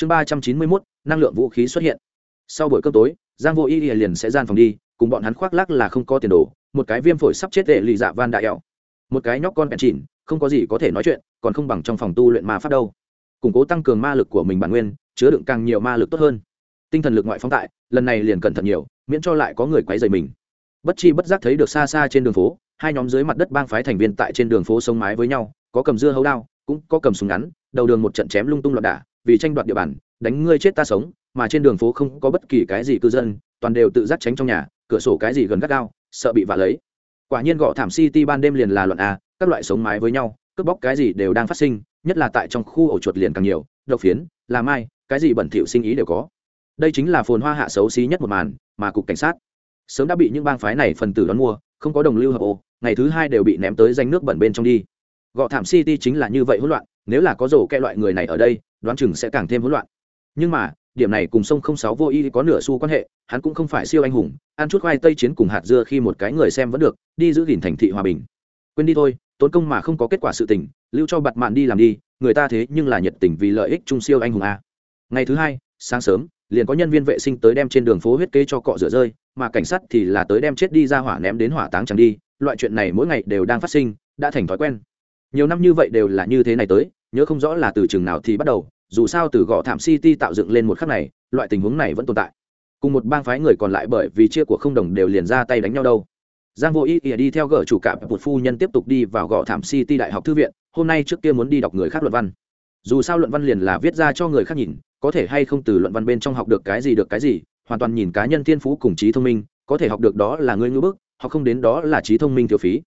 chương ba trăm chín mươi mốt, năng lượng vũ khí xuất hiện. Sau buổi cơm tối, giang vô y liền sẽ gian phòng đi, cùng bọn hắn khoác lác là không có tiền đồ, một cái viêm phổi sắp chết tệ lì dạ van đại ẹo một cái nhóc con bẹn chìn không có gì có thể nói chuyện, còn không bằng trong phòng tu luyện ma pháp đâu. Củng cố tăng cường ma lực của mình bản nguyên, chứa đựng càng nhiều ma lực tốt hơn. Tinh thần lực ngoại phóng tại, lần này liền cẩn thận nhiều, miễn cho lại có người quấy rầy mình. Bất chi bất giác thấy được xa xa trên đường phố, hai nhóm dưới mặt đất bang phái thành viên tại trên đường phố sống mái với nhau, có cầm dưa hấu đao, cũng có cầm súng ngắn, đầu đường một trận chém lung tung loạn đả vì tranh đoạt địa bàn, đánh ngươi chết ta sống, mà trên đường phố không có bất kỳ cái gì cư dân, toàn đều tự giác tránh trong nhà, cửa sổ cái gì gần gắt gao, sợ bị vạ lấy. Quả nhiên gõ thảm city ban đêm liền là loạn a, các loại sống mái với nhau, cướp bóc cái gì đều đang phát sinh, nhất là tại trong khu ổ chuột liền càng nhiều, độc phiến làm ai cái gì bẩn thỉu sinh ý đều có. Đây chính là phồn hoa hạ xấu xí nhất một màn, mà cục cảnh sát sớm đã bị những bang phái này phần tử đón mua, không có đồng lưu hợp ô, ngày thứ hai đều bị ném tới danh nước bẩn bên trong đi. Gọ thảm city chính là như vậy hỗn loạn nếu là có rổ kẹ loại người này ở đây, đoán chừng sẽ càng thêm hỗn loạn. Nhưng mà, điểm này cùng sông không sáu vô y có nửa xu quan hệ, hắn cũng không phải siêu anh hùng, ăn chút khoai tây chiến cùng hạt dưa khi một cái người xem vẫn được, đi giữ gìn thành thị hòa bình. Quên đi thôi, tốn công mà không có kết quả sự tình, lưu cho bặt mạn đi làm đi, người ta thế nhưng là nhiệt tình vì lợi ích trung siêu anh hùng a. Ngày thứ hai, sáng sớm, liền có nhân viên vệ sinh tới đem trên đường phố huyết kế cho cọ rửa rơi, mà cảnh sát thì là tới đem chết đi ra hỏa ném đến hỏa táng chẳng đi, loại chuyện này mỗi ngày đều đang phát sinh, đã thành thói quen. Nhiều năm như vậy đều là như thế này tới nhớ không rõ là từ trường nào thì bắt đầu, dù sao từ gõ thảm city tạo dựng lên một khắc này, loại tình huống này vẫn tồn tại. Cùng một bang phái người còn lại bởi vì chia của không đồng đều liền ra tay đánh nhau đâu. Giang vô ý ỉa đi theo gỡ chủ cạm, một phu nhân tiếp tục đi vào gõ thảm city đại học thư viện, hôm nay trước kia muốn đi đọc người khác luận văn. Dù sao luận văn liền là viết ra cho người khác nhìn, có thể hay không từ luận văn bên trong học được cái gì được cái gì, hoàn toàn nhìn cá nhân thiên phú cùng trí thông minh, có thể học được đó là ngươi ngữ bức, học không đến đó là trí thông minh thiếu phí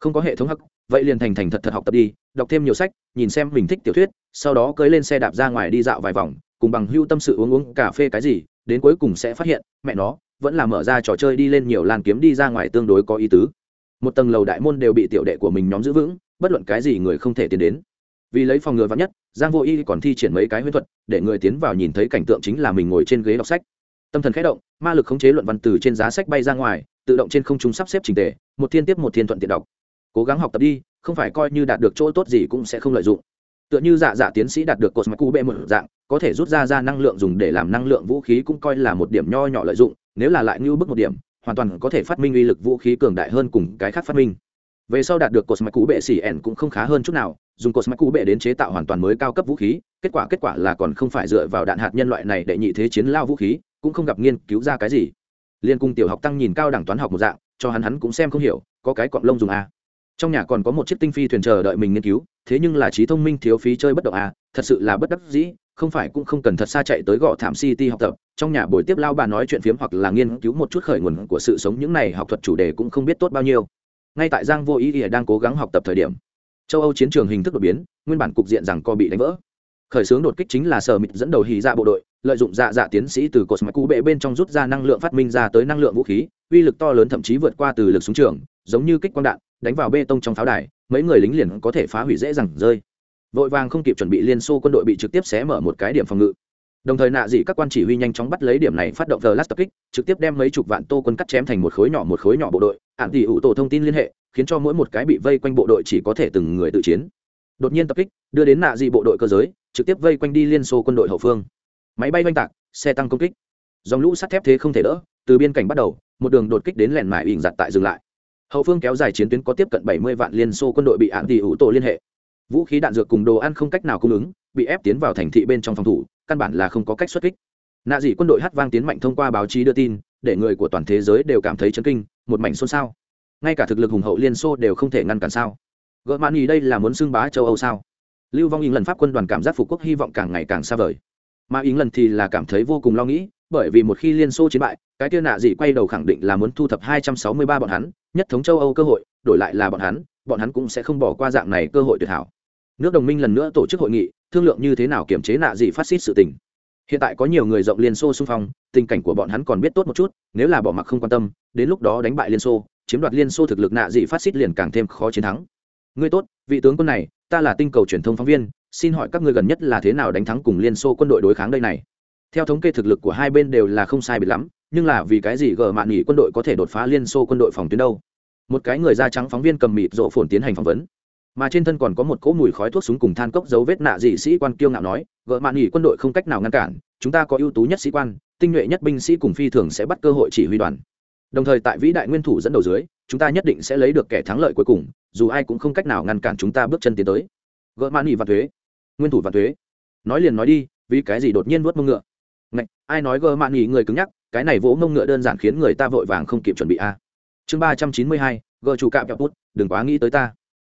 không có hệ thống hắc, vậy liền thành thành thật thật học tập đi, đọc thêm nhiều sách, nhìn xem mình thích tiểu thuyết, sau đó cưới lên xe đạp ra ngoài đi dạo vài vòng, cùng bằng hưu tâm sự uống uống cà phê cái gì, đến cuối cùng sẽ phát hiện, mẹ nó, vẫn là mở ra trò chơi đi lên nhiều làn kiếm đi ra ngoài tương đối có ý tứ. Một tầng lầu đại môn đều bị tiểu đệ của mình nhóm giữ vững, bất luận cái gì người không thể tiến đến. Vì lấy phòng ngừa vắng nhất, giang vô y còn thi triển mấy cái huyễn thuật, để người tiến vào nhìn thấy cảnh tượng chính là mình ngồi trên ghế đọc sách. Tâm thần khẽ động, ma lực khống chế luận văn từ trên giá sách bay ra ngoài, tự động trên không trung sắp xếp trình tề, một thiên tiếp một thiên thuận tiện đọc cố gắng học tập đi, không phải coi như đạt được chỗ tốt gì cũng sẽ không lợi dụng. Tựa như dạ dạ tiến sĩ đạt được cột mạch cú bệ một dạng, có thể rút ra ra năng lượng dùng để làm năng lượng vũ khí cũng coi là một điểm nho nhỏ lợi dụng, nếu là lại ngưu bức một điểm, hoàn toàn có thể phát minh uy lực vũ khí cường đại hơn cùng cái khác phát minh. Về sau đạt được cột mạch cú bệ xỉ ẻn cũng không khá hơn chút nào, dùng cột mạch cú bệ đến chế tạo hoàn toàn mới cao cấp vũ khí, kết quả kết quả là còn không phải dựa vào đạn hạt nhân loại này để nhị thế chiến lao vũ khí, cũng không gặp nghiên cứu ra cái gì. Liên cung tiểu học tăng nhìn cao đẳng toán học một dạng, cho hắn hắn cũng xem không hiểu, có cái cọng lông dùng a trong nhà còn có một chiếc tinh phi thuyền chờ đợi mình nghiên cứu, thế nhưng là trí thông minh thiếu phí chơi bất động à thật sự là bất đắc dĩ, không phải cũng không cần thật xa chạy tới gõ thảm city học tập, trong nhà buổi tiếp lao bà nói chuyện phiếm hoặc là nghiên cứu một chút khởi nguồn của sự sống những này học thuật chủ đề cũng không biết tốt bao nhiêu. Ngay tại giang vô ý ỉa đang cố gắng học tập thời điểm, châu âu chiến trường hình thức đột biến, nguyên bản cục diện rằng co bị đánh vỡ. Khởi xướng đột kích chính là sở mịt dẫn đầu hì dạ bộ đội, lợi dụng dạ dạ tiến sĩ từ cột mạch cú bệ bên trong rút ra năng lượng phát minh ra tới năng lượng vũ khí, uy lực to lớn thậm chí vượt qua từ lực súng trường giống như kích quang đạn, đánh vào bê tông trong pháo đài, mấy người lính liền có thể phá hủy dễ dàng rơi. Vội vàng không kịp chuẩn bị liên xô quân đội bị trực tiếp xé mở một cái điểm phòng ngự. Đồng thời nạ dị các quan chỉ huy nhanh chóng bắt lấy điểm này phát động the last tập kích trực tiếp đem mấy chục vạn tô quân cắt chém thành một khối nhỏ một khối nhỏ bộ đội. Ạn tỷ ủ tổ thông tin liên hệ, khiến cho mỗi một cái bị vây quanh bộ đội chỉ có thể từng người tự chiến. Đột nhiên tập kích, đưa đến nạ dị bộ đội cơ giới, trực tiếp vây quanh đi liên xô quân đội hậu phương. Máy bay oanh tạc, xe tăng công kích. Dòng lũ sắt thép thế không thể đỡ, từ biên cảnh bắt đầu, một đường đột kích đến lẻn mải ỉn giặt tại dừng lại hậu phương kéo dài chiến tuyến có tiếp cận bảy mươi vạn liên xô quân đội bị ạn tỷ ủ tổ liên hệ. Vũ khí đạn dược cùng đồ ăn không cách nào cung ứng, bị ép tiến vào thành thị bên trong phòng thủ, căn bản là không có cách xuất kích. Nạ dị quân đội hát vang tiến mạnh thông qua báo chí đưa tin, để người của toàn thế giới đều cảm thấy chấn kinh, một mảnh xôn xao. Ngay cả thực lực hùng hậu liên xô đều không thể ngăn cản sao? Gợ mãn ý đây là muốn xưng bá châu âu sao? Lưu vong ý lần pháp quân đoàn cảm giác phục quốc hy vọng càng ngày càng xa vời. Mà ý lần thì là cảm thấy vô cùng lo nghĩ bởi vì một khi liên xô chiến bại, cái kia nạ gì quay đầu khẳng định là muốn thu thập hai trăm sáu mươi ba bọn hắn, nhất thống châu âu cơ hội, đổi lại là bọn hắn bọn hắn cũng sẽ không bỏ qua dạng này cơ hội tuyệt hảo. Nước đồng minh lần nữa tổ chức hội nghị, thương lượng như thế nào kiểm chế nạ gì phát xít sự tình. Hiện tại có nhiều người rộng liên xô xung phong, tình cảnh của bọn hắn còn biết tốt một chút, nếu là bỏ mặc không quan tâm, đến lúc đó đánh bại liên xô, chiếm đoạt liên xô thực lực nạ dị phát xít liền càng thêm khó chiến thắng. Ngươi tốt, vị tướng quân này, ta là tinh cầu truyền thông phóng viên, xin hỏi các ngươi gần nhất là thế nào đánh thắng cùng liên xô quân đội đối kháng đây này? Theo thống kê thực lực của hai bên đều là không sai biệt lắm, nhưng là vì cái gì gờ mạn nghỉ quân đội có thể đột phá liên xô quân đội phòng tuyến đâu? Một cái người da trắng phóng viên cầm mịt rộ phồn tiến hành phỏng vấn. Mà trên thân còn có một cỗ mùi khói thuốc súng cùng than cốc dấu vết nạ dị sĩ quan kiêu ngạo nói gợ mạn nghỉ quân đội không cách nào ngăn cản, chúng ta có ưu tú nhất sĩ quan, tinh nhuệ nhất binh sĩ cùng phi thường sẽ bắt cơ hội chỉ huy đoàn. Đồng thời tại vĩ đại nguyên thủ dẫn đầu dưới, chúng ta nhất định sẽ lấy được kẻ thắng lợi cuối cùng, dù ai cũng không cách nào ngăn cản chúng ta bước chân tiến tới. Gợ mạn nghỉ và thuế. Nguyên thủ và thuế. Nói liền nói đi, vì cái gì đột nhiên vuốt mông ngựa? Ngạch, ai nói gờ mạn nghỉ người cứng nhắc cái này vỗ mông ngựa đơn giản khiến người ta vội vàng không kịp chuẩn bị a. Chương ba trăm chín mươi hai gờ chủ cạm kẹp bút đừng quá nghĩ tới ta.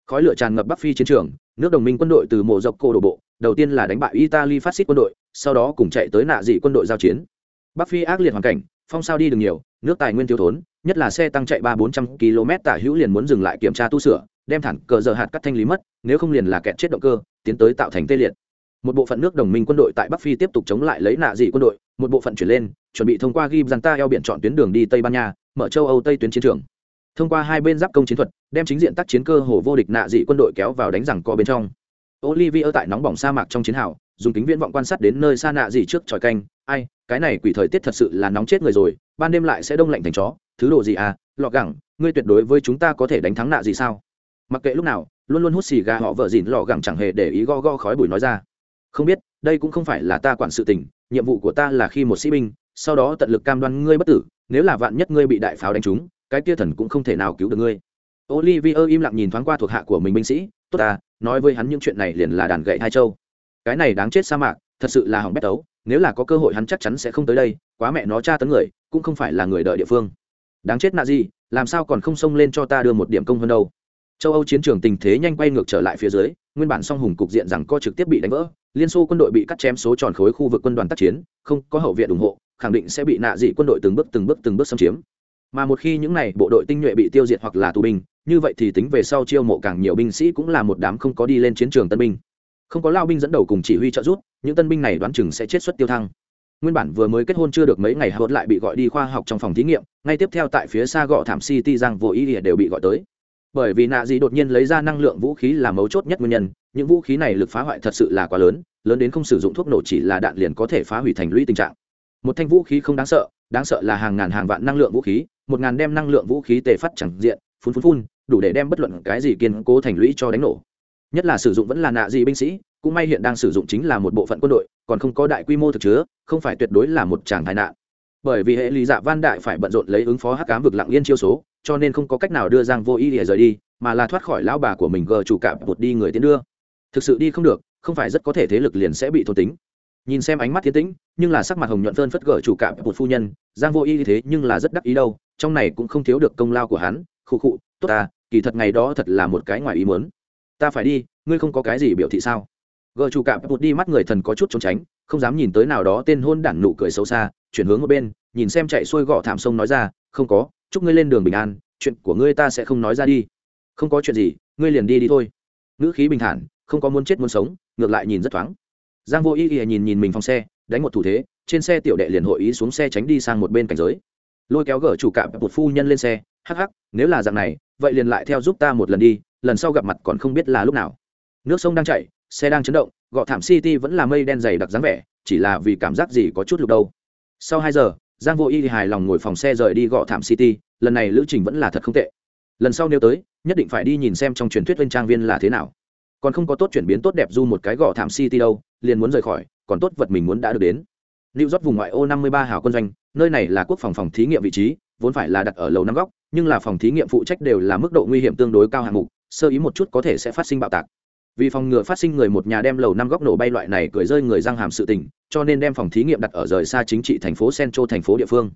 Khói lửa tràn ngập bắc phi chiến trường nước đồng minh quân đội từ mộ dọc cô đổ bộ đầu tiên là đánh bại italy phát xít quân đội sau đó cùng chạy tới nạ dị quân đội giao chiến. Bắc phi ác liệt hoàn cảnh phong sao đi đường nhiều nước tài nguyên thiếu thốn nhất là xe tăng chạy ba bốn trăm km tả hữu liền muốn dừng lại kiểm tra tu sửa đem thẳng cờ giờ hạt cắt thanh lý mất nếu không liền là kẹt chết động cơ tiến tới tạo thành tê liệt một bộ phận nước đồng minh quân đội tại bắc phi tiếp tục chống lại lấy nạ dị quân đội, một bộ phận chuyển lên, chuẩn bị thông qua ghi ta eo biển chọn tuyến đường đi tây ban nha, mở châu âu tây tuyến chiến trường. Thông qua hai bên giáp công chiến thuật, đem chính diện tác chiến cơ hồ vô địch nạ dị quân đội kéo vào đánh rằng co bên trong. Olivier tại nóng bỏng sa mạc trong chiến hào, dùng kính viễn vọng quan sát đến nơi xa nạ dị trước tròi canh. Ai, cái này quỷ thời tiết thật sự là nóng chết người rồi, ban đêm lại sẽ đông lạnh thành chó. Thứ đồ gì à lọ gẳng, ngươi tuyệt đối với chúng ta có thể đánh thắng nạ gì sao? Mặc kệ lúc nào, luôn luôn hút xì gà họ vợ dìn lọ gẳng chẳng hề để ý go go khói bụi nói ra không biết, đây cũng không phải là ta quản sự tình, nhiệm vụ của ta là khi một sĩ binh, sau đó tận lực cam đoan ngươi bất tử, nếu là vạn nhất ngươi bị đại pháo đánh trúng, cái kia thần cũng không thể nào cứu được ngươi. Olivier im lặng nhìn thoáng qua thuộc hạ của mình binh sĩ, tốt ta, nói với hắn những chuyện này liền là đàn gậy hai châu. Cái này đáng chết sa mạc, thật sự là hỏng bét tấu, nếu là có cơ hội hắn chắc chắn sẽ không tới đây, quá mẹ nó tra tấn người, cũng không phải là người đợi địa phương. Đáng chết nạ gì làm sao còn không xông lên cho ta đưa một điểm công hơn đâu? Châu âu chiến trường tình thế nhanh quay ngược trở lại phía dưới, nguyên bản song hùng cục diện rằng co trực tiếp bị đánh vỡ liên xô quân đội bị cắt chém số tròn khối khu vực quân đoàn tác chiến, không có hậu viện ủng hộ, khẳng định sẽ bị nạ dị quân đội từng bước từng bước từng bước xâm chiếm. Mà một khi những này bộ đội tinh nhuệ bị tiêu diệt hoặc là tù binh, như vậy thì tính về sau chiêu mộ càng nhiều binh sĩ cũng là một đám không có đi lên chiến trường tân binh. Không có lao binh dẫn đầu cùng chỉ huy trợ giúp, những tân binh này đoán chừng sẽ chết xuất tiêu thăng. Nguyên bản vừa mới kết hôn chưa được mấy ngày hớt lại bị gọi đi khoa học trong phòng thí nghiệm, ngay tiếp theo tại phía xa gọ thảm city giang vô ý ỉa đều bị gọi tới bởi vì nạ dị đột nhiên lấy ra năng lượng vũ khí là mấu chốt nhất nguyên nhân, những vũ khí này lực phá hoại thật sự là quá lớn lớn đến không sử dụng thuốc nổ chỉ là đạn liền có thể phá hủy thành lũy tình trạng. Một thanh vũ khí không đáng sợ đáng sợ là hàng ngàn hàng vạn năng lượng vũ khí, một ngàn đem năng lượng vũ khí tề phát chẳng diện, phun phun phun, đủ để đem bất luận cái gì kiên cố thành lũy cho đánh nổ. Nhất là sử dụng vẫn là nạ dị binh sĩ, cũng may hiện đang sử dụng chính là một bộ phận quân đội, còn không có đại quy mô thực chứa, không phải tuyệt đối là một tràng tai nạn. Bởi vì hệ lý dạ van đại phải bận rộn lấy ứng phó hắc cám vực lặng yên chiêu số cho nên không có cách nào đưa giang vô ý để rời đi, mà là thoát khỏi lão bà của mình gờ chủ cạm một đi người tiến đưa. Thực sự đi không được, không phải rất có thể thế lực liền sẽ bị thôn tính. Nhìn xem ánh mắt thiên tĩnh, nhưng là sắc mặt hồng nhuận phơn phất gờ chủ cạm một phu nhân, giang vô ý thế nhưng là rất đắc ý đâu, trong này cũng không thiếu được công lao của hắn, khụ khụ, tốt ta, kỳ thật ngày đó thật là một cái ngoài ý muốn. Ta phải đi, ngươi không có cái gì biểu thị sao? Gờ chủ cạm một đi mắt người thần có chút trốn tránh, không dám nhìn tới nào đó tên hôn đản nụ cười xấu xa chuyển hướng một bên, nhìn xem chạy xuôi gõ thảm sông nói ra, không có, chúc ngươi lên đường bình an, chuyện của ngươi ta sẽ không nói ra đi. Không có chuyện gì, ngươi liền đi đi thôi. Ngữ khí bình thản, không có muốn chết muốn sống, ngược lại nhìn rất thoáng. Giang vô ý ý nhìn nhìn mình phòng xe, đánh một thủ thế, trên xe tiểu đệ liền hội ý xuống xe tránh đi sang một bên cảnh giới. Lôi kéo gỡ chủ cạm một phu nhân lên xe, hắc hắc, nếu là dạng này, vậy liền lại theo giúp ta một lần đi, lần sau gặp mặt còn không biết là lúc nào. Nước sông đang chảy, xe đang chấn động gọ thảm city vẫn là mây đen dày đặc dáng vẻ, chỉ là vì cảm giác gì có chút lục đâu sau hai giờ, giang vô y hài lòng ngồi phòng xe rời đi gọ thảm city, lần này lữ trình vẫn là thật không tệ. Lần sau nếu tới, nhất định phải đi nhìn xem trong truyền thuyết lên trang viên là thế nào. Còn không có tốt chuyển biến tốt đẹp du một cái gọ thảm city đâu, liền muốn rời khỏi, còn tốt vật mình muốn đã được đến. Lưu rót vùng ngoại ô năm mươi ba hào quân doanh, nơi này là quốc phòng phòng thí nghiệm vị trí, vốn phải là đặt ở lầu năm góc, nhưng là phòng thí nghiệm phụ trách đều là mức độ nguy hiểm tương đối cao hạng mục, sơ ý một chút có thể sẽ phát sinh bạo tạc. Vì phòng ngừa phát sinh người một nhà đem lầu năm góc nổ bay, loại này cười rơi người răng hàm sự tình cho nên đem phòng thí nghiệm đặt ở rời xa chính trị thành phố centro thành phố địa phương.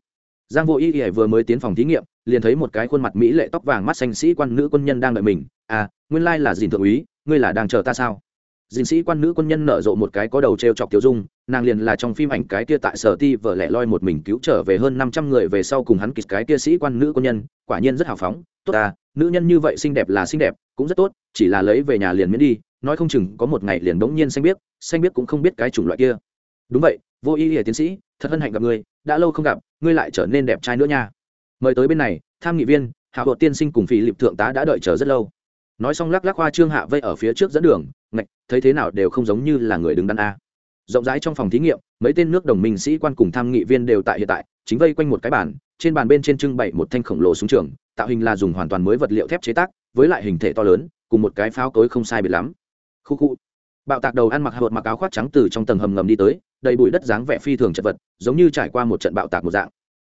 Giang vô ý ỉa vừa mới tiến phòng thí nghiệm, liền thấy một cái khuôn mặt mỹ lệ tóc vàng mắt xanh sĩ quan nữ quân nhân đang đợi mình. À nguyên lai là dìn thượng úy, ngươi là đang chờ ta sao? Dìn sĩ quan nữ quân nhân nở rộ một cái có đầu t r e o chọc tiểu dung, nàng liền là trong phim ảnh cái kia tại sở ti vợ lẻ loi một mình cứu trở về hơn năm trăm người về sau cùng hắn kịch cái kia sĩ quan nữ quân nhân, quả nhiên rất hào phóng. Tốt à nữ nhân như vậy xinh đẹp là xinh đẹp, cũng rất tốt, chỉ là lấy về nhà liền miễn đi, nói không chừng có một ngày liền đống nhiên xanh biết xanh biết cũng không biết cái chủng loại kia đúng vậy, vô ý ỉa tiến sĩ, thật hân hạnh gặp ngươi, đã lâu không gặp, ngươi lại trở nên đẹp trai nữa nha. Mời tới bên này, tham nghị viên, hạ hộ tiên sinh cùng phi lịp thượng tá đã đợi chờ rất lâu. Nói xong lắc lắc hoa trương hạ vây ở phía trước dẫn đường, ngạch, thấy thế nào đều không giống như là người đứng đắn a. Rộng rãi trong phòng thí nghiệm, mấy tên nước đồng minh sĩ quan cùng tham nghị viên đều tại hiện tại, chính vây quanh một cái bàn, trên bàn bên trên trưng bày một thanh khổng lồ súng trường, tạo hình là dùng hoàn toàn mới vật liệu thép chế tác, với lại hình thể to lớn, cùng một cái pháo cối không sai biệt lắm. Khu khu. Bạo tạc đầu ăn mặc hột mặc áo khoác trắng từ trong tầng hầm ngầm đi tới đầy bụi đất dáng vẻ phi thường chật vật, giống như trải qua một trận bạo tạc một dạng.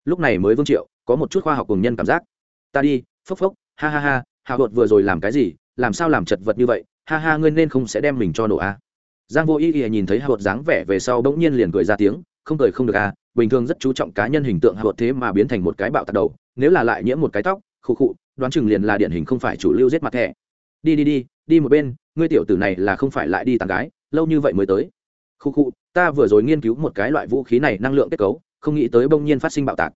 Lúc này mới vương triệu, có một chút khoa học cùng nhân cảm giác. Ta đi, phốc phốc, ha ha ha hạ hột vừa rồi làm cái gì, làm sao làm chật vật như vậy, ha ha, ngươi nên không sẽ đem mình cho nổ a. À. giang vô ý ý nhìn thấy hạ hột dáng vẻ về sau bỗng nhiên liền cười ra tiếng, không cười không được à bình thường rất chú trọng cá nhân hình tượng hạ hột thế mà biến thành một cái bạo tạc đầu, nếu là lại nhiễm một cái tóc, khụ khụ, đoán chừng liền là điển hình không phải chủ lưu giết mặt thẻ. Đi đi đi đi một bên, ngươi tiểu tử này là không phải lại đi tàn gái, lâu như vậy mới tới khu khu ta vừa rồi nghiên cứu một cái loại vũ khí này năng lượng kết cấu, không nghĩ tới bỗng nhiên phát sinh bạo tạc.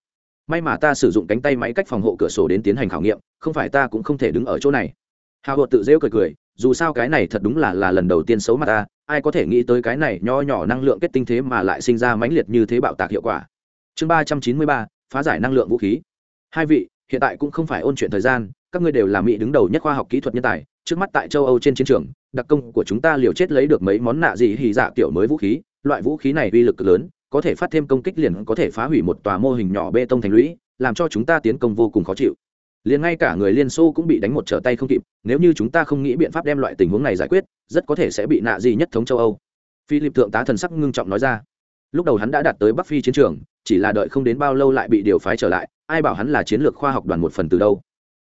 May mà ta sử dụng cánh tay máy cách phòng hộ cửa sổ đến tiến hành khảo nghiệm, không phải ta cũng không thể đứng ở chỗ này. Hào hộ tự rêu cười cười, dù sao cái này thật đúng là là lần đầu tiên xấu mặt ta, ai có thể nghĩ tới cái này nho nhỏ năng lượng kết tinh thế mà lại sinh ra mãnh liệt như thế bạo tạc hiệu quả. Chương ba trăm chín mươi ba, phá giải năng lượng vũ khí. Hai vị, hiện tại cũng không phải ôn chuyện thời gian các ngươi đều là mỹ đứng đầu nhất khoa học kỹ thuật nhân tài, trước mắt tại châu âu trên chiến trường, đặc công của chúng ta liều chết lấy được mấy món nạ gì hì dạ kiểu mới vũ khí, loại vũ khí này uy lực cực lớn, có thể phát thêm công kích liền có thể phá hủy một tòa mô hình nhỏ bê tông thành lũy, làm cho chúng ta tiến công vô cùng khó chịu. Liền ngay cả người liên xô cũng bị đánh một trở tay không kịp, nếu như chúng ta không nghĩ biện pháp đem loại tình huống này giải quyết, rất có thể sẽ bị nạ gì nhất thống châu âu. Philip thượng tá thần sắc ngưng trọng nói ra. Lúc đầu hắn đã đạt tới bắc phi chiến trường, chỉ là đợi không đến bao lâu lại bị điều phái trở lại, ai bảo hắn là chiến lược khoa học đoàn một phần từ đâu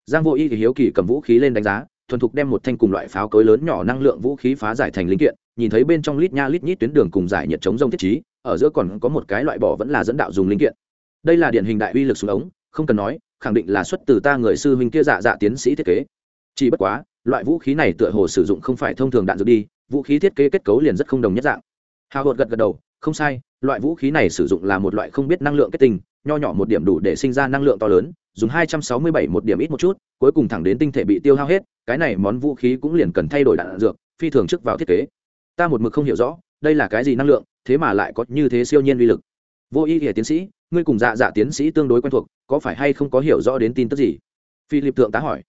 giang vô y thì hiếu kỳ cầm vũ khí lên đánh giá, thuần thục đem một thanh cùng loại pháo cối lớn nhỏ năng lượng vũ khí phá giải thành linh kiện, nhìn thấy bên trong lít nha lít nhít tuyến đường cùng giải nhiệt chống rông thiết trí, ở giữa còn có một cái loại bỏ vẫn là dẫn đạo dùng linh kiện. Đây là điển hình đại uy lực súng ống, không cần nói, khẳng định là xuất từ ta người sư huynh kia dạ dạ tiến sĩ thiết kế. Chỉ bất quá, loại vũ khí này tựa hồ sử dụng không phải thông thường đạn dược đi, vũ khí thiết kế kết cấu liền rất không đồng nhất dạng. Hào hột gật gật đầu không sai, loại vũ khí này sử dụng là một loại không biết năng lượng kết tinh, nho nhỏ một điểm đủ để sinh ra năng lượng to lớn, dùng hai trăm sáu mươi bảy một điểm ít một chút, cuối cùng thẳng đến tinh thể bị tiêu hao hết, cái này món vũ khí cũng liền cần thay đổi đạn dược, phi thường trước vào thiết kế. Ta một mực không hiểu rõ, đây là cái gì năng lượng, thế mà lại có như thế siêu nhiên uy lực. Vô y nghĩa tiến sĩ, ngươi cùng dạ dạ tiến sĩ tương đối quen thuộc, có phải hay không có hiểu rõ đến tin tức gì? Philip thượng tá hỏi.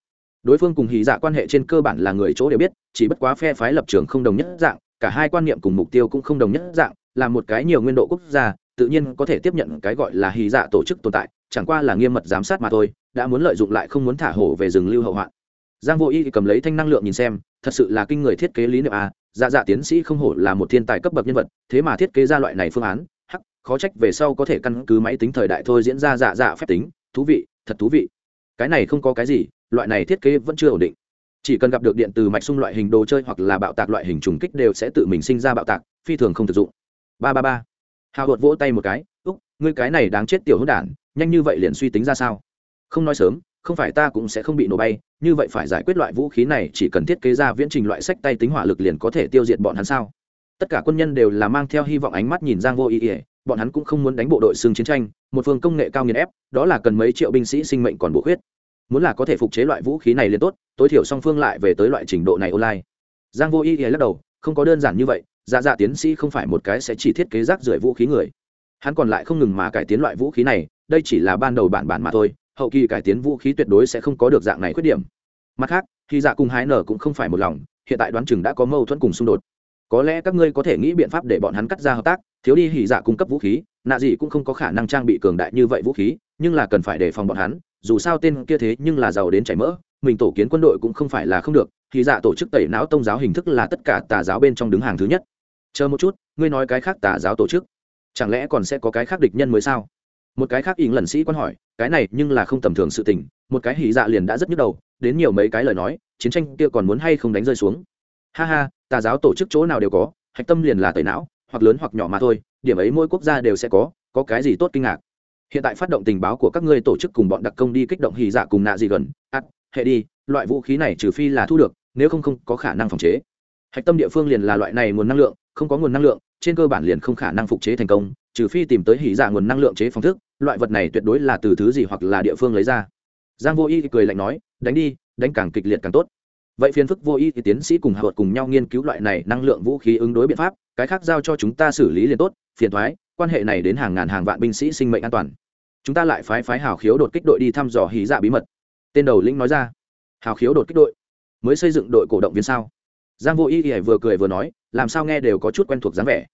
Đối phương cùng hì dạ quan hệ trên cơ bản là người chỗ đều biết, chỉ bất quá phe phái lập trường không đồng nhất dạng, cả hai quan niệm cùng mục tiêu cũng không đồng nhất dạng là một cái nhiều nguyên độ quốc gia, tự nhiên có thể tiếp nhận cái gọi là hy dạ tổ chức tồn tại, chẳng qua là nghiêm mật giám sát mà thôi, đã muốn lợi dụng lại không muốn thả hổ về rừng lưu hậu hoạn. Giang vô y cầm lấy thanh năng lượng nhìn xem, thật sự là kinh người thiết kế lý niệm a dạ dạ tiến sĩ không hổ là một thiên tài cấp bậc nhân vật, thế mà thiết kế ra loại này phương án, hắc, khó trách về sau có thể căn cứ máy tính thời đại thôi diễn ra dạ dạ phép tính, thú vị, thật thú vị. Cái này không có cái gì, loại này thiết kế vẫn chưa ổn định. Chỉ cần gặp được điện từ mạch sung loại hình đồ chơi hoặc là bạo tạc loại hình trùng kích đều sẽ tự mình sinh ra bạo tạc, phi thường không thực dụng ba ba ba. Hào hột vỗ tay một cái, úc, ngươi cái này đáng chết tiểu hữu đản, nhanh như vậy liền suy tính ra sao? Không nói sớm, không phải ta cũng sẽ không bị nổ bay, như vậy phải giải quyết loại vũ khí này, chỉ cần thiết kế ra viễn trình loại sách tay tính hỏa lực liền có thể tiêu diệt bọn hắn sao? Tất cả quân nhân đều là mang theo hy vọng ánh mắt nhìn giang vô ý ỉa, bọn hắn cũng không muốn đánh bộ đội xương chiến tranh, một phương công nghệ cao nghiền ép, đó là cần mấy triệu binh sĩ sinh mệnh còn bổ khuyết. Muốn là có thể phục chế loại vũ khí này liền tốt, tối thiểu song phương lại về tới loại trình độ này online. Giang vô ý ỉa lắc đầu, không có đơn giản như vậy dạ dạ tiến sĩ không phải một cái sẽ chỉ thiết kế rác rưởi vũ khí người. Hắn còn lại không ngừng mà cải tiến loại vũ khí này, đây chỉ là ban đầu bản bản mà thôi, hậu kỳ cải tiến vũ khí tuyệt đối sẽ không có được dạng này khuyết điểm. Mặt khác, khi dạ cùng hái nở cũng không phải một lòng, hiện tại đoán chừng đã có mâu thuẫn cùng xung đột. Có lẽ các ngươi có thể nghĩ biện pháp để bọn hắn cắt ra hợp tác, thiếu đi hỉ dạ cung cấp vũ khí, nạ gì cũng không có khả năng trang bị cường đại như vậy vũ khí, nhưng là cần phải đề phòng bọn hắn, dù sao tên kia thế nhưng là giàu đến chảy mỡ, mình tổ kiến quân đội cũng không phải là không được, hỉ dạ tổ chức tẩy não tông giáo hình thức là tất cả tà giáo bên trong đứng hàng thứ nhất chờ một chút, ngươi nói cái khác tà giáo tổ chức, chẳng lẽ còn sẽ có cái khác địch nhân mới sao? Một cái khác ỉng lần sĩ quan hỏi, cái này nhưng là không tầm thường sự tình, một cái hỉ dạ liền đã rất nhức đầu, đến nhiều mấy cái lời nói, chiến tranh kia còn muốn hay không đánh rơi xuống? Ha ha, tà giáo tổ chức chỗ nào đều có, hạch tâm liền là tẩy não, hoặc lớn hoặc nhỏ mà thôi, điểm ấy mỗi quốc gia đều sẽ có có cái gì tốt kinh ngạc? Hiện tại phát động tình báo của các ngươi tổ chức cùng bọn đặc công đi kích động hỉ dạ cùng nạ gì gần, ắt, hệ đi, loại vũ khí này trừ phi là thu được, nếu không không có khả năng phòng chế. Hạch tâm địa phương liền là loại này nguồn năng lượng không có nguồn năng lượng, trên cơ bản liền không khả năng phục chế thành công, trừ phi tìm tới hỉ dạ nguồn năng lượng chế phong thức, loại vật này tuyệt đối là từ thứ gì hoặc là địa phương lấy ra. Giang vô y cười lạnh nói, đánh đi, đánh càng kịch liệt càng tốt. Vậy phiền phức vô y thì tiến sĩ cùng hạ cùng nhau nghiên cứu loại này năng lượng vũ khí ứng đối biện pháp, cái khác giao cho chúng ta xử lý liền tốt, phiền thoái quan hệ này đến hàng ngàn hàng vạn binh sĩ sinh mệnh an toàn. Chúng ta lại phái phái hào khiếu đột kích đội đi thăm dò hí dạ bí mật. Tên đầu lĩnh nói ra. Hào khiếu đột kích đội, mới xây dựng đội cổ động viên sao? Giang vô y y vừa cười vừa nói, làm sao nghe đều có chút quen thuộc dáng vẻ.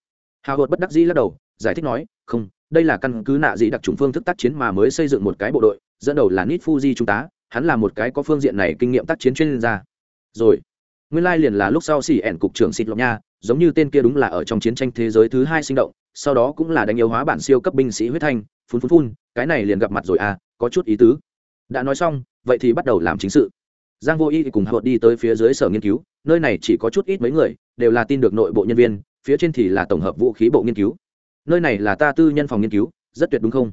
Hào hột bất đắc dĩ lắc đầu, giải thích nói, không, đây là căn cứ nạ dị đặc trùng phương thức tác chiến mà mới xây dựng một cái bộ đội, dẫn đầu là nít fuji trung tá hắn là một cái có phương diện này kinh nghiệm tác chiến chuyên gia. Rồi, nguyên lai liền là lúc sau xỉ ẻn cục trưởng xịt lọc nha, giống như tên kia đúng là ở trong chiến tranh thế giới thứ hai sinh động, sau đó cũng là đánh yếu hóa bản siêu cấp binh sĩ huyết thanh, phun phun phun, cái này liền gặp mặt rồi à có chút ý tứ. Đã nói xong, vậy thì bắt đầu làm chính sự giang vô y cùng hợp đi tới phía dưới sở nghiên cứu, nơi này chỉ có chút ít mấy người, đều là tin được nội bộ nhân viên, phía trên thì là tổng hợp vũ khí bộ nghiên cứu. Nơi này là ta tư nhân phòng nghiên cứu, rất tuyệt đúng không?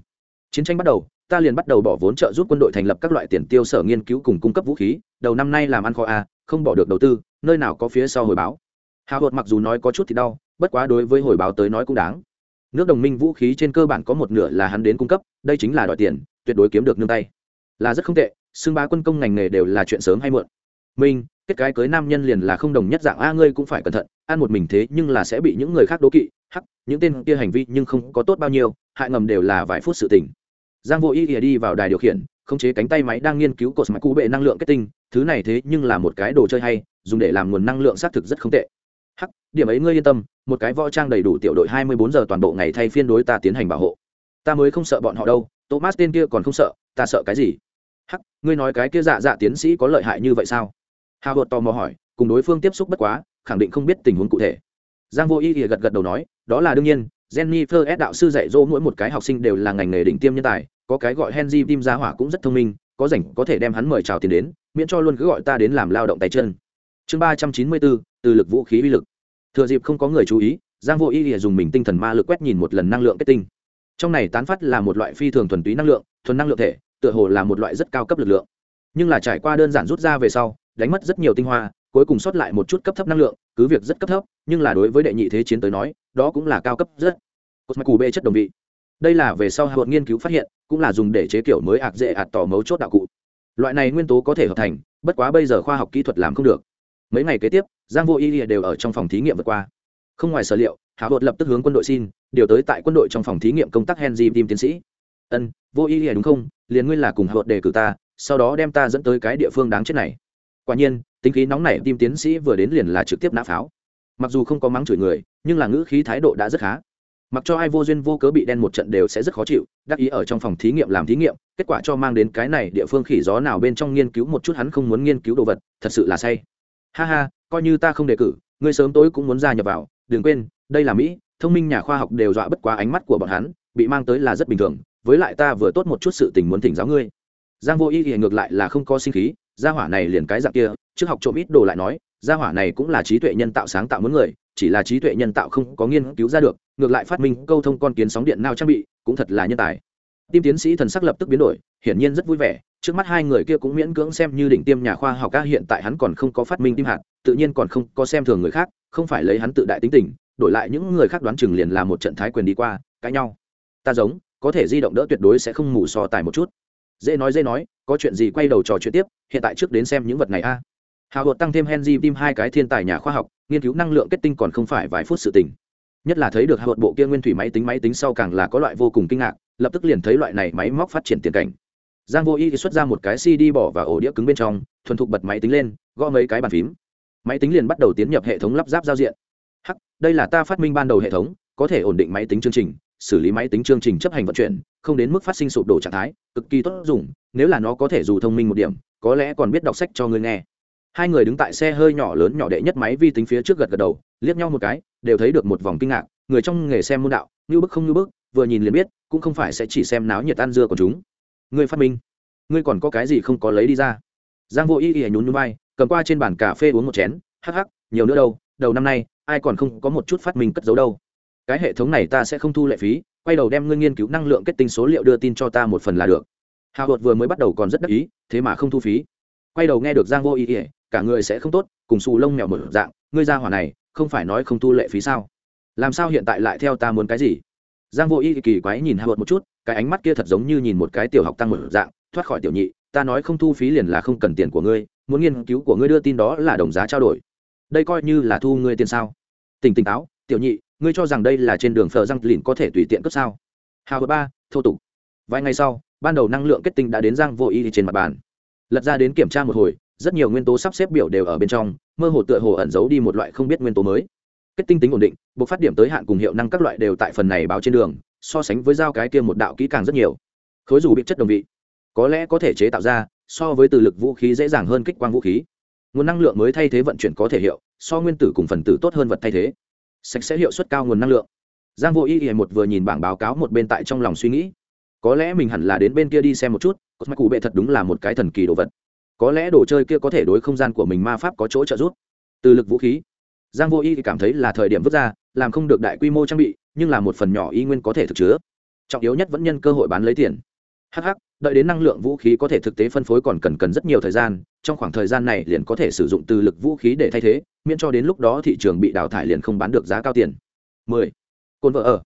Chiến tranh bắt đầu, ta liền bắt đầu bỏ vốn trợ giúp quân đội thành lập các loại tiền tiêu sở nghiên cứu cùng cung cấp vũ khí, đầu năm nay làm ăn kho a à, không bỏ được đầu tư, nơi nào có phía sau hồi báo. Hào hột mặc dù nói có chút thì đau, bất quá đối với hồi báo tới nói cũng đáng. Nước đồng minh vũ khí trên cơ bản có một nửa là hắn đến cung cấp, đây chính là đòi tiền, tuyệt đối kiếm được nương tay. Là rất không tệ xưng bá quân công ngành nghề đều là chuyện sớm hay muộn. Minh, kết cái cưới nam nhân liền là không đồng nhất dạng, a, ngươi cũng phải cẩn thận, ăn một mình thế nhưng là sẽ bị những người khác đố kỵ, hắc, những tên kia hành vi nhưng không có tốt bao nhiêu, hại ngầm đều là vài phút sự tình. Giang vô ý ỉa đi vào đài điều khiển, khống chế cánh tay máy đang nghiên cứu cột mạch cũ bệ năng lượng kết tinh, thứ này thế nhưng là một cái đồ chơi hay, dùng để làm nguồn năng lượng xác thực rất không tệ. Hắc, điểm ấy ngươi yên tâm, một cái võ trang đầy đủ tiểu đội hai mươi bốn giờ toàn bộ ngày thay phiên đối ta tiến hành bảo hộ. Ta mới không sợ bọn họ đâu, thomas tên kia còn không sợ, ta sợ cái gì? Ngươi nói cái kia dạ dạ tiến sĩ có lợi hại như vậy sao? Hào hột tò mò hỏi, cùng đối phương tiếp xúc bất quá, khẳng định không biết tình huống cụ thể. Giang vô ý ỉa gật gật đầu nói, đó là đương nhiên, jennifer s. đạo sư dạy dỗ mỗi một cái học sinh đều là ngành nghề đỉnh tiêm nhân tài, có cái gọi henry tim gia hỏa cũng rất thông minh, có rảnh có thể đem hắn mời chào tiền đến, miễn cho luôn cứ gọi ta đến làm lao động tay chân. Chương ba trăm chín mươi bốn, từ lực vũ khí uy lực. Thừa dịp không có người chú ý, giang vô ý ỉa dùng mình tinh thần ma lực quét nhìn một lần năng lượng kết tinh. Trong này tán phát là một loại phi thường thuần túy năng lượng, thuần năng lượng thể tựa hồ là một loại rất cao cấp lực lượng. Nhưng là trải qua đơn giản rút ra về sau, đánh mất rất nhiều tinh hoa, cuối cùng sót lại một chút cấp thấp năng lượng, cứ việc rất cấp thấp, nhưng là đối với đệ nhị thế chiến tới nói, đó cũng là cao cấp rất. Cột mạch cù bê chất đồng vị. Đây là về sau hạ bột nghiên cứu phát hiện, cũng là dùng để chế kiểu mới ạc dễ ạt tỏ mấu chốt đạo cụ. Loại này nguyên tố có thể hợp thành, bất quá bây giờ khoa học kỹ thuật làm không được. Mấy ngày kế tiếp, giang vô y đều ở trong phòng thí nghiệm vượt qua. Không ngoài sở liệu, hạ bột lập tức hướng quân đội xin, điều tới tại quân đội trong phòng thí nghiệm công tác henry tim tiến sĩ ân, vô ý y đúng không? Liền ngươi là cùng hạ bột đề cử ta, sau đó đem ta dẫn tới cái địa phương đáng chết này. Quả nhiên, tính khí nóng nảy tim tiến sĩ vừa đến liền là trực tiếp nã pháo. Mặc dù không có mắng chửi người, nhưng là ngữ khí thái độ đã rất khá. Mặc cho ai vô duyên vô cớ bị đen một trận đều sẽ rất khó chịu, đắc ý ở trong phòng thí nghiệm làm thí nghiệm, kết quả cho mang đến cái này địa phương khỉ gió nào bên trong nghiên cứu một chút hắn không muốn nghiên cứu đồ vật, thật sự là say. Ha ha, coi như ta không đề cử, ngươi sớm tối cũng muốn gia nhập vào, đừng quên, đây là mỹ, thông minh nhà khoa học đều dọa bất quá ánh mắt của bọn hắn, bị mang tới là rất bình thường với lại ta vừa tốt một chút sự tình muốn thỉnh giáo ngươi. Giang vô ý thì ngược lại là không có sinh khí, gia hỏa này liền cái dạng kia, trước học trộm ít đồ lại nói, gia hỏa này cũng là trí tuệ nhân tạo sáng tạo muốn người, chỉ là trí tuệ nhân tạo không có nghiên cứu ra được, ngược lại phát minh câu thông con kiến sóng điện nào trang bị, cũng thật là nhân tài. Tim tiến sĩ thần sắc lập tức biến đổi, hiển nhiên rất vui vẻ, trước mắt hai người kia cũng miễn cưỡng xem như đỉnh tiêm nhà khoa học ca hiện tại hắn còn không có phát minh tim hạt, tự nhiên còn không có xem thường người khác, không phải lấy hắn tự đại tính tình, đổi lại những người khác đoán chừng liền là một trận thái quyền đi qua, cãi nhau. Ta giống có thể di động đỡ tuyệt đối sẽ không mù so tài một chút. Dễ nói dễ nói, có chuyện gì quay đầu trò chuyện tiếp, hiện tại trước đến xem những vật này a. Hào hột tăng thêm henry tim hai cái thiên tài nhà khoa học, nghiên cứu năng lượng kết tinh còn không phải vài phút sự tình. Nhất là thấy được hào hột bộ kia nguyên thủy máy tính máy tính sau càng là có loại vô cùng kinh ngạc, lập tức liền thấy loại này máy móc phát triển tiền cảnh. Giang vô y xuất ra một cái cd bỏ vào ổ đĩa cứng bên trong, thuần thục bật máy tính lên, gõ mấy cái bàn phím. Máy tính liền bắt đầu tiến nhập hệ thống lắp ráp giao diện. Hắc, đây là ta phát minh ban đầu hệ thống, có thể ổn định máy tính chương trình xử lý máy tính chương trình chấp hành vận chuyển, không đến mức phát sinh sụp đổ trạng thái, cực kỳ tốt dùng, nếu là nó có thể dù thông minh một điểm, có lẽ còn biết đọc sách cho người nghe. Hai người đứng tại xe hơi nhỏ lớn nhỏ đệ nhất máy vi tính phía trước gật gật đầu, liếc nhau một cái, đều thấy được một vòng kinh ngạc, người trong nghề xem môn đạo, như bức không như bức, vừa nhìn liền biết, cũng không phải sẽ chỉ xem náo nhiệt tan dưa của chúng. Người phát minh, ngươi còn có cái gì không có lấy đi ra? Giang vô ý ý nhún nhún vai, cầm qua trên bàn cà phê uống một chén, hắc hắc, nhiều nữa đâu, đầu năm nay, ai còn không có một chút phát minh cất giấu đâu cái hệ thống này ta sẽ không thu lệ phí, quay đầu đem ngươi nghiên cứu năng lượng kết tinh số liệu đưa tin cho ta một phần là được. Hào hột vừa mới bắt đầu còn rất đắc ý, thế mà không thu phí. Quay đầu nghe được giang vô ý ỉa cả người sẽ không tốt, cùng xù lông mèo một dạng, ngươi ra hỏa này, không phải nói không thu lệ phí sao? Làm sao hiện tại lại theo ta muốn cái gì? Giang vô ý kỳ quái nhìn hào hột một chút, cái ánh mắt kia thật giống như nhìn một cái tiểu học tăng một dạng, thoát khỏi tiểu nhị, ta nói không thu phí liền là không cần tiền của ngươi, muốn nghiên cứu của ngươi đưa tin đó là đồng giá trao đổi. Đây coi như là thu ngươi tiền sao? Tỉnh tỉnh táo, tiểu nhị ngươi cho rằng đây là trên đường phờ răng lìn có thể tùy tiện cấp sao? Hào ba, thô tục. Vài ngày sau, ban đầu năng lượng kết tinh đã đến giang vô y trên mặt bàn. Lật ra đến kiểm tra một hồi, rất nhiều nguyên tố sắp xếp biểu đều ở bên trong, mơ hồ tựa hồ ẩn giấu đi một loại không biết nguyên tố mới. Kết tinh tính ổn định buộc phát điểm tới hạn cùng hiệu năng các loại đều tại phần này báo trên đường, so sánh với dao cái kia một đạo kỹ càng rất nhiều. Khối dù bị chất đồng vị, có lẽ có thể chế tạo ra, so với từ lực vũ khí dễ dàng hơn kích quang vũ khí. Nguồn năng lượng mới thay thế vận chuyển có thể hiệu, so nguyên tử cùng phần tử tốt hơn vật thay thế sạch sẽ hiệu suất cao nguồn năng lượng. Giang vô ý y một vừa nhìn bảng báo cáo một bên tại trong lòng suy nghĩ. Có lẽ mình hẳn là đến bên kia đi xem một chút cosmic cụ bệ thật đúng là một cái thần kỳ đồ vật. Có lẽ đồ chơi kia có thể đối không gian của mình ma pháp có chỗ trợ giúp. Từ lực vũ khí, giang vô y cảm thấy là thời điểm vứt ra, làm không được đại quy mô trang bị, nhưng là một phần nhỏ y nguyên có thể thực chứa. Trọng yếu nhất vẫn nhân cơ hội bán lấy tiền hh đợi đến năng lượng vũ khí có thể thực tế phân phối còn cần cần rất nhiều thời gian, trong khoảng thời gian này liền có thể sử dụng từ lực vũ khí để thay thế, miễn cho đến lúc đó thị trường bị đào thải liền không bán được giá cao tiền. 10. côn vợ ở.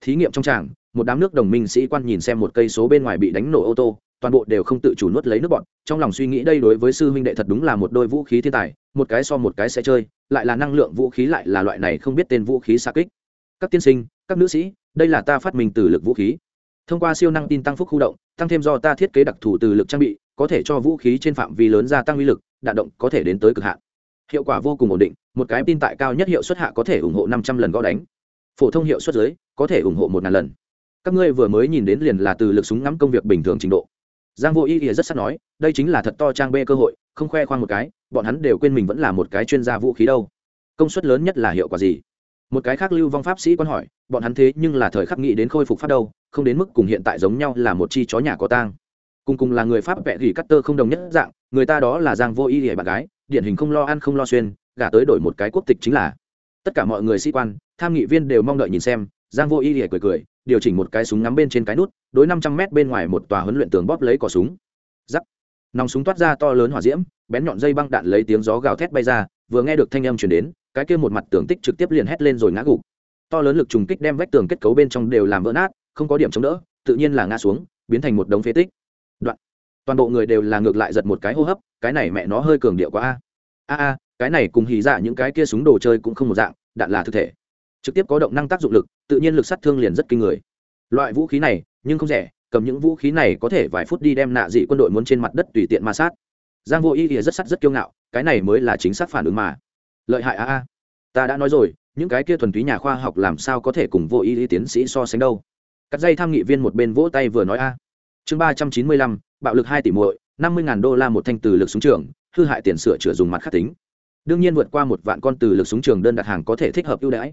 Thí nghiệm trong tràng, một đám nước đồng minh sĩ quan nhìn xem một cây số bên ngoài bị đánh nổ ô tô, toàn bộ đều không tự chủ nuốt lấy nước bọn, trong lòng suy nghĩ đây đối với sư huynh đệ thật đúng là một đôi vũ khí thiên tài, một cái so một cái sẽ chơi, lại là năng lượng vũ khí lại là loại này không biết tên vũ khí xa kích. Các tiên sinh, các nữ sĩ, đây là ta phát minh từ lực vũ khí thông qua siêu năng tin tăng phúc khu động, tăng thêm do ta thiết kế đặc thù từ lực trang bị, có thể cho vũ khí trên phạm vi lớn gia tăng uy lực, đạn động có thể đến tới cực hạn. Hiệu quả vô cùng ổn định, một cái tin tại cao nhất hiệu suất hạ có thể ủng hộ năm trăm lần gõ đánh. Phổ thông hiệu suất dưới, có thể ủng hộ một ngàn lần. Các ngươi vừa mới nhìn đến liền là từ lực súng ngắm công việc bình thường trình độ. Giang vô ý ỉa rất sắc nói, đây chính là thật to trang bê cơ hội, không khoe khoang một cái, bọn hắn đều quên mình vẫn là một cái chuyên gia vũ khí đâu. Công suất lớn nhất là hiệu quả gì? Một cái khác lưu vong pháp sĩ quan hỏi, bọn hắn thế nhưng là thời khắc nghĩ đến khôi phục phát đâu, không đến mức cùng hiện tại giống nhau là một chi chó nhà có tang. Cùng cùng là người pháp vẽ gỉ cắt tơ không đồng nhất dạng, người ta đó là giang vô y hề bạn gái, điển hình không lo ăn không lo xuyên, gả tới đổi một cái quốc tịch chính là. Tất cả mọi người sĩ quan, tham nghị viên đều mong đợi nhìn xem, giang vô y hề cười cười, điều chỉnh một cái súng ngắm bên trên cái nút, đối năm trăm mét bên ngoài một tòa huấn luyện tường bóp lấy cò súng. Giắc. Nòng súng toát ra to lớn hỏa diễm, bén nhọn dây băng đạn lấy tiếng gió gào thét bay ra, vừa nghe được thanh âm truyền đến cái kia một mặt tường tích trực tiếp liền hét lên rồi ngã gục. To lớn lực trùng kích đem vách tường kết cấu bên trong đều làm vỡ nát, không có điểm chống đỡ, tự nhiên là ngã xuống, biến thành một đống phế tích. Đoạn. Toàn bộ người đều là ngược lại giật một cái hô hấp, cái này mẹ nó hơi cường điệu quá a. A a, cái này cùng hì dạ những cái kia súng đồ chơi cũng không một dạng, đạn là thực thể. Trực tiếp có động năng tác dụng lực, tự nhiên lực sát thương liền rất kinh người. Loại vũ khí này, nhưng không rẻ, cầm những vũ khí này có thể vài phút đi đem nạ dị quân đội muốn trên mặt đất tùy tiện ma sát. Giang vô ý ỉa rất sắt rất kiêu ngạo, cái này mới là chính xác phản ứng mà lợi hại a a. Ta đã nói rồi những cái kia thuần túy nhà khoa học làm sao có thể cùng vô ý, ý tiến sĩ so sánh đâu. Cắt dây tham nghị viên một bên vỗ tay vừa nói a. Chương ba trăm chín mươi lăm bạo lực hai tỷ muội năm mươi ngàn đô la một thanh từ lực súng trường hư hại tiền sửa chữa dùng mặt khắc tính. Đương nhiên vượt qua một vạn con từ lực súng trường đơn đặt hàng có thể thích hợp ưu đãi.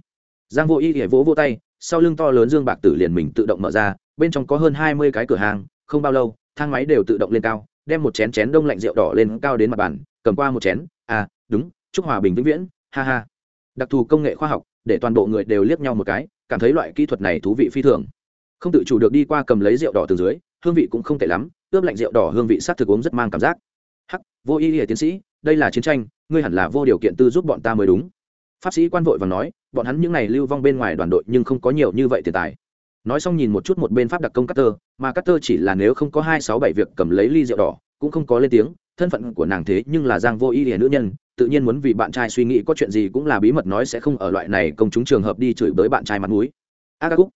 Giang vô ý ỉa vỗ vô tay sau lưng to lớn dương bạc tử liền mình tự động mở ra bên trong có hơn hai mươi cái cửa hàng không bao lâu thang máy đều tự động lên cao đem một chén chén đông lạnh rượu đỏ lên cao đến mặt bàn cầm qua một chén à đúng chúc hòa bình vĩnh viễn, ha ha. Đặc thù công nghệ khoa học, để toàn bộ người đều liếc nhau một cái, cảm thấy loại kỹ thuật này thú vị phi thường. Không tự chủ được đi qua cầm lấy rượu đỏ từ dưới, hương vị cũng không tệ lắm, ướp lạnh rượu đỏ hương vị s á t thực uống rất mang cảm giác. Hắc, vô ý ỉa tiến sĩ, đây là chiến tranh, ngươi hẳn là vô điều kiện tư giúp bọn ta mới đúng. Pháp sĩ quan vội và nói, bọn hắn những n à y lưu vong bên ngoài đoàn đội nhưng không có nhiều như vậy tiền tài. Nói xong nhìn một chút một bên pháp đặc công cutter mà cutter chỉ là nếu không có hai sáu bảy việc cầm lấy ly rượu đỏ, cũng không có lên tiếng, thân phận của nàng thế nhưng là giang vô ý hiền nữ nhân tự nhiên muốn vì bạn trai suy nghĩ có chuyện gì cũng là bí mật nói sẽ không ở loại này công chúng trường hợp đi chửi bới bạn trai mặt mũi. A cúc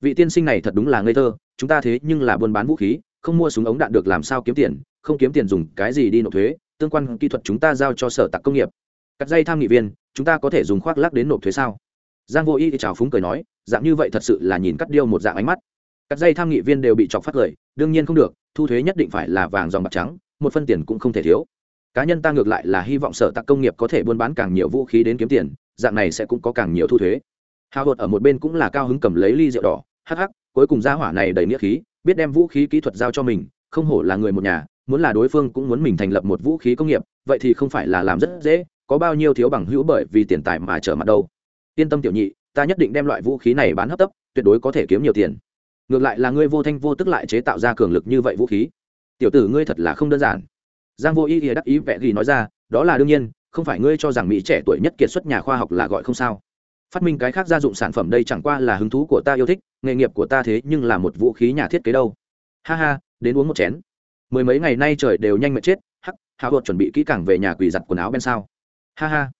vị tiên sinh này thật đúng là ngây thơ, chúng ta thế nhưng là buôn bán vũ khí, không mua súng ống đạn được làm sao kiếm tiền, không kiếm tiền dùng cái gì đi nộp thuế, tương quan kỹ thuật chúng ta giao cho sở tạc công nghiệp. Cắt dây tham nghị viên, chúng ta có thể dùng khoác lắc đến nộp thuế sao? Giang vô y thì chào phúng cười nói, dạng như vậy thật sự là nhìn cắt điêu một dạng ánh mắt. Cắt dây tham nghị viên đều bị chọc phát cười, đương nhiên không được, thu thuế nhất định phải là vàng dòng bạc trắng, một phân tiền cũng không thể thiếu cá nhân ta ngược lại là hy vọng sở tạc công nghiệp có thể buôn bán càng nhiều vũ khí đến kiếm tiền, dạng này sẽ cũng có càng nhiều thu thuế. Hào hột ở một bên cũng là cao hứng cầm lấy ly rượu đỏ, hắc hắc, cuối cùng ra hỏa này đầy nghĩa khí, biết đem vũ khí kỹ thuật giao cho mình, không hổ là người một nhà, muốn là đối phương cũng muốn mình thành lập một vũ khí công nghiệp, vậy thì không phải là làm rất dễ, có bao nhiêu thiếu bằng hữu bởi vì tiền tài mà trở mặt đâu. Yên tâm tiểu nhị, ta nhất định đem loại vũ khí này bán hấp tấp, tuyệt đối có thể kiếm nhiều tiền. Ngược lại là ngươi vô thanh vô tức lại chế tạo ra cường lực như vậy vũ khí. Tiểu tử ngươi thật là không đơn giản giang vô ý ý đắc ý vẽ gì nói ra, đó là đương nhiên, không phải ngươi cho rằng mỹ trẻ tuổi nhất kiệt xuất nhà khoa học là gọi không sao. Phát minh cái khác gia dụng sản phẩm đây chẳng qua là hứng thú của ta yêu thích, nghề nghiệp của ta thế nhưng là một vũ khí nhà thiết kế đâu. Ha ha, đến uống một chén. Mười mấy ngày nay trời đều nhanh mệt chết, hắc, hào hột chuẩn bị kỹ càng về nhà quỳ giặt quần áo bên sao. Ha ha.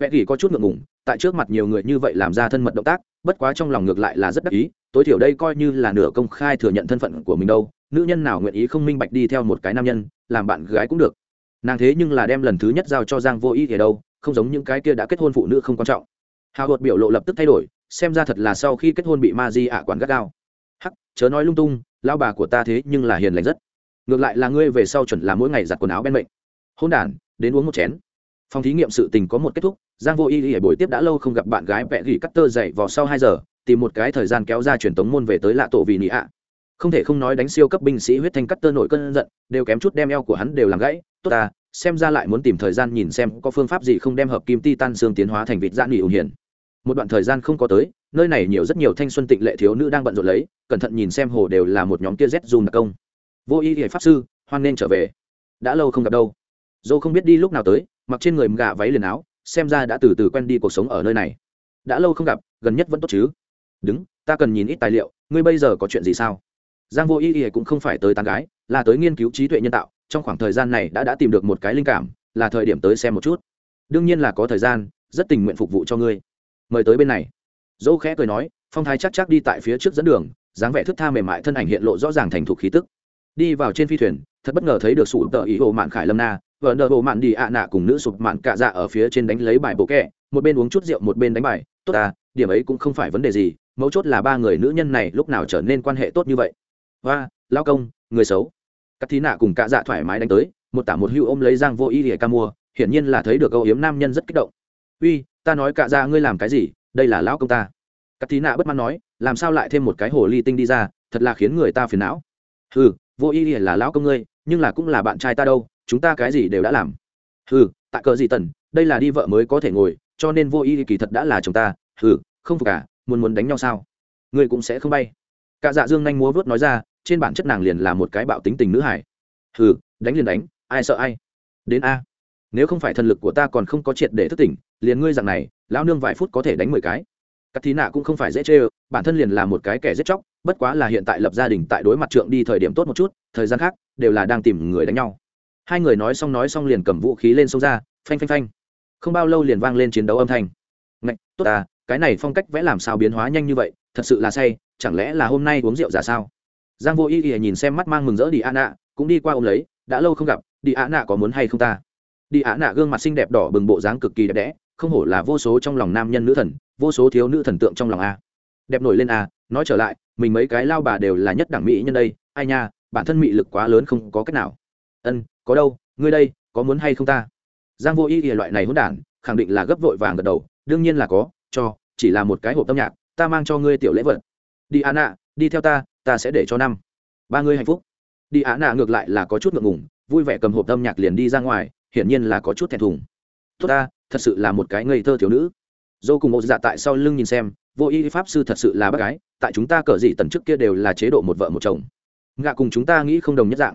Vẽ gỉ có chút ngượng ngùng, tại trước mặt nhiều người như vậy làm ra thân mật động tác, bất quá trong lòng ngược lại là rất đắc ý, tối thiểu đây coi như là nửa công khai thừa nhận thân phận của mình đâu nữ nhân nào nguyện ý không minh bạch đi theo một cái nam nhân, làm bạn gái cũng được. Nàng thế nhưng là đem lần thứ nhất giao cho giang vô ý thì đâu, không giống những cái kia đã kết hôn phụ nữ không quan trọng. Hào hột biểu lộ lập tức thay đổi, xem ra thật là sau khi kết hôn bị ma di ạ quản gắt gao. Hắc, chớ nói lung tung lao bà của ta thế nhưng là hiền lành rất. Ngược lại là ngươi về sau chuẩn là mỗi ngày giặt quần áo bên mệnh. Hôn đ đến uống một chén. Phòng thí nghiệm sự tình có một kết thúc, giang vô y y buổi tiếp đã lâu không gặp bạn gái vẽ gỉ cắt tơ dậy vào sau hai giờ, tìm một cái thời gian kéo ra truyền tống môn về tới lạ tổ vì nị ạ không thể không nói đánh siêu cấp binh sĩ huyết thanh cắt tơ nổi cơn giận, đều kém chút đem eo của hắn đều làm gãy. Tốt ta, xem ra lại muốn tìm thời gian nhìn xem có phương pháp gì không đem hợp kim ti tan xương tiến hóa thành vịt dạn nghỉ ủng hiển một đoạn thời gian không có tới, nơi này nhiều rất nhiều thanh xuân tịnh lệ thiếu nữ đang bận rộn lấy, cẩn thận nhìn xem hồ đều là một nhóm kia z zoom đặc công. Vô y hệ pháp sư, hoan nên trở về. Đã lâu không gặp đâu. Dâu không biết đi lúc nào tới, mặc trên người gà váy liền áo, xem ra đã từ từ quen đi cuộc sống ở nơi này. Đã lâu không gặp, gần nhất vẫn tốt chứ? Đứng, ta cần nhìn ít tài liệu, ngươi bây giờ có chuyện gì sao? Giang vô ý ý cũng không phải tới tán gái, là tới nghiên cứu trí tuệ nhân tạo, trong khoảng thời gian này đã đã tìm được một cái linh cảm, là thời điểm tới xem một chút. Đương nhiên là có thời gian, rất tình nguyện phục vụ cho ngươi. Mời tới bên này. Dỗ khẽ cười nói, phong thái chắc chắc đi tại phía trước dẫn đường, dáng vẻ thức tha mềm mại thân ảnh hiện lộ rõ ràng thành thục khí tức. Đi vào trên phi thuyền, thật bất ngờ thấy được sụp tợ ý hồ mạn khải lâm na, vợ nợ hồ mạn đi ạ nạ cùng nữ sụp mạn cạ dạ ở phía trên đánh lấy bài bộ kẹ, một bên uống chút rượu một bên đánh bài. Tốt à điểm ấy cũng không phải vấn đề gì, mấu chốt là ba người nữ nhân này lúc nào trở nên quan hệ tốt như vậy và lao công, người xấu. Các thí nạ cùng cạ dạ thoải mái đánh tới, một tả một hưu ôm lấy giang vô ý ỉa ca mua, hiển nhiên là thấy được âu yếm nam nhân rất kích động. Uy, ta nói cạ dạ ngươi làm cái gì? Đây là lão công ta. Các thí nạ bất mãn nói, làm sao lại thêm một cái hồ ly tinh đi ra, thật là khiến người ta phiền não. Ừ vô ý ỉa là lão công ngươi, nhưng là cũng là bạn trai ta đâu, chúng ta cái gì đều đã làm. Ừ tại cờ gì tần, đây là đi vợ mới có thể ngồi, cho nên vô ý kỳ thật đã là chồng ta. Ừ không phục cả muốn muốn đánh nhau sao? Ngươi cũng sẽ không bay. Cả dạ dương nhanh múa vớt nói ra trên bản chất nàng liền là một cái bạo tính tình nữ hải. Hừ, đánh liền đánh, ai sợ ai? Đến a. Nếu không phải thần lực của ta còn không có triệt để thức tỉnh, liền ngươi rằng này, lão nương vài phút có thể đánh mười cái. Các thí nạ cũng không phải dễ chê ơ, bản thân liền là một cái kẻ giết chóc, bất quá là hiện tại lập gia đình tại đối mặt trượng đi thời điểm tốt một chút, thời gian khác, đều là đang tìm người đánh nhau. Hai người nói xong nói xong liền cầm vũ khí lên sông ra, phanh phanh phanh. Không bao lâu liền vang lên chiến đấu âm thanh. Ngạch, tốt à cái này phong cách vẽ làm sao biến hóa nhanh như vậy, thật sự là say, chẳng lẽ là hôm nay uống rượu giả sao? Giang vô ý ý nhìn xem mắt mang mừng rỡ đi ạ nạ cũng đi qua ôm lấy, đã lâu không gặp đi ạ nạ có muốn hay không ta? Đi ạ nạ gương mặt xinh đẹp đỏ bừng bộ dáng cực kỳ đẹp đẽ, không hổ là vô số trong lòng nam nhân nữ thần, vô số thiếu nữ thần tượng trong lòng a. Đẹp nổi lên a, nói trở lại, mình mấy cái lao bà đều là nhất đẳng mỹ nhân đây, ai nha, bản thân mị lực quá lớn không có cách nào. Ân, có đâu, ngươi đây, có muốn hay không ta? Giang vô ý ý loại này hỗn đản, khẳng định là gấp vội vàng gật đầu, đương nhiên là có, cho, chỉ là một cái hộp âm nhạc, ta mang cho ngươi tiểu lễ vật. Đi ạ nạ đi theo ta ta sẽ để cho năm. Ba ngươi hạnh phúc. Đi á nạ ngược lại là có chút ngượng ngùng, vui vẻ cầm hộp âm nhạc liền đi ra ngoài, hiển nhiên là có chút thẹn thùng. Tốt ta, thật sự là một cái ngây thơ thiếu nữ. Dô cùng một dạ tại sau lưng nhìn xem, vô y pháp sư thật sự là bác gái, tại chúng ta cờ gì tần trước kia đều là chế độ một vợ một chồng. Ngạ cùng chúng ta nghĩ không đồng nhất dạng.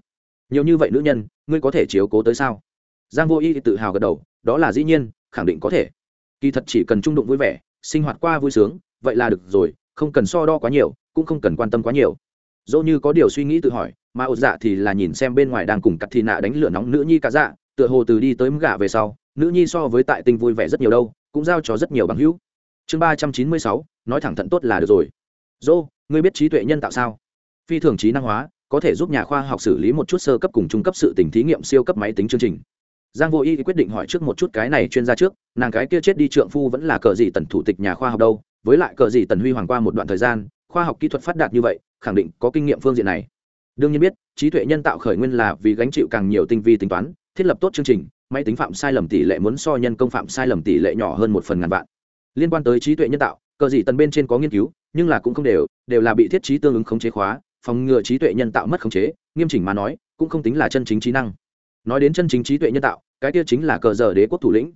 Nhiều như vậy nữ nhân, ngươi có thể chiếu cố tới sao? Giang vô y tự hào gật đầu, đó là dĩ nhiên, khẳng định có thể. Kỳ thật chỉ cần trung đụng vui vẻ, sinh hoạt qua vui sướng, vậy là được rồi không cần so đo quá nhiều, cũng không cần quan tâm quá nhiều. Dẫu như có điều suy nghĩ tự hỏi, mà ột dạ thì là nhìn xem bên ngoài đang cùng cắt thị nạ đánh lửa nóng nữ nhi cả dạ tựa hồ từ đi tới mức về sau, nữ nhi so với tại tinh vui vẻ rất nhiều đâu, cũng giao cho rất nhiều bằng hữu. Chương ba trăm chín mươi sáu, nói thẳng thận tốt là được rồi. Dô, ngươi biết trí tuệ nhân tạo sao? Phi thường trí năng hóa, có thể giúp nhà khoa học xử lý một chút sơ cấp cùng trung cấp sự tình thí nghiệm siêu cấp máy tính chương trình. Giang vô y quyết định hỏi trước một chút cái này chuyên gia trước, nàng cái kia chết đi trượng phu vẫn là cờ gì tần thủ tịch nhà khoa học đâu? Với lại cờ gì tần huy hoàng qua một đoạn thời gian, khoa học kỹ thuật phát đạt như vậy, khẳng định có kinh nghiệm phương diện này. Đương nhiên biết, trí tuệ nhân tạo khởi nguyên là vì gánh chịu càng nhiều tinh vi tính toán, thiết lập tốt chương trình, máy tính phạm sai lầm tỷ lệ muốn so nhân công phạm sai lầm tỷ lệ nhỏ hơn một phần ngàn vạn. Liên quan tới trí tuệ nhân tạo, cờ gì tần bên trên có nghiên cứu, nhưng là cũng không đều đều là bị thiết trí tương ứng khống chế khóa, phòng ngừa trí tuệ nhân tạo mất khống chế, nghiêm chỉnh mà nói, cũng không tính là chân chính trí năng. Nói đến chân chính trí tuệ nhân tạo, cái kia chính là cờ giờ đế quốc thủ lĩnh.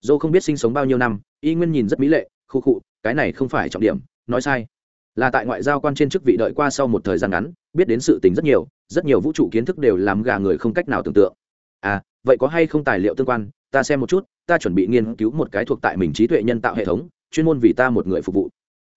Dô không biết sinh sống bao nhiêu năm, y nguyên nhìn rất mỹ lệ khu khụ cái này không phải trọng điểm, nói sai. Là tại ngoại giao quan trên chức vị đợi qua sau một thời gian ngắn, biết đến sự tình rất nhiều rất nhiều vũ trụ kiến thức đều làm gà người không cách nào tưởng tượng. À vậy có hay không tài liệu tương quan? Ta xem một chút, ta chuẩn bị nghiên cứu một cái thuộc tại mình trí tuệ nhân tạo hệ thống, chuyên môn vì ta một người phục vụ.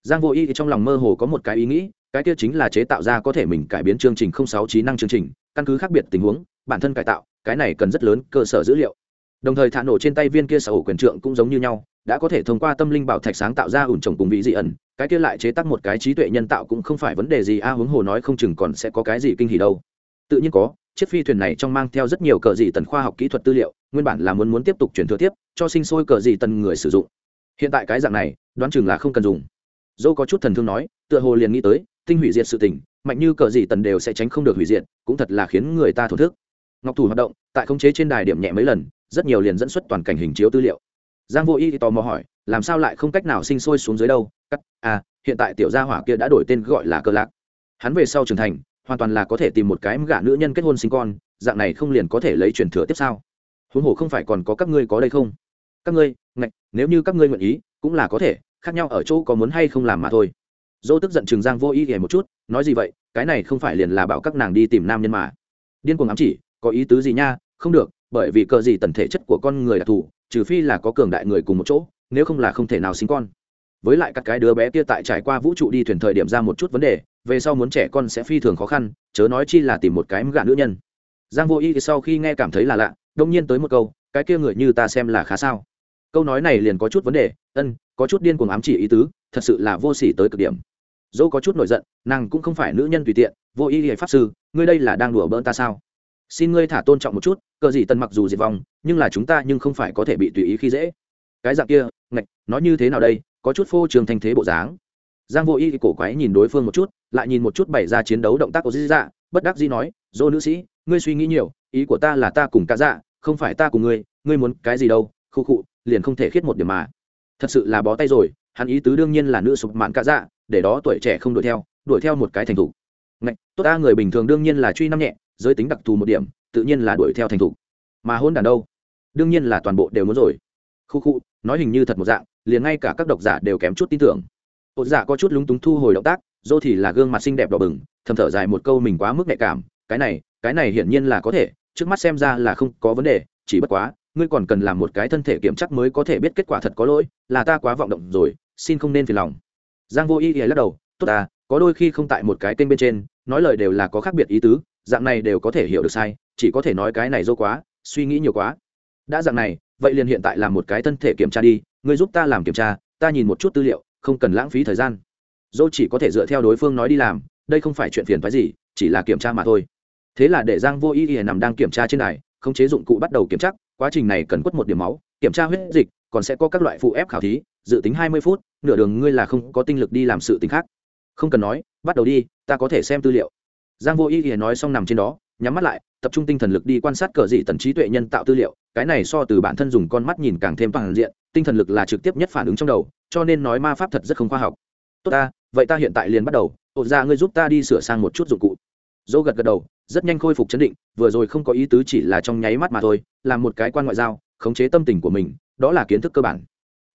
Giang vô y trong lòng mơ hồ có một cái ý nghĩ, cái kia chính là chế tạo ra có thể mình cải biến chương trình không sáu trí năng chương trình, căn cứ khác biệt tình huống, bản thân cải tạo, cái này cần rất lớn cơ sở dữ liệu đồng thời thả nổ trên tay viên kia sở hữu quyền trượng cũng giống như nhau đã có thể thông qua tâm linh bảo thạch sáng tạo ra ủn trồng cùng vị dị ẩn. Cái kia lại chế tác một cái trí tuệ nhân tạo cũng không phải vấn đề gì a à, huống hồ nói không chừng còn sẽ có cái gì kinh hỉ đâu. Tự nhiên có chiếc phi thuyền này trong mang theo rất nhiều cờ dị tần khoa học kỹ thuật tư liệu nguyên bản là muốn muốn tiếp tục chuyển thừa tiếp cho sinh sôi cờ dị tần người sử dụng. Hiện tại cái dạng này đoán chừng là không cần dùng. Dẫu có chút thần thương nói tựa hồ liền nghĩ tới tinh hủy diệt sự tình mạnh như cờ dị tần đều sẽ tránh không được hủy diệt cũng thật là khiến người ta thổn thức. Ngọc thủ hoạt động tại khống chế trên đài điểm nhẹ mấy lần rất nhiều liền dẫn xuất toàn cảnh hình chiếu tư liệu. Giang vô y tò mò hỏi, làm sao lại không cách nào sinh sôi xuống dưới đâu? Cắt à hiện tại tiểu gia hỏa kia đã đổi tên gọi là cơ lạc. Hắn về sau trưởng thành, hoàn toàn là có thể tìm một cái gả nữ nhân kết hôn sinh con, dạng này không liền có thể lấy truyền thừa tiếp sao huống hồ không phải còn có các ngươi có đây không? Các ngươi, ngạch, nếu như các ngươi nguyện ý, cũng là có thể, khác nhau ở chỗ có muốn hay không làm mà thôi. Dô tức giận chừng giang vô ý ghẻ một chút, nói gì vậy, cái này không phải liền là bảo các nàng đi tìm nam nhân mà. Điên cuồng ám chỉ, có ý tứ gì nha không được, bởi vì cờ gì tần thể chất của con người đặc thù trừ phi là có cường đại người cùng một chỗ, nếu không là không thể nào sinh con. Với lại các cái đứa bé kia tại trải qua vũ trụ đi thuyền thời điểm ra một chút vấn đề, về sau muốn trẻ con sẽ phi thường khó khăn, chớ nói chi là tìm một cái gạ nữ nhân. Giang vô y sau khi nghe cảm thấy là lạ, đông nhiên tới một câu, cái kia người như ta xem là khá sao? Câu nói này liền có chút vấn đề, ân, có chút điên cuồng ám chỉ ý tứ, thật sự là vô sỉ tới cực điểm. Dẫu có chút nổi giận, nàng cũng không phải nữ nhân tùy tiện, vô y hệ pháp sư, ngươi đây là đang đùa bỡn ta sao? Xin ngươi thả tôn trọng một chút, cờ gì tần mặc dù diệt vong, nhưng là chúng ta nhưng không phải có thể bị tùy ý khi dễ. Cái dạng kia, ngạch, nói như thế nào đây, có chút phô trường thanh thế bộ dáng. Giang vô y cổ quái nhìn đối phương một chút, lại nhìn một chút bày ra chiến đấu động tác của dĩ dạ bất đắc dĩ nói, dô nữ sĩ, ngươi suy nghĩ nhiều, ý của ta là ta cùng cả dạ không phải ta cùng ngươi ngươi muốn cái gì đâu, khu khụ liền không thể khiết một điểm mà. Thật sự là bó tay rồi, hắn ý tứ đương nhiên là nữ sụp mạn cả dạ để đó tuổi trẻ không đuổi theo đuổi theo một cái thành thủ ngạch, tốt ta, người bình thường đương nhiên là truy năm nhẹ giới tính đặc thù một điểm, tự nhiên là đuổi theo thành thủ mà hôn đàn đâu? Đương nhiên là toàn bộ đều muốn rồi. Khu khu, nói hình như thật một dạng, liền ngay cả các độc giả đều kém chút tin tưởng. Ột giả có chút lúng túng thu hồi động tác, dô thì là gương mặt xinh đẹp đỏ bừng, thầm thở dài một câu mình quá mức nhạy cảm, cái này cái này hiển nhiên là có thể, trước mắt xem ra là không có vấn đề, chỉ bất quá, ngươi còn cần làm một cái thân thể kiểm chắc mới có thể biết kết quả thật có lỗi, là ta quá vọng động rồi, xin không nên phiền lòng. Giang vô ý ý lắc đầu, tốt ta, có đôi khi không tại một cái kênh bên trên, nói lời đều là có khác biệt ý tứ dạng này đều có thể hiểu được sai, chỉ có thể nói cái này dâu quá, suy nghĩ nhiều quá. Đã dạng này, vậy liền hiện tại làm một cái thân thể kiểm tra đi, ngươi giúp ta làm kiểm tra, ta nhìn một chút tư liệu, không cần lãng phí thời gian. Dô chỉ có thể dựa theo đối phương nói đi làm, đây không phải chuyện phiền phái gì, chỉ là kiểm tra mà thôi. Thế là để giang vô ý ý nằm đang kiểm tra trên này không chế dụng cụ bắt đầu kiểm tra, quá trình này cần quất một điểm máu, kiểm tra huyết dịch, còn sẽ có các loại phụ ép khảo thí, dự tính hai mươi phút, nửa đường ngươi là không có tinh lực đi làm sự tình khác. Không cần nói, bắt đầu đi, ta có thể xem tư liệu giang vô ý ý nói xong nằm trên đó, nhắm mắt lại, tập trung tinh thần lực đi quan sát cờ dị tần trí tuệ nhân tạo tư liệu, cái này so từ bản thân dùng con mắt nhìn càng thêm toàn diện, tinh thần lực là trực tiếp nhất phản ứng trong đầu, cho nên nói ma pháp thật rất không khoa học. Tốt ta, vậy ta hiện tại liền bắt đầu ột ra ngươi giúp ta đi sửa sang một chút dụng cụ. Dỗ gật gật đầu, rất nhanh khôi phục chấn định, vừa rồi không có ý tứ chỉ là trong nháy mắt mà thôi, làm một cái quan ngoại giao, khống chế tâm tình của mình, đó là kiến thức cơ bản.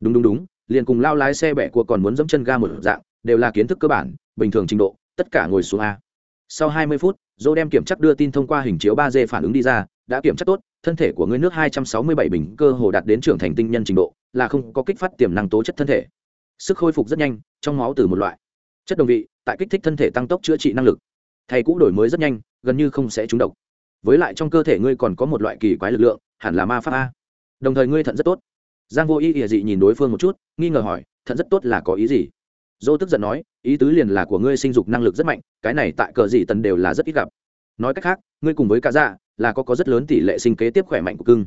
Đúng đúng đúng, liền cùng lao lái xe bẻ của còn muốn dẫm chân ga một dạng, đều là kiến thức cơ bản, bình thường trình độ, tất cả ngồi xuống a sau 20 phút dô đem kiểm chắc đưa tin thông qua hình chiếu ba d phản ứng đi ra, đã kiểm chắc tốt, thân thể của người nước 267 bình cơ hồ đạt đến trưởng thành tinh nhân trình độ, là không có kích phát tiềm năng tố chất thân thể. Sức khôi phục rất nhanh, trong máu từ một loại. Chất đồng vị, tại kích thích thân thể tăng tốc chữa trị năng lực. Thầy cũ đổi mới rất nhanh, gần như không sẽ trúng độc. Với lại trong cơ thể ngươi còn có một loại kỳ quái lực lượng, hẳn là ma pháp a. Đồng thời ngươi thận rất tốt. Giang vô ý ỉa dị nhìn đối phương một chút, nghi ngờ hỏi, thận rất tốt là có ý gì? Dô tức giận nói, ý tứ liền là của ngươi sinh dục năng lực rất mạnh, cái này tại cờ dị tần đều là rất ít gặp. Nói cách khác, ngươi cùng với cả dạ là có có rất lớn tỷ lệ sinh kế tiếp khỏe mạnh của cưng.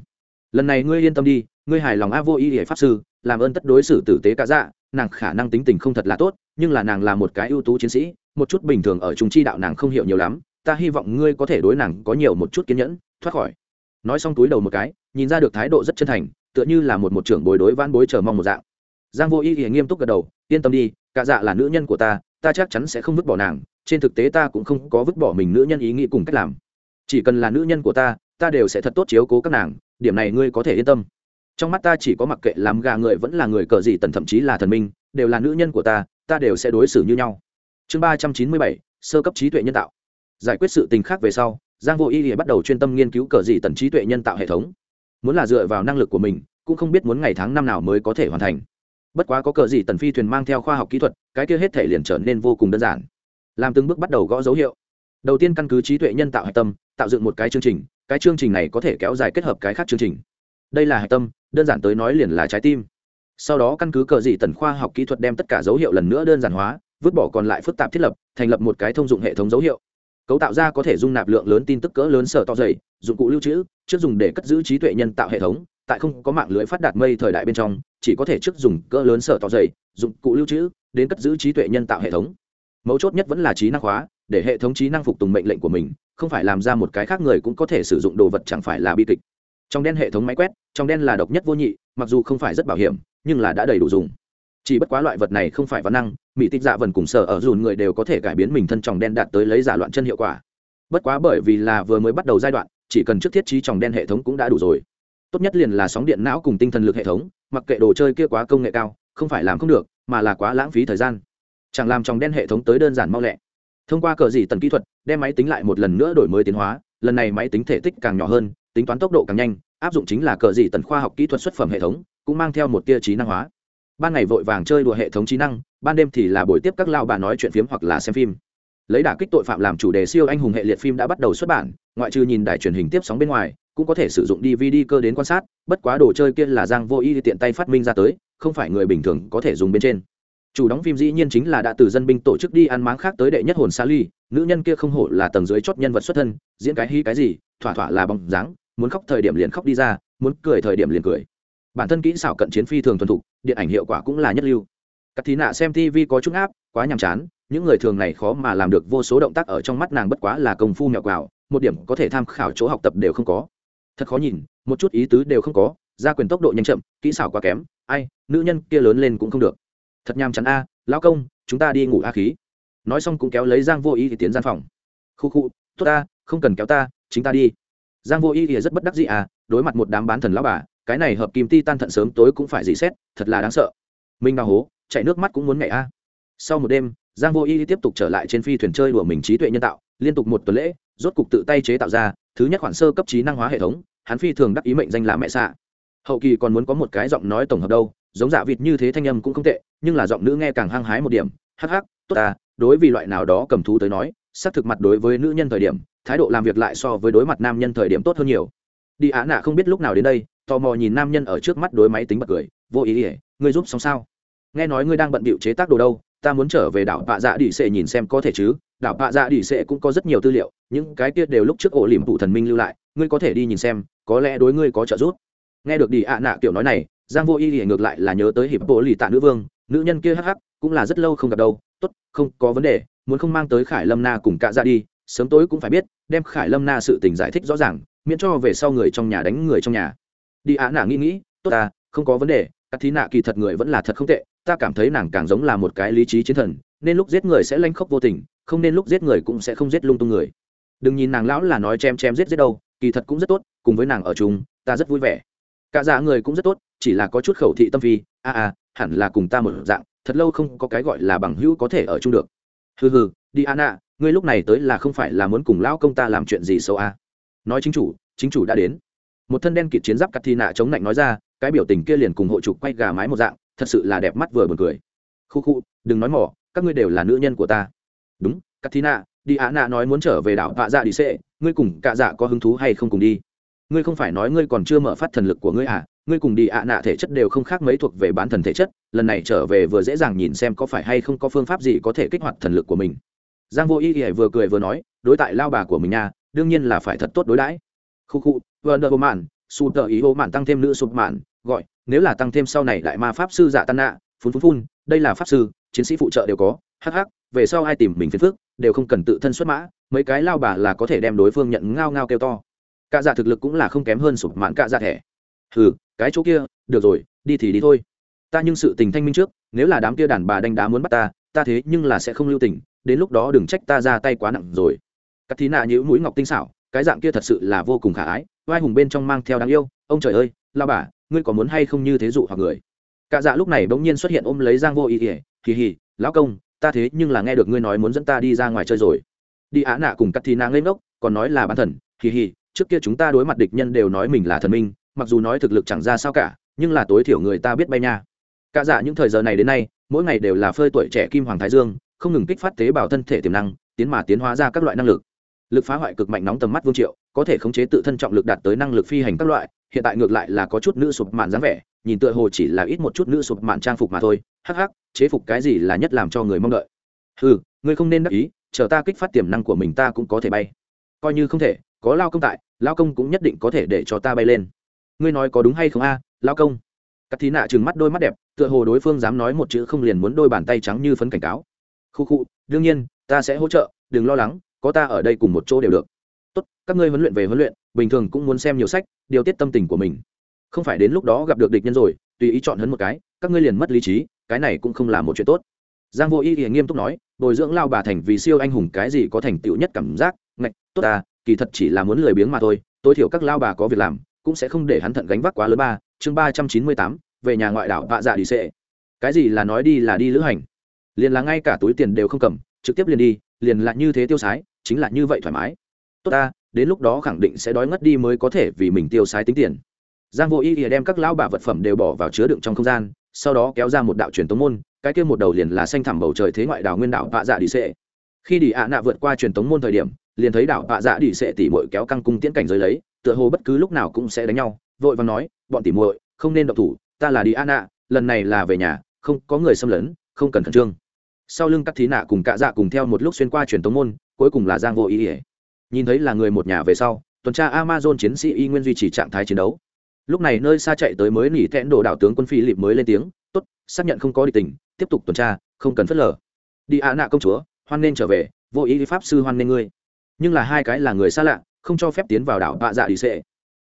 Lần này ngươi yên tâm đi, ngươi hài lòng a vô ý hệ pháp sư, làm ơn tất đối xử tử tế cả dạ nàng khả năng tính tình không thật là tốt, nhưng là nàng là một cái ưu tú chiến sĩ, một chút bình thường ở chúng chi đạo nàng không hiểu nhiều lắm, ta hy vọng ngươi có thể đối nàng có nhiều một chút kiên nhẫn, thoát khỏi. Nói xong túi đầu một cái, nhìn ra được thái độ rất chân thành, tựa như là một một trưởng bồi đối van bối chờ mong một dạng. Giang vô ý thì nghiêm túc gật đầu, yên tâm đi cả dạ là nữ nhân của ta ta chắc chắn sẽ không vứt bỏ nàng, trên thực tế ta cũng không có vứt bỏ mình nữ nhân ý nghĩ cùng cách làm. Chỉ cần là nữ nhân của ta ta đều sẽ thật tốt chiếu cố các nàng, điểm này ngươi có thể yên tâm. Trong mắt ta chỉ có mặc kệ làm gà người vẫn là người cờ gì tần thậm chí là thần minh, đều là nữ nhân của ta ta đều sẽ đối xử như nhau. Chương ba trăm chín mươi bảy, sơ cấp trí tuệ nhân tạo. Giải quyết sự tình khác về sau, giang vô y bắt đầu chuyên tâm nghiên cứu cờ gì tần trí tuệ nhân tạo hệ thống. Muốn là dựa vào năng lực của mình, cũng không biết muốn ngày tháng năm nào mới có thể hoàn thành bất quá có cờ gì tần phi thuyền mang theo khoa học kỹ thuật, cái kia hết thể liền trở nên vô cùng đơn giản. Làm từng bước bắt đầu gõ dấu hiệu. Đầu tiên căn cứ trí tuệ nhân tạo hạch tâm, tạo dựng một cái chương trình, cái chương trình này có thể kéo dài kết hợp cái khác chương trình. Đây là hạch tâm, đơn giản tới nói liền là trái tim. Sau đó căn cứ cờ gì tần khoa học kỹ thuật đem tất cả dấu hiệu lần nữa đơn giản hóa, vứt bỏ còn lại phức tạp thiết lập, thành lập một cái thông dụng hệ thống dấu hiệu. Cấu tạo ra có thể dung nạp lượng lớn tin tức cỡ lớn sở to dày, dụng cụ lưu trữ, trước dùng để cất giữ trí tuệ nhân tạo hệ thống tại không có mạng lưới phát đạt mây thời đại bên trong, chỉ có thể trước dùng cỡ lớn sở tỏ dày, dụng cụ lưu trữ, đến cất giữ trí tuệ nhân tạo hệ thống. Mấu chốt nhất vẫn là trí năng hóa, để hệ thống trí năng phục tùng mệnh lệnh của mình, không phải làm ra một cái khác người cũng có thể sử dụng đồ vật chẳng phải là bi kịch. Trong đen hệ thống máy quét, trong đen là độc nhất vô nhị, mặc dù không phải rất bảo hiểm, nhưng là đã đầy đủ dùng. Chỉ bất quá loại vật này không phải văn năng, mỹ tích dạ vần cùng sở ở dùn người đều có thể cải biến mình thân tròng đen đạt tới lấy giả loạn chân hiệu quả. Bất quá bởi vì là vừa mới bắt đầu giai đoạn, chỉ cần trước thiết trí tròng đen hệ thống cũng đã đủ rồi tốt nhất liền là sóng điện não cùng tinh thần lực hệ thống, mặc kệ đồ chơi kia quá công nghệ cao, không phải làm không được, mà là quá lãng phí thời gian. Chẳng làm trong đen hệ thống tới đơn giản mau lẹ. Thông qua cờ gì tần kỹ thuật, đem máy tính lại một lần nữa đổi mới tiến hóa, lần này máy tính thể tích càng nhỏ hơn, tính toán tốc độ càng nhanh, áp dụng chính là cờ gì tần khoa học kỹ thuật xuất phẩm hệ thống, cũng mang theo một tia trí năng hóa. Ban ngày vội vàng chơi đùa hệ thống trí năng, ban đêm thì là buổi tiếp các lao bà nói chuyện phiếm hoặc là xem phim. Lấy đả kích tội phạm làm chủ đề siêu anh hùng hệ liệt phim đã bắt đầu xuất bản, ngoại trừ nhìn đài truyền hình tiếp sóng bên ngoài cũng có thể sử dụng dvd cơ đến quan sát, bất quá đồ chơi kia là giang vô y tiện tay phát minh ra tới, không phải người bình thường có thể dùng bên trên. Chủ đóng phim dĩ nhiên chính là đã từ dân binh tổ chức đi ăn máng khác tới đệ nhất hồn xa ly, nữ nhân kia không hổ là tầng dưới chót nhân vật xuất thân, diễn cái hí cái gì, thỏa thỏa là bóng dáng, muốn khóc thời điểm liền khóc đi ra, muốn cười thời điểm liền cười. Bản thân kỹ xảo cận chiến phi thường thuần thục, điện ảnh hiệu quả cũng là nhất lưu. Các thí nạ xem tv có chút áp quá nhàm chán, những người thường này khó mà làm được vô số động tác ở trong mắt nàng bất quá là công phu mèo quào, một điểm có thể tham khảo chỗ học tập đều không có thật khó nhìn, một chút ý tứ đều không có, gia quyền tốc độ nhanh chậm, kỹ xảo quá kém, ai, nữ nhân kia lớn lên cũng không được. Thật nhàm chắn a, lão công, chúng ta đi ngủ a khí. Nói xong cũng kéo lấy giang vô ý thì tiến gian phòng. Khu khu, tốt ta không cần kéo ta, chính ta đi. Giang vô ý thì rất bất đắc dĩ à đối mặt một đám bán thần lão bà, cái này hợp kim ti tan thận sớm tối cũng phải dị xét, thật là đáng sợ. Minh đào hố, chạy nước mắt cũng muốn nhảy a. Sau một đêm, giang vô ý tiếp tục trở lại trên phi thuyền chơi đùa mình trí tuệ nhân tạo, liên tục một tuần lễ, rốt cục tự tay chế tạo ra thứ nhất khoản sơ cấp trí năng hóa hệ thống, hắn phi thường đắc ý mệnh danh là mẹ xạ. Hậu kỳ còn muốn có một cái giọng nói tổng hợp đâu, giống dạ vịt như thế thanh âm cũng không tệ, nhưng là giọng nữ nghe càng hăng hái một điểm, hắc hắc, tốt ta, đối với loại nào đó cầm thú tới nói, xác thực mặt đối với nữ nhân thời điểm, thái độ làm việc lại so với đối mặt nam nhân thời điểm tốt hơn nhiều. Đi á nạ không biết lúc nào đến đây, tò mò nhìn nam nhân ở trước mắt đối máy tính bật cười, vô ý ỉa ngươi giúp xong sao? Nghe nói ngươi đang bận bịu chế tác đồ đâu, ta muốn trở về đảo bạ dạ đi xệ nhìn xem có thể chứ? Đảo bạ dạ đỉ sệ cũng có rất nhiều tư liệu, những cái kia đều lúc trước ổ liềm phụ thần minh lưu lại, ngươi có thể đi nhìn xem, có lẽ đối ngươi có trợ giúp. Nghe được đi ạ nạ kiểu nói này, giang vô y thì ngược lại là nhớ tới hiệp bộ lì tạ nữ vương, nữ nhân kia hắc hắc, cũng là rất lâu không gặp đâu, tốt, không có vấn đề, muốn không mang tới khải lâm na cùng cả ra dạ đi, sớm tối cũng phải biết, đem khải lâm na sự tình giải thích rõ ràng, miễn cho về sau người trong nhà đánh người trong nhà. Đi ạ nạ nghĩ nghĩ, tốt ta, không có vấn đề các thí nạ kỳ thật người vẫn là thật không tệ, ta cảm thấy nàng càng giống là một cái lý trí chiến thần, nên lúc giết người sẽ lanh khóc vô tình không nên lúc giết người cũng sẽ không giết lung tung người. Đừng nhìn nàng lão là nói chém chém giết giết đâu, kỳ thật cũng rất tốt, cùng với nàng ở chung, ta rất vui vẻ. Cả dạ người cũng rất tốt, chỉ là có chút khẩu thị tâm phi, a a, hẳn là cùng ta một dạng, thật lâu không có cái gọi là bằng hữu có thể ở chung được. Hừ hừ đi anna ngươi lúc này tới là không phải là muốn cùng lão công ta làm chuyện gì xấu a nói chính chủ chính chủ đã đến. Một thân đen kịt chiến giáp cắt thi nạ chống lạnh nói ra, cái biểu tình kia liền cùng hộ trục quay gà mái một dạng, thật sự là đẹp mắt vừa buồn cười. Khu khu, đừng nói mỏ, các ngươi đều là nữ nhân của ta đúng, katina nạ đi ạ nạ nói muốn trở về đảo vạ dạ đi xệ ngươi cùng cạ dạ có hứng thú hay không cùng đi? Ngươi không phải nói ngươi còn chưa mở phát thần lực của ngươi à? Ngươi cùng đi ạ nạ thể chất đều không khác mấy thuộc về bán thần thể chất. Lần này trở về vừa dễ dàng nhìn xem có phải hay không có phương pháp gì có thể kích hoạt thần lực của mình. Giang vô ý ỉa vừa cười vừa nói, đối tại lao bà của mình nha, đương nhiên là phải thật tốt đối đãi. Khu khu vợ nợ mạn su tờ ý hô mạn tăng thêm nữ sụp mạn, gọi, nếu là tăng thêm sau này đại ma pháp sư dạ tan nạ, phun phun phun, đây là pháp sư, chiến sĩ phụ trợ đều có, hắc hắc về sau ai tìm mình phiền phức, đều không cần tự thân xuất mã, mấy cái lao bà là có thể đem đối phương nhận ngao ngao kêu to. Cả dạ thực lực cũng là không kém hơn sụp mạn cả dạ thẻ. Hừ, cái chỗ kia, được rồi, đi thì đi thôi. Ta nhưng sự tình thanh minh trước, nếu là đám kia đàn bà đánh đá muốn bắt ta ta thế nhưng là sẽ không lưu tình, đến lúc đó đừng trách ta ra tay quá nặng rồi. Cắt thí nạ nhữ mũi ngọc tinh xảo, cái dạng kia thật sự là vô cùng khả ái vai hùng bên trong mang theo đáng yêu, ông trời ơi, lao bà, ngươi có muốn hay không như thế dụ hoặc người? Cả dạ lúc này bỗng nhiên xuất hiện ôm lấy giang vô ý ỉa kỳ hì, lão công ta thế nhưng là nghe được ngươi nói muốn dẫn ta đi ra ngoài chơi rồi. Đi á nạ cùng cắt thì nàng lên ngốc, còn nói là bán thần, hì hì, trước kia chúng ta đối mặt địch nhân đều nói mình là thần minh, mặc dù nói thực lực chẳng ra sao cả, nhưng là tối thiểu người ta biết bay nha. Cả dạ những thời giờ này đến nay, mỗi ngày đều là phơi tuổi trẻ kim hoàng thái dương, không ngừng kích phát tế bào thân thể tiềm năng, tiến mà tiến hóa ra các loại năng lực. Lực phá hoại cực mạnh nóng tầm mắt vương triệu, có thể khống chế tự thân trọng lực đạt tới năng lực phi hành các loại, hiện tại ngược lại là có chút nữ sụp mạn dáng vẻ, nhìn tựa hồ chỉ là ít một chút nữ sụp mạn trang phục mà thôi hắc hắc chế phục cái gì là nhất làm cho người mong đợi. Ừ ngươi không nên đắc ý chờ ta kích phát tiềm năng của mình ta cũng có thể bay. Coi như không thể có lao công tại lao công cũng nhất định có thể để cho ta bay lên. Ngươi nói có đúng hay không a à, lao công? Cắt thí nạ trừng mắt đôi mắt đẹp tựa hồ đối phương dám nói một chữ không liền muốn đôi bàn tay trắng như phấn cảnh cáo. Khu khu đương nhiên ta sẽ hỗ trợ đừng lo lắng có ta ở đây cùng một chỗ đều được. Tốt các ngươi huấn luyện về huấn luyện bình thường cũng muốn xem nhiều sách điều tiết tâm tình của mình. Không phải đến lúc đó gặp được địch nhân rồi tùy ý chọn hấn một cái các ngươi liền mất lý trí cái này cũng không là một chuyện tốt. Giang vô y thì nghiêm túc nói, bồi dưỡng lao bà thành vì siêu anh hùng cái gì có thành tựu nhất cảm giác, ngạch, tốt ta, kỳ thật chỉ là muốn lười biếng mà thôi, tối thiểu các lao bà có việc làm, cũng sẽ không để hắn thận gánh vác quá lớn ba. Chương ba trăm chín mươi tám, về nhà ngoại đảo vạ dạ đi xệ cái gì là nói đi là đi lữ hành. Liền là ngay cả túi tiền đều không cầm, trực tiếp liền đi, liền là như thế tiêu sái, chính là như vậy thoải mái. Tốt ta, đến lúc đó khẳng định sẽ đói ngất đi mới có thể vì mình tiêu sái tính tiền. Giang vô ý ỉa đem các lão bà vật phẩm đều bỏ vào chứa đựng trong không gian sau đó kéo ra một đạo truyền tống môn, cái kia một đầu liền là xanh thẳm bầu trời thế ngoại đảo nguyên đảo vạ dạ đi xệ khi đi ạ nạ vượt qua truyền tống môn thời điểm, liền thấy đảo vạ dạ đi xệ tỉ mội kéo căng cung tiễn cảnh giới lấy, tựa hồ bất cứ lúc nào cũng sẽ đánh nhau, vội và nói, bọn tỉ muội, không nên động thủ, ta là đi ạ nạ, lần này là về nhà, không có người xâm lấn, không cần khẩn trương. Sau lưng các thí nạ cùng cạ dạ cùng theo một lúc xuyên qua truyền tống môn, cuối cùng là giang vô ý ỉa nhìn thấy là người một nhà về sau, tuần tra amazon chiến sĩ y nguyên duy trì trạng thái chiến đấu lúc này nơi xa chạy tới mới nỉ thẹn đổ đảo tướng quân phi lịp mới lên tiếng, tốt, xác nhận không có địch tình, tiếp tục tuần tra, không cần phớt lờ. Đi ạ nạ công chúa, hoan nên trở về, vô ý pháp sư hoan nên ngươi. Nhưng là hai cái là người xa lạ, không cho phép tiến vào đảo bạ dạ đi sệ.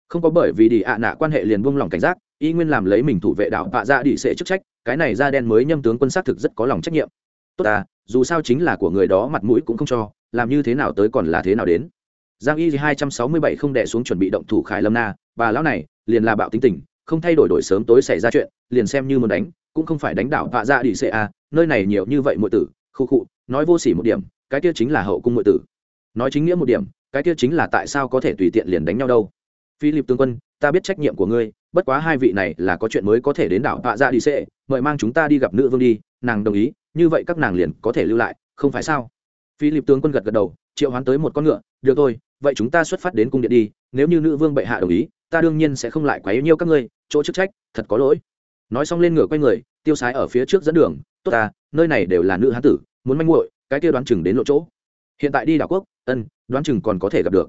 Không có bởi vì đi ạ nạ quan hệ liền buông lỏng cảnh giác, y nguyên làm lấy mình thủ vệ đảo bạ dạ đi sệ chức trách, cái này da đen mới nhâm tướng quân xác thực rất có lòng trách nhiệm. Tốt à dù sao chính là của người đó mặt mũi cũng không cho, làm như thế nào tới còn là thế nào đến? Giang y hai trăm sáu mươi bảy không đẻ xuống chuẩn bị động thủ khải lâm na, bà lão này, liền là bạo tính tình, không thay đổi đổi sớm tối xảy ra chuyện, liền xem như muốn đánh, cũng không phải đánh đảo vạ ra đi ca nơi này nhiều như vậy mọi tử, khu khụ nói vô sỉ một điểm, cái kia chính là hậu cung mọi tử. Nói chính nghĩa một điểm, cái kia chính là tại sao có thể tùy tiện liền đánh nhau đâu. Philip tướng quân, ta biết trách nhiệm của ngươi, bất quá hai vị này là có chuyện mới có thể đến đảo vạ ra đi xệ mời mang chúng ta đi gặp nữ vương đi, nàng đồng ý, như vậy các nàng liền có thể lưu lại, không phải sao? Philip tướng quân gật gật đầu triệu hoán tới một con ngựa, được thôi, vậy chúng ta xuất phát đến cung điện đi, nếu như nữ vương bệ hạ đồng ý, ta đương nhiên sẽ không lại quấy nhiêu các ngươi, chỗ chức trách, thật có lỗi. Nói xong lên ngựa quay người, tiêu sái ở phía trước dẫn đường, tốt ta, nơi này đều là nữ hán tử, muốn manh muội, cái kia đoán chừng đến lộ chỗ. Hiện tại đi đảo quốc, ân, đoán chừng còn có thể gặp được.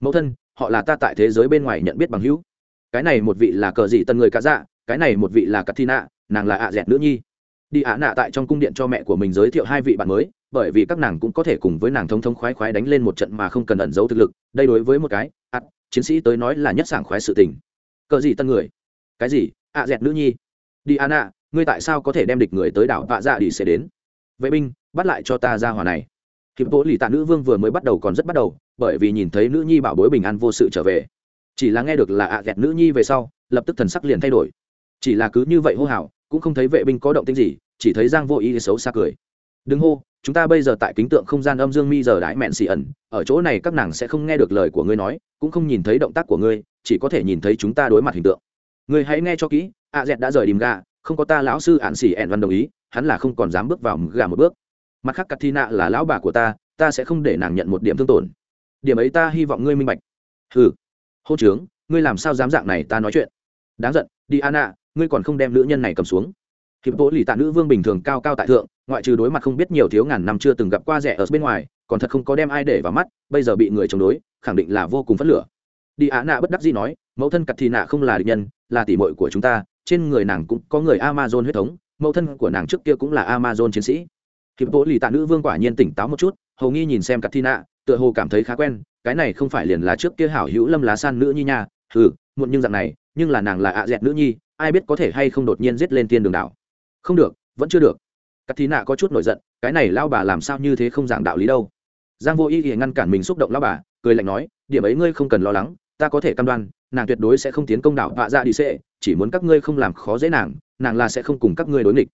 Mẫu thân, họ là ta tại thế giới bên ngoài nhận biết bằng hữu. Cái này một vị là cờ dị tân người cá dạ cái này một vị là cắt thi nạ nàng là ạ dẹt nữ nhi. Đi ạ nạ tại trong cung điện cho mẹ của mình giới thiệu hai vị bạn mới bởi vì các nàng cũng có thể cùng với nàng thông thông khoái khoái đánh lên một trận mà không cần ẩn giấu thực lực, đây đối với một cái ắt chiến sĩ tới nói là nhất sảng khoái sự tình. Cờ gì tân người? Cái gì? Ạ dẹt nữ nhi? Đi an ạ ngươi tại sao có thể đem địch người tới đảo vạ dạ đi sẽ đến? Vệ binh, bắt lại cho ta ra hòa này. Hiệp bố lì tạ nữ vương vừa mới bắt đầu còn rất bắt đầu, bởi vì nhìn thấy nữ nhi bảo bối bình an vô sự trở về. Chỉ là nghe được là ạ dẹt nữ nhi về sau, lập tức thần sắc liền thay đổi. Chỉ là cứ như vậy hô hào, cũng không thấy vệ binh có động tĩnh gì, chỉ thấy giang vô ý xấu xa cười đừng hô, chúng ta bây giờ tại kính tượng không gian âm dương mi giờ đãi mẹn xì ẩn, ở chỗ này các nàng sẽ không nghe được lời của ngươi nói, cũng không nhìn thấy động tác của ngươi, chỉ có thể nhìn thấy chúng ta đối mặt hình tượng. Ngươi hãy nghe cho kỹ, a dẹt đã rời đìm gà, không có ta lão sư ạn xì ẹn văn đồng ý, hắn là không còn dám bước vào gà một bước. Mặt khác cắt thi nạ là lão bà của ta ta sẽ không để nàng nhận một điểm thương tổn. Điểm ấy ta hy vọng ngươi minh bạch. Ừ hô trướng, ngươi làm sao dám dạng này ta nói chuyện? Đáng giận đi anna ngươi còn không đem nữ nhân này cầm xuống. Hiệp Tố lì tạ nữ vương bình thường cao cao tại thượng ngoại trừ đối mặt không biết nhiều thiếu ngàn năm chưa từng gặp qua rẻ ở bên ngoài, còn thật không có đem ai để vào mắt, bây giờ bị người chống đối, khẳng định là vô cùng phất lửa. Đi ạ nạ bất đắc dĩ nói, mẫu thân cặt thì nạ không là địch nhân, là tỷ muội của chúng ta, trên người nàng cũng có người amazon huyết thống, mẫu thân của nàng trước kia cũng là amazon chiến sĩ. Hiệp vô lì tạ nữ vương quả nhiên tỉnh táo một chút, hầu nghi nhìn xem cặt thi nạ, tựa hồ cảm thấy khá quen, cái này không phải liền là trước kia hảo hữu lâm lá san nữ nhi nha ừ muộn nhưng dạng này, nhưng là nàng là ạ dẹt nữ nhi, ai biết có thể hay không đột nhiên giết lên tiên đường đảo. Không được, vẫn chưa được cắt thí nạ có chút nổi giận, cái này lao bà làm sao như thế không giảng đạo lý đâu. Giang vô ý thì ngăn cản mình xúc động lao bà, cười lạnh nói, điểm ấy ngươi không cần lo lắng, ta có thể cam đoan, nàng tuyệt đối sẽ không tiến công đạo vạ ra dạ đi xệ chỉ muốn các ngươi không làm khó dễ nàng nàng là sẽ không cùng các ngươi đối nghịch.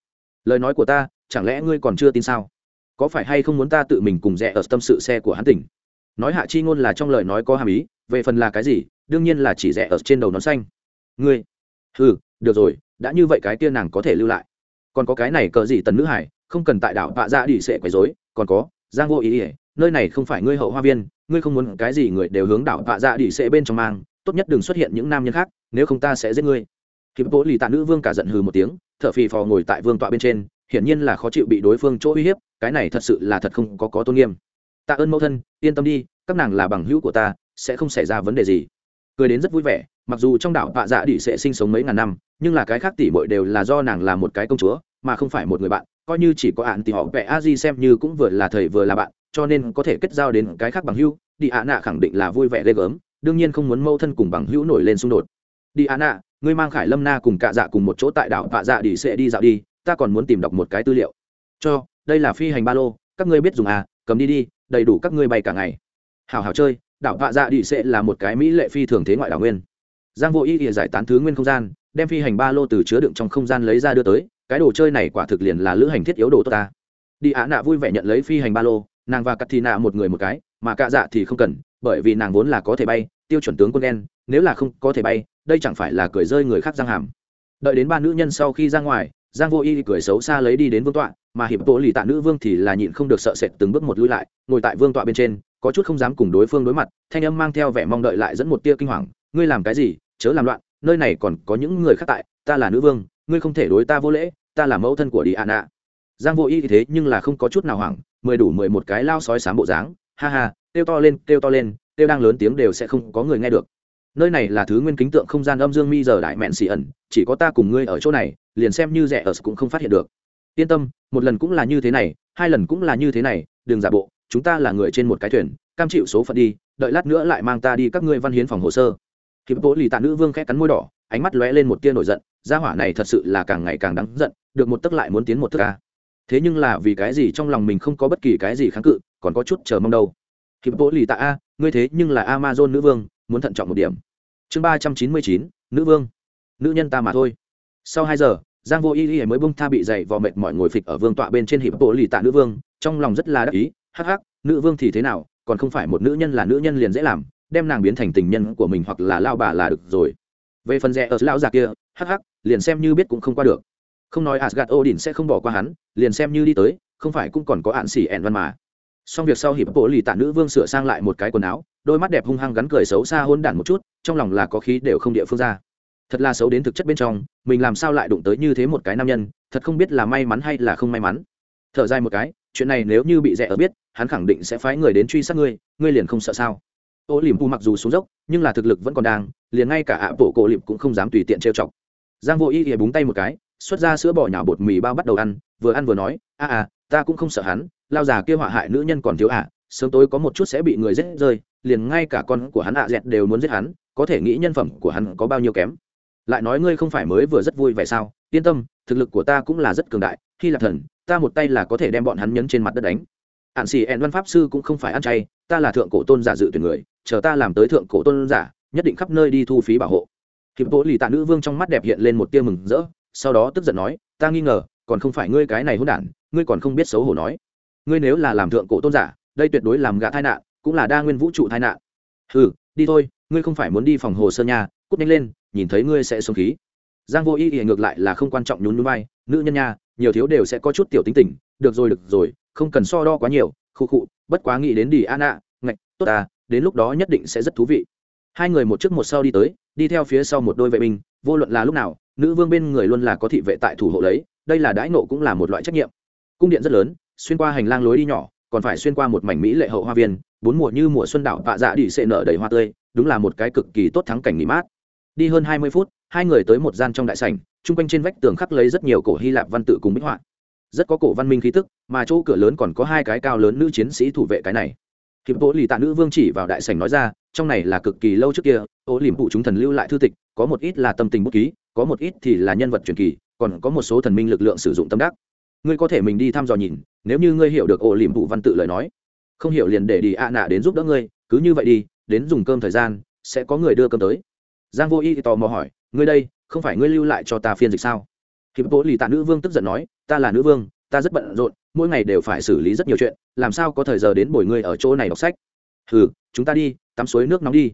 Lời nói của ta, chẳng lẽ ngươi còn chưa tin sao? Có phải hay không muốn ta tự mình cùng rẽ ở tâm sự xe của hắn tỉnh? Nói hạ chi ngôn là trong lời nói có hàm ý, về phần là cái gì, đương nhiên là chỉ rẽ ở trên đầu nón xanh. Ngươi? Ừ được rồi, đã như vậy cái kia nàng có thể lưu lại còn có cái này cờ gì tần nữ hải, không cần tại đảo vạ ra đi sẽ quấy rối, còn có, giang vô ý ỉa nơi này không phải ngươi hậu hoa viên, ngươi không muốn cái gì người đều hướng đảo vạ ra đi sẽ bên trong mang, tốt nhất đừng xuất hiện những nam nhân khác, nếu không ta sẽ giết ngươi. Hiệp bố lì tạ nữ vương cả giận hừ một tiếng, thở phì phò ngồi tại vương tọa bên trên, hiển nhiên là khó chịu bị đối phương chỗ uy hiếp, cái này thật sự là thật không có có tôn nghiêm. Tạ ơn mẫu thân, yên tâm đi, các nàng là bằng hữu của ta, sẽ không xảy ra vấn đề gì. Cười đến rất vui vẻ mặc dù trong đảo vạ dạ đi sẽ sinh sống mấy ngàn năm, nhưng là cái khác tỷ bội đều là do nàng là một cái công chúa, mà không phải một người bạn, coi như chỉ có ạn thì họ vẽ a di xem như cũng vừa là thầy vừa là bạn, cho nên có thể kết giao đến cái khác bằng hữu, đi ạ nạ khẳng định là vui vẻ ghê gớm, đương nhiên không muốn mâu thân cùng bằng hữu nổi lên xung đột. Đi ạ nạ, ngươi mang khải lâm na cùng cạ dạ cùng một chỗ tại đảo vạ dạ đi sẽ đi dạo đi, ta còn muốn tìm đọc một cái tư liệu. Cho, đây là phi hành ba lô, các ngươi biết dùng à cầm đi đi, đầy đủ các ngươi bay cả ngày. Hào hào chơi, đảo vạ dạ đi sẽ là một cái mỹ lệ phi thường thế ngoại đảo nguyên giang vô ý ỉa giải tán thứ nguyên không gian, đem phi hành ba lô từ chứa đựng trong không gian lấy ra đưa tới, cái đồ chơi này quả thực liền là lữ hành thiết yếu đồ tốt ta. Đi ạ nạ vui vẻ nhận lấy phi hành ba lô, nàng và cắt thì nạ một người một cái, mà cạ dạ thì không cần, bởi vì nàng vốn là có thể bay, tiêu chuẩn tướng quân đen, nếu là không có thể bay, đây chẳng phải là cười rơi người khác giang hàm. Đợi đến ba nữ nhân sau khi ra ngoài, giang vô y cười xấu xa lấy đi đến vương tọa, mà hiệp tổ lì tạ nữ vương thì là nhịn không được sợ sệt từng bước một lui lại, ngồi tại vương tọa bên trên, có chút không dám cùng đối phương đối mặt, thanh âm mang theo vẻ mong đợi lại dẫn một tia kinh hoàng ngươi làm cái gì, chớ làm loạn, nơi này còn có những người khác tại, ta là nữ vương, ngươi không thể đối ta vô lễ, ta là mẫu thân của đi ạ. Nạ giang vô y thì thế nhưng là không có chút nào hoảng, mười đủ mười một cái lao sói sám bộ dáng, ha ha, kêu to lên, kêu to lên, kêu đang lớn tiếng đều sẽ không có người nghe được. Nơi này là thứ nguyên kính tượng không gian âm dương mi giờ đại mẹn xì ẩn, chỉ có ta cùng ngươi ở chỗ này, liền xem như rẻ ở cũng không phát hiện được. Yên tâm, một lần cũng là như thế này, hai lần cũng là như thế này, đừng giả bộ, chúng ta là người trên một cái thuyền, cam chịu số phận đi, đợi lát nữa lại mang ta đi các ngươi văn hiến phòng hồ sơ hiệp bố lì tạ nữ vương khẽ cắn môi đỏ, ánh mắt lóe lên một tia nổi giận, gia hỏa này thật sự là càng ngày càng đáng giận, được một tức lại muốn tiến một tức ca thế nhưng là vì cái gì trong lòng mình không có bất kỳ cái gì kháng cự, còn có chút chờ mong đâu. Hiệp bố lì tạ a, ngươi thế nhưng là amazon nữ vương, muốn thận trọng một điểm. Chương ba trăm chín mươi chín, nữ vương. Nữ nhân ta mà thôi. Sau hai giờ, giang vô y y mới bông tha bị dày vò mệt mọi ngồi phịch ở vương tọa bên trên hiệp bộ lì tạ nữ vương, trong lòng rất là đắc ý, hắc hắc, nữ vương thì thế nào, còn không phải một nữ nhân là nữ nhân liền dễ làm đem nàng biến thành tình nhân của mình hoặc là lao bà là được rồi. Về phần rẻ ở lão già kia, hắc hắc, liền xem như biết cũng không qua được. Không nói asgad odin sẽ không bỏ qua hắn, liền xem như đi tới, không phải cũng còn có ạn xỉ ẻn văn mà. Xong việc sau hiệp bộ lì tạ nữ vương sửa sang lại một cái quần áo, đôi mắt đẹp hung hăng gắn cười xấu xa hôn đản một chút, trong lòng là có khí đều không địa phương ra. Thật là xấu đến thực chất bên trong, mình làm sao lại đụng tới như thế một cái nam nhân, thật không biết là may mắn hay là không may mắn. Thở dài một cái, chuyện này nếu như bị rẻ ở biết, hắn khẳng định sẽ phái người đến truy sát ngươi ngươi liền không sợ sao? Ô liềm pu mặc dù xuống dốc, nhưng là thực lực vẫn còn đang, liền ngay cả ạ bộ cổ liệm cũng không dám tùy tiện trêu chọc. Giang vô y ỉa búng tay một cái, xuất ra sữa bỏ nhỏ bột mì bao bắt đầu ăn, vừa ăn vừa nói, a à ta cũng không sợ hắn, lao già kia họa hại nữ nhân còn thiếu ạ, sớm tối có một chút sẽ bị người giết rơi, liền ngay cả con của hắn ạ dẹt đều muốn giết hắn, có thể nghĩ nhân phẩm của hắn có bao nhiêu kém. Lại nói ngươi không phải mới vừa rất vui vẻ sao? Yên tâm, thực lực của ta cũng là rất cường đại, khi là thần, ta một tay là có thể đem bọn hắn nhấn trên mặt đất đánh ạn xì ẹn văn pháp sư cũng không phải ăn chay, ta là thượng cổ tôn giả dự tuyển người, chờ ta làm tới thượng cổ tôn giả, nhất định khắp nơi đi thu phí bảo hộ. Hiệp bộ lì tạ nữ vương trong mắt đẹp hiện lên một tia mừng rỡ, sau đó tức giận nói, ta nghi ngờ, còn không phải ngươi cái này hôn đản, ngươi còn không biết xấu hổ nói. Ngươi nếu là làm thượng cổ tôn giả, đây tuyệt đối làm gã tai nạn, cũng là đa nguyên vũ trụ tai nạn. Ừ đi thôi, ngươi không phải muốn đi phòng hồ sơ nhà cút nhanh lên, nhìn thấy ngươi sẽ xuống khí. Giang vô ý thì ngược lại là không quan trọng nhún núi bay nữ nhân nha nhiều thiếu đều sẽ có chút tiểu tính tình, được rồi được rồi, không cần so đo quá nhiều, khu khụ bất quá nghĩ đến đi an ạ ngạch, tốt à đến lúc đó nhất định sẽ rất thú vị. Hai người một trước một sau đi tới, đi theo phía sau một đôi vệ binh, vô luận là lúc nào, nữ vương bên người luôn là có thị vệ tại thủ hộ lấy, đây là đãi nộ cũng là một loại trách nhiệm. Cung điện rất lớn, xuyên qua hành lang lối đi nhỏ, còn phải xuyên qua một mảnh mỹ lệ hậu hoa viên, bốn mùa như mùa xuân đảo, vạ dạ đi sệ nở đầy hoa tươi, đúng là một cái cực kỳ tốt thắng cảnh nghỉ mát. Đi hơn hai mươi phút hai người tới một gian trong đại sảnh, chung quanh trên vách tường khắc lấy rất nhiều cổ hy lạp văn tự cùng minh họa. Rất có cổ văn minh khí tức, mà chỗ cửa lớn còn có hai cái cao lớn nữ chiến sĩ thủ vệ cái này. Hiệp Tổ lì tạ nữ vương chỉ vào đại sảnh nói ra, trong này là cực kỳ lâu trước kia ô liềm phụ chúng thần lưu lại thư tịch, có một ít là tâm tình bút ký, có một ít thì là nhân vật truyền kỳ, còn có một số thần minh lực lượng sử dụng tâm đắc. Ngươi có thể mình đi thăm dò nhìn, nếu như ngươi hiểu được ô liềm phụ văn tự lời nói. Không hiểu liền để đi ạ nạ đến giúp đỡ ngươi, cứ như vậy đi, đến dùng cơm thời gian, sẽ có người đưa cơm tới giang vô y tò mò hỏi ngươi đây không phải ngươi lưu lại cho ta phiên dịch sao? Hiệp bố lì tạ nữ vương tức giận nói ta là nữ vương ta rất bận rộn mỗi ngày đều phải xử lý rất nhiều chuyện làm sao có thời giờ đến bồi ngươi ở chỗ này đọc sách? Hừ, chúng ta đi tắm suối nước nóng đi.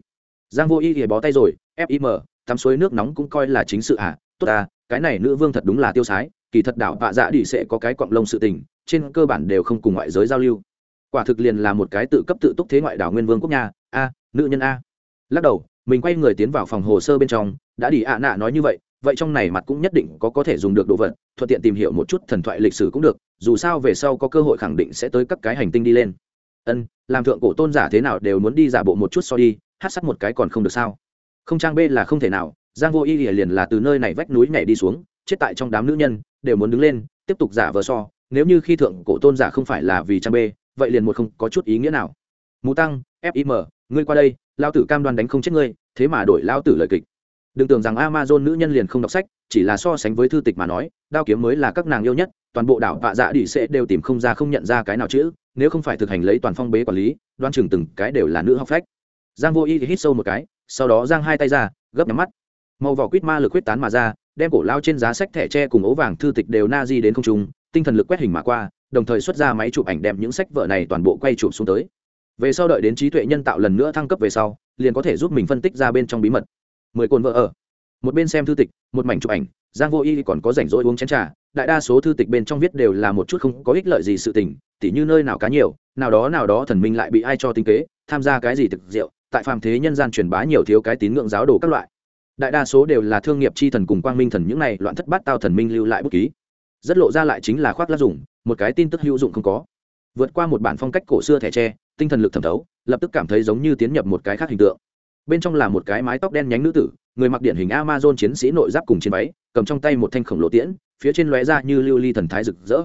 Giang vô y thì bó tay rồi fim tắm suối nước nóng cũng coi là chính sự à? Tốt à cái này nữ vương thật đúng là tiêu sái kỳ thật đảo vạ dạ đi sẽ có cái quặng lông sự tình trên cơ bản đều không cùng ngoại giới giao lưu. Quả thực liền là một cái tự cấp tự túc thế ngoại đảo nguyên vương quốc nhà a nữ nhân a. Lắc đầu mình quay người tiến vào phòng hồ sơ bên trong, đã đi ạ nạ nói như vậy vậy trong này mặt cũng nhất định có có thể dùng được đồ vật, thuận tiện tìm hiểu một chút thần thoại lịch sử cũng được, dù sao về sau có cơ hội khẳng định sẽ tới các cái hành tinh đi lên. Ân, làm thượng cổ tôn giả thế nào đều muốn đi giả bộ một chút so đi, hát sắt một cái còn không được sao? Không trang b là không thể nào, giang vô y liền là từ nơi này vách núi nhảy đi xuống, chết tại trong đám nữ nhân, đều muốn đứng lên, tiếp tục giả vờ so, nếu như khi thượng cổ tôn giả không phải là vì trang b vậy liền một không có chút ý nghĩa nào. Mù tăng fim ngươi qua đây lao tử cam đoan đánh không chết ngươi, thế mà đổi lao tử lời kịch. Đừng tưởng rằng amazon nữ nhân liền không đọc sách, chỉ là so sánh với thư tịch mà nói, đao kiếm mới là các nàng yêu nhất, toàn bộ đảo vạ dạ đỉ sẽ đều tìm không ra không nhận ra cái nào chữ, nếu không phải thực hành lấy toàn phong bế quản lý, đoan chừng từng cái đều là nữ học phách. Giang vô y hít sâu một cái, sau đó giang hai tay ra, gấp nhắm mắt. Màu vỏ quýt ma lực quyết tán mà ra, đem cổ lao trên giá sách thẻ tre cùng ố vàng thư tịch đều na di đến không trung, tinh thần lực quét hình mà qua, đồng thời xuất ra máy chụp ảnh đem những sách vở này toàn bộ quay chụp xuống tới về sau đợi đến trí tuệ nhân tạo lần nữa thăng cấp về sau, liền có thể giúp mình phân tích ra bên trong bí mật. Mười cồn vợ ở. Một bên xem thư tịch, một mảnh chụp ảnh, giang vô y còn có rảnh rỗi uống chén trà, đại đa số thư tịch bên trong viết đều là một chút không có ích lợi gì sự tình, tỉ như nơi nào cá nhiều, nào đó nào đó thần minh lại bị ai cho tinh kế, tham gia cái gì thực diệu tại phàm thế nhân gian truyền bá nhiều thiếu cái tín ngưỡng giáo đồ các loại. Đại đa số đều là thương nghiệp chi thần cùng quang minh thần những này loạn thất bát tao thần minh lưu lại bút ký. Rất lộ ra lại chính là khoác lát dùng, một cái tin tức hữu dụng không có. Vượt qua một bản phong cách cổ xưa thẻ tre tinh thần lực thẩm thấu, lập tức cảm thấy giống như tiến nhập một cái khác hình tượng. Bên trong là một cái mái tóc đen nhánh nữ tử, người mặc điển hình amazon chiến sĩ nội giáp cùng chiến váy, cầm trong tay một thanh khổng lồ tiễn, phía trên lóe ra như lưu ly thần thái rực rỡ.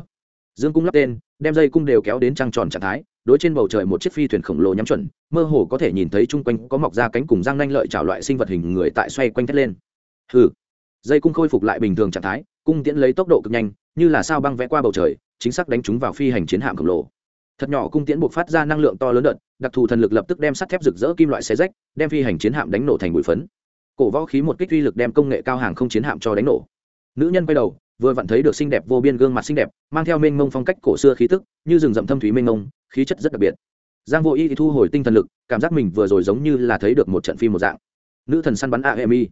Dương cung lắp tên, đem dây cung đều kéo đến trăng tròn trạng thái, đối trên bầu trời một chiếc phi thuyền khổng lồ nhắm chuẩn, mơ hồ có thể nhìn thấy chung quanh có mọc ra cánh cùng răng nanh lợi chảo loại sinh vật hình người tại xoay quanh thét lên. Hừ. Dây cung khôi phục lại bình thường trạng thái, cung tiễn lấy tốc độ cực nhanh, như là sao băng vẽ qua bầu trời, chính xác đánh chúng vào phi hành chiến hạm khổng lồ thật nhỏ cung tiễn buộc phát ra năng lượng to lớn đợt, đặc thù thần lực lập tức đem sắt thép rực rỡ kim loại xe rách, đem phi hành chiến hạm đánh nổ thành bụi phấn. Cổ võ khí một kích uy lực đem công nghệ cao hàng không chiến hạm cho đánh nổ. Nữ nhân quay đầu, vừa vặn thấy được xinh đẹp vô biên gương mặt xinh đẹp, mang theo mênh mông phong cách cổ xưa khí tức, như rừng rậm thâm thúy mênh mông, khí chất rất đặc biệt. Giang vô y thì thu hồi tinh thần lực, cảm giác mình vừa rồi giống như là thấy được một trận phim một dạng. Nữ thần săn bắn a emi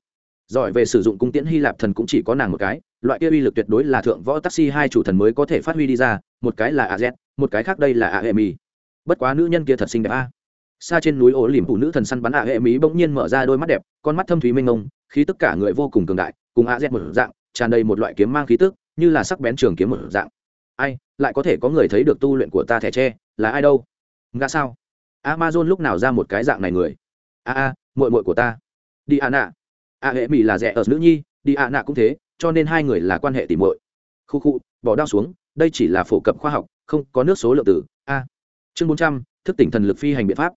giỏi về sử dụng cung tiễn hy lạp thần cũng chỉ có nàng một cái, loại kia uy lực tuyệt đối là thượng võ taxi hai chủ thần mới có thể phát huy đi ra, một cái là az một cái khác đây là a emi bất quá nữ nhân kia thật xinh đẹp a. Xa trên núi ổ liềm phụ nữ thần săn bắn a emi bỗng nhiên mở ra đôi mắt đẹp, con mắt thâm thúy mênh mông, khí tất cả người vô cùng cường đại, cùng az một dạng, tràn đầy một loại kiếm mang khí tức, như là sắc bén trường kiếm một dạng. Ai, lại có thể có người thấy được tu luyện của ta thẻ tre, là ai đâu? Ngã sao? Amazon lúc nào ra một cái dạng này người? A a, muội muội của ta. Đi a nạ a hệ mỹ là rẻ ở nữ nhi, đi a nạ cũng thế, cho nên hai người là quan hệ tìm muội. Khu khu, bỏ đao xuống, đây chỉ là phổ cập khoa học, không có nước số lượng tử a. Chương bốn trăm, thức tỉnh thần lực phi hành biện pháp.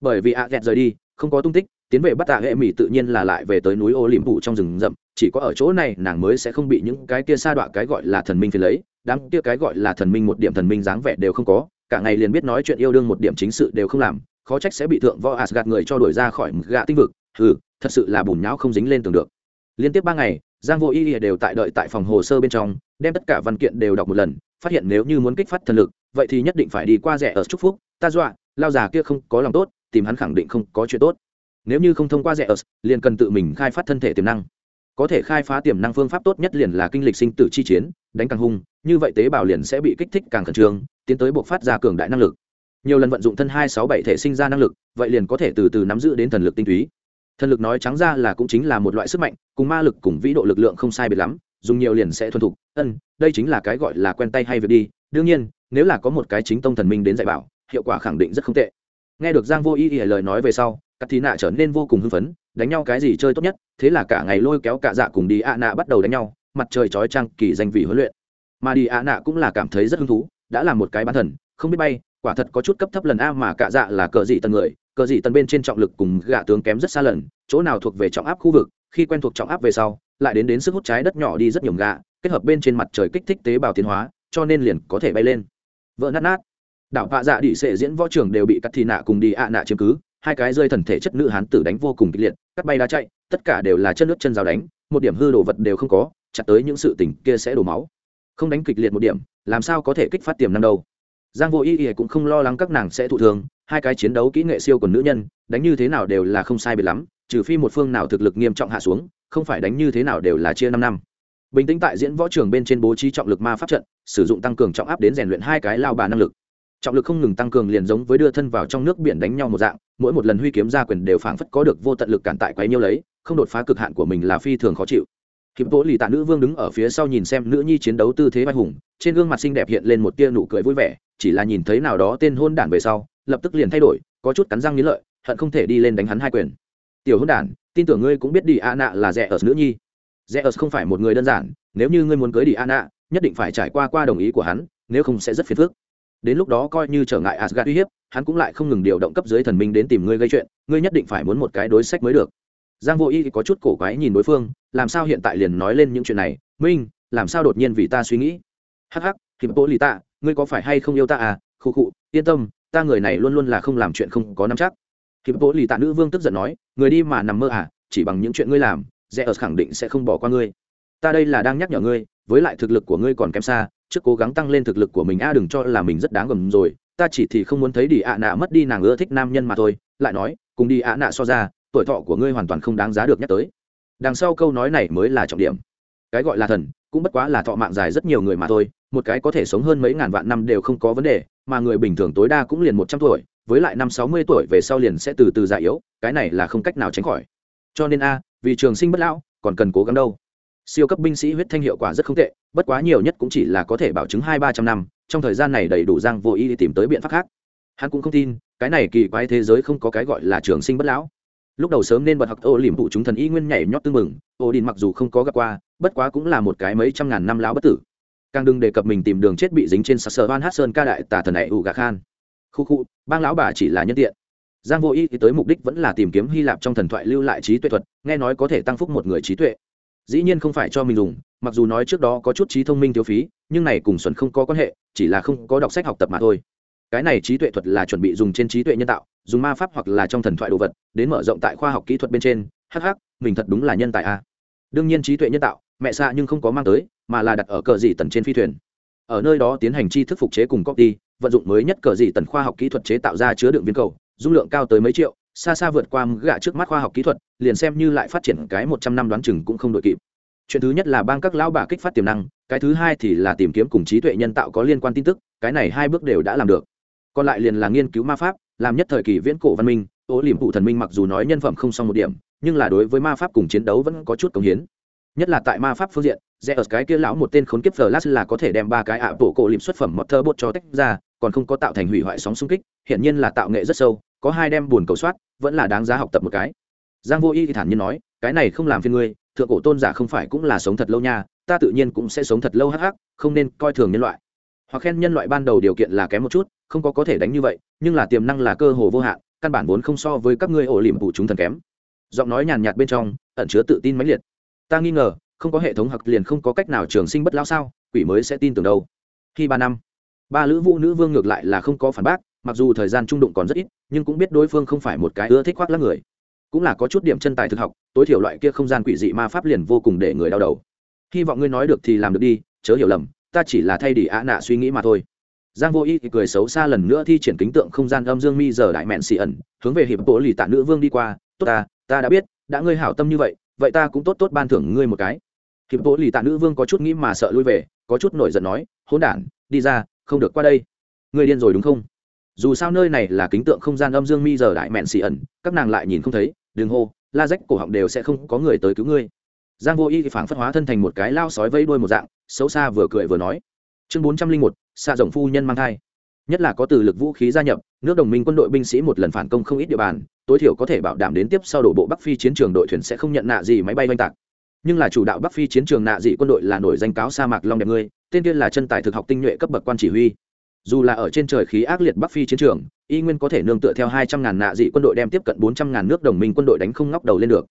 Bởi vì a ghẹt rời đi, không có tung tích, tiến về bắt tạ hệ mỹ tự nhiên là lại về tới núi ô liềm phụ trong rừng rậm, chỉ có ở chỗ này nàng mới sẽ không bị những cái kia sa đọa cái gọi là thần minh phiền lấy, đám kia cái gọi là thần minh một điểm thần minh dáng vẻ đều không có, cả ngày liền biết nói chuyện yêu đương một điểm chính sự đều không làm, khó trách sẽ bị thượng võ Asgard người cho đuổi ra khỏi gạ tinh vực. Ừ thật sự là bùn nhão không dính lên tường được. Liên tiếp ba ngày, giang vô y đều tại đợi tại phòng hồ sơ bên trong, đem tất cả văn kiện đều đọc một lần, phát hiện nếu như muốn kích phát thần lực, vậy thì nhất định phải đi qua rẻ ở trúc phúc, ta dọa, lao già kia không có lòng tốt, tìm hắn khẳng định không có chuyện tốt. Nếu như không thông qua rẻ ở, liền cần tự mình khai phát thân thể tiềm năng. Có thể khai phá tiềm năng phương pháp tốt nhất liền là kinh lịch sinh tử chi chiến, đánh càng hung, như vậy tế bào liền sẽ bị kích thích càng khẩn trương, tiến tới buộc phát ra cường đại năng lực. Nhiều lần vận dụng thân hai sáu bảy thể sinh ra năng lực, vậy liền có thể từ từ nắm giữ đến thần lực tinh túy thần lực nói trắng ra là cũng chính là một loại sức mạnh, cùng ma lực cùng vĩ độ lực lượng không sai biệt lắm, dùng nhiều liền sẽ thuần thục. Ân, đây chính là cái gọi là quen tay hay việc đi. Đương nhiên, nếu là có một cái chính tông thần minh đến dạy bảo, hiệu quả khẳng định rất không tệ. Nghe được giang vô ý ý lời nói về sau các thí nạ trở nên vô cùng hưng phấn, đánh nhau cái gì chơi tốt nhất, thế là cả ngày lôi kéo cả dạ cùng đi ạ nạ bắt đầu đánh nhau, mặt trời chói trăng kỳ danh vị huấn luyện. Mà đi ạ nạ cũng là cảm thấy rất hứng thú, đã là một cái bán thần, không biết bay, quả thật có chút cấp thấp lần a mà cả dạ là cờ dị tần người cờ dị tần bên trên trọng lực cùng gạ tướng kém rất xa lần, chỗ nào thuộc về trọng áp khu vực, khi quen thuộc trọng áp về sau, lại đến đến sức hút trái đất nhỏ đi rất nhiều gạ, kết hợp bên trên mặt trời kích thích tế bào tiến hóa, cho nên liền có thể bay lên. Vỡ nát nát. Đảo bạ dạ đi sệ diễn võ trưởng đều bị cắt thị nạ cùng đi ạ nạ chiếm cứ, hai cái rơi thần thể chất nữ hán tử đánh vô cùng kịch liệt, cắt bay đá chạy, tất cả đều là chân nước chân rào đánh, một điểm hư đồ vật đều không có, chặt tới những sự tình kia sẽ đổ máu. Không đánh kịch liệt một điểm, làm sao có thể kích phát tiềm năng đâu. Giang vô ý ý cũng không lo lắng các nàng sẽ thụ thường hai cái chiến đấu kỹ nghệ siêu của nữ nhân, đánh như thế nào đều là không sai biệt lắm, trừ phi một phương nào thực lực nghiêm trọng hạ xuống, không phải đánh như thế nào đều là chia năm năm. Bình tĩnh tại diễn võ trường bên trên bố trí trọng lực ma pháp trận, sử dụng tăng cường trọng áp đến rèn luyện hai cái lao bà năng lực. Trọng lực không ngừng tăng cường liền giống với đưa thân vào trong nước biển đánh nhau một dạng, mỗi một lần huy kiếm ra quyền đều phảng phất có được vô tận lực cản tại quấy nhiêu lấy, không đột phá cực hạn của mình là phi thường khó chịu. Kiếm tố lì tạ nữ vương đứng ở phía sau nhìn xem nữ nhi chiến đấu tư thế vai hùng, trên gương mặt xinh đẹp hiện lên một tia nụ cười vui vẻ, chỉ là nhìn thấy nào đó tên hôn đản về sau lập tức liền thay đổi, có chút cắn răng nghĩ lợi, hận không thể đi lên đánh hắn hai quyền. Tiểu hôn đản, tin tưởng ngươi cũng biết đi a nạ là rẻ ở nữ nhi. Rẻ ở không phải một người đơn giản, nếu như ngươi muốn cưới đi a nạ nhất định phải trải qua qua đồng ý của hắn, nếu không sẽ rất phiền phức. Đến lúc đó coi như trở ngại asgad uy hiếp, hắn cũng lại không ngừng điều động cấp dưới thần minh đến tìm ngươi gây chuyện, ngươi nhất định phải muốn một cái đối sách mới được. Giang vô y có chút cổ quái nhìn đối phương, làm sao hiện tại liền nói lên những chuyện này? Minh, làm sao đột nhiên vì ta suy nghĩ? Hắc hắc hiệp bố lì tạ ngươi có phải hay không yêu ta à? Khụ khụ, yên tâm ta người này luôn luôn là không làm chuyện không có nắm chắc. Hiệp bố lì tạ nữ vương tức giận nói, người đi mà nằm mơ à chỉ bằng những chuyện ngươi làm, rẽ ở khẳng định sẽ không bỏ qua ngươi. Ta đây là đang nhắc nhở ngươi, với lại thực lực của ngươi còn kém xa, trước cố gắng tăng lên thực lực của mình a, đừng cho là mình rất đáng gầm rồi. Ta chỉ thì không muốn thấy đi ạ nạ mất đi nàng ưa thích nam nhân mà thôi, lại nói, cùng đi ạ nạ so ra, tuổi thọ của ngươi hoàn toàn không đáng giá được nhắc tới. Đằng sau câu nói này mới là trọng điểm. Cái gọi là thần, cũng bất quá là thọ mạng dài rất nhiều người mà thôi, một cái có thể sống hơn mấy ngàn vạn năm đều không có vấn đề mà người bình thường tối đa cũng liền một trăm tuổi, với lại năm sáu mươi tuổi về sau liền sẽ từ từ già yếu, cái này là không cách nào tránh khỏi. Cho nên a, vì trường sinh bất lão, còn cần cố gắng đâu. Siêu cấp binh sĩ huyết thanh hiệu quả rất không tệ, bất quá nhiều nhất cũng chỉ là có thể bảo chứng hai ba trăm năm, trong thời gian này đầy đủ giang vô ý đi tìm tới biện pháp khác. Hắn cũng không tin, cái này kỳ quái thế giới không có cái gọi là trường sinh bất lão. Lúc đầu sớm nên bật học ô liềm phụ chúng thần y nguyên nhảy nhót tư mừng ô đình mặc dù không có gặp qua, bất quá cũng là một cái mấy trăm ngàn năm lão bất tử càng đừng đề cập mình tìm đường chết bị dính trên sạc sờ van hát sơn ca đại tà thần này ủ gà khan. Khu khu, bang lão bà chỉ là nhân tiện. Giang vô y thì tới mục đích vẫn là tìm kiếm hy lạp trong thần thoại lưu lại trí tuệ thuật, nghe nói có thể tăng phúc một người trí tuệ. Dĩ nhiên không phải cho mình dùng, mặc dù nói trước đó có chút trí thông minh thiếu phí, nhưng này cùng xuẩn không có quan hệ, chỉ là không có đọc sách học tập mà thôi. Cái này trí tuệ thuật là chuẩn bị dùng trên trí tuệ nhân tạo, dùng ma pháp hoặc là trong thần thoại đồ vật, đến mở rộng tại khoa học kỹ thuật bên trên. Hh mình thật đúng là nhân tài a. Đương nhiên trí tuệ nhân tạo, mẹ xa nhưng không có mang tới mà là đặt ở cờ dị tần trên phi thuyền. Ở nơi đó tiến hành chi thức phục chế cùng copy, vận dụng mới nhất cờ dị tần khoa học kỹ thuật chế tạo ra chứa đựng viên cầu, dung lượng cao tới mấy triệu, xa xa vượt qua gạ trước mắt khoa học kỹ thuật, liền xem như lại phát triển cái một trăm năm đoán chừng cũng không đội kịp. Chuyện thứ nhất là bang các lão bà kích phát tiềm năng, cái thứ hai thì là tìm kiếm cùng trí tuệ nhân tạo có liên quan tin tức, cái này hai bước đều đã làm được. Còn lại liền là nghiên cứu ma pháp, làm nhất thời kỳ viễn cổ văn minh ố liềm phụ thần minh mặc dù nói nhân phẩm không xong một điểm, nhưng là đối với ma pháp cùng chiến đấu vẫn có chút công hiến. Nhất là tại ma pháp phương diện rẽ ở cái kia lão một tên khốn kiếp flash là có thể đem ba cái ạ bộ cổ liệm xuất phẩm một thơ bột cho tách ra, còn không có tạo thành hủy hoại sóng xung kích hiện nhiên là tạo nghệ rất sâu, có hai đem buồn cầu soát, vẫn là đáng giá học tập một cái. Giang vô y thì thản nhiên nói, cái này không làm phiền ngươi, thượng cổ tôn giả không phải cũng là sống thật lâu nha, ta tự nhiên cũng sẽ sống thật lâu hắc hắc, không nên coi thường nhân loại. Hoặc khen nhân loại ban đầu điều kiện là kém một chút, không có có thể đánh như vậy, nhưng là tiềm năng là cơ hồ vô hạn, căn bản vốn không so với các ngươi ổ liềm phụ chúng thần kém. Giọng nói nhàn nhạt bên trong, ẩn chứa tự tin mãnh liệt. Ta nghi ngờ không có hệ thống hoặc liền không có cách nào trường sinh bất lao sao, quỷ mới sẽ tin tưởng đâu. Khi ba năm, ba lữ vũ nữ vương ngược lại là không có phản bác, mặc dù thời gian trung đụng còn rất ít, nhưng cũng biết đối phương không phải một cái ưa thích khoác lắc người. Cũng là có chút điểm chân tài thực học, tối thiểu loại kia không gian quỷ dị ma pháp liền vô cùng để người đau đầu. Hy vọng ngươi nói được thì làm được đi, chớ hiểu lầm, ta chỉ là thay đi ạ nạ suy nghĩ mà thôi. Giang vô y thì cười xấu xa lần nữa thi triển kính tượng không gian âm dương mi giờ đại mẹn xì ẩn, hướng về hiệp bộ lì tạ nữ vương đi qua. Tốt ta ta đã biết, đã ngươi hảo tâm như vậy vậy ta cũng tốt tốt ban thưởng ngươi một cái hiệp bộ lì tạ nữ vương có chút nghĩ mà sợ lui về, có chút nổi giận nói, hỗn đản, đi ra, không được qua đây. Người điên rồi đúng không? Dù sao nơi này là kính tượng không gian âm dương mi giờ đại mẹn xì ẩn, các nàng lại nhìn không thấy, đừng hô, la rách cổ họng đều sẽ không có người tới cứu ngươi. Giang vô y phảng phất hóa thân thành một cái lao sói vây đuôi một dạng, xấu xa vừa cười vừa nói. Chương bốn trăm linh một xạ rồng phu nhân mang thai. Nhất là có từ lực vũ khí gia nhập, nước đồng minh quân đội binh sĩ một lần phản công không ít địa bàn, tối thiểu có thể bảo đảm đến tiếp sau đổ bộ bắc phi chiến trường đội thuyền sẽ không nhận nạ gì máy bay oanh tạc nhưng là chủ đạo bắc phi chiến trường nạ dị quân đội là nổi danh cáo sa mạc long đẹp ngươi, tên tiên là chân tài thực học tinh nhuệ cấp bậc quan chỉ huy. Dù là ở trên trời khí ác liệt bắc phi chiến trường, y nguyên có thể nương tựa theo hai trăm ngàn nạ dị quân đội đem tiếp cận bốn trăm ngàn nước đồng minh quân đội đánh không ngóc đầu lên được.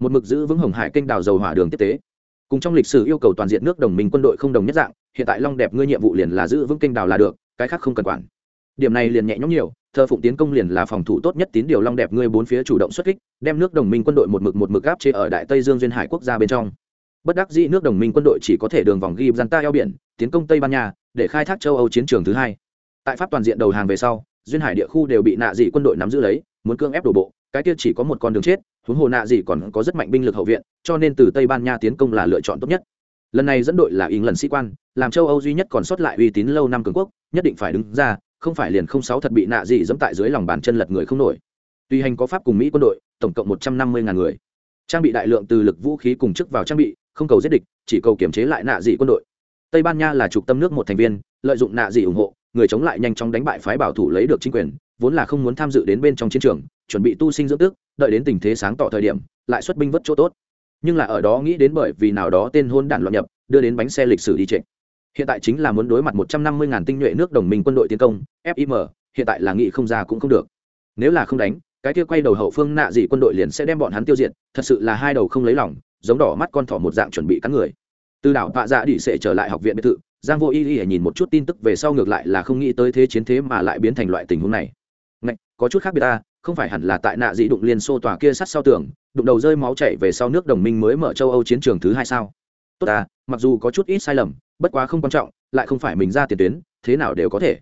Một mực giữ vững hồng hải kênh đào dầu hỏa đường tiếp tế. Cùng trong lịch sử yêu cầu toàn diện nước đồng minh quân đội không đồng nhất dạng, hiện tại long đẹp ngươi nhiệm vụ liền là giữ vững kênh đào là được, cái khác không cần quản điểm này liền nhẹ nhõm nhiều, thờ phụng tiến công liền là phòng thủ tốt nhất tín điều long đẹp ngươi bốn phía chủ động xuất kích, đem nước đồng minh quân đội một mực một mực áp chế ở đại tây dương duyên hải quốc gia bên trong. Bất đắc dĩ nước đồng minh quân đội chỉ có thể đường vòng ghi gian ta eo biển, tiến công tây ban nha, để khai thác châu âu chiến trường thứ hai. Tại pháp toàn diện đầu hàng về sau, duyên hải địa khu đều bị nạ dị quân đội nắm giữ lấy, muốn cương ép đổ bộ, cái kia chỉ có một con đường chết, huống hồ nạ dị còn có rất mạnh binh lực hậu viện, cho nên từ tây ban nha tiến công là lựa chọn tốt nhất. Lần này dẫn đội là ý lần sĩ quan, làm châu âu duy nhất còn sót lại uy tín lâu năm cường quốc, nhất định phải đứng ra không phải liền không sáu thật bị nạ dị dẫm tại dưới lòng bàn chân lật người không nổi. Tuy hành có pháp cùng mỹ quân đội, tổng cộng một trăm năm mươi ngàn người. Trang bị đại lượng từ lực vũ khí cùng chức vào trang bị, không cầu giết địch, chỉ cầu kiểm chế lại nạ dị quân đội. Tây ban nha là trục tâm nước một thành viên, lợi dụng nạ dị ủng hộ, người chống lại nhanh chóng đánh bại phái bảo thủ lấy được chính quyền, vốn là không muốn tham dự đến bên trong chiến trường, chuẩn bị tu sinh dưỡng tức, đợi đến tình thế sáng tỏ thời điểm, lại xuất binh vất chỗ tốt. Nhưng là ở đó nghĩ đến bởi vì nào đó tên hôn đản loạn nhập, đưa đến bánh xe lịch sử đi trịnh hiện tại chính là muốn đối mặt một trăm năm mươi ngàn tinh nhuệ nước đồng minh quân đội tiến công fim hiện tại là nghị không ra cũng không được. Nếu là không đánh cái kia quay đầu hậu phương nạ dị quân đội liền sẽ đem bọn hắn tiêu diệt thật sự là hai đầu không lấy lòng giống đỏ mắt con thỏ một dạng chuẩn bị cắn người. Từ đảo vạ dạ đi sẽ trở lại học viện biệt thự giang vô y y nhìn một chút tin tức về sau ngược lại là không nghĩ tới thế chiến thế mà lại biến thành loại tình huống này. Ngạch, có chút khác biệt ta không phải hẳn là tại nạ dị đụng liên xô tòa kia sắt sau tường đụng đầu rơi máu chảy về sau nước đồng minh mới mở châu âu chiến trường thứ hai sao? Tốt à, mặc dù có chút ít sai lầm bất quá không quan trọng, lại không phải mình ra tiền tuyến, thế nào đều có thể.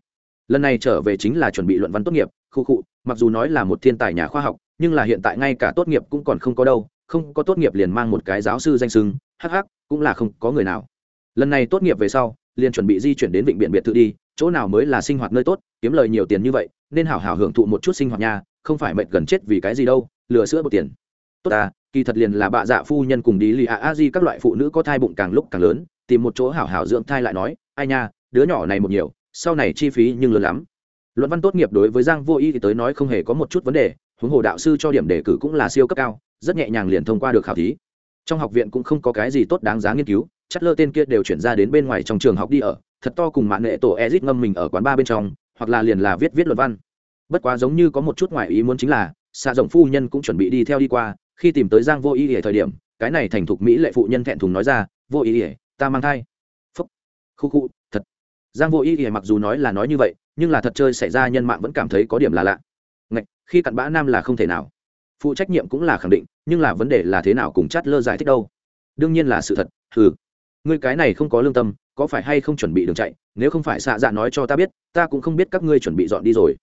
Lần này trở về chính là chuẩn bị luận văn tốt nghiệp, khu cụ mặc dù nói là một thiên tài nhà khoa học, nhưng là hiện tại ngay cả tốt nghiệp cũng còn không có đâu, không có tốt nghiệp liền mang một cái giáo sư danh sưng hh cũng là không có người nào. Lần này tốt nghiệp về sau, liền chuẩn bị di chuyển đến vịnh biển biệt thự đi, chỗ nào mới là sinh hoạt nơi tốt, kiếm lời nhiều tiền như vậy, nên hảo hảo hưởng thụ một chút sinh hoạt nha không phải mệt gần chết vì cái gì đâu, lừa sữa một tiền. Tốt ta, kỳ thật liền là bạ dạ phu nhân cùng đi lì a a di các loại phụ nữ có thai bụng càng lúc càng lớn tìm một chỗ hảo hảo dưỡng thai lại nói, ai nha, đứa nhỏ này một nhiều, sau này chi phí nhưng lớn lắm. Luận văn tốt nghiệp đối với giang vô y thì tới nói không hề có một chút vấn đề, huống hồ đạo sư cho điểm đề cử cũng là siêu cấp cao, rất nhẹ nhàng liền thông qua được khảo thí. Trong học viện cũng không có cái gì tốt đáng giá nghiên cứu, chất lơ tên kia đều chuyển ra đến bên ngoài trong trường học đi ở, thật to cùng mạng nghệ tổ ezit ngâm mình ở quán ba bên trong, hoặc là liền là viết viết luận văn. Bất quá giống như có một chút ngoại ý muốn chính là xạ rộng phu nhân cũng chuẩn bị đi theo đi qua, khi tìm tới giang vô ý ở thời điểm, cái này thành thục mỹ lệ phụ nhân thẹn thùng nói ra, vô ý ỉa ta mang thai. Phúc. Khu khu thật. Giang vô ý thì mặc dù nói là nói như vậy nhưng là thật chơi xảy ra nhân mạng vẫn cảm thấy có điểm là lạ. Ngạch, khi cặn bã nam là không thể nào. Phụ trách nhiệm cũng là khẳng định nhưng là vấn đề là thế nào cùng chát lơ giải thích đâu? Đương nhiên là sự thật ừ ngươi cái này không có lương tâm có phải hay không chuẩn bị đường chạy? Nếu không phải xạ dạ nói cho ta biết ta cũng không biết các ngươi chuẩn bị dọn đi rồi.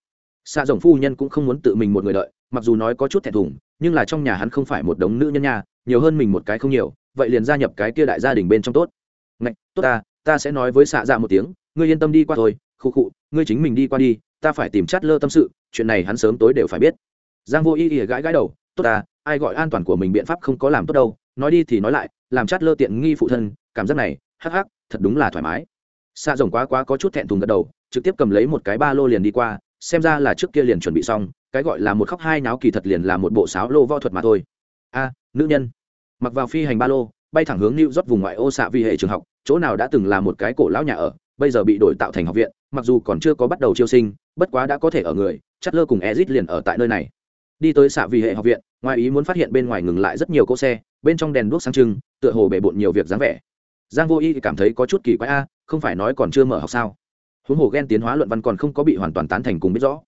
Xạ rồng phu nhân cũng không muốn tự mình một người đợi mặc dù nói có chút thẹn thùng nhưng là trong nhà hắn không phải một đống nữ nhân nhà, nhiều hơn mình một cái không nhiều vậy liền gia nhập cái kia đại gia đình bên trong tốt ngạch, tốt ta ta sẽ nói với xạ dạ một tiếng, ngươi yên tâm đi qua thôi khụ khụ ngươi chính mình đi qua đi, ta phải tìm chát lơ tâm sự, chuyện này hắn sớm tối đều phải biết. Giang vô y ỉa gãi gãi đầu, tốt ta, ai gọi an toàn của mình biện pháp không có làm tốt đâu, nói đi thì nói lại, làm chát lơ tiện nghi phụ thân, cảm giác này, hắc hắc, thật đúng là thoải mái. Xạ rồng quá quá có chút thẹn thùng gật đầu, trực tiếp cầm lấy một cái ba lô liền đi qua, xem ra là trước kia liền chuẩn bị xong, cái gọi là một khóc hai náo kỳ thật liền là một bộ sáo lô võ thuật mà thôi. A, nữ nhân. Mặc vào phi hành ba lô bay thẳng hướng New York vùng ngoại ô xạ vi hệ trường học, chỗ nào đã từng là một cái cổ lão nhà ở, bây giờ bị đổi tạo thành học viện, mặc dù còn chưa có bắt đầu chiêu sinh, bất quá đã có thể ở người, Chất Lơ cùng Ezit liền ở tại nơi này. Đi tới xạ vi hệ học viện, ngoài ý muốn phát hiện bên ngoài ngừng lại rất nhiều cỗ xe, bên trong đèn đuốc sáng trưng, tựa hồ bể bộn nhiều việc dáng vẻ. Giang Vô Y thì cảm thấy có chút kỳ quái a, không phải nói còn chưa mở học sao? Huống hồ gen tiến hóa luận văn còn không có bị hoàn toàn tán thành cùng biết rõ.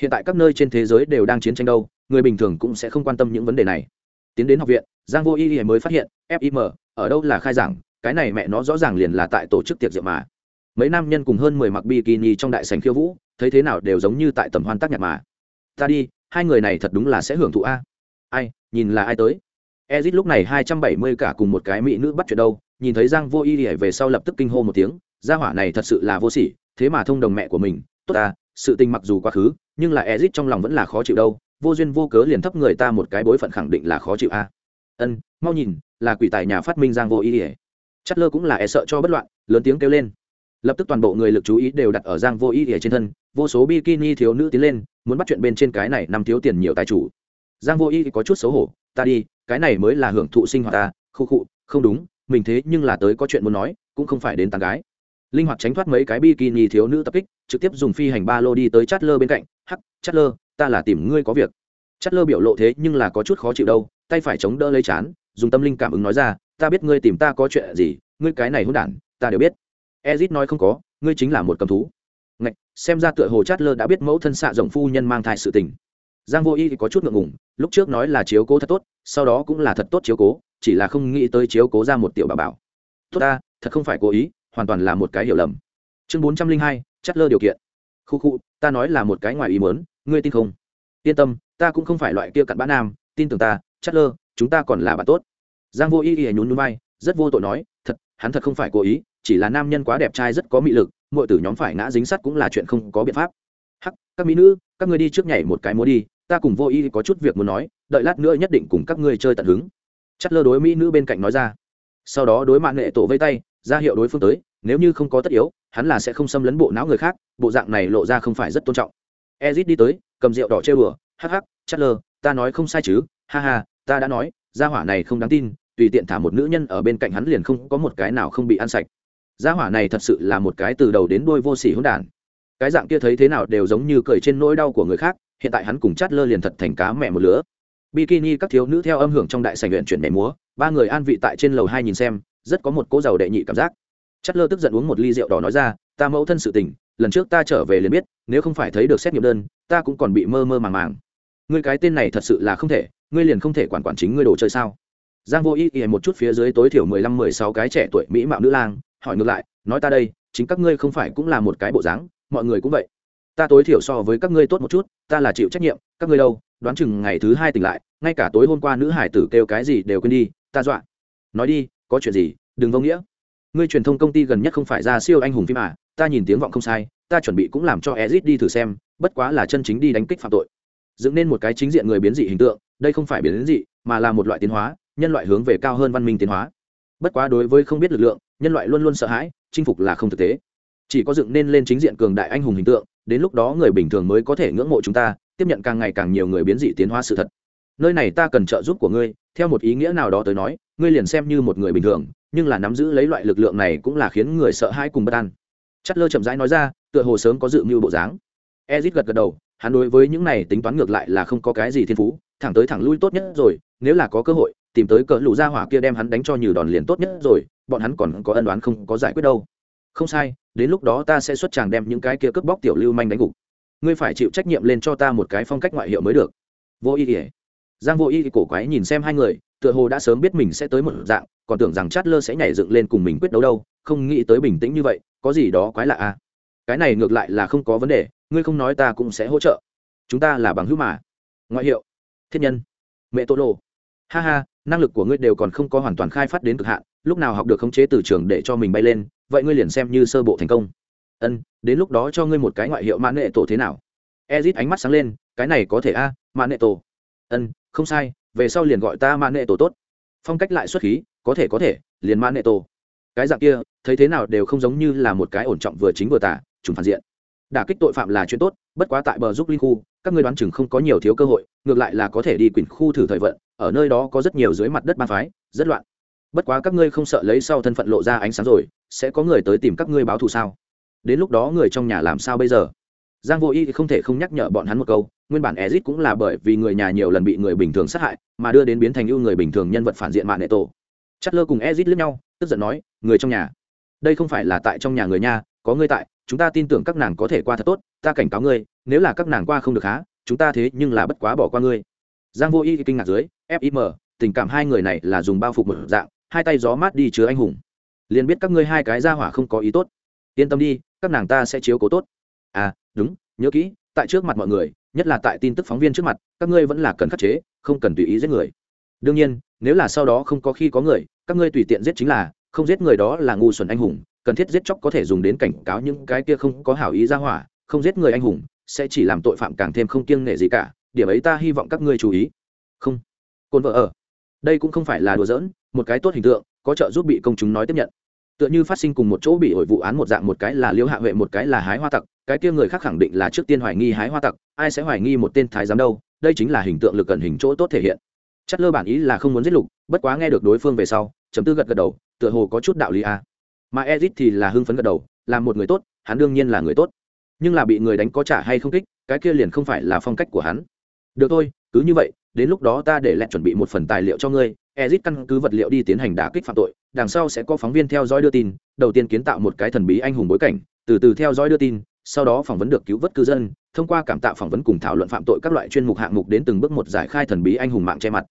Hiện tại các nơi trên thế giới đều đang chiến tranh đâu, người bình thường cũng sẽ không quan tâm những vấn đề này tiến đến học viện giang vô y mới phát hiện fim ở đâu là khai giảng, cái này mẹ nó rõ ràng liền là tại tổ chức tiệc rượu mà. Mấy nam nhân cùng hơn mười mặc bikini trong đại sành khiêu vũ, thấy thế nào đều giống như tại tầm hoan tác nhạc mà. Ta đi, hai người này thật đúng là sẽ hưởng thụ a. Ai, nhìn là ai tới? Ezit lúc này hai trăm bảy mươi cả cùng một cái mỹ nữ bắt chuyện đâu, nhìn thấy giang vô y về sau lập tức kinh hô một tiếng, gia hỏa này thật sự là vô sỉ, thế mà thông đồng mẹ của mình, tốt ta, sự tình mặc dù quá khứ, nhưng là ezit trong lòng vẫn là khó chịu đâu, vô duyên vô cớ liền thấp người ta một cái bối phận khẳng định là khó chịu a ân, mau nhìn, là quỷ tài nhà phát minh giang vô ý ỉa chất lơ cũng là e sợ cho bất loạn, lớn tiếng kêu lên. Lập tức toàn bộ người lực chú ý đều đặt ở giang vô ý ỉa trên thân, vô số bikini thiếu nữ tiến lên, muốn bắt chuyện bên trên cái này nằm thiếu tiền nhiều tài chủ. Giang vô ý có chút xấu hổ, ta đi, cái này mới là hưởng thụ sinh hoạt ta, khu khụ không đúng, mình thế nhưng là tới có chuyện muốn nói, cũng không phải đến tán gái. Linh hoạt tránh thoát mấy cái bikini thiếu nữ tập kích, trực tiếp dùng phi hành ba lô đi tới chát lơ bên cạnh, hắc chát lơ, ta là tìm ngươi có việc. Chất lơ biểu lộ thế nhưng là có chút khó chịu đâu tay phải chống đỡ lấy chán dùng tâm linh cảm ứng nói ra ta biết ngươi tìm ta có chuyện gì ngươi cái này hôn đản ta đều biết. Ezit nói không có ngươi chính là một cầm thú. Ngạch, xem ra tựa hồ chát lơ đã biết mẫu thân xạ rộng phu nhân mang thai sự tình. Giang vô y thì có chút ngượng ngùng lúc trước nói là chiếu cố thật tốt sau đó cũng là thật tốt chiếu cố chỉ là không nghĩ tới chiếu cố ra một tiểu bà bảo. Tốt ta thật không phải cố ý hoàn toàn là một cái hiểu lầm. Chương bốn trăm linh hai chát lơ điều kiện. Khu khu ta nói là một cái ngoài ý mớn ngươi tin không? Yên tâm ta cũng không phải loại kia cặn bã nam tin tưởng ta chát lơ chúng ta còn là bạn tốt. Giang vô y y nhún nhún vai, rất vô tội nói, thật, hắn thật không phải cố ý, chỉ là nam nhân quá đẹp trai rất có mị lực mọi tử nhóm phải ngã dính sắt cũng là chuyện không có biện pháp. Hắc, các mỹ nữ, các ngươi đi trước nhảy một cái múa đi, ta cùng vô y có chút việc muốn nói, đợi lát nữa nhất định cùng các ngươi chơi tận hứng. Chất lơ đối mỹ nữ bên cạnh nói ra. Sau đó đối mạng nghệ tổ vây tay, ra hiệu đối phương tới, nếu như không có tất yếu, hắn là sẽ không xâm lấn bộ não người khác, bộ dạng này lộ ra không phải rất tôn trọng. Ezit đi tới, cầm rượu đỏ chơi bừa, hắc hắc chất lơ ta nói không sai chứ, ha ha ta đã nói, gia hỏa này không đáng tin, tùy tiện thả một nữ nhân ở bên cạnh hắn liền không có một cái nào không bị ăn sạch. Gia hỏa này thật sự là một cái từ đầu đến đuôi vô sỉ hỗn đản. Cái dạng kia thấy thế nào đều giống như cười trên nỗi đau của người khác, hiện tại hắn cùng chát lơ liền thật thành cá mẹ một lứa. Bikini các thiếu nữ theo âm hưởng trong đại sảnh luyện chuyển nhảy múa, ba người an vị tại trên lầu hai nhìn xem, rất có một cô giàu đệ nhị cảm giác. Chát lơ tức giận uống một ly rượu đỏ nói ra, ta mẫu thân sự tình, lần trước ta trở về liền biết, nếu không phải thấy được xét nghiệm đơn, ta cũng còn bị mơ mơ màng màng. Ngươi cái tên này thật sự là không thể ngươi liền không thể quản quản chính ngươi đồ chơi sao? Giang vô ý ý một chút phía dưới tối thiểu mười lăm, mười sáu cái trẻ tuổi mỹ mạo nữ lang, hỏi ngược lại, nói ta đây, chính các ngươi không phải cũng là một cái bộ dáng, mọi người cũng vậy. Ta tối thiểu so với các ngươi tốt một chút, ta là chịu trách nhiệm, các ngươi đâu, đoán chừng ngày thứ hai tỉnh lại, ngay cả tối hôm qua nữ hải tử kêu cái gì đều quên đi, ta dọa. Nói đi, có chuyện gì, đừng vô nghĩa. Ngươi truyền thông công ty gần nhất không phải ra siêu anh hùng phim à ta nhìn tiếng vọng không sai, ta chuẩn bị cũng làm cho ezit đi thử xem, bất quá là chân chính đi đánh kích phạm tội dựng nên một cái chính diện người biến dị hình tượng, đây không phải biến dị, mà là một loại tiến hóa, nhân loại hướng về cao hơn văn minh tiến hóa. Bất quá đối với không biết lực lượng, nhân loại luôn luôn sợ hãi, chinh phục là không thực tế. Chỉ có dựng nên lên chính diện cường đại anh hùng hình tượng, đến lúc đó người bình thường mới có thể ngưỡng mộ chúng ta, tiếp nhận càng ngày càng nhiều người biến dị tiến hóa sự thật. Nơi này ta cần trợ giúp của ngươi, theo một ý nghĩa nào đó tới nói, ngươi liền xem như một người bình thường, nhưng là nắm giữ lấy loại lực lượng này cũng là khiến người sợ hãi cùng bất an. Chất lơ chậm rãi nói ra, tựa hồ sớm có dự mưu bộ dáng. Ezit gật gật đầu hắn đối với những này tính toán ngược lại là không có cái gì thiên phú, thẳng tới thẳng lui tốt nhất rồi, nếu là có cơ hội, tìm tới cỡ lũ gia hỏa kia đem hắn đánh cho nhiều đòn liền tốt nhất rồi, bọn hắn còn có ân đoán không có giải quyết đâu. Không sai, đến lúc đó ta sẽ xuất tràng đem những cái kia cướp bóc tiểu lưu manh đánh gục. Ngươi phải chịu trách nhiệm lên cho ta một cái phong cách ngoại hiệu mới được. Vô ý ỉa giang vô ý cổ quái nhìn xem hai người, tựa hồ đã sớm biết mình sẽ tới một dạng, còn tưởng rằng chát lơ sẽ nhảy dựng lên cùng mình quyết đấu đâu, không nghĩ tới bình tĩnh như vậy, có gì đó quái lạ à. Cái này ngược lại là không có vấn đề ngươi không nói ta cũng sẽ hỗ trợ. Chúng ta là bằng hữu mà. Ngoại hiệu thiết nhân mẹ tô lô ha ha năng lực của ngươi đều còn không có hoàn toàn khai phát đến cực hạn lúc nào học được khống chế từ trường để cho mình bay lên vậy ngươi liền xem như sơ bộ thành công. Ân đến lúc đó cho ngươi một cái ngoại hiệu mãn nghệ tổ thế nào? Ezit ánh mắt sáng lên cái này có thể a à, mã tổ. Ân không sai về sau liền gọi ta mãn nghệ tổ tốt. Phong cách lại xuất khí có thể có thể liền mãn nghệ tổ. Cái dạng kia thấy thế nào đều không giống như là một cái ổn trọng vừa chính vừa tả trùng phản diện đả kích tội phạm là chuyện tốt bất quá tại bờ giúp linh khu các ngươi đoán chừng không có nhiều thiếu cơ hội ngược lại là có thể đi quyển khu thử thời vận ở nơi đó có rất nhiều dưới mặt đất ba phái rất loạn. Bất quá các ngươi không sợ lấy sau thân phận lộ ra ánh sáng rồi sẽ có người tới tìm các ngươi báo thù sao? Đến lúc đó người trong nhà làm sao bây giờ? Giang vô y không thể không nhắc nhở bọn hắn một câu nguyên bản ezit cũng là bởi vì người nhà nhiều lần bị người bình thường sát hại mà đưa đến biến thành ưu người bình thường nhân vật phản diện mạng nệ tổ. Chất lơ cùng ezit lướt nhau tức giận nói người trong nhà đây không phải là tại trong nhà người nha, có ngươi tại chúng ta tin tưởng các nàng có thể qua thật tốt, ta cảnh cáo ngươi, nếu là các nàng qua không được há, chúng ta thế nhưng là bất quá bỏ qua ngươi. Giang vô y kinh ngạc dưới fim tình cảm hai người này là dùng bao phục một dạng, hai tay gió mát đi chứa anh hùng. Liền biết các ngươi hai cái ra hỏa không có ý tốt. Yên tâm đi, các nàng ta sẽ chiếu cố tốt. À đúng, nhớ kỹ, tại trước mặt mọi người, nhất là tại tin tức phóng viên trước mặt, các ngươi vẫn là cần khắc chế, không cần tùy ý giết người. Đương nhiên, nếu là sau đó không có khi có người, các ngươi tùy tiện giết chính là, không giết người đó là ngu xuẩn anh hùng cần thiết giết chóc có thể dùng đến cảnh cáo những cái kia không có hảo ý ra hỏa, không giết người anh hùng, sẽ chỉ làm tội phạm càng thêm không kiêng nể gì cả, điểm ấy ta hy vọng các ngươi chú ý. Không. Côn vợ ở. Đây cũng không phải là đùa giỡn, một cái tốt hình tượng, có trợ giúp bị công chúng nói tiếp nhận. Tựa như phát sinh cùng một chỗ bị hội vụ án một dạng một cái là liễu hạ huệ, một cái là hái hoa tặc, cái kia người khác khẳng định là trước tiên hoài nghi hái hoa tặc, ai sẽ hoài nghi một tên thái giám đâu, đây chính là hình tượng lực cần hình chỗ tốt thể hiện. Chất lơ bản ý là không muốn giết lục, bất quá nghe được đối phương về sau, chấm tư gật gật đầu, tựa hồ có chút đạo lý a mà ezit thì là hưng phấn gật đầu, là một người tốt, hắn đương nhiên là người tốt. Nhưng là bị người đánh có trả hay không kích, cái kia liền không phải là phong cách của hắn. Được thôi, cứ như vậy, đến lúc đó ta để lẹt chuẩn bị một phần tài liệu cho ngươi. Ezit căn cứ vật liệu đi tiến hành đả kích phạm tội, đằng sau sẽ có phóng viên theo dõi đưa tin, đầu tiên kiến tạo một cái thần bí anh hùng bối cảnh, từ từ theo dõi đưa tin, sau đó phỏng vấn được cứu vớt cư dân, thông qua cảm tạo phỏng vấn cùng thảo luận phạm tội các loại chuyên mục hạng mục đến từng bước một giải khai thần bí anh hùng mạng che mặt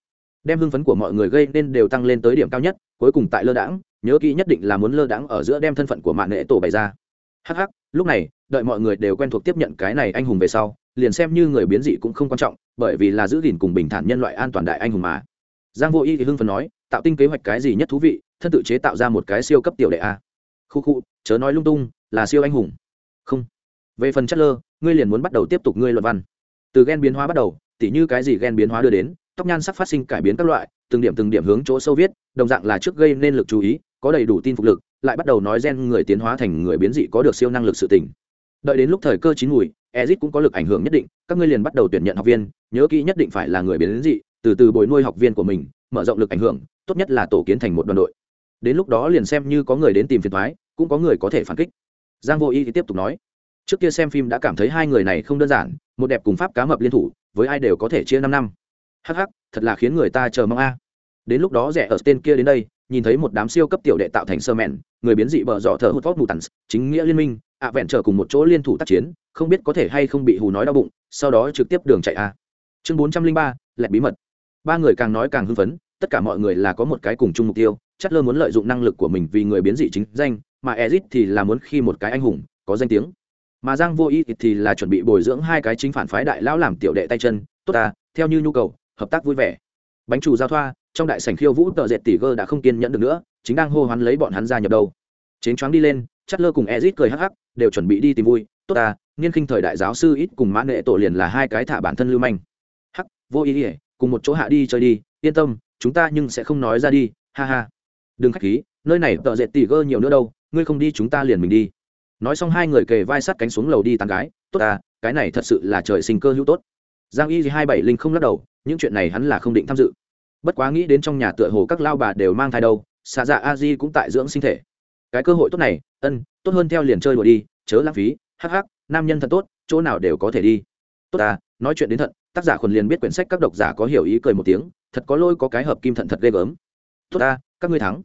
đem hưng phấn của mọi người gây nên đều tăng lên tới điểm cao nhất, cuối cùng tại lơ đãng, nhớ kỹ nhất định là muốn lơ đãng ở giữa đem thân phận của mạng nghệ tổ bày ra. Hh lúc này, đợi mọi người đều quen thuộc tiếp nhận cái này anh hùng về sau, liền xem như người biến dị cũng không quan trọng, bởi vì là giữ gìn cùng bình thản nhân loại an toàn đại anh hùng mà. Giang vô y thì hưng phấn nói, tạo tinh kế hoạch cái gì nhất thú vị, thân tự chế tạo ra một cái siêu cấp tiểu đệ a. Khu khu, chớ nói lung tung, là siêu anh hùng. Không. Về phần chất lơ, ngươi liền muốn bắt đầu tiếp tục ngươi luận văn. Từ gen biến hóa bắt đầu, tỉ như cái gì gen biến hóa đưa đến tóc nhan sắc phát sinh cải biến các loại, từng điểm từng điểm hướng chỗ sâu viết, đồng dạng là trước gây nên lực chú ý, có đầy đủ tin phục lực, lại bắt đầu nói gen người tiến hóa thành người biến dị có được siêu năng lực sự tỉnh đợi đến lúc thời cơ chín mùi ezit cũng có lực ảnh hưởng nhất định, các ngươi liền bắt đầu tuyển nhận học viên, nhớ kỹ nhất định phải là người biến dị, từ từ bồi nuôi học viên của mình, mở rộng lực ảnh hưởng, tốt nhất là tổ kiến thành một đoàn đội. Đến lúc đó liền xem như có người đến tìm phiền thoái cũng có người có thể phản kích. Giang vô y thì tiếp tục nói, trước kia xem phim đã cảm thấy hai người này không đơn giản, một đẹp cùng pháp cá mập liên thủ, với ai đều có thể chia năm năm hắc hắc, thật là khiến người ta chờ mong a. Đến lúc đó rẻ ở tên kia đến đây, nhìn thấy một đám siêu cấp tiểu đệ tạo thành sơ mẹn, người biến dị bờ dọ thở hút vót mù tằn, chính nghĩa liên minh, ạ vẹn trở cùng một chỗ liên thủ tác chiến, không biết có thể hay không bị hù nói đau bụng, sau đó trực tiếp đường chạy a. Chương bốn trăm linh ba, lẹt bí mật. Ba người càng nói càng hưng phấn, tất cả mọi người là có một cái cùng chung mục tiêu chất lơ muốn lợi dụng năng lực của mình vì người biến dị chính danh, mà ezit thì là muốn khi một cái anh hùng, có danh tiếng. Mà giang vô ý thì là chuẩn bị bồi dưỡng hai cái chính phản phái đại lão làm tiểu đệ tay chân, tốt ta, theo như nhu cầu hợp tác vui vẻ. Bánh trù giao thoa, trong đại sảnh khiêu vũ tợ dệt tỷ gơ đã không kiên nhẫn được nữa, chính đang hô hoán lấy bọn hắn ra nhập đâu. Chến choáng đi lên chất lơ cùng ezit cười hắc hắc, đều chuẩn bị đi tìm vui. Tốt ta nghiên khinh thời đại giáo sư ít cùng mã nệ tổ liền là hai cái thả bản thân lưu manh. Hắc, vô ý ỉa cùng một chỗ hạ đi chơi đi, yên tâm, chúng ta nhưng sẽ không nói ra đi, ha ha. Đừng khách khí, nơi này tợ dệt tỷ gơ nhiều nữa đâu, ngươi không đi chúng ta liền mình đi. Nói xong hai người kề vai sát cánh xuống lầu đi tàn gái. Tốt ta, cái này thật sự là trời sinh cơ hữu tốt. Giang y hai bảy linh không lắc đầu những chuyện này hắn là không định tham dự. Bất quá nghĩ đến trong nhà tựa hồ các lao bà đều mang thai đâu xạ dạ a di cũng tại dưỡng sinh thể. Cái cơ hội tốt này, ân, tốt hơn theo liền chơi đùa đi, chớ lãng phí, hắc hắc, nam nhân thật tốt, chỗ nào đều có thể đi. Tốt ta, nói chuyện đến thận, tác giả khuẩn liền biết quyển sách các độc giả có hiểu ý cười một tiếng, thật có lôi có cái hợp kim thận thật ghê gớm. Tốt ta, các ngươi thắng.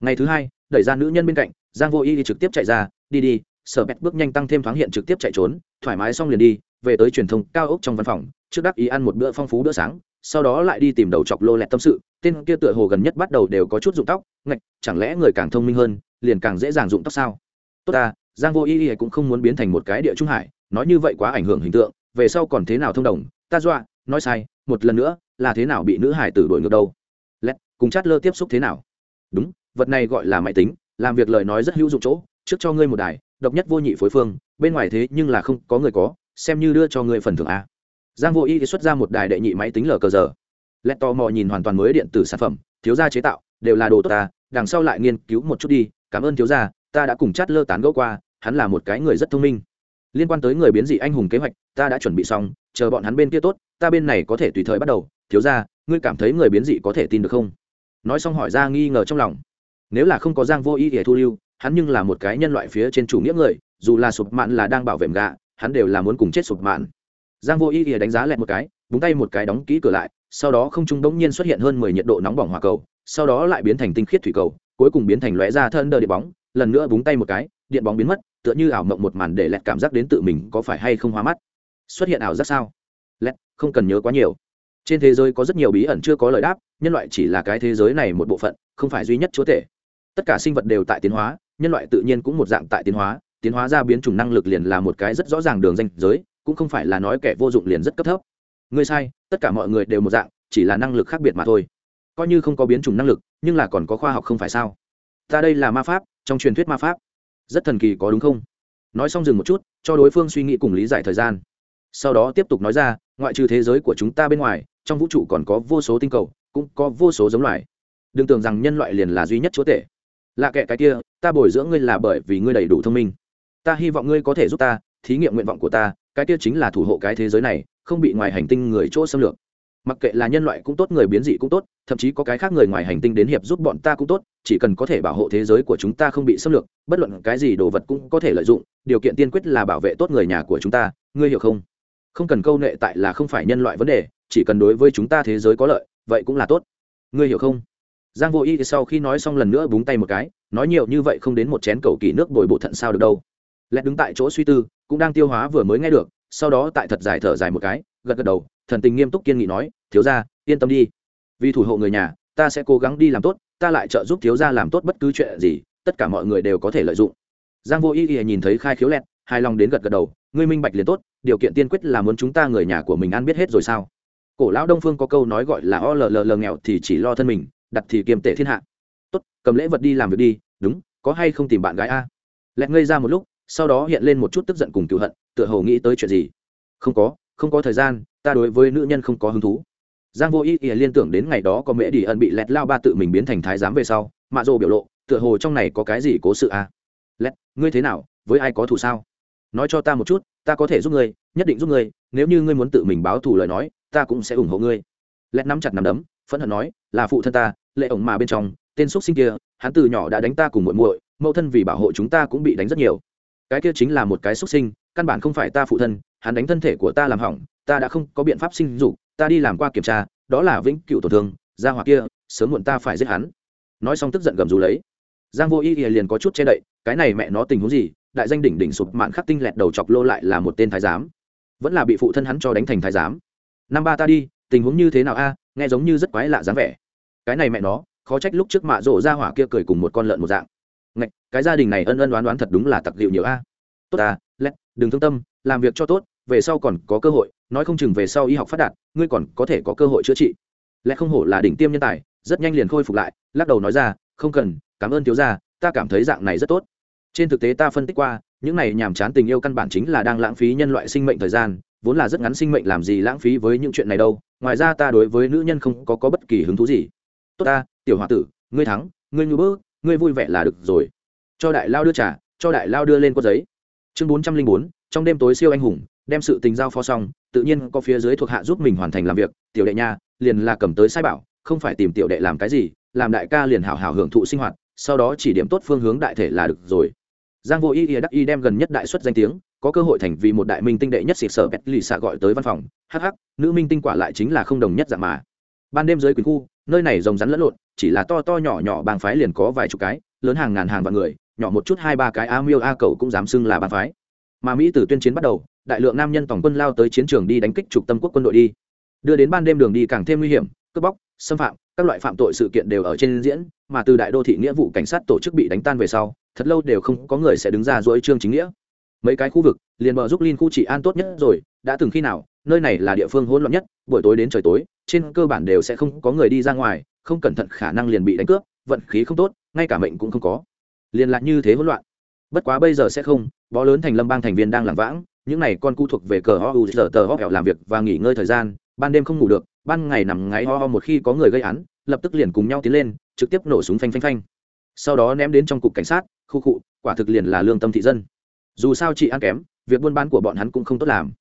Ngày thứ hai, đẩy ra nữ nhân bên cạnh, giang vô y đi trực tiếp chạy ra, đi đi sở bẹt bước nhanh tăng thêm thoáng hiện trực tiếp chạy trốn, thoải mái xong liền đi, về tới truyền thông cao ốc trong văn phòng, trước đắc ý ăn một bữa phong phú bữa sáng, sau đó lại đi tìm đầu chọc lô lẹt tâm sự, tên kia tựa hồ gần nhất bắt đầu đều có chút dụng tóc, ngạch, chẳng lẽ người càng thông minh hơn, liền càng dễ dàng dụng tóc sao? Tốt ta, giang vô y y cũng không muốn biến thành một cái địa trung hải, nói như vậy quá ảnh hưởng hình tượng, về sau còn thế nào thông đồng? Ta dọa, nói sai, một lần nữa, là thế nào bị nữ hải tử đổi ngược đâu? Lẹt, cùng chát lơ tiếp xúc thế nào? Đúng, vật này gọi là máy tính, làm việc lời nói rất hữu dụng chỗ, trước cho ngươi một đài độc nhất vô nhị phối phương, bên ngoài thế nhưng là không có người có, xem như đưa cho người phần thưởng a. Giang vô y thì xuất ra một đài đệ nhị máy tính lờ cờ giờ. Lẹt tò mò nhìn hoàn toàn mới điện tử sản phẩm, thiếu gia chế tạo, đều là đồ tốt ta, đằng sau lại nghiên cứu một chút đi, cảm ơn thiếu gia, ta đã cùng chát lơ tán gẫu qua, hắn là một cái người rất thông minh. Liên quan tới người biến dị anh hùng kế hoạch, ta đã chuẩn bị xong, chờ bọn hắn bên kia tốt, ta bên này có thể tùy thời bắt đầu. Thiếu gia, ngươi cảm thấy người biến dị có thể tin được không? Nói xong hỏi ra nghi ngờ trong lòng. Nếu là không có giang vô ý để thu lưu hắn nhưng là một cái nhân loại phía trên chủ nghĩa người, dù là sụp mạn là đang bảo vệ gạ, hắn đều là muốn cùng chết sụp mạn. Giang vô ý thì đánh giá lẹt một cái, búng tay một cái đóng kỹ cửa lại, sau đó không trung bỗng nhiên xuất hiện hơn mười nhiệt độ nóng bỏng hỏa cầu, sau đó lại biến thành tinh khiết thủy cầu, cuối cùng biến thành lóe ra thân đờ điện bóng, lần nữa búng tay một cái, điện bóng biến mất, tựa như ảo mộng một màn để lẹt cảm giác đến tự mình có phải hay không hóa mắt. Xuất hiện ảo giác sao? Lẹt, không cần nhớ quá nhiều. Trên thế giới có rất nhiều bí ẩn chưa có lời đáp, nhân loại chỉ là cái thế giới này một bộ phận, không phải duy nhất chúa tể. Tất cả sinh vật đều tại tiến hóa nhân loại tự nhiên cũng một dạng tại tiến hóa tiến hóa ra biến chủng năng lực liền là một cái rất rõ ràng đường danh giới, cũng không phải là nói kẻ vô dụng liền rất cấp thấp. Ngươi sai, tất cả mọi người đều một dạng, chỉ là năng lực khác biệt mà thôi. Coi như không có biến chủng năng lực, nhưng là còn có khoa học không phải sao? Ta đây là ma pháp, trong truyền thuyết ma pháp. Rất thần kỳ có đúng không? Nói xong dừng một chút, cho đối phương suy nghĩ cùng lý giải thời gian. Sau đó tiếp tục nói ra, ngoại trừ thế giới của chúng ta bên ngoài, trong vũ trụ còn có vô số tinh cầu, cũng có vô số giống loài. Đừng tưởng rằng nhân loại liền là duy nhất chúa tể. Lạ kệ cái kia ta bồi dưỡng ngươi là bởi vì ngươi đầy đủ thông minh. Ta hy vọng ngươi có thể giúp ta, thí nghiệm nguyện vọng của ta, cái kia chính là thủ hộ cái thế giới này, không bị ngoài hành tinh người chỗ xâm lược. Mặc kệ là nhân loại cũng tốt, người biến dị cũng tốt, thậm chí có cái khác người ngoài hành tinh đến hiệp giúp bọn ta cũng tốt, chỉ cần có thể bảo hộ thế giới của chúng ta không bị xâm lược, bất luận cái gì đồ vật cũng có thể lợi dụng, điều kiện tiên quyết là bảo vệ tốt người nhà của chúng ta, ngươi hiểu không? Không cần câu nệ tại là không phải nhân loại vấn đề, chỉ cần đối với chúng ta thế giới có lợi, vậy cũng là tốt. Ngươi hiểu không? Giang vô y sau khi nói xong lần nữa búng tay một cái nói nhiều như vậy không đến một chén cầu kỳ nước bồi bộ thận sao được đâu. Lẹt đứng tại chỗ suy tư, cũng đang tiêu hóa vừa mới nghe được, sau đó tại thật dài thở dài một cái, gật gật đầu, thần tình nghiêm túc kiên nghị nói, thiếu gia, yên tâm đi. Vì thủ hộ người nhà, ta sẽ cố gắng đi làm tốt, ta lại trợ giúp thiếu gia làm tốt bất cứ chuyện gì, tất cả mọi người đều có thể lợi dụng. Giang vô y ý nhìn thấy khai khiếu lẹt, hài lòng đến gật gật đầu, ngươi minh bạch liền tốt, điều kiện tiên quyết là muốn chúng ta người nhà của mình ăn biết hết rồi sao? Cổ lão đông phương có câu nói gọi là o l l l nghèo thì chỉ lo thân mình, đặt thì kiềm tệ thiên hạ tốt, cầm lễ vật đi làm việc đi, đúng, có hay không tìm bạn gái a? Lẹt ngây ra một lúc, sau đó hiện lên một chút tức giận cùng cựu hận, tựa hồ nghĩ tới chuyện gì. Không có không có thời gian, ta đối với nữ nhân không có hứng thú. Giang vô ý ý liên tưởng đến ngày đó có mễ đi ẩn bị lẹt lao ba tự mình biến thành thái giám về sau, mạ dô biểu lộ, tựa hồ trong này có cái gì cố sự à? lẹt, ngươi thế nào, với ai có thù sao? Nói cho ta một chút, ta có thể giúp ngươi, nhất định giúp ngươi, nếu như ngươi muốn tự mình báo thù lời nói, ta cũng sẽ ủng hộ ngươi. Lẹt nắm chặt nắm đấm, phẫn hận nói, là phụ thân ta, lệ ổng mà bên trong tên xúc sinh kia, hắn từ nhỏ đã đánh ta cùng muội muội, mẫu thân vì bảo hộ chúng ta cũng bị đánh rất nhiều. Cái kia chính là một cái xuất sinh, căn bản không phải ta phụ thân, hắn đánh thân thể của ta làm hỏng, ta đã không có biện pháp sinh dục, ta đi làm qua kiểm tra, đó là vĩnh cựu tổn thương ra hoặc kia, sớm muộn ta phải giết hắn. Nói xong tức giận gầm rú lấy. Giang vô y liền có chút che đậy, cái này mẹ nó tình huống gì, đại danh đỉnh đỉnh sụp mạn khắc tinh lẹt đầu chọc lô lại là một tên thái giám. Vẫn là bị phụ thân hắn cho đánh thành thái giám. Năm ba ta đi, tình huống như thế nào a, nghe giống như rất quái lạ dáng vẻ. Cái này mẹ nó khó trách lúc trước mạ rộ ra hỏa kia cười cùng một con lợn một dạng. Ngạch, cái gia đình này ân ân đoán đoán thật đúng là tặc liệu nhiều a. Tốt à lét đừng thương tâm làm việc cho tốt về sau còn có cơ hội nói không chừng về sau y học phát đạt ngươi còn có thể có cơ hội chữa trị. Lẽ không hổ là đỉnh tiêm nhân tài rất nhanh liền khôi phục lại lắc đầu nói ra không cần cảm ơn thiếu gia ta cảm thấy dạng này rất tốt. Trên thực tế ta phân tích qua những này nhàm chán tình yêu căn bản chính là đang lãng phí nhân loại sinh mệnh thời gian vốn là rất ngắn sinh mệnh làm gì lãng phí với những chuyện này đâu ngoài ra ta đối với nữ nhân không có, có bất kỳ hứng thú gì. Tốt ta tiểu h o a tử, ngươi thắng, ngươi nhu bơ, ngươi vui vẻ là được rồi. Cho đại lao đưa trả cho đại lao đưa lên có giấy. Chương bốn trăm linh bốn, trong đêm tối siêu anh hùng, đem sự tình giao phó xong, tự nhiên có phía dưới thuộc hạ giúp mình hoàn thành làm việc. Tiểu đệ nha, liền là cầm tới sai bảo, không phải tìm tiểu đệ làm cái gì, làm đại ca liền hảo hảo hưởng thụ sinh hoạt, sau đó chỉ điểm tốt phương hướng đại thể là được rồi. Giang vô y y đắc y đem gần nhất đại xuất danh tiếng, có cơ hội thành vì một đại minh tinh đệ nhất xịt sở bẹt lì xạ gọi tới văn phòng. Hh nữ minh tinh quả lại chính là không đồng nhất dạng mà ban đêm dưới quyến khu, nơi này rồng rắn lẫn lộn, chỉ là to to nhỏ nhỏ bang phái liền có vài chục cái, lớn hàng ngàn hàng vạn người, nhỏ một chút hai ba cái a miêu a cầu cũng dám xưng là bang phái. Mà mỹ từ tuyên chiến bắt đầu, đại lượng nam nhân tổng quân lao tới chiến trường đi đánh kích trục tâm quốc quân đội đi. Đưa đến ban đêm đường đi càng thêm nguy hiểm, cướp bóc, xâm phạm, các loại phạm tội sự kiện đều ở trên diễn, mà từ đại đô thị nghĩa vụ cảnh sát tổ chức bị đánh tan về sau, thật lâu đều không có người sẽ đứng ra dỗi trương chính nghĩa. Mấy cái khu vực, liền bờ giúp linh khu trị an tốt nhất rồi, đã từng khi nào nơi này là địa phương hỗn loạn nhất, buổi tối đến trời tối, trên cơ bản đều sẽ không có người đi ra ngoài, không cẩn thận khả năng liền bị đánh cướp, vận khí không tốt, ngay cả mệnh cũng không có. Liền lại như thế hỗn loạn. Bất quá bây giờ sẽ không, bó lớn thành lâm bang thành viên đang làm vãng, những này con cu thuộc về cờ ho u, giờ tờ ho làm việc và nghỉ ngơi thời gian, ban đêm không ngủ được, ban ngày nằm ngáy ho ho một khi có người gây án, lập tức liền cùng nhau tiến lên, trực tiếp nổ súng phanh phanh phanh. Sau đó ném đến trong cục cảnh sát, khu cụ quả thực liền là lương tâm thị dân. Dù sao chị ăn kém, việc buôn bán của bọn hắn cũng không tốt làm.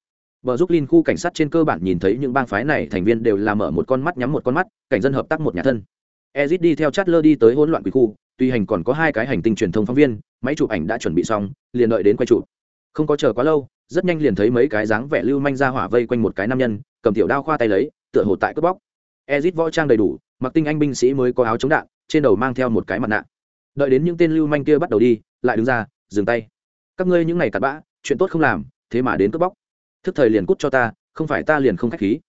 Bờ giúp Lin khu cảnh sát trên cơ bản nhìn thấy những bang phái này thành viên đều là mở một con mắt nhắm một con mắt, cảnh dân hợp tác một nhà thân. Ezit đi theo Chatler đi tới hỗn loạn quỷ khu, tuy hành còn có hai cái hành tinh truyền thông phóng viên, máy chụp ảnh đã chuẩn bị xong, liền đợi đến quay chụp. Không có chờ quá lâu, rất nhanh liền thấy mấy cái dáng vẻ lưu manh ra hỏa vây quanh một cái nam nhân, cầm tiểu đao khoa tay lấy, tựa hồ tại cướp bóc. Ezit võ trang đầy đủ, mặc tinh anh binh sĩ mới có áo chống đạn, trên đầu mang theo một cái mặt nạ. Đợi đến những tên lưu manh kia bắt đầu đi, lại đứng ra, dừng tay. Các ngươi những này cặn bã, chuyện tốt không làm, thế mà đến cướp bóc thức thời liền cút cho ta, không phải ta liền không k h á c h khí.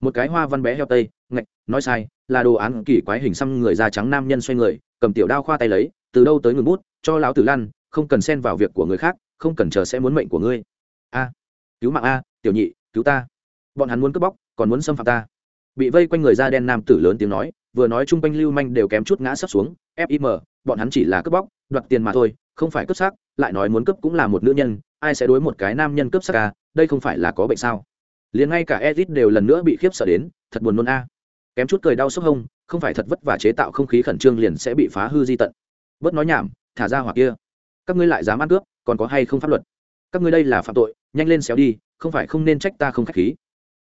Một cái hoa văn bé heo tây, ngạch, nói sai, là đồ án kỳ quái hình xăm người da trắng nam nhân xoay người, cầm tiểu đao khoa tay lấy, từ đâu tới ngừng bút, cho lão tử lăn, không cần xen vào việc của người khác, không cần chờ sẽ muốn mệnh của ngươi. A, cứu mạng a, tiểu nhị, cứu ta. Bọn hắn muốn cướp bóc, còn muốn xâm phạm ta. Bị vây quanh người da đen nam tử lớn tiếng nói, vừa nói chung quanh lưu manh đều kém chút ngã sắp xuống fim bọn hắn chỉ là cướp bóc, đoạt tiền mà thôi, không phải cướp xác, lại nói muốn cướp cũng là một nữ nhân ai sẽ đối một cái nam nhân cướp sắc ca? Đây không phải là có bệnh sao? Liền ngay cả edit đều lần nữa bị khiếp sợ đến, thật buồn nôn a. Kém chút cười đau sốc hông, không phải thật vất vả chế tạo không khí khẩn trương liền sẽ bị phá hư di tận. Bớt nói nhảm, thả ra hoặc kia. Các ngươi lại dám ăn cướp, còn có hay không pháp luật? Các ngươi đây là phạm tội, nhanh lên xéo đi, không phải không nên trách ta không k h á c h khí.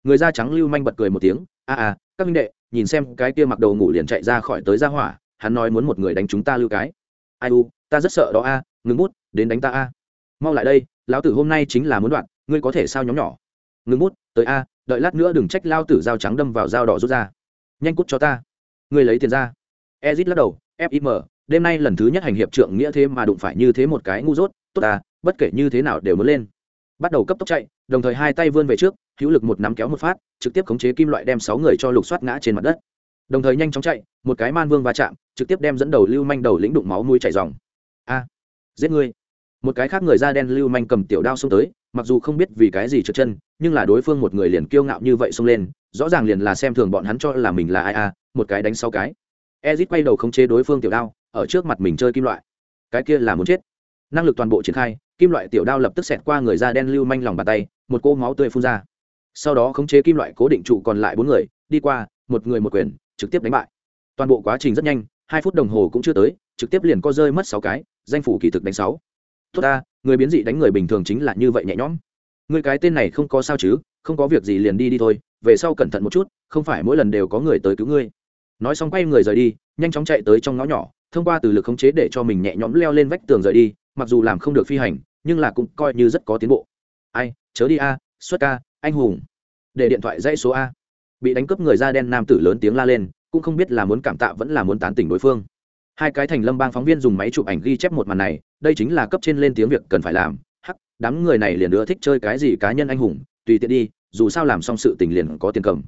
Người da trắng lưu manh bật cười một tiếng, a a, các minh đệ, nhìn xem cái kia mặc đầu ngủ liền chạy ra khỏi tới ra hỏa, hắn nói muốn một người đánh chúng ta lưu cái. Ai u, ta rất sợ đó a, ngừng bút, đến đánh ta a mau lại đây, lão tử hôm nay chính là muốn đoạn, ngươi có thể sao nhóm nhỏ? Ngưng bút, tới a, đợi lát nữa đừng trách lao tử dao trắng đâm vào dao đỏ rút ra. Nhanh cút cho ta. Ngươi lấy tiền ra. Ezit lắc đầu fim đêm nay lần thứ nhất hành hiệp trượng nghĩa thế mà đụng phải như thế một cái ngu dốt, tốt ta bất kể như thế nào đều muốn lên. Bắt đầu cấp tốc chạy, đồng thời hai tay vươn về trước, hữu lực một nắm kéo một phát, trực tiếp khống chế kim loại đem sáu người cho lục soát ngã trên mặt đất. Đồng thời nhanh chóng chạy, một cái man vương va chạm, trực tiếp đem dẫn đầu lưu manh đầu lĩnh đụng máu nuôi chảy dòng. A, giết ngươi một cái khác người da đen lưu manh cầm tiểu đao xông tới, mặc dù không biết vì cái gì trượt chân, nhưng là đối phương một người liền kiêu ngạo như vậy xông lên, rõ ràng liền là xem thường bọn hắn cho là mình là ai a, một cái đánh sáu cái. Ezit quay đầu khống chế đối phương tiểu đao, ở trước mặt mình chơi kim loại. Cái kia là muốn chết. Năng lực toàn bộ triển khai, kim loại tiểu đao lập tức xẹt qua người da đen lưu manh lòng bàn tay, một cô máu tươi phun ra. Sau đó khống chế kim loại cố định trụ còn lại bốn người, đi qua, một người một quyền, trực tiếp đánh bại. Toàn bộ quá trình rất nhanh, hai phút đồng hồ cũng chưa tới, trực tiếp liền co rơi mất sáu cái, danh phủ kỳ thực đánh sáu tốt ta, người biến dị đánh người bình thường chính là như vậy nhẹ nhõm. Người cái tên này không có sao chứ, không có việc gì liền đi đi thôi, về sau cẩn thận một chút, không phải mỗi lần đều có người tới cứu ngươi. Nói xong quay người rời đi, nhanh chóng chạy tới trong ngõ nhỏ, thông qua từ lực khống chế để cho mình nhẹ nhõm leo lên vách tường rời đi, mặc dù làm không được phi hành, nhưng là cũng coi như rất có tiến bộ. Ai, chớ đi a, xuất ca, anh hùng. Để điện thoại dãy số a. Bị đánh cướp người da đen nam tử lớn tiếng la lên, cũng không biết là muốn cảm tạ vẫn là muốn tán tỉnh đối phương hai cái thành lâm bang phóng viên dùng máy chụp ảnh ghi chép một màn này, đây chính là cấp trên lên tiếng việc cần phải làm. Hắc, đám người này liền ưa thích chơi cái gì cá nhân anh hùng, tùy tiện đi, dù sao làm xong sự tình liền có tiền cầm.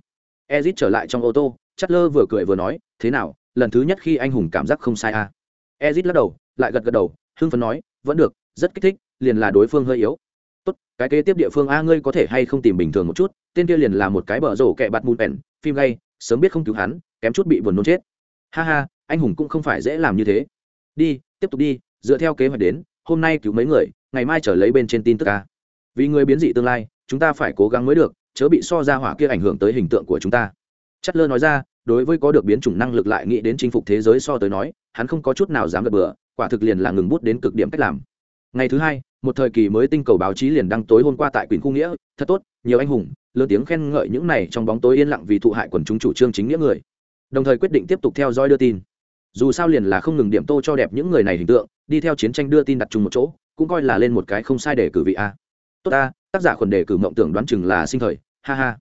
Ezit trở lại trong ô tô chất lơ vừa cười vừa nói, thế nào, lần thứ nhất khi anh hùng cảm giác không sai à. ezit lắc đầu, lại gật gật đầu, hưng phấn nói, vẫn được, rất kích thích, liền là đối phương hơi yếu. Tốt, cái kế tiếp địa phương a ngươi có thể hay không tìm bình thường một chút, tên kia liền là một cái bờ rổ kẹ bạt mùn pèn phim gay, sớm biết không cứu hắn, kém chút bị buồn nôn chết. Ha ha anh hùng cũng không phải dễ làm như thế. Đi, tiếp tục đi, dựa theo kế hoạch đến, hôm nay cứu mấy người, ngày mai trở lấy bên trên tin tức ca. Vì người biến dị tương lai, chúng ta phải cố gắng mới được, chớ bị so ra hỏa kia ảnh hưởng tới hình tượng của chúng ta. Chất lơ nói ra, đối với có được biến chủng năng lực lại nghĩ đến chinh phục thế giới so tới nói, hắn không có chút nào dám gật bừa, quả thực liền là ngừng bút đến cực điểm cách làm. Ngày thứ hai, một thời kỳ mới tinh cầu báo chí liền đăng tối hôm qua tại quyền khu nghĩa, thật tốt, nhiều anh hùng, lớn tiếng khen ngợi những này trong bóng tối yên lặng vì thụ hại quần chúng chủ trương chính nghĩa người. Đồng thời quyết định tiếp tục theo dõi đưa tin dù sao liền là không ngừng điểm tô cho đẹp những người này hình tượng, đi theo chiến tranh đưa tin đặt chung một chỗ, cũng coi là lên một cái không sai để cử vị a. Tốt ta, tác giả khuẩn đề cử mộng tưởng đoán chừng là sinh thời, ha ha.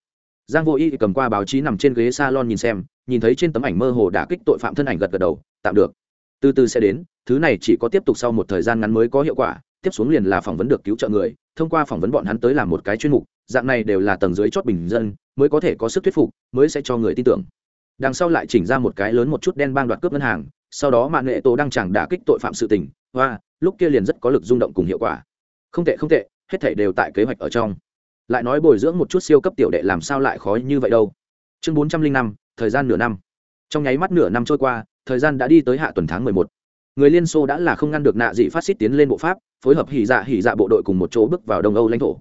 Giang vô y cầm qua báo chí nằm trên ghế salon nhìn xem, nhìn thấy trên tấm ảnh mơ hồ đã kích tội phạm thân ảnh gật gật đầu, tạm được. Từ từ sẽ đến, thứ này chỉ có tiếp tục sau một thời gian ngắn mới có hiệu quả, tiếp xuống liền là phỏng vấn được cứu trợ người, thông qua phỏng vấn bọn hắn tới làm một cái chuyên mục, dạng này đều là tầng dưới chót bình dân, mới có thể có sức thuyết phục, mới sẽ cho người tin tưởng đằng sau lại chỉnh ra một cái lớn một chút đen bang đoạt cướp ngân hàng, sau đó mạng nghệ tổ đang chẳng đả kích tội phạm sự tình, hoa, lúc kia liền rất có lực rung động cùng hiệu quả. Không tệ không tệ, hết thảy đều tại kế hoạch ở trong. Lại nói bồi dưỡng một chút siêu cấp tiểu đệ làm sao lại khó như vậy đâu. Chương bốn trăm linh năm, thời gian nửa năm. Trong nháy mắt nửa năm trôi qua, thời gian đã đi tới hạ tuần tháng mười một. Người liên xô đã là không ngăn được nạ dị phát xít tiến lên bộ pháp, phối hợp hỉ dạ hỉ dạ bộ đội cùng một chỗ bước vào đông âu lãnh thổ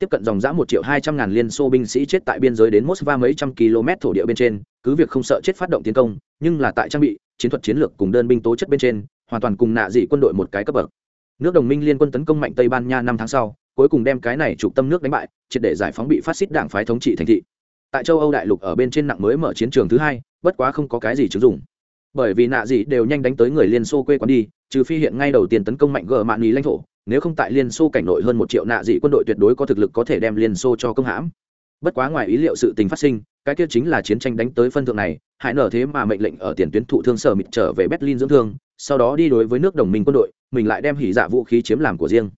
tiếp cận dòng dã một triệu hai trăm ngàn liên xô binh sĩ chết tại biên giới đến moscow mấy trăm km thổ địa bên trên, cứ việc không sợ chết phát động tiến công, nhưng là tại trang bị, chiến thuật chiến lược cùng đơn binh tố chất bên trên, hoàn toàn cùng nạ dị quân đội một cái cấp bậc. Nước đồng minh liên quân tấn công mạnh tây ban nha năm tháng sau, cuối cùng đem cái này trục tâm nước đánh bại, triệt để giải phóng bị phát xít đảng phái thống trị thành thị. Tại châu âu đại lục ở bên trên nặng mới mở chiến trường thứ hai, bất quá không có cái gì chứng dụng. Bởi vì nạ dị đều nhanh đánh tới người liên xô quê quán đi, trừ phi hiện ngay đầu tiên tấn công mạnh gờ mạn ý lãnh thổ nếu không tại liên xô cảnh nội hơn một triệu nạ dị quân đội tuyệt đối có thực lực có thể đem liên xô cho công hãm. Bất quá ngoài ý liệu sự tình phát sinh cái kia chính là chiến tranh đánh tới phân thượng này hại nở thế mà mệnh lệnh ở tiền tuyến thụ thương sở mịt trở về berlin dưỡng thương sau đó đi đối với nước đồng minh quân đội mình lại đem hỉ dạ vũ khí chiếm làm của riêng.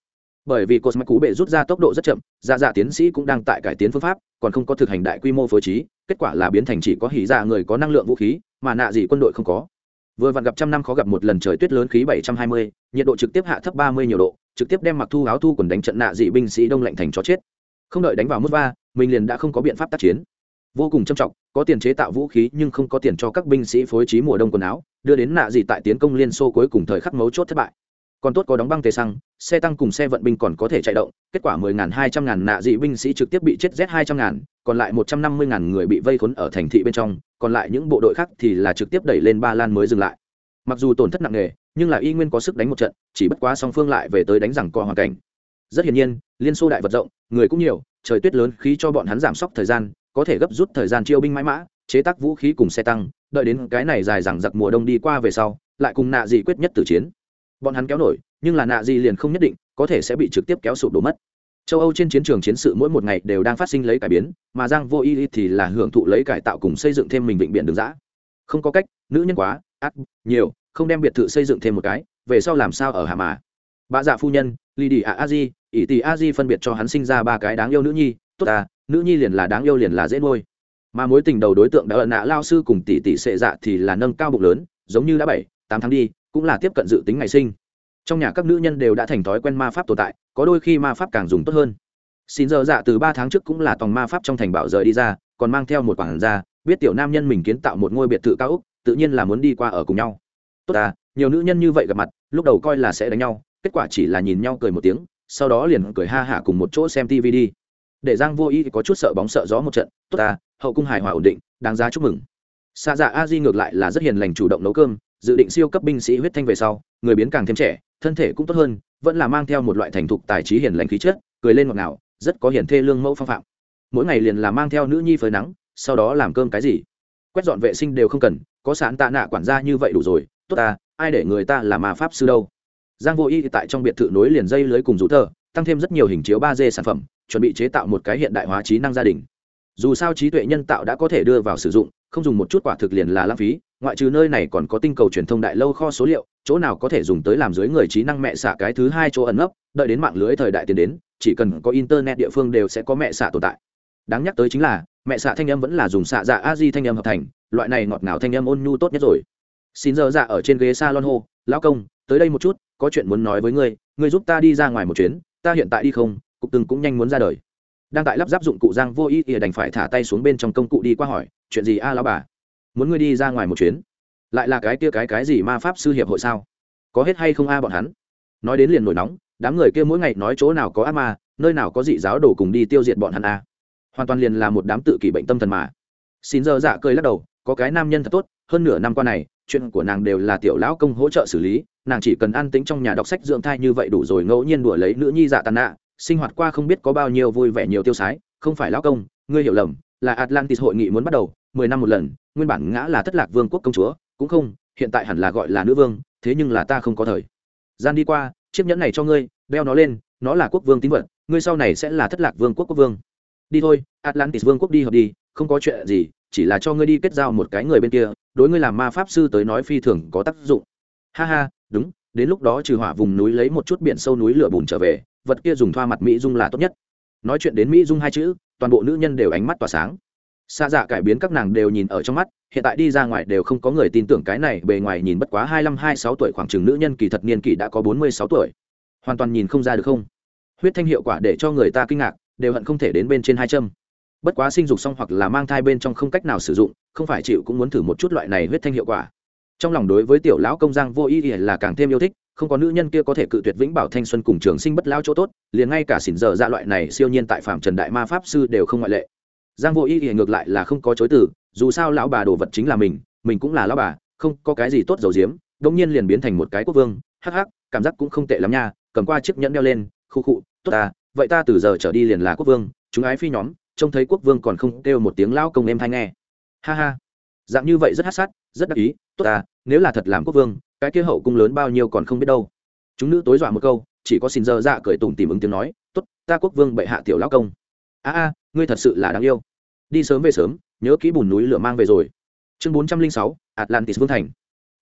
Bởi vì cosmic cú bệ rút ra tốc độ rất chậm dạ dạ tiến sĩ cũng đang tại cải tiến phương pháp còn không có thực hành đại quy mô phối trí kết quả là biến thành chỉ có hỉ dạ người có năng lượng vũ khí mà nạ gì quân đội không có. Vừa vặn gặp trăm năm khó gặp một lần trời tuyết lớn khí 720, nhiệt độ trực tiếp hạ thấp 30 nhiều độ trực tiếp đem mặc thu áo thu quần đánh trận nạ dị binh sĩ đông lạnh thành chó chết. Không đợi đánh vào mức va, mình liền đã không có biện pháp tác chiến. Vô cùng trầm trọng, có tiền chế tạo vũ khí nhưng không có tiền cho các binh sĩ phối trí mùa đông quần áo, đưa đến nạ dị tại tiến công liên xô cuối cùng thời khắc mấu chốt thất bại. Còn tốt có đóng băng tề xăng, xe tăng cùng xe vận binh còn có thể chạy động, kết quả mười ngàn hai trăm ngàn nạ dị binh sĩ trực tiếp bị chết z hai trăm ngàn, còn lại một trăm năm mươi ngàn người bị vây khốn ở thành thị bên trong, còn lại những bộ đội khác thì là trực tiếp đẩy lên ba lan mới dừng lại. Mặc dù tổn thất nặng nề nhưng là y nguyên có sức đánh một trận, chỉ bất quá song phương lại về tới đánh rằng co hoàn cảnh. Rất hiển nhiên, liên xô đại vật rộng, người cũng nhiều, trời tuyết lớn khí cho bọn hắn giảm sốc thời gian, có thể gấp rút thời gian chiêu binh mãi mã, chế tác vũ khí cùng xe tăng, đợi đến cái này dài dằng giặc mùa đông đi qua về sau, lại cùng nạ dị quyết nhất tử chiến. Bọn hắn kéo nổi, nhưng là nạ dị liền không nhất định, có thể sẽ bị trực tiếp kéo sụp đổ mất. Châu âu trên chiến trường chiến sự mỗi một ngày đều đang phát sinh lấy cải biến, mà giang vô y thì là hưởng thụ lấy cải tạo cùng xây dựng thêm mình vịnh biển đường giã không có cách, nữ nhân quá, ác, nhiều không đem biệt thự xây dựng thêm một cái, về sau làm sao ở hà mà? Bà dạ phu nhân, lì đi ạ a di, ỷ tỷ a di phân biệt cho hắn sinh ra ba cái đáng yêu nữ nhi, tốt à nữ nhi liền là đáng yêu liền là dễ nuôi. Mà mối tình đầu đối tượng đã ẩn nạ lao sư cùng tỷ tỷ sệ dạ thì là nâng cao bụng lớn, giống như đã bảy, tám tháng đi, cũng là tiếp cận dự tính ngày sinh. Trong nhà các nữ nhân đều đã thành thói quen ma pháp tồn tại, có đôi khi ma pháp càng dùng tốt hơn. Xin giờ dạ từ ba tháng trước cũng là tòng ma pháp trong thành bảo rời đi ra, còn mang theo một quản gia, biết tiểu nam nhân mình kiến tạo một ngôi biệt thự cao úc, tự nhiên là muốn đi qua ở cùng nhau tốt à nhiều nữ nhân như vậy gặp mặt, lúc đầu coi là sẽ đánh nhau, kết quả chỉ là nhìn nhau cười một tiếng, sau đó liền cười ha hả cùng một chỗ xem tv đi. Để giang vô ý có chút sợ bóng sợ gió một trận, tốt à hậu cung hài hòa ổn định, đáng giá chúc mừng. Xa dạ a di ngược lại là rất hiền lành chủ động nấu cơm, dự định siêu cấp binh sĩ huyết thanh về sau, người biến càng thêm trẻ, thân thể cũng tốt hơn, vẫn là mang theo một loại thành thục tài trí hiền lành khí chất, cười lên ngọt ngào, rất có hiền thê lương mẫu phong phạm. Mỗi ngày liền là mang theo nữ nhi phơi nắng, sau đó làm cơm cái gì? Quét dọn vệ sinh đều không cần, có sẵn tạ nạ quản gia như vậy đủ rồi tốt ta, ai để người ta là ma pháp sư đâu. Giang vô y tại trong biệt thự nối liền dây lưới cùng rú thờ tăng thêm rất nhiều hình chiếu ba d sản phẩm, chuẩn bị chế tạo một cái hiện đại hóa trí năng gia đình. Dù sao trí tuệ nhân tạo đã có thể đưa vào sử dụng, không dùng một chút quả thực liền là lãng phí, ngoại trừ nơi này còn có tinh cầu truyền thông đại lâu kho số liệu, chỗ nào có thể dùng tới làm dưới người trí năng mẹ xạ cái thứ hai chỗ ẩn nấp, đợi đến mạng lưới thời đại tiến đến, chỉ cần có internet địa phương đều sẽ có mẹ xạ tồn tại. Đáng nhắc tới chính là, mẹ xạ thanh âm vẫn là dùng xạ dạ a di thanh âm hợp thành, loại này ngọt ngào thanh âm ôn nhu tốt nhất rồi xin giờ dạ ở trên ghế s a lon hô, lão công, tới đây một chút, có chuyện muốn nói với ngươi ngươi giúp ta đi ra ngoài một chuyến, ta hiện tại đi không, cục từng cũng nhanh muốn ra đời. Đang tại lắp ráp dụng cụ giang vô ý ỉa đành phải thả tay xuống bên trong công cụ đi qua hỏi, chuyện gì a, lão bà? Muốn ngươi đi ra ngoài một chuyến? Lại là cái kia cái cái gì ma pháp sư hiệp hội sao? Có hết hay không a bọn hắn? Nói đến liền nổi nóng, đám người kia mỗi ngày nói chỗ nào có ác ma, nơi nào có dị giáo đồ cùng đi tiêu diệt bọn hắn a. Hoàn toàn liền là một đám tự kỷ bệnh tâm thần mà. Xin giờ dạ cười lắc đầu, có cái nam nhân thật tốt, hơn nửa năm qua này chuyện của nàng đều là tiểu lão công hỗ trợ xử lý, nàng chỉ cần an tính trong nhà đọc sách dưỡng thai như vậy đủ rồi ngẫu nhiên đùa lấy nữ nhi dạ tàn nạ, sinh hoạt qua không biết có bao nhiêu vui vẻ nhiều tiêu sái, không phải lão công, ngươi hiểu lầm, là atlantis hội nghị muốn bắt đầu, mười năm một lần, nguyên bản ngã là thất lạc vương quốc công chúa, cũng không, hiện tại hẳn là gọi là nữ vương, thế nhưng là ta không có thời gian đi qua, chiếc nhẫn này cho ngươi, đeo nó lên, nó là quốc vương tín vật, ngươi sau này sẽ là thất lạc vương quốc quốc vương. Đi thôi, atlantis vương quốc đi hợp đi, không có chuyện gì chỉ là cho ngươi đi kết giao một cái người bên kia, đối ngươi làm ma pháp sư tới nói phi thường có tác dụng. Ha ha, đúng, đến lúc đó trừ hỏa vùng núi lấy một chút biển sâu núi lửa bùn trở về, vật kia dùng thoa mặt mỹ dung là tốt nhất. Nói chuyện đến mỹ dung hai chữ, toàn bộ nữ nhân đều ánh mắt tỏa sáng. Xa dạ cải biến các nàng đều nhìn ở trong mắt, hiện tại đi ra ngoài đều không có người tin tưởng cái này, bề ngoài nhìn bất quá hai mươi hai sáu tuổi khoảng chừng nữ nhân kỳ thật niên kỳ đã có bốn mươi sáu tuổi. Hoàn toàn nhìn không ra được không? Huyết thanh hiệu quả để cho người ta kinh ngạc, đều hận không thể đến bên trên hai châm bất quá sinh dục xong hoặc là mang thai bên trong không cách nào sử dụng, không phải chịu cũng muốn thử một chút loại này huyết thanh hiệu quả. Trong lòng đối với tiểu lão công giang vô ý ỉa là càng thêm yêu thích, không có nữ nhân kia có thể cự tuyệt vĩnh bảo thanh xuân cùng trường sinh bất lao chỗ tốt, liền ngay cả xỉn giờ ra dạ loại này siêu nhiên tại phạm trần đại ma pháp sư đều không ngoại lệ. Giang vô ý ỉa ngược lại là không có chối từ, dù sao lão bà đồ vật chính là mình mình cũng là lão bà, không có cái gì tốt dầu diếm đông nhiên liền biến thành một cái quốc vương, hắc hắc, cảm giác cũng không tệ lắm nha, cầm qua chiếc nhẫn đeo lên khu khụ, tốt ta, vậy ta từ giờ trở đi liền là quốc vương, chúng ái phi nhóm trông thấy quốc vương còn không kêu một tiếng lao công em thay nghe. Ha ha. Dạng như vậy rất hát sát, rất đắc ý, tốt ta nếu là thật làm quốc vương, cái kia hậu cung lớn bao nhiêu còn không biết đâu. Chúng nữ tối dọa một câu, chỉ có xin dơ dạ cởi tủm tìm ứng tiếng nói, tốt, ta quốc vương bệ hạ tiểu lao công. A a, ngươi thật sự là đáng yêu. Đi sớm về sớm, nhớ kỹ bùn núi lửa mang về rồi. Chương bốn trăm linh sáu, atlantis vương thành.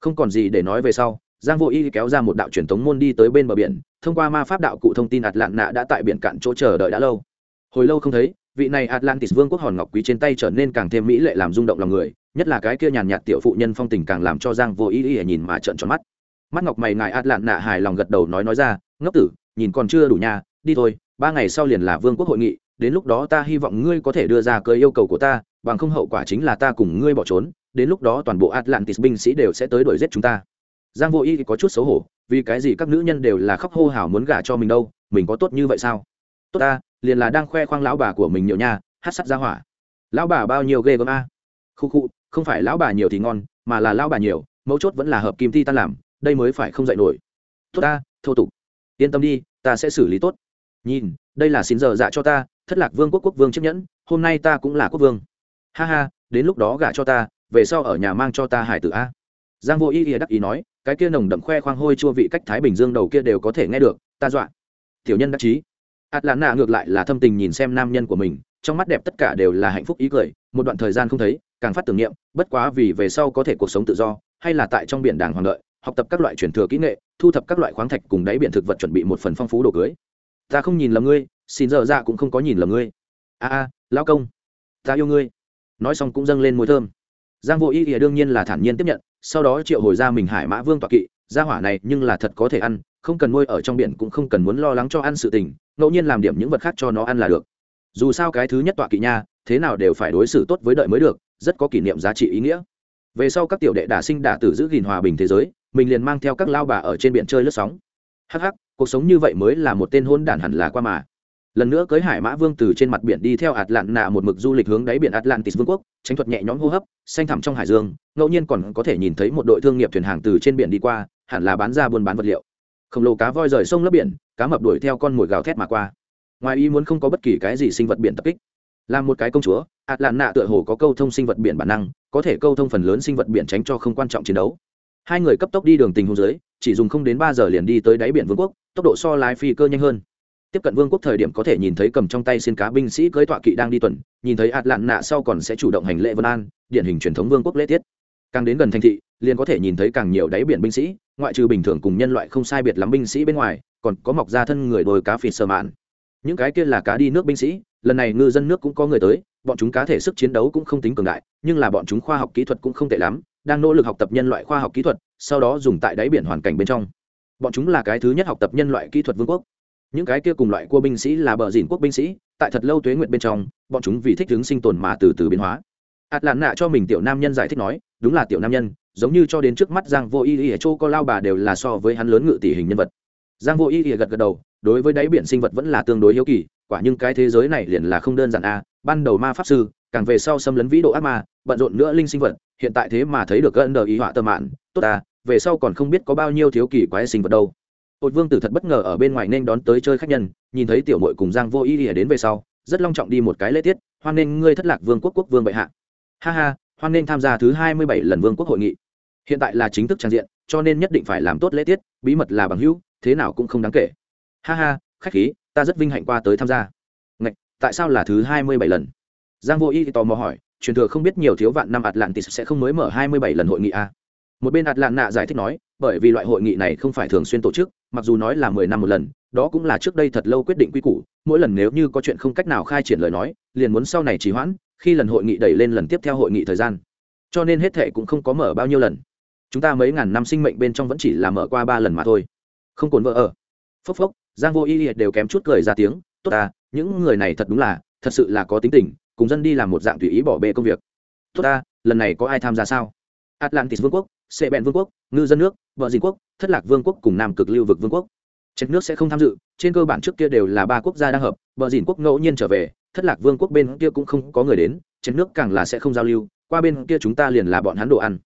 Không còn gì để nói về sau, giang vô y kéo ra một đạo truyền thống môn đi tới bên bờ biển, thông qua ma pháp đạo cụ thông tin ạt lạn nạ đã tại biển cạn chỗ chờ đợi đã lâu. Hồi lâu không thấy vị này atlantis vương quốc hòn ngọc quý trên tay trở nên càng thêm mỹ lệ làm rung động lòng người, nhất là cái kia nhàn nhạt tiểu phụ nhân phong tình càng làm cho giang vô ý ý nhìn mà trợn tròn mắt. Mắt ngọc mày ngài Atlantis hài lòng gật đầu nói nói ra, ngốc tử, nhìn còn chưa đủ nhà đi thôi, ba ngày sau liền là vương quốc hội nghị, đến lúc đó ta hy vọng ngươi có thể đưa ra cơ yêu cầu của ta, bằng không hậu quả chính là ta cùng ngươi bỏ trốn, đến lúc đó toàn bộ atlantis binh sĩ đều sẽ tới đuổi giết chúng ta. Giang vô ý có chút xấu hổ, vì cái gì các nữ nhân đều là khóc hô hào muốn gả cho mình đâu, mình có tốt như vậy sao? Tốt ta liền là đang khoe khoang lão bà của mình nhiều nha, hát sắt ra hỏa. Lão bà bao nhiêu ghê gớm a? Khu khu, không phải lão bà nhiều thì ngon, mà là lão bà nhiều, mấu chốt vẫn là hợp kim ti tan làm, đây mới phải không dạy nổi. Tốt ta, thô tục. Yên tâm đi, ta sẽ xử lý tốt. Nhìn, đây là xin giờ dạ cho ta, thất lạc vương quốc quốc vương chấp nhẫn, hôm nay ta cũng là quốc vương. Ha ha, đến lúc đó gả cho ta, về sau ở nhà mang cho ta hải tử a. Giang vô ý ý đắc ý nói, cái kia nồng đậm khoe khoang hôi chua vị cách thái bình dương đầu kia đều có thể nghe được, ta dọa. Tiểu nhân đắc chí ạt lạn nạ ngược lại là thâm tình nhìn xem nam nhân của mình, trong mắt đẹp tất cả đều là hạnh phúc ý cười, một đoạn thời gian không thấy, càng phát tưởng niệm, bất quá vì về sau có thể cuộc sống tự do, hay là tại trong biển đàng hoàng lợi học tập các loại truyền thừa kỹ nghệ, thu thập các loại khoáng thạch cùng đáy biển thực vật chuẩn bị một phần phong phú đồ cưới. Ta không nhìn lầm ngươi, xin giờ ra cũng không có nhìn lầm ngươi. A a, lão công, ta yêu ngươi. Nói xong cũng dâng lên mùi thơm. Giang vô ý thì đương nhiên là thản nhiên tiếp nhận, sau đó triệu hồi ra mình hải mã vương tọa kỵ, gia hỏa này nhưng là thật có thể ăn không cần nuôi ở trong biển cũng không cần muốn lo lắng cho ăn sự tình, ngẫu nhiên làm điểm những vật khác cho nó ăn là được. Dù sao cái thứ nhất tọa kỵ nha, thế nào đều phải đối xử tốt với đợi mới được, rất có kỷ niệm giá trị ý nghĩa. Về sau các tiểu đệ đả sinh đả tử giữ gìn hòa bình thế giới, mình liền mang theo các lao bà ở trên biển chơi lướt sóng. Hắc hắc, cuộc sống như vậy mới là một tên hôn đản hẳn là qua mà. Lần nữa cưới hải mã vương từ trên mặt biển đi theo ạt lạn nạ một mực du lịch hướng đáy biển atlantis vương quốc tranh thuật nhẹ nhõm hô hấp, xanh thẳm trong hải dương, ngẫu nhiên còn có thể nhìn thấy một đội thương nghiệp thuyền hàng từ trên biển đi qua, hẳn là bán ra buôn bán vật liệu khổng lồ cá voi rời sông lấp biển, cá mập đuổi theo con mồi gào thét mà qua. Ngoài ý muốn không có bất kỳ cái gì sinh vật biển tập kích. Là một cái công chúa ạt lạn nạ tựa hồ có câu thông sinh vật biển bản năng, có thể câu thông phần lớn sinh vật biển tránh cho không quan trọng chiến đấu. Hai người cấp tốc đi đường tình hôn dưới, chỉ dùng không đến ba giờ liền đi tới đáy biển vương quốc, tốc độ so lái phi cơ nhanh hơn. Tiếp cận vương quốc thời điểm có thể nhìn thấy cầm trong tay xin cá binh sĩ cưới tọa kỵ đang đi tuần, nhìn thấy ạt lạn nạ sau còn sẽ chủ động hành lễ vân an, điển hình truyền thống vương quốc lễ tiết. Càng đến gần thành thị, liền có thể nhìn thấy càng nhiều đáy biển binh sĩ ngoại trừ bình thường cùng nhân loại không sai biệt lắm binh sĩ bên ngoài, còn có mọc ra thân người đồi cá phịt sơ mạn. Những cái kia là cá đi nước binh sĩ, lần này ngư dân nước cũng có người tới, bọn chúng cá thể sức chiến đấu cũng không tính cường đại, nhưng là bọn chúng khoa học kỹ thuật cũng không tệ lắm, đang nỗ lực học tập nhân loại khoa học kỹ thuật, sau đó dùng tại đáy biển hoàn cảnh bên trong. Bọn chúng là cái thứ nhất học tập nhân loại kỹ thuật vương quốc. Những cái kia cùng loại cua binh sĩ là bờ dìn quốc binh sĩ, tại thật lâu tuế nguyện bên trong, bọn chúng vì thích ứng sinh tồn mà từ từ biến hóa. Ạt lạn nạ cho mình tiểu nam nhân giải thích nói, đúng là tiểu nam nhân giống như cho đến trước mắt giang vô y y châu có lao bà đều là so với hắn lớn ngự tỷ hình nhân vật. Giang vô y y gật gật đầu, đối với đáy biển sinh vật vẫn là tương đối hiếu kỳ, quả nhưng cái thế giới này liền là không đơn giản a, ban đầu ma pháp sư, càng về sau xâm lấn vĩ độ ác ma, bận rộn nữa linh sinh vật, hiện tại thế mà thấy được gân đờ ý họa tơ mạn, tốt à về sau còn không biết có bao nhiêu thiếu kỳ quái sinh vật đâu. Ột vương tử thật bất ngờ ở bên ngoài nên đón tới chơi khách nhân, nhìn thấy tiểu muội cùng giang vô ý ỉa đến về sau, rất long trọng đi một cái lễ tiết, hoan nên ngươi thất lạc vương quốc quốc vương bệ hạ. Ha ha, hoan nên tham gia thứ hai mươi bảy lần vương quốc hội nghị hiện tại là chính thức trang diện cho nên nhất định phải làm tốt lễ tiết bí mật là bằng hữu thế nào cũng không đáng kể. Ha ha khách khí ta rất vinh hạnh qua tới tham gia. Ngạch, tại sao là thứ hai mươi bảy lần? Giang vô y tò mò hỏi truyền thừa không biết nhiều thiếu vạn năm atlantis sẽ không mới mở hai mươi bảy lần hội nghị a à? một bên atlanta giải thích nói bởi vì loại hội nghị này không phải thường xuyên tổ chức mặc dù nói là mười năm một lần đó cũng là trước đây thật lâu quyết định quy củ mỗi lần nếu như có chuyện không cách nào khai triển lời nói liền muốn sau này trì hoãn khi lần hội nghị đẩy lên lần tiếp theo hội nghị thời gian. Cho nên hết thệ cũng không có mở bao nhiêu lần chúng ta mấy ngàn năm sinh mệnh bên trong vẫn chỉ là mở qua ba lần mà thôi. Không cồn vợ ở. Phốc phốc, giang vô y liệt đều kém chút cười ra tiếng, tốt ta, những người này thật đúng là, thật sự là có tính tình, cùng dân đi làm một dạng tùy ý bỏ bê công việc. Tốt ta, lần này có ai tham gia sao? Atlantis vương quốc sệ bèn vương quốc, ngư dân nước, vợ dìn quốc, thất lạc vương quốc cùng nam cực lưu vực vương quốc. Chết nước sẽ không tham dự, trên cơ bản trước kia đều là ba quốc gia đang hợp, vợ dìn quốc ngẫu nhiên trở về, thất lạc vương quốc bên kia cũng không có người đến chết nước càng là sẽ không giao lưu, qua bên kia chúng ta liền là bọn hắn đồ ăn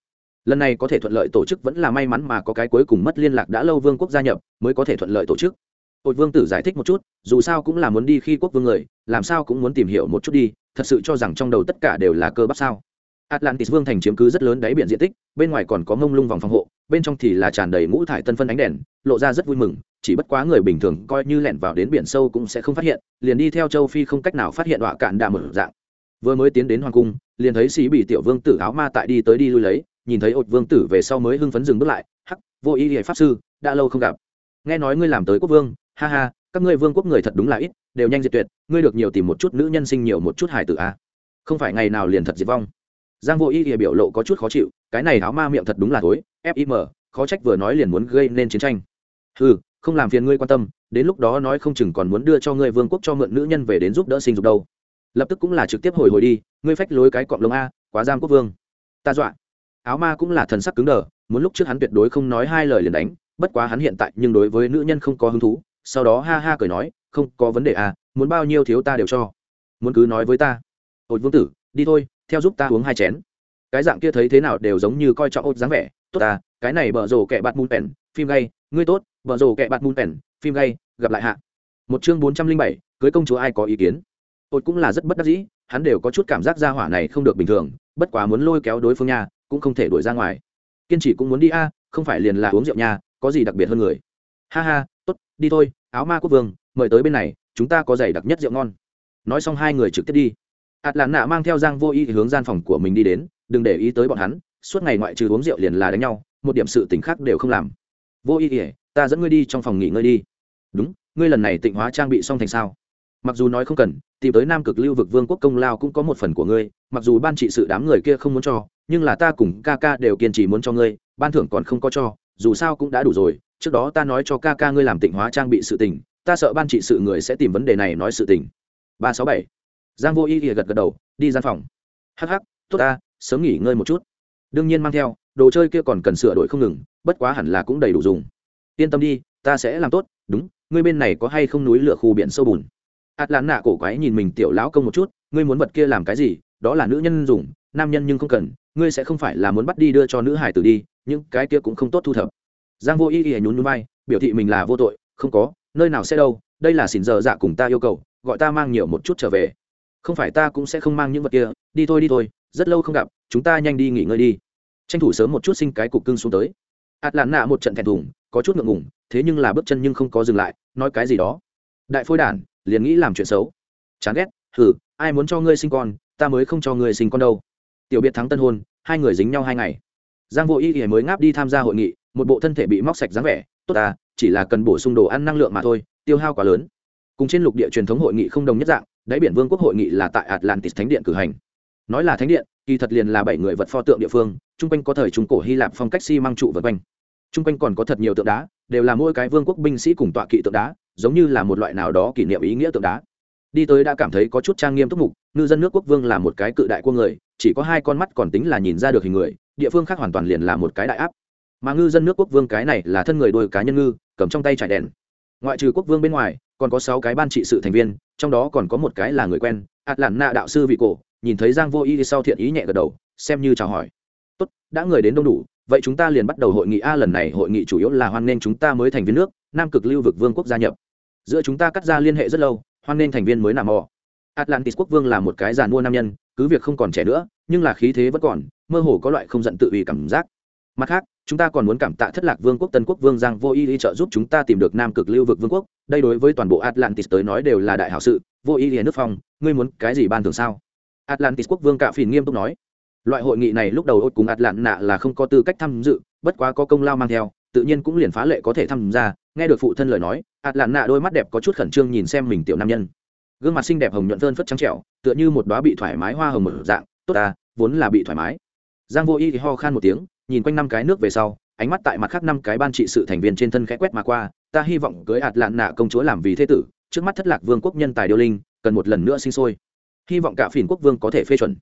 lần này có thể thuận lợi tổ chức vẫn là may mắn mà có cái cuối cùng mất liên lạc đã lâu vương quốc gia nhập, mới có thể thuận lợi tổ chức. Hội vương tử giải thích một chút, dù sao cũng là muốn đi khi quốc vương người, làm sao cũng muốn tìm hiểu một chút đi, thật sự cho rằng trong đầu tất cả đều là cơ bắp sao. Atlantis vương thành chiếm cứ rất lớn đáy biển diện tích, bên ngoài còn có mông lung vòng phòng hộ, bên trong thì là tràn đầy ngũ thải tân phân ánh đèn, lộ ra rất vui mừng, chỉ bất quá người bình thường coi như lẻn vào đến biển sâu cũng sẽ không phát hiện, liền đi theo châu phi không cách nào phát hiện đọa cạn đà mở dạng. Vừa mới tiến đến hoàng cung, liền thấy sĩ bị tiểu vương tử áo ma tại đi tới đi lui lấy nhìn thấy ột vương tử về sau mới hưng phấn dừng bước lại, hắc, vô ý hệ pháp sư, đã lâu không gặp. Nghe nói ngươi làm tới quốc vương, ha ha, các ngươi vương quốc người thật đúng là ít, đều nhanh diệt tuyệt, ngươi được nhiều tìm một chút nữ nhân sinh nhiều một chút hài tử a à? không phải ngày nào liền thật diệt vong. Giang vô ý hệ biểu lộ có chút khó chịu, cái này áo ma miệng thật đúng là tối fim khó trách vừa nói liền muốn gây nên chiến tranh. Ừ không làm phiền ngươi quan tâm, đến lúc đó nói không chừng còn muốn đưa cho ngươi vương quốc cho mượn nữ nhân về đến giúp đỡ sinh dục đâu. Lập tức cũng là trực tiếp hồi hồi đi, ngươi phách lối cái cọp lông a, quá giam quốc vương. Ta dọa áo ma cũng là thần sắc cứng đờ, muốn lúc trước hắn tuyệt đối không nói hai lời liền đánh, bất quá hắn hiện tại nhưng đối với nữ nhân không có hứng thú, sau đó ha ha cười nói, không, có vấn đề à muốn bao nhiêu thiếu ta đều cho. Muốn cứ nói với ta. Ột vương tử, đi thôi, theo giúp ta uống hai chén. Cái dạng kia thấy thế nào đều giống như coi trọng ột dáng vẻ. Tốt ta, cái này bở rổ kẻ bạt mùn pèn, phim gay, ngươi tốt, bở rổ kẻ bạt mùn pèn, phim gay, gặp lại hạ. Một chương bốn trăm linh bảy, cưới công chúa ai có ý kiến? Ột cũng là rất bất đắc dĩ, hắn đều có chút cảm giác gia hỏa này không được bình thường, bất quá muốn lôi kéo đối phương nhà cũng không thể đuổi ra ngoài. Kiên trì cũng muốn đi a, không phải liền là uống rượu nhà có gì đặc biệt hơn người? Ha ha, tốt, đi thôi, áo ma quốc vương, mời tới bên này, chúng ta có giày đặc nhất rượu ngon. Nói xong hai người trực tiếp đi. Ạt lạn nạ mang theo giang vô y hướng gian phòng của mình đi đến, đừng để ý tới bọn hắn, suốt ngày ngoại trừ uống rượu liền là đánh nhau, một điểm sự t khác đều không làm. Vô y ỉa ta dẫn ngươi đi trong phòng nghỉ ngơi đi. Đúng, ngươi lần này tịnh hóa trang bị xong thành sao? Mặc dù nói không cần, tìm tới nam cực lưu vực vương quốc công lao cũng có một phần của ngươi, mặc dù ban trị sự đám người kia không muốn cho nhưng là ta cùng ca ca đều kiên trì muốn cho ngươi, ban thưởng còn không có cho, dù sao cũng đã đủ rồi, trước đó ta nói cho ca ca ngươi làm tịnh hóa trang bị sự tình, ta sợ ban trị sự người sẽ tìm vấn đề này nói sự tình. Ba sáu bảy. Giang vô y thì gật gật đầu, đi gian phòng. Hắc hắc, tốt ta, sớm nghỉ ngơi một chút. Đương nhiên mang theo, đồ chơi kia còn cần sửa đổi không ngừng, bất quá hẳn là cũng đầy đủ dùng. Yên tâm đi, ta sẽ làm tốt, đúng, ngươi bên này có hay không núi lửa khu biển sâu bùn? Ạt lán nạ cổ quái nhìn mình tiểu lão công một chút, ngươi muốn vật kia làm cái gì, đó là nữ nhân dùng nam nhân nhưng không cần ngươi sẽ không phải là muốn bắt đi đưa cho nữ hải tử đi nhưng cái kia cũng không tốt thu thập. Giang vô y y nhún nhún bay biểu thị mình là vô tội không có nơi nào sẽ đâu đây là xỉn giờ dạ cùng ta yêu cầu gọi ta mang nhiều một chút trở về. Không phải ta cũng sẽ không mang những vật kia đi thôi đi thôi rất lâu không gặp chúng ta nhanh đi nghỉ ngơi đi. Tranh thủ sớm một chút sinh cái cục cưng xuống tới. Ạt lạn nạ một trận thẹn thùng có chút ngượng ngùng thế nhưng là bước chân nhưng không có dừng lại nói cái gì đó. Đại phôi đản liền nghĩ làm chuyện xấu. Chán ghét hừ, ai muốn cho ngươi sinh con ta mới không cho ngươi sinh con đâu tiểu biệt thắng tân hôn, hai người dính nhau hai ngày. Giang vô y thì mới ngáp đi tham gia hội nghị, một bộ thân thể bị móc sạch dáng vẻ, tốt à chỉ là cần bổ sung đồ ăn năng lượng mà thôi, tiêu hao quá lớn. Cùng trên lục địa truyền thống hội nghị không đồng nhất dạng, đáy biển vương quốc hội nghị là tại atlantis thánh điện cử hành. Nói là thánh điện, kỳ thật liền là bảy người vật pho tượng địa phương, chung quanh có thời trung cổ hy lạp phong cách xi、si、măng trụ vật quanh. Chung quanh còn có thật nhiều tượng đá, đều là mỗi cái vương quốc binh sĩ cùng tọa kỵ tượng đá, giống như là một loại nào đó kỷ niệm ý nghĩa tượng đá. Đi tới đã cảm thấy có chút trang nghiêm túc mục, ngư dân nước quốc vương là một cái cự đại quân người chỉ có hai con mắt còn tính là nhìn ra được hình người, địa phương khác hoàn toàn liền là một cái đại áp. Mà ngư dân nước quốc vương cái này là thân người đôi cá nhân ngư, cầm trong tay trải đèn. Ngoại trừ quốc vương bên ngoài, còn có sáu cái ban trị sự thành viên, trong đó còn có một cái là người quen ạt lản nạ đạo sư vị cổ nhìn thấy giang vô y sau thiện ý nhẹ gật đầu, xem như chào hỏi. Tốt, đã người đến đông đủ, vậy chúng ta liền bắt đầu hội nghị a lần này, hội nghị chủ yếu là hoan nghênh chúng ta mới thành viên nước, nam cực lưu vực vương quốc gia nhập. Giữa chúng ta cắt ra liên hệ rất lâu, hoan nghênh thành viên mới nằm mò atlantis quốc vương là một cái giàn mua nam nhân, cứ việc không còn trẻ nữa, nhưng là khí thế vẫn còn, mơ hồ có loại không giận tự ủy cảm giác. Mặt khác, chúng ta còn muốn cảm tạ thất lạc vương quốc tân quốc vương giang vô y đi trợ giúp chúng ta tìm được nam cực lưu vực vương quốc. Đây đối với toàn bộ atlantis tới nói đều là đại hảo sự. Vô y y nước phong, ngươi muốn cái gì ban thường sao? Atlantis quốc vương cạ phìn nghiêm túc nói. Loại hội nghị này lúc đầu ốt cùng atlant nạ là không có tư cách tham dự, bất quá có công lao mang theo, tự nhiên cũng liền phá lệ có thể tham gia. Nghe được phụ thân lời nói, atlant nạ đôi mắt đẹp có chút khẩn trương nhìn xem mình tiểu nam nhân gương mặt xinh đẹp hồng nhuận phơn phất trắng trẻo, tựa như một đoá bị thoải mái hoa hồng một dạng, tốt ta vốn là bị thoải mái. Giang vô y thì ho khan một tiếng, nhìn quanh năm cái nước về sau, ánh mắt tại mặt khác năm cái ban trị sự thành viên trên thân khẽ quét mà qua, ta hy vọng cưới ạt lạn nạ công chúa làm vì thế tử, trước mắt thất lạc vương quốc nhân tài điêu linh, cần một lần nữa sinh sôi. Hy vọng cả phiền quốc vương có thể phê chuẩn.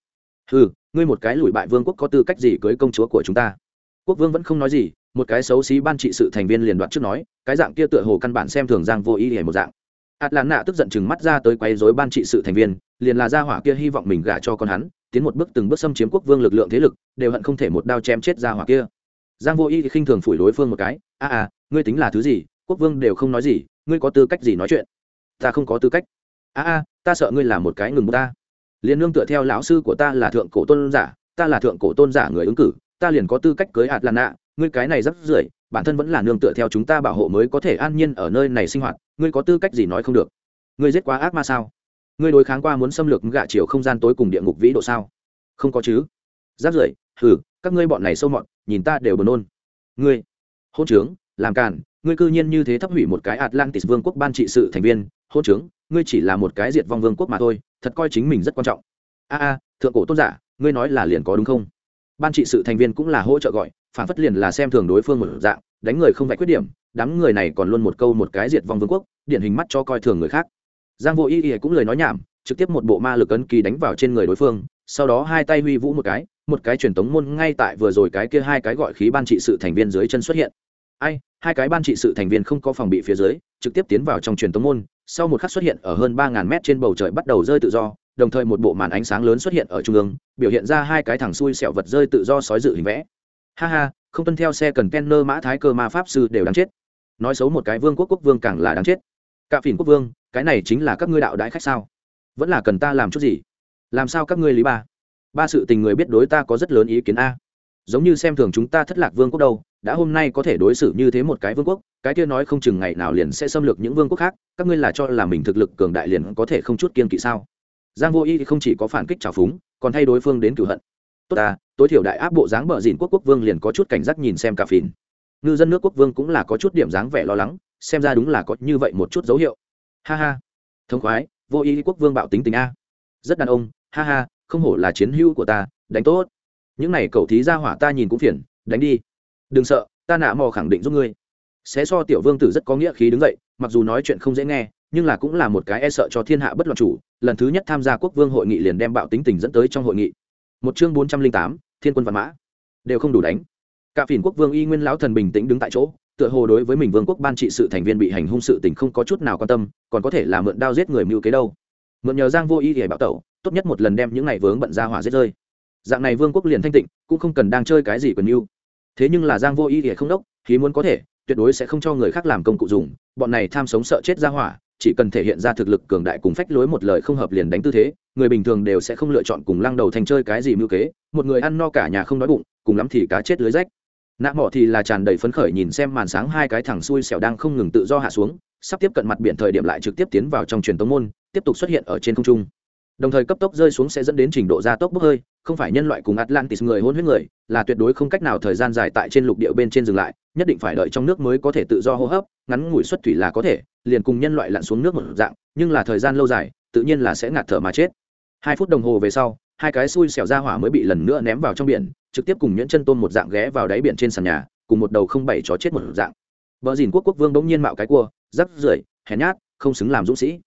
Ừ ngươi một cái lùi bại vương quốc có tư cách gì cưới công chúa của chúng ta? Quốc vương vẫn không nói gì, một cái xấu xí ban trị sự thành viên liền đoạt trước nói, cái dạng kia tựa hồ căn bản xem thường giang vô ý hề một dạng ạt lạn nạ tức giận chừng mắt ra tới quay rối ban trị sự thành viên liền là gia hỏa kia hy vọng mình gả cho con hắn tiến một bước từng bước xâm chiếm quốc vương lực lượng thế lực đều hận không thể một đao chém chết gia hỏa kia. Giang vô y thì khinh thường phủi đối phương một cái a à, à ngươi tính là thứ gì? Quốc vương đều không nói gì ngươi có tư cách gì nói chuyện? Ta không có tư cách. A a ta sợ ngươi là một cái ngừng ta. Liền nương tựa theo lão sư của ta là thượng cổ tôn giả ta là thượng cổ tôn giả người ứng cử ta liền có tư cách cưới hạt làn nạ ngươi cái này rất rưởi bản thân vẫn là nương tựa theo chúng ta bảo hộ mới có thể an nhiên ở nơi này sinh hoạt ngươi có tư cách gì nói không được? Ngươi giết quá ác ma sao? Ngươi đối kháng qua muốn xâm lược gạ chiều không gian tối cùng địa ngục vĩ độ sao? Không có chứ. Giáp rưỡi, hừ, các ngươi bọn này sâu mọn nhìn ta đều buồn nôn. Ngươi, hôn trướng, làm càn, ngươi cư nhiên như thế thấp hủy một cái atlantis vương quốc ban trị sự thành viên, hôn trướng, ngươi chỉ là một cái diệt vong vương quốc mà thôi, thật coi chính mình rất quan trọng. A a, thượng cổ tôn giả, ngươi nói là liền có đúng không? Ban trị sự thành viên cũng là hỗ trợ gọi, phản phất liền là xem thường đối phương một dạng đánh người không vạch khuyết điểm, đám người này còn luôn một câu một cái diệt vong vương quốc, điển hình mắt cho coi thường người khác. Giang vô y y cũng lời nói nhảm, trực tiếp một bộ ma lực ấn kỳ đánh vào trên người đối phương, sau đó hai tay huy vũ một cái một cái truyền tống môn ngay tại vừa rồi cái kia hai cái gọi khí ban trị sự thành viên dưới chân xuất hiện. Ai, hai cái ban trị sự thành viên không có phòng bị phía dưới, trực tiếp tiến vào trong truyền tống môn, sau một khắc xuất hiện ở hơn ba ngàn mét trên bầu trời bắt đầu rơi tự do, đồng thời một bộ màn ánh sáng lớn xuất hiện ở trung ương, biểu hiện ra hai cái thẳng xuôi sẹo vật rơi tự do sói dự hình vẽ. Ha ha không tuân theo xe cần kenner mã thái cơ ma pháp sư đều đáng chết. Nói xấu một cái vương quốc quốc vương càng là đáng chết. Cả phìn quốc vương, cái này chính là các ngươi đạo đãi khách sao? Vẫn là cần ta làm chút gì? Làm sao các ngươi lý ba? Ba sự tình người biết đối ta có rất lớn ý kiến a. Giống như xem thường chúng ta thất lạc vương quốc đâu, đã hôm nay có thể đối xử như thế một cái vương quốc, cái kia nói không chừng ngày nào liền sẽ xâm lược những vương quốc khác, các ngươi là cho là mình thực lực cường đại liền có thể không chút kiên kỵ sao? Giang vô y thì không chỉ có phản kích trào phúng, còn thay đối phương đến cửu hận tốt ta, tối thiểu đại áp bộ dáng bờ dìn quốc quốc vương liền có chút cảnh giác nhìn xem cà phìn. Ngư dân nước quốc vương cũng là có chút điểm dáng vẻ lo lắng, xem ra đúng là có như vậy một chút dấu hiệu. Ha ha. Thông khoái, vô ý quốc vương bạo tính tình a. Rất đàn ông, ha ha, không hổ là chiến hữu của ta, đánh tốt. Những này cậu thí ra hỏa ta nhìn cũng phiền, đánh đi. Đừng sợ, ta nạ mò khẳng định giúp ngươi. Xé so tiểu vương tử rất có nghĩa khí đứng dậy, mặc dù nói chuyện không dễ nghe, nhưng là cũng là một cái e sợ cho thiên hạ bất loạn chủ. Lần thứ nhất tham gia quốc vương hội nghị liền đem bạo tính tình dẫn tới trong hội nghị một chương bốn trăm linh tám, thiên quân văn mã. Đều không đủ đánh. Cả phiền quốc vương y nguyên lão thần bình tĩnh đứng tại chỗ, tựa hồ đối với mình vương quốc ban trị sự thành viên bị hành hung sự tình không có chút nào quan tâm, còn có thể là mượn đao giết người mưu kế đâu. Mượn nhờ giang vô y để bảo tẩu, tốt nhất một lần đem những ngày vướng bận ra hỏa giết rơi. Dạng này vương quốc liền thanh tịnh, cũng không cần đang chơi cái gì quyền mưu. Thế nhưng là giang vô y để không đốc khí muốn có thể, tuyệt đối sẽ không cho người khác làm công cụ dùng, bọn này tham sống sợ chết ra hỏa chỉ cần thể hiện ra thực lực cường đại cùng phách lối một lời không hợp liền đánh tư thế, người bình thường đều sẽ không lựa chọn cùng lăng đầu thành chơi cái gì mưu kế, một người ăn no cả nhà không đói bụng, cùng lắm thì cá chết lưới rách. Nạ mỏ thì là tràn đầy phấn khởi nhìn xem màn sáng hai cái thằng xui xẻo đang không ngừng tự do hạ xuống, sắp tiếp cận mặt biển thời điểm lại trực tiếp tiến vào trong truyền tống môn, tiếp tục xuất hiện ở trên không trung đồng thời cấp tốc rơi xuống sẽ dẫn đến trình độ gia tốc bốc hơi, không phải nhân loại cùng atlantis người hôn huyết người, là tuyệt đối không cách nào thời gian dài tại trên lục địa bên trên dừng lại, nhất định phải đợi trong nước mới có thể tự do hô hấp, ngắn ngủi xuất thủy là có thể, liền cùng nhân loại lặn xuống nước một dạng, nhưng là thời gian lâu dài, tự nhiên là sẽ ngạt thở mà chết. Hai phút đồng hồ về sau, hai cái xui xẻo ra hỏa mới bị lần nữa ném vào trong biển, trực tiếp cùng nhẫn chân tôm một dạng ghé vào đáy biển trên sàn nhà, cùng một đầu không bảy chó chết một dạng. Vợ dìn quốc quốc vương bỗng nhiên mạo cái cua, rắc rưởi, hèn nhát, không xứng làm dũng sĩ.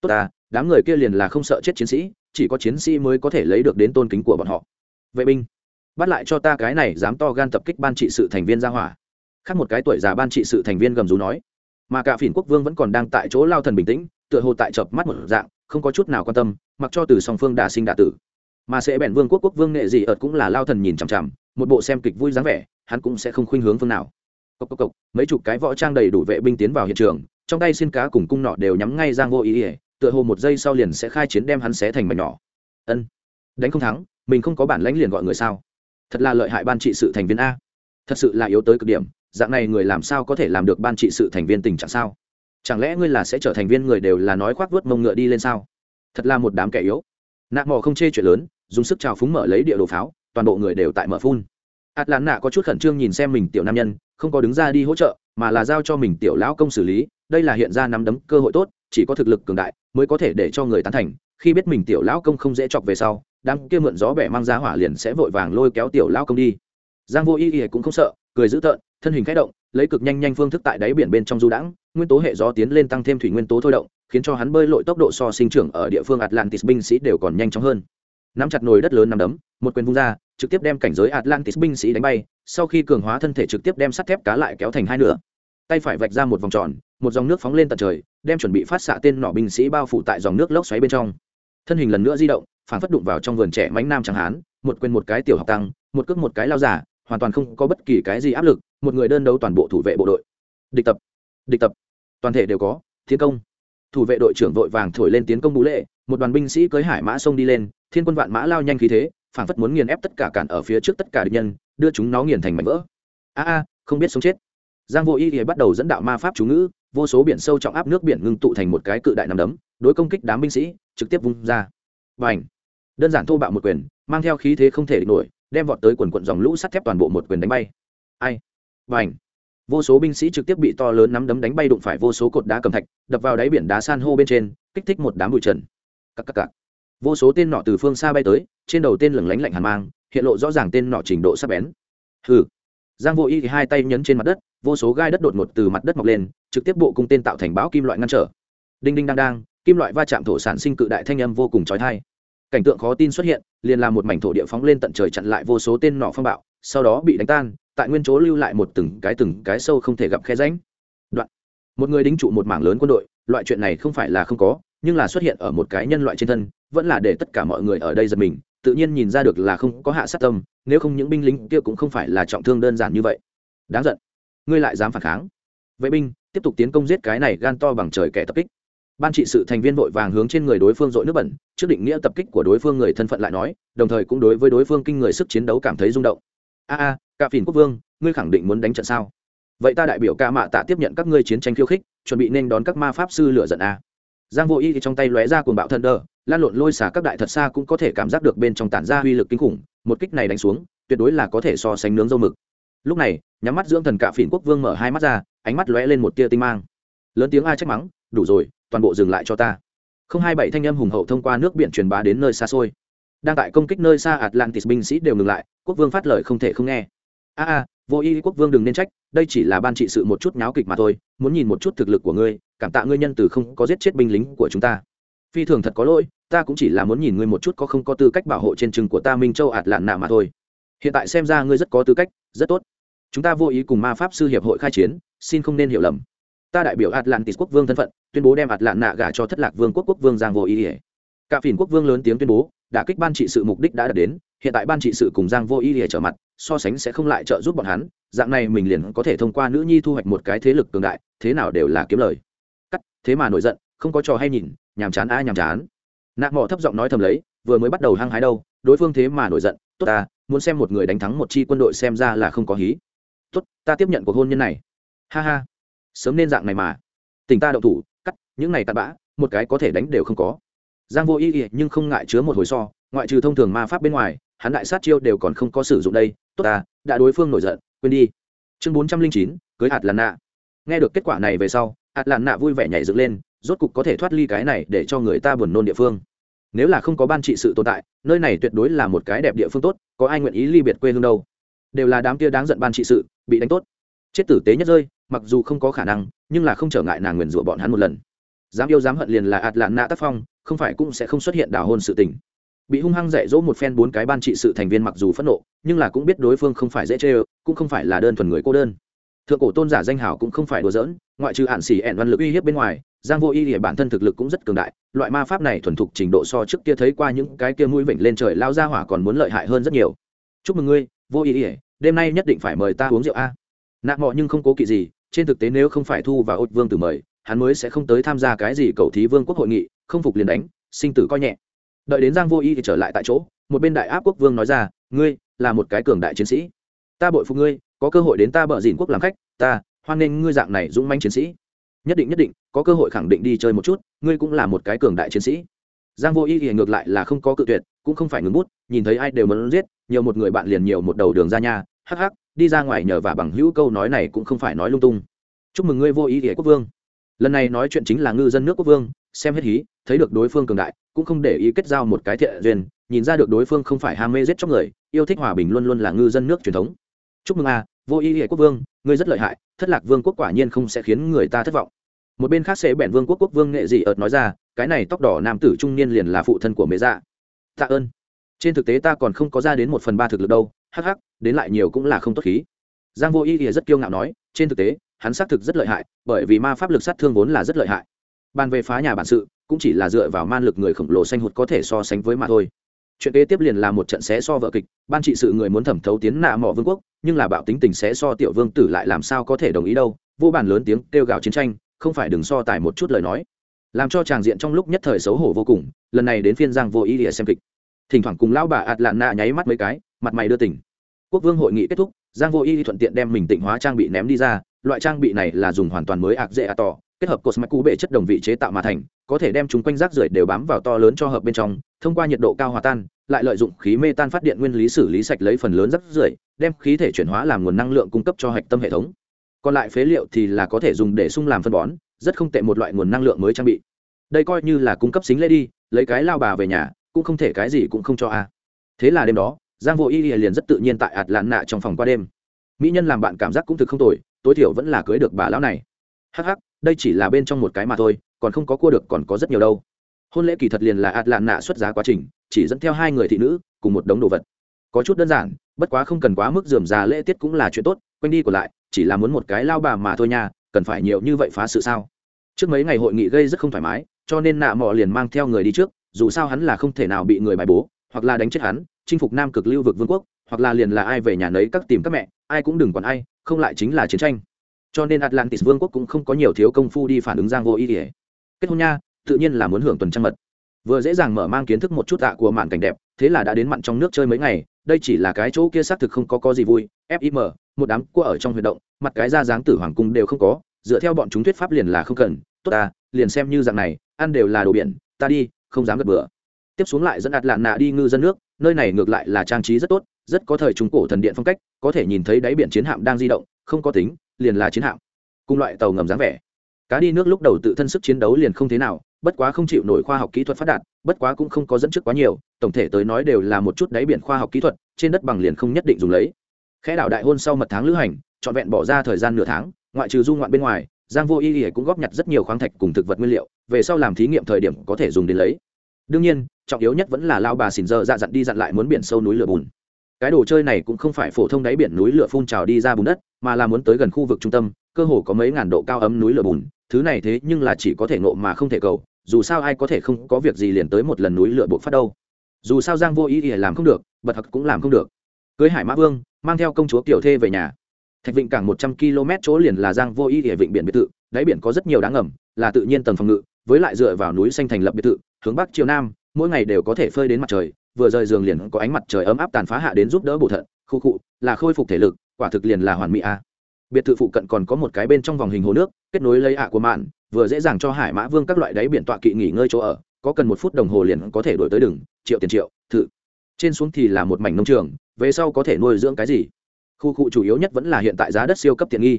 Tốt à đám người kia liền là không sợ chết chiến sĩ chỉ có chiến sĩ mới có thể lấy được đến tôn kính của bọn họ. Vệ binh bắt lại cho ta cái này dám to gan tập kích ban trị sự thành viên ra hỏa. Khác một cái tuổi già ban trị sự thành viên gầm rú nói. Mà cả phỉn quốc vương vẫn còn đang tại chỗ lao thần bình tĩnh tựa hồ tại chợp mắt một dạng không có chút nào quan tâm mặc cho từ song phương đà sinh đà tử. Mà sẽ bèn vương quốc quốc vương nghệ gì ợt cũng là lao thần nhìn chằm chằm một bộ xem kịch vui dáng vẻ hắn cũng sẽ không khuynh hướng phương nào. Cốc cốc cốc, mấy chục cái võ trang đầy đủ vệ binh tiến vào hiện trường trong tay xin cá cùng cung nọ đều nhắm ngay giang vô ý ỉa tựa hồ một giây sau liền sẽ khai chiến đem hắn xé thành mảnh nhỏ. Ân, đánh không thắng, mình không có bản lãnh liền gọi người sao? Thật là lợi hại ban trị sự thành viên a. Thật sự là yếu tới cực điểm, dạng này người làm sao có thể làm được ban trị sự thành viên tình trạng sao? Chẳng lẽ ngươi là sẽ trở thành viên người đều là nói khoác vớt mông ngựa đi lên sao? Thật là một đám kẻ yếu. Nạ mò không chê chuyện lớn, dùng sức trào phúng mở lấy địa đồ pháo, toàn bộ người đều tại mở phun. Ạt lán nạ có chút khẩn trương nhìn xem mình tiểu nam nhân, không có đứng ra đi hỗ trợ, mà là giao cho mình tiểu lão công xử lý, đây là hiện ra nắm đấm cơ hội tốt chỉ có thực lực cường đại mới có thể để cho người tán thành, khi biết mình tiểu lão công không dễ chọc về sau đang kia mượn gió bẻ mang ra hỏa liền sẽ vội vàng lôi kéo tiểu lão công đi. Giang vô y y cũng không sợ, cười dữ tợn, thân hình khẽ động, lấy cực nhanh nhanh phương thức tại đáy biển bên trong du đãng, nguyên tố hệ gió tiến lên tăng thêm thủy nguyên tố thôi động, khiến cho hắn bơi lội tốc độ so sinh trưởng ở địa phương atlantis binh sĩ đều còn nhanh chóng hơn. Nắm chặt nồi đất lớn nằm đấm, một quyền vung ra, trực tiếp đem cảnh giới atlantis binh sĩ đánh bay, sau khi cường hóa thân thể trực tiếp đem sắt thép cá lại kéo thành hai nửa. Tay phải vạch ra một vòng tròn một dòng nước phóng lên tận trời, đem chuẩn bị phát xạ tên nỏ binh sĩ bao phủ tại dòng nước lốc xoáy bên trong. Thân hình lần nữa di động, phản phất đụng vào trong vườn trẻ mánh nam chẳng hán, một quên một cái tiểu học tăng, một cước một cái lao giả, hoàn toàn không có bất kỳ cái gì áp lực, một người đơn đấu toàn bộ thủ vệ bộ đội. Địch tập địch tập, toàn thể đều có thiên công. Thủ vệ đội trưởng vội vàng thổi lên tiến công bú lệ, một đoàn binh sĩ cưới hải mã sông đi lên, thiên quân vạn mã lao nhanh khí thế, phản phất muốn nghiền ép tất cả cản ở phía trước tất cả địch nhân, đưa chúng nó nghiền thành mảnh vỡ. A a, không biết sống chết. Giang vô y thì bắt đầu dẫn đạo ma pháp chú ngữ vô số biển sâu trọng áp nước biển ngưng tụ thành một cái cự đại nằm đấm, đối công kích đám binh sĩ, trực tiếp vung ra. Và ảnh đơn giản thô bạo một quyền, mang theo khí thế không thể địch nổi, đem vọt tới quần quận dòng lũ sắt thép toàn bộ một quyền đánh bay. Ai? Và ảnh vô số binh sĩ trực tiếp bị to lớn nắm đấm đánh bay đụng phải vô số cột đá cầm thạch, đập vào đáy biển đá san hô bên trên, kích thích một đám bụi trần. Cắc cắc cắc. vô số tên nọ từ phương xa bay tới, trên đầu tên lửng lánh lạnh hàn mang, hiện lộ rõ ràng tên nọ trình độ sắc bén. Hừ! Giang vô y thì hai tay nhấn trên mặt đất, vô số gai đất đột ngột từ mặt đất mọc lên trực tiếp bộ cung tên tạo thành bão kim loại ngăn trở. Đinh đinh đang đang, kim loại va chạm thổ sản sinh cự đại thanh âm vô cùng trói thai cảnh tượng khó tin xuất hiện, liền làm một mảnh thổ địa phóng lên tận trời chặn lại vô số tên nọ phong bạo, sau đó bị đánh tan, tại nguyên chỗ lưu lại một từng cái từng cái sâu không thể gặp khe ránh đoạn. Một người đính trụ một mảng lớn quân đội, loại chuyện này không phải là không có, nhưng là xuất hiện ở một cái nhân loại trên thân, vẫn là để tất cả mọi người ở đây giật mình, tự nhiên nhìn ra được là không có hạ sát tâm, nếu không những binh lính kia cũng không phải là trọng thương đơn giản như vậy. Đáng giận. Ngươi lại dám phản kháng. Vệ binh tiếp tục tiến công giết cái này gan to bằng trời kẻ tập kích. Ban trị sự thành viên vội vàng hướng trên người đối phương dội nước bẩn, trước định nghĩa tập kích của đối phương người thân phận lại nói, đồng thời cũng đối với đối phương kinh người sức chiến đấu cảm thấy rung động. A a cả phìn quốc vương, ngươi khẳng định muốn đánh trận sao? Vậy ta đại biểu ca mạ tạ tiếp nhận các ngươi chiến tranh khiêu khích, chuẩn bị nên đón các ma pháp sư lửa giận a. Giang vô y thì trong tay lóe ra cuồng bạo thần đờ, lan lộn lôi xả các đại thật xa cũng có thể cảm giác được bên trong tản ra uy lực kinh khủng, một kích này đánh xuống, tuyệt đối là có thể so sánh nướng dâu mực. Lúc này nhắm mắt dưỡng thần cạ phỉn quốc vương mở hai mắt ra, ánh mắt lóe lên một tia tinh mang. Lớn tiếng ai trách mắng, đủ rồi, toàn bộ dừng lại cho ta. Không hai bảy thanh âm hùng hậu thông qua nước biển truyền bá đến nơi xa xôi. Đang tại công kích nơi xa atlantis binh sĩ đều ngừng lại, quốc vương phát lời không thể không nghe. A a, vô y quốc vương đừng nên trách, đây chỉ là ban trị sự một chút nháo kịch mà thôi, muốn nhìn một chút thực lực của ngươi, cảm tạ ngươi nhân từ không có giết chết binh lính của chúng ta. Phi thường thật có lỗi, ta cũng chỉ là muốn nhìn ngươi một chút có không có tư cách bảo hộ trên chừng của ta minh châu ạt lạn nạ mà thôi. Hiện tại xem ra ngươi rất có tư cách, rất tốt chúng ta vô ý cùng ma pháp sư hiệp hội khai chiến, xin không nên hiểu lầm. Ta đại biểu atlantis quốc vương thân phận, tuyên bố đem ạt nạ gả cho thất lạc vương quốc quốc vương giang vô ý ỉa cả phìn quốc vương lớn tiếng tuyên bố đã kích ban trị sự mục đích đã đạt đến, hiện tại ban trị sự cùng giang vô ý ỉa trở mặt, so sánh sẽ không lại trợ giúp bọn hắn, dạng này mình liền có thể thông qua nữ nhi thu hoạch một cái thế lực cường đại, thế nào đều là kiếm lời. Cắt, thế mà nổi giận, không có trò hay nhìn, nhàm chán ai nhàm chán. Nạc mỏ thấp giọng nói thầm lấy, vừa mới bắt đầu hăng hái đâu, đối phương thế mà nổi giận, tốt ta, muốn xem một người đánh thắng một chi quân đội xem ra là không có hí tốt, ta tiếp nhận cuộc hôn nhân này. Ha ha. Sớm nên dạng này mà. Tình ta đậu thủ, cắt, những này tạt bã, một cái có thể đánh đều không có. Giang vô ý ý nhưng không ngại chứa một hồi so, ngoại trừ thông thường ma pháp bên ngoài, hắn đại sát chiêu đều còn không có sử dụng đây. Tốt ta, đã đối phương nổi giận, quên đi. Chương bốn trăm linh chín, cưới hạt làn nạ nghe được kết quả này về sau hạt làn nạ vui vẻ nhảy dựng lên, rốt cục có thể thoát ly cái này để cho người ta buồn nôn địa phương. Nếu là không có ban trị sự tồn tại, nơi này tuyệt đối là một cái đẹp địa phương tốt, có ai nguyện ý ly biệt quê hương đâu? Đều là đám kia đáng giận ban trị sự bị đánh tốt. Chết tử tế nhất rơi, mặc dù không có khả năng, nhưng là không trở ngại nàng nguyền rủa bọn hắn một lần. Dám yêu dám hận liền là ạt lạn nạ tác phong, không phải cũng sẽ không xuất hiện đào hôn sự tình. Bị hung hăng dạy dỗ một phen bốn cái ban trị sự thành viên mặc dù phẫn nộ, nhưng là cũng biết đối phương không phải dễ chê ơ, cũng không phải là đơn thuần người cô đơn. Thượng cổ tôn giả danh hảo cũng không phải đùa giỡn, ngoại trừ hạn xỉ ẹn văn lực uy hiếp bên ngoài, giang vô y thì bản thân thực lực cũng rất cường đại, loại ma pháp này thuần thục trình độ so trước kia thấy qua những cái kia mũi vịnh lên trời lao ra hỏa còn muốn lợi hại hơn rất nhiều. Chúc mừng ngươi, vô y ỉa đêm nay nhất định phải mời ta uống rượu a. Nạ mọ nhưng không cố kỵ gì, trên thực tế nếu không phải thu và ốt vương tử mời, hắn mới sẽ không tới tham gia cái gì cầu thí vương quốc hội nghị, không phục liền đánh, sinh tử coi nhẹ. Đợi đến giang vô y thì trở lại tại chỗ, một bên đại áp quốc vương nói ra, ngươi là một cái cường đại chiến sĩ. Ta bội phục ngươi, có cơ hội đến ta bợ dìn quốc làm khách, ta, hoan nghênh ngươi dạng này dũng manh chiến sĩ. Nhất định nhất định, có cơ hội khẳng định đi chơi một chút, ngươi cũng là một cái cường đại chiến sĩ. Giang vô y thì ngược lại là không có cự tuyệt, cũng không phải ngừng bút, nhìn thấy ai đều muốn giết, nhiều một người bạn liền nhiều một đầu đường ra nhà hắc hắc đi ra ngoài nhờ và bằng hữu câu nói này cũng không phải nói lung tung. Chúc mừng ngươi vô ý nghĩa quốc vương. Lần này nói chuyện chính là ngư dân nước quốc vương xem hết hí thấy được đối phương cường đại cũng không để ý kết giao một cái thiện duyên nhìn ra được đối phương không phải ham mê giết chóc người yêu thích hòa bình luôn luôn là ngư dân nước truyền thống. Chúc mừng a à, vô ý nghĩa quốc vương ngươi rất lợi hại thất lạc vương quốc quả nhiên không sẽ khiến người ta thất vọng. Một bên khác sẽ bẹn vương quốc quốc vương nghệ dị ợt nói ra cái này tóc đỏ nam tử trung niên liền là phụ thân của mế dạ. Tạ ơn. Trên thực tế ta còn không có ra đến một phần ba thực lực đâu hắc hắc đến lại nhiều cũng là không tốt khí. Giang vô ý thì rất kiêu ngạo nói, trên thực tế, hắn xác thực rất lợi hại, bởi vì ma pháp lực sát thương vốn là rất lợi hại. Bàn về phá nhà bản sự, cũng chỉ là dựa vào man lực người khổng lồ xanh hụt có thể so sánh với mà thôi. Chuyện kế tiếp liền là một trận xé so vợ kịch, ban trị sự người muốn thẩm thấu tiến nạ mỏ vương quốc, nhưng là bạo tính tình xé so tiểu vương tử lại làm sao có thể đồng ý đâu, vô bàn lớn tiếng kêu gào chiến tranh, không phải đừng so tài một chút lời nói. Làm cho tràng diện trong lúc nhất thời xấu hổ vô cùng, lần này đến phiên giang vô ý địa xem kịch. Thỉnh thoảng cùng lão bà ạt lạn nạ nháy mắt mấy cái, mặt mày đưa tỉnh quốc vương hội nghị kết thúc, giang vô y thuận tiện đem mình tịnh hóa trang bị ném đi ra, loại trang bị này là dùng hoàn toàn mới ạc dễ ạ tỏ, kết hợp cột mạch cú bệ chất đồng vị chế tạo mà thành, có thể đem chúng quanh rác rưởi đều bám vào to lớn cho hợp bên trong, thông qua nhiệt độ cao hòa tan, lại lợi dụng khí mê tan phát điện nguyên lý xử lý sạch lấy phần lớn rác rưởi, đem khí thể chuyển hóa làm nguồn năng lượng cung cấp cho hạch tâm hệ thống. Còn lại phế liệu thì là có thể dùng để sung làm phân bón, rất không tệ một loại nguồn năng lượng mới trang bị. Đây coi như là cung cấp xính lễ đi, lấy cái lao bà về nhà, cũng không thể cái gì cũng không cho a. Thế là đêm đó giang vô y liền rất tự nhiên tại ạt lạn nạ trong phòng qua đêm. Mỹ nhân làm bạn cảm giác cũng thực không tồi, tối thiểu vẫn là cưới được bà lão này. Hắc hắc, đây chỉ là bên trong một cái mà thôi, còn không có cua được còn có rất nhiều đâu. Hôn lễ kỳ thật liền là ạt lạn nạ xuất giá quá trình, chỉ dẫn theo hai người thị nữ cùng một đống đồ vật. Có chút đơn giản, bất quá không cần quá mức dườm già lễ tiết cũng là chuyện tốt quanh đi của lại, chỉ là muốn một cái lao bà mà thôi nha, cần phải nhiều như vậy phá sự sao? Trước mấy ngày hội nghị gây rất không thoải mái, cho nên nạ mò liền mang theo người đi trước, dù sao hắn là không thể nào bị người bài bố, hoặc là đánh chết hắn chinh phục nam cực lưu vực vương quốc, hoặc là liền là ai về nhà nấy các tìm các mẹ, ai cũng đừng còn ai, không lại chính là chiến tranh. Cho nên atlantis vương quốc cũng không có nhiều thiếu công phu đi phản ứng giang vô ý ỉa kết hôn nha, tự nhiên là muốn hưởng tuần trăng mật. Vừa dễ dàng mở mang kiến thức một chút tạ của mạn cảnh đẹp, thế là đã đến mặn trong nước chơi mấy ngày, đây chỉ là cái chỗ kia xác thực không có có gì vui fim một đám cua ở trong huy động, mặt cái ra dáng tử hoàng cung đều không có, dựa theo bọn chúng thuyết pháp liền là không cần, tốt ta, liền xem như dạng này, ăn đều là đồ biển, ta đi, không dám gật bừa. Tiếp xuống lại dẫn ạt lạn nạ đi ngư dân nước nơi này ngược lại là trang trí rất tốt, rất có thời trung cổ thần điện phong cách, có thể nhìn thấy đáy biển chiến hạm đang di động, không có tính, liền là chiến hạm. Cùng loại tàu ngầm dáng vẻ. Cá đi nước lúc đầu tự thân sức chiến đấu liền không thế nào, bất quá không chịu nổi khoa học kỹ thuật phát đạt, bất quá cũng không có dẫn trước quá nhiều, tổng thể tới nói đều là một chút đáy biển khoa học kỹ thuật, trên đất bằng liền không nhất định dùng lấy. Khẽ đảo đại hôn sau mật tháng lữ hành, trọn vẹn bỏ ra thời gian nửa tháng, ngoại trừ du ngoạn bên ngoài, giang vô y y cũng góp nhặt rất nhiều khoáng thạch cùng thực vật nguyên liệu, về sau làm thí nghiệm thời điểm có thể dùng đến lấy đương nhiên, trọng yếu nhất vẫn là lao bà xỉn giờ dạ dặn đi dặn lại muốn biển sâu núi lửa bùn. Cái đồ chơi này cũng không phải phổ thông đáy biển núi lửa phun trào đi ra bùn đất, mà là muốn tới gần khu vực trung tâm, cơ hồ có mấy ngàn độ cao ấm núi lửa bùn. Thứ này thế nhưng là chỉ có thể nộ mà không thể cầu, dù sao ai có thể không có việc gì liền tới một lần núi lửa buộc phát đâu. Dù sao giang vô ý ỉa làm không được, bật thật cũng làm không được. Cưới hải mã vương, mang theo công chúa kiểu thê về nhà. Thạch vịnh cảng một trăm km chỗ liền là giang vô ý ỉa vịnh biển biệt thự, đáy biển có rất nhiều đáng ngầm, là tự nhiên tầng phòng ngự, với lại dựa vào núi xanh thành lập biệt thự hướng bắc chiều nam, mỗi ngày đều có thể phơi đến mặt trời, vừa rời giường liền có ánh mặt trời ấm áp tàn phá hạ đến giúp đỡ bổ thận, khu cụ là khôi phục thể lực, quả thực liền là hoàn mỹ a. Biệt thự phụ cận còn có một cái bên trong vòng hình hồ nước, kết nối lấy ạ của mạn, vừa dễ dàng cho hải mã vương các loại đáy biển tọa kỵ nghỉ ngơi chỗ ở, có cần một phút đồng hồ liền có thể đổi tới đường, triệu tiền triệu, thự. Trên xuống thì là một mảnh nông trường, về sau có thể nuôi dưỡng cái gì? Khu cụ chủ yếu nhất vẫn là hiện tại giá đất siêu cấp tiện nghi.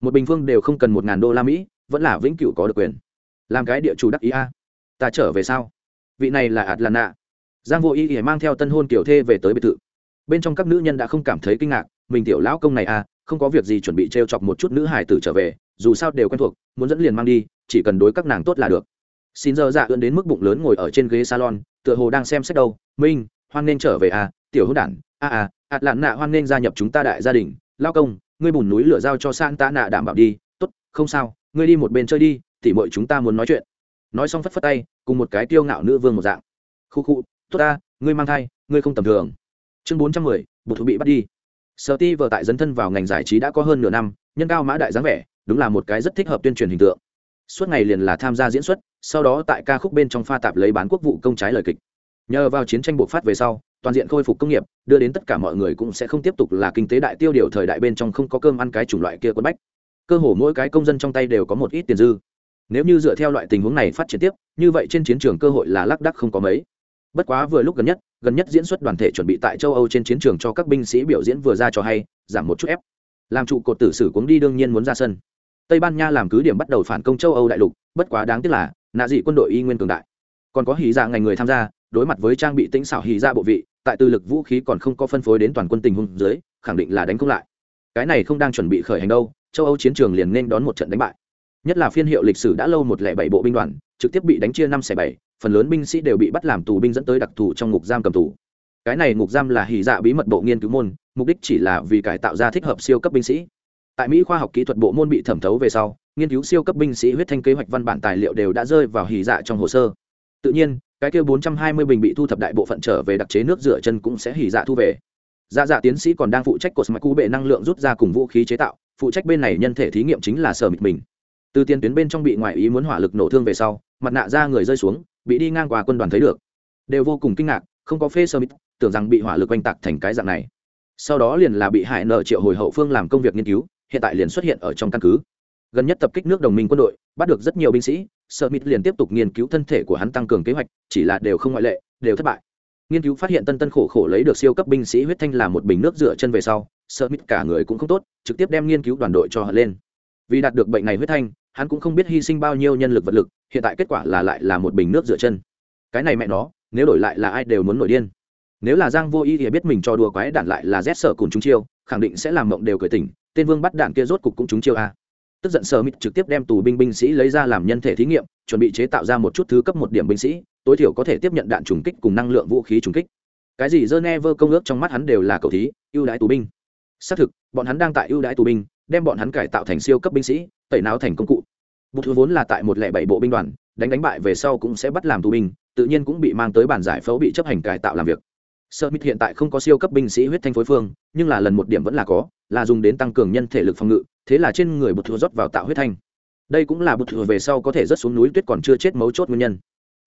Một bình phương đều không cần một ngàn đô la mỹ, vẫn là vĩnh cửu có được quyền. Làm cái địa chủ đắc ý a ta trở về sao? vị này là atlanta. Giang vô ý ỉa mang theo tân hôn kiểu thê về tới biệt thự. Bên trong các nữ nhân đã không cảm thấy kinh ngạc, mình tiểu lão công này à không có việc gì chuẩn bị t r e o chọc một chút nữ hải tử trở về, dù sao đều quen thuộc, muốn dẫn liền mang đi, chỉ cần đối các nàng tốt là được. Xin giờ dạ ươn đến mức bụng lớn ngồi ở trên ghế salon, tựa hồ đang xem xét đâu. Minh, hoan nên trở về à tiểu hữu đản. A à ạt lạn nạ hoan nên gia nhập chúng ta đại gia đình. Lao công, ngươi bùn núi lửa giao cho san ta nạ đảm bảo đi. Tốt, không sao, ngươi đi một bên chơi đi, tỉ mọi chúng ta muốn nói chuyện nói xong phất phất tay, cùng một cái tiêu ngạo nữ vương một dạng. Khu khu, tốt ta, ngươi mang thai, ngươi không tầm thường. Chương bốn trăm mười bột thú bị bắt đi. Sở ti vợ tại dấn thân vào ngành giải trí đã có hơn nửa năm, nhân cao mã đại dáng vẻ, đúng là một cái rất thích hợp tuyên truyền hình tượng. Suốt ngày liền là tham gia diễn xuất, sau đó tại ca khúc bên trong pha tạp lấy bán quốc vụ công trái lời kịch. Nhờ vào chiến tranh bộc phát về sau, toàn diện khôi phục công nghiệp, đưa đến tất cả mọi người cũng sẽ không tiếp tục là kinh tế đại tiêu điều thời đại bên trong không có cơm ăn cái chủng loại kia quân bách. Cơ hồ mỗi cái công dân trong tay đều có một ít tiền dư nếu như dựa theo loại tình huống này phát triển tiếp, như vậy trên chiến trường cơ hội là lác đắc không có mấy. Bất quá vừa lúc gần nhất gần nhất diễn xuất đoàn thể chuẩn bị tại châu âu trên chiến trường cho các binh sĩ biểu diễn vừa ra cho hay, giảm một chút ép. Làm trụ cột tử sử cuống đi đương nhiên muốn ra sân. Tây ban nha làm cứ điểm bắt đầu phản công châu âu đại lục, bất quá đáng tiếc là, nạ dị quân đội y nguyên cường đại. Còn có hỉ dạ ngành người tham gia, đối mặt với trang bị tĩnh xảo hỉ dạ bộ vị, tại tư lực vũ khí còn không có phân phối đến toàn quân tình huống dưới, khẳng định là đánh không lại. Cái này không đang chuẩn bị khởi hành đâu, châu âu chiến trường liền nên đón một trận đánh bại nhất là phiên hiệu lịch sử đã lâu một lẻ bảy bộ binh đoàn, trực tiếp bị đánh chia năm xẻ bảy, phần lớn binh sĩ đều bị bắt làm tù binh dẫn tới đặc thù trong ngục giam cầm tù. Cái này ngục giam là hỉ dạ bí mật bộ nghiên cứu môn, mục đích chỉ là vì cải tạo ra thích hợp siêu cấp binh sĩ. Tại mỹ khoa học kỹ thuật bộ môn bị thẩm thấu về sau, nghiên cứu siêu cấp binh sĩ huyết thanh kế hoạch văn bản tài liệu đều đã rơi vào hỉ dạ trong hồ sơ. Tự nhiên, cái kia bốn trăm hai mươi bình bị thu thập đại bộ phận trở về đặc chế nước rửa chân cũng sẽ hỉ dạ thu về. Dạ dạ tiến sĩ còn đang phụ trách cột mạch cú bệ năng lượng rút ra cùng vũ khí chế tạo, phụ trách bên này nhân thể thí nghiệm chính là sở mịt mình từ tiền tuyến bên trong bị ngoại ý muốn hỏa lực nổ thương về sau, mặt nạ ra người rơi xuống, bị đi ngang qua quân đoàn thấy được. Đều vô cùng kinh ngạc, không có phê sơ mít, tưởng rằng bị hỏa lực oanh tạc thành cái dạng này. Sau đó liền là bị hại nợ triệu hồi hậu phương làm công việc nghiên cứu, hiện tại liền xuất hiện ở trong căn cứ. Gần nhất tập kích nước đồng minh quân đội, bắt được rất nhiều binh sĩ sợ mít liền tiếp tục nghiên cứu thân thể của hắn tăng cường kế hoạch, chỉ là đều không ngoại lệ, đều thất bại. Nghiên cứu phát hiện tân tân khổ khổ lấy được siêu cấp binh sĩ huyết thanh là một bình nước dựa chân về sau sợ mít cả người cũng không tốt, trực tiếp đem nghiên cứu đoàn đội cho hắn lên vì đạt được bệnh này huyết thanh, hắn cũng không biết hy sinh bao nhiêu nhân lực vật lực, hiện tại kết quả là lại là một bình nước rửa chân. Cái này mẹ nó, nếu đổi lại là ai đều muốn nổi điên. Nếu là giang vô ý thì biết mình cho đùa quái đạn lại là rét sợ cùng chúng chiêu, khẳng định sẽ làm mộng đều cởi tỉnh, tên vương bắt đạn kia rốt cục cũng chúng chiêu a. Tức giận sở mít trực tiếp đem tù binh binh sĩ lấy ra làm nhân thể thí nghiệm, chuẩn bị chế tạo ra một chút thứ cấp một điểm binh sĩ, tối thiểu có thể tiếp nhận đạn trùng kích cùng năng lượng vũ khí trùng kích. Cái gì geneva công ước trong mắt hắn đều là cầu thí, ưu đãi tù binh. Xác thực, bọn hắn đang tại ưu đãi tù binh đem bọn hắn cải tạo thành siêu cấp binh sĩ tẩy não thành công cụ. Bụt thứ vốn là tại một lẻ bảy bộ binh đoàn đánh đánh bại về sau cũng sẽ bắt làm tù binh tự nhiên cũng bị mang tới bản giải phẫu bị chấp hành cải tạo làm việc. Sơ mít hiện tại không có siêu cấp binh sĩ huyết thanh phối phương nhưng là lần một điểm vẫn là có là dùng đến tăng cường nhân thể lực phòng ngự thế là trên người Bụt thừa rót vào tạo huyết thanh. Đây cũng là Bụt thừa về sau có thể rớt xuống núi tuyết còn chưa chết mấu chốt nguyên nhân.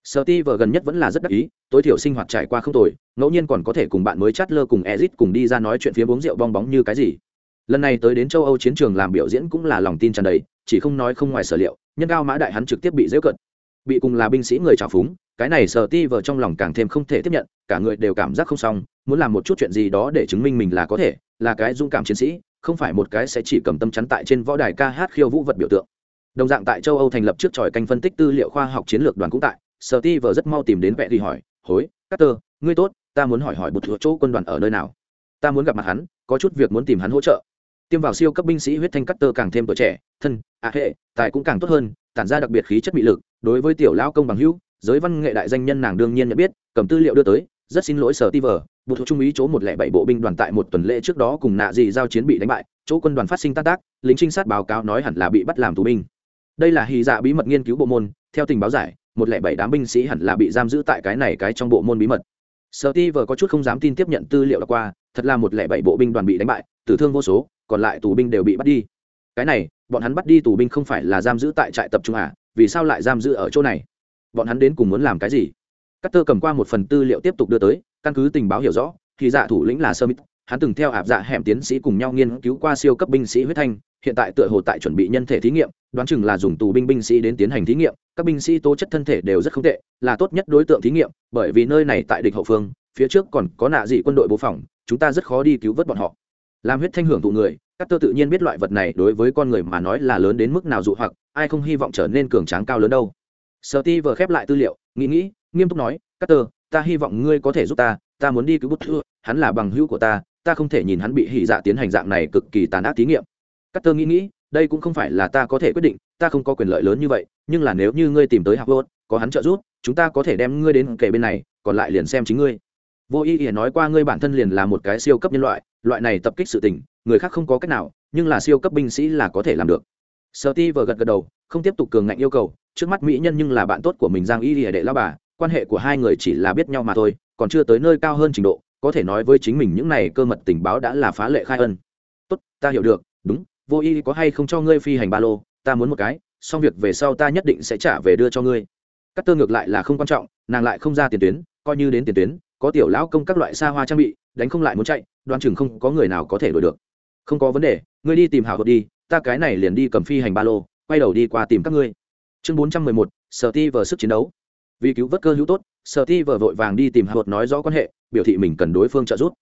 Sở Ti vợ gần nhất vẫn là rất đắc ý, tối thiểu sinh hoạt trải qua không tồi, ngẫu nhiên còn có thể cùng bạn mới chát lơ cùng ezit cùng đi ra nói chuyện phía uống rượu bong bóng như cái gì lần này tới đến châu âu chiến trường làm biểu diễn cũng là lòng tin tràn đầy chỉ không nói không ngoài sở liệu nhân cao mã đại hắn trực tiếp bị dễ cận bị cùng là binh sĩ người trào phúng cái này sở ti vờ trong lòng càng thêm không thể tiếp nhận cả người đều cảm giác không xong muốn làm một chút chuyện gì đó để chứng minh mình là có thể là cái dung cảm chiến sĩ không phải một cái sẽ chỉ cầm tâm chắn tại trên võ đài ca hát khiêu vũ vật biểu tượng. Đồng dạng tại châu âu thành lập trước tròi canh phân tích tư liệu khoa học chiến lược đoàn cũng tại sở ti vờ rất mau tìm đến vẹ thì hỏi hối Carter, ngươi tốt ta muốn hỏi hỏi một chỗ quân đoàn ở nơi nào? Ta muốn gặp mặt hắn có chút việc muốn tìm hắn hỗ trợ tiêm vào siêu cấp binh sĩ huyết thanh cắt tơ càng thêm tuổi trẻ, thân, ạ hệ, tài cũng càng tốt hơn, tản ra đặc biệt khí chất mị lực, đối với tiểu lao công bằng hữu, giới văn nghệ đại danh nhân nàng đương nhiên nhận biết, cầm tư liệu đưa tới, rất xin lỗi sở ti vờ, bộ thuộc trung úy chỗ một lẻ bảy bộ binh đoàn tại một tuần lễ trước đó cùng nạ dị giao chiến bị đánh bại, chỗ quân đoàn phát sinh tác tác, lính trinh sát báo cáo nói hẳn là bị bắt làm tù binh. Đây là hy dạ bí mật nghiên cứu bộ môn, theo tình báo giải, một lẻ bảy đám binh sĩ hẳn là bị giam giữ tại cái này cái trong bộ môn bí mật. Sở ti vờ có chút không dám tin tiếp nhận tư liệu đã qua, thật là một lẻ bảy bộ binh đoàn bị đánh bại, tử thương vô số còn lại tù binh đều bị bắt đi. Cái này, bọn hắn bắt đi tù binh không phải là giam giữ tại trại tập trung à vì sao lại giam giữ ở chỗ này? Bọn hắn đến cùng muốn làm cái gì? Cắt tơ cầm qua một phần tư liệu tiếp tục đưa tới, căn cứ tình báo hiểu rõ, thì dạ thủ lĩnh là sơ mít hắn từng theo ạp dạ hẻm tiến sĩ cùng nhau nghiên cứu qua siêu cấp binh sĩ huyết thanh, hiện tại tựa hồ tại chuẩn bị nhân thể thí nghiệm, đoán chừng là dùng tù binh binh sĩ đến tiến hành thí nghiệm. Các binh sĩ tố chất thân thể đều rất không tệ, là tốt nhất đối tượng thí nghiệm, bởi vì nơi này tại địch hậu phương, phía trước còn có nạ dị quân đội bố phòng, chúng ta rất khó đi cứu vớt bọn họ làm huyết thanh hưởng thụ người các tơ tự nhiên biết loại vật này đối với con người mà nói là lớn đến mức nào dụ hoặc, ai không hy vọng trở nên cường tráng cao lớn đâu. Sợ ti vừa khép lại tư liệu, nghĩ nghĩ, nghiêm túc nói các tơ ta hy vọng ngươi có thể giúp ta ta muốn đi cứu bút thưa hắn là bằng hữu của ta ta không thể nhìn hắn bị hỉ dạ tiến hành dạng này cực kỳ tàn ác thí nghiệm. Các tơ nghĩ nghĩ, đây cũng không phải là ta có thể quyết định, ta không có quyền lợi lớn như vậy, nhưng là nếu như ngươi tìm tới hạc vốt có hắn trợ giúp, chúng ta có thể đem ngươi đến kể bên này, còn lại liền xem chính ngươi. Vô ý ỉa nói qua ngươi bản thân liền là một cái siêu cấp nhân loại loại này tập kích sự tình, người khác không có cách nào, nhưng là siêu cấp binh sĩ là có thể làm được. Sợ ti vừa gật gật đầu, không tiếp tục cường ngạnh yêu cầu, trước mắt mỹ nhân nhưng là bạn tốt của mình giang y ỉa đệ lao bà, quan hệ của hai người chỉ là biết nhau mà thôi, còn chưa tới nơi cao hơn trình độ, có thể nói với chính mình những này cơ mật tình báo đã là phá lệ khai ân. Tốt, ta hiểu được, đúng, vô y có hay không cho ngươi phi hành ba lô, ta muốn một cái, xong việc về sau ta nhất định sẽ trả về đưa cho ngươi. Cắt tơ ngược lại là không quan trọng, nàng lại không ra tiền tuyến, coi như đến tiền tuyến, có tiểu lão công các loại xa hoa trang bị đánh không lại muốn chạy Đoan chừng không có người nào có thể đổi được. Không có vấn đề, ngươi đi tìm hảo hợp đi, ta cái này liền đi cầm phi hành ba lô, quay đầu đi qua tìm các ngươi. Chương bốn trăm mười một, sở ti vờ sức chiến đấu. Vì cứu vớt cơ hữu tốt, sở ti vờ vội vàng đi tìm hạ hợp nói rõ quan hệ, biểu thị mình cần đối phương trợ giúp.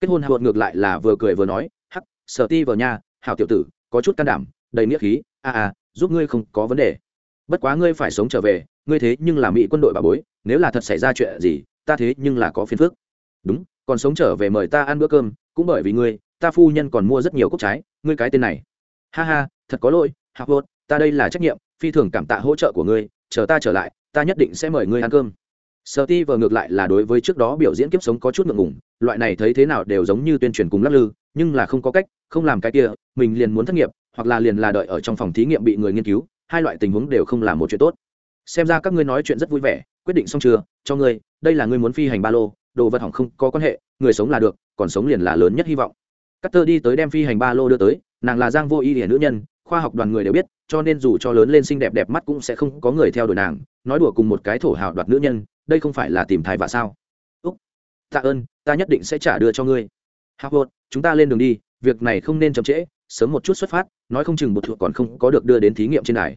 Kết hôn hạ hợp ngược lại là vừa cười vừa nói, hắc, sở ti vờ nha, hảo tiểu tử, có chút can đảm, đầy nghĩa khí, a a, giúp ngươi không có vấn đề. Bất quá ngươi phải sống trở về, ngươi thế nhưng là mỹ quân đội bà bối, nếu là thật xảy ra chuyện gì, ta thế nhưng là có phiền phức. Đúng còn sống trở về mời ta ăn bữa cơm, cũng bởi vì ngươi, ta phu nhân còn mua rất nhiều cốc trái, ngươi cái tên này. Ha ha, thật có lỗi hạc hốt ta đây là trách nhiệm, phi thường cảm tạ hỗ trợ của ngươi, chờ ta trở lại, ta nhất định sẽ mời ngươi ăn cơm. Sợ ti vờ ngược lại là đối với trước đó biểu diễn kiếp sống có chút ngượng ngủng loại này thấy thế nào đều giống như tuyên truyền cùng lắc lư, nhưng là không có cách, không làm cái kia, mình liền muốn thất nghiệp, hoặc là liền là đợi ở trong phòng thí nghiệm bị người nghiên cứu, hai loại tình huống đều không là một chuyện tốt. Xem ra các ngươi nói chuyện rất vui vẻ, quyết định xong chưa, cho ngươi, đây là ngươi muốn phi hành ba lô đồ vật hỏng không có quan hệ, người sống là được, còn sống liền là lớn nhất hy vọng. Cắt tơ đi tới đem phi hành ba lô đưa tới, nàng là giang vô y hiển nữ nhân, khoa học đoàn người đều biết, cho nên dù cho lớn lên xinh đẹp đẹp mắt cũng sẽ không có người theo đuổi nàng, nói đùa cùng một cái thổ hào đoạt nữ nhân, đây không phải là tìm thai vạ sao? Úc, tạ ơn, ta nhất định sẽ trả đưa cho ngươi. Howard chúng ta lên đường đi, việc này không nên chậm trễ, sớm một chút xuất phát, nói không chừng một thuộc còn không có được đưa đến thí nghiệm trên này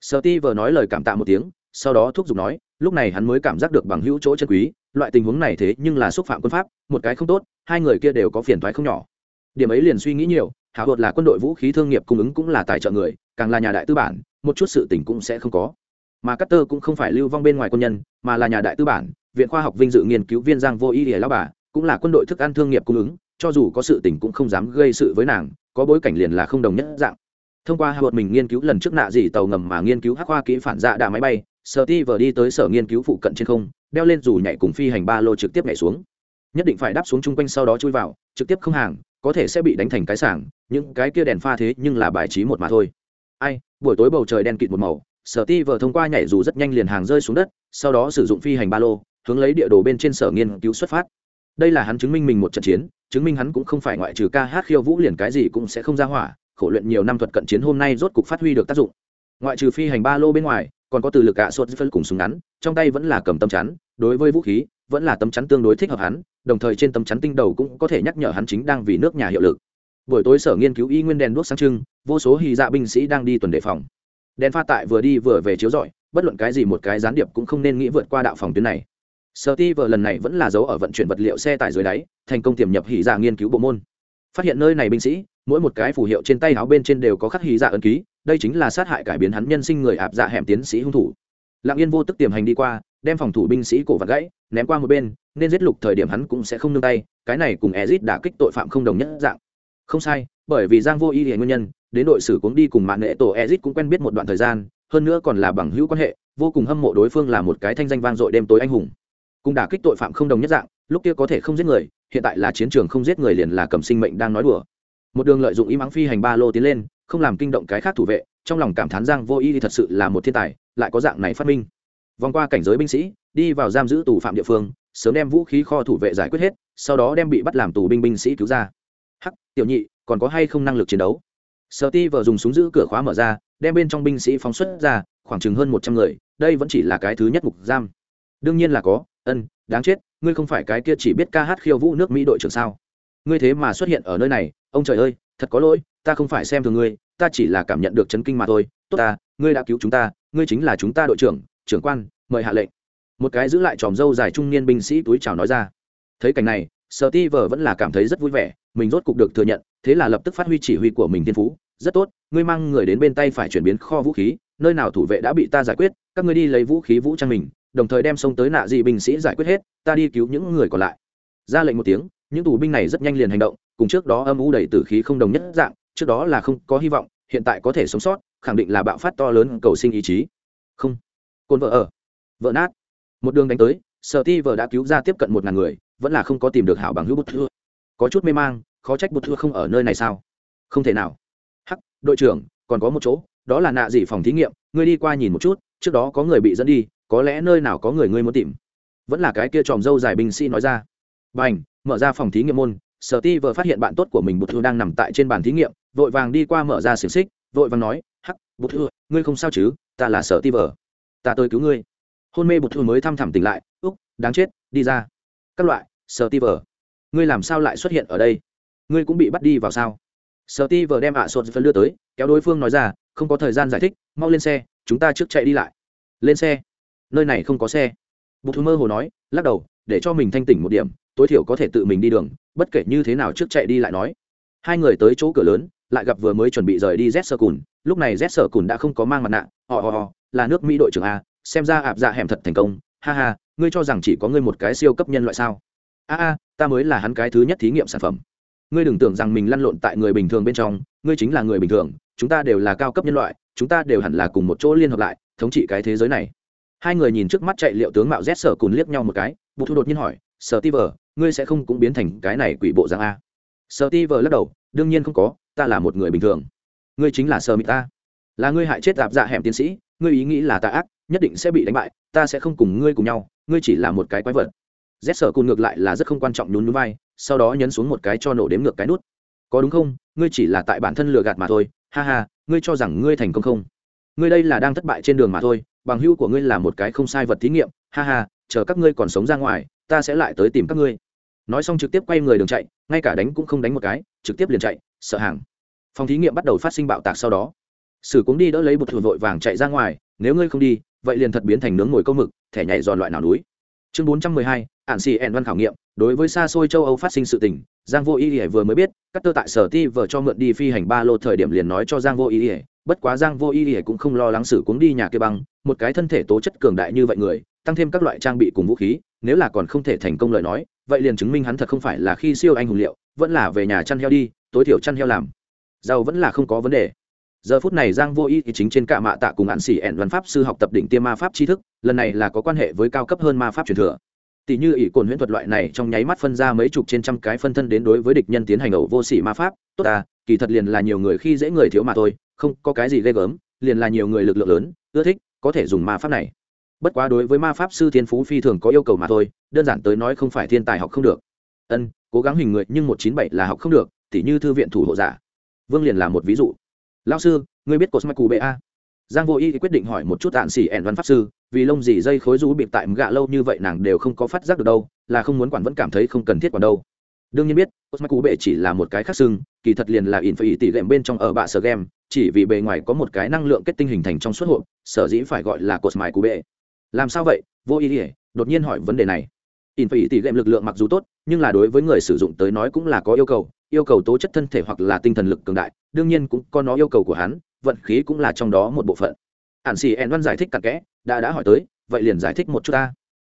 sợ ti vừa nói lời cảm tạ một tiếng, sau đó thúc giục nói lúc này hắn mới cảm giác được bằng hữu chỗ chân quý, loại tình huống này thế nhưng là xúc phạm quân pháp, một cái không tốt, hai người kia đều có phiền thoái không nhỏ. Điểm ấy liền suy nghĩ nhiều hảo hột là quân đội vũ khí thương nghiệp cung ứng cũng là tài trợ người, càng là nhà đại tư bản, một chút sự tình cũng sẽ không có. Mà cát tơ cũng không phải lưu vong bên ngoài quân nhân, mà là nhà đại tư bản, viện khoa học vinh dự nghiên cứu viên giang vô y lìa lao bà, cũng là quân đội thức ăn thương nghiệp cung ứng, cho dù có sự tình cũng không dám gây sự với nàng, có bối cảnh liền là không đồng nhất dạng. Thông qua hạ bột mình nghiên cứu lần trước nạ gì tàu ngầm mà nghiên cứu hắc hoa kỹ phản dạ đạ máy bay sở ti vừa đi tới sở nghiên cứu phụ cận trên không, đeo lên dù nhảy cùng phi hành ba lô trực tiếp nhảy xuống. Nhất định phải đáp xuống chung quanh sau đó chui vào, trực tiếp không hàng, có thể sẽ bị đánh thành cái sảng, những cái kia đèn pha thế nhưng là bài trí một mà thôi. Ai, buổi tối bầu trời đen kịt một màu, sở ti vờ thông qua nhảy dù rất nhanh liền hàng rơi xuống đất, sau đó sử dụng phi hành ba lô, hướng lấy địa đồ bên trên sở nghiên cứu xuất phát. Đây là hắn chứng minh mình một trận chiến, chứng minh hắn cũng không phải ngoại trừ ca hát khiêu vũ liền cái gì cũng sẽ không ra hỏa, khổ luyện nhiều năm thuật cận chiến hôm nay rốt cục phát huy được tác dụng. Ngoại trừ phi hành ba lô bên ngoài còn có từ lực ạ à sốt phân cùng súng ngắn, trong tay vẫn là cầm tâm chắn, đối với vũ khí, vẫn là tấm chắn tương đối thích hợp hắn, đồng thời trên tấm chắn tinh đầu cũng có thể nhắc nhở hắn chính đang vì nước nhà hiệu lực. Buổi tối sở nghiên cứu y nguyên đèn đuốc sáng trưng, vô số hy dạ binh sĩ đang đi tuần đề phòng. Đèn pha tại vừa đi vừa về chiếu rọi, bất luận cái gì một cái gián điệp cũng không nên nghĩ vượt qua đạo phòng tuyến này. Sở ti vợ lần này vẫn là dấu ở vận chuyển vật liệu xe tải dưới đáy, thành công tiềm nhập hỉ dạ nghiên cứu bộ môn. Phát hiện nơi này binh sĩ, mỗi một cái phù hiệu trên tay áo bên trên đều có khắc hỉ dạ ấn ký đây chính là sát hại cải biến hắn nhân sinh người ạp dạ hẻm tiến sĩ hung thủ. Lặng yên vô tức tiềm hành đi qua, đem phòng thủ binh sĩ cổ vặt gãy, ném qua một bên, nên giết lục thời điểm hắn cũng sẽ không nương tay, cái này cùng ezit đã kích tội phạm không đồng nhất dạng. Không sai, bởi vì giang vô y thì nguyên nhân, đến đội sử cũng đi cùng mạng nghệ tổ ezit cũng quen biết một đoạn thời gian, hơn nữa còn là bằng hữu quan hệ, vô cùng hâm mộ đối phương là một cái thanh danh vang dội đêm tối anh hùng. Cùng đả kích tội phạm không đồng nhất dạng, lúc kia có thể không giết người, hiện tại là chiến trường không giết người liền là cầm sinh mệnh đang nói đùa. Một đường lợi dụng y mắng phi hành ba lô tiến lên không làm kinh động cái khác thủ vệ, trong lòng cảm thán giang vô y thật sự là một thiên tài, lại có dạng này phát minh. Vòng qua cảnh giới binh sĩ, đi vào giam giữ tù phạm địa phương, sớm đem vũ khí kho thủ vệ giải quyết hết, sau đó đem bị bắt làm tù binh binh sĩ cứu ra. Hắc, tiểu nhị, còn có hay không năng lực chiến đấu? Sợ ti vợ dùng súng giữ cửa khóa mở ra, đem bên trong binh sĩ phóng xuất ra, khoảng chừng hơn một trăm người, đây vẫn chỉ là cái thứ nhất mục giam. Đương nhiên là có, ân, đáng chết, ngươi không phải cái kia chỉ biết ca hát khiêu vũ nước mỹ đội trưởng sao? Ngươi thế mà xuất hiện ở nơi này, ông trời ơi, thật có lỗi ta không phải xem thường ngươi, ta chỉ là cảm nhận được chấn kinh mà thôi. Tốt ta, ngươi đã cứu chúng ta, ngươi chính là chúng ta đội trưởng trưởng quan, mời hạ lệnh. Một cái giữ lại tròm dâu dài trung niên binh sĩ túi chào nói ra. Thấy cảnh này sở ti vờ vẫn là cảm thấy rất vui vẻ, mình rốt cục được thừa nhận, thế là lập tức phát huy chỉ huy của mình thiên phú. Rất tốt, ngươi mang người đến bên tay phải chuyển biến kho vũ khí, nơi nào thủ vệ đã bị ta giải quyết, các ngươi đi lấy vũ khí vũ trang mình, đồng thời đem sông tới nạ dị binh sĩ giải quyết hết, ta đi cứu những người còn lại. Ra lệnh một tiếng, những tù binh này rất nhanh liền hành động, cùng trước đó âm u đầy tử khí không đồng nhất dạng trước đó là không có hy vọng, hiện tại có thể sống sót, khẳng định là bạo phát to lớn cầu sinh ý chí. Không. Cồn vợ ở. Vợ nát. Một đường đánh tới, sở ti vợ đã cứu ra tiếp cận một ngàn người, vẫn là không có tìm được hảo bằng hữu bút thưa có chút mê mang, khó trách bút thưa không ở nơi này sao? Không thể nào. Hắc, đội trưởng, còn có một chỗ, đó là nạ dị phòng thí nghiệm, ngươi đi qua nhìn một chút, trước đó có người bị dẫn đi, có lẽ nơi nào có người ngươi muốn tìm. Vẫn là cái kia tròm dâu dài binh sĩ nói ra. B à n h mở ra phòng thí nghiệm môn, sở ti vợ phát hiện bạn tốt của mình bút thư đang nằm tại trên bàn thí nghiệm vội vàng đi qua mở ra xiềng xích vội vàng nói hắc bụt thư ngươi không sao chứ? Ta là sở ti vở, ta tới cứu ngươi. Hôn mê bụt thư mới thăm thẳm tỉnh lại úc đáng chết đi ra. Các loại sở ti vở, ngươi làm sao lại xuất hiện ở đây? Ngươi cũng bị bắt đi vào sao? Sở ti vở đem ạ sột phân đưa tới kéo đối phương nói ra không có thời gian giải thích mau lên xe chúng ta trước chạy đi lại. Lên xe? Nơi này không có xe. Bụt thư mơ hồ nói lắc đầu để cho mình thanh tỉnh một điểm tối thiểu có thể tự mình đi đường bất kể như thế nào trước chạy đi lại nói. Hai người tới chỗ cửa lớn lại gặp vừa mới chuẩn bị rời đi z sở cùn. Lúc này z sở cùn đã không có mang mặt nạ. Họ họ họ là nước mỹ đội trưởng a, xem ra ạp dạ hẻm thật thành công. Ha ha, ngươi cho rằng chỉ có ngươi một cái siêu cấp nhân loại sao? A a, ta mới là hắn cái thứ nhất thí nghiệm sản phẩm. Ngươi đừng tưởng rằng mình lăn lộn tại người bình thường bên trong, ngươi chính là người bình thường, chúng ta đều là cao cấp nhân loại, chúng ta đều hẳn là cùng một chỗ liên hợp lại, thống trị cái thế giới này. Hai người nhìn trước mắt chạy liệu tướng mạo z sở cùn liếc nhau một cái bộ thu đột nhiên hỏi sở ti vờ, ngươi sẽ không cũng biến thành cái này quỷ bộ dạng a? Sở ti vờ lắc đầu, đương nhiên không có ta là một người bình thường. Ngươi chính là sơ mỹ ta. Là ngươi hại chết tạp dạ hẻm tiến sĩ, ngươi ý nghĩ là ta ác, nhất định sẽ bị đánh bại, ta sẽ không cùng ngươi cùng nhau, ngươi chỉ là một cái quái vật. Rét sở cùng ngược lại là rất không quan trọng nhún núi vai, sau đó nhấn xuống một cái cho nổ đếm ngược cái nút. Có đúng không? Ngươi chỉ là tại bản thân lừa gạt mà thôi. Ha ha, ngươi cho rằng ngươi thành công không? Ngươi đây là đang thất bại trên đường mà thôi, bằng hữu của ngươi là một cái không sai vật thí nghiệm. Ha ha, chờ các ngươi còn sống ra ngoài, ta sẽ lại tới tìm các ngươi. Nói xong trực tiếp quay người đường chạy, ngay cả đánh cũng không đánh một cái, trực tiếp liền chạy, sợ hàng phòng thí nghiệm bắt đầu phát sinh bạo tạc sau đó. Sử cũng đi đỡ lấy bột thừa vội vàng chạy ra ngoài, nếu ngươi không đi, vậy liền thật biến thành nướng ngồi câu mực, thẻ nhảy giòn loại nào núi. Chương bốn trăm mười hai, ản xì ẻn văn khảo nghiệm, đối với xa xôi châu âu phát sinh sự tình, giang vô ý ỉa vừa mới biết các tơ tại sở ti vờ cho mượn đi phi hành ba lô thời điểm liền nói cho giang vô ý ỉa bất quá giang vô ý ỉa cũng không lo lắng sử cuống đi nhà kia băng, một cái thân thể tố chất cường đại như vậy người, tăng thêm các loại trang bị cùng vũ khí, nếu là còn không thể thành công lời nói, vậy liền chứng minh hắn thật không phải là khi siêu anh hùng liệu, vẫn là về nhà chăn heo đi, tối thiểu chăn heo làm giàu vẫn là không có vấn đề. Giờ phút này giang vô y thì chính trên cả mạ tạ cùng hạn xỉ ẹn văn pháp sư học tập đỉnh tiêm ma pháp tri thức, lần này là có quan hệ với cao cấp hơn ma pháp truyền thừa. Tỷ như ỷ cồn huyễn thuật loại này trong nháy mắt phân ra mấy chục trên trăm cái phân thân đến đối với địch nhân tiến hành ẩu vô sỉ ma pháp, tốt à kỳ thật liền là nhiều người khi dễ người thiếu mà thôi, không có cái gì ghê gớm, liền là nhiều người lực lượng lớn, ưa thích, có thể dùng ma pháp này. Bất quá đối với ma pháp sư thiên phú phi thường có yêu cầu mà thôi, đơn giản tới nói không phải thiên tài học không được. Ân, cố gắng hình người nhưng một chín bảy là học không được tỷ như thư viện thủ hộ giả vương liền là một ví dụ. Lao sư, ngươi biết cosmic cụ bệ a? Giang vô y quyết định hỏi một chút tạn xỉ ẻn văn pháp sư, vì lông dì dây khối rũ bịp tại gạ lâu như vậy nàng đều không có phát giác được đâu, là không muốn quản vẫn cảm thấy không cần thiết quản đâu. Đương nhiên biết, cosmic cụ bệ chỉ là một cái khác xưng, kỳ thật liền là in phải tỷ lệm bên trong ở bạ sở game, chỉ vì bề ngoài có một cái năng lượng kết tinh hình thành trong suốt hộp, sở dĩ phải gọi là cosmic cụ bệ làm sao vậy? Vô ý ỉa đột nhiên hỏi vấn đề này. In phải tỷ lệm lực lượng mặc dù tốt, nhưng là đối với người sử dụng tới nói cũng là có yêu cầu yêu cầu tố chất thân thể hoặc là tinh thần lực cường đại, đương nhiên cũng có nó yêu cầu của hắn, vận khí cũng là trong đó một bộ phận. Ạn xì ẹn văn giải thích cặn kẽ, đã đã hỏi tới, vậy liền giải thích một chút ta.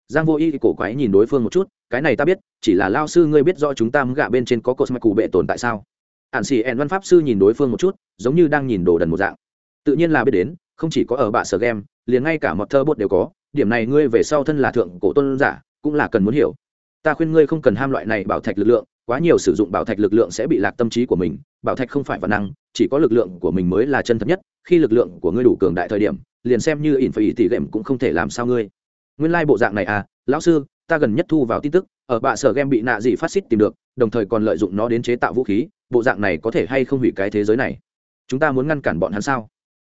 Giang vô y cổ quái nhìn đối phương một chút, cái này ta biết, chỉ là lao sư ngươi biết do chúng ta gạ bên trên có cột mạch cụ bệ tồn tại sao? Ạn xì ẹn văn pháp sư nhìn đối phương một chút, giống như đang nhìn đồ đần một dạng. Tự nhiên là biết đến, không chỉ có ở bạ sở game liền ngay cả một thơ bột đều có, điểm này ngươi về sau thân là thượng cổ tôn giả, cũng là cần muốn hiểu. Ta khuyên ngươi không cần ham loại này bảo thạch lực lượng quá nhiều sử dụng bảo thạch lực lượng sẽ bị lạc tâm trí của mình, bảo thạch không phải văn năng, chỉ có lực lượng của mình mới là chân thật nhất, khi lực lượng của ngươi đủ cường đại thời điểm, liền xem như ỉn phải tỷ gệm cũng không thể làm sao ngươi. Nguyên lai、like、bộ dạng này à lão sư, ta gần nhất thu vào tin tức, ở bạ sở game bị nạ gì phát xít tìm được, đồng thời còn lợi dụng nó đến chế tạo vũ khí, bộ dạng này có thể hay không hủy cái thế giới này? Chúng ta muốn ngăn cản bọn hắn sao?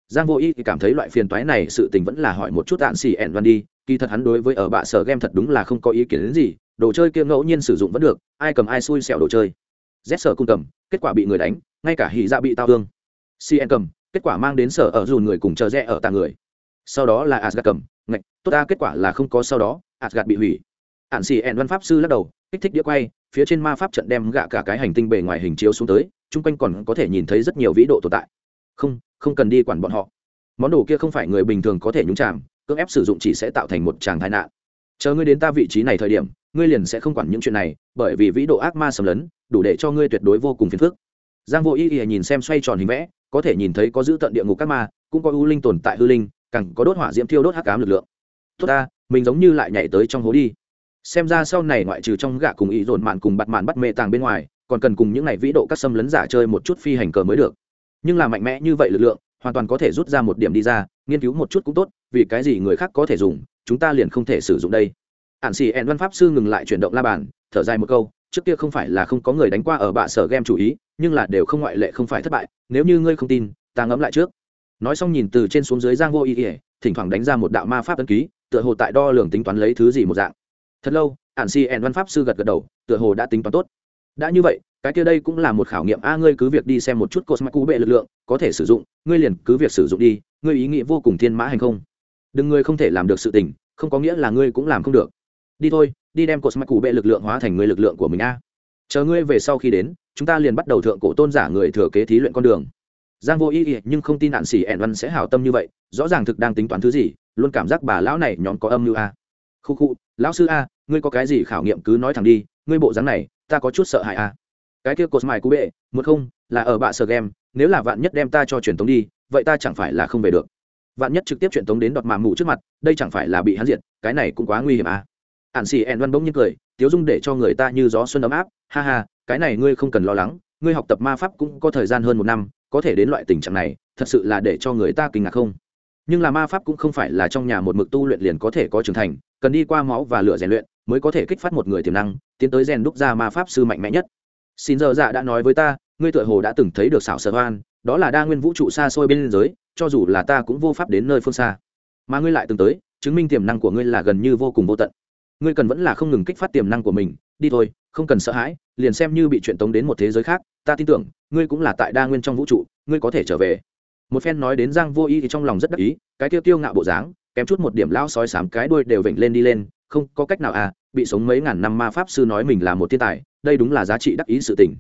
Giang vô y thì cảm thấy loại phiền toái này sự tình vẫn là hỏi một chút tạn xì ẻn văn đi, kỳ thật hắn đối với ở bạ sở game thật đúng là không có ý kiến đến gì đồ chơi kia ngẫu nhiên sử dụng vẫn được, ai cầm ai xui xẻo đồ chơi. Z sở cung cầm, kết quả bị người đánh, ngay cả hỉ dạ bị tao thương. Cn cầm, kết quả mang đến sở ở dùn người cùng chờ rẽ ở tàng người. Sau đó là asgad cầm, ngạch, tốt ta, kết quả là không có sau đó asgad bị hủy. Ạn xì ẹn văn pháp sư lắc đầu, kích thích đĩa quay, phía trên ma pháp trận đem gạ cả cái hành tinh bề ngoài hình chiếu xuống tới, chung quanh còn có thể nhìn thấy rất nhiều vĩ độ tồn tại. Không không cần đi quản bọn họ. Món đồ kia không phải người bình thường có thể nhúng chạm cưỡng ép sử dụng chỉ sẽ tạo thành một tràng tai nạn. Chờ ngươi đến ta vị trí này thời điểm ngươi liền sẽ không quản những chuyện này, bởi vì vĩ độ ác ma sầm lấn, đủ để cho ngươi tuyệt đối vô cùng phiền phức. Giang vô y Ý nhìn xem xoay tròn hình vẽ, có thể nhìn thấy có giữ tận địa ngục các ma, cũng có ưu linh tồn tại hư linh, càng có đốt hỏa diễm thiêu đốt hắc ám lực lượng. Tốt ta, mình giống như lại nhảy tới trong hố đi. Xem ra sau này ngoại trừ trong gạ cùng ý dồn mạn cùng bặt mạn bắt mê tàng bên ngoài, còn cần cùng những này vĩ độ các xâm lấn giả chơi một chút phi hành cờ mới được. Nhưng là mạnh mẽ như vậy lực lượng, hoàn toàn có thể rút ra một điểm đi ra, nghiên cứu một chút cũng tốt, vì cái gì người khác có thể dùng, chúng ta liền không thể sử dụng đây ạn xì ẹn văn pháp sư ngừng lại chuyển động la bàn, thở dài một câu, trước kia không phải là không có người đánh qua ở bạ sở game chủ ý, nhưng là đều không ngoại lệ không phải thất bại, nếu như ngươi không tin, ta ngẫm lại trước. Nói xong nhìn từ trên xuống dưới giang vô ý ỉa thỉnh thoảng đánh ra một đạo ma pháp ấn ký, tựa hồ tại đo lường tính toán lấy thứ gì một dạng. Thật lâu ạn xì ẹn văn pháp sư gật gật đầu, tựa hồ đã tính toán tốt. Đã như vậy, cái kia đây cũng là một khảo nghiệm, a, ngươi cứ việc đi xem một chút cosmic cú bệ lực lượng, có thể sử dụng, ngươi liền cứ việc sử dụng đi, ngươi ý nghĩ vô cùng thiên mã hành không. Đừng, ngươi không thể làm được sự tình, không có nghĩa là ngươi cũng làm không được đi thôi, đi đem cột mạch cụ bệ lực lượng hóa thành người lực lượng của mình a. Chờ ngươi về sau khi đến, chúng ta liền bắt đầu thượng cổ tôn giả người thừa kế thí luyện con đường. Giang vô ý ý nhưng không tin nạn xỉ ẹn văn sẽ hảo tâm như vậy, rõ ràng thực đang tính toán thứ gì, luôn cảm giác bà lão này nhóm có âm như a. Khu khu, lão sư a, ngươi có cái gì khảo nghiệm cứ nói thẳng đi, ngươi bộ dáng này, ta có chút sợ hãi a. Cái kia cột mài cú bệ một không, là ở bạ sờ game, nếu là vạn nhất đem ta cho truyền tống đi, vậy ta chẳng phải là không về được. Vạn nhất trực tiếp truyền tống đến đọt mà mù trước mặt, đây chẳng phải là bị hắn diệt, cái này cũng quá nguy hiểm à ạn xì ẹn văn bỗng nhiên cười, tiếu dung để cho người ta như gió xuân ấm áp, ha ha, cái này ngươi không cần lo lắng, ngươi học tập ma pháp cũng có thời gian hơn một năm, có thể đến loại tình trạng này, thật sự là để cho người ta kinh ngạc không? Nhưng là ma pháp cũng không phải là trong nhà một mực tu luyện liền có thể có trưởng thành, cần đi qua máu và lửa rèn luyện mới có thể kích phát một người tiềm năng, tiến tới rèn đúc ra ma pháp sư mạnh mẽ nhất. Xin giờ dạ đã nói với ta, ngươi tựa hồ đã từng thấy được xảo sở hoan, đó là đa nguyên vũ trụ xa xôi bên giới, cho dù là ta cũng vô pháp đến nơi phương xa. Mà ngươi lại từng tới, chứng minh tiềm năng của ngươi là gần như vô cùng vô tận ngươi cần vẫn là không ngừng kích phát tiềm năng của mình, đi thôi, không cần sợ hãi, liền xem như bị chuyện tống đến một thế giới khác, ta tin tưởng, ngươi cũng là tại đa nguyên trong vũ trụ, ngươi có thể trở về. Một phen nói đến giang vô ý thì trong lòng rất đắc ý, cái tiêu tiêu ngạo bộ dáng, kém chút một điểm lao sói sám cái đuôi đều vểnh lên đi lên, không, có cách nào à bị sống mấy ngàn năm ma pháp sư nói mình là một thiên tài, đây đúng là giá trị đắc ý sự tình.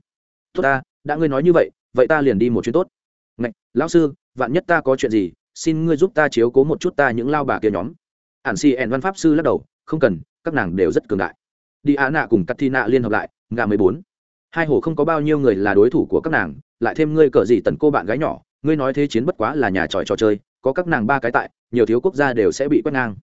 Tốt ta, đã ngươi nói như vậy vậy ta liền đi một chuyến tốt. Ngạch, lão sư, vạn nhất ta có chuyện gì, xin ngươi giúp ta chiếu cố một chút ta những lao bà kia nhóm. Ản si ẻn văn pháp sư lắc đầu, không cần các nàng đều rất cường đại. Đi á nạ cùng katina thi nạ liên hợp lại ngà mười bốn. Hai hồ không có bao nhiêu người là đối thủ của các nàng, lại thêm ngươi cờ gì tần cô bạn gái nhỏ, ngươi nói thế chiến bất quá là nhà tròi trò chơi, có các nàng ba cái tại, nhiều thiếu quốc gia đều sẽ bị quét ngang.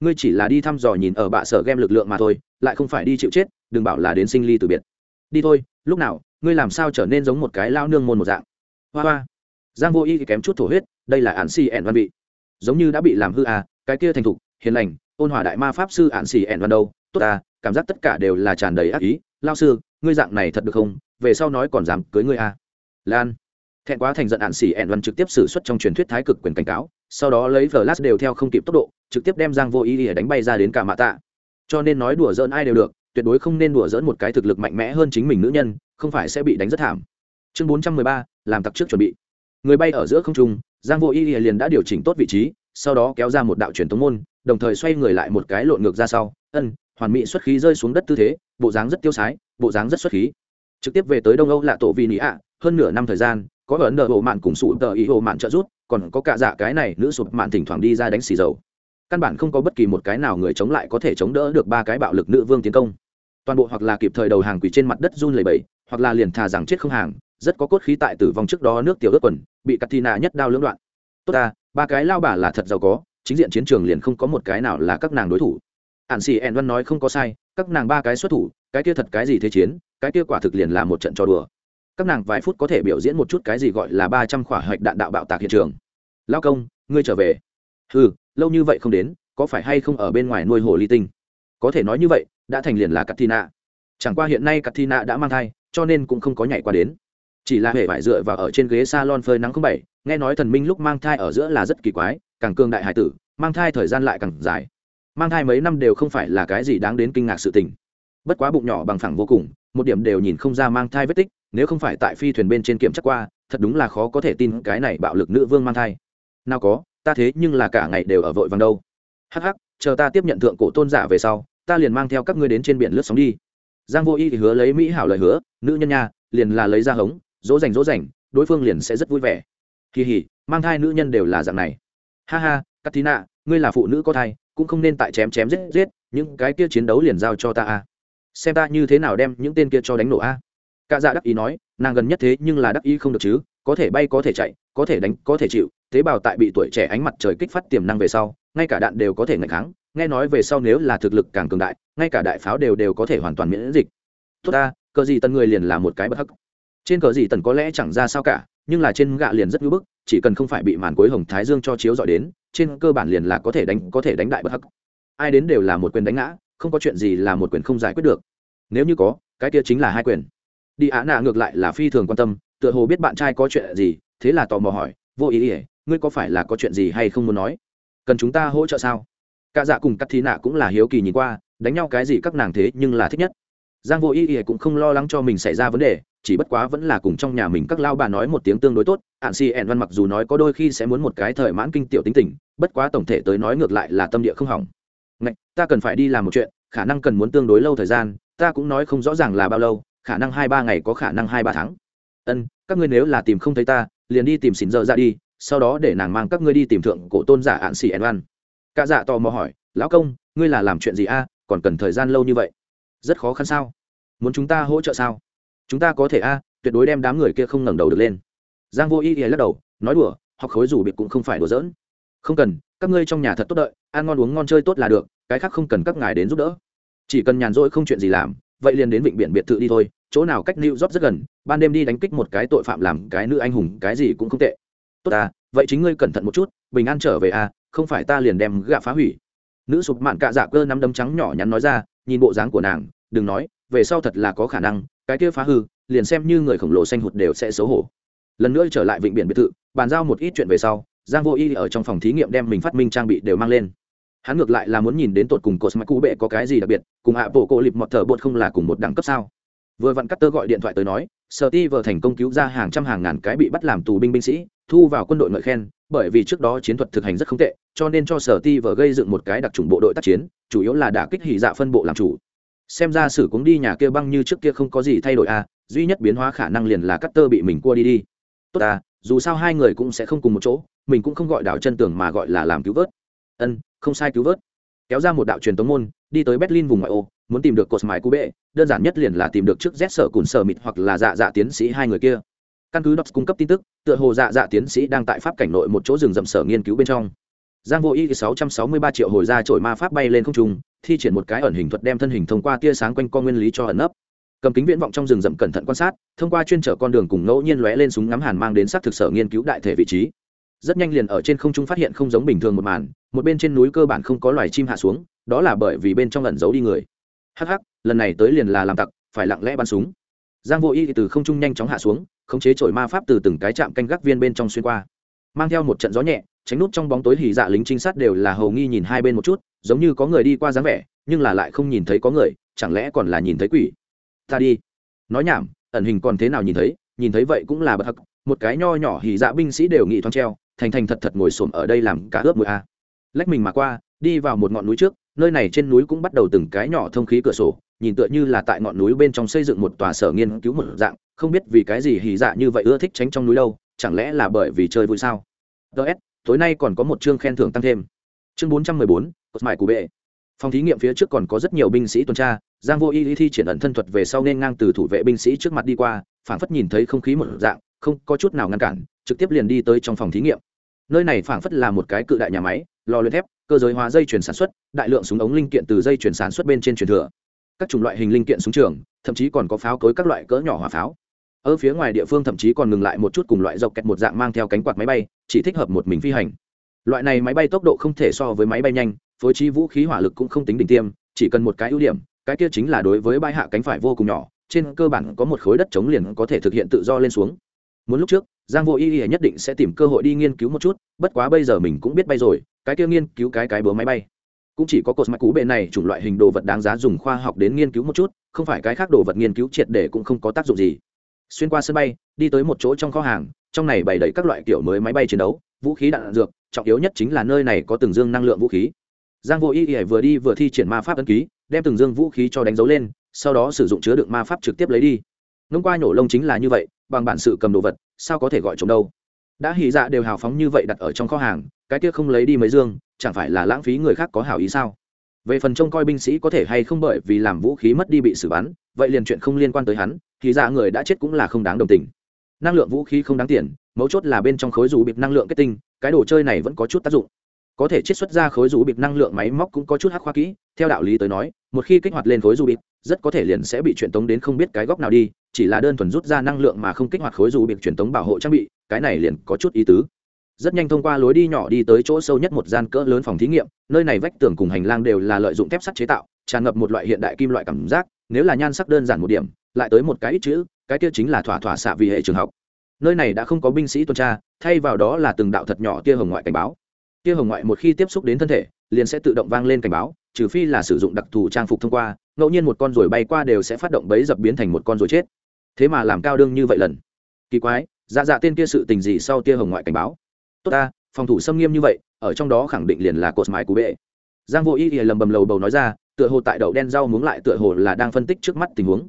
Ngươi chỉ là đi thăm dò nhìn ở bạ sở game lực lượng mà thôi, lại không phải đi chịu chết, đừng bảo là đến sinh ly từ biệt. Đi thôi, lúc nào, ngươi làm sao trở nên giống một cái lao nương môn một dạng? Hoa hoa. Giang vô y kém chút thổ huyết, đây là ạn si ẻn văn bị giống như đã bị làm hư à cái kia thành thục, hiền lành ôn hòa đại ma pháp sư ạn xì ẻn văn đâu? Tốt à cảm giác tất cả đều là tràn đầy ác ý. Lao sư, ngươi dạng này thật được không? Về sau nói còn dám cưới ngươi à? Lan. Thẹn quá thành giận ạn xì ẻn văn trực tiếp xử suất trong truyền thuyết thái cực quyền cảnh cáo, sau đó lấy flash đều theo không kịp tốc độ, trực tiếp đem giang vô ý để đánh bay ra đến cả mạ tạ. Cho nên nói đùa giỡn ai đều được, tuyệt đối không nên đùa giỡn một cái thực lực mạnh mẽ hơn chính mình nữ nhân, không phải sẽ bị đánh rất thảm. Chương bốn trăm mười ba, làm tặc trước chuẩn bị. Người bay ở giữa không trung, giang vô ý liền đã điều chỉnh tốt vị trí, sau đó kéo ra một đạo truyền tống môn đồng thời xoay người lại một cái lộn ngược ra sau. Ân, hoàn mỹ xuất khí rơi xuống đất tư thế, bộ dáng rất tiêu sái, bộ dáng rất xuất khí. Trực tiếp về tới đông âu là tổ vì nị ạ, hơn nửa năm thời gian, có ấn nợ hộ mạn cùng sụ tờ ý hộ mạn trợ rút còn có cả dạ cái này nữ sụp mạn thỉnh thoảng đi ra đánh xì dầu. Căn bản không có bất kỳ một cái nào người chống lại có thể chống đỡ được ba cái bạo lực nữ vương tiến công. Toàn bộ hoặc là kịp thời đầu hàng quỷ trên mặt đất run lầy bẫy hoặc là liền thà rằng chết không hàng, rất có cốt khí tại tử vong trước đó nước tiểu ướt quần, bị Katina nhất đao lưỡng đoạn. Tốt ta, ba cái lao bà là thật giàu có chính diện chiến trường liền không có một cái nào là các nàng đối thủ. Ạn xì ẹn văn nói không có sai các nàng ba cái xuất thủ cái kia thật cái gì thế chiến cái kia quả thực liền là một trận trò đùa. Các nàng vài phút có thể biểu diễn một chút cái gì gọi là ba trăm khỏa hạch đạn đạo bạo tạc hiện trường. Lao công ngươi trở về. Ừ lâu như vậy không đến có phải hay không ở bên ngoài nuôi hồ ly tinh? Có thể nói như vậy đã thành liền là Katina. Chẳng qua hiện nay Katina đã mang thai, cho nên cũng không có nhảy qua đến. Chỉ là hề phải dựa vào ở trên ghế salon phơi nắng không bảy, nghe nói thần minh lúc mang thai ở giữa là rất kỳ quái, càng cường đại hải tử, mang thai thời gian lại càng dài. Mang thai mấy năm đều không phải là cái gì đáng đến kinh ngạc sự tình. Bất quá bụng nhỏ bằng phẳng vô cùng, một điểm đều nhìn không ra mang thai vết tích, nếu không phải tại phi thuyền bên trên kiểm chắc qua thật đúng là khó có thể tin cái này bạo lực nữ vương mang thai nào có ta thế nhưng là cả ngày đều ở vội vàng đâu hắc hắc chờ ta tiếp nhận thượng cổ tôn giả về sau ta liền mang theo các ngươi đến trên biển lướt sóng đi giang vô y thì hứa lấy mỹ hảo lời hứa nữ nhân nha liền là lấy ra hống dỗ dành dỗ dành đối phương liền sẽ rất vui vẻ kỳ hỉ, mang thai nữ nhân đều là dạng này. Ha ha cắt tí nạ ngươi là phụ nữ có thai, cũng không nên tại chém chém giết giết, những cái kia chiến đấu liền giao cho ta a. Xem ta như thế nào đem những tên kia cho đánh nổ a. Cả dạ đắc ý nói, nàng gần nhất thế nhưng là đắc ý không được chứ, có thể bay có thể chạy, có thể đánh có thể chịu, tế bào tại bị tuổi trẻ ánh mặt trời kích phát tiềm năng về sau, ngay cả đạn đều có thể ngạch kháng, nghe nói về sau nếu là thực lực càng cường đại, ngay cả đại pháo đều đều có thể hoàn toàn miễn dịch. Tốt ta, cờ gì tần người liền là một cái bất hắc. Trên cờ gì tần có lẽ chẳng ra sao cả nhưng là trên gạ liền rất ngưỡng bức, chỉ cần không phải bị màn cuối hồng thái dương cho chiếu dọi đến, trên cơ bản liền là có thể đánh, có thể đánh đại bất hắc. Ai đến đều là một quyền đánh ngã, không có chuyện gì là một quyền không giải quyết được. Nếu như có, cái kia chính là hai quyền. Đi á nạ ngược lại là phi thường quan tâm, tựa hồ biết bạn trai có chuyện gì, thế là tò mò hỏi, vô ý ỉa ngươi có phải là có chuyện gì hay không muốn nói? Cần chúng ta hỗ trợ sao? Cả dạ cùng cắt thí nạ cũng là hiếu kỳ nhìn qua, đánh nhau cái gì các nàng thế nhưng là thích nhất. Giang vô ý ỉa cũng không lo lắng cho mình xảy ra vấn đề chỉ bất quá vẫn là cùng trong nhà mình các lao bà nói một tiếng tương đối tốt ạn si ẹn văn mặc dù nói có đôi khi sẽ muốn một cái thời mãn kinh tiểu tính tình bất quá tổng thể tới nói ngược lại là tâm địa không hỏng. Ngạch, ta cần phải đi làm một chuyện khả năng cần muốn tương đối lâu thời gian ta cũng nói không rõ ràng là bao lâu khả năng hai ba ngày có khả năng hai ba tháng. Ân các ngươi nếu là tìm không thấy ta liền đi tìm xỉn dơ ra dạ đi sau đó để nàng mang các ngươi đi tìm thượng cổ tôn giả ạn xì ẹn văn. Cả dạ tò mò hỏi lão công ngươi là làm chuyện gì a? Còn cần thời gian lâu như vậy? Rất khó khăn sao? Muốn chúng ta hỗ trợ sao? Chúng ta có thể a, tuyệt đối đem đám người kia không ngẩng đầu được lên. Giang vô y y lắc đầu, nói đùa học khối rủ biệt cũng không phải đùa giỡn. Không cần, các ngươi trong nhà thật tốt đợi, ăn ngon uống ngon chơi tốt là được, cái khác không cần các ngài đến giúp đỡ. Chỉ cần nhàn rỗi không chuyện gì làm, vậy liền đến vịnh biển biệt thự đi thôi, chỗ nào cách new job rất gần, ban đêm đi đánh kích một cái tội phạm làm cái nữ anh hùng, cái gì cũng không tệ. Tốt à vậy chính ngươi cẩn thận một chút, bình an trở về à không phải ta liền đem gạ phá hủy. Nữ sụp mạn cạ dạ cơ nắm đấm trắng nhỏ nhắn nói ra, nhìn bộ dáng của nàng, đừng nói, về sau thật là có khả năng cái kia phá hư, liền xem như người khổng lồ xanh hụt đều sẽ xấu hổ. Lần nữa trở lại vịnh biển biệt thự, bàn giao một ít chuyện về sau, giang vô y ở trong phòng thí nghiệm đem mình phát minh trang bị đều mang lên. Hắn ngược lại là muốn nhìn đến tột cùng cột mạch cũ bệ có cái gì đặc biệt, cùng hạ bộ cổ lịp mọt thở bột không là cùng một đẳng cấp sao. Vừa vặn cắt tơ gọi điện thoại tới nói sở ti vừa thành công cứu ra hàng trăm hàng ngàn cái bị bắt làm tù binh binh sĩ, thu vào quân đội ngợi khen, bởi vì trước đó chiến thuật thực hành rất không tệ, cho nên cho sở ti vừa gây dựng một cái đặc trùng bộ đội tác chiến, chủ yếu là đả kích hỉ dạ phân bộ làm chủ xem ra sử cũng đi nhà kia băng như trước kia không có gì thay đổi à duy nhất biến hóa khả năng liền là cắt tơ bị mình cua đi đi. Tốt à dù sao hai người cũng sẽ không cùng một chỗ, mình cũng không gọi đảo chân tường mà gọi là làm cứu vớt. Ân, không sai cứu vớt. Kéo ra một đạo truyền tống môn, đi tới berlin vùng ngoại ô, muốn tìm được cột mài cú bệ đơn giản nhất liền là tìm được trước rét sở cùn sở mịt hoặc là dạ dạ tiến sĩ hai người kia. Căn cứ đọc cung cấp tin tức, tựa hồ dạ dạ tiến sĩ đang tại pháp cảnh nội một chỗ rừng rậm sở nghiên cứu bên trong giang vô y sáu trăm sáu mươi ba triệu hồi ra trổi ma pháp bay lên không trung, thi triển một cái ẩn hình thuật đem thân hình thông qua tia sáng quanh co nguyên lý cho ẩn nấp. Cầm kính viễn vọng trong rừng rậm cẩn thận quan sát, thông qua chuyên trở con đường cùng ngẫu nhiên lóe lên súng ngắm hàn mang đến xác thực sở nghiên cứu đại thể vị trí. Rất nhanh liền ở trên không trung phát hiện không giống bình thường một màn, một bên trên núi cơ bản không có loài chim hạ xuống, đó là bởi vì bên trong lẩn giấu đi người. Hắc hắc, lần này tới liền là làm tặc, phải lặng lẽ bắn súng. Giang vô y từ không trung nhanh chóng hạ xuống, khống chế trổi ma pháp từ từng cái chạm canh gác viên bên trong xuyên qua. Mang theo một trận gió nhẹ tránh nút trong bóng tối hỉ dạ lính trinh sát đều là hầu nghi nhìn hai bên một chút, giống như có người đi qua dáng vẻ, nhưng là lại không nhìn thấy có người, chẳng lẽ còn là nhìn thấy quỷ? Ta đi. Nói nhảm, ẩn hình còn thế nào nhìn thấy nhìn thấy vậy cũng là bậc hắc. Một cái nho nhỏ hỉ dạ binh sĩ đều nghị thoáng treo, thành thành thật thật ngồi xổm ở đây làm cả ướp mũi a. Lách mình mà qua, đi vào một ngọn núi trước, nơi này trên núi cũng bắt đầu từng cái nhỏ thông khí cửa sổ, nhìn tựa như là tại ngọn núi bên trong xây dựng một tòa sở nghiên cứu một dạng, không biết vì cái gì hỉ dạ như vậy ưa thích tránh trong núi đâu, chẳng lẽ là bởi vì chơi vui sao? Ts tối nay còn có một chương khen thưởng tăng thêm. Chương bốn trăm mười bốn, cột mại cụ bệ. Phòng thí nghiệm phía trước còn có rất nhiều binh sĩ tuần tra, giang vô y thi triển ẩn thân thuật về sau nên ngang từ thủ vệ binh sĩ trước mặt đi qua, phảng phất nhìn thấy không khí một dạng, không có chút nào ngăn cản, trực tiếp liền đi tới trong phòng thí nghiệm. Nơi này phảng phất là một cái cự đại nhà máy, lò luyện thép, cơ giới hóa dây chuyển sản xuất, đại lượng súng ống linh kiện từ dây chuyển sản xuất bên trên truyền thừa. Các chủng loại hình linh kiện súng trường, thậm chí còn có pháo cối các loại cỡ nhỏ hỏa pháo ở phía ngoài địa phương thậm chí còn ngừng lại một chút cùng loại dọc kẹt một dạng mang theo cánh quạt máy bay, chỉ thích hợp một mình phi hành. Loại này máy bay tốc độ không thể so với máy bay nhanh, phối trí vũ khí hỏa lực cũng không tính đỉnh tiêm, chỉ cần một cái ưu điểm, cái kia chính là đối với bay hạ cánh phải vô cùng nhỏ, trên cơ bản có một khối đất chống liền có thể thực hiện tự do lên xuống. Muốn lúc trước, giang vô y y nhất định sẽ tìm cơ hội đi nghiên cứu một chút, bất quá bây giờ mình cũng biết bay rồi, cái kia nghiên cứu cái cái bướm máy bay. Cũng chỉ có cột mạch cú bệ này chủng loại hình đồ vật đáng giá dùng khoa học đến nghiên cứu một chút, không phải cái khác đồ vật nghiên cứu triệt để cũng không có tác dụng gì xuyên qua sân bay đi tới một chỗ trong kho hàng trong này bày đầy các loại kiểu mới máy bay chiến đấu vũ khí đạn, dược trọng yếu nhất chính là nơi này có từng dương năng lượng vũ khí. Giang vô y y vừa đi vừa thi triển ma pháp ấn ký đem từng dương vũ khí cho đánh dấu lên sau đó sử dụng chứa đựng ma pháp trực tiếp lấy đi. Ngông qua nhổ lông chính là như vậy bằng bản sự cầm đồ vật sao có thể gọi trộm đâu? Đã hỉ dạ đều hào phóng như vậy đặt ở trong kho hàng cái kia không lấy đi mấy dương chẳng phải là lãng phí người khác có hảo ý sao? Về phần trông coi binh sĩ có thể hay không bởi vì làm vũ khí mất đi bị xử bắn vậy liền chuyện không liên quan tới hắn thì ra người đã chết cũng là không đáng đồng tình. Năng lượng vũ khí không đáng tiền, mấu chốt là bên trong khối dù bịp năng lượng kết tinh, cái đồ chơi này vẫn có chút tác dụng. Có thể chiết xuất ra khối dù bịp năng lượng máy móc cũng có chút hắc khoa kỹ, theo đạo lý tới nói, một khi kích hoạt lên khối dù bịp, rất có thể liền sẽ bị truyền tống đến không biết cái góc nào đi, chỉ là đơn thuần rút ra năng lượng mà không kích hoạt khối dù bịp truyền tống bảo hộ trang bị, cái này liền có chút ý tứ. Rất nhanh thông qua lối đi nhỏ đi tới chỗ sâu nhất một gian cỡ lớn phòng thí nghiệm, nơi này vách tường cùng hành lang đều là lợi dụng thép sắt chế tạo, tràn ngập một loại hiện đại kim loại cảm giác, nếu là nhan sắc đơn giản một điểm lại tới một cái ít chữ, cái kia chính là thỏa thỏa xạ vì hệ trường học. Nơi này đã không có binh sĩ tuần tra, thay vào đó là từng đạo thật nhỏ tia hồng ngoại cảnh báo. Tia hồng ngoại một khi tiếp xúc đến thân thể, liền sẽ tự động vang lên cảnh báo, trừ phi là sử dụng đặc thù trang phục thông qua, ngẫu nhiên một con ruồi bay qua đều sẽ phát động bấy dập biến thành một con ruồi chết. Thế mà làm cao đương như vậy lần. Kỳ quái dạ dạ tên kia sự tình gì sau tia hồng ngoại cảnh báo? Tốt ta, phòng thủ xâm nghiêm như vậy, ở trong đó khẳng định liền là cột mái của bệ. Giang vô y thì lầm bầm lầu bầu nói ra, tựa hồ tại đậu đen rau muống lại tựa hồ là đang phân tích trước mắt tình huống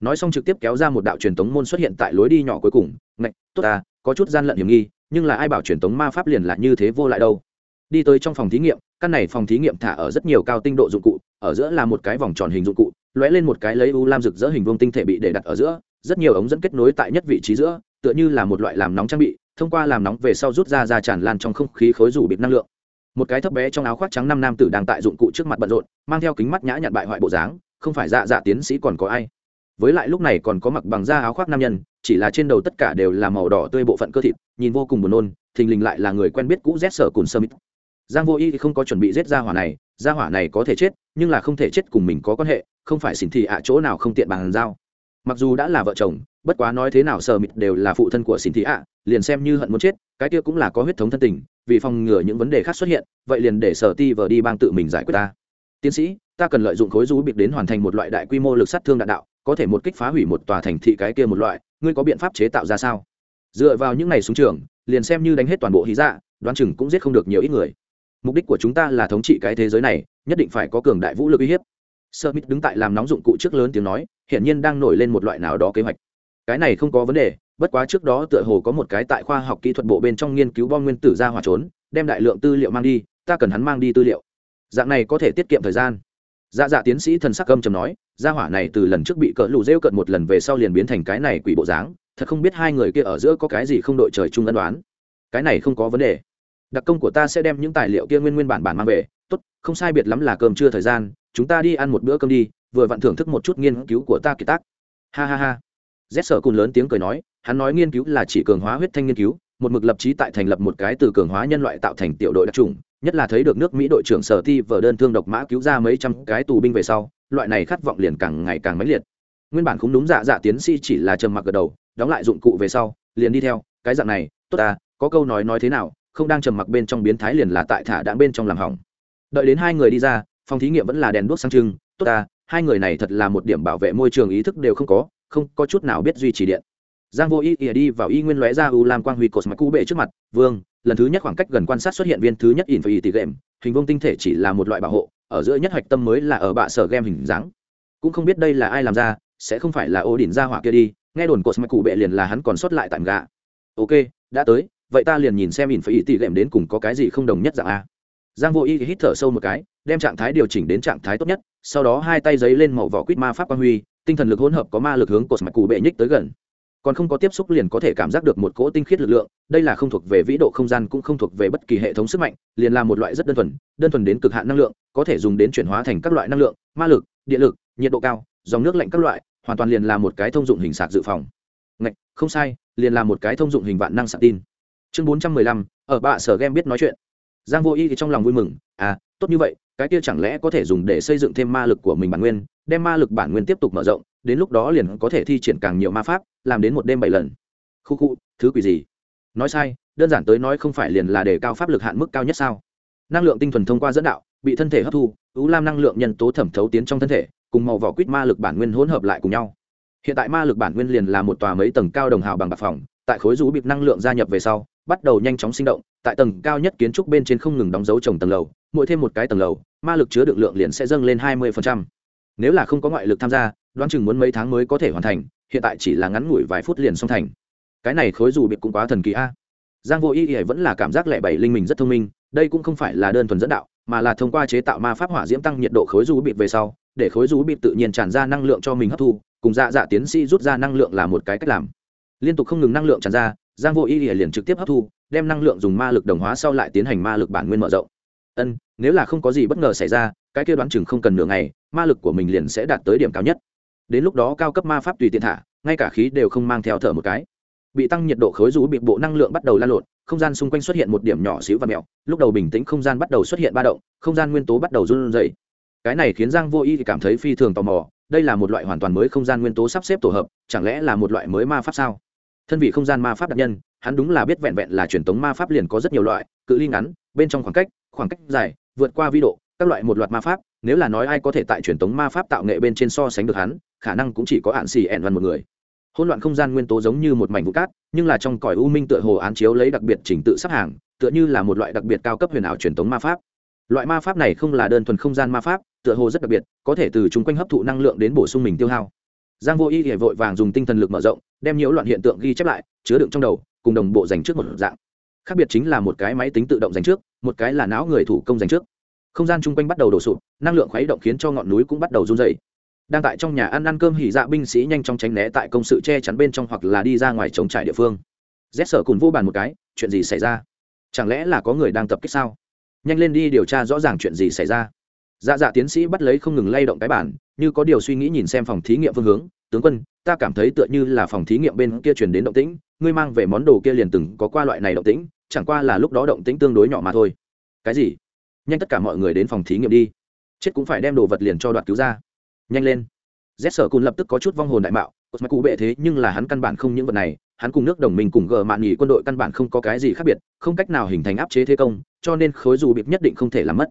nói xong trực tiếp kéo ra một đạo truyền tống môn xuất hiện tại lối đi nhỏ cuối cùng. Ngạch, tốt ta, có chút gian lận hiểm nghi, nhưng là ai bảo truyền tống ma pháp liền là như thế vô lại đâu. Đi tới trong phòng thí nghiệm, căn này phòng thí nghiệm thả ở rất nhiều cao tinh độ dụng cụ, ở giữa là một cái vòng tròn hình dụng cụ, lóe lên một cái lấy u lam rực rỡ hình vuông tinh thể bị để đặt ở giữa, rất nhiều ống dẫn kết nối tại nhất vị trí giữa, tựa như là một loại làm nóng trang bị, thông qua làm nóng về sau rút ra ra tràn lan trong không khí khối rủ bịp năng lượng. Một cái thấp bé trong áo khoác trắng năm nam tử đang tại dụng cụ trước mặt bận rộn, mang theo kính mắt nhã nhặn bại hoại bộ dáng, không phải dạ dạ tiến sĩ còn có ai với lại lúc này còn có mặc bằng da áo khoác nam nhân, chỉ là trên đầu tất cả đều là màu đỏ tươi bộ phận cơ thịt, nhìn vô cùng buồn nôn, thình lình lại là người quen biết cũ rét sở cùn sơ mít. Giang vô y không có chuẩn bị rét ra hỏa này ra hỏa này có thể chết, nhưng là không thể chết cùng mình có quan hệ, không phải xỉn thị ạ chỗ nào không tiện bàn giao. Mặc dù đã là vợ chồng, bất quá nói thế nào sơ mịt đều là phụ thân của xỉn thị ạ, liền xem như hận muốn chết, cái kia cũng là có huyết thống thân tình, vì phòng ngừa những vấn đề khác xuất hiện, vậy liền để sở ti vờ đi bang tự mình giải quyết ta. Tiến sĩ, ta cần lợi dụng khối rú biệt đến hoàn thành một loại đại quy mô lực sát thương đạn đạo có thể một kích phá hủy một tòa thành thị cái kia một loại ngươi có biện pháp chế tạo ra sao dựa vào những ngày súng trường liền xem như đánh hết toàn bộ hí dạ đoán chừng cũng giết không được nhiều ít người mục đích của chúng ta là thống trị cái thế giới này nhất định phải có cường đại vũ lực uy hiếp Smith đứng tại làm nóng dụng cụ trước lớn tiếng nói, hiển nhiên đang nổi lên một loại nào đó kế hoạch. Cái này không có vấn đề, bất quá trước đó tựa hồ có một cái tại khoa học kỹ thuật bộ bên trong nghiên cứu bom nguyên tử ra hỏa trốn, đem đại lượng tư liệu mang đi, ta cần hắn mang đi tư liệu. Dạng này có thể tiết kiệm thời gian. Dạ dạ tiến sĩ thần sắc gâm trầm nói, gia hỏa này từ lần trước bị cỡ lù rêu cận một lần về sau liền biến thành cái này quỷ bộ dáng, thật không biết hai người kia ở giữa có cái gì không đội trời chung ân đoán. Cái này không có vấn đề. Đặc công của ta sẽ đem những tài liệu kia nguyên nguyên bản bản mang về, tốt, không sai biệt lắm là cơm trưa thời gian, chúng ta đi ăn một bữa cơm đi vừa vặn thưởng thức một chút nghiên cứu của ta kỳ tác ha ha ha z sở cùn lớn tiếng cười nói hắn nói nghiên cứu là chỉ cường hóa huyết thanh nghiên cứu một mực lập trí tại thành lập một cái từ cường hóa nhân loại tạo thành tiểu đội đặc trùng nhất là thấy được nước mỹ đội trưởng sở ti vờ đơn thương độc mã cứu ra mấy trăm cái tù binh về sau, loại này khát vọng liền càng ngày càng mãnh liệt. Nguyên bản cũng đúng dạ dạ tiến sĩ chỉ là trầm mặc gật đầu, đóng lại dụng cụ về sau, liền đi theo, cái dạng này, tốt ta, có câu nói nói thế nào, không đang trầm mặc bên trong biến thái liền là tại thả đạn bên trong làm hỏng. Đợi đến hai người đi ra, phòng thí nghiệm vẫn là đèn đuốc sang trưng, tốt ta, hai người này thật là một điểm bảo vệ môi trường ý thức đều không có không có chút nào biết duy trì điện giang vô y ỉa đi vào y nguyên lóe ra u lam quang huy cột mạch cũ bệ trước mặt. Vương, lần thứ nhất khoảng cách gần quan sát xuất hiện viên thứ nhất in phải tỷ game hình vông tinh thể chỉ là một loại bảo hộ, ở giữa nhất hoạch tâm mới là ở bạ sở game hình dáng. Cũng không biết đây là ai làm ra, sẽ không phải là ô đỉnh ra hỏa kia đi, nghe đồn cột mạch cũ bệ liền là hắn còn sót lại tạm gạ. Ok, đã tới, vậy ta liền nhìn xem in phải tỷ game đến cùng có cái gì không đồng nhất dạng a. Giang vô y hít thở sâu một cái, đem trạng thái điều chỉnh đến trạng thái tốt nhất, sau đó hai tay giấy lên màu vỏ quýt ma pháp quang huy, tinh thần lực hỗn hợp có ma lực hướng cột mạch cũ bệ nhích tới gần còn không có tiếp xúc liền có thể cảm giác được một cỗ tinh khiết lực lượng đây là không thuộc về vĩ độ không gian cũng không thuộc về bất kỳ hệ thống sức mạnh liền là một loại rất đơn thuần đơn thuần đến cực hạn năng lượng có thể dùng đến chuyển hóa thành các loại năng lượng ma lực điện lực nhiệt độ cao dòng nước lạnh các loại hoàn toàn liền là một cái thông dụng hình sạc dự phòng. Ngạch, không sai liền là một cái thông dụng hình vạn năng sạc tin. Chương bốn trăm mười lăm ở bạ sở game biết nói chuyện. Giang vô y thì trong lòng vui mừng à tốt như vậy cái kia chẳng lẽ có thể dùng để xây dựng thêm ma lực của mình bản nguyên đem ma lực bản nguyên tiếp tục mở rộng đến lúc đó liền có thể thi triển càng nhiều ma pháp làm đến một đêm bảy lần. Khu khu, thứ quỷ gì? Nói sai, đơn giản tới nói không phải liền là đề cao pháp lực hạn mức cao nhất sao? Năng lượng tinh thuần thông qua dẫn đạo, bị thân thể hấp thu ứ lam năng lượng nhân tố thẩm thấu tiến trong thân thể, cùng màu vỏ quýt ma lực bản nguyên hỗn hợp lại cùng nhau. Hiện tại ma lực bản nguyên liền là một tòa mấy tầng cao đồng hào bằng bạc phòng, tại khối rú bịp năng lượng gia nhập về sau, bắt đầu nhanh chóng sinh động, tại tầng cao nhất kiến trúc bên trên không ngừng đóng dấu trồng tầng lầu, mỗi thêm một cái tầng lầu, ma lực chứa đựng lượng liền sẽ dâng lên hai mươi nếu là không có ngoại lực tham gia, đoán chừng muốn mấy tháng mới có thể hoàn thành hiện tại chỉ là ngắn ngủi vài phút liền xong thành. Cái này khối dù biệt cũng quá thần kỳ a. Giang vô ý ỉa vẫn là cảm giác lẻ bảy linh mình rất thông minh, đây cũng không phải là đơn thuần dẫn đạo, mà là thông qua chế tạo ma pháp hỏa diễm tăng nhiệt độ khối dù bịp về sau, để khối dù bịp tự nhiên tràn ra năng lượng cho mình hấp thu, cùng dạ dạ tiến sĩ rút ra năng lượng là một cái cách làm. Liên tục không ngừng năng lượng tràn ra, giang vô ý ỉa liền trực tiếp hấp thu, đem năng lượng dùng ma lực đồng hóa sau lại tiến hành ma lực bản nguyên mở rộng. Ân, nếu là không có gì bất ngờ xảy ra, cái kia đoán chừng không cần nửa ngày, ma lực của mình liền sẽ đạt tới điểm cao nhất đến lúc đó cao cấp ma pháp tùy tiện thả, ngay cả khí đều không mang theo thở một cái. Bị tăng nhiệt độ khối rú bị bộ năng lượng bắt đầu lan lộn, không gian xung quanh xuất hiện một điểm nhỏ xíu và mẹo, lúc đầu bình tĩnh không gian bắt đầu xuất hiện ba động, không gian nguyên tố bắt đầu run rẩy. Cái này khiến giang vô y cảm thấy phi thường tò mò, đây là một loại hoàn toàn mới không gian nguyên tố sắp xếp tổ hợp, chẳng lẽ là một loại mới ma pháp sao? Thân vị không gian ma pháp đặc nhân, hắn đúng là biết vẹn vẹn là truyền thống ma pháp liền có rất nhiều loại, cự ly ngắn, bên trong khoảng cách khoảng cách dài, vượt qua vi độ, các loại một loạt ma pháp nếu là nói ai có thể tại truyền thống ma pháp tạo nghệ bên trên so sánh được hắn, khả năng cũng chỉ có hạn xì ẹn văn một người. Hỗn loạn không gian nguyên tố giống như một mảnh vụ cát, nhưng là trong cõi u minh tựa hồ án chiếu lấy đặc biệt trình tự sắp hàng, tựa như là một loại đặc biệt cao cấp huyền ảo truyền thống ma pháp. Loại ma pháp này không là đơn thuần không gian ma pháp, tựa hồ rất đặc biệt, có thể từ chung quanh hấp thụ năng lượng đến bổ sung mình tiêu hao. Giang vô y thì vội vàng dùng tinh thần lực mở rộng, đem nhiễu loạn hiện tượng ghi chép lại, chứa đựng trong đầu, cùng đồng bộ dành trước một dạng. Khác biệt chính là một cái máy tính tự động dành trước, một cái là não người thủ công dành trước không gian chung quanh bắt đầu đổ sụp, năng lượng khuấy động khiến cho ngọn núi cũng bắt đầu run dày đang tại trong nhà ăn ăn cơm hỉ dạ binh sĩ nhanh chóng tránh né tại công sự che chắn bên trong hoặc là đi ra ngoài chống trải địa phương. Rét sở cùng vô bàn một cái, chuyện gì xảy ra? Chẳng lẽ là có người đang tập kích sao? Nhanh lên đi điều tra rõ ràng chuyện gì xảy ra. Dạ dạ tiến sĩ bắt lấy không ngừng lay động cái bản như có điều suy nghĩ nhìn xem phòng thí nghiệm phương hướng. Tướng quân, ta cảm thấy tựa như là phòng thí nghiệm bên kia truyền đến động tĩnh, ngươi mang về món đồ kia liền từng có qua loại này động tĩnh, chẳng qua là lúc đó động tĩnh tương đối nhỏ mà thôi. Cái gì? Nhanh tất cả mọi người đến phòng thí nghiệm đi. Chết cũng phải đem đồ vật liền cho đoạt cứu ra. Nhanh lên. Z sở cùn lập tức có chút vong hồn đại mạo. Cột mắc cụ bệ thế nhưng là hắn căn bản không những vật này, hắn cùng nước đồng minh cùng gờ mạn nghỉ quân đội căn bản không có cái gì khác biệt, không cách nào hình thành áp chế thế công, cho nên khối dù bịp nhất định không thể làm mất.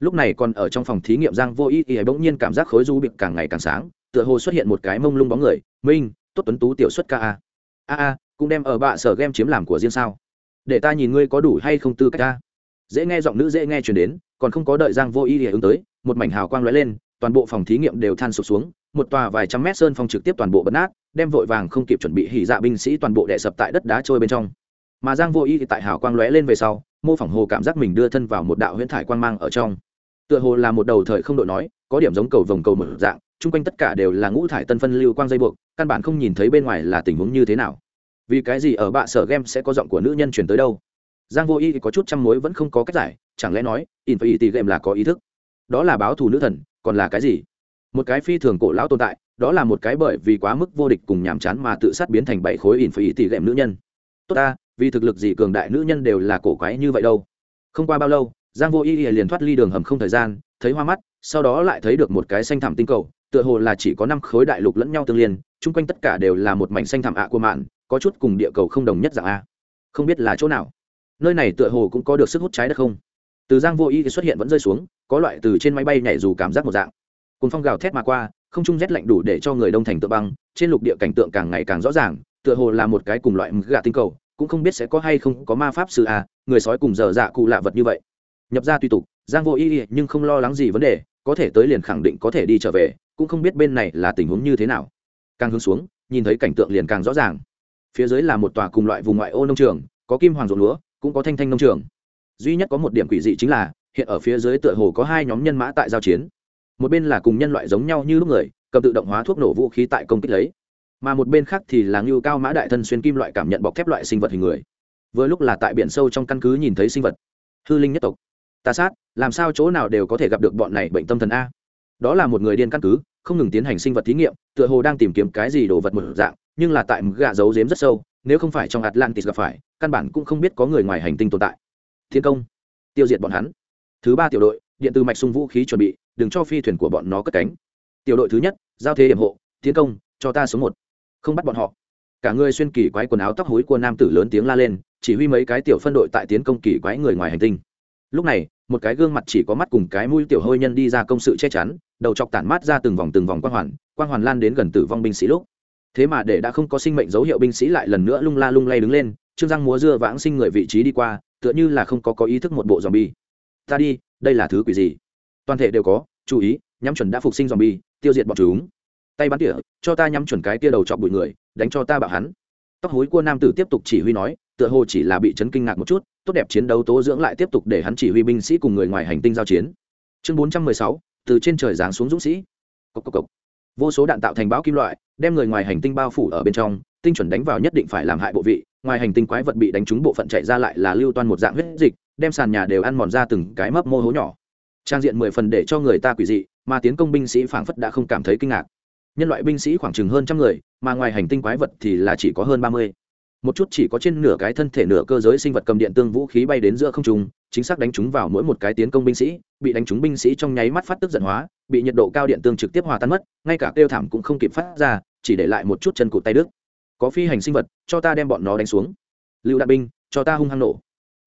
Lúc này còn ở trong phòng thí nghiệm giang vô ý ý bỗng nhiên cảm giác khối du bịp càng ngày càng sáng, tựa hồ xuất hiện một cái mông lung bóng người. Minh, tốt tuấn tú tiểu xuất ca a. A a, cũng đem ở bạ sở game chiếm làm của riêng sao? Để ta nhìn ngươi có đủ hay không tư cách ta dễ nghe giọng nữ dễ nghe chuyển đến, còn không có đợi giang vô ý để ứng tới, một mảnh hào quang lóe lên, toàn bộ phòng thí nghiệm đều than sụp xuống, một tòa vài trăm mét sơn phong trực tiếp toàn bộ bật nát, đem vội vàng không kịp chuẩn bị hỉ dạ binh sĩ toàn bộ đè sập tại đất đá trôi bên trong. Mà giang vô ý thì tại hào quang lóe lên về sau, mô phỏng hồ cảm giác mình đưa thân vào một đạo huyễn thải quang mang ở trong. Tựa hồ là một đầu thời không đội nói, có điểm giống cầu vồng cầu mở dạng, chung quanh tất cả đều là ngũ thải tân phân lưu quang dây buộc, căn bản không nhìn thấy bên ngoài là tình huống như thế nào. Vì cái gì ở bạ sở game sẽ có giọng của nữ nhân truyền tới đâu? Giang vô y thì có chút trăm mối vẫn không có cách giải, chẳng lẽ nói, in phải tỷ game là có ý thức? Đó là báo thù nữ thần, còn là cái gì? Một cái phi thường cổ lão tồn tại, đó là một cái bởi vì quá mức vô địch cùng nhàm chán mà tự sát biến thành bảy khối in phải tỷ game nữ nhân. Tốt ta, vì thực lực gì cường đại nữ nhân đều là cổ quái như vậy đâu? Không qua bao lâu, giang vô y liền thoát ly đường hầm không thời gian, thấy hoa mắt, sau đó lại thấy được một cái xanh thảm tinh cầu, tựa hồ là chỉ có năm khối đại lục lẫn nhau tương liên, chung quanh tất cả đều là một mảnh xanh thảm ạ của mạn, có chút cùng địa cầu không đồng nhất dạng a. Không biết là chỗ nào nơi này tựa hồ cũng có được sức hút trái đất không? Từ giang vô y xuất hiện vẫn rơi xuống, có loại từ trên máy bay nhảy dù cảm giác một dạng. Cùng phong gào thét mà qua, không trung rét lạnh đủ để cho người đông thành tượng băng, trên lục địa cảnh tượng càng ngày càng rõ ràng, tựa hồ là một cái cùng loại gà tinh cầu, cũng không biết sẽ có hay không có ma pháp sư à? người sói cùng dở dạ cụ lạ vật như vậy. Nhập ra tùy tục, giang vô ý nhưng không lo lắng gì vấn đề, có thể tới liền khẳng định có thể đi trở về, cũng không biết bên này là tình huống như thế nào. Càng hướng xuống, nhìn thấy cảnh tượng liền càng rõ ràng. Phía dưới là một tòa cùng loại vùng ngoại ô nông trường, có kim hoàng ruộng lúa cũng có thanh thanh nông trường. Duy nhất có một điểm quỷ dị chính là, hiện ở phía dưới tựa hồ có hai nhóm nhân mã tại giao chiến. Một bên là cùng nhân loại giống nhau như lúc người, cầm tự động hóa thuốc nổ vũ khí tại công kích lấy. Mà một bên khác thì là ngưu cao mã đại thân xuyên kim loại cảm nhận bọc thép loại sinh vật hình người. Vừa lúc là tại biển sâu trong căn cứ nhìn thấy sinh vật. Hư linh nhất tộc. Ta sát, làm sao chỗ nào đều có thể gặp được bọn này bệnh tâm thần a? Đó là một người điên căn cứ, không ngừng tiến hành sinh vật thí nghiệm, tựa hồ đang tìm kiếm cái gì đồ vật một dạng, nhưng là tại gạ giấu giếm rất sâu nếu không phải trong atlantis gặp phải, căn bản cũng không biết có người ngoài hành tinh tồn tại. Thiên công, tiêu diệt bọn hắn. Thứ ba tiểu đội, điện từ mạch sung vũ khí chuẩn bị, đừng cho phi thuyền của bọn nó cất cánh. Tiểu đội thứ nhất, giao thế điểm hộ tiến công, cho ta số một. Không bắt bọn họ. Cả người xuyên kỳ quái quần áo tóc hối của nam tử lớn tiếng la lên, chỉ huy mấy cái tiểu phân đội tại tiến công kỳ quái người ngoài hành tinh. Lúc này, một cái gương mặt chỉ có mắt cùng cái mũi tiểu hôi nhân đi ra công sự che chắn, đầu chọc tản mát ra từng vòng từng vòng quang hoàn quang hoàn lan đến gần tử vong binh sĩ lúc thế mà để đã không có sinh mệnh dấu hiệu binh sĩ lại lần nữa lung la lung lay đứng lên, trương răng múa dưa vãng sinh người vị trí đi qua, tựa như là không có có ý thức một bộ dòm bi ta đi, đây là thứ quỷ gì? Toàn thể đều có, chú ý, nhắm chuẩn đã phục sinh dòm bi tiêu diệt bọn chúng. Tay bắn tỉa, cho ta nhắm chuẩn cái tia đầu chọc bụi người, đánh cho ta bảo hắn. Tóc hối cua nam tử tiếp tục chỉ huy nói, tựa hồ chỉ là bị chấn kinh ngạc một chút, tốt đẹp chiến đấu tố dưỡng lại tiếp tục để hắn chỉ huy binh sĩ cùng người ngoài hành tinh giao chiến. Chương bốn trăm mười sáu, từ trên trời giáng xuống dũng sĩ. Cốc cốc cốc. vô số đạn tạo thành bão kim loại đem người ngoài hành tinh bao phủ ở bên trong, tinh chuẩn đánh vào nhất định phải làm hại bộ vị, ngoài hành tinh quái vật bị đánh trúng bộ phận chạy ra lại là lưu toan một dạng huyết dịch, đem sàn nhà đều ăn mòn ra từng cái mấp mô hố nhỏ. Trang diện mười phần để cho người ta quỷ dị, mà tiến công binh sĩ phảng phất đã không cảm thấy kinh ngạc. Nhân loại binh sĩ khoảng chừng hơn trăm người, mà ngoài hành tinh quái vật thì là chỉ có hơn ba mươi. Một chút chỉ có trên nửa cái thân thể nửa cơ giới sinh vật cầm điện tương vũ khí bay đến giữa không trung, chính xác đánh chúng vào mỗi một cái tiến công binh sĩ, bị đánh trúng binh sĩ trong nháy mắt phát tức giận hóa, bị nhiệt độ cao điện tương trực tiếp hòa tan mất, ngay cả kêu thảm cũng không kịp phát ra chỉ để lại một chút chân cụt tay đứt. Có phi hành sinh vật, cho ta đem bọn nó đánh xuống. Lựu đạn binh, cho ta hung hăng nổ.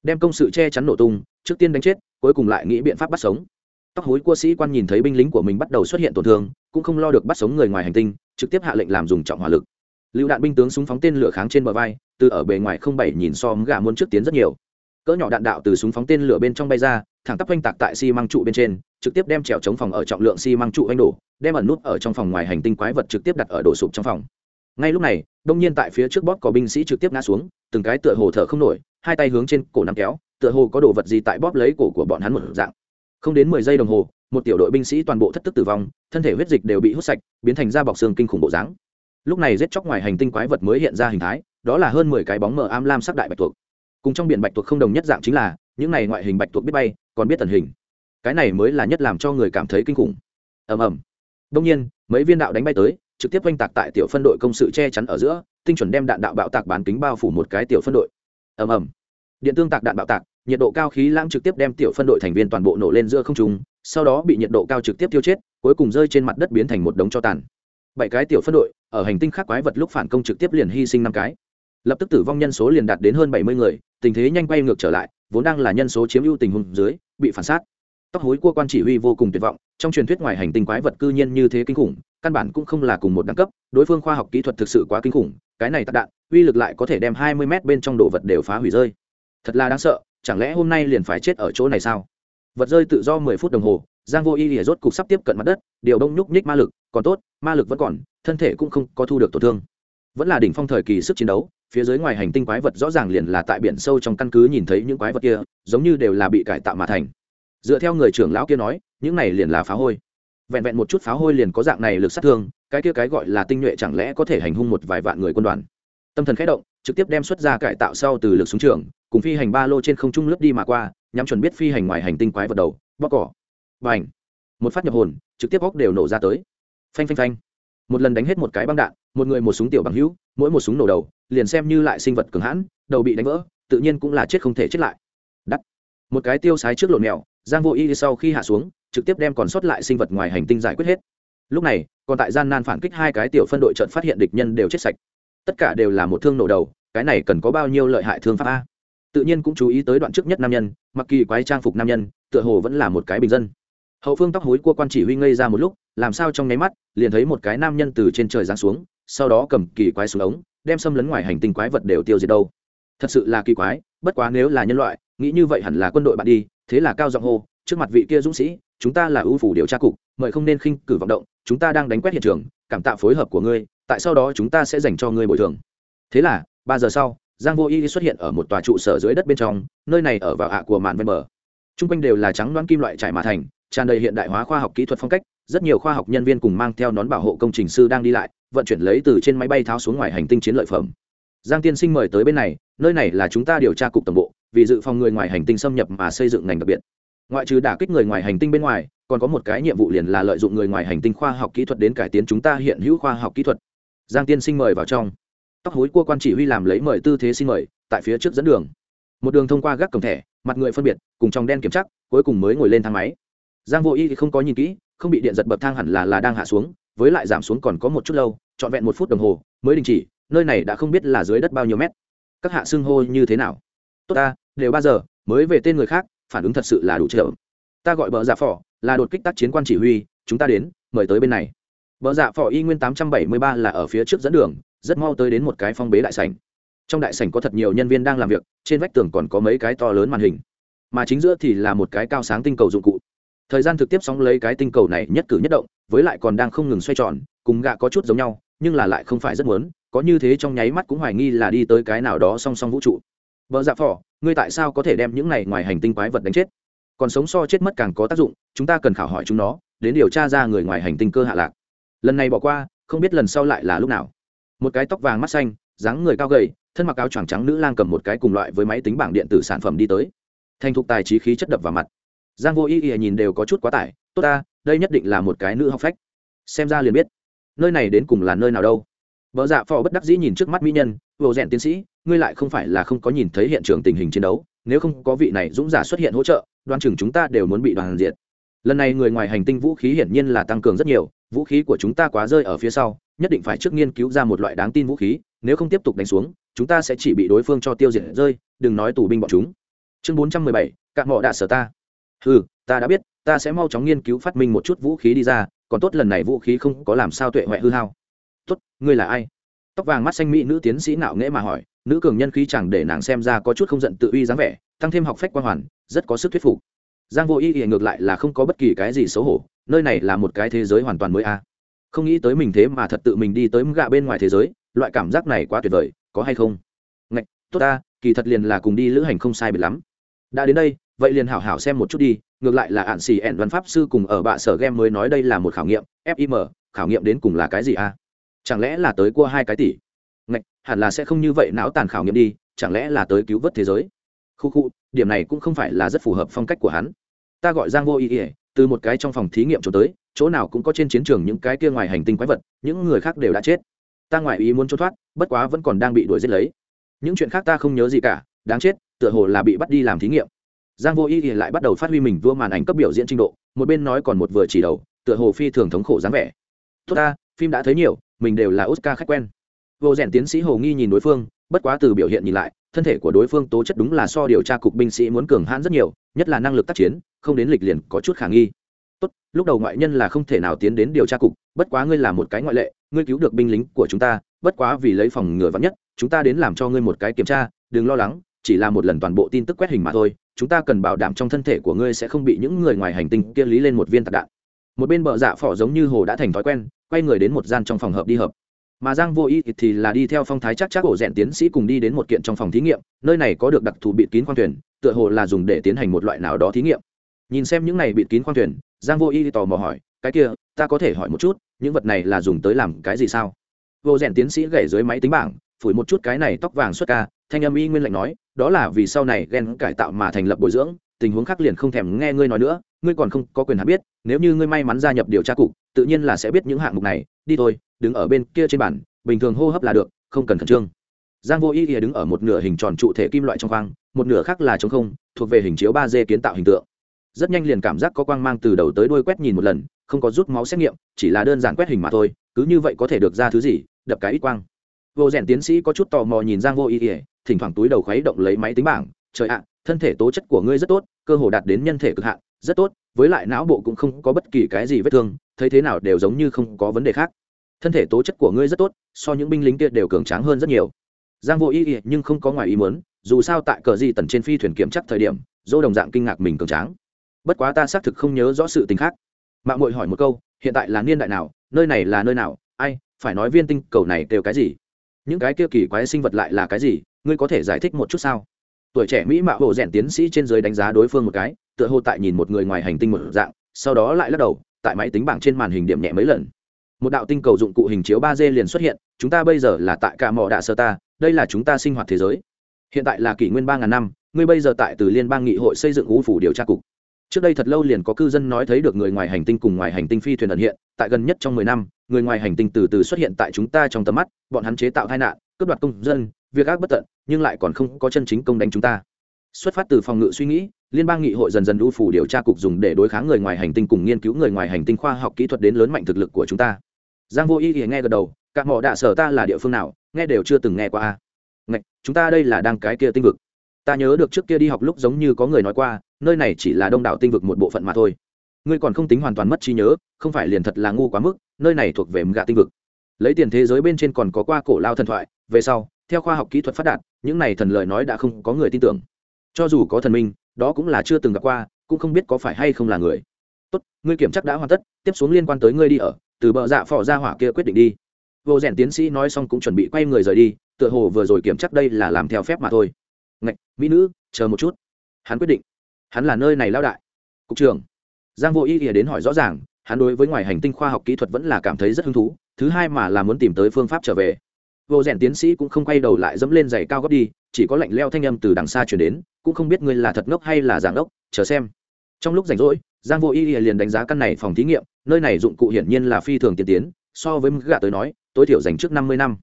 Đem công sự che chắn nổ tung, trước tiên đánh chết, cuối cùng lại nghĩ biện pháp bắt sống. Tóc hối cua sĩ quan nhìn thấy binh lính của mình bắt đầu xuất hiện tổn thương, cũng không lo được bắt sống người ngoài hành tinh, trực tiếp hạ lệnh làm dùng trọng hỏa lực. Lựu đạn binh tướng súng phóng tên lửa kháng trên bờ vai, từ ở bề ngoài không bảy nhìn so gà muôn trước tiến rất nhiều. Cỡ nhỏ đạn đạo từ súng phóng tên lửa bên trong bay ra, thẳng tắp oanh tạc tại xi măng trụ bên trên trực tiếp đem trèo chống phòng ở trọng lượng xi măng trụ anh đổ, đem ẩn nút ở trong phòng ngoài hành tinh quái vật trực tiếp đặt ở đổ sụp trong phòng. Ngay lúc này, đông nhiên tại phía trước bóp có binh sĩ trực tiếp ngã xuống, từng cái tựa hồ thở không nổi, hai tay hướng trên cổ nắm kéo, tựa hồ có đồ vật gì tại bóp lấy cổ của bọn hắn một dạng. Không đến mười giây đồng hồ, một tiểu đội binh sĩ toàn bộ thất tức tử vong, thân thể huyết dịch đều bị hút sạch, biến thành da bọc xương kinh khủng bộ dáng. Lúc này giết chóc ngoài hành tinh quái vật mới hiện ra hình thái, đó là hơn mười cái bóng mờ am lam sắc đại bạch tuộc. Cùng trong biển bạch tuộc không đồng nhất dạng chính là, những này ngoại hình bạch tuộc biết bay, còn biết tần hình cái này mới là nhất làm cho người cảm thấy kinh khủng. Ầm ầm. Đông nhiên, mấy viên đạo đánh bay tới, trực tiếp oanh tạc tại tiểu phân đội công sự che chắn ở giữa, tinh chuẩn đem đạn đạo bạo tạc bán kính bao phủ một cái tiểu phân đội. Ầm ầm. Điện tương tạc đạn bạo tạc, nhiệt độ cao khí lãng trực tiếp đem tiểu phân đội thành viên toàn bộ nổ lên giữa không trung, sau đó bị nhiệt độ cao trực tiếp tiêu chết, cuối cùng rơi trên mặt đất biến thành một đống cho tàn. Bảy cái tiểu phân đội, ở hành tinh khác quái vật lúc phản công trực tiếp liền hy sinh năm cái. Lập tức tử vong nhân số liền đạt đến hơn bảy mươi người, tình thế nhanh quay ngược trở lại, vốn đang là nhân số chiếm ưu tình huống dưới, bị phản sát tóc hối cua quan chỉ huy vô cùng tuyệt vọng, trong truyền thuyết ngoài hành tinh quái vật cư nhiên như thế kinh khủng, căn bản cũng không là cùng một đẳng cấp, đối phương khoa học kỹ thuật thực sự quá kinh khủng, cái này tạc đạn, uy lực lại có thể đem hai mươi mét bên trong đồ vật đều phá hủy rơi. Thật là đáng sợ, chẳng lẽ hôm nay liền phải chết ở chỗ này sao? Vật rơi tự do mười phút đồng hồ, giang vô y lìa rốt cục sắp tiếp cận mặt đất, điều đông nhúc nhích ma lực, còn tốt, ma lực vẫn còn, thân thể cũng không có thu được tổn thương. Vẫn là đỉnh phong thời kỳ sức chiến đấu, phía dưới ngoài hành tinh quái vật rõ ràng liền là tại biển sâu trong căn cứ nhìn thấy những quái vật kia, giống như đều là bị cải tạo mà thành dựa theo người trưởng lão kia nói, những này liền là phá hôi. Vẹn vẹn một chút phá hôi liền có dạng này lực sát thương, cái kia cái gọi là tinh nhuệ chẳng lẽ có thể hành hung một vài vạn người quân đoàn? Tâm thần khẽ động, trực tiếp đem xuất ra cải tạo sau từ lực súng trường, cùng phi hành ba lô trên không trung lướt đi mà qua, nhắm chuẩn biết phi hành ngoài hành tinh quái vật đầu bóc cỏ. B à n h một phát nhập hồn, trực tiếp bóc đều nổ ra tới. Phanh phanh phanh! Một lần đánh hết một cái băng đạn, một người một súng tiểu bằng hữu, mỗi một súng nổ đầu, liền xem như lại sinh vật cường hãn, đầu bị đánh vỡ, tự nhiên cũng là chết không thể chết lại. Đắt! Một cái tiêu sái trước lộn mèo giang vô y sau khi hạ xuống, trực tiếp đem còn sót lại sinh vật ngoài hành tinh giải quyết hết. Lúc này, còn tại gian nan phản kích hai cái tiểu phân đội trận phát hiện địch nhân đều chết sạch. Tất cả đều là một thương nổ đầu, cái này cần có bao nhiêu lợi hại thương pháp a? Tự nhiên cũng chú ý tới đoạn trước nhất nam nhân, mặc kỳ quái trang phục nam nhân, tựa hồ vẫn là một cái bình dân. Hậu phương tóc hối cua quan chỉ huy ngây ra một lúc, làm sao trong nháy mắt, liền thấy một cái nam nhân từ trên trời giáng xuống, sau đó cầm kỳ quái xuống ống, đem xâm lấn ngoài hành tinh quái vật đều tiêu diệt đâu. Thật sự là kỳ quái, bất quá nếu là nhân loại, nghĩ như vậy hẳn là quân đội bạn đi thế là cao giọng hô, trước mặt vị kia dũng sĩ, chúng ta là ưu phủ điều tra cục, mời không nên khinh cử vọng động, chúng ta đang đánh quét hiện trường, cảm tạ phối hợp của ngươi, tại sau đó chúng ta sẽ dành cho ngươi bồi thường. Thế là, ba giờ sau, giang vô y xuất hiện ở một tòa trụ sở dưới đất bên trong, nơi này ở vào hạ của mạn ven bờ. Chung quanh đều là trắng đoán kim loại trải mà thành, tràn đầy hiện đại hóa khoa học kỹ thuật phong cách, rất nhiều khoa học nhân viên cùng mang theo nón bảo hộ công trình sư đang đi lại, vận chuyển lấy từ trên máy bay tháo xuống ngoài hành tinh chiến lợi phẩm. Giang tiên sinh mời tới bên này, nơi này là chúng ta điều tra cục tổng bộ vì dự phòng người ngoài hành tinh xâm nhập mà xây dựng ngành đặc biệt. Ngoại trừ đả kích người ngoài hành tinh bên ngoài, còn có một cái nhiệm vụ liền là lợi dụng người ngoài hành tinh khoa học kỹ thuật đến cải tiến chúng ta hiện hữu khoa học kỹ thuật. Giang tiên sinh mời vào trong. Tóc hối cua quan chỉ huy làm lấy mời tư thế xin mời, tại phía trước dẫn đường. Một đường thông qua gác cổng thẻ, mặt người phân biệt, cùng trong đen kiểm chắc cuối cùng mới ngồi lên thang máy. Giang vô y thì không có nhìn kỹ, không bị điện giật bậc thang hẳn là là đang hạ xuống, với lại giảm xuống còn có một chút lâu, trọn vẹn một phút đồng hồ, mới đình chỉ, nơi này đã không biết là dưới đất bao nhiêu mét. Các hạ xưng hô như thế nào? Tốt ta đều ba giờ mới về tên người khác phản ứng thật sự là đủ chậm ta gọi bờ giả dạ phỏ là đột kích tác chiến quan chỉ huy chúng ta đến mời tới bên này Bờ dạ phò y nguyên 873 là ở phía trước dẫn đường, rất mau tới đến một cái phong bế đại sảnh. Trong đại sảnh có thật nhiều nhân viên đang làm việc, trên vách tường còn có mấy cái to lớn màn hình. Mà chính giữa thì là một cái cao sáng tinh cầu dụng cụ. Thời gian thực tiếp sóng lấy cái tinh cầu này nhất cử nhất động, với lại còn đang không ngừng xoay tròn, cùng gạ có chút giống nhau, nhưng là lại không phải rất muốn, có như thế trong nháy mắt cũng hoài nghi là đi tới cái nào đó song song vũ trụ. Bờ dạ phò, ngươi tại sao có thể đem những này ngoài hành tinh quái vật đánh chết? Còn sống so chết mất càng có tác dụng, chúng ta cần khảo hỏi chúng nó, đến điều tra ra người ngoài hành tinh cơ hạ lạc. Lần này bỏ qua không biết lần sau lại là lúc nào. Một cái tóc vàng mắt xanh dáng người cao gầy thân mặc áo choàng trắng nữ lang cầm một cái cùng loại với máy tính bảng điện tử sản phẩm đi tới. Thành thục tài trí khí chất đập vào mặt. Giang vô ý ý nhìn đều có chút quá tải tốt ta đây nhất định là một cái nữ học phách. Xem ra liền biết nơi này đến cùng là nơi nào đâu? Vợ dạ phò bất đắc dĩ nhìn trước mắt mỹ nhân vô rèn tiến sĩ, ngươi lại không phải là không có nhìn thấy hiện trường tình hình chiến đấu, nếu không có vị này dũng giả xuất hiện hỗ trợ, đoan chừng chúng ta đều muốn bị đoàn diệt. Lần này người ngoài hành tinh vũ khí hiển nhiên là tăng cường rất nhiều, vũ khí của chúng ta quá rơi ở phía sau, nhất định phải trước nghiên cứu ra một loại đáng tin vũ khí, nếu không tiếp tục đánh xuống, chúng ta sẽ chỉ bị đối phương cho tiêu diệt rơi, đừng nói tù binh bọn chúng. Chương bốn trăm mười bảy cạn mọ đạ sở ta. Ừ ta đã biết, ta sẽ mau chóng nghiên cứu phát minh một chút vũ khí đi ra, còn tốt lần này vũ khí không có làm sao tuệ huệ hư hao. Tốt, ngươi là ai? Tóc vàng mắt xanh mỹ nữ tiến sĩ nạo nghễ mà hỏi, nữ cường nhân khí chẳng để nàng xem ra có chút không giận tự uy dáng vẻ, tăng thêm học phách quan hoàn, rất có sức thuyết phục. Giang vô ý thì ngược lại là không có bất kỳ cái gì xấu hổ, nơi này là một cái thế giới hoàn toàn mới a. Không nghĩ tới mình thế mà thật tự mình đi tới gạ bên ngoài thế giới, loại cảm giác này quá tuyệt vời, có hay không? Ngạch, tốt ta, kỳ thật liền là cùng đi lữ hành không sai biệt lắm. Đã đến đây, vậy liền hảo hảo xem một chút đi, ngược lại là ạn xì ẻn văn pháp sư cùng ở bạ sở game mới nói đây là một khảo nghiệm fim khảo nghiệm đến cùng là cái gì a? Chẳng lẽ là tới cua hai cái tỷ? Ngạch, hẳn là sẽ không như vậy não tàn khảo nghiệm đi, chẳng lẽ là tới cứu vớt thế giới? Khu khu, điểm này cũng không phải là rất phù hợp phong cách của hắn. Ta gọi giang vô ý ỉa từ một cái trong phòng thí nghiệm cho tới, chỗ nào cũng có trên chiến trường những cái kia ngoài hành tinh quái vật, những người khác đều đã chết. Ta ngoài ý muốn trốn thoát, bất quá vẫn còn đang bị đuổi giết lấy. Những chuyện khác ta không nhớ gì cả, đáng chết, tựa hồ là bị bắt đi làm thí nghiệm. Giang vô ý ỉa lại bắt đầu phát huy mình vua màn ảnh cấp biểu diễn trình độ, một bên nói còn một vừa chỉ đầu, tựa hồ phi thường thống khổ dáng vẻ. Tốt ta, phim đã thấy nhiều mình đều là oscar khách quen. Vô rèn tiến sĩ hồ nghi nhìn đối phương, bất quá từ biểu hiện nhìn lại, thân thể của đối phương tố chất đúng là so điều tra cục binh sĩ muốn cường hãn rất nhiều, nhất là năng lực tác chiến, không đến lịch liền có chút khả nghi. Tốt, lúc đầu ngoại nhân là không thể nào tiến đến điều tra cục, bất quá ngươi là một cái ngoại lệ, ngươi cứu được binh lính của chúng ta, bất quá vì lấy phòng ngừa vắn nhất, chúng ta đến làm cho ngươi một cái kiểm tra, đừng lo lắng, chỉ là một lần toàn bộ tin tức quét hình mà thôi, chúng ta cần bảo đảm trong thân thể của ngươi sẽ không bị những người ngoài hành tinh kia lý lên một viên tạc đạn. Một bên bờ dạ phỏ giống như hồ đã thành thói quen quay người đến một gian trong phòng hợp đi hợp. Mà giang vô ý thì là đi theo phong thái chắc chắc ổ rèn tiến sĩ cùng đi đến một kiện trong phòng thí nghiệm, nơi này có được đặc thù bịt kín khoang thuyền, tựa hồ là dùng để tiến hành một loại nào đó thí nghiệm. Nhìn xem những này bịt kín khoang thuyền, giang vô ý tò mò hỏi, cái kia, ta có thể hỏi một chút, những vật này là dùng tới làm cái gì sao? Vô rèn tiến sĩ gảy dưới máy tính bảng, phủi một chút cái này tóc vàng xuất ca, thanh âm y nguyên lệnh nói, đó là vì sau này ghen cải tạo mà thành lập bồi dưỡng, tình huống khác liền không thèm nghe ngươi nói nữa ngươi còn không có quyền hạn biết, nếu như ngươi may mắn gia nhập điều tra cục, tự nhiên là sẽ biết những hạng mục này, đi thôi, đứng ở bên kia trên bàn, bình thường hô hấp là được, không cần khẩn trương. Giang vô ý ỉa đứng ở một nửa hình tròn trụ thể kim loại trong khoang, một nửa khác là trống không, thuộc về hình chiếu ba d kiến tạo hình tượng. Rất nhanh liền cảm giác có quang mang từ đầu tới đuôi quét nhìn một lần, không có rút máu xét nghiệm, chỉ là đơn giản quét hình mà thôi, cứ như vậy có thể được ra thứ gì, đập cái ít quang. Vô rèn tiến sĩ có chút tò mò nhìn giang vô ý ỉa thỉnh thoảng túi đầu khuấy động lấy máy tính bảng, trời ạ thân thể tố chất của ngươi rất tốt, cơ hồ đạt đến nhân thể cực hạn, rất tốt, với lại não bộ cũng không có bất kỳ cái gì vết thương, thấy thế nào đều giống như không có vấn đề khác. Thân thể tố chất của ngươi rất tốt, so những binh lính kia đều cường tráng hơn rất nhiều. Giang vô ý ý nhưng không có ngoài ý muốn, dù sao tại cờ di tần trên phi thuyền kiểm chắc thời điểm, dô đồng dạng kinh ngạc mình cường tráng. Bất quá ta xác thực không nhớ rõ sự tình khác. Mạng mội hỏi một câu, hiện tại là niên đại nào, nơi này là nơi nào, ai, phải nói viên tinh cầu này đều cái gì? Những cái kia kỳ quái sinh vật lại là cái gì, ngươi có thể giải thích một chút sao? Tuổi trẻ mỹ mạo hồ rèn tiến sĩ trên dưới đánh giá đối phương một cái, tựa hồ tại nhìn một người ngoài hành tinh một dạng, sau đó lại lắc đầu, tại máy tính bảng trên màn hình điểm nhẹ mấy lần. Một đạo tinh cầu dụng cụ hình chiếu ba d liền xuất hiện, chúng ta bây giờ là tại cả mỏ đạ sơ ta, đây là chúng ta sinh hoạt thế giới. Hiện tại là kỷ nguyên ba ngàn năm, ngươi bây giờ tại từ liên bang nghị hội xây dựng ngũ phủ điều tra cục. Trước đây thật lâu liền có cư dân nói thấy được người ngoài hành tinh cùng ngoài hành tinh phi thuyền ẩn hiện, tại gần nhất trong mười năm, người ngoài hành tinh từ từ xuất hiện tại chúng ta trong tầm mắt, bọn hắn chế tạo tai nạn, cướp đoạt công dân việc ác bất tận, nhưng lại còn không có chân chính công đánh chúng ta. Xuất phát từ phòng ngự suy nghĩ, liên bang nghị hội dần dần ưu phủ điều tra cục dùng để đối kháng người ngoài hành tinh cùng nghiên cứu người ngoài hành tinh khoa học kỹ thuật đến lớn mạnh thực lực của chúng ta. Giang vô ý thì nghe gật đầu các mỏ đạ sở ta là địa phương nào? Nghe đều chưa từng nghe qua a. Ngạch, chúng ta đây là đang cái kia tinh vực. Ta nhớ được trước kia đi học lúc giống như có người nói qua, nơi này chỉ là đông đảo tinh vực một bộ phận mà thôi. Ngươi còn không tính hoàn toàn mất trí nhớ, không phải liền thật là ngu quá mức, nơi này thuộc về gạ tinh vực. Lấy tiền thế giới bên trên còn có qua cổ lao thần thoại, về sau theo khoa học kỹ thuật phát đạt, những này thần lời nói đã không có người tin tưởng. Cho dù có thần minh, đó cũng là chưa từng gặp qua, cũng không biết có phải hay không là người. Tốt, ngươi kiểm chắc đã hoàn tất, tiếp xuống liên quan tới ngươi đi ở, từ bờ dạ phò ra hỏa kia quyết định đi. Vô rèn tiến sĩ nói xong cũng chuẩn bị quay người rời đi, tựa hồ vừa rồi kiểm chắc đây là làm theo phép mà thôi. Ngạch, mỹ nữ, chờ một chút. Hắn quyết định. Hắn là nơi này lao đại. Cục trưởng. Giang vô ý ỉa đến hỏi rõ ràng, hắn đối với ngoài hành tinh khoa học kỹ thuật vẫn là cảm thấy rất hứng thú, thứ hai mà là muốn tìm tới phương pháp trở về vô rèn tiến sĩ cũng không quay đầu lại dẫm lên giày cao gấp đi, chỉ có lạnh leo thanh âm từ đằng xa chuyển đến, cũng không biết ngươi là thật ngốc hay là giảng ngốc, chờ xem. Trong lúc rảnh rỗi, giang vô y liền đánh giá căn này phòng thí nghiệm, nơi này dụng cụ hiển nhiên là phi thường tiên tiến, so với gạ tới nói, tối thiểu dành trước năm mươi năm.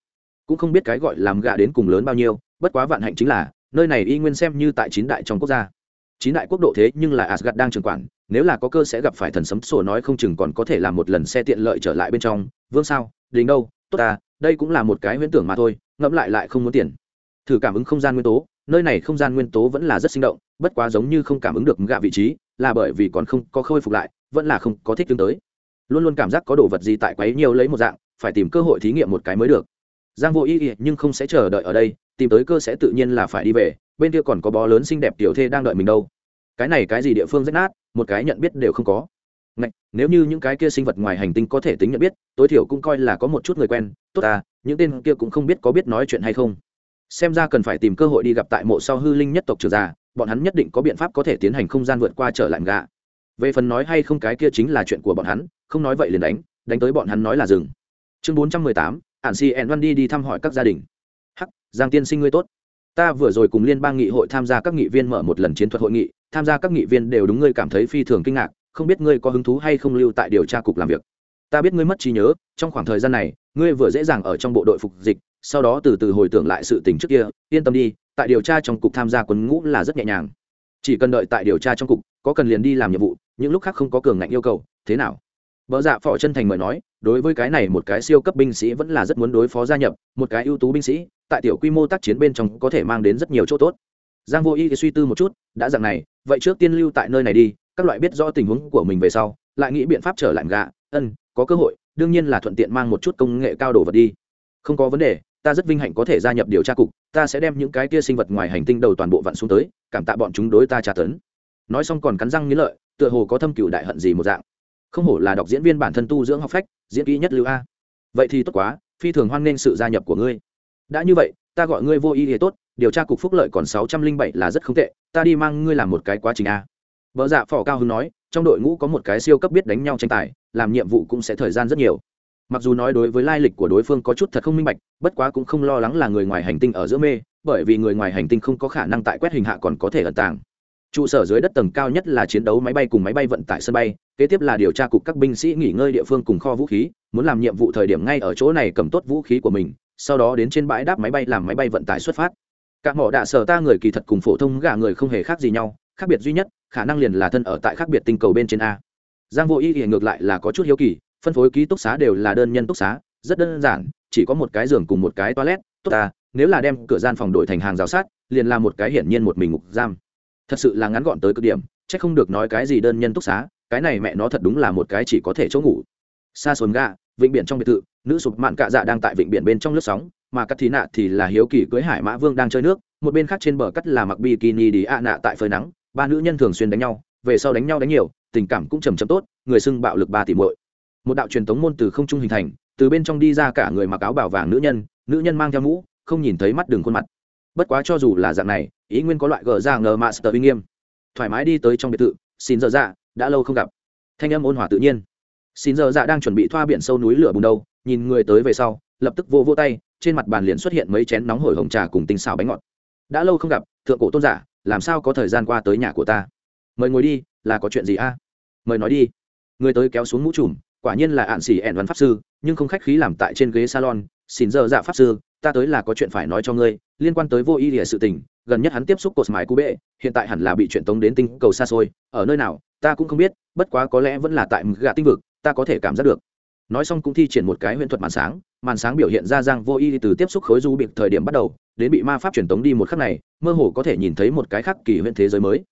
Cũng không biết cái gọi làm gạ đến cùng lớn bao nhiêu, bất quá vạn hạnh chính là, nơi này y nguyên xem như tại chín đại trong quốc gia. Chín đại quốc độ thế nhưng là asgad đang trường quản, nếu là có cơ sẽ gặp phải thần sấm sổ nói không chừng còn có thể làm một lần xe tiện lợi trở lại bên trong. Vương sao? Đình đâu? Tốt ta, đây cũng là một cái huyễn tưởng mà thôi, ngẫm lại lại không muốn tiền. Thử cảm ứng không gian nguyên tố, nơi này không gian nguyên tố vẫn là rất sinh động, bất quá giống như không cảm ứng được gạ vị trí, là bởi vì còn không có khôi phục lại, vẫn là không có thích tương tới. Luôn luôn cảm giác có đồ vật gì tại quấy nhiều lấy một dạng, phải tìm cơ hội thí nghiệm một cái mới được. Giang vô ý ý nhưng không sẽ chờ đợi ở đây, tìm tới cơ sẽ tự nhiên là phải đi về, bên kia còn có bó lớn xinh đẹp tiểu thê đang đợi mình đâu. Cái này cái gì địa phương rách nát, một cái nhận biết đều không có. Ngạch, nếu như những cái kia sinh vật ngoài hành tinh có thể tính nhận biết tối thiểu cũng coi là có một chút người quen. Tốt à những tên kia cũng không biết có biết nói chuyện hay không. Xem ra cần phải tìm cơ hội đi gặp tại mộ sau hư linh nhất tộc trưởng già bọn hắn nhất định có biện pháp có thể tiến hành không gian vượt qua trở lại gạ về phần nói hay không cái kia chính là chuyện của bọn hắn không nói vậy liền đánh đánh tới bọn hắn nói là dừng. Chương bốn trăm mười tám si ẹn đi đi thăm hỏi các gia đình. Hắc giang tiên sinh ngươi tốt. Ta vừa rồi cùng liên bang nghị hội tham gia các nghị viên mở một lần chiến thuật hội nghị tham gia các nghị viên đều đúng ngươi cảm thấy phi thường kinh ngạc không biết ngươi có hứng thú hay không lưu tại điều tra cục làm việc. Ta biết ngươi mất trí nhớ, trong khoảng thời gian này, ngươi vừa dễ dàng ở trong bộ đội phục dịch, sau đó từ từ hồi tưởng lại sự tình trước kia, yên tâm đi, tại điều tra trong cục tham gia quân ngũ là rất nhẹ nhàng. Chỉ cần đợi tại điều tra trong cục, có cần liền đi làm nhiệm vụ, những lúc khác không có cường ngạnh yêu cầu, thế nào? Vợ dạ phò chân thành mời nói, đối với cái này một cái siêu cấp binh sĩ vẫn là rất muốn đối phó gia nhập, một cái ưu tú binh sĩ, tại tiểu quy mô tác chiến bên trong có thể mang đến rất nhiều chỗ tốt. Giang vô y suy tư một chút, đã dạng này, vậy trước tiên lưu tại nơi này đi các loại biết rõ tình huống của mình về sau, lại nghĩ biện pháp trở lại gạ, ân, có cơ hội, đương nhiên là thuận tiện mang một chút công nghệ cao đồ vật đi. Không có vấn đề, ta rất vinh hạnh có thể gia nhập điều tra cục, ta sẽ đem những cái kia sinh vật ngoài hành tinh đầu toàn bộ vặn xuống tới, cảm tạ bọn chúng đối ta tra tấn. Nói xong còn cắn răng nghĩ lợi, tựa hồ có thâm cựu đại hận gì một dạng. Không hổ là đọc diễn viên bản thân tu dưỡng học phách, diễn kỹ nhất lưu a. Vậy thì tốt quá, phi thường hoan nghênh sự gia nhập của ngươi. Đã như vậy, ta gọi ngươi vô ý thì tốt, điều tra cục phúc lợi còn sáu trăm linh bảy là rất không tệ, ta đi mang ngươi làm một cái quá trình a vợ dạ phỏ cao hứng nói, trong đội ngũ có một cái siêu cấp biết đánh nhau tranh tài, làm nhiệm vụ cũng sẽ thời gian rất nhiều. Mặc dù nói đối với lai lịch của đối phương có chút thật không minh bạch, bất quá cũng không lo lắng là người ngoài hành tinh ở giữa mê, bởi vì người ngoài hành tinh không có khả năng tại quét hình hạ còn có thể ẩn tàng. Trụ sở dưới đất tầng cao nhất là chiến đấu máy bay cùng máy bay vận tải sân bay, kế tiếp là điều tra cục các binh sĩ nghỉ ngơi địa phương cùng kho vũ khí, muốn làm nhiệm vụ thời điểm ngay ở chỗ này cầm tốt vũ khí của mình, sau đó đến trên bãi đáp máy bay làm máy bay vận tải xuất phát. Các mỏ đạ sở ta người kỳ thật cùng phổ thông gà người không hề khác gì nhau, khác biệt duy nhất khả năng liền là thân ở tại khác biệt tinh cầu bên trên a. Giang vô y thì ngược lại là có chút hiếu kỳ, phân phối ký túc xá đều là đơn nhân túc xá, rất đơn giản, chỉ có một cái giường cùng một cái toilet, tốt ta, nếu là đem cửa gian phòng đổi thành hàng rào sát liền là một cái hiển nhiên một mình ngục giam. Thật sự là ngắn gọn tới cực điểm, chắc không được nói cái gì đơn nhân túc xá, cái này mẹ nó thật đúng là một cái chỉ có thể chỗ ngủ. Xa xồn ga vịnh biển trong biệt thự, nữ sụp mạn cạ dạ đang tại vịnh biển bên trong lướt sóng, mà cắt thí nạ thì là hiếu kỳ cưới hải mã vương đang chơi nước, một bên khác trên bờ cắt là mặc bikini đi ạ nạ tại phơi nắng ba nữ nhân thường xuyên đánh nhau về sau đánh nhau đánh nhiều tình cảm cũng trầm trầm tốt người xưng bạo lực ba tỷ muội. Một đạo truyền thống môn từ không trung hình thành từ bên trong đi ra cả người mặc áo bảo vàng nữ nhân nữ nhân mang theo mũ không nhìn thấy mắt đường khuôn mặt. Bất quá cho dù là dạng này ý nguyên có loại gờ ra ngờ master uy nghiêm. Thoải mái đi tới trong biệt thự xin giờ dạ đã lâu không gặp. Thanh âm ôn hòa tự nhiên. Xin giờ dạ đang chuẩn bị thoa biển sâu núi lửa bùng đầu, nhìn người tới về sau lập tức vô vô tay trên mặt bàn liền xuất hiện mấy chén nóng hổi hồng trà cùng tinh xào bánh ngọt. Đã lâu không gặp thượng cổ tôn giả làm sao có thời gian qua tới nhà của ta? Mời ngồi đi, là có chuyện gì a? Mời nói đi. Người tới kéo xuống mũ trùm, quả nhiên là ạn xỉ ẹn văn pháp sư, nhưng không khách khí làm tại trên ghế salon. Xin giờ dạ pháp sư, ta tới là có chuyện phải nói cho ngươi, liên quan tới vô ý địa sự tình. Gần nhất hắn tiếp xúc cột mái cú bệ, hiện tại hẳn là bị chuyện tống đến tinh cầu xa xôi. Ở nơi nào, ta cũng không biết, bất quá có lẽ vẫn là tại gà tinh vực, ta có thể cảm giác được nói xong cũng thi triển một cái huyễn thuật màn sáng màn sáng biểu hiện ra giang vô y từ tiếp xúc khối du biệt thời điểm bắt đầu đến bị ma pháp truyền tống đi một khắc này mơ hồ có thể nhìn thấy một cái khác kỳ huyễn thế giới mới.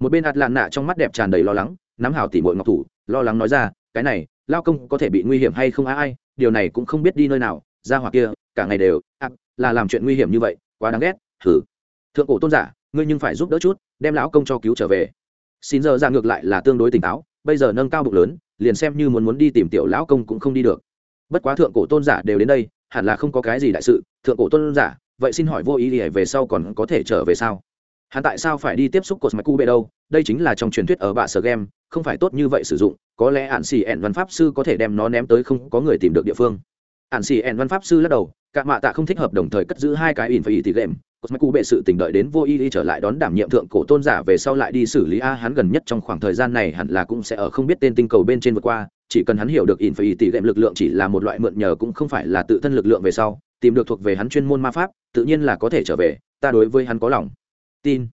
Một bên ạt lạn nạ trong mắt đẹp tràn đầy lo lắng nắm hào tỉ mội ngọc thủ lo lắng nói ra cái này lao công có thể bị nguy hiểm hay không ai điều này cũng không biết đi nơi nào ra hoặc kia cả ngày đều à, là làm chuyện nguy hiểm như vậy quá đáng ghét thử thượng cổ tôn giả ngươi nhưng phải giúp đỡ chút đem lão công cho cứu trở về. Xin giờ ra ngược lại là tương đối tỉnh táo bây giờ nâng cao bụng lớn, liền xem như muốn muốn đi tìm tiểu lão công cũng không đi được. Bất quá thượng cổ tôn giả đều đến đây, hẳn là không có cái gì đại sự. Thượng cổ tôn giả, vậy xin hỏi vô ý ỉa về sau còn có thể trở về sao? Hắn tại sao phải đi tiếp xúc cột mạch cu bê đâu? Đây chính là trong truyền thuyết ở bạ sở game không phải tốt như vậy sử dụng, có lẽ ạn xì ẹn văn pháp sư có thể đem nó ném tới không có người tìm được địa phương. Ạn xì ẹn văn pháp sư lắc đầu, cả mạ tạ không thích hợp đồng thời cất giữ hai cái in phải ý tỷ game cột mạch bệ sự tình đợi đến vô ý y trở lại đón đảm nhiệm thượng cổ tôn giả về sau lại đi xử lý a hắn gần nhất trong khoảng thời gian này hẳn là cũng sẽ ở không biết tên tinh cầu bên trên vượt qua, chỉ cần hắn hiểu được in phải tỷ game lực lượng chỉ là một loại mượn nhờ cũng không phải là tự thân lực lượng về sau, tìm được thuộc về hắn chuyên môn ma pháp, tự nhiên là có thể trở về, ta đối với hắn có lòng. Tin.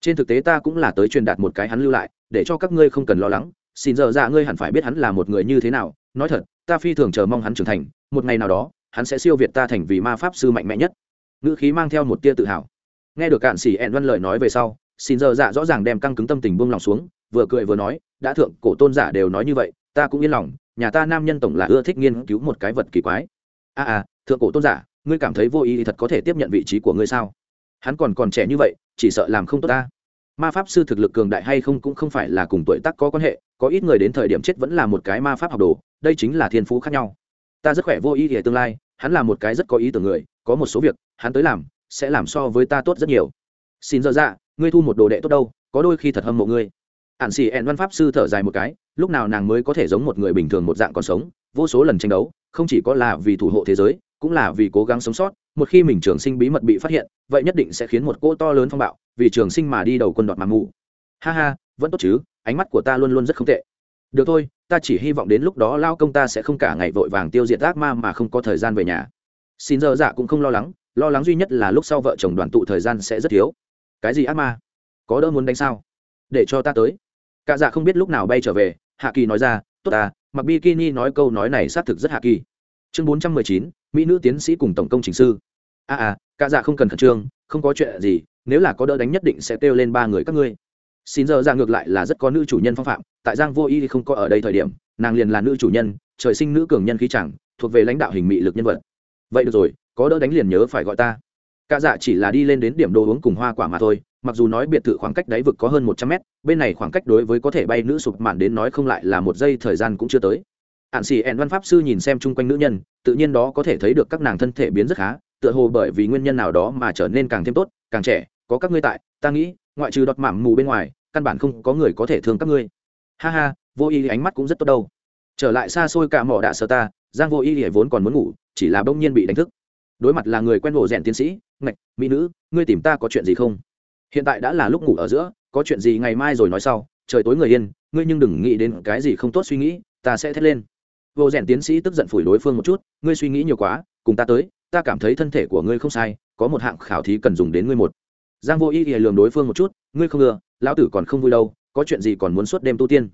Trên thực tế ta cũng là tới truyền đạt một cái hắn lưu lại, để cho các ngươi không cần lo lắng, xin giờ dạ ngươi hẳn phải biết hắn là một người như thế nào, nói thật, ta phi thường chờ mong hắn trưởng thành, một ngày nào đó, hắn sẽ siêu việt ta thành vì ma pháp sư mạnh mẽ nhất ngữ khí mang theo một tia tự hào. Nghe được cạn xỉ ẹn văn lời nói về sau xin giờ dạ rõ ràng đem căng cứng tâm tình buông lòng xuống vừa cười vừa nói đã thượng cổ tôn giả đều nói như vậy ta cũng yên lòng nhà ta nam nhân tổng là ưa thích nghiên cứu một cái vật kỳ quái. A à, à thượng cổ tôn giả ngươi cảm thấy vô ý thì thật có thể tiếp nhận vị trí của ngươi sao? Hắn còn còn trẻ như vậy chỉ sợ làm không tốt ta. Ma pháp sư thực lực cường đại hay không cũng không phải là cùng tuổi tác có quan hệ có ít người đến thời điểm chết vẫn là một cái ma pháp học đồ đây chính là thiên phú khác nhau. Ta rất khỏe vô ý thì tương lai hắn là một cái rất có ý tưởng người, có một số việc, hắn tới làm, sẽ làm so với ta tốt rất nhiều. Xin dơ dạ ngươi thu một đồ đệ tốt đâu, có đôi khi thật hâm mộ ngươi. Ạn xì ẹn văn pháp sư thở dài một cái, lúc nào nàng mới có thể giống một người bình thường một dạng còn sống, vô số lần tranh đấu, không chỉ có là vì thủ hộ thế giới, cũng là vì cố gắng sống sót, một khi mình trường sinh bí mật bị phát hiện, vậy nhất định sẽ khiến một cỗ to lớn phong bạo, vì trường sinh mà đi đầu quân đoạt mà mù. Ha ha, vẫn tốt chứ, ánh mắt của ta luôn luôn rất không tệ được thôi ta chỉ hy vọng đến lúc đó lao công ta sẽ không cả ngày vội vàng tiêu diệt ác ma mà không có thời gian về nhà. Xin giờ dạ cũng không lo lắng lo lắng duy nhất là lúc sau vợ chồng đoàn tụ thời gian sẽ rất thiếu. Cái gì ác ma? Có đỡ muốn đánh sao? Để cho ta tới. Cả dạ không biết lúc nào bay trở về hạ kỳ nói ra tốt ta mặc bikini nói câu nói này xác thực rất hạ kỳ. Chương bốn trăm mười chín mỹ nữ tiến sĩ cùng tổng công trình sư. A à, à cả dạ không cần khẩn trương không có chuyện gì nếu là có đỡ đánh nhất định sẽ kêu lên ba người các ngươi xin giờ ra ngược lại là rất có nữ chủ nhân phong phạm, tại giang vô y không có ở đây thời điểm, nàng liền là nữ chủ nhân, trời sinh nữ cường nhân khí chẳng, thuộc về lãnh đạo hình mị lực nhân vật. Vậy được rồi, có đỡ đánh liền nhớ phải gọi ta. Cả dạ chỉ là đi lên đến điểm đồ uống cùng hoa quả mà thôi, mặc dù nói biệt thự khoảng cách đáy vực có hơn một trăm mét, bên này khoảng cách đối với có thể bay nữ sụp mạn đến nói không lại là một giây thời gian cũng chưa tới. Ạn xì ẹn văn pháp sư nhìn xem chung quanh nữ nhân, tự nhiên đó có thể thấy được các nàng thân thể biến rất khá, tựa hồ bởi vì nguyên nhân nào đó mà trở nên càng thêm tốt, càng trẻ, có các ngươi tại, ta nghĩ, ngoại trừ đọt mảm mù bên ngoài căn bản không có người có thể thương các ngươi. Ha ha, vô y ánh mắt cũng rất tốt đâu. Trở lại xa xôi cả mỏ đạ sơ ta, giang vô y hề vốn còn muốn ngủ, chỉ là bỗng nhiên bị đánh thức. Đối mặt là người quen hồ rèn tiến sĩ, ngạch, mỹ nữ, ngươi tìm ta có chuyện gì không? Hiện tại đã là lúc ngủ ở giữa, có chuyện gì ngày mai rồi nói sau, trời tối người yên, ngươi nhưng đừng nghĩ đến cái gì không tốt suy nghĩ, ta sẽ thét lên. Vô rèn tiến sĩ tức giận phủi đối phương một chút, ngươi suy nghĩ nhiều quá, cùng ta tới, ta cảm thấy thân thể của ngươi không sai, có một hạng khảo thí cần dùng đến ngươi một giang vô ý ỉa lường đối phương một chút, ngươi không ngừa lão tử còn không vui đâu, có chuyện gì còn muốn suốt đêm tu tiên?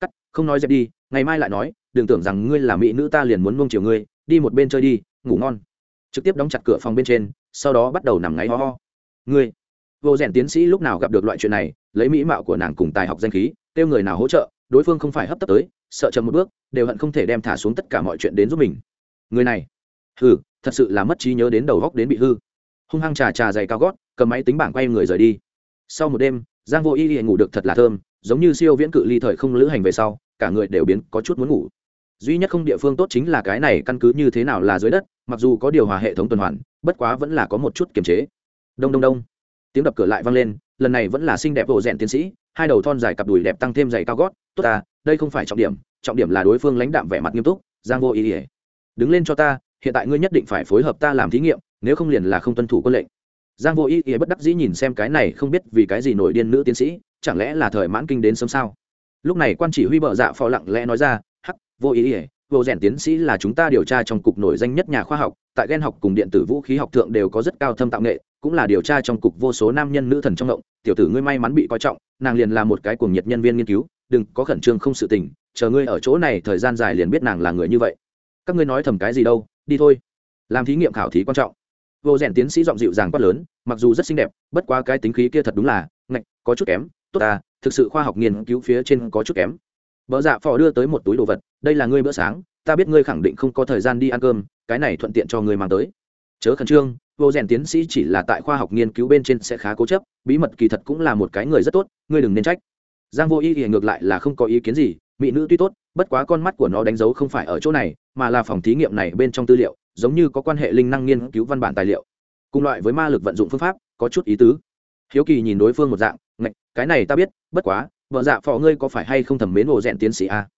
Cắt, không nói dẹp đi, ngày mai lại nói, đừng tưởng rằng ngươi là mỹ nữ ta liền muốn mông chiều ngươi, đi một bên chơi đi, ngủ ngon. Trực tiếp đóng chặt cửa phòng bên trên, sau đó bắt đầu nằm ngáy ho ho. Ngươi, vô rèn tiến sĩ lúc nào gặp được loại chuyện này, lấy mỹ mạo của nàng cùng tài học danh khí, kêu người nào hỗ trợ, đối phương không phải hấp tấp tới, sợ chậm một bước, đều hận không thể đem thả xuống tất cả mọi chuyện đến giúp mình. Người này, hừ, thật sự là mất trí nhớ đến đầu góc đến bị hư. Hung hăng trà trà dày cao gót cầm máy tính bảng quay người rời đi. Sau một đêm, giang vô y ngủ được thật là thơm, giống như siêu viễn cự ly thời không lữ hành về sau, cả người đều biến có chút muốn ngủ. Duy nhất không địa phương tốt chính là cái này căn cứ như thế nào là dưới đất, mặc dù có điều hòa hệ thống tuần hoàn, bất quá vẫn là có một chút kiềm chế. Đông đông đông. Tiếng đập cửa lại vang lên, lần này vẫn là xinh đẹp bộ rèn tiến sĩ, hai đầu thon dài cặp đùi đẹp tăng thêm giày cao gót, tốt ta, đây không phải trọng điểm trọng điểm là đối phương lãnh đạm vẻ mặt nghiêm túc, giang vô ý ỉa đứng lên cho ta, hiện tại ngươi nhất định phải phối hợp ta làm thí nghiệm, nếu không liền là không tuân thủ quân lệnh giang vô ý ý bất đắc dĩ nhìn xem cái này không biết vì cái gì nổi điên nữ tiến sĩ, chẳng lẽ là thời mãn kinh đến sớm sao? Lúc này quan chỉ huy bợ dạ phò lặng lẽ nói ra, hắc, vô ý ý vô rèn tiến sĩ là chúng ta điều tra trong cục nổi danh nhất nhà khoa học, tại ghen học cùng điện tử vũ khí học thượng đều có rất cao thâm tạo nghệ, cũng là điều tra trong cục vô số nam nhân nữ thần trong động, tiểu tử ngươi may mắn bị coi trọng, nàng liền là một cái cuồng nhiệt nhân viên nghiên cứu, đừng có khẩn trương không sự tình, chờ ngươi ở chỗ này thời gian dài liền biết nàng là người như vậy. Các ngươi nói thầm cái gì đâu, đi thôi. Làm thí nghiệm khảo thí quan trọng vô rèn tiến sĩ giọng dịu dàng quát lớn, mặc dù rất xinh đẹp, bất quá cái tính khí kia thật đúng là ngạch, có chút kém, tốt ta, thực sự khoa học nghiên cứu phía trên có chút kém. Vợ dạ phò đưa tới một túi đồ vật, đây là ngươi bữa sáng, ta biết ngươi khẳng định không có thời gian đi ăn cơm, cái này thuận tiện cho ngươi mang tới. Chớ khẩn trương, vô rèn tiến sĩ chỉ là tại khoa học nghiên cứu bên trên sẽ khá cố chấp, bí mật kỳ thật cũng là một cái người rất tốt, ngươi đừng nên trách. Giang vô y thì ngược lại là không có ý kiến gì, mỹ nữ tuy tốt, bất quá con mắt của nó đánh dấu không phải ở chỗ này, mà là phòng thí nghiệm này bên trong tư liệu giống như có quan hệ linh năng nghiên cứu văn bản tài liệu. Cùng loại với ma lực vận dụng phương pháp, có chút ý tứ. Hiếu kỳ nhìn đối phương một dạng, ngạch, cái này ta biết, bất quá, vợ dạ phò ngươi có phải hay không thẩm mến ổ rèn tiến sĩ a? À?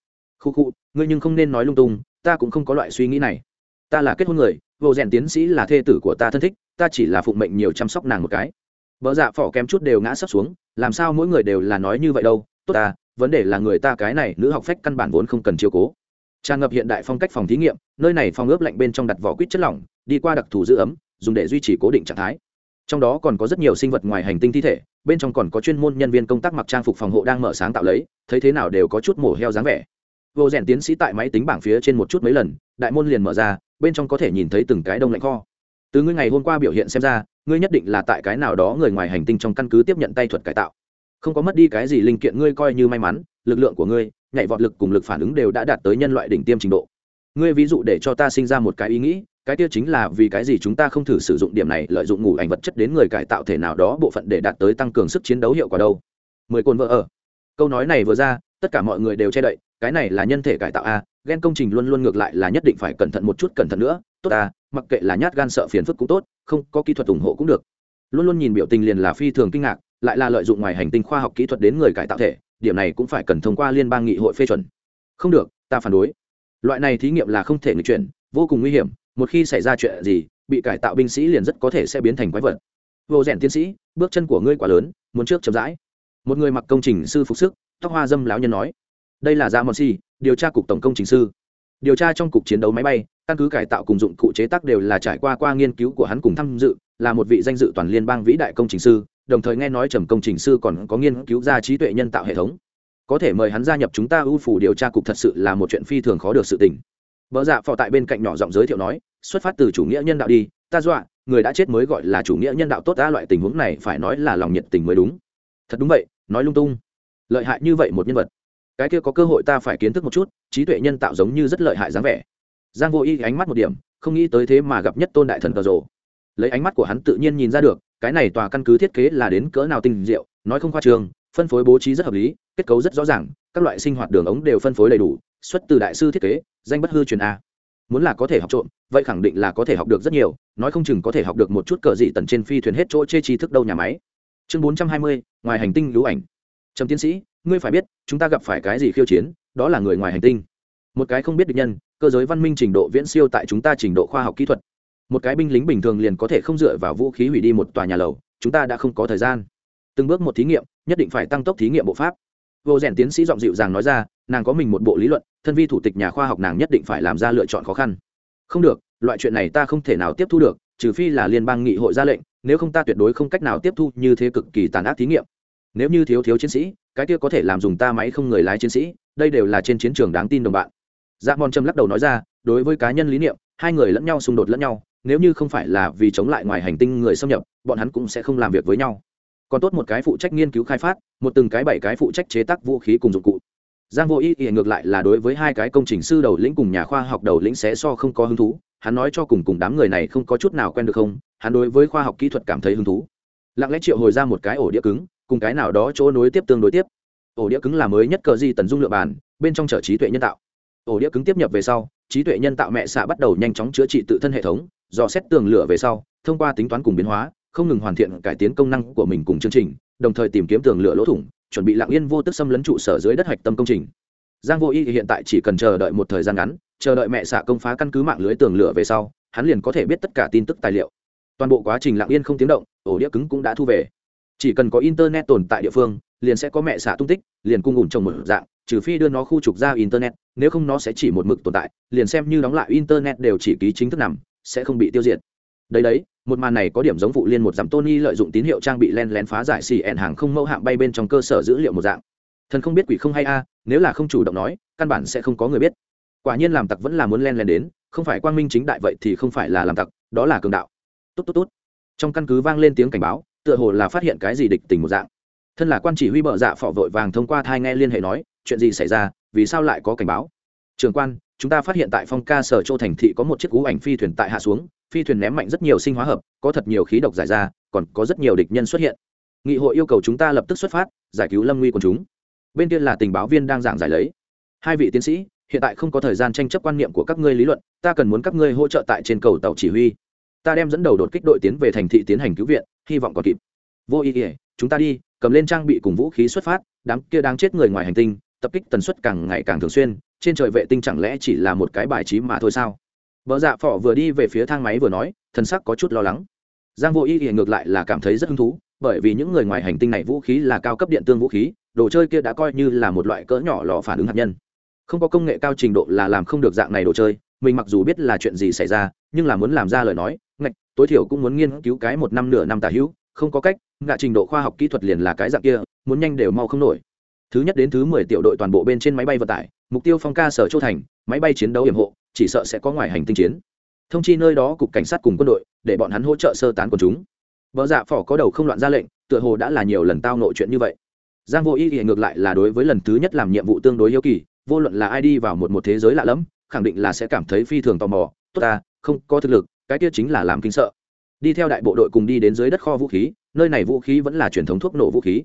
khu khu, ngươi nhưng không nên nói lung tung, ta cũng không có loại suy nghĩ này. Ta là kết hôn người vô rèn tiến sĩ là thê tử của ta thân thích, ta chỉ là phụng mệnh nhiều chăm sóc nàng một cái. Vợ dạ phỏ kém chút đều ngã sấp xuống, làm sao mỗi người đều là nói như vậy đâu? Tốt ta, vấn đề là người ta cái này nữ học phách căn bản vốn không cần chiều cố tràn ngập hiện đại phong cách phòng thí nghiệm, nơi này phòng ướp lạnh bên trong đặt vỏ quýt chất lỏng, đi qua đặc thù giữ ấm, dùng để duy trì cố định trạng thái. Trong đó còn có rất nhiều sinh vật ngoài hành tinh thi thể, bên trong còn có chuyên môn nhân viên công tác mặc trang phục phòng hộ đang mở sáng tạo lấy, thấy thế nào đều có chút mổ heo dáng vẻ. Vô rèn tiến sĩ tại máy tính bảng phía trên một chút mấy lần, đại môn liền mở ra, bên trong có thể nhìn thấy từng cái đông lạnh kho. Từ ngươi ngày hôm qua biểu hiện xem ra, ngươi nhất định là tại cái nào đó người ngoài hành tinh trong căn cứ tiếp nhận tay thuật cải tạo. Không có mất đi cái gì linh kiện ngươi coi như may mắn, lực lượng của ngươi nhảy vọt lực cùng lực phản ứng đều đã đạt tới nhân loại đỉnh tiêm trình độ. Ngươi ví dụ để cho ta sinh ra một cái ý nghĩ, cái kia chính là vì cái gì chúng ta không thử sử dụng điểm này lợi dụng ngủ ảnh vật chất đến người cải tạo thể nào đó bộ phận để đạt tới tăng cường sức chiến đấu hiệu quả đâu. Mười cồn vợ ở. Câu nói này vừa ra, tất cả mọi người đều che đậy, cái này là nhân thể cải tạo a ghen công trình luôn luôn ngược lại là nhất định phải cẩn thận một chút cẩn thận nữa, tốt à mặc kệ là nhát gan sợ phiền phức cũng tốt, không, có kỹ thuật ủng hộ cũng được. Luôn luôn nhìn biểu tình liền là phi thường kinh ngạc, lại là lợi dụng ngoài hành tinh khoa học kỹ thuật đến người cải tạo thể điểm này cũng phải cần thông qua liên bang nghị hội phê chuẩn. Không được, ta phản đối. Loại này thí nghiệm là không thể nghịch chuyển, vô cùng nguy hiểm, một khi xảy ra chuyện gì, bị cải tạo binh sĩ liền rất có thể sẽ biến thành quái vật. Vô rèn tiến sĩ, bước chân của ngươi quá lớn, muốn trước chậm rãi. Một người mặc công trình sư phục sức, tóc hoa dâm lão nhân nói. Đây là ra mòn si, điều tra cục tổng công trình sư. Điều tra trong cục chiến đấu máy bay, căn cứ cải tạo cùng dụng cụ chế tác đều là trải qua qua nghiên cứu của hắn cùng tham dự, là một vị danh dự toàn liên bang vĩ đại công trình sư đồng thời nghe nói trầm công trình sư còn có nghiên cứu ra trí tuệ nhân tạo hệ thống. Có thể mời hắn gia nhập chúng ta ưu phủ điều tra cục thật sự là một chuyện phi thường khó được sự tình. Vợ dạ phò tại bên cạnh nhỏ giọng giới thiệu nói, xuất phát từ chủ nghĩa nhân đạo đi, ta dọa, người đã chết mới gọi là chủ nghĩa nhân đạo tốt ta loại tình huống này phải nói là lòng nhiệt tình mới đúng. Thật đúng vậy, nói lung tung. Lợi hại như vậy một nhân vật. Cái kia có cơ hội ta phải kiến thức một chút, trí tuệ nhân tạo giống như rất lợi hại dáng vẻ. Giang vô y ánh mắt một điểm, không nghĩ tới thế mà gặp nhất tôn đại thần cờ rồ. Lấy ánh mắt của hắn tự nhiên nhìn ra được cái này tòa căn cứ thiết kế là đến cỡ nào tinh diệu, nói không khoa trường phân phối bố trí rất hợp lý, kết cấu rất rõ ràng, các loại sinh hoạt đường ống đều phân phối đầy đủ, xuất từ đại sư thiết kế, danh bất hư truyền a. Muốn là có thể học trộm, vậy khẳng định là có thể học được rất nhiều, nói không chừng có thể học được một chút cờ dị tần trên phi thuyền hết chỗ chê trí thức đâu nhà máy. Chương bốn trăm hai mươi, ngoài hành tinh lũ ảnh. Trầm tiến sĩ, ngươi phải biết, chúng ta gặp phải cái gì khiêu chiến, đó là người ngoài hành tinh. Một cái không biết được nhân, cơ giới văn minh trình độ viễn siêu tại chúng ta trình độ khoa học kỹ thuật một cái binh lính bình thường liền có thể không dựa vào vũ khí hủy đi một tòa nhà lầu, chúng ta đã không có thời gian. Từng bước một thí nghiệm, nhất định phải tăng tốc thí nghiệm bộ pháp. Vô rèn tiến sĩ giọng dịu dàng nói ra, nàng có mình một bộ lý luận, thân vi thủ tịch nhà khoa học nàng nhất định phải làm ra lựa chọn khó khăn. Không được, loại chuyện này ta không thể nào tiếp thu được, trừ phi là liên bang nghị hội ra lệnh, nếu không ta tuyệt đối không cách nào tiếp thu như thế cực kỳ tàn ác thí nghiệm. Nếu như thiếu thiếu chiến sĩ, cái kia có thể làm dùng ta máy không người lái chiến sĩ, đây đều là trên chiến trường đáng tin đồng bạn. Dạ mòn trầm lắc đầu nói ra, đối với cá nhân lý niệm, hai người lẫn nhau xung đột lẫn nhau nếu như không phải là vì chống lại ngoài hành tinh người xâm nhập, bọn hắn cũng sẽ không làm việc với nhau. Còn tốt một cái phụ trách nghiên cứu khai phát, một từng cái bảy cái phụ trách chế tác vũ khí cùng dụng cụ. Giang vô ý ý ngược lại là đối với hai cái công trình sư đầu lĩnh cùng nhà khoa học đầu lĩnh sẽ so không có hứng thú, hắn nói cho cùng cùng đám người này không có chút nào quen được không, hắn đối với khoa học kỹ thuật cảm thấy hứng thú. Lặng lẽ triệu hồi ra một cái ổ đĩa cứng, cùng cái nào đó chỗ nối tiếp tương đối tiếp. Ổ đĩa cứng là mới nhất cờ di tần dung lượng bàn, bên trong chở trí tuệ nhân tạo. Ổ đĩa cứng tiếp nhập về sau, trí tuệ nhân tạo mẹ xạ bắt đầu nhanh chóng chữa trị tự thân hệ thống dò xét tường lửa về sau, thông qua tính toán cùng biến hóa, không ngừng hoàn thiện cải tiến công năng của mình cùng chương trình, đồng thời tìm kiếm tường lửa lỗ thủng, chuẩn bị lặng yên vô tức xâm lấn trụ sở dưới đất hạch tâm công trình. Giang vô y hiện tại chỉ cần chờ đợi một thời gian ngắn, chờ đợi mẹ xạ công phá căn cứ mạng lưới tường lửa về sau, hắn liền có thể biết tất cả tin tức tài liệu. Toàn bộ quá trình lặng yên không tiếng động, ổ đĩa cứng cũng đã thu về. Chỉ cần có internet tồn tại địa phương, liền sẽ có mẹ xạ tung tích, liền cung ủng trồng một dạng, trừ phi đưa nó khu trục ra internet, nếu không nó sẽ chỉ một mực tồn tại, liền xem như đóng lại internet đều chỉ ký chính thức nằm sẽ không bị tiêu diệt. Đấy đấy, một màn này có điểm giống vụ liên một giám tony lợi dụng tín hiệu trang bị len lén phá giải xì ẻn hàng không mẫu hạm bay bên trong cơ sở dữ liệu một dạng. Thần không biết quỷ không hay a, nếu là không chủ động nói, căn bản sẽ không có người biết. Quả nhiên làm tặc vẫn là muốn len lén đến, không phải quang minh chính đại vậy thì không phải là làm tặc, đó là cường đạo. Tốt tốt tốt. Trong căn cứ vang lên tiếng cảnh báo, tựa hồ là phát hiện cái gì địch tình một dạng. Thân là quan chỉ huy bợ dạ phò vội vàng thông qua thai nghe liên hệ nói, chuyện gì xảy ra, vì sao lại có cảnh báo? Trường quan chúng ta phát hiện tại phong ca sở châu thành thị có một chiếc cú ảnh phi thuyền tại hạ xuống, phi thuyền ném mạnh rất nhiều sinh hóa hợp, có thật nhiều khí độc giải ra, còn có rất nhiều địch nhân xuất hiện. Nghị hội yêu cầu chúng ta lập tức xuất phát, giải cứu lâm nguy của chúng. Bên kia là tình báo viên đang giảng giải lấy. Hai vị tiến sĩ, hiện tại không có thời gian tranh chấp quan niệm của các ngươi lý luận, ta cần muốn các ngươi hỗ trợ tại trên cầu tàu chỉ huy. Ta đem dẫn đầu đột kích đội tiến về thành thị tiến hành cứu viện, hy vọng còn kịp. Vô ý ỉa chúng ta đi, cầm lên trang bị cùng vũ khí xuất phát, đám kia đang chết người ngoài hành tinh, tập kích tần suất càng ngày càng thường xuyên trên trời vệ tinh chẳng lẽ chỉ là một cái bài trí mà thôi sao? Vợ dạ phỏ vừa đi về phía thang máy vừa nói thân sắc có chút lo lắng. Giang vô y thì ngược lại là cảm thấy rất hứng thú, bởi vì những người ngoài hành tinh này vũ khí là cao cấp điện tương vũ khí, đồ chơi kia đã coi như là một loại cỡ nhỏ lò phản ứng hạt nhân. Không có công nghệ cao trình độ là làm không được dạng này đồ chơi, mình mặc dù biết là chuyện gì xảy ra, nhưng là muốn làm ra lời nói, ngạch, tối thiểu cũng muốn nghiên cứu cái một năm nửa năm tả hữu, không có cách, ngạ trình độ khoa học kỹ thuật liền là cái dạng kia, muốn nhanh đều mau không nổi. Thứ nhất đến thứ mười tiểu đội toàn bộ bên trên máy bay vận tải mục tiêu phong ca sở châu thành, máy bay chiến đấu hiểm hộ, chỉ sợ sẽ có ngoài hành tinh chiến. Thông chi nơi đó cục cảnh sát cùng quân đội, để bọn hắn hỗ trợ sơ tán quần chúng. Vợ dạ phỏ có đầu không loạn ra lệnh, tựa hồ đã là nhiều lần tao nội chuyện như vậy. Giang vô ý thì ngược lại là đối với lần thứ nhất làm nhiệm vụ tương đối yêu kỳ, vô luận là ai đi vào một một thế giới lạ lẫm, khẳng định là sẽ cảm thấy phi thường tò mò, tốt ta, không có thực lực, cái kia chính là làm kinh sợ. Đi theo đại bộ đội cùng đi đến dưới đất kho vũ khí, nơi này vũ khí vẫn là truyền thống thuốc nổ vũ khí.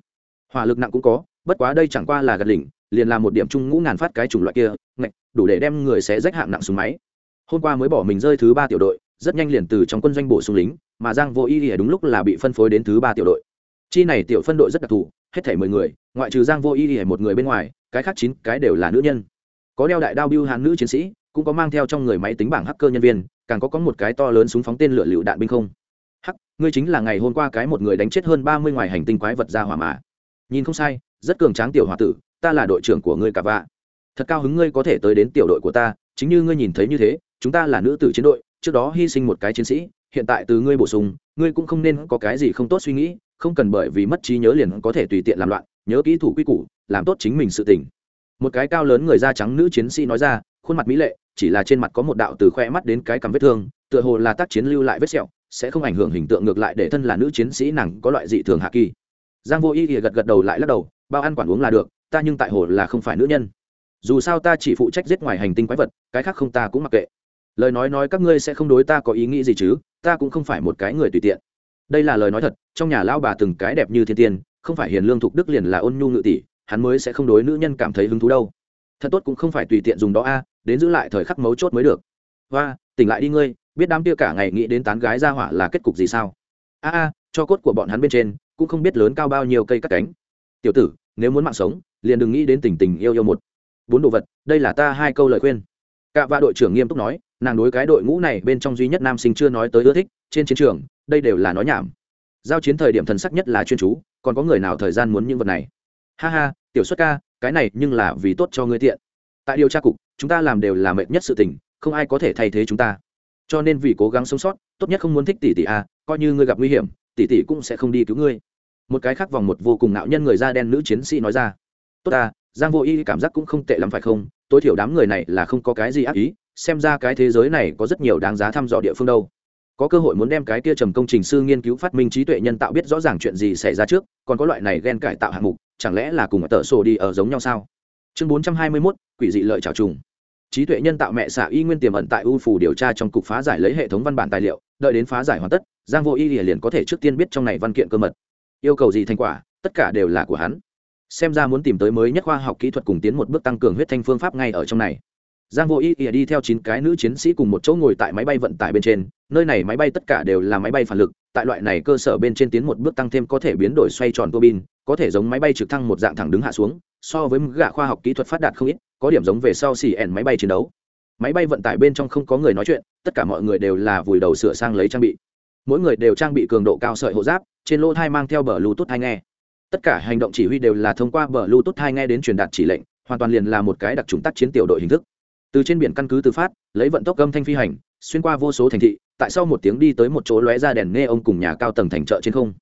Hỏa lực nặng cũng có, bất quá đây chẳng qua là gạt lỉnh liền là một điểm chung ngũ ngàn phát cái chủng loại kia, ngạch, đủ để đem người sẽ rách hạng nặng súng máy. Hôm qua mới bỏ mình rơi thứ ba tiểu đội, rất nhanh liền từ trong quân doanh bổ sung lính, mà giang vô y ỉa đúng lúc là bị phân phối đến thứ ba tiểu đội. Chi này tiểu phân đội rất đặc thù, hết thể mười người, ngoại trừ giang vô y ỉa một người bên ngoài, cái khác chín cái đều là nữ nhân. Có đeo đại đao biêu hàn nữ chiến sĩ, cũng có mang theo trong người máy tính bảng hacker nhân viên, càng có có một cái to lớn súng phóng tên lửa lựu đạn binh không. Hắc, ngươi chính là ngày hôm qua cái một người đánh chết hơn ba mươi ngoài hành tinh quái vật ra hỏa mà. Nhìn không sai, rất cường tráng tiểu hỏa tử ta là đội trưởng của ngươi cả vạ. Thật cao hứng ngươi có thể tới đến tiểu đội của ta, chính như ngươi nhìn thấy như thế, chúng ta là nữ tử chiến đội, trước đó hy sinh một cái chiến sĩ, hiện tại từ ngươi bổ sung, ngươi cũng không nên có cái gì không tốt suy nghĩ, không cần bởi vì mất trí nhớ liền có thể tùy tiện làm loạn, nhớ kỹ thủ quy củ, làm tốt chính mình sự tình. Một cái cao lớn người da trắng nữ chiến sĩ nói ra, khuôn mặt mỹ lệ, chỉ là trên mặt có một đạo từ khoe mắt đến cái cằm vết thương, tựa hồ là tác chiến lưu lại vết sẹo, sẽ không ảnh hưởng hình tượng ngược lại để thân là nữ chiến sĩ nàng có loại dị thường hạ kỳ. Giang vô y thì gật gật đầu lại lắc đầu, bao ăn quản uống là được ta nhưng tại hồ là không phải nữ nhân. Dù sao ta chỉ phụ trách giết ngoài hành tinh quái vật, cái khác không ta cũng mặc kệ. Lời nói nói các ngươi sẽ không đối ta có ý nghĩ gì chứ, ta cũng không phải một cái người tùy tiện. Đây là lời nói thật, trong nhà lao bà từng cái đẹp như thiên tiên, không phải hiền lương thục đức liền là ôn nhu ngự tỷ, hắn mới sẽ không đối nữ nhân cảm thấy hứng thú đâu. Thật tốt cũng không phải tùy tiện dùng đó a, đến giữ lại thời khắc mấu chốt mới được. Và tỉnh lại đi ngươi, biết đám kia cả ngày nghĩ đến tán gái ra hỏa là kết cục gì sao? A a, cho cốt của bọn hắn bên trên, cũng không biết lớn cao bao nhiêu cây cắt cánh. Tiểu tử, nếu muốn mạng sống liền đừng nghĩ đến tình tình yêu yêu một. Bốn đồ vật, đây là ta hai câu lời khuyên. Cả và đội trưởng nghiêm túc nói, nàng đối cái đội ngũ này bên trong duy nhất nam sinh chưa nói tới ưa thích, trên chiến trường, đây đều là nói nhảm. Giao chiến thời điểm thần sắc nhất là chuyên chú, còn có người nào thời gian muốn những vật này? Ha ha, tiểu xuất ca, cái này nhưng là vì tốt cho ngươi tiện. Tại điều tra cục, chúng ta làm đều là mệt nhất sự tình, không ai có thể thay thế chúng ta. Cho nên vì cố gắng sống sót, tốt nhất không muốn thích tỷ tỷ a coi như ngươi gặp nguy hiểm, tỷ tỷ cũng sẽ không đi cứu ngươi. Một cái khác vòng một vô cùng nạo nhân người da đen nữ chiến sĩ nói ra tốt ta giang vô y cảm giác cũng không tệ lắm phải không? Tối thiểu đám người này là không có cái gì ác ý xem ra cái thế giới này có rất nhiều đáng giá thăm dò địa phương đâu. Có cơ hội muốn đem cái kia trầm công trình sư nghiên cứu phát minh trí tuệ nhân tạo biết rõ ràng chuyện gì xảy ra trước còn có loại này ghen cải tạo hạng mục chẳng lẽ là cùng ở tờ sổ đi ở giống nhau sao? Chương bốn trăm hai mươi 421, quỷ dị lợi trào trùng. Trí tuệ nhân tạo mẹ xạ y nguyên tiềm ẩn tại u phủ điều tra trong cục phá giải lấy hệ thống văn bản tài liệu đợi đến phá giải hoàn tất giang vô y liền có thể trước tiên biết trong này văn kiện cơ mật. Yêu cầu gì thành quả tất cả đều là của hắn xem ra muốn tìm tới mới nhất khoa học kỹ thuật cùng tiến một bước tăng cường huyết thanh phương pháp ngay ở trong này. Giang vô ý ỉa đi theo chín cái nữ chiến sĩ cùng một chỗ ngồi tại máy bay vận tải bên trên, nơi này máy bay tất cả đều là máy bay phản lực, tại loại này cơ sở bên trên tiến một bước tăng thêm có thể biến đổi xoay tròn tua bin có thể giống máy bay trực thăng một dạng thẳng đứng hạ xuống, so với gạ khoa học kỹ thuật phát đạt không ít, có điểm giống về sau xì ẻn máy bay chiến đấu. Máy bay vận tải bên trong không có người nói chuyện, tất cả mọi người đều là vùi đầu sửa sang lấy trang bị. Mỗi người đều trang bị cường độ cao sợi hộ giáp, trên lỗ thai mang theo bờ bluetooth hai nghe tất cả hành động chỉ huy đều là thông qua bờ bluetooth hai nghe đến truyền đạt chỉ lệnh, hoàn toàn liền là một cái đặc trùng tác chiến tiểu đội hình thức. Từ trên biển căn cứ tự phát, lấy vận tốc âm thanh phi hành, xuyên qua vô số thành thị, tại sau một tiếng đi tới một chỗ lóe ra đèn nghe ông cùng nhà cao tầng thành chợ trên không.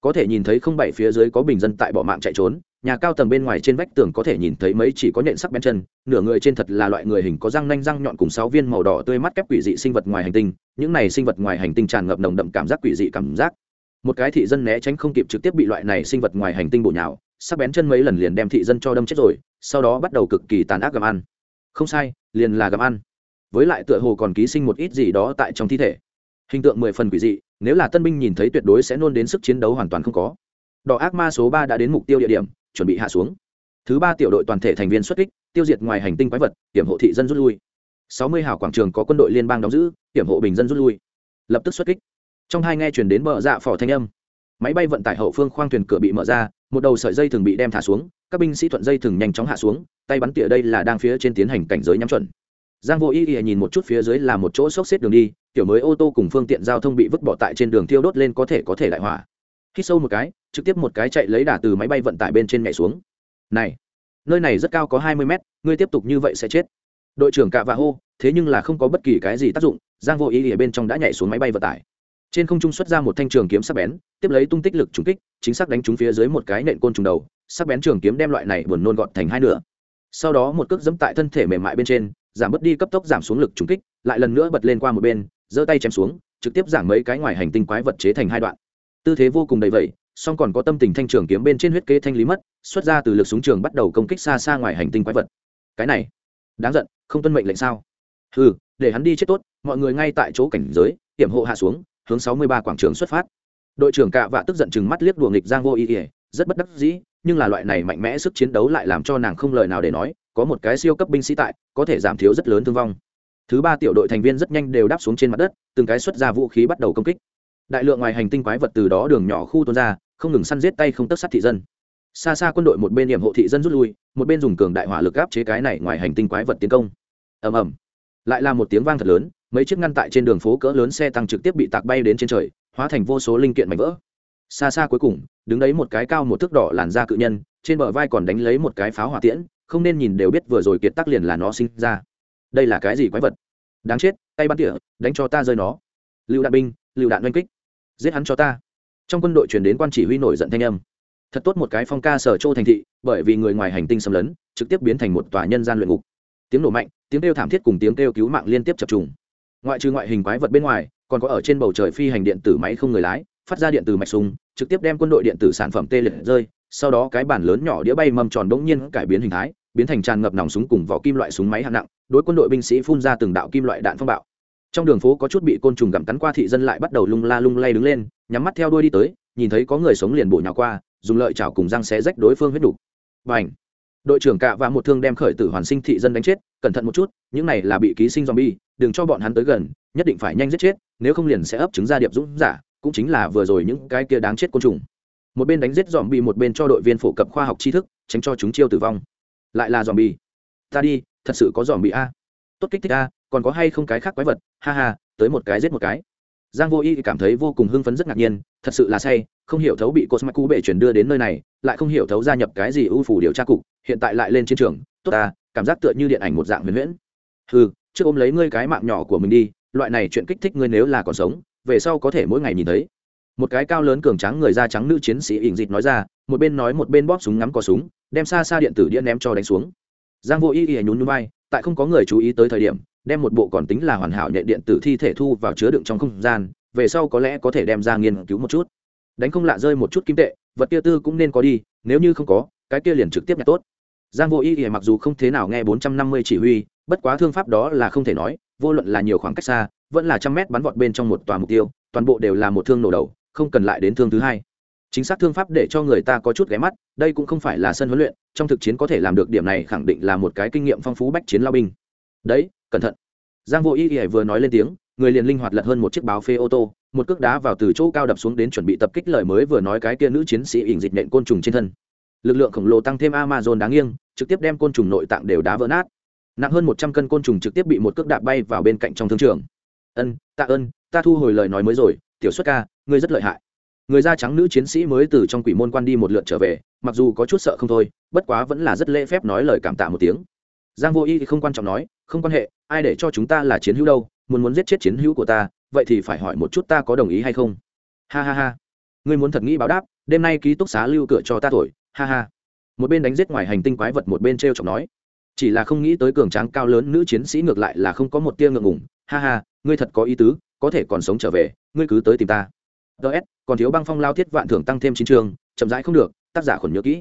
Có thể nhìn thấy không bảy phía dưới có bình dân tại bỏ mạng chạy trốn, nhà cao tầng bên ngoài trên vách tường có thể nhìn thấy mấy chỉ có nhện sắc bên chân, nửa người trên thật là loại người hình có răng nanh răng nhọn cùng sáu viên màu đỏ tươi mắt kép quỷ dị sinh vật ngoài hành tinh, những này sinh vật ngoài hành tinh tràn ngập nồng đậm cảm giác quỷ dị cảm giác một cái thị dân né tránh không kịp trực tiếp bị loại này sinh vật ngoài hành tinh bổ nhào, sắc bén chân mấy lần liền đem thị dân cho đâm chết rồi, sau đó bắt đầu cực kỳ tàn ác gặm ăn. Không sai, liền là gặm ăn. Với lại tựa hồ còn ký sinh một ít gì đó tại trong thi thể. Hình tượng mười phần quỷ dị, nếu là tân binh nhìn thấy tuyệt đối sẽ nôn đến sức chiến đấu hoàn toàn không có. Đỏ ác ma số ba đã đến mục tiêu địa điểm, chuẩn bị hạ xuống. Thứ ba tiểu đội toàn thể thành viên xuất kích, tiêu diệt ngoài hành tinh quái vật, hiểm hộ thị dân rút lui. Sáu mươi hào quảng trường có quân đội liên bang đóng giữ, hiểm hộ bình dân rút lui. Lập tức xuất kích trong hai nghe chuyển đến bờ dạ phỏ thanh âm. Máy bay vận tải hậu phương khoang thuyền cửa bị mở ra, một đầu sợi dây thường bị đem thả xuống, các binh sĩ thuận dây thường nhanh chóng hạ xuống, tay bắn tỉa đây là đang phía trên tiến hành cảnh giới nhắm chuẩn. Giang vô ý ý nhìn một chút phía dưới là một chỗ xốc xếp đường đi, kiểu mới ô tô cùng phương tiện giao thông bị vứt bỏ tại trên đường thiêu đốt lên có thể có thể đại hỏa. Khi sâu một cái, trực tiếp một cái chạy lấy đà từ máy bay vận tải bên trên nhảy xuống. Này, nơi này rất cao có hai mươi mét, ngươi tiếp tục như vậy sẽ chết. Đội trưởng cạ và hô, thế nhưng là không có bất kỳ cái gì tác dụng, giang vô ý ý bên trong đã nhảy xuống máy bay vận tải trên không trung xuất ra một thanh trường kiếm sắc bén, tiếp lấy tung tích lực trúng kích, chính xác đánh trúng phía dưới một cái nện côn trùng đầu, sắc bén trường kiếm đem loại này buồn nôn gọn thành hai nửa. Sau đó một cước dẫm tại thân thể mềm mại bên trên, giảm bớt đi cấp tốc giảm xuống lực trúng kích, lại lần nữa bật lên qua một bên, giơ tay chém xuống, trực tiếp giảm mấy cái ngoài hành tinh quái vật chế thành hai đoạn. Tư thế vô cùng đầy vẩy song còn có tâm tình thanh trường kiếm bên trên huyết kế thanh lý mất, xuất ra từ lực súng trường bắt đầu công kích xa xa ngoài hành tinh quái vật. Cái này, đáng giận, không tuân mệnh lệnh sao? Ừ để hắn đi chết tốt, mọi người ngay tại chỗ cảnh giới, hiểm hộ hạ xuống hướng sáu mươi ba quảng trường xuất phát. Đội trưởng cạ vạ tức giận chừng mắt liếc đùa nghịch giang vô ý ỉa, rất bất đắc dĩ, nhưng là loại này mạnh mẽ sức chiến đấu lại làm cho nàng không lời nào để nói, có một cái siêu cấp binh sĩ tại, có thể giảm thiếu rất lớn thương vong. Thứ ba tiểu đội thành viên rất nhanh đều đáp xuống trên mặt đất, từng cái xuất ra vũ khí bắt đầu công kích. Đại lượng ngoài hành tinh quái vật từ đó đường nhỏ khu tuôn ra, không ngừng săn giết tay không tất sát thị dân. Xa xa quân đội một bên điểm hộ thị dân rút lui, một bên dùng cường đại hỏa lực áp chế cái này ngoài hành tinh quái vật tiến công. Ầm ầm lại là một tiếng vang thật lớn, mấy chiếc ngăn tại trên đường phố cỡ lớn xe tăng trực tiếp bị tạc bay đến trên trời, hóa thành vô số linh kiện mảnh vỡ. Xa xa cuối cùng, đứng đấy một cái cao một thước đỏ làn da cự nhân, trên bờ vai còn đánh lấy một cái pháo hỏa tiễn, không nên nhìn đều biết vừa rồi kiệt tắc liền là nó sinh ra. Đây là cái gì quái vật? Đáng chết, tay bắn tỉa, đánh cho ta rơi nó. Lựu đạn binh lựu đạn oanh kích. Giết hắn cho ta. Trong quân đội chuyển đến quan chỉ huy nổi giận thanh âm. Thật tốt một cái phong ca sở châu thành thị, bởi vì người ngoài hành tinh xâm lấn, trực tiếp biến thành một tòa nhân gian luyện ngục. Tiếng nổ mạnh tiếng kêu thảm thiết cùng tiếng kêu cứu mạng liên tiếp chập trùng. Ngoại trừ ngoại hình quái vật bên ngoài, còn có ở trên bầu trời phi hành điện tử máy không người lái, phát ra điện từ mạch súng, trực tiếp đem quân đội điện tử sản phẩm tê liệt rơi, sau đó cái bản lớn nhỏ đĩa bay mâm tròn bỗng nhiên cải biến hình thái, biến thành tràn ngập nòng súng cùng vỏ kim loại súng máy hạng nặng, đối quân đội binh sĩ phun ra từng đạo kim loại đạn phong bạo. Trong đường phố có chút bị côn trùng gặm cắn qua thị dân lại bắt đầu lung la lung lay đứng lên, nhắm mắt theo đuôi đi tới, nhìn thấy có người sống liền bổ nhào qua, dùng lợi chảo cùng răng xé rách đối phương huyết đủ. và ảnh đội trưởng cạ và một thương đem khởi tử hoàn sinh thị dân đánh chết, cẩn thận một chút, những này là bị ký sinh zombie, đừng cho bọn hắn tới gần, nhất định phải nhanh giết chết, nếu không liền sẽ ấp trứng ra điệp dũng giả, cũng chính là vừa rồi những cái kia đáng chết côn trùng. Một bên đánh giết dòm bị một bên cho đội viên phổ cập khoa học tri thức, tránh cho chúng chiêu tử vong. Lại là dòm bị ta đi, thật sự có dòm bị a. Tốt kích thích a, còn có hay không cái khác quái vật? Ha ha, tới một cái giết một cái. Giang vô y cảm thấy vô cùng hưng phấn rất ngạc nhiên, thật sự là say, không hiểu thấu bị Cosmaku bệ chuyển đưa đến nơi này, lại không hiểu thấu gia nhập cái gì ưu phủ điều tra cục hiện tại lại lên chiến trường, tốt ta, cảm giác tựa như điện ảnh một dạng huyền huyễn. Ừ trước ôm lấy ngươi cái mạng nhỏ của mình đi, loại này chuyện kích thích ngươi nếu là còn sống, về sau có thể mỗi ngày nhìn thấy. Một cái cao lớn cường trắng người da trắng nữ chiến sĩ ỉn dịt nói ra, một bên nói một bên bóp súng ngắm cò súng, đem xa xa điện tử đĩa ném cho đánh xuống. Giang vô y y nhún nhún vai, tại không có người chú ý tới thời điểm, đem một bộ còn tính là hoàn hảo nhẹ điện tử thi thể thu vào chứa đựng trong không gian, về sau có lẽ có thể đem ra nghiên cứu một chút. Đánh không lạ rơi một chút kim tệ, vật kia tư cũng nên có đi, nếu như không có, cái kia liền trực tiếp nhặt tốt giang vô ý ỉa mặc dù không thế nào nghe bốn trăm năm mươi chỉ huy, bất quá thương pháp đó là không thể nói, vô luận là nhiều khoảng cách xa, vẫn là trăm mét bắn vọt bên trong một tòa mục tiêu, toàn bộ đều là một thương nổ đầu, không cần lại đến thương thứ hai. Chính xác thương pháp để cho người ta có chút ghé mắt, đây cũng không phải là sân huấn luyện, trong thực chiến có thể làm được điểm này khẳng định là một cái kinh nghiệm phong phú bách chiến lao binh. Đấy, cẩn thận. Giang vô ý ỉa vừa nói lên tiếng, người liền linh hoạt lật hơn một chiếc báo phê ô tô, một cước đá vào từ chỗ cao đập xuống đến chuẩn bị tập kích lời mới vừa nói cái kia nữ chiến sĩ ỉn dịch nện côn trùng trên thân lực lượng khổng lồ tăng thêm amazon đáng nghiêng, trực tiếp đem côn trùng nội tạng đều đá vỡ nát. Nặng hơn một trăm cân côn trùng trực tiếp bị một cước đạp bay vào bên cạnh trong thương trường. Ân, tạ ơn, ta thu hồi lời nói mới rồi, tiểu xuất ca, ngươi rất lợi hại. Người da trắng nữ chiến sĩ mới từ trong quỷ môn quan đi một lượt trở về, mặc dù có chút sợ không thôi, bất quá vẫn là rất lễ phép nói lời cảm tạ một tiếng. Giang vô y thì không quan trọng nói, không quan hệ, ai để cho chúng ta là chiến hữu đâu, muốn muốn giết chết chiến hữu của ta, vậy thì phải hỏi một chút ta có đồng ý hay không. Ha ha ha. Ngươi muốn thật nghĩ báo đáp, đêm nay ký túc xá lưu cửa cho ta thổi ha ha. Một bên đánh giết ngoài hành tinh quái vật một bên t r e o chọc nói. Chỉ là không nghĩ tới cường tráng cao lớn nữ chiến sĩ ngược lại là không có một tia ngượng ngủng ha ha, ngươi thật có ý tứ, có thể còn sống trở về, ngươi cứ tới tìm ta. Ts còn thiếu băng phong lao thiết vạn thưởng tăng thêm chín trường, chậm rãi không được, tác giả khuẩn nhớ kỹ.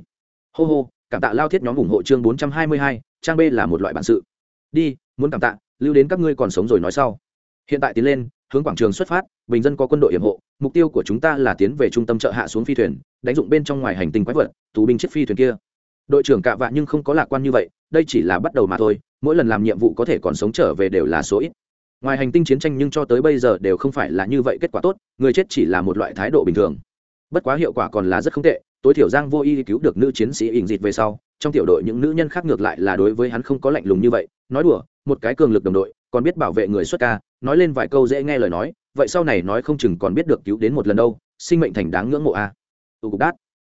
Hô hô, cảm tạ lao thiết nhóm ủng hộ chương bốn trăm hai mươi hai, trang b là một loại bản sự. Đi, muốn cảm tạ, lưu đến các ngươi còn sống rồi nói sau. Hiện tại tiến lên, hướng quảng trường xuất phát bình dân có quân đội hiểm hộ, mục tiêu của chúng ta là tiến về trung tâm chợ hạ xuống phi thuyền, đánh dụng bên trong ngoài hành tinh quái vật, tù binh chiếc phi thuyền kia. Đội trưởng cạ vạ nhưng không có lạc quan như vậy, đây chỉ là bắt đầu mà thôi, mỗi lần làm nhiệm vụ có thể còn sống trở về đều là số ít. Ngoài hành tinh chiến tranh nhưng cho tới bây giờ đều không phải là như vậy kết quả tốt, người chết chỉ là một loại thái độ bình thường. Bất quá hiệu quả còn là rất không tệ, tối thiểu giang vô y cứu được nữ chiến sĩ ỉn dịt về sau, trong tiểu đội những nữ nhân khác ngược lại là đối với hắn không có lạnh lùng như vậy, nói đùa, một cái cường lực đồng đội, còn biết bảo vệ người xuất ca, nói lên vài câu dễ nghe lời nói vậy sau này nói không chừng còn biết được cứu đến một lần đâu, sinh mệnh thành đáng ngưỡng mộ a. À. cục đát.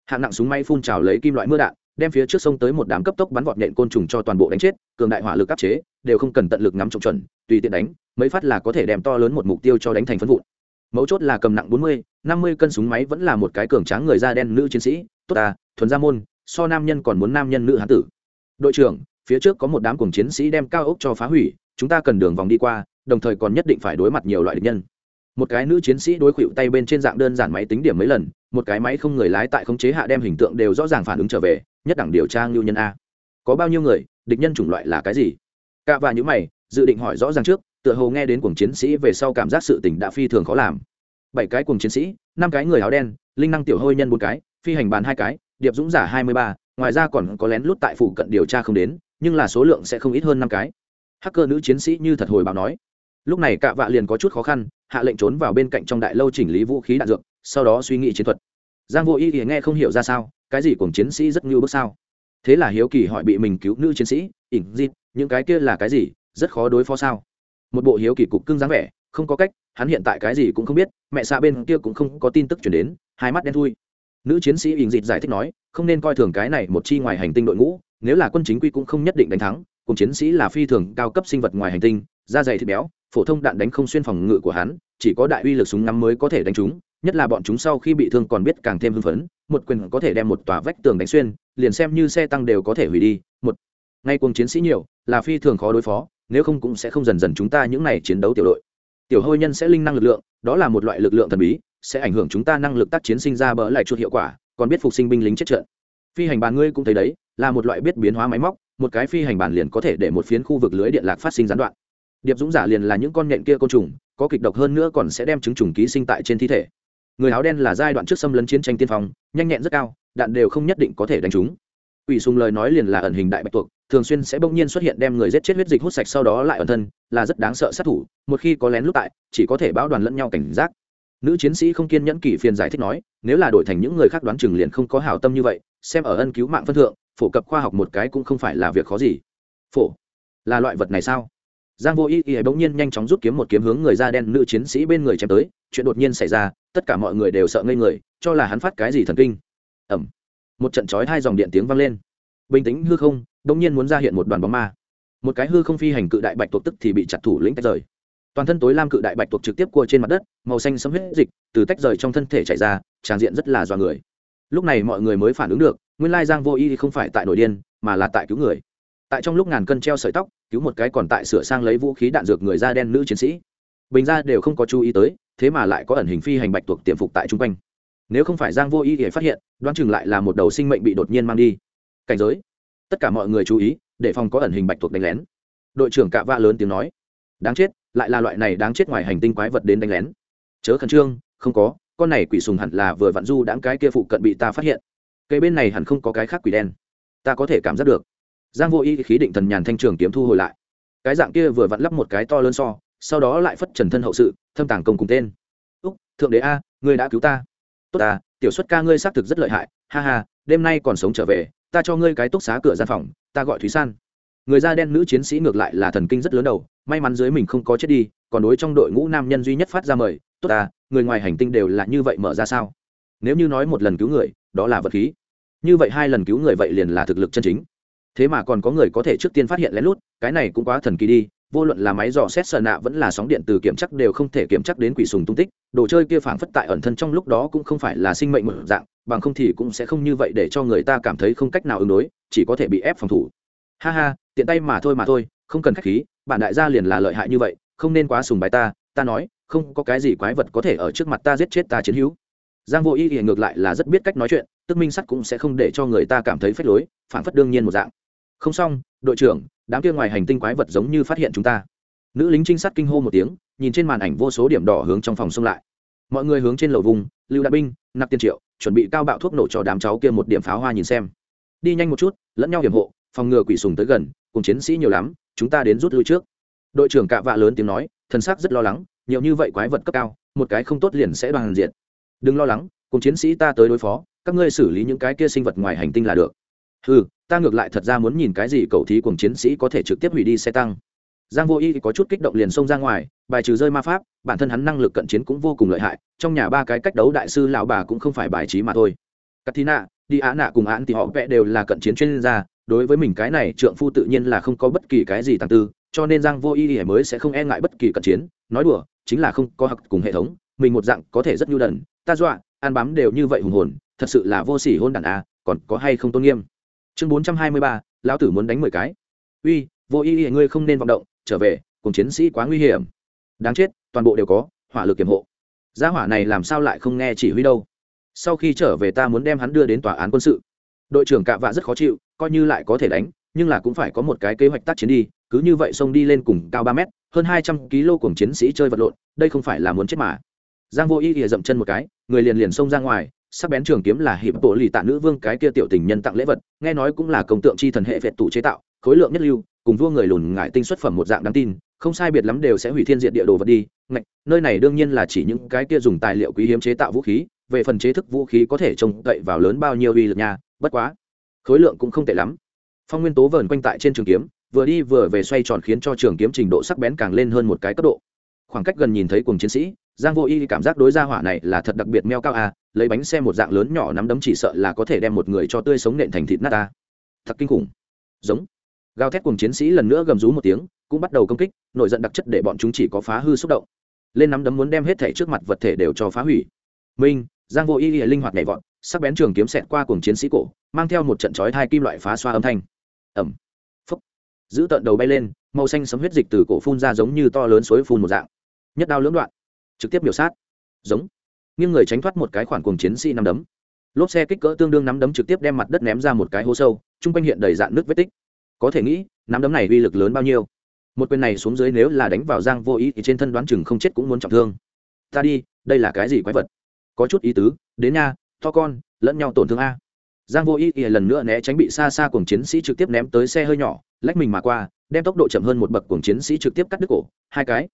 Hạng nặng súng máy phun trào lấy kim loại mưa đạn, đem phía trước sông tới một đám cấp tốc bắn vọt nhện côn trùng cho toàn bộ đánh chết, cường đại hỏa lực áp chế, đều không cần tận lực ngắm trọng chuẩn, tùy tiện đánh, mấy phát là có thể đem to lớn một mục tiêu cho đánh thành phân vụn. Mấu chốt là cầm nặng bốn mươi, năm mươi cân súng máy vẫn là một cái cường tráng người da đen nữ chiến sĩ, tốt ta, thuần gia môn, so nam nhân còn muốn nam nhân nữ hán tử. Đội trưởng, phía trước có một đám cùng chiến sĩ đem cao ốc cho phá hủy, chúng ta cần đường vòng đi qua, đồng thời còn nhất định phải đối mặt nhiều loại địch nhân một cái nữ chiến sĩ đối khuỵu tay bên trên dạng đơn giản máy tính điểm mấy lần, một cái máy không người lái tại khống chế hạ đem hình tượng đều rõ ràng phản ứng trở về, nhất đẳng điều tra ngưu nhân a. Có bao nhiêu người, địch nhân chủng loại là cái gì? Cả và những mày, dự định hỏi rõ ràng trước, tựa hồ nghe đến cuồng chiến sĩ về sau cảm giác sự tình đã phi thường khó làm. Bảy cái cuồng chiến sĩ, năm cái người áo đen, linh năng tiểu hôi nhân bốn cái, phi hành bàn hai cái, điệp dũng giả hai mươi ba, ngoài ra còn có lén lút tại phụ cận điều tra không đến, nhưng là số lượng sẽ không ít hơn năm cái. Hacker nữ chiến sĩ như thật hồi báo nói. Lúc này cạ vạ liền có chút khó khăn hạ lệnh trốn vào bên cạnh trong đại lâu chỉnh lý vũ khí đạn dược, sau đó suy nghĩ chiến thuật. Giang vô y thì nghe không hiểu ra sao, cái gì cùng chiến sĩ rất như bước sao? Thế là hiếu kỳ hỏi bị mình cứu nữ chiến sĩ, ỉn dịp những cái kia là cái gì? Rất khó đối phó sao? Một bộ hiếu kỳ cục cưng dáng vẻ, không có cách, hắn hiện tại cái gì cũng không biết, mẹ xạ bên kia cũng không có tin tức chuyển đến, hai mắt đen thui. Nữ chiến sĩ ỉn dịp giải thích nói, không nên coi thường cái này một chi ngoài hành tinh đội ngũ, nếu là quân chính quy cũng không nhất định đánh thắng cùng chiến sĩ là phi thường cao cấp sinh vật ngoài hành tinh da dày thịt béo, phổ thông đạn đánh không xuyên phòng ngự của hắn, chỉ có đại uy lực súng ngắm mới có thể đánh chúng, nhất là bọn chúng sau khi bị thương còn biết càng thêm hưng phấn, một quyền có thể đem một tòa vách tường đánh xuyên, liền xem như xe tăng đều có thể hủy đi, một ngay cùng chiến sĩ nhiều, là phi thường khó đối phó, nếu không cũng sẽ không dần dần chúng ta những n à y chiến đấu tiểu đội. Tiểu hôi nhân sẽ linh năng lực lượng, đó là một loại lực lượng thần bí, sẽ ảnh hưởng chúng ta năng lực tác chiến sinh ra bỡ lại chuột hiệu quả, còn biết phục sinh binh lính chết trận. Phi hành bàn ngươi cũng thấy đấy, là một loại biết biến hóa máy móc, một cái phi hành bàn liền có thể để một phiến khu vực lưới điện lạc phát sinh gián đoạn điệp dũng giả liền là những con nhện kia côn trùng, có kịch độc hơn nữa còn sẽ đem chứng trùng ký sinh tại trên thi thể. Người áo đen là giai đoạn trước xâm lấn chiến tranh tiên phong, nhanh nhẹn rất cao, đạn đều không nhất định có thể đánh chúng ủy sùng lời nói liền là ẩn hình đại bạch tuộc, thường xuyên sẽ bỗng nhiên xuất hiện đem người giết chết huyết dịch hút sạch sau đó lại ẩn thân, là rất đáng sợ sát thủ, một khi có lén lúc tại, chỉ có thể báo đoàn lẫn nhau cảnh giác. Nữ chiến sĩ không kiên nhẫn kỷ phiền giải thích nói, nếu là đổi thành những người khác đoán chừng liền không có hảo tâm như vậy, xem ở ân cứu mạng phân thượng, phổ cập khoa học một cái cũng không phải là việc khó gì. Phổ, là loại vật này sao? Giang vô ý ý bỗng nhiên nhanh chóng rút kiếm một kiếm hướng người da đen nữ chiến sĩ bên người chém tới, chuyện đột nhiên xảy ra, tất cả mọi người đều sợ ngây người, cho là hắn phát cái gì thần kinh. Ẩm một trận chói hai dòng điện tiếng vang lên. Bình tĩnh hư không, bỗng nhiên muốn ra hiện một đoàn bóng ma. Một cái hư không phi hành cự đại bạch tuộc tức thì bị chặt thủ lĩnh tách rời. Toàn thân tối lam cự đại bạch tuộc trực tiếp cua trên mặt đất, màu xanh sấm huyết dịch từ tách rời trong thân thể chảy ra, tràn diện rất là dọa người. Lúc này mọi người mới phản ứng được, nguyên lai giang vô y không phải tại nội điên, mà là tại cứu người tại trong lúc ngàn cân treo sợi tóc, cứu một cái còn tại sửa sang lấy vũ khí đạn dược người da đen nữ chiến sĩ. Bình ra đều không có chú ý tới, thế mà lại có ẩn hình phi hành bạch tuộc tiềm phục tại chung quanh. Nếu không phải giang vô ý để phát hiện, đoán chừng lại là một đầu sinh mệnh bị đột nhiên mang đi. Cảnh giới. Tất cả mọi người chú ý, để phòng có ẩn hình bạch tuộc đánh lén. Đội trưởng cạ vạ lớn tiếng nói. Đáng chết, lại là loại này đáng chết ngoài hành tinh quái vật đến đánh lén. Chớ khẩn trương, không có, con này quỷ sùng hẳn là vừa vặn du đãng cái kia phụ cận bị ta phát hiện. Cây bên này hẳn không có cái khác quỷ đen. Ta có thể cảm giác được giang vô y khí định thần nhàn thanh trường kiếm thu hồi lại. Cái dạng kia vừa vặn lắp một cái to lớn so, sau đó lại phất trần thân hậu sự, thâm tàng công cùng tên. Úc, thượng đế a, ngươi đã cứu ta. Tốt à tiểu xuất ca ngươi xác thực rất lợi hại, ha ha, đêm nay còn sống trở về, ta cho ngươi cái túc xá cửa gian phòng, ta gọi thúy san. Người da đen nữ chiến sĩ ngược lại là thần kinh rất lớn đầu, may mắn dưới mình không có chết đi, còn đối trong đội ngũ nam nhân duy nhất phát ra mời, tốt à người ngoài hành tinh đều là như vậy mở ra sao? Nếu như nói một lần cứu người, đó là vật khí. Như vậy hai lần cứu người vậy liền là thực lực chân chính thế mà còn có người có thể trước tiên phát hiện lén lút, cái này cũng quá thần kỳ đi, vô luận là máy dò xét sờ nạ vẫn là sóng điện từ kiểm chắc đều không thể kiểm chắc đến quỷ sùng tung tích, đồ chơi kia phảng phất tại ẩn thân trong lúc đó cũng không phải là sinh mệnh một dạng, bằng không thì cũng sẽ không như vậy để cho người ta cảm thấy không cách nào ứng đối, chỉ có thể bị ép phòng thủ. Ha ha, tiện tay mà thôi mà thôi, không cần khách khí bản đại gia liền là lợi hại như vậy, không nên quá sùng bài ta ta nói, không có cái gì quái vật có thể ở trước mặt ta giết chết ta chiến hữu. Giang vô Y thì ngược lại là rất biết cách nói chuyện, tức minh sắt cũng sẽ không để cho người ta cảm thấy phách lối phản phất đương nhiên một dạng không xong, đội trưởng, đám kia ngoài hành tinh quái vật giống như phát hiện chúng ta. Nữ lính trinh sát kinh hô một tiếng, nhìn trên màn ảnh vô số điểm đỏ hướng trong phòng xông lại. Mọi người hướng trên lầu vùng, lưu đại binh, nạp tiên triệu, chuẩn bị cao bạo thuốc nổ cho đám cháu kia một điểm pháo hoa nhìn xem. Đi nhanh một chút, lẫn nhau hiểm hộ, phòng ngừa quỷ sùng tới gần, cùng chiến sĩ nhiều lắm, chúng ta đến rút lui trước. Đội trưởng cạ vạ lớn tiếng nói, thần sắc rất lo lắng, nhiều như vậy quái vật cấp cao, một cái không tốt liền sẽ đoàn diện. Đừng lo lắng, cùng chiến sĩ ta tới đối phó, các ngươi xử lý những cái kia sinh vật ngoài hành tinh là được. Ừ ta ngược lại thật ra muốn nhìn cái gì cầu thí cùng chiến sĩ có thể trực tiếp hủy đi xe tăng. Giang vô y có chút kích động liền xông ra ngoài, bài trừ rơi ma pháp, bản thân hắn năng lực cận chiến cũng vô cùng lợi hại, trong nhà ba cái cách đấu đại sư lão bà cũng không phải bài trí mà thôi. Katina, đi á nạ cùng án thì họ vẽ đều là cận chiến chuyên gia, đối với mình cái này trượng phu tự nhiên là không có bất kỳ cái gì tăng tư, cho nên giang vô y mới sẽ không e ngại bất kỳ cận chiến, nói đùa, chính là không có hặc cùng hệ thống, mình một dạng có thể rất nhu đần, ta dọa, ăn bám đều như vậy hùng hồn, thật sự là vô sỉ hôn đàn a, còn có hay không tôn nghiêm? Chương bốn trăm hai mươi ba, lão tử muốn đánh mười cái. Uy, vô ý ý, ngươi không nên vọng động, trở về, cùng chiến sĩ quá nguy hiểm. Đáng chết, toàn bộ đều có, hỏa lực kiểm hộ. Gia hỏa này làm sao lại không nghe chỉ huy đâu? Sau khi trở về ta muốn đem hắn đưa đến tòa án quân sự. Đội trưởng cạ vạ rất khó chịu, coi như lại có thể đánh, nhưng là cũng phải có một cái kế hoạch tác chiến đi, cứ như vậy xông đi lên cùng cao ba mét, hơn hai trăm kg cùng chiến sĩ chơi vật lộn, đây không phải là muốn chết mà. Giang vô ý ỉa dậm chân một cái, người liền liền xông ra ngoài sắc bén trường kiếm là hiệp bộ lì tạ nữ vương cái kia tiểu tình nhân tặng lễ vật nghe nói cũng là công tượng chi thần hệ phệt tụ chế tạo khối lượng nhất lưu cùng vua người lùn ngại tinh xuất phẩm một dạng đáng tin không sai biệt lắm đều sẽ hủy thiên diện địa đồ vật đi. Ngạch, nơi này đương nhiên là chỉ những cái kia dùng tài liệu quý hiếm chế tạo vũ khí về phần chế thức vũ khí có thể trông cậy vào lớn bao nhiêu uy lực nha bất quá khối lượng cũng không tệ lắm. Phong nguyên tố vờn quanh tại trên trường kiếm vừa đi vừa về xoay tròn khiến cho trường kiếm trình độ sắc bén càng lên hơn một cái cấp độ. Khoảng cách gần nhìn thấy cùng chiến sĩ giang vô y cảm giác đối gia hỏa này là thật đặc biệt meo cao à? lấy bánh xe một dạng lớn nhỏ nắm đấm chỉ sợ là có thể đem một người cho tươi sống nện thành thịt nát ta. Thật kinh khủng. Giống. Gào thét cùng chiến sĩ lần nữa gầm rú một tiếng, cũng bắt đầu công kích nổi giận đặc chất để bọn chúng chỉ có phá hư xúc động. Lên nắm đấm muốn đem hết thể trước mặt vật thể đều cho phá hủy. Minh, giang vô y linh hoạt nhảy vọt, sắc bén trường kiếm xẹt qua cùng chiến sĩ cổ, mang theo một trận chói thai kim loại phá xoa âm thanh. Ẩm phúc. Giữ tận đầu bay lên, màu xanh sấm huyết dịch từ cổ phun ra giống như to lớn suối phun một dạng. Nhất đao lưỡng đoạn trực tiếp biểu sát. Giống. Nghiêng người tránh thoát một cái khoản cùng chiến sĩ nắm đấm. Lốp xe kích cỡ tương đương nắm đấm trực tiếp đem mặt đất ném ra một cái hố sâu, chung quanh hiện đầy dạn nước vết tích. Có thể nghĩ, nắm đấm này uy lực lớn bao nhiêu? Một quyền này xuống dưới nếu là đánh vào giang vô ý thì trên thân đoán chừng không chết cũng muốn trọng thương. Ta đi, đây là cái gì quái vật? Có chút ý tứ, đến nha, to con, lẫn nhau tổn thương a. Giang vô ý thì lần nữa né tránh bị xa xa cùng chiến sĩ trực tiếp ném tới xe hơi nhỏ, lách mình mà qua, đem tốc độ chậm hơn một bậc cùng chiến sĩ trực tiếp cắt đứt cổ, hai cái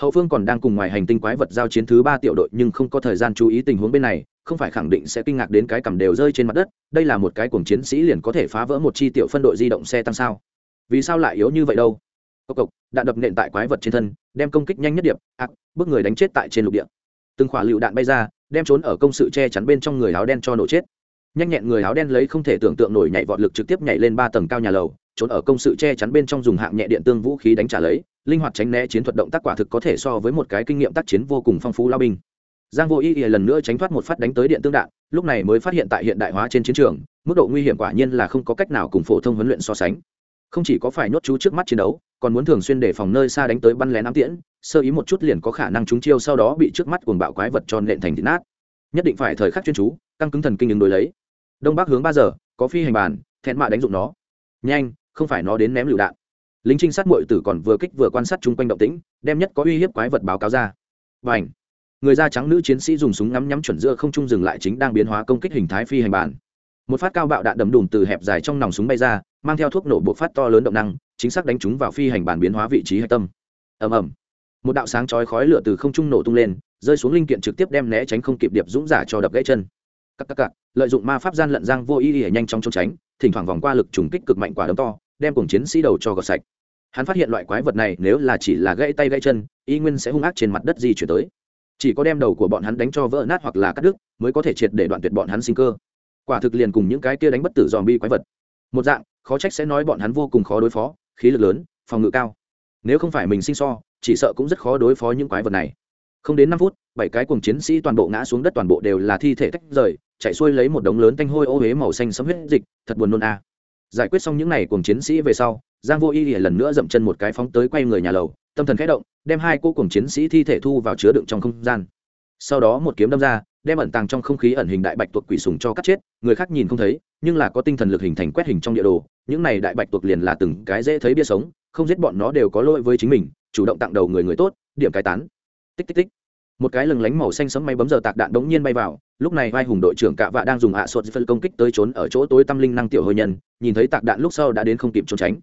hậu phương còn đang cùng ngoài hành tinh quái vật giao chiến thứ ba tiểu đội nhưng không có thời gian chú ý tình huống bên này, không phải khẳng định sẽ kinh ngạc đến cái cầm đều rơi trên mặt đất, đây là một cái cuồng chiến sĩ liền có thể phá vỡ một chi tiểu phân đội di động xe tăng sao? Vì sao lại yếu như vậy đâu? Cộc cộc, đạn đập nện tại quái vật trên thân, đem công kích nhanh nhất điệp ạc bước người đánh chết tại trên lục địa. Từng khỏa lựu đạn bay ra, đem trốn ở công sự che chắn bên trong người áo đen cho nổ chết. Nhanh nhẹn người áo đen lấy không thể tưởng tượng nổi nhảy vọt lực trực tiếp nhảy lên ba tầng cao nhà lầu trốn ở công sự che chắn bên trong dùng hạng nhẹ điện tương vũ khí đánh trả lấy, linh hoạt tránh né chiến thuật động tác quả thực có thể so với một cái kinh nghiệm tác chiến vô cùng phong phú lao binh. Giang vô y ỉa lần nữa tránh thoát một phát đánh tới điện tương đạn, lúc này mới phát hiện tại hiện đại hóa trên chiến trường, mức độ nguy hiểm quả nhiên là không có cách nào cùng phổ thông huấn luyện so sánh. Không chỉ có phải nhốt chú trước mắt chiến đấu, còn muốn thường xuyên đề phòng nơi xa đánh tới bắn lén ám tiễn, sơ ý một chút liền có khả năng trúng chiêu sau đó bị trước mắt cuồng bạo quái vật tròn lện thành thịt nát. Nhất định phải thời khắc chuyên chú, căng cứng thần kinh ứng đối lấy. Đông bắc hướng ba giờ, có phi hành bàn, thẹn mạ đánh dụng nó. Nhanh không phải nó đến ném lựu đạn. Lính trinh sát mội tử còn vừa kích vừa quan sát chung quanh động tĩnh, đem nhất có uy hiếp quái vật báo cáo ra. Và ảnh người da trắng nữ chiến sĩ dùng súng ngắm nhắm chuẩn giữa không trung dừng lại chính đang biến hóa công kích hình thái phi hành bản. Một phát cao bạo đạn đầm đùm từ hẹp dài trong nòng súng bay ra, mang theo thuốc nổ buộc phát to lớn động năng, chính xác đánh trúng vào phi hành bản biến hóa vị trí hạch tâm. Ầm ầm! Một đạo sáng chói khói lửa từ không trung nổ tung lên, rơi xuống linh kiện trực tiếp đem né tránh không kịp điệp dũng giả cho đập gãy chân. Các các cắc, lợi dụng ma pháp gian lận giang vô ý để nhanh chóng trốn tránh, thỉnh thoảng vòng qua lực trùng kích cực mạnh quả đấm to đem cùng chiến sĩ đầu cho gọt sạch. Hắn phát hiện loại quái vật này nếu là chỉ là gãy tay gãy chân, y nguyên sẽ hung ác trên mặt đất di chuyển tới. Chỉ có đem đầu của bọn hắn đánh cho vỡ nát hoặc là cắt đứt, mới có thể triệt để đoạn tuyệt bọn hắn sinh cơ. Quả thực liền cùng những cái kia đánh bất tử dòm bi quái vật. Một dạng, khó trách sẽ nói bọn hắn vô cùng khó đối phó, khí lực lớn, phòng ngự cao. Nếu không phải mình sinh so, chỉ sợ cũng rất khó đối phó những quái vật này. Không đến năm phút, bảy cái cùng chiến sĩ toàn bộ ngã xuống đất toàn bộ đều là thi thể tách rời, chạy xuôi lấy một đống lớn tanh hôi ô huế màu xanh sấm huyết dịch, thật buồn nôn a giải quyết xong những n à y cùng chiến sĩ về sau, giang vô y lìa lần nữa dậm chân một cái phóng tới quay người nhà lầu, tâm thần khẽ động, đem hai cô cùng chiến sĩ thi thể thu vào chứa đựng trong không gian. Sau đó một kiếm đâm ra, đem ẩn tàng trong không khí ẩn hình đại bạch tuộc quỷ sùng cho cắt chết, người khác nhìn không thấy, nhưng là có tinh thần lực hình thành quét hình trong địa đồ, những này đại bạch tuộc liền là từng cái dễ thấy bia sống, không giết bọn nó đều có lỗi với chính mình, chủ động tặng đầu người người tốt, điểm cái tán. Tích tích tích một cái lừng lánh màu xanh sấm máy bấm giờ tạc đạn đống nhiên bay vào, lúc này vai hùng đội trưởng cạ vạ đang dùng hạ à sột phân công kích tới trốn ở chỗ tối tâm linh năng tiểu hồi nhân, nhìn thấy tạc đạn lúc sau đã đến không kịp trốn tránh.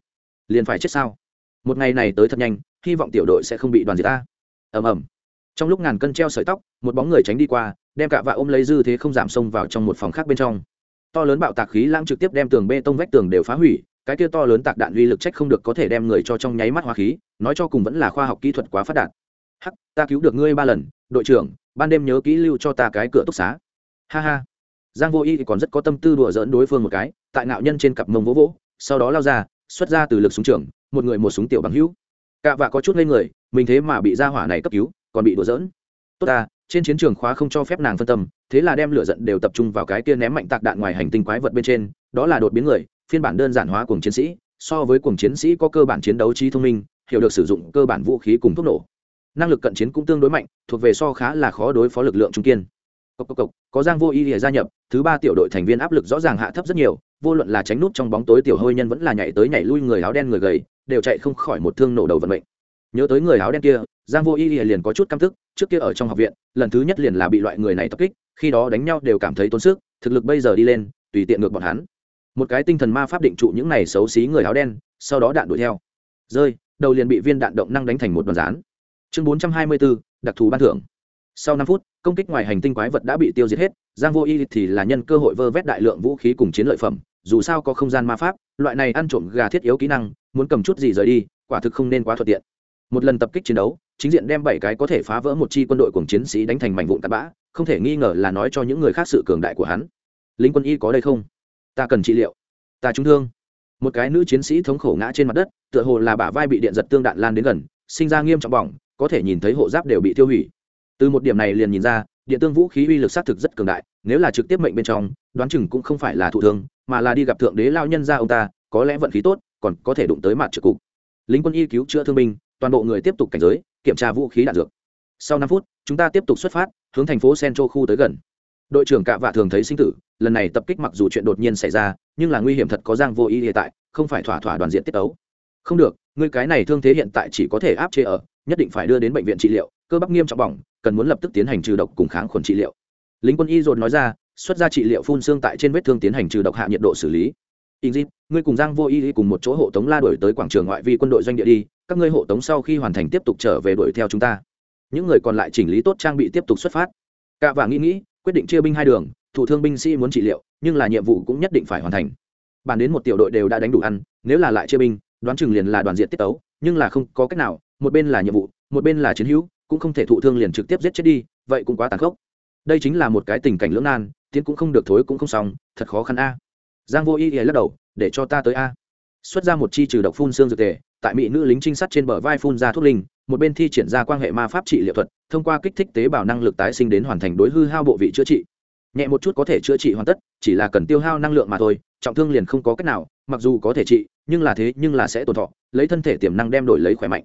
Liền phải chết sao? Một ngày này tới thật nhanh, hy vọng tiểu đội sẽ không bị đoàn diệt ta. Ầm ầm. Trong lúc ngàn cân treo sợi tóc, một bóng người tránh đi qua, đem cạ vạ ôm lấy dư thế không giảm xông vào trong một phòng khác bên trong. To lớn bạo tạc khí lãng trực tiếp đem tường bê tông vách tường đều phá hủy, cái kia to lớn tạc đạn uy lực trách không được có thể đem người cho trong nháy mắt hóa khí, nói cho cùng vẫn là khoa học kỹ thuật quá phát đạt hắc, ta cứu được ngươi ba lần, đội trưởng, ban đêm nhớ kỹ lưu cho ta cái cửa túc xá. Ha ha. Giang vô y thì còn rất có tâm tư đùa giỡn đối phương một cái, tại ngạo nhân trên cặp mông vỗ vỗ, sau đó lao ra, xuất ra từ lực súng trường, một người một súng tiểu bằng hữu. Cạ vạ có chút lên người, mình thế mà bị gia hỏa này cấp cứu, còn bị đùa giỡn. Tốt ta, trên chiến trường khóa không cho phép nàng phân tâm, thế là đem lửa giận đều tập trung vào cái kia ném mạnh tạc đạn ngoài hành tinh quái vật bên trên, đó là đột biến người, phiên bản đơn giản hóa cùng chiến sĩ, so với cùng chiến sĩ có cơ bản chiến đấu trí thông minh, hiểu được sử dụng cơ bản vũ khí cùng thuốc nổ năng lực cận chiến cũng tương đối mạnh thuộc về so khá là khó đối phó lực lượng trung kiên. Cốc cốc cốc, có giang vô y lìa gia nhập thứ ba tiểu đội thành viên áp lực rõ ràng hạ thấp rất nhiều vô luận là tránh nút trong bóng tối tiểu hôi nhân vẫn là nhảy tới nhảy lui người áo đen người gầy đều chạy không khỏi một thương nổ đầu vận mệnh. Nhớ tới người áo đen kia giang vô y lìa liền có chút căm tức trước kia ở trong học viện lần thứ nhất liền là bị loại người này tập kích khi đó đánh nhau đều cảm thấy tốn sức thực lực bây giờ đi lên tùy tiện ngược bọn hắn. Một cái tinh thần ma pháp định trụ những này xấu xí người áo đen sau đó đạn đuổi theo. Rơi đầu liền bị viên đạn động năng đánh thành một đoàn rán chương bốn trăm hai mươi bốn, đặc thù ban thưởng. Sau năm phút, công kích ngoài hành tinh quái vật đã bị tiêu diệt hết, giang vô y thì là nhân cơ hội vơ vét đại lượng vũ khí cùng chiến lợi phẩm, dù sao có không gian ma pháp, loại này ăn trộm gà thiết yếu kỹ năng, muốn cầm chút gì rời đi, quả thực không nên quá thuận tiện. Một lần tập kích chiến đấu, chính diện đem bảy cái có thể phá vỡ một chi quân đội cùng chiến sĩ đánh thành mảnh vụn tạt bã, không thể nghi ngờ là nói cho những người khác sự cường đại của hắn. Lính quân y có đây không? Ta cần trị liệu. Ta trúng thương. Một cái nữ chiến sĩ thống khổ ngã trên mặt đất, tựa hồ là bả vai bị điện giật tương đạn lan đến gần, sinh ra nghiêm trọng bỏng có thể nhìn thấy hộ giáp đều bị tiêu hủy. Từ một điểm này liền nhìn ra, điện tương vũ khí uy lực xác thực rất cường đại, nếu là trực tiếp mệnh bên trong, đoán chừng cũng không phải là thụ thương, mà là đi gặp thượng đế lao nhân ra ông ta, có lẽ vận khí tốt, còn có thể đụng tới mặt trực cục. Lính quân y cứu chữa thương binh, toàn bộ người tiếp tục cảnh giới, kiểm tra vũ khí đạn dược. Sau năm phút, chúng ta tiếp tục xuất phát, hướng thành phố centro khu tới gần. Đội trưởng cạ vạ thường thấy sinh tử, lần này tập kích mặc dù chuyện đột nhiên xảy ra, nhưng là nguy hiểm thật có giang vô ý hiện tại, không phải thỏa thỏa đoàn diện tiết ấu. Không được, người cái này thương thế hiện tại chỉ có thể áp chế ở nhất định phải đưa đến bệnh viện trị liệu cơ bắp nghiêm trọng bỏng cần muốn lập tức tiến hành trừ độc cùng kháng khuẩn trị liệu lính quân y dồn nói ra xuất ra trị liệu phun xương tại trên vết thương tiến hành trừ độc hạ nhiệt độ xử lý Inzip, ngươi cùng Giang Vô Y cùng một chỗ hộ tống La đuổi tới quảng trường ngoại vi quân đội doanh địa đi, các ngươi hộ tống sau khi hoàn thành tiếp tục trở về đuổi theo chúng ta. Những người còn lại chỉnh lý tốt trang bị tiếp tục xuất phát. Cả và nghĩ nghĩ, quyết định chia binh hai đường, thủ thương binh sĩ muốn trị liệu, nhưng là nhiệm vụ cũng nhất định phải hoàn thành. Bản đến một tiểu đội đều đã đánh đủ ăn, nếu là lại chia binh, đoán chừng liền là đoàn diện tiết tấu, nhưng là không có cách nào, một bên là nhiệm vụ, một bên là chiến hữu, cũng không thể thụ thương liền trực tiếp giết chết đi, vậy cũng quá tàn khốc. Đây chính là một cái tình cảnh lưỡng nan, tiến cũng không được thối cũng không xong, thật khó khăn a. Giang vô y lắc đầu để cho ta tới a. Xuất ra một chi trừ độc phun xương dược tề tại mỹ nữ lính trinh sát trên bờ vai phun ra thuốc linh một bên thi triển ra quan hệ ma pháp trị liệu thuật thông qua kích thích tế bào năng lực tái sinh đến hoàn thành đối hư hao bộ vị chữa trị. Nhẹ một chút có thể chữa trị hoàn tất chỉ là cần tiêu hao năng lượng mà thôi trọng thương liền không có cách nào mặc dù có thể trị nhưng là thế nhưng là sẽ tổn thọ lấy thân thể tiềm năng đem đổi lấy khỏe mạnh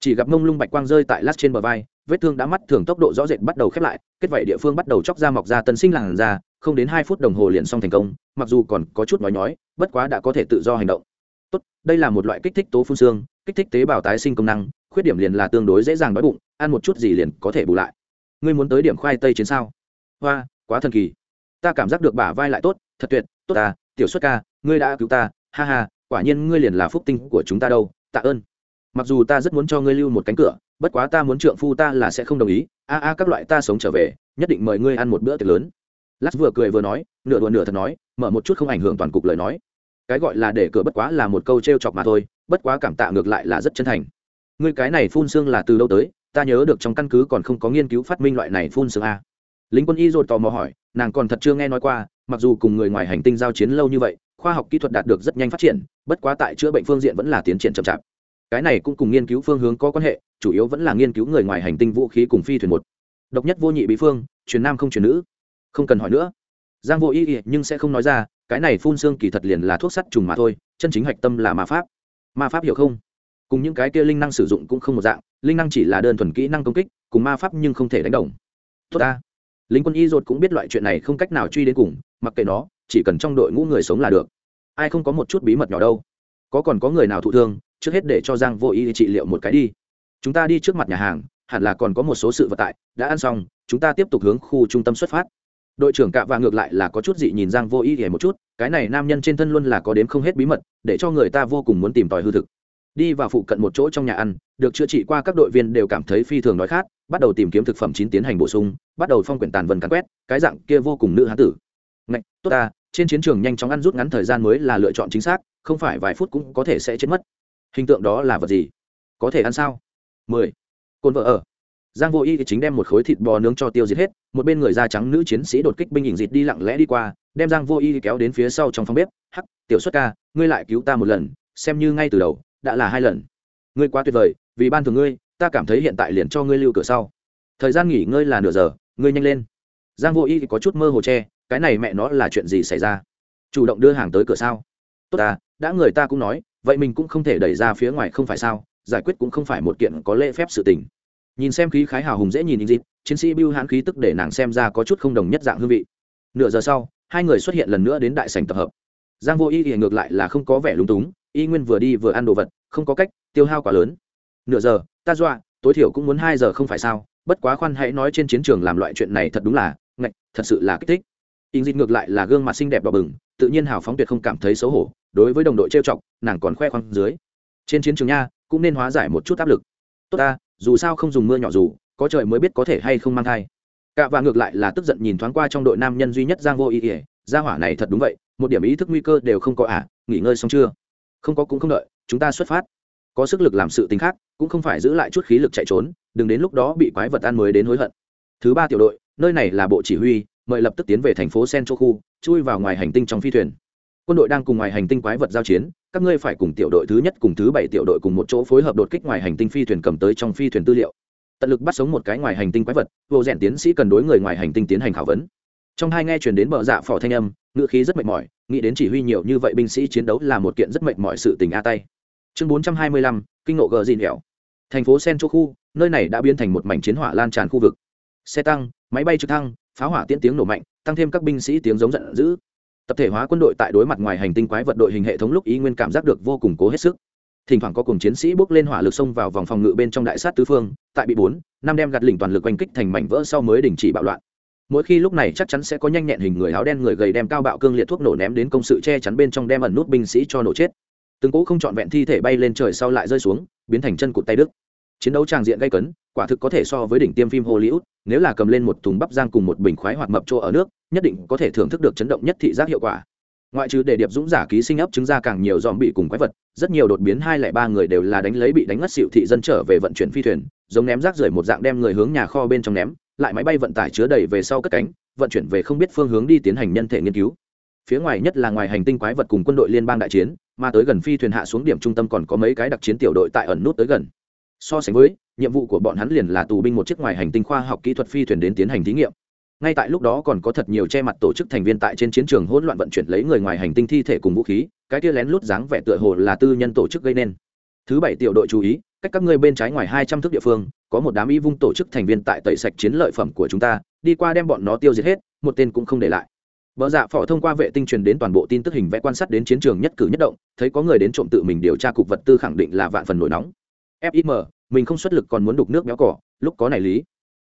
chỉ gặp mông lung bạch quang rơi tại lát trên bờ vai, vết thương đã mắt thường tốc độ rõ rệt bắt đầu khép lại, kết vảy địa phương bắt đầu chóc ra mọc ra tân sinh làn ra không đến hai phút đồng hồ liền xong thành công, mặc dù còn có chút nói nhói, bất quá đã có thể tự do hành động. Tốt, đây là một loại kích thích tố phun xương, kích thích tế bào tái sinh công năng, khuyết điểm liền là tương đối dễ dàng đói bụng, ăn một chút gì liền có thể bù lại. Ngươi muốn tới điểm khoai tây chiến sao? Hoa, quá thần kỳ. Ta cảm giác được bả vai lại tốt, thật tuyệt, tốt ta, tiểu xuất ca, ngươi đã cứu ta, ha ha, quả nhiên ngươi liền là phúc tinh của chúng ta đâu, tạ ơn mặc dù ta rất muốn cho ngươi lưu một cánh cửa, bất quá ta muốn trượng phu ta là sẽ không đồng ý. A a, các loại ta sống trở về, nhất định mời ngươi ăn một bữa tiệc lớn. Lát vừa cười vừa nói, nửa đùa nửa thật nói, mở một chút không ảnh hưởng toàn cục lời nói. Cái gọi là để cửa bất quá là một câu t r e o chọc mà thôi, bất quá cảm tạ ngược lại là rất chân thành. Ngươi cái này phun xương là từ đâu tới? Ta nhớ được trong căn cứ còn không có nghiên cứu phát minh loại này phun xương a. Lính quân y rồi tò mò hỏi, nàng còn thật chưa nghe nói qua, mặc dù cùng người ngoài hành tinh giao chiến lâu như vậy, khoa học kỹ thuật đạt được rất nhanh phát triển, bất quá tại chữa bệnh phương diện vẫn là tiến triển chậm chạp cái này cũng cùng nghiên cứu phương hướng có quan hệ, chủ yếu vẫn là nghiên cứu người ngoài hành tinh vũ khí cùng phi thuyền một. Độc nhất vô nhị bí phương, truyền nam không truyền nữ. Không cần hỏi nữa. Giang vô ý nhưng sẽ không nói ra, cái này phun xương kỳ thật liền là thuốc sắt trùng mà thôi, chân chính hạch tâm là ma pháp. Ma pháp hiểu không? Cùng những cái kia linh năng sử dụng cũng không một dạng, linh năng chỉ là đơn thuần kỹ năng công kích, cùng ma pháp nhưng không thể đánh đồng. Tốt ta. Lính quân y dột cũng biết loại chuyện này không cách nào truy đến cùng, mặc kệ nó, chỉ cần trong đội ngũ người sống là được. Ai không có một chút bí mật nhỏ đâu. Có còn có người nào thụ thương trước hết để cho giang vô ý trị liệu một cái đi. Chúng ta đi trước mặt nhà hàng, hẳn là còn có một số sự vật tại, đã ăn xong, chúng ta tiếp tục hướng khu trung tâm xuất phát. Đội trưởng cạ và ngược lại là có chút dị nhìn giang vô ý ỉa một chút, cái này nam nhân trên thân luôn là có đếm không hết bí mật, để cho người ta vô cùng muốn tìm tòi hư thực. Đi vào phụ cận một chỗ trong nhà ăn, được chữa trị qua các đội viên đều cảm thấy phi thường đói khát, bắt đầu tìm kiếm thực phẩm chín tiến hành bổ sung, bắt đầu phong quyển tàn vần cắn quét, cái dạng kia vô cùng nữ hán tử. Ngạch, tốt ta, trên chiến trường nhanh chóng ăn rút ngắn thời gian mới là lựa chọn chính xác, không phải vài phút cũng có thể sẽ chết mất hình tượng đó là vật gì? Có thể ăn sao? Mười. Cồn vợ ở. Giang vô y thì chính đem một khối thịt bò nướng cho tiêu diệt hết, một bên người da trắng nữ chiến sĩ đột kích binh hình dịt đi lặng lẽ đi qua, đem giang vô y kéo đến phía sau trong phòng bếp. Hắc, tiểu xuất ca, ngươi lại cứu ta một lần, xem như ngay từ đầu, đã là hai lần. Ngươi quá tuyệt vời, vì ban thường ngươi, ta cảm thấy hiện tại liền cho ngươi lưu cửa sau. Thời gian nghỉ ngơi là nửa giờ, ngươi nhanh lên. Giang vô y có chút mơ hồ che, cái này mẹ nó là chuyện gì xảy ra? Chủ động đưa hàng tới cửa sau tốt ta, đã người ta cũng nói vậy mình cũng không thể đẩy ra phía ngoài không phải sao? Giải quyết cũng không phải một kiện có lễ phép sự tình. Nhìn xem khí khái hào hùng dễ nhìn in dịp chiến sĩ bưu hãn khí tức để nàng xem ra có chút không đồng nhất dạng hương vị. Nửa giờ sau, hai người xuất hiện lần nữa đến đại sành tập hợp. Giang vô y thì ngược lại là không có vẻ lúng túng, y nguyên vừa đi vừa ăn đồ vật, không có cách, tiêu hao quá lớn. Nửa giờ, ta dọa, tối thiểu cũng muốn hai giờ không phải sao? Bất quá khoan hãy nói trên chiến trường làm loại chuyện này thật đúng là ngạch, thật sự là kích thích. In dịp ngược lại là gương mặt xinh đẹp đỏ bừng, tự nhiên hào phóng tuyệt không cảm thấy xấu hổ đối với đồng đội trêu chọc nàng còn khoe khoang dưới. Trên chiến trường nha cũng nên hóa giải một chút áp lực. Tốt ta dù sao không dùng mưa nhỏ dù có trời mới biết có thể hay không mang thai. Cạ và ngược lại là tức giận nhìn thoáng qua trong đội nam nhân duy nhất giang vô ý ỉa gia hỏa này thật đúng vậy một điểm ý thức nguy cơ đều không có ả à, nghỉ ngơi xong chưa? Không có cũng không đợi chúng ta xuất phát. Có sức lực làm sự tính khác cũng không phải giữ lại chút khí lực chạy trốn đừng đến lúc đó bị quái vật ăn mới đến hối hận. Thứ ba tiểu đội nơi này là bộ chỉ huy mời lập tức tiến về thành phố sen châu khu chui vào ngoài hành tinh trong phi thuyền quân đội đang cùng ngoài hành tinh quái vật giao chiến, các ngươi phải cùng tiểu đội thứ nhất cùng thứ bảy tiểu đội cùng một chỗ phối hợp đột kích ngoài hành tinh phi thuyền cầm tới trong phi thuyền tư liệu. Tận lực bắt sống một cái ngoài hành tinh quái vật, vô rèn tiến sĩ cần đối người ngoài hành tinh tiến hành khảo vấn. Trong hai nghe chuyển đến bờ dạ phỏ thanh âm ngựa khí rất mệt mỏi, nghĩ đến chỉ huy nhiều như vậy binh sĩ chiến đấu là một kiện rất mệt mỏi sự tình a tay. Chương bốn trăm hai mươi lăm, kinh nộ gờ dìn hẻo. Thành phố sen khu, nơi này đã biến thành một mảnh chiến hỏa lan tràn khu vực. Xe tăng, máy bay trực thăng, pháo hỏa tiễn tiếng nổ mạnh, tăng thêm các binh sĩ tiếng giống giận dữ tập thể hóa quân đội tại đối mặt ngoài hành tinh quái vật đội hình hệ thống lúc ý nguyên cảm giác được vô cùng cố hết sức. Thỉnh thoảng có cùng chiến sĩ bước lên hỏa lực xông vào vòng phòng ngự bên trong đại sát tứ phương, tại bị bốn, năm đem gạt lỉnh toàn lực oanh kích thành mảnh vỡ sau mới đình chỉ bạo loạn. Mỗi khi lúc này chắc chắn sẽ có nhanh nhẹn hình người áo đen người gầy đem cao bạo cương liệt thuốc nổ ném đến công sự che chắn bên trong đem ẩn nút binh sĩ cho nổ chết. Từng cỗ không trọn vẹn thi thể bay lên trời sau lại rơi xuống, biến thành chân cụt tay đức chiến đấu tràng diện gây cấn, quả thực có thể so với đỉnh tiêm phim hollywood, nếu là cầm lên một thùng bắp giang cùng một bình khoái hoặc mập chỗ ở nước, nhất định có thể thưởng thức được chấn động nhất thị giác hiệu quả. Ngoại trừ để điệp dũng giả ký sinh ấp chứng ra càng nhiều dòm bị cùng quái vật, rất nhiều đột biến hai lẻ ba người đều là đánh lấy bị đánh ngất xịu thị dân trở về vận chuyển phi thuyền, giống ném rác rưởi một dạng đem người hướng nhà kho bên trong ném, lại máy bay vận tải chứa đầy về sau cất cánh, vận chuyển về không biết phương hướng đi tiến hành nhân thể nghiên cứu. Phía ngoài nhất là ngoài hành tinh quái vật cùng quân đội liên bang đại chiến, mà tới gần phi thuyền hạ xuống điểm trung tâm còn có mấy cái đặc chiến tiểu đội tại ẩn nút tới gần so sánh với, nhiệm vụ của bọn hắn liền là tù binh một chiếc ngoài hành tinh khoa học kỹ thuật phi thuyền đến tiến hành thí nghiệm. Ngay tại lúc đó còn có thật nhiều che mặt tổ chức thành viên tại trên chiến trường hỗn loạn vận chuyển lấy người ngoài hành tinh thi thể cùng vũ khí, cái kia lén lút dáng vẻ tựa hồ là tư nhân tổ chức gây nên. Thứ bảy tiểu đội chú ý, cách các ngươi bên trái ngoài hai trăm thước địa phương, có một đám y vung tổ chức thành viên tại tẩy sạch chiến lợi phẩm của chúng ta, đi qua đem bọn nó tiêu diệt hết, một tên cũng không để lại. Vợ dạ phỏ thông qua vệ tinh truyền đến toàn bộ tin tức hình vẽ quan sát đến chiến trường nhất cử nhất động, thấy có người đến trộm tự mình điều tra cục vật tư khẳng định là vạn phần nổi nóng fim mình không xuất lực còn muốn đục nước béo cỏ lúc có này lý.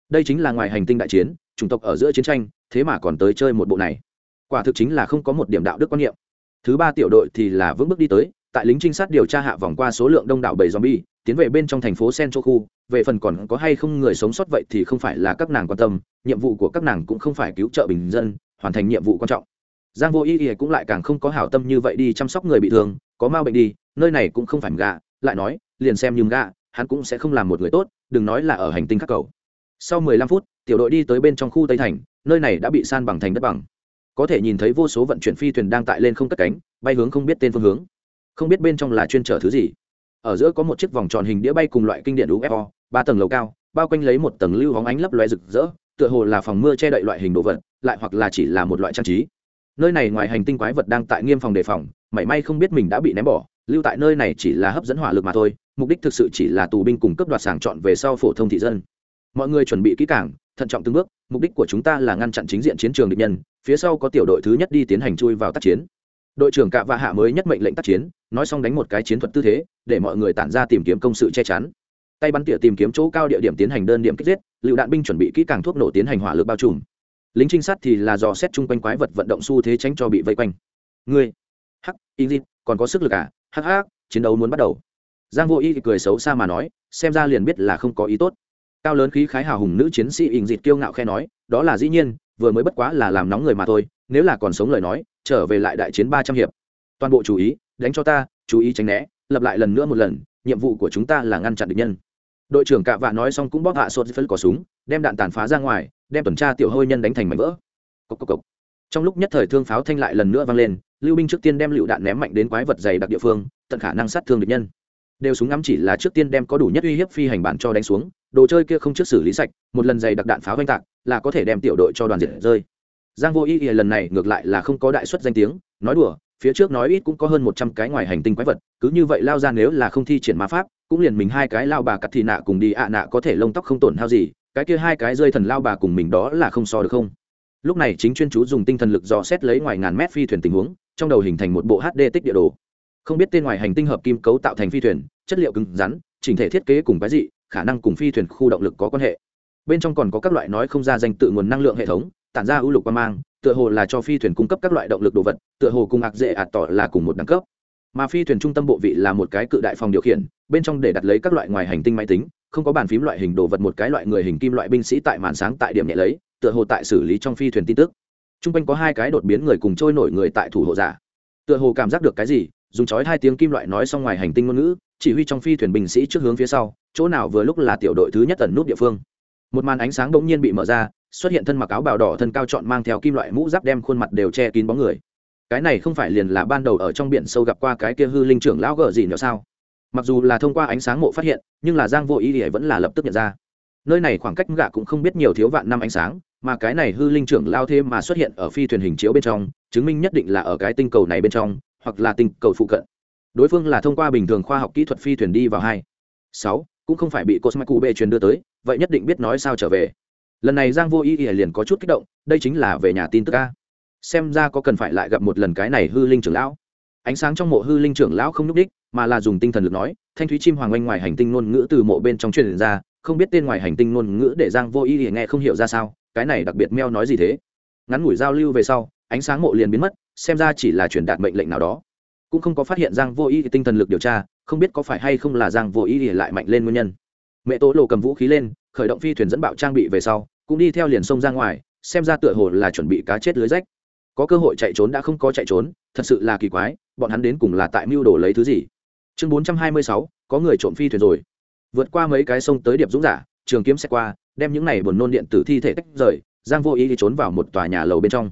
Đây chính là ngoài hành tinh đại chiến chủng tộc ở giữa chiến tranh thế mà còn tới chơi một bộ này. Quả thực chính là không có một điểm đạo đức quan niệm. Thứ ba tiểu đội thì là vững bước đi tới tại lính trinh sát điều tra hạ vòng qua số lượng đông đảo bầy zombie tiến về bên trong thành phố central khu về phần còn có hay không người sống sót vậy thì không phải là các nàng quan tâm nhiệm vụ của các nàng cũng không phải cứu trợ bình dân hoàn thành nhiệm vụ quan trọng. Giang vô ý ý cũng lại càng không có hảo tâm như vậy đi chăm sóc người bị thương có mau bệnh đi nơi này cũng không phải gà, lại nói liền xem nhung gạ hắn cũng sẽ không làm một người tốt, đừng nói là ở hành tinh các cầu. Sau 15 phút, tiểu đội đi tới bên trong khu tây thành, nơi này đã bị san bằng thành đất bằng. Có thể nhìn thấy vô số vận chuyển phi thuyền đang tại lên không cất cánh, bay hướng không biết tên phương hướng. Không biết bên trong là chuyên trở thứ gì. Ở giữa có một chiếc vòng tròn hình đĩa bay cùng loại kinh điện ufo ba tầng lầu cao, bao quanh lấy một tầng lưu hóng ánh lấp loe rực rỡ, tựa hồ là phòng mưa che đậy loại hình đồ vật, lại hoặc là chỉ là một loại trang trí. Nơi này ngoài hành tinh quái vật đang tại nghiêm phòng đề phòng, mảy may không biết mình đã bị ném bỏ, lưu tại nơi này chỉ là hấp dẫn hỏa lực mà thôi mục đích thực sự chỉ là tù binh cùng cấp đoạt sàng chọn về sau phổ thông thị dân. Mọi người chuẩn bị kỹ càng, thận trọng từng bước, mục đích của chúng ta là ngăn chặn chính diện chiến trường địch nhân, phía sau có tiểu đội thứ nhất đi tiến hành chui vào tác chiến. Đội trưởng cạ và hạ mới nhất mệnh lệnh tác chiến, nói xong đánh một cái chiến thuật tư thế, để mọi người tản ra tìm kiếm công sự che chắn. Tay bắn tỉa tìm kiếm chỗ cao địa điểm tiến hành đơn điểm kích giết, lựu đạn binh chuẩn bị kỹ càng thuốc nổ tiến hành hỏa lực bao trùm. Lính trinh sát thì là dò xét chung quanh quái vật vận động xu thế tránh cho bị vây quanh. Ngươi, hắc in còn có sức lực à? Hắc hắc, chiến đấu muốn bắt đầu giang vô y cười xấu xa mà nói, xem ra liền biết là không có ý tốt. Cao lớn khí khái hào hùng nữ chiến sĩ ingrid kiêu ngạo khe nói, đó là dĩ nhiên, vừa mới bất quá là làm nóng người mà thôi, nếu là còn sống lời nói, trở về lại đại chiến ba trăm hiệp. Toàn bộ chú ý, đánh cho ta, chú ý tránh né, lập lại lần nữa một lần, nhiệm vụ của chúng ta là ngăn chặn địch nhân. Đội trưởng cạ vạ nói xong cũng bóp hạ sốt phân cỏ súng, đem đạn tàn phá ra ngoài, đem tuần tra tiểu hôi nhân đánh thành mảnh vỡ. Cốc cốc cốc. trong lúc nhất thời thương pháo thanh lại lần nữa vang lên, lưu binh trước tiên đem lựu đạn ném mạnh đến quái vật dày đặc địa phương, tận khả năng sát thương địch nhân đều súng ngắm chỉ là trước tiên đem có đủ nhất uy hiếp phi hành bản cho đánh xuống, đồ chơi kia không trước xử lý sạch, một lần dày đặc đạn pháo oanh tạc, là có thể đem tiểu đội cho đoàn diệt rơi. Giang vô ý ý lần này ngược lại là không có đại suất danh tiếng, nói đùa, phía trước nói ít cũng có hơn một trăm cái ngoài hành tinh quái vật, cứ như vậy lao ra nếu là không thi triển ma pháp, cũng liền mình hai cái lao bà cặt thị nạ cùng đi ạ nạ có thể lông tóc không tổn hao gì, cái kia hai cái rơi thần lao bà cùng mình đó là không so được không. Lúc này chính chuyên chú dùng tinh thần lực dò xét lấy ngoài ngàn mét phi thuyền tình huống, trong đầu hình thành một bộ hd tích địa đồ không biết tên ngoài hành tinh hợp kim cấu tạo thành phi thuyền, chất liệu cứng rắn, chỉnh thể thiết kế cùng cái gì khả năng cùng phi thuyền khu động lực có quan hệ. Bên trong còn có các loại nói không ra danh tự nguồn năng lượng hệ thống, tản ra ưu lục qua mang, tựa hồ là cho phi thuyền cung cấp các loại động lực đồ vật, tựa hồ cùng ạc dễ ạt tỏ là cùng một đẳng cấp. Mà phi thuyền trung tâm bộ vị là một cái cự đại phòng điều khiển, bên trong để đặt lấy các loại ngoài hành tinh máy tính, không có bàn phím loại hình đồ vật một cái loại người hình kim loại binh sĩ tại màn sáng tại điểm nhẹ lấy, tựa hồ tại xử lý trong phi thuyền tin tức. T r u n g quanh có hai cái đột biến người cùng trôi nổi người tại thủ hộ giả. Tựa hồ cảm giác được cái gì dùng chói hai tiếng kim loại nói xong ngoài hành tinh ngôn ngữ, chỉ huy trong phi thuyền binh sĩ trước hướng phía sau, chỗ nào vừa lúc là tiểu đội thứ nhất tần nút địa phương. Một màn ánh sáng bỗng nhiên bị mở ra, xuất hiện thân mặc áo bào đỏ thân cao trọn mang theo kim loại mũ giáp đem khuôn mặt đều che kín bóng người. Cái này không phải liền là ban đầu ở trong biển sâu gặp qua cái kia hư linh trưởng lão gờ gì nữa sao? Mặc dù là thông qua ánh sáng mộ phát hiện, nhưng là giang vô ý thì vẫn là lập tức nhận ra. Nơi này khoảng cách gạ cũng không biết nhiều thiếu vạn năm ánh sáng, mà cái này hư linh trưởng lao thêm mà xuất hiện ở phi thuyền hình chiếu bên trong, chứng minh nhất định là ở cái tinh cầu này bên trong hoặc là tình cầu phụ cận. Đối phương là thông qua bình thường khoa học kỹ thuật phi thuyền đi vào hai. Sáu, cũng không phải bị cosmic bệ truyền đưa tới, vậy nhất định biết nói sao trở về. Lần này giang vô ý ỉa liền có chút kích động, đây chính là về nhà tin tức a. Xem ra có cần phải lại gặp một lần cái này hư linh trưởng lão. Ánh sáng trong mộ hư linh trưởng lão không n ú c đích, mà là dùng tinh thần lực nói, thanh thúy chim hoàng oanh ngoài hành tinh ngôn ngữ từ mộ bên trong truyền ra, không biết tên ngoài hành tinh ngôn ngữ để giang vô ý ỉa nghe không hiểu ra sao, cái này đặc biệt meo nói gì thế. Ngắn ngủi giao lưu về sau, ánh sáng mộ liền biến mất xem ra chỉ là truyền đạt mệnh lệnh nào đó. Cũng không có phát hiện giang vô ý tinh thần lực điều tra, không biết có phải hay không là giang vô ý để lại mạnh lên nguyên nhân. Mẹ tố lộ cầm vũ khí lên, khởi động phi thuyền dẫn bạo trang bị về sau, cũng đi theo liền sông ra ngoài, xem ra tựa hồ là chuẩn bị cá chết lưới rách. Có cơ hội chạy trốn đã không có chạy trốn, thật sự là kỳ quái, bọn hắn đến cùng là tại mưu đồ lấy thứ gì? Chương bốn trăm hai mươi sáu, có người trộm phi thuyền rồi. Vượt qua mấy cái sông tới điệp dũng giả, trường kiếm xe qua, đem những này buồn nôn điện tử thi thể tách rời, giang vô ý đi trốn vào một tòa nhà lầu bên trong.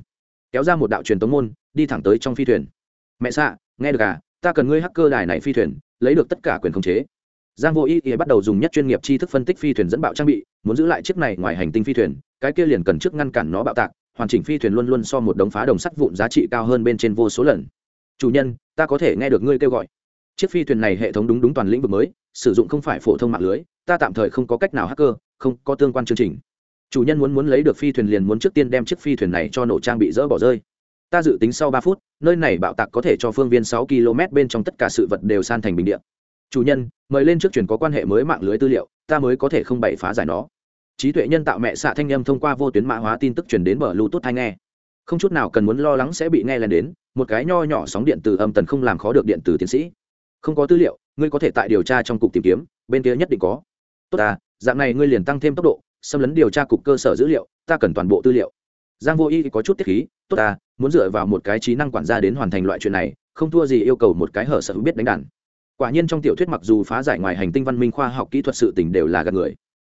Kéo ra một đạo truyền tống môn đi thẳng tới trong phi thuyền. Mẹ xạ nghe được à ta cần ngươi hacker đài này phi thuyền, lấy được tất cả quyền khống chế. Giang vô ý ý bắt đầu dùng nhất chuyên nghiệp tri thức phân tích phi thuyền dẫn bạo trang bị, muốn giữ lại chiếc này ngoài hành tinh phi thuyền, cái kia liền cần trước ngăn cản nó bạo tạc, hoàn chỉnh phi thuyền luôn luôn so một đống phá đồng sắt vụn giá trị cao hơn bên trên vô số lần. Chủ nhân, ta có thể nghe được ngươi kêu gọi. Chiếc phi thuyền này hệ thống đúng đúng toàn lĩnh vực mới, sử dụng không phải phổ thông mạng lưới, ta tạm thời không có cách nào hacker, không có tương quan chương trình. Chủ nhân muốn muốn lấy được phi thuyền liền muốn trước tiên đem chiếc phi thuyền này cho nổ trang bị dỡ bỏ rơi ta dự tính sau ba phút, nơi này bạo tạc có thể cho phương viên sáu km bên trong tất cả sự vật đều san thành bình điện chủ nhân, mời lên trước truyền có quan hệ mới mạng lưới tư liệu, ta mới có thể không bày phá giải nó. Trí tuệ nhân tạo mẹ xạ thanh â m thông qua vô tuyến mã hóa tin tức truyền đến bờ lưu tốt hay nghe. Không chút nào cần muốn lo lắng sẽ bị nghe lên đến, một cái nho nhỏ sóng điện từ âm tần không làm khó được điện từ tiến sĩ. Không có tư liệu, ngươi có thể tại điều tra trong cục tìm kiếm, bên kia nhất định có. Tốt à dạng này ngươi liền tăng thêm tốc độ, xâm lấn điều tra cục cơ sở dữ liệu, ta cần toàn bộ tư liệu. Giang vô y có chút tiết khí tốt à muốn dựa vào một cái trí năng quản gia đến hoàn thành loại chuyện này, không thua gì yêu cầu một cái hở sở biết đánh đàn. Quả nhiên trong tiểu thuyết mặc dù phá giải ngoài hành tinh văn minh khoa học kỹ thuật sự tình đều là gạt người.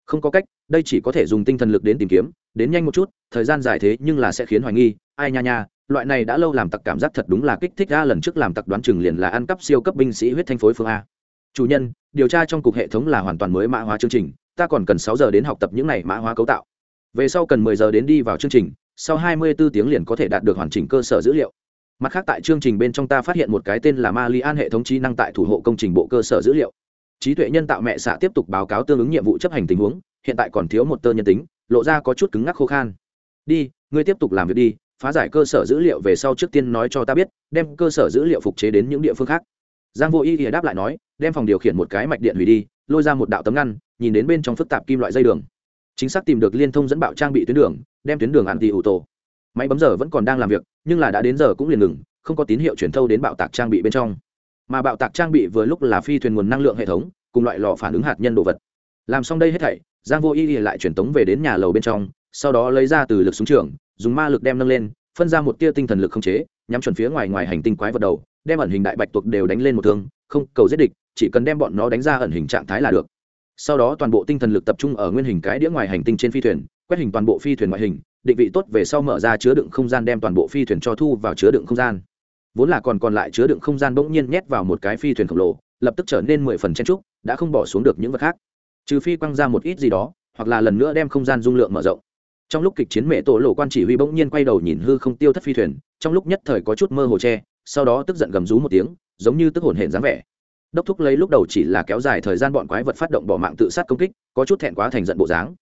Không có cách, đây chỉ có thể dùng tinh thần lực đến tìm kiếm, đến nhanh một chút, thời gian dài thế nhưng là sẽ khiến hoài nghi, ai nha nha, loại này đã lâu làm tặc cảm giác thật đúng là kích thích ra lần trước làm tặc đoán chừng liền là ăn cắp siêu cấp binh sĩ huyết thanh phối phương a. Chủ nhân, điều tra trong cục hệ thống là hoàn toàn mới mã hóa chương trình, ta còn cần sáu giờ đến học tập những này mã hóa cấu tạo. Về sau cần mười giờ đến đi vào chương trình sau 24 tiếng liền có thể đạt được hoàn chỉnh cơ sở dữ liệu. Mặt khác tại chương trình bên trong ta phát hiện một cái tên là ma li an hệ thống trí năng tại thủ hộ công trình bộ cơ sở dữ liệu. Trí tuệ nhân tạo mẹ xạ tiếp tục báo cáo tương ứng nhiệm vụ chấp hành tình huống, hiện tại còn thiếu một tơ nhân tính, lộ ra có chút cứng ngắc khô khan. Đi, ngươi tiếp tục làm việc đi, phá giải cơ sở dữ liệu về sau trước tiên nói cho ta biết, đem cơ sở dữ liệu phục chế đến những địa phương khác. Giang vô y đáp lại nói, đem phòng điều khiển một cái mạch điện hủy đi, lôi ra một đạo tấm ngăn, nhìn đến bên trong phức tạp kim loại dây đường chính xác tìm được liên thông dẫn bạo trang bị tuyến đường, đem tuyến đường anti ủ tổ máy bấm giờ vẫn còn đang làm việc, nhưng là đã đến giờ cũng liền ngừng, không có tín hiệu truyền thâu đến bạo tạc trang bị bên trong. Mà bạo tạc trang bị vừa lúc là phi thuyền nguồn năng lượng hệ thống, cùng loại lò phản ứng hạt nhân đồ vật. Làm xong đây hết thảy, giang vô y lại truyền tống về đến nhà lầu bên trong, sau đó lấy ra từ lực súng trường, dùng ma lực đem nâng lên, phân ra một tia tinh thần lực không chế, nhắm chuẩn phía ngoài ngoài hành tinh quái vật đầu, đem ẩn hình đại bạch tuộc đều đánh lên một thương, không cầu giết địch, chỉ cần đem bọn nó đánh ra ẩn hình trạng thái là được sau đó toàn bộ tinh thần lực tập trung ở nguyên hình cái đĩa ngoài hành tinh trên phi thuyền, quét hình toàn bộ phi thuyền ngoại hình, định vị tốt về sau mở ra chứa đựng không gian đem toàn bộ phi thuyền cho thu vào chứa đựng không gian. Vốn là còn còn lại chứa đựng không gian bỗng nhiên nhét vào một cái phi thuyền khổng lồ, lập tức trở nên mười phần chen trúc đã không bỏ xuống được những vật khác. Trừ phi quăng ra một ít gì đó, hoặc là lần nữa đem không gian dung lượng mở rộng. Trong lúc kịch chiến mẹ tổ lộ quan chỉ huy bỗng nhiên quay đầu nhìn hư không tiêu thất phi thuyền, trong lúc nhất thời có chút mơ hồ che, sau đó tức giận gầm rú một tiếng, giống như tức hồn hển dáng vẻ đốc thúc lấy lúc đầu chỉ là kéo dài thời gian bọn quái vật phát động bỏ mạng tự sát công kích, có chút thẹn quá thành giận bộ dáng.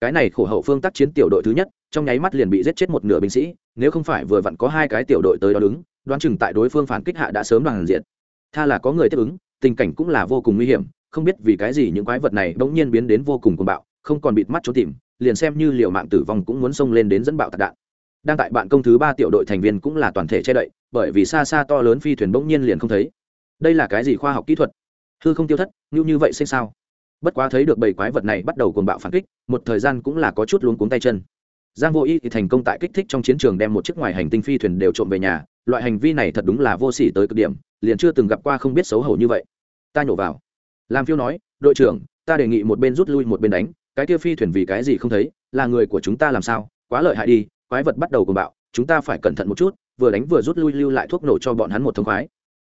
Cái này khổ hậu phương tác chiến tiểu đội thứ nhất, trong nháy mắt liền bị giết chết một nửa binh sĩ, nếu không phải vừa vặn có hai cái tiểu đội tới đó đứng, đoán chừng tại đối phương phản kích hạ đã sớm đoàn diện tha là có người tiếp ứng, tình cảnh cũng là vô cùng nguy hiểm, không biết vì cái gì những quái vật này bỗng nhiên biến đến vô cùng cuồng bạo, không còn bịt mắt trốn tìm, liền xem như liều mạng tử vong cũng muốn xông lên đến dẫn bạo tạc đạn. Đang tại bạn công thứ ba tiểu đội thành viên cũng là toàn thể che đậy, bởi vì xa xa to lớn phi thuyền bỗng nhiên liền không thấy đây là cái gì khoa học kỹ thuật? Hư không tiêu thất như như vậy xanh sao? Bất quá thấy được bảy quái vật này bắt đầu cuồng bạo phản kích, một thời gian cũng là có chút luống cuống tay chân. Giang vô y thì thành công tại kích thích trong chiến trường đem một chiếc ngoài hành tinh phi thuyền đều trộm về nhà, loại hành vi này thật đúng là vô sỉ tới cực điểm, liền chưa từng gặp qua không biết xấu hổ như vậy. Ta nhổ vào. Làm phiêu nói, đội trưởng, ta đề nghị một bên rút lui một bên đánh, cái kia phi thuyền vì cái gì không thấy, là người của chúng ta làm sao? Quá lợi hại đi, quái vật bắt đầu cuồng bạo, chúng ta phải cẩn thận một chút, vừa đánh vừa rút lui lưu lại thuốc nổ cho bọn hắn một thông khoái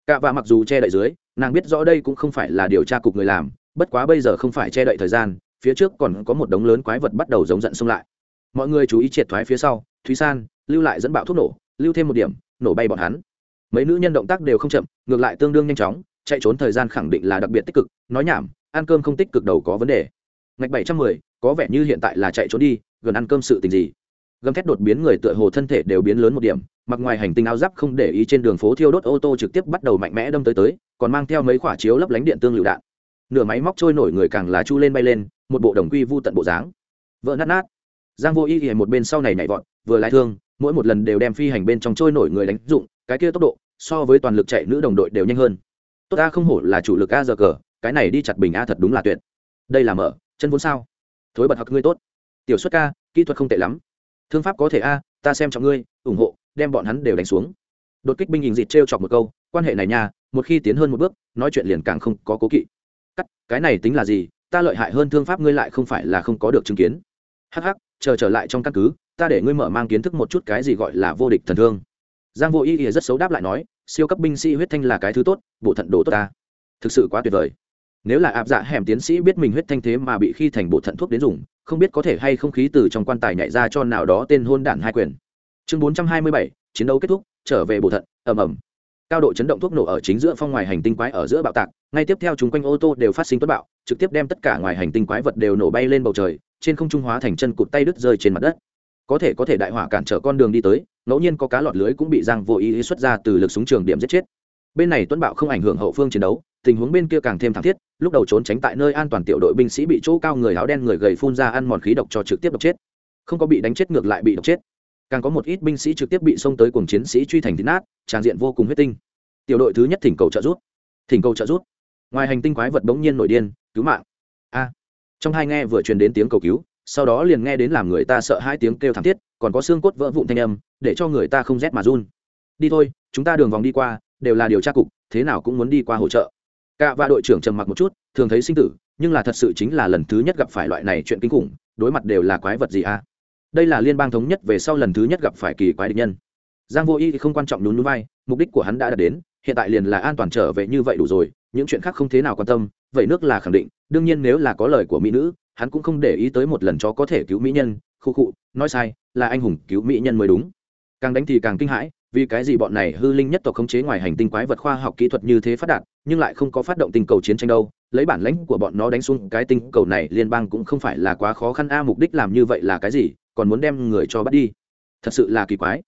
cả và mặc dù che đậy dưới, nàng biết rõ đây cũng không phải là điều tra cục người làm, bất quá bây giờ không phải che đậy thời gian, phía trước còn có một đống lớn quái vật bắt đầu giống giận xông lại. Mọi người chú ý triệt thoái phía sau, thúy san, lưu lại dẫn bạo thuốc nổ, lưu thêm một điểm, nổ bay bọn hắn. Mấy nữ nhân động tác đều không chậm, ngược lại tương đương nhanh chóng, chạy trốn thời gian khẳng định là đặc biệt tích cực, nói nhảm, ăn cơm không tích cực đầu có vấn đề. Ngạch bảy trăm mười, có vẻ như hiện tại là chạy trốn đi, gần ăn cơm sự tình gì? Gầm thét đột biến người tựa hồ thân thể đều biến lớn một điểm mặc ngoài hành tinh áo giáp không để ý trên đường phố thiêu đốt ô tô trực tiếp bắt đầu mạnh mẽ đâm tới tới, còn mang theo mấy quả chiếu lấp lánh điện tương lựu đạn. Nửa máy móc trôi nổi người càng là chu lên bay lên, một bộ đồng quy vu tận bộ dáng. Vỡ nát nát. Giang vô y ghề một bên sau này nhảy vọt, vừa lái thương, mỗi một lần đều đem phi hành bên trong trôi nổi người đánh dụng, cái kia tốc độ so với toàn lực chạy nữ đồng đội đều nhanh hơn. Tốt ta không hổ là chủ lực a giờ cờ, cái này đi chặt bình a thật đúng là tuyệt. Đây là mở, chân vốn sao? Thối bật học ngươi tốt. Tiểu xuất ca, kỹ thuật không tệ lắm. Thương pháp có thể a, ta xem trọng ngươi, ủng hộ đem bọn hắn đều đánh xuống. Đột kích binh hình dịt t chọc một câu, quan hệ này nha, một khi tiến hơn một bước, nói chuyện liền càng không có cố kỵ. Cắt, cái này tính là gì? Ta lợi hại hơn thương pháp ngươi lại không phải là không có được chứng kiến. Hắc hắc, chờ trở lại trong căn cứ, ta để ngươi mở mang kiến thức một chút cái gì gọi là vô địch thần thương. Giang vô ý ỉa rất xấu đáp lại nói, siêu cấp binh sĩ huyết thanh là cái thứ tốt, bộ thận đồ tốt ta. Thực sự quá tuyệt vời. Nếu là áp dạ hẻm tiến sĩ biết mình huyết thanh thế mà bị khi thành bộ thận thuốc đến dùng, không biết có thể hay không khí từ trong quan tài nhảy ra cho nào đó tên hôn đản hai quyền chương bốn trăm hai mươi bảy, chiến đấu kết thúc, trở về bộ thận, ầm ầm. Cao độ chấn động thuốc nổ ở chính giữa phong ngoài hành tinh quái ở giữa bạo tạc, ngay tiếp theo chúng quanh ô tô đều phát sinh tuất bạo, trực tiếp đem tất cả ngoài hành tinh quái vật đều nổ bay lên bầu trời, trên không trung hóa thành chân cụt tay đứt rơi trên mặt đất. Có thể có thể đại hỏa cản trở con đường đi tới, ngẫu nhiên có cá lọt lưới cũng bị giang vô ý xuất ra từ lực súng trường điểm giết chết. Bên này tuấn bạo không ảnh hưởng hậu phương chiến đấu, tình huống bên kia càng thêm thảm thiết, lúc đầu trốn tránh tại nơi an toàn tiểu đội binh sĩ bị chỗ cao người áo đen người gầy phun ra ăn mòn khí độc cho trực tiếp độc chết. Không có bị đánh chết ngược lại bị độc chết càng có một ít binh sĩ trực tiếp bị xông tới cùng chiến sĩ truy thành thịt nát, tràn diện vô cùng huyết tinh. Tiểu đội thứ nhất thỉnh cầu trợ rút thỉnh cầu trợ rút ngoài hành tinh quái vật bỗng nhiên nổi điên, cứu mạng. A. Trong hai nghe vừa truyền đến tiếng cầu cứu, sau đó liền nghe đến làm người ta sợ hai tiếng kêu thảm thiết, còn có xương cốt vỡ vụn thanh âm, để cho người ta không rét mà run. Đi thôi, chúng ta đường vòng đi qua, đều là điều tra cục, thế nào cũng muốn đi qua hỗ trợ. Cả và đội trưởng trầm mặc một chút, thường thấy sinh tử, nhưng là thật sự chính là lần thứ nhất gặp phải loại này chuyện kinh khủng, đối mặt đều là quái vật gì a? Đây là liên bang thống nhất về sau lần thứ nhất gặp phải kỳ quái địch nhân. Giang vô y thì không quan trọng nhún núi vai, mục đích của hắn đã đạt đến, hiện tại liền là an toàn trở về như vậy đủ rồi, những chuyện khác không thế nào quan tâm, vậy nước là khẳng định, đương nhiên nếu là có lời của mỹ nữ, hắn cũng không để ý tới một lần chó có thể cứu mỹ nhân, khu khụ nói sai, là anh hùng cứu mỹ nhân mới đúng. Càng đánh thì càng kinh hãi, vì cái gì bọn này hư linh nhất tộc khống chế ngoài hành tinh quái vật khoa học kỹ thuật như thế phát đạt, nhưng lại không có phát động tinh cầu chiến tranh đâu, lấy bản lãnh của bọn nó đánh xuống cái tinh cầu này, liên bang cũng không phải là quá khó khăn a, mục đích làm như vậy là cái gì? Còn muốn đem người cho bắt đi. Thật sự là kỳ quái.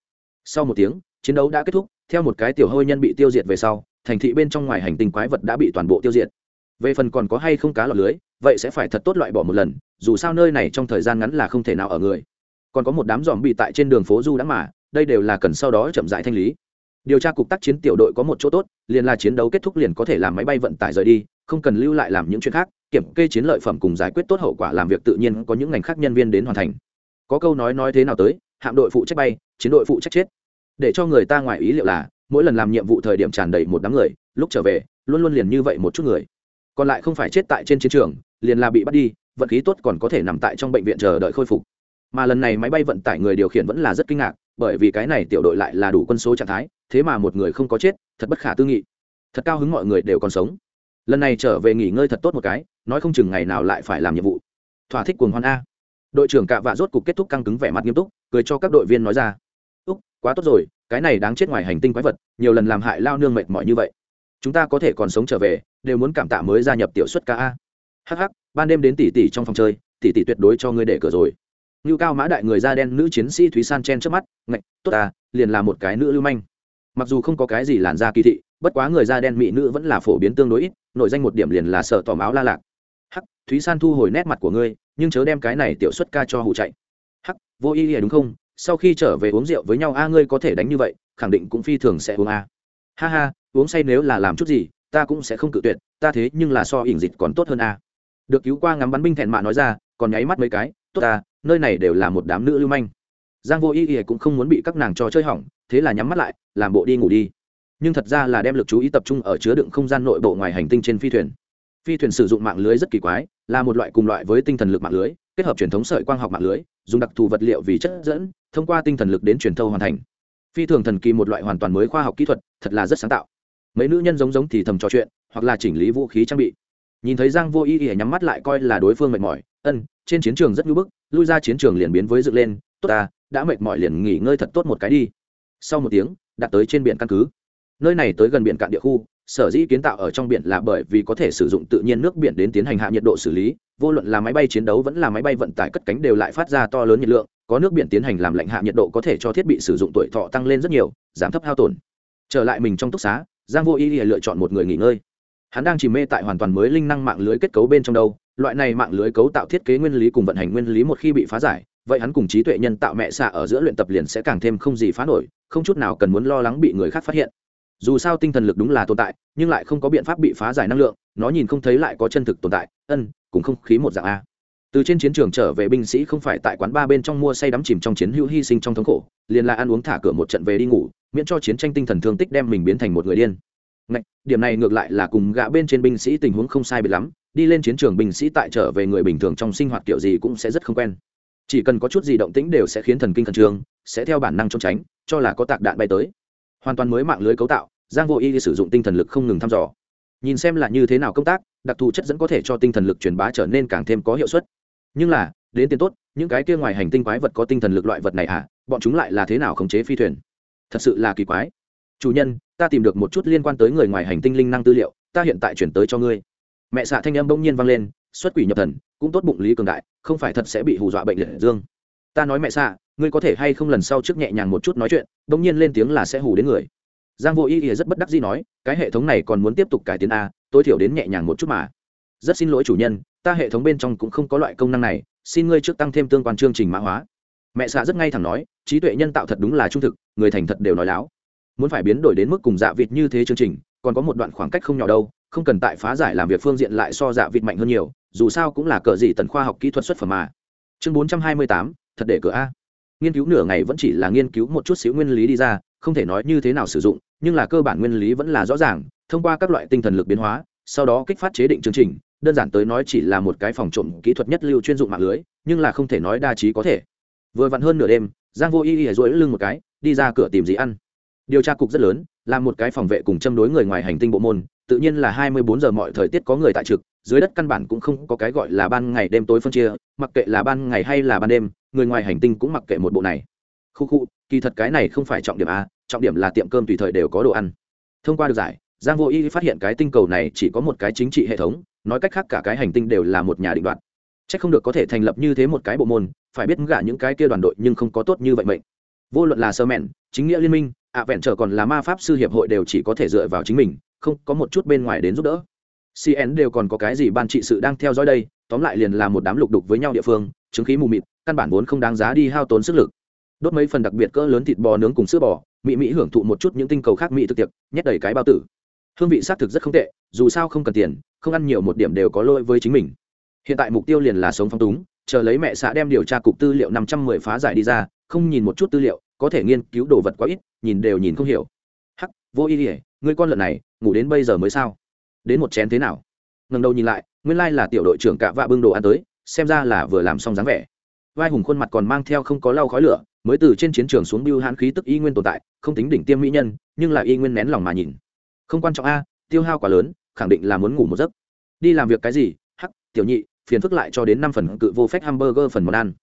Sau một tiếng, chiến đấu đã kết thúc, theo một cái tiểu hôi nhân bị tiêu diệt về sau, thành thị bên trong ngoài hành tinh quái vật đã bị toàn bộ tiêu diệt. Về phần còn có hay không cá lọt lưới, vậy sẽ phải thật tốt loại bỏ một lần, dù sao nơi này trong thời gian ngắn là không thể nào ở người. Còn có một đám dòm bị tại trên đường phố du đã mà, đây đều là cần sau đó chậm dại thanh lý. Điều tra cục tác chiến tiểu đội có một chỗ tốt, liền là chiến đấu kết thúc liền có thể làm máy bay vận tải rời đi, không cần lưu lại làm những chuyện khác, kiểm kê chiến lợi phẩm cùng giải quyết tốt hậu quả làm việc tự nhiên có những ngành khác nhân viên đến hoàn thành có câu nói nói thế nào tới, hạm đội phụ trách bay, chiến đội phụ trách chết. Để cho người ta ngoài ý liệu là, mỗi lần làm nhiệm vụ thời điểm tràn đầy một đám người, lúc trở về, luôn luôn liền như vậy một chút người. Còn lại không phải chết tại trên chiến trường, liền là bị bắt đi, vận khí tốt còn có thể nằm tại trong bệnh viện chờ đợi khôi phục. Mà lần này máy bay vận tải người điều khiển vẫn là rất kinh ngạc, bởi vì cái này tiểu đội lại là đủ quân số trạng thái, thế mà một người không có chết, thật bất khả tư nghị. Thật cao hứng mọi người đều còn sống. Lần này trở về nghỉ ngơi thật tốt một cái, nói không chừng ngày nào lại phải làm nhiệm vụ. Thỏa thích cuồng hoan a đội trưởng cạ vạ rốt cục kết thúc căng cứng vẻ mặt nghiêm túc, cười cho các đội viên nói ra. Úc, quá tốt rồi, cái này đáng chết ngoài hành tinh quái vật, nhiều lần làm hại lao nương mệt mỏi như vậy. Chúng ta có thể còn sống trở về, đều muốn cảm tạ mới gia nhập tiểu xuất ca a. Hh ban đêm đến tỷ tỷ trong phòng chơi, tỷ tỷ tuyệt đối cho ngươi để cửa rồi. Như cao mã đại người da đen nữ chiến sĩ thúy san chen trước mắt, ngạch, tốt à liền là một cái nữ lưu manh. Mặc dù không có cái gì làn da kỳ thị, bất quá người da đen mỹ nữ vẫn là phổ biến tương đối ít, nội danh một điểm liền là sợ tỏ máu la lạc. Hắc, thúy san thu hồi nét mặt của ngươi nhưng chớ đem cái này tiểu xuất ca cho hụ chạy. Hắc, vô ý đúng không? Sau khi trở về uống rượu với nhau, a, ngươi có thể đánh như vậy, khẳng định cũng phi thường sẽ uống a. Ha ha, uống say nếu là làm chút gì, ta cũng sẽ không cự tuyệt, ta thế nhưng là so ỉn dịch còn tốt hơn a. Được cứu qua ngắm bắn binh thẹn mạ nói ra, còn nháy mắt mấy cái, tốt ta, nơi này đều là một đám nữ lưu manh. Giang vô y ỉa cũng không muốn bị các nàng cho chơi hỏng, thế là nhắm mắt lại, làm bộ đi ngủ đi. Nhưng thật ra là đem lực chú ý tập trung ở chứa đựng không gian nội bộ ngoài hành tinh trên phi thuyền phi thuyền sử dụng mạng lưới rất kỳ quái, là một loại cùng loại với tinh thần lực mạng lưới, kết hợp truyền thống sợi quang học mạng lưới, dùng đặc thù vật liệu vì chất dẫn, thông qua tinh thần lực đến truyền thâu hoàn thành. Phi thường thần kỳ một loại hoàn toàn mới khoa học kỹ thuật, thật là rất sáng tạo. Mấy nữ nhân giống giống thì thầm trò chuyện, hoặc là chỉnh lý vũ khí trang bị. Nhìn thấy giang vô ý ỉa nhắm mắt lại coi là đối phương mệt mỏi, ân, trên chiến trường rất ngưỡng bức, lui ra chiến trường liền biến với dựng lên, tốt ta, đã mệt mỏi liền nghỉ ngơi thật tốt một cái đi. Sau một tiếng đạt tới trên biển căn cứ. Nơi này tới gần biển cạn địa khu sở dĩ kiến tạo ở trong biển là bởi vì có thể sử dụng tự nhiên nước biển đến tiến hành hạ nhiệt độ xử lý, vô luận là máy bay chiến đấu vẫn là máy bay vận tải cất cánh đều lại phát ra to lớn nhiệt lượng, có nước biển tiến hành làm lạnh hạ nhiệt độ có thể cho thiết bị sử dụng tuổi thọ tăng lên rất nhiều, giảm thấp hao tổn. Trở lại mình trong túc xá, giang vô ý lựa chọn một người nghỉ ngơi. Hắn đang chìm mê tại hoàn toàn mới linh năng mạng lưới kết cấu bên trong đâu, loại này mạng lưới cấu tạo thiết kế nguyên lý cùng vận hành nguyên lý một khi bị phá giải, vậy hắn cùng trí tuệ nhân tạo mẹ xạ ở giữa luyện tập liền sẽ càng thêm không gì phá nổi, không chút nào cần muốn lo lắng bị người khác phát hiện dù sao tinh thần lực đúng là tồn tại nhưng lại không có biện pháp bị phá giải năng lượng nó nhìn không thấy lại có chân thực tồn tại ân cũng không khí một dạng a. Từ trên chiến trường trở về binh sĩ không phải tại quán ba bên trong mua say đắm chìm trong chiến hữu hy sinh trong thống khổ liền là ăn uống thả cửa một trận về đi ngủ miễn cho chiến tranh tinh thần thương tích đem mình biến thành một người điên. Ngạch, điểm này ngược lại là cùng gã bên trên binh sĩ tình huống không sai biệt lắm đi lên chiến trường binh sĩ tại trở về người bình thường trong sinh hoạt kiểu gì cũng sẽ rất không quen. Chỉ cần có chút gì động tĩnh đều sẽ khiến thần kinh khẩn trương sẽ theo bản năng trốn tránh cho là có tạc đạn bay tới hoàn toàn mới mạng lưới cấu tạo, giang vô y sử dụng tinh thần lực không ngừng thăm dò. Nhìn xem là như thế nào công tác, đặc thù chất dẫn có thể cho tinh thần lực truyền bá trở nên càng thêm có hiệu suất. Nhưng là, đến tiền tốt, những cái kia ngoài hành tinh quái vật có tinh thần lực loại vật này à bọn chúng lại là thế nào khống chế phi thuyền? Thật sự là kỳ quái. Chủ nhân, ta tìm được một chút liên quan tới người ngoài hành tinh linh năng tư liệu, ta hiện tại chuyển tới cho ngươi. Mẹ xạ thanh âm bỗng nhiên vang lên, xuất quỷ nhập thần, cũng tốt bụng lý cường đại, không phải thật sẽ bị hù dọa bệnh liệt dương. Ta nói mẹ xạ ngươi có thể hay không lần sau trước nhẹ nhàng một chút nói chuyện bỗng nhiên lên tiếng là sẽ hù đến người. Giang vô ý ý rất bất đắc dĩ nói, cái hệ thống này còn muốn tiếp tục cải tiến a, tối thiểu đến nhẹ nhàng một chút mà. Rất xin lỗi chủ nhân, ta hệ thống bên trong cũng không có loại công năng này, xin ngươi trước tăng thêm tương quan chương trình mã hóa. Mẹ xạ rất ngay thẳng nói, trí tuệ nhân tạo thật đúng là trung thực, người thành thật đều nói láo. Muốn phải biến đổi đến mức cùng dạ vịt như thế chương trình, còn có một đoạn khoảng cách không nhỏ đâu, không cần tại phá giải làm việc phương diện lại so dạ vịt mạnh hơn nhiều, dù sao cũng là cờ gì tần khoa học kỹ thuật xuất phẩm mà. Chương bốn trăm hai mươi tám, thật để cửa a nghiên cứu nửa ngày vẫn chỉ là nghiên cứu một chút xíu nguyên lý đi ra, không thể nói như thế nào sử dụng, nhưng là cơ bản nguyên lý vẫn là rõ ràng, thông qua các loại tinh thần lực biến hóa, sau đó kích phát chế định chương trình, đơn giản tới nói chỉ là một cái phòng trộm kỹ thuật nhất lưu chuyên dụng mạng lưới, nhưng là không thể nói đa trí có thể. Vừa vặn hơn nửa đêm, giang vô y y rỗi lưng một cái, đi ra cửa tìm gì ăn. Điều tra cục rất lớn, là một cái phòng vệ cùng châm đối người ngoài hành tinh bộ môn tự nhiên là hai mươi bốn giờ mọi thời tiết có người tại trực, dưới đất căn bản cũng không có cái gọi là ban ngày đêm tối phân chia, mặc kệ là ban ngày hay là ban đêm, người ngoài hành tinh cũng mặc kệ một bộ này. Khu khu, kỳ thật cái này không phải trọng điểm a, trọng điểm là tiệm cơm tùy thời đều có đồ ăn. Thông qua được giải, giang vô y phát hiện cái tinh cầu này chỉ có một cái chính trị hệ thống, nói cách khác cả cái hành tinh đều là một nhà định đoạt. C h ắ c không được có thể thành lập như thế một cái bộ môn, phải biết gả những cái kia đoàn đội nhưng không có tốt như vậy mệnh. Vô luận là sơ mẹn, chính nghĩa liên minh, ạ vẹn trở còn là ma pháp sư hiệp hội đều chỉ có thể dựa vào chính mình không có một chút bên ngoài đến giúp đỡ. Cn đều còn có cái gì ban trị sự đang theo dõi đây, tóm lại liền là một đám lục đục với nhau địa phương, chứng khí mù mịt, căn bản vốn không đáng giá đi hao tốn sức lực. Đốt mấy phần đặc biệt cỡ lớn thịt bò nướng cùng sữa bò mỹ mỹ hưởng thụ một chút những tinh cầu khác mỹ thực tiệc, nhét đầy cái bao tử. Hương vị xác thực rất không tệ, dù sao không cần tiền, không ăn nhiều một điểm đều có lỗi với chính mình. Hiện tại mục tiêu liền là sống phong túng, chờ lấy mẹ xã đem điều tra cục tư liệu năm trăm mười phá giải đi ra, không nhìn một chút tư liệu, có thể nghiên cứu đồ vật quá ít, nhìn đều nhìn không hiểu. Hắc, vô ý ỉa người con lợn này ngủ đến bây giờ mới sao? Đến một chén thế nào? Ngần đầu nhìn lại, nguyên lai là tiểu đội trưởng cạ vạ bưng đồ ăn tới, xem ra là vừa làm xong dáng vẻ. Vai hùng khuôn mặt còn mang theo không có lau khói lửa, mới từ trên chiến trường xuống biêu hãn khí tức y nguyên tồn tại, không tính đỉnh tiêm mỹ nhân, nhưng là y nguyên nén lòng mà nhìn. Không quan trọng a, tiêu hao quá lớn, khẳng định là muốn ngủ một giấc. Đi làm việc cái gì? Hắc, tiểu nhị, phiền phức lại cho đến năm phần cự vô phép hamburger phần món ăn.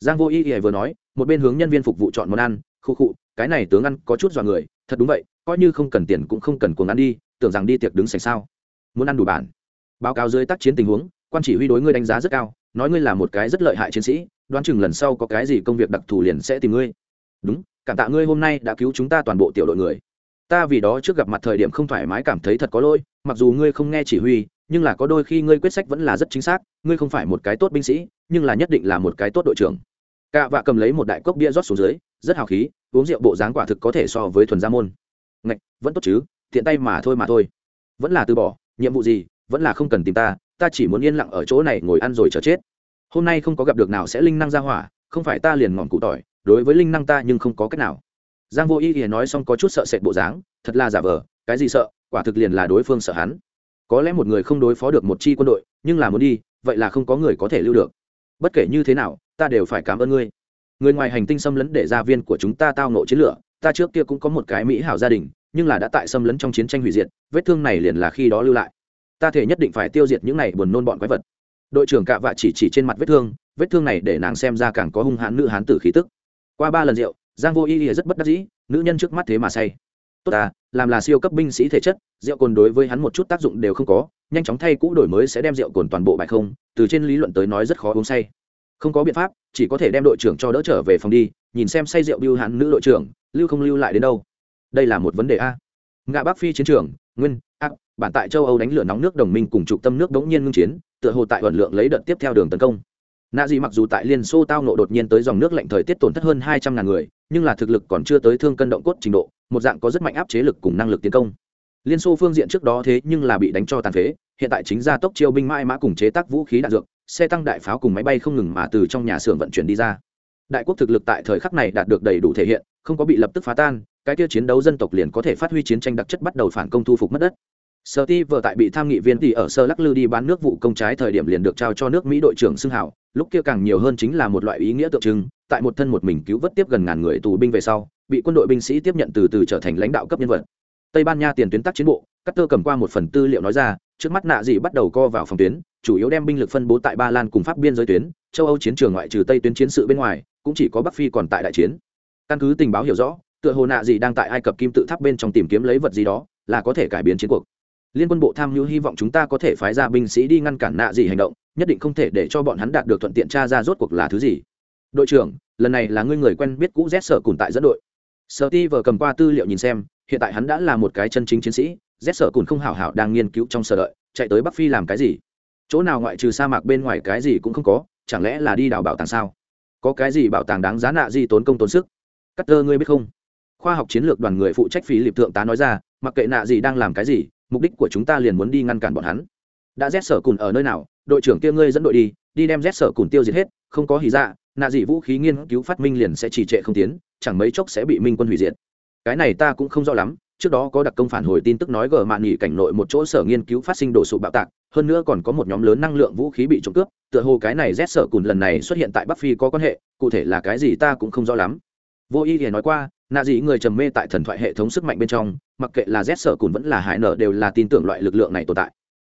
Giang vô y y vừa nói, một bên hướng nhân viên phục vụ chọn món ăn, khu khụ cái này tướng ăn có chút dọa người, thật đúng vậy, coi như không cần tiền cũng không cần cuồng ăn đi tưởng rằng đi tiệc đứng sành sao? Muốn ăn đủ bản. Báo cáo dưới tác chiến tình huống, quan chỉ huy đối ngươi đánh giá rất cao, nói ngươi là một cái rất lợi hại chiến sĩ, đoán chừng lần sau có cái gì công việc đặc thù liền sẽ tìm ngươi. Đúng, cảm tạ ngươi hôm nay đã cứu chúng ta toàn bộ tiểu đội người. Ta vì đó trước gặp mặt thời điểm không thoải mái cảm thấy thật có lỗi, mặc dù ngươi không nghe chỉ huy, nhưng là có đôi khi ngươi quyết sách vẫn là rất chính xác, ngươi không phải một cái tốt binh sĩ, nhưng là nhất định là một cái tốt đội trưởng. Cạ vạ cầm lấy một đại cốc bia rót xuống dưới, rất hào khí, uống rượu bộ dáng quả thực có thể so với thuần gia môn. Ngạch, vẫn tốt chứ? Tiện tay mà thôi mà thôi. Vẫn là từ bỏ, nhiệm vụ gì, vẫn là không cần tìm ta ta chỉ muốn yên lặng ở chỗ này ngồi ăn rồi chờ chết. Hôm nay không có gặp được nào sẽ linh năng ra hỏa, không phải ta liền ngọn cụ tỏi, đối với linh năng ta nhưng không có cách nào. Giang vô ý thì nói xong có chút sợ sệt bộ dáng, thật là giả vờ, cái gì sợ, quả thực liền là đối phương sợ hắn. Có lẽ một người không đối phó được một chi quân đội, nhưng là muốn đi, vậy là không có người có thể lưu được. Bất kể như thế nào, ta đều phải cảm ơn ngươi. Người ngoài hành tinh xâm lấn để gia viên của chúng ta tao nộ chiến lửa, ta trước kia cũng có một cái mỹ hảo gia đình nhưng là đã tại xâm lấn trong chiến tranh hủy diệt, vết thương này liền là khi đó lưu lại. Ta thể nhất định phải tiêu diệt những này buồn nôn bọn quái vật. Đội trưởng cạ vạ chỉ chỉ trên mặt vết thương vết thương này để nàng xem ra càng có hung hãn nữ hán tử khí tức. Qua ba lần rượu, giang vô y y rất bất đắc dĩ, nữ nhân trước mắt thế mà say. Tốt ta, làm là siêu cấp binh sĩ thể chất, rượu cồn đối với hắn một chút tác dụng đều không có, nhanh chóng thay cũ đổi mới sẽ đem rượu cồn toàn bộ bài không, từ trên lý luận tới nói rất khó uống say. Không có biện pháp, chỉ có thể đem đội trưởng cho đỡ trở về phòng đi, nhìn xem say rượu biêu hắn nữ đội trưởng, lưu không lưu lại đến đâu đây là một vấn đề a. Ngạ bắc phi chiến trường, nguyên, ác, bản tại châu âu đánh lửa nóng nước đồng minh cùng trục tâm nước đống nhiên ngưng chiến, tựa hồ tại vận lượng lấy đợt tiếp theo đường tấn công. Nạ dị mặc dù tại liên xô tao nộ đột nhiên tới dòng nước lạnh thời tiết tổn thất hơn hai trăm ngàn người, nhưng là thực lực còn chưa tới thương cân động cốt trình độ, một dạng có rất mạnh áp chế lực cùng năng lực tiến công. Liên xô phương diện trước đó thế nhưng là bị đánh cho tàn phế, hiện tại chính gia tốc chiêu binh mãi mã cùng chế tác vũ khí đạn dược, xe tăng đại pháo cùng máy bay không ngừng mà từ trong nhà xưởng vận chuyển đi ra. Đại quốc thực lực tại thời khắc này đạt được đầy đủ thể hiện, không có bị lập tức phá tan cái tiêu chiến đấu dân tộc liền có thể phát huy chiến tranh đặc chất bắt đầu phản công thu phục mất đất. Sở ti vừa tại bị tham nghị viên thì ở sơ lắc lư đi bán nước vụ công trái thời điểm liền được trao cho nước mỹ đội trưởng xưng hảo lúc kia càng nhiều hơn chính là một loại ý nghĩa tượng trưng, tại một thân một mình cứu vớt tiếp gần ngàn người tù binh về sau, bị quân đội binh sĩ tiếp nhận từ từ trở thành lãnh đạo cấp nhân vật. Tây ban nha tiền tuyến tác chiến bộ cắt tơ cầm qua một phần tư liệu nói ra, trước mắt nạ dị bắt đầu co vào phòng tuyến, chủ yếu đem binh lực phân bố tại ba lan cùng pháp biên giới tuyến, châu âu chiến trường ngoại trừ tây tuyến chiến sự bên ngoài, cũng chỉ có bắc phi còn tại đại chiến. Căn cứ tình báo hiểu rõ tựa hồ nạ gì đang tại ai cập kim tự tháp bên trong tìm kiếm lấy vật gì đó, là có thể cải biến chiến cuộc. Liên quân bộ tham mưu hy vọng chúng ta có thể phái ra binh sĩ đi ngăn cản nạ gì hành động, nhất định không thể để cho bọn hắn đạt được thuận tiện tra ra rốt cuộc là thứ gì. Đội trưởng, lần này là ngươi người quen biết cũ z sở cùn tại dẫn đội. Sở ti vừa cầm qua tư liệu nhìn xem, hiện tại hắn đã là một cái chân chính chiến sĩ, z sở cùn không hảo hảo đang nghiên cứu trong sở đợi, chạy tới bắc phi làm cái gì? Chỗ nào ngoại trừ sa mạc bên ngoài cái gì cũng không có, chẳng lẽ là đi đào bảo tàng sao? Có cái gì bảo tàng đáng giá nạ gì tốn công tốn sức? Cắt tơ ngươi biết không? Khoa học chiến lược đoàn người phụ trách phí lịp thượng tá nói ra, mặc kệ nạ gì đang làm cái gì, mục đích của chúng ta liền muốn đi ngăn cản bọn hắn. Đã rét sở cùn ở nơi nào, đội trưởng kia ngươi dẫn đội đi đi đem rét sở cùn tiêu diệt hết, không có hì dạ nạ gì vũ khí nghiên cứu phát minh liền sẽ trì trệ không tiến, chẳng mấy chốc sẽ bị minh quân hủy diệt. Cái này ta cũng không rõ lắm, trước đó có đặc công phản hồi tin tức nói gờ mạn nghỉ cảnh nội một chỗ sở nghiên cứu phát sinh đổ sụp bạo tạc, hơn nữa còn có một nhóm lớn năng lượng vũ khí bị trộm cướp, tựa hồ cái này rét sở cùn lần này xuất hiện tại bắc phi có quan hệ, cụ thể là cái gì ta cũng không rõ lắm. Vô y thì nói qua nạ dị người trầm mê tại thần thoại hệ thống sức mạnh bên trong mặc kệ là rét sở cùn vẫn là hải nở đều là tin tưởng loại lực lượng này tồn tại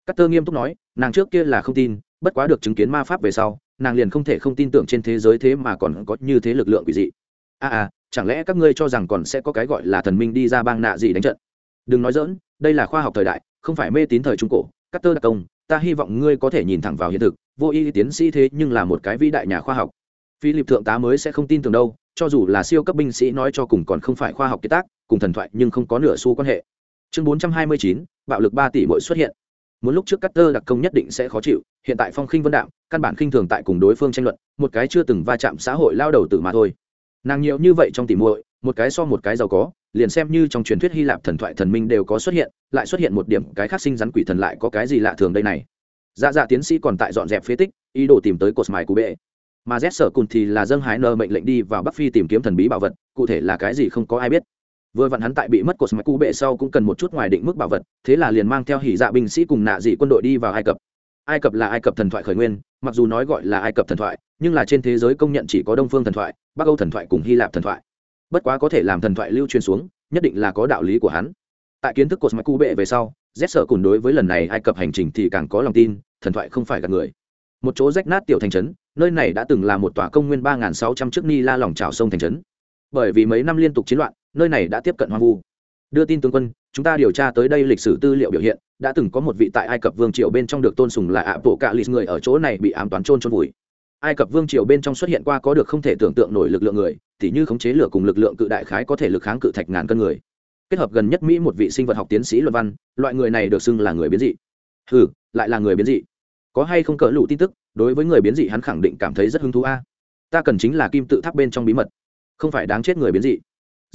Cát Tơ nghiêm túc nói, nàng trước kia là không tin, bất quá được chứng kiến ma pháp về sau, nàng liền không thể không tin tưởng trên thế giới thế mà còn có như thế lực lượng quỷ dị. A à, à, chẳng lẽ các ngươi cho rằng còn sẽ có cái gọi là thần minh đi ra bang nạ dị đánh trận? Đừng nói dỡn, đây là khoa học thời đại không phải mê tín thời trung cổ các tơ đặc công ta hy vọng ngươi có thể nhìn thẳng vào hiện thực vô y tiến sĩ thế nhưng là một cái vĩ đại nhà khoa học philip thượng tá mới sẽ không tin tưởng đâu cho dù là siêu cấp binh sĩ nói cho cùng còn không phải khoa học kiệt tác cùng thần thoại nhưng không có nửa xu quan hệ chương 429, bạo lực ba tỷ mỗi xuất hiện muốn lúc trước Cutter đặc công nhất định sẽ khó chịu, hiện tại Phong Khinh Vân Đạm, căn bản khinh thường tại cùng đối phương tranh luận, một cái chưa từng va chạm xã hội lao đầu tử mà thôi. Nàng nhiều như vậy trong tỉ muội, một cái so một cái giàu có, liền xem như trong truyền thuyết Hy Lạp thần thoại thần minh đều có xuất hiện, lại xuất hiện một điểm cái khác sinh rắn quỷ thần lại có cái gì lạ thường đây này. Dạ dạ tiến sĩ còn tại dọn dẹp phế tích, ý đồ tìm tới cột mài của bệ. Mà Z sở cùn thì là dâng hái nơ mệnh lệnh đi vào Bắc Phi tìm kiếm thần bí bảo vật, cụ thể là cái gì không có ai biết. Vừa vặn hắn tại bị mất cột mạch cú bệ sau cũng cần một chút ngoài định mức bảo vật thế là liền mang theo hỉ dạ binh sĩ cùng nạ dị quân đội đi vào ai cập. Ai cập là ai cập thần thoại khởi nguyên mặc dù nói gọi là ai cập thần thoại nhưng là trên thế giới công nhận chỉ có đông phương thần thoại bắc âu thần thoại cùng hy lạp thần thoại. Bất quá có thể làm thần thoại lưu truyền xuống nhất định là có đạo lý của hắn. Tại kiến thức cột mạch cú bệ về sau z sở cùn đối với lần này ai cập hành trình thì càng có lòng tin thần thoại không phải gạt người. Một chỗ rách nát tiểu thành trấn nơi này đã từng là một tòa công nguyên ba nghìn sáu trăm trước ni la lòng trào sông thành trấn. Bởi vì mấy năm liên tục chiến loạn, nơi này đã tiếp cận hoang vu. Đưa tin tướng quân, chúng ta điều tra tới đây lịch sử tư liệu biểu hiện, đã từng có một vị tại ai cập vương triều bên trong được tôn sùng là ạ bộ cạ lịch người ở chỗ này bị ám toán trôn trôn vùi. Ai cập vương triều bên trong xuất hiện qua có được không thể tưởng tượng nổi lực lượng người, tỉ như khống chế lửa cùng lực lượng cự đại khái có thể lực kháng cự thạch ngàn cân người. Kết hợp gần nhất mỹ một vị sinh vật học tiến sĩ luật văn, loại người này được xưng là người biến dị. Ừ lại là người biến dị có hay không cỡ lũ tin tức, đối với người biến dị hắn khẳng định cảm thấy rất hứng thú a. Ta cần chính là kim tự tháp bên trong bí mật, không phải đáng chết người biến dị.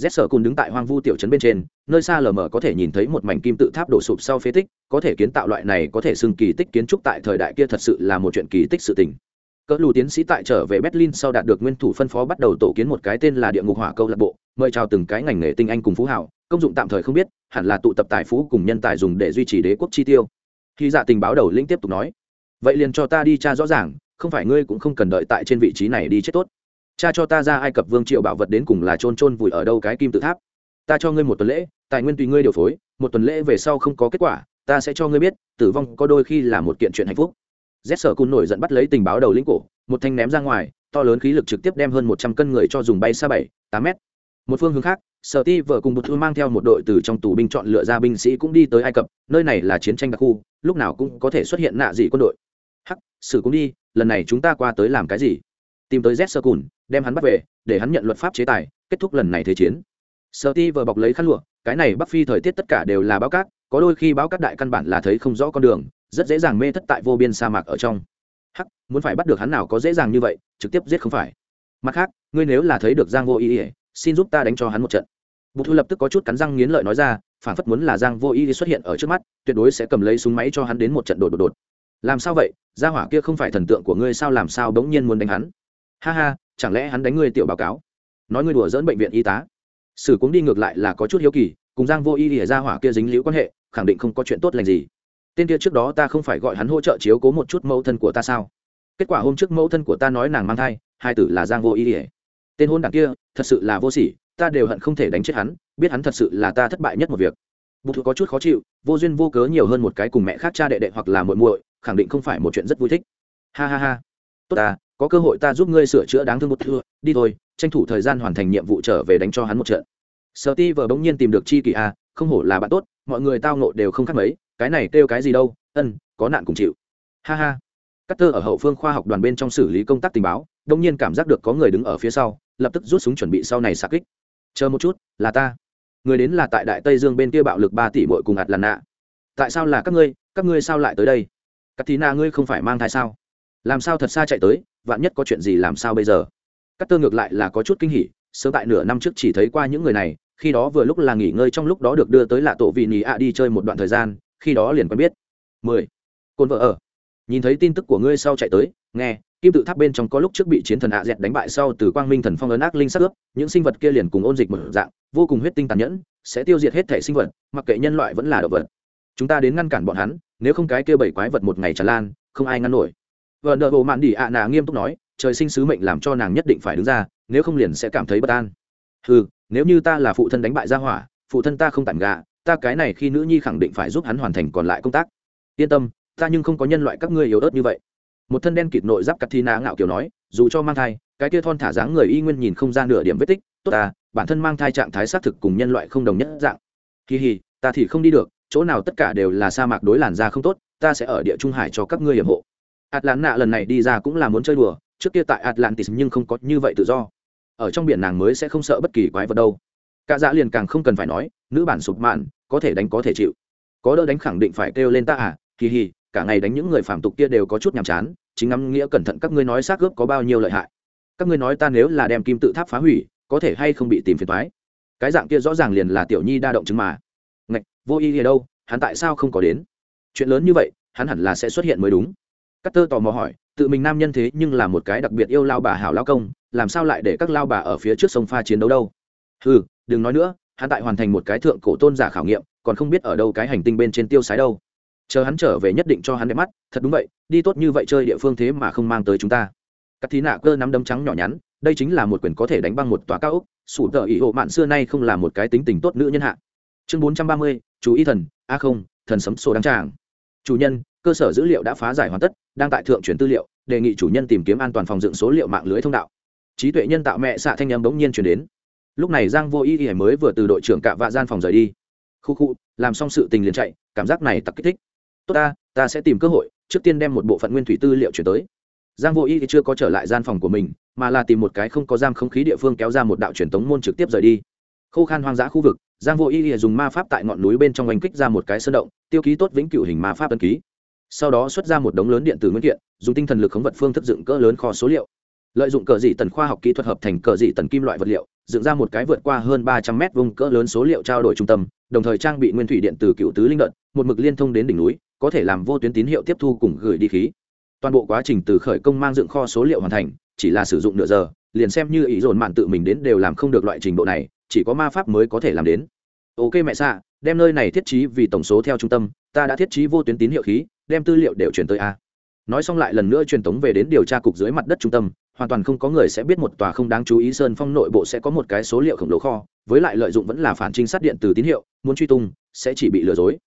Z sở cùn đứng tại hoang vu tiểu trấn bên trên, nơi xa lờ mờ có thể nhìn thấy một mảnh kim tự tháp đổ sụp sau phế tích, có thể kiến tạo loại này có thể xưng kỳ tích kiến trúc tại thời đại kia thật sự là một chuyện kỳ tích sự tình. Cỡ lù tiến sĩ tại trở về berlin sau đạt được nguyên thủ phân phó bắt đầu tổ kiến một cái tên là địa ngục hỏa câu lạc bộ, mời chào từng cái ngành nghề tinh anh cùng phú hảo công dụng tạm thời không biết, hẳn là tụ tập tài phú cùng nhân tài dùng để duy trì đế quốc chi tiêu. Khi dạ tình báo đầu linh tiếp tục nói vậy liền cho ta đi tra rõ ràng, không phải ngươi cũng không cần đợi tại trên vị trí này đi chết tốt. Cha cho ta ra ai cập vương triệu bảo vật đến cùng là trôn trôn vùi ở đâu cái kim tự tháp. Ta cho ngươi một tuần lễ, tài nguyên tùy ngươi điều phối, một tuần lễ về sau không có kết quả, ta sẽ cho ngươi biết, tử vong có đôi khi là một kiện chuyện hạnh phúc. Rét sở cun nổi giận bắt lấy tình báo đầu lĩnh cổ, một thanh ném ra ngoài, to lớn khí lực trực tiếp đem hơn một trăm cân người cho dùng bay xa bảy, tám mét. Một phương hướng khác, sở ti vợ cùng một thư mang theo một đội từ trong tù binh chọn lựa ra binh sĩ cũng đi tới ai cập, nơi này là chiến tranh đặc khu, lúc nào cũng có thể xuất hiện nạ dị quân đội hắc, xử cũng đi, lần này chúng ta qua tới làm cái gì? Tìm tới z sơ cùn, đem hắn bắt về, để hắn nhận luật pháp chế tài, kết thúc lần này thế chiến. Sơ ti vừa bọc lấy khăn lụa, cái này bắc phi thời tiết tất cả đều là báo cát, có đôi khi báo cát đại căn bản là thấy không rõ con đường, rất dễ dàng mê thất tại vô biên sa mạc ở trong. Hắc, muốn phải bắt được hắn nào có dễ dàng như vậy, trực tiếp giết không phải. Mặt khác, ngươi nếu là thấy được giang vô ý ỉa xin giúp ta đánh cho hắn một trận. Bụt thư lập tức có chút cắn răng nghiến lợi nói ra, phản phất muốn là giang vô ý xuất hiện ở trước mắt, tuyệt đối sẽ cầm lấy súng máy cho hắn đến một trận đột đột đột làm sao vậy? Gia hỏa kia không phải thần tượng của ngươi sao? Làm sao bỗng nhiên muốn đánh hắn? Ha ha, chẳng lẽ hắn đánh ngươi tiểu báo cáo? Nói ngươi đùa dỡn bệnh viện y tá. Sử cũng đi ngược lại là có chút hiếu kỳ, cùng giang vô y thì gia hỏa kia dính liễu quan hệ, khẳng định không có chuyện tốt lành gì. Tên kia trước đó ta không phải gọi hắn hỗ trợ chiếu cố một chút mẫu thân của ta sao? Kết quả hôm trước mẫu thân của ta nói nàng mang thai, hai tử là giang vô y lìa. Tên hôn đảng kia, thật sự là vô sỉ, ta đều hận không thể đánh chết hắn, biết hắn thật sự là ta thất bại nhất một việc. Bụt có chút khó chịu, vô duyên vô cớ nhiều hơn một cái cùng mẹ khác cha đệ đệ hoặc là muội muội khẳng định không phải một chuyện rất vui thích. Ha ha ha. Tốt à, có cơ hội ta giúp ngươi sửa chữa đáng thương một thưa. Đi thôi tranh thủ thời gian hoàn thành nhiệm vụ trở về đánh cho hắn một trận. Sợ ti vờ bỗng nhiên tìm được chi kỳ a không hổ là bạn tốt mọi người tao nộ đều không khác mấy cái này kêu cái gì đâu ân có nạn cùng chịu. Ha ha. Cắt tơ ở hậu phương khoa học đoàn bên trong xử lý công tác tình báo đông nhiên cảm giác được có người đứng ở phía sau lập tức rút súng chuẩn bị sau này xạ kích. Chờ một chút là ta. Người đến là tại đại tây dương bên kia bạo lực ba tỷ bội cùng ạt làn nạ tại sao là các ngươi các ngươi sao lại tới đây? Cắt tí na, ngươi không phải mang thai sao? Làm sao thật xa chạy tới, vạn nhất có chuyện gì làm sao bây giờ? Cắt tơ ngược lại là có chút kinh hỉ, sớm tại nửa năm trước chỉ thấy qua những người này, khi đó vừa lúc là nghỉ ngơi trong lúc đó được đưa tới lạ tổ vị nì ạ đi chơi một đoạn thời gian, khi đó liền quen biết. Mười. Côn vợ ở. Nhìn thấy tin tức của ngươi sau chạy tới, nghe, kim tự tháp bên trong có lúc trước bị chiến thần ạ dẹt đánh bại sau từ quang minh thần phong ấn ác linh sắc ướp, những sinh vật kia liền cùng ôn dịch một dạng, vô cùng huyết tinh tàn nhẫn, sẽ tiêu diệt hết thể sinh vật, mặc kệ nhân loại vẫn là động vật chúng ta đến ngăn cản bọn hắn, nếu không cái kia bảy quái vật một ngày tràn lan, không ai ngăn nổi. Vợ nợ bộ mạn đỉ ạ nà nghiêm túc nói, trời sinh sứ mệnh làm cho nàng nhất định phải đứng ra, nếu không liền sẽ cảm thấy bất an. Ừ nếu như ta là phụ thân đánh bại gia hỏa, phụ thân ta không tản gà, ta cái này khi nữ nhi khẳng định phải giúp hắn hoàn thành còn lại công tác. Yên tâm, ta nhưng không có nhân loại các ngươi yếu ớt như vậy. Một thân đen kịt nội giáp cắt thi nã ngạo kiểu nói, dù cho mang thai, cái kia thon thả dáng người y nguyên nhìn không ra nửa điểm vết tích, tốt ta, bản thân mang thai trạng thái xác thực cùng nhân loại không đồng nhất dạng. Kỳ hì, ta thì không đi được chỗ nào tất cả đều là sa mạc đối làn da không tốt, ta sẽ ở địa trung hải cho các ngươi hiểm hộ. Atlanta lần này đi ra cũng là muốn chơi đùa, trước kia tại atlantis nhưng không có như vậy tự do. Ở trong biển nàng mới sẽ không sợ bất kỳ quái vật đâu. Cả dạ liền càng không cần phải nói, nữ bản sụp mạn, có thể đánh có thể chịu. Có đỡ đánh khẳng định phải kêu lên ta à kỳ hì, cả ngày đánh những người phạm tục kia đều có chút nhàm chán, chính ngắm nghĩa cẩn thận các ngươi nói xác ướp có bao nhiêu lợi hại. Các ngươi nói ta nếu là đem kim tự tháp phá hủy, có thể hay không bị tìm phiền thoái cái dạng kia rõ ràng liền là tiểu nhi đa động chứng mà vô y ở đâu, hắn tại sao không có đến? Chuyện lớn như vậy, hắn hẳn là sẽ xuất hiện mới đúng. Cắt tơ tò mò hỏi, tự mình nam nhân thế nhưng là một cái đặc biệt yêu lao bà hảo lao công, làm sao lại để các lao bà ở phía trước sông pha chiến đấu đâu? Ừ đừng nói nữa, hắn tại hoàn thành một cái thượng cổ tôn giả khảo nghiệm, còn không biết ở đâu cái hành tinh bên trên tiêu sái đâu. Chờ hắn trở về nhất định cho hắn đẹp mắt, thật đúng vậy, đi tốt như vậy chơi địa phương thế mà không mang tới chúng ta. Các thí nạ cơ nắm đấm trắng nhỏ nhắn, đây chính là một quyền có thể đánh băng một tòa cao ốc, sủ tờ ý hộ mạn xưa nay không là một cái tính tình tốt nữ nhân hạ. Chương bốn trăm ba mươi chú ý thần, a không, thần sấm sổ đăng tràng. Chủ nhân, cơ sở dữ liệu đã phá giải hoàn tất, đang tại thượng chuyển tư liệu, đề nghị chủ nhân tìm kiếm an toàn phòng dựng số liệu mạng lưới thông đạo. Trí tuệ nhân tạo mẹ xạ thanh âm bỗng nhiên chuyển đến. Lúc này giang vô ý ý mới vừa từ đội trưởng cạ vạ gian phòng rời đi. Khu khu, làm xong sự tình liền chạy, cảm giác này tặc kích thích. Tốt ta ta sẽ tìm cơ hội, trước tiên đem một bộ phận nguyên thủy tư liệu chuyển tới. Giang vô y thì chưa có trở lại gian phòng của mình, mà là tìm một cái không có giam không khí địa phương kéo ra một đạo truyền tống môn trực tiếp rời đi. Khô khan hoang dã khu vực giang vô y thì dùng ma pháp tại ngọn núi bên trong oanh kích ra một cái sơn động, tiêu ký tốt vĩnh cửu hình ma pháp ân ký. Sau đó xuất ra một đống lớn điện tử nguyên kiện, dùng tinh thần lực khống vật phương thức dựng cỡ lớn kho số liệu. Lợi dụng cờ dị tần khoa học kỹ thuật hợp thành cờ dị tần kim loại vật liệu, dựng ra một cái vượt qua hơn ba trăm mét vùng cỡ lớn số liệu trao đổi trung tâm, đồng thời trang bị nguyên thủy điện từ cựu tứ linh đợt, một mực liên thông đến đỉnh núi, có thể làm vô tuyến tín hiệu tiếp thu cùng gửi đi khí. Toàn bộ quá trình từ khởi công mang dựng kho số liệu hoàn thành, chỉ là sử dụng nửa giờ, liền xem như ý dồn mạn tự mình đến đều làm không được loại trình độ này chỉ có ma pháp mới có thể làm đến. Ok mẹ xạ, đem nơi này thiết trí vì tổng số theo trung tâm, ta đã thiết trí vô tuyến tín hiệu khí, đem tư liệu đều chuyển tới a. Nói xong lại lần nữa truyền tống về đến điều tra cục dưới mặt đất trung tâm, hoàn toàn không có người sẽ biết một tòa không đáng chú ý sơn phong nội bộ sẽ có một cái số liệu khổng lồ kho, với lại lợi dụng vẫn là phản trinh sát điện từ tín hiệu, muốn truy tung, sẽ chỉ bị lừa dối.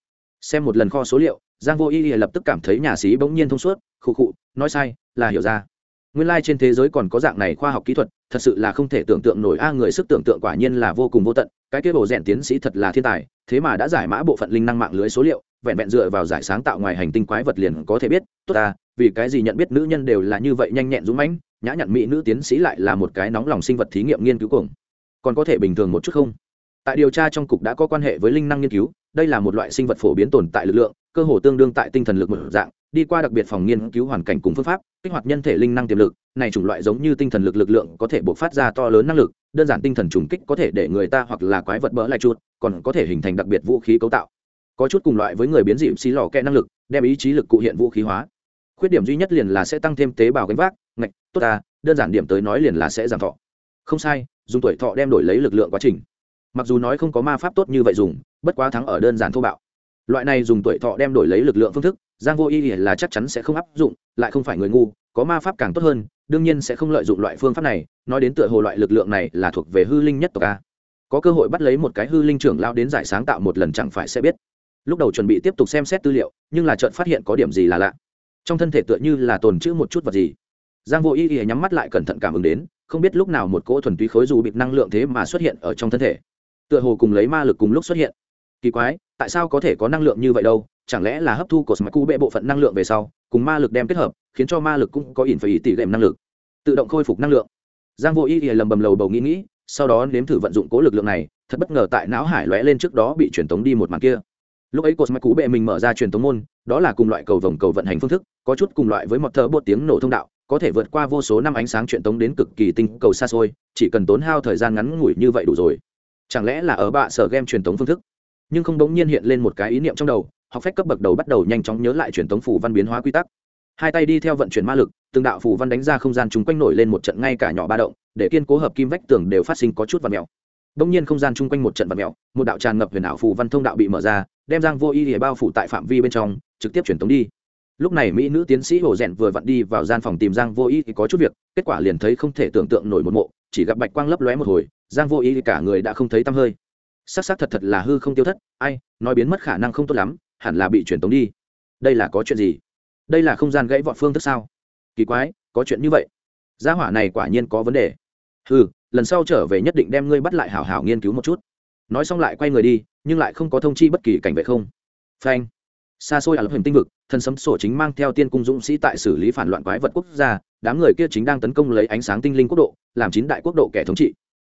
Xem một lần kho số liệu, giang vô y lập tức cảm thấy nhà sĩ bỗng nhiên thông suốt, khụ khụ, nói sai, là hiểu ra. Nguyên lai trên thế giới còn có dạng này khoa học kỹ thuật thật sự là không thể tưởng tượng nổi. A, người sức tưởng tượng quả nhiên là vô cùng vô tận. Cái kế bộ rèn tiến sĩ thật là thiên tài, thế mà đã giải mã bộ phận linh năng mạng lưới số liệu, vẹn vẹn dựa vào giải sáng tạo ngoài hành tinh quái vật liền có thể biết. Tốt ta, vì cái gì nhận biết nữ nhân đều là như vậy nhanh nhẹn dũng mãnh, nhã nhặn mỹ nữ tiến sĩ lại là một cái nóng lòng sinh vật thí nghiệm nghiên cứu cuồng. Còn có thể bình thường một chút không? Tại điều tra trong cục đã có quan hệ với linh năng nghiên cứu, đây là một loại sinh vật phổ biến tồn tại lực lượng, cơ hồ tương đương tại tinh thần lực một dạng, đi qua đặc biệt phòng nghiên cứu hoàn cảnh cùng phương pháp, kích hoạt nhân thể linh năng tiềm lực này chủng loại giống như tinh thần lực lực lượng có thể bộc phát ra to lớn năng lực, đơn giản tinh thần trùng kích có thể để người ta hoặc là quái vật bỡ lại chuột, còn có thể hình thành đặc biệt vũ khí cấu tạo. Có chút cùng loại với người biến dị xí lò kẹ năng lực, đem ý chí lực cụ hiện vũ khí hóa. Khuyết điểm duy nhất liền là sẽ tăng thêm tế bào gánh vác, ngạch, tốt ta, đơn giản điểm tới nói liền là sẽ giảm thọ. Không sai, dùng tuổi thọ đem đổi lấy lực lượng quá trình. Mặc dù nói không có ma pháp tốt như vậy dùng, bất quá thắng ở đơn giản thô bạo. Loại này dùng tuổi thọ đem đổi lấy lực lượng phương thức, giang vô y là chắc chắn sẽ không áp dụng, lại không phải người ngu, có ma pháp càng tốt hơn đương nhiên sẽ không lợi dụng loại phương pháp này, nói đến tựa hồ loại lực lượng này là thuộc về hư linh nhất tộc a. Có cơ hội bắt lấy một cái hư linh trưởng lao đến giải sáng tạo một lần chẳng phải sẽ biết. Lúc đầu chuẩn bị tiếp tục xem xét tư liệu, nhưng là chợt phát hiện có điểm gì là lạ. Trong thân thể tựa như là tồn chữ một chút vật gì. Giang vô y y nhắm mắt lại cẩn thận cảm ứng đến, không biết lúc nào một cỗ thuần túy khối dù bịt năng lượng thế mà xuất hiện ở trong thân thể. Tựa hồ cùng lấy ma lực cùng lúc xuất hiện. Kỳ quái, tại sao có thể có năng lượng như vậy đâu? Chẳng lẽ là hấp thu của smaku bệ bộ phận năng lượng về sau, cùng ma lực đem kết hợp, khiến cho ma lực cũng có ỉn phải ỉ tỷ lệm năng lực. Tự động khôi phục năng lượng. Giang vô ý ỉa lầm bầm lầu bầu nghĩ nghĩ, sau đó nếm thử vận dụng cố lực lượng này, thật bất ngờ tại não hải lóe lên trước đó bị truyền tống đi một màn kia. Lúc ấy cột mạch cú bệ mình mở ra truyền tống môn, đó là cùng loại cầu vòng cầu vận hành phương thức, có chút cùng loại với một thợ bột tiếng nổ thông đạo, có thể vượt qua vô số năm ánh sáng truyền tống đến cực kỳ tinh cầu xa xôi, chỉ cần tốn hao thời gian ngắn ngủi như vậy đủ rồi. Chẳng lẽ là ở bạ sở game truyền tống phương thức? Nhưng không đống nhiên hiện lên một cái ý niệm trong đầu học phép cấp bậc đầu bắt đầu nhanh chóng nhớ lại truyền thống phủ văn biến hóa quy tắc hai tay đi theo vận chuyển ma lực từng đạo phủ văn đánh ra không gian chung quanh nổi lên một trận ngay cả nhỏ ba động để kiên cố hợp kim vách tường đều phát sinh có chút và mèo Đông nhiên không gian chung quanh một trận vật mèo, một đạo tràn ngập huyền ảo phù văn thông đạo bị mở ra, đem Giang Vô Y để bao phủ tại phạm vi bên trong, trực tiếp truyền tống đi. Lúc này mỹ nữ tiến sĩ Hồ Dẹn vừa vặn đi vào gian phòng tìm Giang Vô Y thì có chút việc, kết quả liền thấy không thể tưởng tượng nổi một mộ, chỉ gặp bạch quang lấp lóe một hồi, Giang Vô Y cả người đã không thấy tăm hơi. Sắc sắc thật thật là hư không tiêu thất, ai, nói biến mất khả năng không tốt lắm, hẳn là bị truyền tống đi. Đây là có chuyện gì? Đây là không gian gãy vọt phương thức sao? Kỳ quái, có chuyện như vậy. Gia hỏa này quả nhiên có vấn đề. Hừ, lần sau trở về nhất định đem ngươi bắt lại hảo hảo nghiên cứu một chút nói xong lại quay người đi nhưng lại không có thông chi bất kỳ cảnh vệ không phanh xa xôi ả lập hình tinh vực thần sấm sổ chính mang theo tiên cung dũng sĩ tại xử lý phản loạn quái vật quốc gia đám người kia chính đang tấn công lấy ánh sáng tinh linh quốc độ làm chín đại quốc độ kẻ thống trị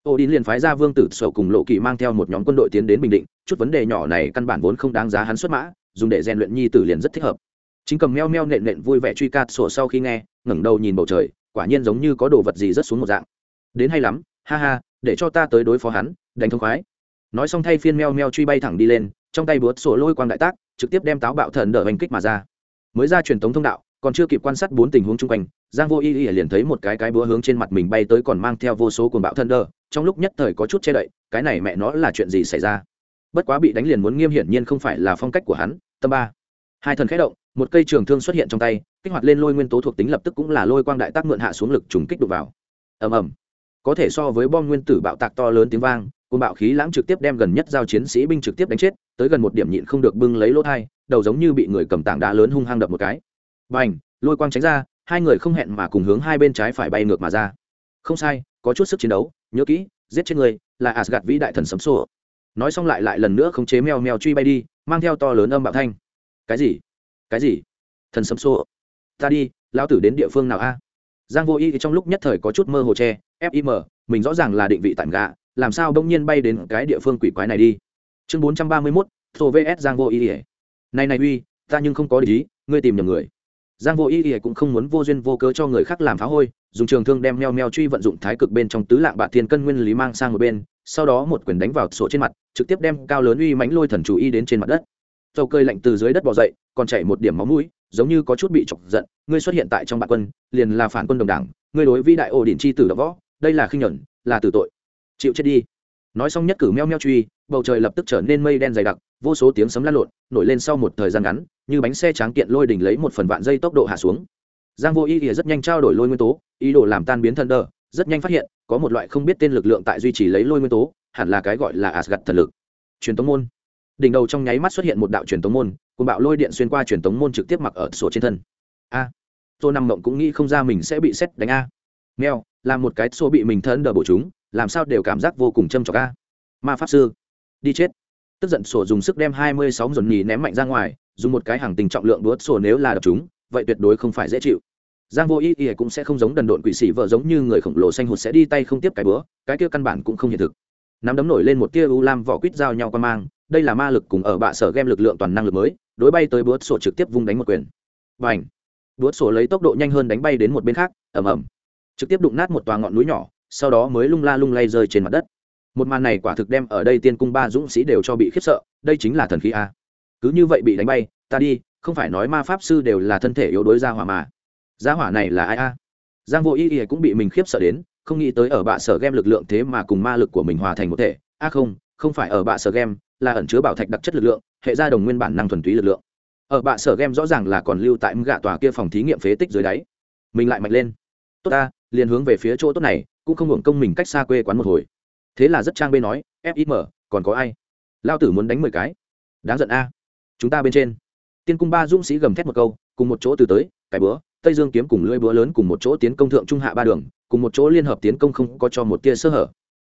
ô đi liền phái ra vương tử sổ cùng lộ kỳ mang theo một nhóm quân đội tiến đến bình định. Chút vấn đề nhỏ này căn bản vốn không đáng giá hắn xuất mã, dùng để rèn luyện nhi tử liền rất thích hợp. Chính cầm meo meo nện nện vui vẻ truy ca sổ sau khi nghe, ngẩng đầu nhìn bầu trời, quả nhiên giống như có đồ vật gì rất xuống một dạng. Đến hay lắm, ha ha, để cho ta tới đối phó hắn đánh thông khoái. Nói xong thay phiên meo meo truy bay thẳng đi lên, trong tay búa sổ lôi quang đại tác, trực tiếp đem táo bạo thần đỡ hành kích mà ra. Mới ra truyền thống thông đạo, còn chưa kịp quan sát bốn tình huống chung quanh, giang vô y y liền thấy một cái cái búa hướng trên mặt mình bay tới còn mang theo vô số cuồng bạo thần đỡ trong lúc nhất thời có chút che đậy, cái này mẹ nó là chuyện gì xảy ra? Bất quá bị đánh liền muốn nghiêm hiển nhiên không phải là phong cách của hắn, tâm ba. Hai thần khẽ động, một cây trường thương xuất hiện trong tay, kích hoạt lên lôi nguyên tố thuộc tính lập tức cũng là lôi quang đại tác mượn hạ xuống lực trùng kích đục vào. Ầm ầm. Có thể so với bom nguyên tử bạo tạc to lớn tiếng vang côn bạo khí lãng trực tiếp đem gần nhất giao chiến sĩ binh trực tiếp đánh chết, tới gần một điểm nhịn không được bưng lấy lỗ thai, đầu giống như bị người cầm tảng đá lớn hung hăng đập một cái. B à n h lôi quang tránh ra, hai người không hẹn mà cùng hướng hai bên trái phải bay ngược mà ra. Không sai, có chút sức chiến đấu nhớ kỹ, giết chết người, là asgad vĩ đại thần sấm sô nói xong lại lại lần nữa khống chế mèo mèo truy bay đi, mang theo to lớn âm bạo thanh. Cái gì? Cái gì? Thần sấm sô ta đi lao tử đến địa phương nào a? Giang vô y trong lúc nhất thời có chút mơ hồ tre fim mình rõ ràng là định vị tản gạ làm sao bỗng nhiên bay đến cái địa phương quỷ quái này đi? Chương bốn trăm ba mươi mốt thô vs giang vô y này này uy, ta nhưng không có ý, ngươi tìm nhầm người giang vô ý ý cũng không muốn vô duyên vô cớ cho người khác làm phá hôi, dùng trường thương đem meo meo truy vận dụng thái cực bên trong tứ lạng bạc thiên cân nguyên lý mang sang một bên, sau đó một quyền đánh vào sổ trên mặt, trực tiếp đem cao lớn uy mãnh lôi thần chủ y đến trên mặt đất. Dầu cơi lạnh từ dưới đất bò dậy, còn chảy một điểm máu mũi, giống như có chút bị chọc giận, ngươi xuất hiện tại trong bạn quân, liền là phản quân đồng đảng, ngươi đối vĩ đại ổ đỉnh chi tử đã võ, đây là khinh nhẫn là tử tội. Chịu chết đi. Nói xong nhất cử meo meo truy, bầu trời lập tức trở nên mây đen dày đặc vô số tiếng sấm lăn lộn nổi lên sau một thời gian ngắn như bánh xe tráng kiện lôi đỉnh lấy một phần vạn dây tốc độ hạ xuống. Giang vô ý ỉa rất nhanh trao đổi lôi nguyên tố ý đồ làm tan biến thân đờ rất nhanh phát hiện có một loại không biết tên lực lượng tại duy trì lấy lôi nguyên tố hẳn là cái gọi là asgad thần lực. Truyền tống môn. Đỉnh đầu trong nháy mắt xuất hiện một đạo truyền tống môn cùng bạo lôi điện xuyên qua truyền tống môn trực tiếp mặc ở sổ trên thân. A. À, tôi nằm mộng cũng nghĩ không ra mình sẽ bị xét đánh a. Mèo làm một cái xô bị mình thân đờ bổ chúng làm sao đều cảm giác vô cùng châm trọc a. Ma pháp sư. Đi chết tức giận sổ dùng sức đem hai mươi sáu dồn nhì ném mạnh ra ngoài, dùng một cái hàng tình trọng lượng đuốt sổ nếu là đập chúng, vậy tuyệt đối không phải dễ chịu. Giang vô ý ý cũng sẽ không giống đần độn quỷ sĩ vợ giống như người khổng lồ xanh hụt sẽ đi tay không tiếp cái bữa, cái kia căn bản cũng không hiện thực. Nắm đấm nổi lên một tia u lam vỏ quýt giao nhau qua mang, đây là ma lực cùng ở bạ sở game lực lượng toàn năng lực mới, đối bay tới búa sổ trực tiếp vung đánh một quyền. Và ảnh búa sổ lấy tốc độ nhanh hơn đánh bay đến một bên khác ẩm ẩm trực tiếp đụng nát một tòa ngọn núi nhỏ, sau đó mới lung la lung lay rơi trên mặt đất một màn này quả thực đem ở đây tiên cung ba dũng sĩ đều cho bị khiếp sợ, đây chính là thần khí a. Cứ như vậy bị đánh bay, ta đi, không phải nói ma pháp sư đều là thân thể yếu đuối gia hỏa mà. Gia hỏa này là ai a? Giang vô y ý cũng bị mình khiếp sợ đến, không nghĩ tới ở bạ sở game lực lượng thế mà cùng ma lực của mình hòa thành một thể. A không không phải ở bạ sở game là ẩn chứa bảo thạch đặc chất lực lượng, hệ gia đồng nguyên bản năng thuần túy lực lượng. Ở bạ sở game rõ ràng là còn lưu tại gạ tòa kia phòng thí nghiệm phế tích dưới đáy. Mình lại mạnh lên. Tốt ta, liền hướng về phía chỗ tốt này, cũng không hưởng công mình cách xa quê quán một hồi thế là rất trang bê nói fim còn có ai? Lao tử muốn đánh mười cái. Đáng giận a. Chúng ta bên trên. Tiên cung ba dũng sĩ gầm thét một câu, cùng một chỗ từ tới, cái bữa, tây dương kiếm cùng lưỡi búa lớn cùng một chỗ tiến công thượng trung hạ ba đường, cùng một chỗ liên hợp tiến công không có cho một tia sơ hở.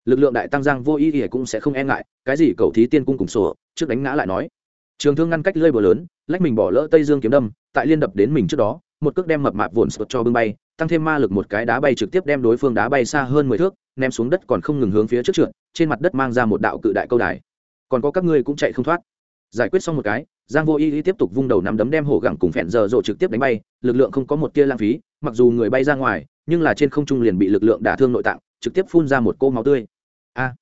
Lực lượng đại tăng giang vô ý ỉa cũng sẽ không e ngại, cái gì cầu thí tiên cung cùng sổ, trước đánh ngã lại nói. Trường thương ngăn cách lưỡi búa lớn, lách mình bỏ lỡ tây dương kiếm đâm, tại liên đập đến mình trước đó, một cước đem mập mạp vồn sụt cho bưng bay tăng thêm ma lực một cái đá bay trực tiếp đem đối phương đá bay xa hơn mười thước, ném xuống đất còn không ngừng hướng phía trước trượt, trên mặt đất mang ra một đạo cự đại câu đài. Còn có các ngươi cũng chạy không thoát. Giải quyết xong một cái, giang vô y tiếp tục vung đầu nắm đấm đem hổ gẳng cùng phẹn giờ rộ trực tiếp đánh bay, lực lượng không có một tia lãng phí, mặc dù người bay ra ngoài, nhưng là trên không trung liền bị lực lượng đả thương nội tạng, trực tiếp phun ra một cô máu tươi. A!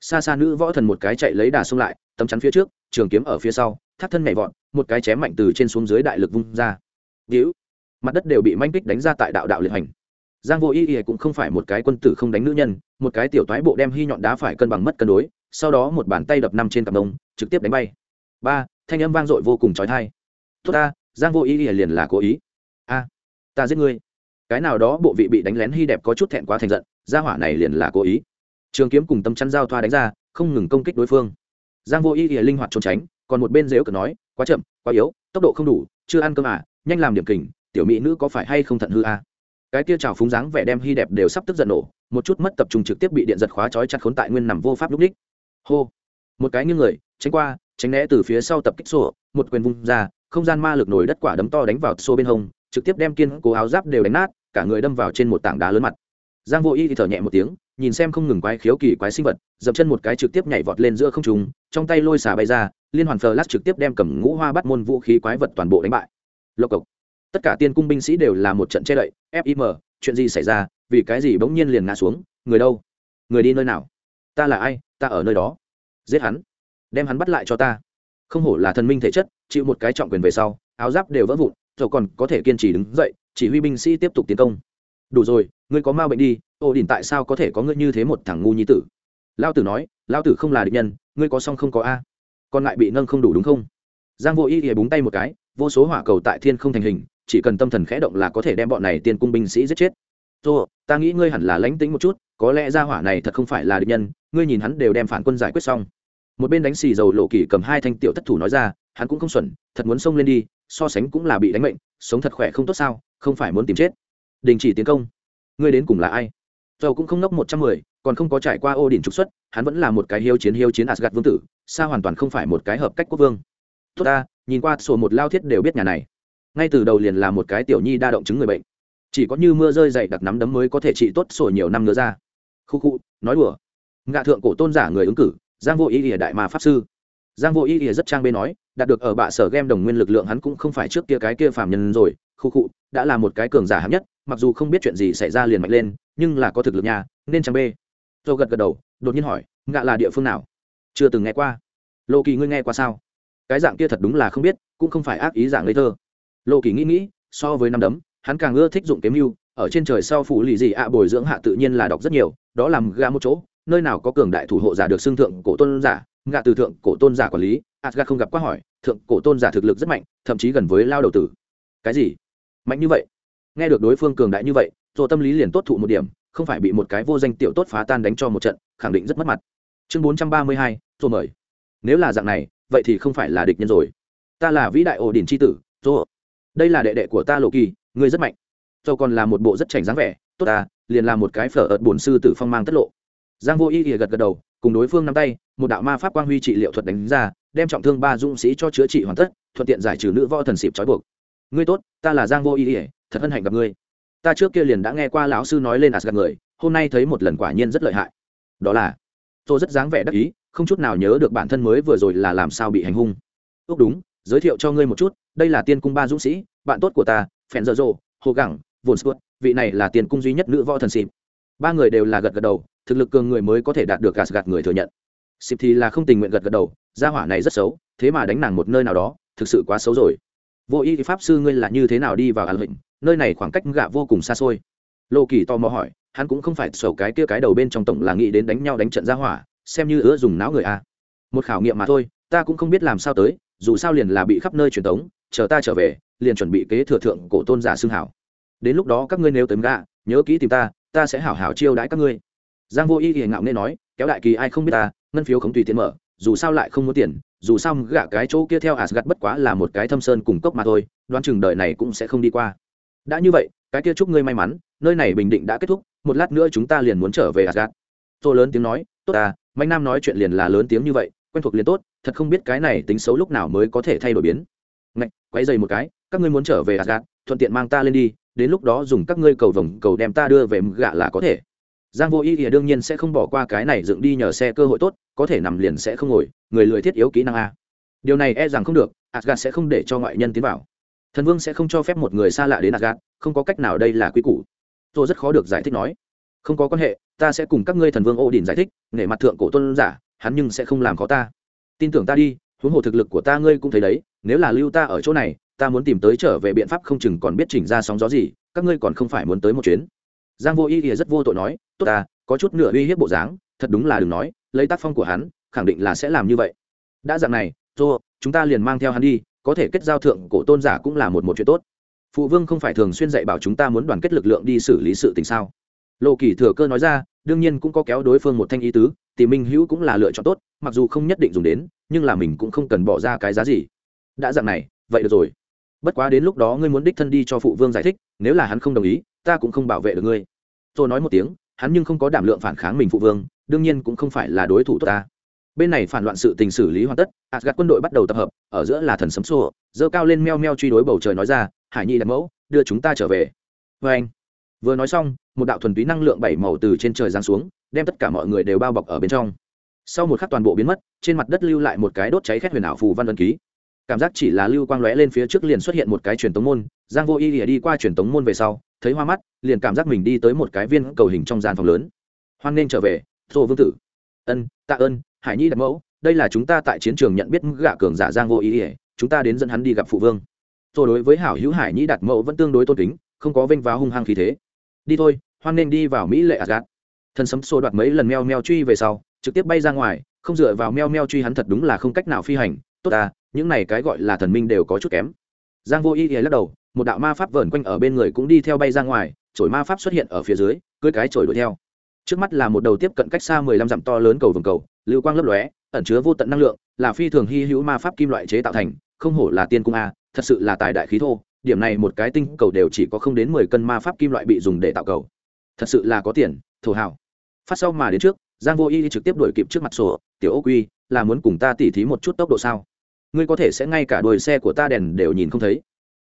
Xa xa nữ võ thần một cái chạy lấy đà xông lại, tấm chắn phía trước, trường kiếm ở phía sau, thắt thân nhảy vọt, một cái chém mạnh từ trên xuống dưới đại lực vung ra. Điếu mặt đất đều bị manh kích đánh ra tại đạo đạo liệt hành. Giang vô y y cũng không phải một cái quân tử không đánh nữ nhân, một cái tiểu toái bộ đem hy nhọn đá phải cân bằng mất cân đối, sau đó một bàn tay đập năm trên cặp đông trực tiếp đánh bay. Ba, thanh âm vang dội vô cùng trói thai tốt ta, giang vô y y liền là cố ý. A, ta giết ngươi. Cái nào đó bộ vị bị đánh lén hy đẹp có chút thẹn quá thành giận, gia hỏa này liền là cố ý. Trường kiếm cùng tâm chắn giao thoa đánh ra, không ngừng công kích đối phương. Giang vô y ỉa linh hoạt trốn tránh, còn một bên dếu cờ nói, quá chậm, quá yếu, tốc độ không đủ, chưa ăn cơm à nhanh làm điểm kình tiểu mỹ nữ có phải hay không thận hư à cái tia trào phúng dáng vẻ đem hy đẹp đều sắp tức giận nổ một chút mất tập trung trực tiếp bị điện giật khóa trói chặt khốn tại nguyên nằm vô pháp lúc đích. Hô! Một cái như người tránh qua tránh né từ phía sau tập kích sổ một quyền vung ra không gian ma lực nổi đất quả đấm to đánh vào xô bên hông trực tiếp đem kiên cố áo giáp đều đánh nát cả người đâm vào trên một tảng đá lớn mặt. Giang vô y thì thở nhẹ một tiếng nhìn xem không ngừng quái khiếu kỳ quái sinh vật dậm chân một cái trực tiếp nhảy vọt lên giữa không trung, trong tay lôi xà bay ra liên hoàn phờ lát trực tiếp đem cầm ngũ hoa bắt môn vũ khí quái vật toàn bộ đánh bại. Lộc cộc tất cả tiên cung binh sĩ đều là một trận che đậy fim chuyện gì xảy ra, vì cái gì bỗng nhiên liền ngã xuống, người đâu? Người đi nơi nào? Ta là ai? Ta ở nơi đó. Giết hắn. Đem hắn bắt lại cho ta. Không hổ là thần minh thể chất, chịu một cái trọng quyền về sau, áo giáp đều vỡ vụn rồi còn có thể kiên trì đứng dậy, chỉ huy binh sĩ tiếp tục tiến công. Đủ rồi, ngươi có ma bệnh đi, ô đình tại sao có thể có ngươi như thế một thằng ngu nhi tử? Lao tử nói lao tử không là địch nhân, ngươi có song không có a? Còn lại bị nâng không đủ đúng không? Giang vô y thì búng tay một cái, vô số hỏa cầu tại thiên không thành hình chỉ cần tâm thần khẽ động là có thể đem bọn này tiên cung binh sĩ giết chết. Tô, ta nghĩ ngươi hẳn là lánh tính một chút, có lẽ ra hỏa này thật không phải là địch nhân, ngươi nhìn hắn đều đem phản quân giải quyết xong. Một bên đánh xì dầu lộ kỳ cầm hai thanh tiểu thất thủ nói ra, hắn cũng không xuẩn, thật muốn xông lên đi, so sánh cũng là bị đánh mệnh, sống thật khỏe không tốt sao, không phải muốn tìm chết. Đình chỉ tiến công. Ngươi đến cùng là ai? Dầu cũng không nốc một trăm mười, còn không có trải qua ô đỉnh trục xuất, hắn vẫn là một cái hiếu chiến hiếu chiến asgad vương tử xa hoàn toàn không phải một cái hợp cách quốc vương? Tốt ta, nhìn qua sổ một lao thiết đều biết nhà này ngay từ đầu liền là một cái tiểu nhi đa động chứng người bệnh. Chỉ có như mưa rơi dày đặc nắm đấm mới có thể trị tốt sổ nhiều năm nữa ra. Khu khu, nói đùa. Ngạ thượng cổ tôn giả người ứng cử, giang vô ý ỉa đại mà pháp sư. Giang vô ý ỉa rất trang bê nói, đạt được ở bạ sở game đồng nguyên lực lượng hắn cũng không phải trước kia cái kia phàm nhân rồi. Khu khu, đã là một cái cường giả hạng nhất, mặc dù không biết chuyện gì xảy ra liền mạnh lên, nhưng là có thực lực nhà nên trang bê tôi gật gật đầu, đột nhiên hỏi, ngạ là địa phương nào? Chưa từng nghe qua. Lộ kỳ ngươi nghe qua sao? Cái dạng kia thật đúng là không biết, cũng không phải ác ý dạng ngây thơ lộ kỳ nghĩ nghĩ, so với năm đấm, hắn càng ưa thích dụng kiếm mưu ở trên trời sau phủ lì gì ạ, bồi dưỡng hạ tự nhiên là đọc rất nhiều. Đó làm ga một chỗ, nơi nào có cường đại thủ hộ giả được xưng thượng cổ tôn giả ngạ từ thượng cổ tôn giả quản lý. Asgad không gặp quá hỏi, thượng cổ tôn giả thực lực rất mạnh, thậm chí gần với lao đầu tử. Cái gì? Mạnh như vậy? Nghe được đối phương cường đại như vậy rồi tâm lý liền tốt thụ một điểm, không phải bị một cái vô danh tiểu tốt phá tan đánh cho một trận, khẳng định rất mất mặt. Chương bốn trăm ba mươi hai rồi mời. Nếu là dạng này, vậy thì không phải là địch nhân rồi. Ta là vĩ đại ổ đỉnh chi tử rồi đây là đệ đệ của ta lộ kỳ, ngươi rất mạnh. Dầu còn là một bộ rất chảnh dáng vẻ, tốt ta liền là một cái phở ợt bổn sư tử phong mang tất lộ. Giang vô y thì gật gật đầu, cùng đối phương nắm tay, một đạo ma pháp quang huy trị liệu thuật đánh ra, đem trọng thương ba dũng sĩ cho chữa trị hoàn tất, thuận tiện giải trừ nữ võ thần xịp trói buộc. Ngươi tốt, ta là giang vô y ỉa, thật hân hạnh gặp ngươi. Ta trước kia liền đã nghe qua lão sư nói lên asgad người, hôm nay thấy một lần quả nhiên rất lợi hại. Đó là, tôi rất dáng vẻ đắc ý, không chút nào nhớ được bản thân mới vừa rồi là làm sao bị hành hung. Ước đúng giới thiệu cho ngươi một chút đây là tiên cung ba dũng sĩ bạn tốt của ta phèn dở dộ hồ gẳng vồn sút vị này là tiên cung duy nhất nữ võ thần xịp ba người đều là gật gật đầu thực lực cường người mới có thể đạt được gạt gạt người thừa nhận. Xịp thì là không tình nguyện gật gật đầu gia hỏa này rất xấu thế mà đánh nàng một nơi nào đó thực sự quá xấu rồi. Vô y pháp sư ngươi là như thế nào đi vào an lịnh, nơi này khoảng cách gạ vô cùng xa xôi. Lô kỳ tò mò hỏi hắn cũng không phải sầu cái kia cái đầu bên trong tổng là nghĩ đến đánh nhau đánh trận gia hỏa xem như ứa dùng não người a. Một khảo nghiệm mà thôi ta cũng không biết làm sao tới dù sao liền là bị khắp nơi truyền tống, chờ ta trở về, liền chuẩn bị kế thừa thượng cổ tôn giả xương hảo. Đến lúc đó các ngươi nếu tấm gạ nhớ kỹ tìm ta ta sẽ hảo hảo chiêu đãi các ngươi. Giang vô y thì ngạo nên nói, kéo đại kỳ ai không biết ta, ngân phiếu không tùy tiện mở, dù sao lại không muốn tiền, dù sao gạ cái chỗ kia theo Asgard bất quá là một cái thâm sơn cùng cốc mà thôi, đoán chừng đời này cũng sẽ không đi qua. Đã như vậy, cái kia chúc ngươi may mắn, nơi này bình định đã kết thúc, một lát nữa chúng ta liền muốn trở về Asgard. Tôi lớn tiếng nói, tốt ta, mạnh nam nói chuyện liền là lớn tiếng như vậy quen thuộc liền tốt, thật không biết cái này tính xấu lúc nào mới có thể thay đổi biến. Ngạch quay dày một cái, các ngươi muốn trở về asgad thuận tiện mang ta lên đi, đến lúc đó dùng các ngươi cầu vồng, cầu đem ta đưa về gạ là có thể. Giang vô ý thì đương nhiên sẽ không bỏ qua cái này dựng đi nhờ xe cơ hội tốt, có thể nằm liền sẽ không ngồi, người lười thiết yếu kỹ năng a. Điều này e rằng không được asgad sẽ không để cho ngoại nhân tiến vào. Thần vương sẽ không cho phép một người xa lạ đến asgad không có cách nào đây là quy củ. Tôi rất khó được giải thích nói. Không có quan hệ, ta sẽ cùng các ngươi thần vương ô đình giải thích, nể mặt thượng cổ tôn giả hắn nhưng sẽ không làm khó ta. Tin tưởng ta đi, huống hồ thực lực của ta ngươi cũng thấy đấy, nếu là lưu ta ở chỗ này, ta muốn tìm tới trở về biện pháp không chừng còn biết chỉnh ra sóng gió gì, các ngươi còn không phải muốn tới một chuyến. Giang vô y thì rất vô tội nói, tốt ta, có chút nửa uy hiếp bộ dáng, thật đúng là đừng nói, lấy tác phong của hắn, khẳng định là sẽ làm như vậy. Đã dạng này thô chúng ta liền mang theo hắn đi, có thể kết giao thượng cổ tôn giả cũng là một một chuyện tốt. Phụ vương không phải thường xuyên dạy bảo chúng ta muốn đoàn kết lực lượng đi xử lý sự tình sao? Lộ kỳ thừa cơ nói ra đương nhiên cũng có kéo đối phương một thanh ý tứ, thì minh hữu cũng là lựa chọn tốt, mặc dù không nhất định dùng đến, nhưng là mình cũng không cần bỏ ra cái giá gì. Đã dạng này, vậy được rồi. Bất quá đến lúc đó ngươi muốn đích thân đi cho phụ vương giải thích, nếu là hắn không đồng ý, ta cũng không bảo vệ được ngươi. Tôi nói một tiếng, hắn nhưng không có đảm lượng phản kháng mình phụ vương, đương nhiên cũng không phải là đối thủ tốt ta. Bên này phản loạn sự tình xử lý hoàn tất asgad quân đội bắt đầu tập hợp, ở giữa là thần sấm sô dơ cao lên meo meo truy đối bầu trời nói ra, hải nhi đặt mẫu, đưa chúng ta trở về. Vê anh vừa nói xong, một đạo thuần túy năng lượng bảy màu từ trên trời giáng xuống, đem tất cả mọi người đều bao bọc ở bên trong. Sau một khắc toàn bộ biến mất, trên mặt đất lưu lại một cái đốt cháy khét huyền ảo phù văn ân ký. Cảm giác chỉ là lưu quang lóe lên phía trước liền xuất hiện một cái truyền tống môn, giang vô y lìa đi qua truyền tống môn về sau, thấy hoa mắt, liền cảm giác mình đi tới một cái viên cầu hình trong gian phòng lớn. Hoan nên trở về thô vương tử. Ân, tạ ơn, hải nhi đặt mẫu, đây là chúng ta tại chiến trường nhận biết gạ cường giả giang vô y lìa, chúng ta đến dẫn hắn đi gặp phụ vương. Rồi đối với hảo hữu hải nhi đặt mẫu vẫn tương đối tôn kính, không có vênh váo hung hăng khí thế đi thôi, hoan nên đi vào mỹ lệ asgad thần sấm xô đoạt mấy lần meo meo truy về sau, trực tiếp bay ra ngoài, không dựa vào meo meo truy hắn thật đúng là không cách nào phi hành. Tốt à những này cái gọi là thần minh đều có chút kém. Giang vô ý y lắc đầu, một đạo ma pháp vờn quanh ở bên người cũng đi theo bay ra ngoài, chổi ma pháp xuất hiện ở phía dưới cưỡi cái chổi đuổi theo. Trước mắt là một đầu tiếp cận cách xa mười lăm dặm to lớn cầu vồng cầu, lưu quang lấp lóe, ẩn chứa vô tận năng lượng, là phi thường hy hữu ma pháp kim loại chế tạo thành, không hổ là tiên cung a, thật sự là tài đại khí thô điểm này một cái tinh cầu đều chỉ có không đến mười cân ma pháp kim loại bị dùng để tạo cầu. Thật sự là có tiền, thổ hào. Phát sau mà đến trước, giang vô y trực tiếp đuổi kịp trước mặt sổ, tiểu ô quy, là muốn cùng ta tỉ thí một chút tốc độ sao? Ngươi có thể sẽ ngay cả đuôi xe của ta đèn đều nhìn không thấy.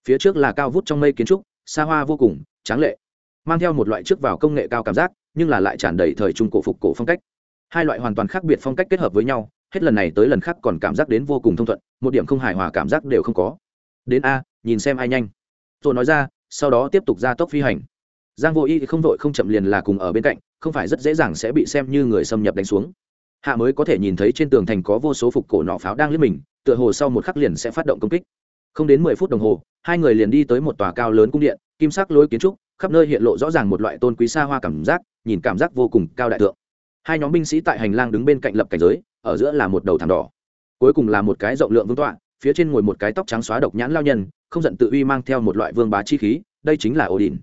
Phía trước là cao vút trong mây kiến trúc, xa hoa vô cùng, tráng lệ, mang theo một loại trước vào công nghệ cao cảm giác, nhưng là lại tràn đầy thời trung cổ phục cổ phong cách. Hai loại hoàn toàn khác biệt phong cách kết hợp với nhau, hết lần này tới lần khác còn cảm giác đến vô cùng thông thuận, một điểm không hài hòa cảm giác đều không có. Đến a nhìn xem ai nhanh. Rồi nói ra, sau đó tiếp tục ra tốc phi hành. Giang vô y không vội không chậm liền là cùng ở bên cạnh, không phải rất dễ dàng sẽ bị xem như người xâm nhập đánh xuống. Hạ mới có thể nhìn thấy trên tường thành có vô số phục cổ nọ pháo đang liếc mình, tựa hồ sau một khắc liền sẽ phát động công kích. Không đến mười phút đồng hồ, hai người liền đi tới một tòa cao lớn cung điện, kim sắc lối kiến trúc, khắp nơi hiện lộ rõ ràng một loại tôn quý xa hoa cảm giác, nhìn cảm giác vô cùng cao đại tượng hai nhóm binh sĩ tại hành lang đứng bên cạnh lập cảnh giới, ở giữa là một đầu thảm đỏ. Cuối cùng là một cái rộng lượng vương tọa phía trên ngồi một cái tóc trắng xóa độc nhãn lao nhân không giận tự uy mang theo một loại vương bá chi khí đây chính là ổ đình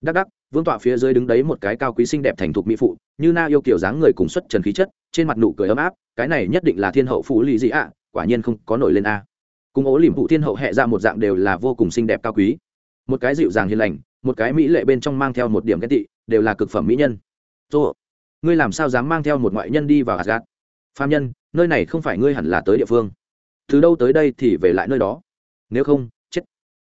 đắc đắc vương tọa phía dưới đứng đấy một cái cao quý xinh đẹp thành thục mỹ phụ như na yêu kiểu dáng người cùng xuất trần khí chất trên mặt nụ cười ấm áp cái này nhất định là thiên hậu phụ lì dị ạ quả nhiên không có nổi lên a. Cùng ố liềm phụ thiên hậu hẹ ra một dạng đều là vô cùng xinh đẹp cao quý. Một cái dịu dàng hiền lành một cái mỹ lệ bên trong mang theo một điểm ghét tị đều là cực phẩm mỹ nhân. Tô, ngươi làm sao dám mang theo một ngoại nhân đi vào gạt gạt? Phàm nhân nơi này không phải ngươi hẳn là tới địa phương từ đâu tới đây thì về lại nơi đó? Nếu không, chết.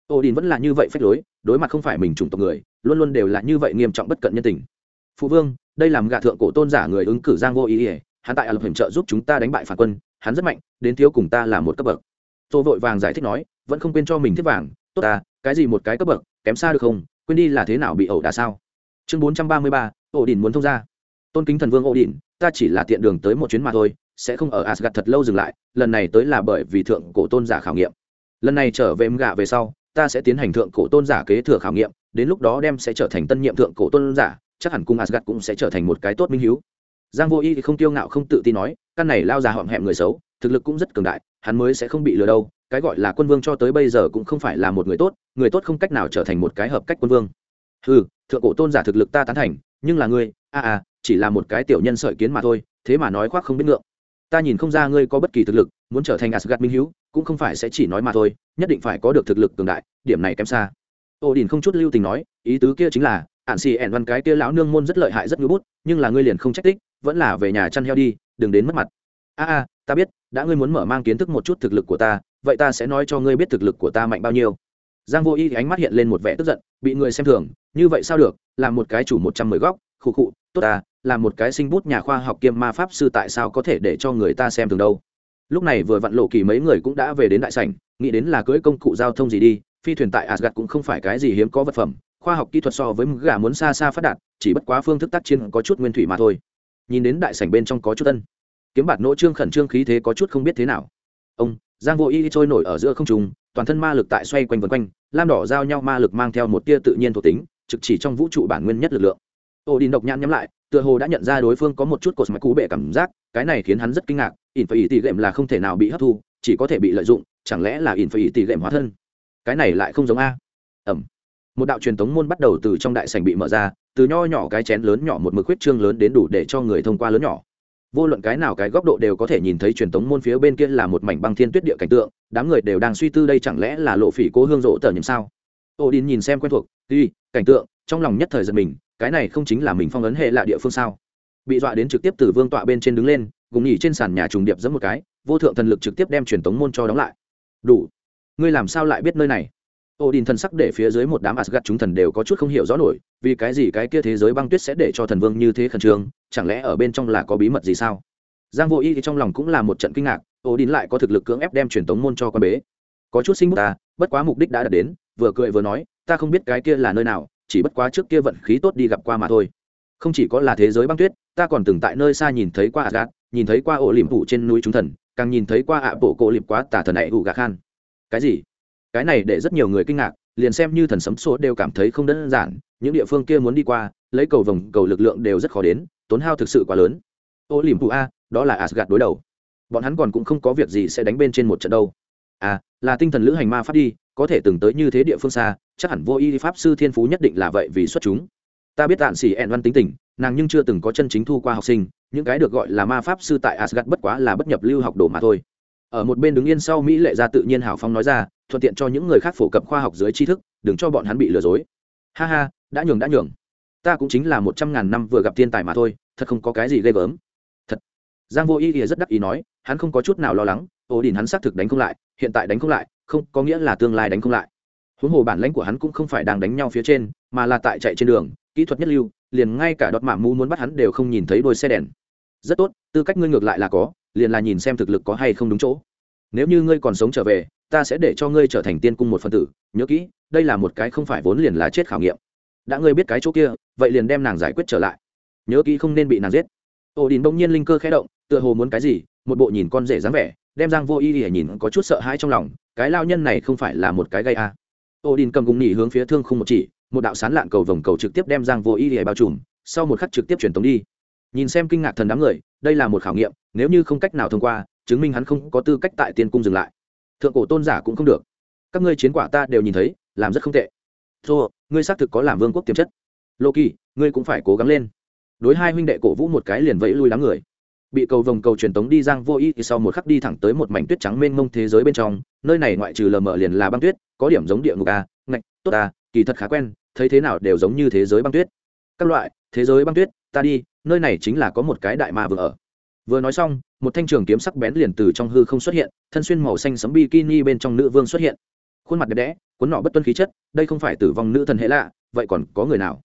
Ô đình vẫn là như vậy phách lối, đối mặt không phải mình chủng tộc người, luôn luôn đều là như vậy nghiêm trọng bất cận nhân tình. Phụ vương, đây làm gạ thượng cổ tôn giả người ứng cử giang vô ý ỉa hắn tại lập hiểm trợ giúp chúng ta đánh bại phản quân, hắn rất mạnh, đến thiếu cùng ta là một cấp bậc. Tôi vội vàng giải thích nói, vẫn không quên cho mình thiết vàng, tốt ta, cái gì một cái cấp bậc, kém xa được không, quên đi là thế nào bị ẩu đả sao? Chương bốn trăm ba mươi ba ổ đỉnh muốn thông ra tôn kính thần vương ổ đỉnh ta chỉ là tiện đường tới một chuyến mà thôi sẽ không ở Asgard thật lâu dừng lại lần này tới là bởi vì thượng cổ tôn giả khảo nghiệm. Lần này trở về gạ về sau ta sẽ tiến hành thượng cổ tôn giả kế thừa khảo nghiệm đến lúc đó đem sẽ trở thành tân nhiệm thượng cổ tôn giả chắc hẳn cung Asgard cũng sẽ trở thành một cái tốt minh hiếu. Giang vô y thì không tiêu ngạo không tự tin nói căn này lao ra họm hẹm người xấu thực lực cũng rất cường đại hắn mới sẽ không bị lừa đâu cái gọi là quân vương cho tới bây giờ cũng không phải là một người tốt người tốt không cách nào trở thành một cái hợp cách quân vương. Hừ, thượng cổ tôn giả thực lực ta tán thành nhưng là ngươi a à, à chỉ là một cái tiểu nhân sợi kiến mà thôi thế mà nói khoác không biết ngượng ta nhìn không ra ngươi có bất kỳ thực lực, muốn trở thành asgad minh hữu cũng không phải sẽ chỉ nói mà thôi, nhất định phải có được thực lực cường đại, điểm này kém xa. Ô đình không chút lưu tình nói, ý tứ kia chính là ạn xì ẻn văn cái kia lão nương môn rất lợi hại rất ngưỡng bút, nhưng là ngươi liền không trách tích, vẫn là về nhà chăn heo đi, đừng đến mất mặt. A a, ta biết, đã ngươi muốn mở mang kiến thức một chút thực lực của ta, vậy ta sẽ nói cho ngươi biết thực lực của ta mạnh bao nhiêu. Giang vô y thì ánh mắt hiện lên một vẻ tức giận, bị người xem thường, như vậy sao được, làm một cái chủ một trăm mười góc, khụ khụ, tốt ta là một cái sinh bút nhà khoa học kiêm ma pháp sư tại sao có thể để cho người ta xem thường đâu. Lúc này vừa vặn lộ kỳ mấy người cũng đã về đến đại sảnh nghĩ đến là cưỡi công cụ giao thông gì đi phi thuyền tại asgad cũng không phải cái gì hiếm có vật phẩm khoa học kỹ thuật so với gà muốn xa xa phát đạt chỉ bất quá phương thức tác chiến có chút nguyên thủy mà thôi. Nhìn đến đại sảnh bên trong có chút tân kiếm bạt nỗ trương khẩn trương khí thế có chút không biết thế nào. Ông giang vô y trôi nổi ở giữa không trung, toàn thân ma lực tại xoay quanh vần quanh lam đỏ giao nhau ma lực mang theo một tia tự nhiên thuộc tính trực chỉ trong vũ trụ bản nguyên nhất lực lượng. Ô đi độc nhãn nhắm lại tựa hồ đã nhận ra đối phương có một chút cột mạch cú bệ cảm giác, cái này khiến hắn rất kinh ngạc ỉn phải ỉ tỷ gệm là không thể nào bị hấp thu, chỉ có thể bị lợi dụng, chẳng lẽ là ỉn phải ỉ tỷ gệm hóa thân? Cái này lại không giống a. Ẩm. Một đạo truyền thống môn bắt đầu từ trong đại sảnh bị mở ra, từ nho nhỏ cái chén lớn nhỏ một mực huyết trương lớn đến đủ để cho người thông qua lớn nhỏ. Vô luận cái nào cái góc độ đều có thể nhìn thấy truyền thống môn phía bên kia là một mảnh băng thiên tuyết địa cảnh tượng, đám người đều đang suy tư đây chẳng lẽ là lộ phỉ cố hương rộ tờ nhầm sao? Ô đin nhìn xem quen thuộc tuy cảnh tượng, trong lòng nhất thời giật mình cái này không chính là mình phong ấn hệ lạ địa phương sao? Bị dọa đến trực tiếp từ vương tọa bên trên đứng lên, gùng nhỉ trên sàn nhà trùng điệp giẫm một cái, vô thượng thần lực trực tiếp đem truyền tống môn cho đóng lại. Đủ. Ngươi làm sao lại biết nơi này? Ô đình thần sắc để phía dưới một đám asgad chúng thần đều có chút không hiểu rõ nổi, vì cái gì cái kia thế giới băng tuyết sẽ để cho thần vương như thế khẩn trương, chẳng lẽ ở bên trong là có bí mật gì sao? Giang vô y thì trong lòng cũng là một trận kinh ngạc, ô đình lại có thực lực cưỡng ép đem truyền tống môn cho con bế. Có chút sinh bút ta, bất quá mục đích đã đạt đến, vừa cười vừa nói, ta không biết cái kia là nơi nào chỉ bất quá trước kia vận khí tốt đi gặp qua mà thôi. Không chỉ có là thế giới băng tuyết, ta còn từng tại nơi xa nhìn thấy qua gạt nhìn thấy qua ổ liềm phủ trên núi chúng thần, càng nhìn thấy qua ạ bộ cổ liệp quá tả thần này ủ gà khan. Cái gì? Cái này để rất nhiều người kinh ngạc, liền xem như thần sấm số đều cảm thấy không đơn giản, những địa phương kia muốn đi qua, lấy cầu vồng, cầu lực lượng đều rất khó đến, tốn hao thực sự quá lớn. Ô liềm phụ a, đó là asgad đối đầu. Bọn hắn còn cũng không có việc gì sẽ đánh bên trên một trận đâu. À là tinh thần lữ hành ma pháp đi có thể từng tới như thế địa phương xa, chắc hẳn vô y pháp sư thiên phú nhất định là vậy vì xuất chúng. Ta biết tạn xỉ ẹn văn tính tình, nàng nhưng chưa từng có chân chính thu qua học sinh, những cái được gọi là ma pháp sư tại asgad bất quá là bất nhập lưu học đồ mà thôi. Ở một bên đứng yên sau mỹ lệ ra tự nhiên hảo phong nói ra, thuận tiện cho những người khác phổ cập khoa học dưới tri thức, đừng cho bọn hắn bị lừa dối. Ha ha, đã nhường đã nhường. Ta cũng chính là một trăm ngàn năm vừa gặp thiên tài mà thôi, thật không có cái gì ghê gớm. Thật. Giang vô ý ỉa rất đắc ý nói, hắn không có chút nào lo lắng ổ đình hắn xác thực đánh không lại, hiện tại đánh không lại không có nghĩa là tương lai đánh không lại. Huống hồ bản lãnh của hắn cũng không phải đang đánh nhau phía trên, mà là tại chạy trên đường, kỹ thuật nhất lưu, liền ngay cả đọt mạ mu muốn bắt hắn đều không nhìn thấy đôi xe đèn. Rất tốt, tư cách ngươi ngược lại là có, liền là nhìn xem thực lực có hay không đúng chỗ. Nếu như ngươi còn sống trở về, ta sẽ để cho ngươi trở thành tiên cung một phần tử, nhớ kỹ, đây là một cái không phải vốn liền là chết khảo nghiệm. Đã ngươi biết cái chỗ kia, vậy liền đem nàng giải quyết trở lại. Nhớ kỹ không nên bị nàng giết. Ổ đình bỗng nhiên linh cơ khẽ động, tựa hồ muốn cái gì, một bộ nhìn con rể dáng vẻ đem giang vô y để nhìn có chút sợ hãi trong lòng, cái lao nhân này không phải là một cái gây a à. ổ đình cầm gùng nhỉ hướng phía thương không một chỉ, một đạo sán lạn cầu vồng cầu trực tiếp đem giang vô y để bao trùm, sau một khắc trực tiếp truyền tống đi. Nhìn xem kinh ngạc thần đám người, đây là một khảo nghiệm, nếu như không cách nào thông qua, chứng minh hắn không có tư cách tại tiên cung dừng lại. Thượng cổ tôn giả cũng không được. Các ngươi chiến quả ta đều nhìn thấy, làm rất không tệ. Thô, ngươi xác thực có làm vương quốc tiềm chất. Lô kỳ, ngươi cũng phải cố gắng lên. Đối hai huynh đệ cổ vũ một cái liền vẫy lui đám người bị cầu vồng cầu truyền tống đi giang vô ý thì sau một khắc đi thẳng tới một mảnh tuyết trắng mênh mông thế giới bên trong, nơi này ngoại trừ lờ mờ liền là băng tuyết, có điểm giống địa ngục a, ngạch, tốt a kỳ thật khá quen, thấy thế nào đều giống như thế giới băng tuyết. Các loại, thế giới băng tuyết, ta đi, nơi này chính là có một cái đại ma vừa ở. Vừa nói xong, một thanh trường kiếm sắc bén liền từ trong hư không xuất hiện, thân xuyên màu xanh sấm bikini bên trong nữ vương xuất hiện. Khuôn mặt đẹp đẽ, cuốn nọ bất tuân khí chất, đây không phải tử vong nữ thần hệ lạ, vậy còn có người nào?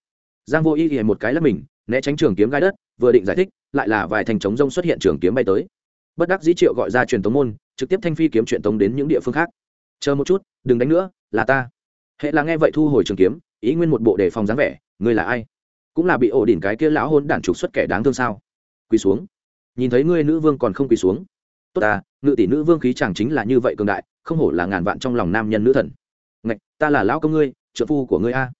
Giang vô ý thì một cái lắp mình, né tránh trường kiếm gai đất, vừa định giải thích lại là vài thành trống rông xuất hiện trường kiếm bay tới. Bất đắc dĩ triệu gọi ra truyền tống môn, trực tiếp thanh phi kiếm truyền tống đến những địa phương khác. Chờ một chút, đừng đánh nữa, là ta. Hệ là nghe vậy thu hồi trường kiếm, ý nguyên một bộ đề phòng dáng vẻ, ngươi là ai? Cũng là bị ổ đỉnh cái kia lão hôn đản trục xuất kẻ đáng thương sao? Quỳ xuống. Nhìn thấy ngươi nữ vương còn không quỳ xuống. Tốt à ngự tỷ nữ vương khí chẳng chính là như vậy cường đại, không hổ là ngàn vạn trong lòng nam nhân nữ thần. Ngạch, ta là lão công ngươi, trợ phu của ngươi a.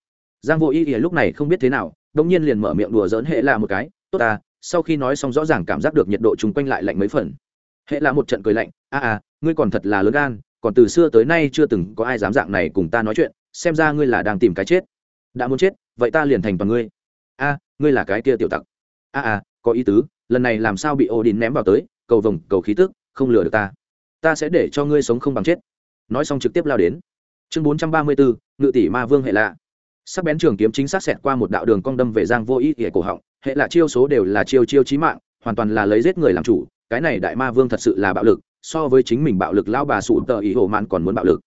Giang vô y thì lúc này không biết thế nào đông nhiên liền mở miệng đùa giỡn hệ là một cái, tốt à sau khi nói xong rõ ràng cảm giác được nhiệt độ chung quanh lại lạnh mấy phần. Hệ là một trận cười lạnh, a à ngươi còn thật là lớn gan, còn từ xưa tới nay chưa từng có ai dám dạng này cùng ta nói chuyện, xem ra ngươi là đang tìm cái chết. Đã muốn chết, vậy ta liền thành toàn ngươi. A, ngươi là cái kia tiểu tặc. A a có ý tứ, lần này làm sao bị ô đình ném vào tới, cầu vồng, cầu khí tức, không lừa được ta. Ta sẽ để cho ngươi sống không bằng chết. Nói xong trực tiếp lao đến. Chương bốn trăm ba mươi bốn ngự tỷ ma vương hệ lạ. Sắc bén trường kiếm chính xác xẹt qua một đạo đường cong đâm về giang vô ý ỉa cổ họng hệ lạ chiêu số đều là chiêu chiêu trí mạng, hoàn toàn là lấy giết người làm chủ, cái này đại ma vương thật sự là bạo lực, so với chính mình bạo lực lao bà sụ tờ ý hồ mạn còn muốn bạo lực.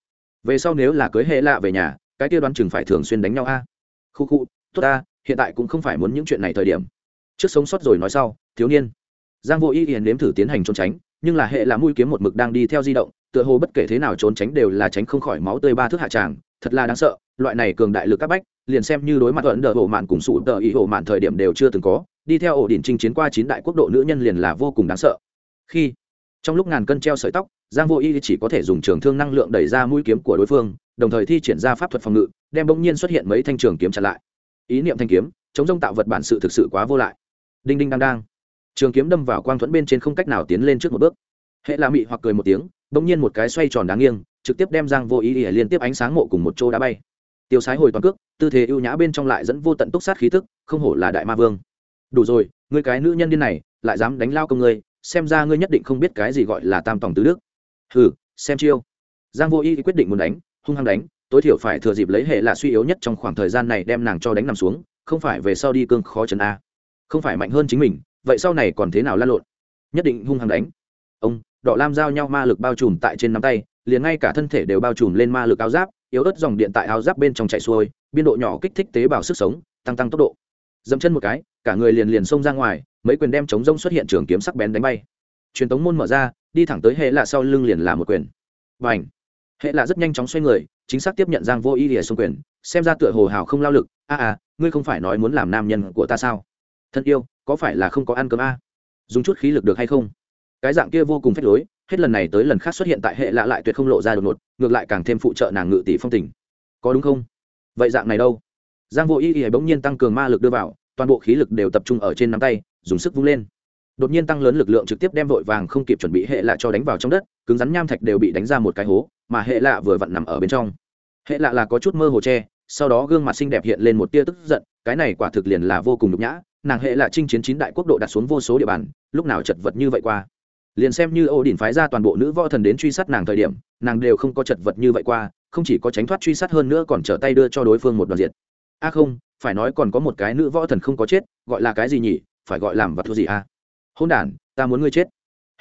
Về sau nếu là cưới hệ lạ về nhà, cái kia đoán chừng phải thường xuyên đánh nhau a. Khu khu, tốt ta, hiện tại cũng không phải muốn những chuyện này thời điểm. Trước sống sót rồi nói sau, thiếu niên. Giang vô ý hiền nếm thử tiến hành trốn tránh, nhưng là hệ là mũi kiếm một mực đang đi theo di động, tựa hồ bất kể thế nào trốn tránh đều là tránh không khỏi máu tươi ba thước hạ tràng, thật là đáng sợ, loại này cường đại lực các bách liền xem như đối mặt ấn đờ bộ mạn cùng sụ tờ ý hộ mạn thời điểm đều chưa từng có, đi theo ổ đỉnh chinh chiến qua chín đại quốc độ nữ nhân liền là vô cùng đáng sợ. Khi, trong lúc ngàn cân treo sợi tóc, giang vô y chỉ có thể dùng trường thương năng lượng đẩy ra mũi kiếm của đối phương, đồng thời thi triển ra pháp thuật phòng ngự, đem bỗng nhiên xuất hiện mấy thanh trường kiếm chặn lại. Ý niệm thanh kiếm, chống rông tạo vật bản sự thực sự quá vô lại. Đinh đinh đang đang. Trường kiếm đâm vào quang thuẫn bên trên không cách nào tiến lên trước một bước. Hệ la mị hoặc cười một tiếng, bỗng nhiên một cái xoay tròn đáng nghiêng, trực tiếp đem giang vô ý ỉa liên tiếp ánh sáng mộ cùng một chỗ đá bay tiêu sái hồi toàn cước, tư thế ưu nhã bên trong lại dẫn vô tận túc sát khí tức không hổ là đại ma vương. Đủ rồi, ngươi cái nữ nhân điên này, lại dám đánh lao công ngươi, xem ra ngươi nhất định không biết cái gì gọi là tam tòng tứ đức. Hừ, xem chiêu. Giang vô y quyết định muốn đánh, hung hăng đánh, tối thiểu phải thừa dịp lấy hệ là suy yếu nhất trong khoảng thời gian này đem nàng cho đánh nằm xuống, không phải về sau đi cương khó chấn a. Không phải mạnh hơn chính mình, vậy sau này còn thế nào lan lộn? Nhất định hung hăng đánh. Ông, đỏ lam giao nhau ma lực bao trùm tại trên nắm tay, liền ngay cả thân thể đều bao trùm lên ma lực áo giáp yếu ớt dòng điện tại áo giáp bên trong chạy xuôi biên độ nhỏ kích thích tế bào sức sống tăng tăng tốc độ. Dẫm chân một cái cả người liền liền xông ra ngoài mấy quyền đem chống rông xuất hiện trường kiếm sắc bén đánh bay. Truyền tống môn mở ra đi thẳng tới hệ lạ sau lưng liền là một quyền. Và ảnh hệ lạ rất nhanh chóng xoay người chính xác tiếp nhận giang vô ý lìa xung quyền xem ra tựa hồ hào không lao lực. A à, ngươi không phải nói muốn làm nam nhân của ta sao? Thân yêu có phải là không có ăn cơm a? Dùng chút khí lực được hay không? Cái dạng kia vô cùng phách lối hết lần này tới lần khác xuất hiện tại hệ lạ lại tuyệt không lộ ra đột ngột, ngược lại càng thêm phụ trợ nàng ngự tỷ phong tình. Có đúng không? Vậy dạng này đâu? Giang vô ý ý bỗng nhiên tăng cường ma lực đưa vào, toàn bộ khí lực đều tập trung ở trên nắm tay, dùng sức vung lên. Đột nhiên tăng lớn lực lượng trực tiếp đem vội vàng không kịp chuẩn bị hệ lạ cho đánh vào trong đất, cứng rắn nham thạch đều bị đánh ra một cái hố, mà hệ lạ vừa vặn nằm ở bên trong. Hệ lạ là có chút mơ hồ tre sau đó gương mặt xinh đẹp hiện lên một tia tức giận, cái này quả thực liền là vô cùng nhục nhã, nàng hệ lạ chinh chiến chín đại quốc độ đặt xuống vô số địa bàn, lúc nào chật vật như vậy qua? Liền xem như ô đỉnh phái ra toàn bộ nữ võ thần đến truy sát nàng thời điểm, nàng đều không có chật vật như vậy qua, không chỉ có tránh thoát truy sát hơn nữa còn trở tay đưa cho đối phương một đoàn diện a không, phải nói còn có một cái nữ võ thần không có chết, gọi là cái gì nhỉ? Phải gọi làm vật thua gì a? À? hôn đản, ta muốn ngươi chết.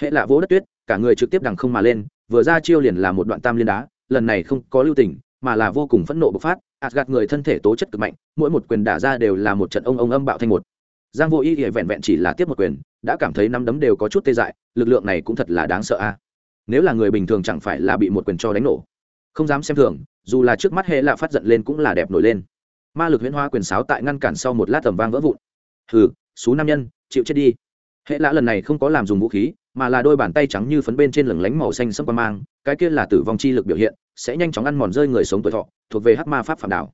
Hệ lạ vỗ đất tuyết, cả người trực tiếp đằng không mà lên, vừa ra chiêu liền là một đoạn tam liên đá, lần này không có lưu tình, mà là vô cùng phẫn nộ bộc phát ạt gạt người thân thể tố chất cực mạnh, mỗi một quyền đả ra đều là một trận ông ông âm bạo thanh một. Giang vô ý thì vẹn vẹn chỉ là tiếp một quyền đã cảm thấy năm đấm đều có chút tê dại, lực lượng này cũng thật là đáng sợ a. Nếu là người bình thường chẳng phải là bị một quyền cho đánh nổ. Không dám xem thường, dù là trước mắt hệ lạ phát giận lên cũng là đẹp nổi lên. Ma lực huyễn hoa quyền sáo tại ngăn cản sau một lát tầm vang vỡ vụn. Hừ, xú nam nhân, chịu chết đi. Hệ lạ lần này không có làm dùng vũ khí, mà là đôi bàn tay trắng như phấn bên trên lửng lánh màu xanh sâm qua mang, cái kia là tử vong chi lực biểu hiện, sẽ nhanh chóng ăn mòn rơi người sống tuổi thọ, thuộc về hắc ma pháp phạm đảo.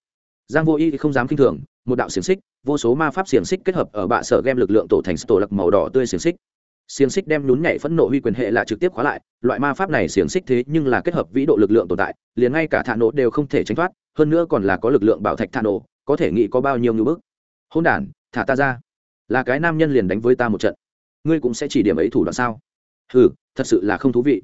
Giang vô y không dám kinh thường một đạo xiềng xích, vô số ma pháp xiềng xích kết hợp ở bạ sở game lực lượng tổ thành tổ lặc màu đỏ tươi xiềng xích. Xiềng xích đem nhún nhảy phẫn nộ huy quyền hệ là trực tiếp khóa lại, loại ma pháp này xiềng xích thế nhưng là kết hợp vĩ độ lực lượng tồn tại, liền ngay cả thả nổ đều không thể tránh thoát, hơn nữa còn là có lực lượng bảo thạch thả nổ, có thể nghĩ có bao nhiêu ngưỡng bức. Hôn đản, thả ta ra. Là cái nam nhân liền đánh với ta một trận. Ngươi cũng sẽ chỉ điểm ấy thủ đoạn sao? Hừ, thật sự là không thú vị.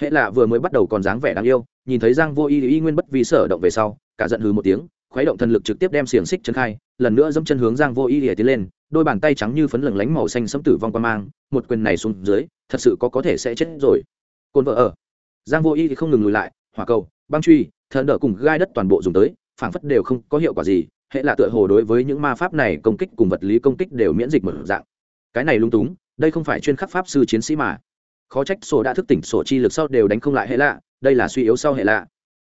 Hệ lạ vừa mới bắt đầu còn dáng vẻ đáng yêu, nhìn thấy giang vô y y nguyên bất vì sở động về sau, cả giận hừ một tiếng khuấy động thần lực trực tiếp đem xiềng xích chân khai, lần nữa dẫm chân hướng giang vô y ỉa tiến lên, đôi bàn tay trắng như phấn lừng lánh màu xanh sẫm tử vong qua mang, một quyền này xuống dưới, thật sự có có thể sẽ chết rồi. Côn vợ ở. Giang vô y thì không ngừng lùi lại, hỏa cầu, băng truy, thần đỡ cùng gai đất toàn bộ dùng tới, phảng phất đều không có hiệu quả gì, hệ là tựa hồ đối với những ma pháp này công kích cùng vật lý công kích đều miễn dịch mở dạng. Cái này lung túng, đây không phải chuyên khắc pháp sư chiến sĩ mà. Khó trách sổ đã thức tỉnh, sổ chi lực sau đều đánh không lại hệ lạ, đây là suy yếu sau hệ lạ.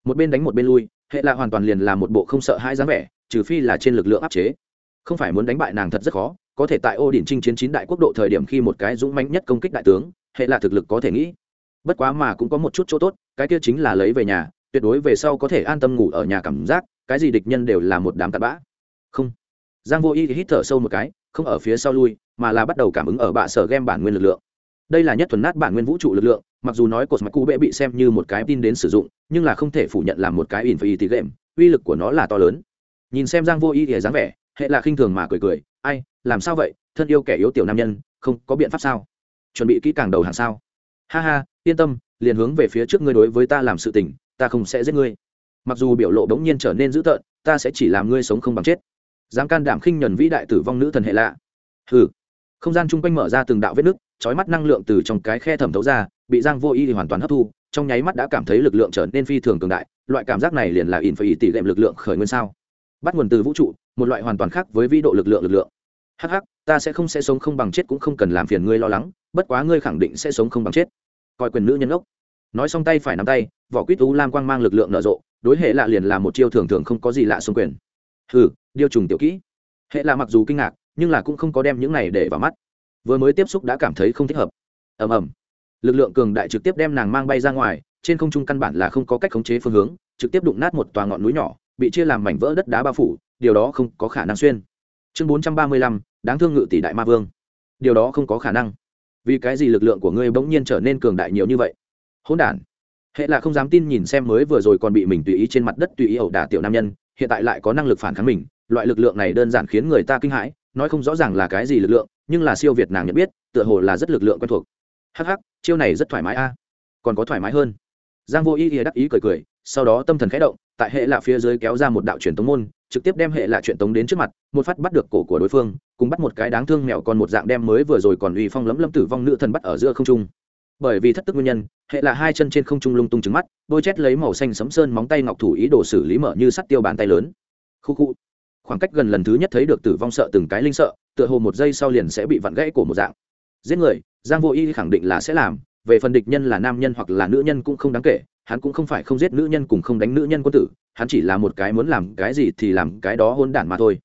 Một bên đánh một bên lui hệ lạ hoàn toàn liền là một bộ không sợ hãi dáng vẻ, trừ phi là trên lực lượng áp chế. Không phải muốn đánh bại nàng thật rất khó, có thể tại ô điển trinh chiến chín đại quốc độ thời điểm khi một cái dũng mãnh nhất công kích đại tướng, hệ là thực lực có thể nghĩ. Bất quá mà cũng có một chút chỗ tốt, cái kia chính là lấy về nhà, tuyệt đối về sau có thể an tâm ngủ ở nhà cảm giác, cái gì địch nhân đều là một đám tạt bã. Không. Giang vô y thì hít thở sâu một cái, không ở phía sau lui, mà là bắt đầu cảm ứng ở bạ sở game bản nguyên lực lượng đây là nhất thuần nát bản nguyên vũ trụ lực lượng, mặc dù nói cột mạch cụ bệ bị xem như một cái tin đến sử dụng, nhưng là không thể phủ nhận là một cái in phải tí game, uy lực của nó là to lớn. Nhìn xem giang vô y thì dáng vẻ, hệ là khinh thường mà cười cười, ai, làm sao vậy? Thân yêu kẻ yếu tiểu nam nhân, không có biện pháp sao? Chuẩn bị kỹ càng đầu hàng sao? Ha ha, yên tâm, liền hướng về phía trước ngươi đối với ta làm sự tình, ta không sẽ giết ngươi. Mặc dù biểu lộ đống nhiên trở nên dữ tợn, ta sẽ chỉ làm ngươi sống không bằng chết. Dám can đảm khinh nhuần vĩ đại tử vong nữ thần hệ lạ. Hừ. Không gian chung quanh mở ra từng đạo vết nứt trói mắt năng lượng từ trong cái khe thẩm thấu ra, bị giang vô y thì hoàn toàn hấp thu, trong nháy mắt đã cảm thấy lực lượng trở nên phi thường cường đại, loại cảm giác này liền là in phải tỷ lệm lực lượng khởi nguyên sao. Bắt nguồn từ vũ trụ, một loại hoàn toàn khác với vĩ độ lực lượng lực lượng. Hh ta sẽ không sẽ sống không bằng chết cũng không cần làm phiền ngươi lo lắng, bất quá ngươi khẳng định sẽ sống không bằng chết. Coi quyền nữ nhân ốc nói xong tay phải nắm tay, vỏ quýt u lam quang mang lực lượng nở rộ, đối hệ lạ liền là một chiêu thường thường không có gì lạ xung quyền. Hừ điêu trùng tiểu kỹ. Hệ lạ mặc dù kinh ngạc, nhưng là cũng không có đem những này để vào mắt vừa mới tiếp xúc đã cảm thấy không thích hợp. Ầm ầm. Lực lượng cường đại trực tiếp đem nàng mang bay ra ngoài, trên không trung căn bản là không có cách khống chế phương hướng, trực tiếp đụng nát một tòa ngọn núi nhỏ, bị chia làm mảnh vỡ đất đá bao phủ, điều đó không có khả năng xuyên. Chương bốn trăm ba mươi lăm, đáng thương ngự tỷ đại ma vương. Điều đó không có khả năng. Vì cái gì lực lượng của ngươi bỗng nhiên trở nên cường đại nhiều như vậy? Hỗn đản. Hệ là không dám tin nhìn xem mới vừa rồi còn bị mình tùy ý trên mặt đất tùy ý ẩu đả tiểu nam nhân, hiện tại lại có năng lực phản kháng mình, loại lực lượng này đơn giản khiến người ta kinh hãi, nói không rõ ràng là cái gì lực lượng nhưng là siêu việt nàng nhận biết, tựa hồ là rất lực lượng quen thuộc. Hắc hắc, chiêu này rất thoải mái a. Còn có thoải mái hơn. Giang vô ý ý đắc ý cười cười, sau đó tâm thần khẽ động, tại hệ lạ phía dưới kéo ra một đạo truyền tống môn, trực tiếp đem hệ lạ chuyện tống đến trước mặt, một phát bắt được cổ của đối phương, cùng bắt một cái đáng thương mèo còn một dạng đem mới vừa rồi còn uy phong lấm lấm tử vong nữ thần bắt ở giữa không trung. Bởi vì thất tức nguyên nhân, hệ là hai chân trên không trung lung tung trứng mắt đôi chét lấy màu xanh sấm sơn móng tay ngọc thủ ý đồ xử lý mở như sắt tiêu bàn tay lớn. Khu khu khoảng cách gần lần thứ nhất thấy được tử vong sợ từng cái linh sợ, tựa hồ một giây sau liền sẽ bị vặn gãy của một dạng. Giết người, giang vô y khẳng định là sẽ làm, về phần địch nhân là nam nhân hoặc là nữ nhân cũng không đáng kể, hắn cũng không phải không giết nữ nhân cùng không đánh nữ nhân quân tử, hắn chỉ là một cái muốn làm cái gì thì làm cái đó hôn đản mà thôi.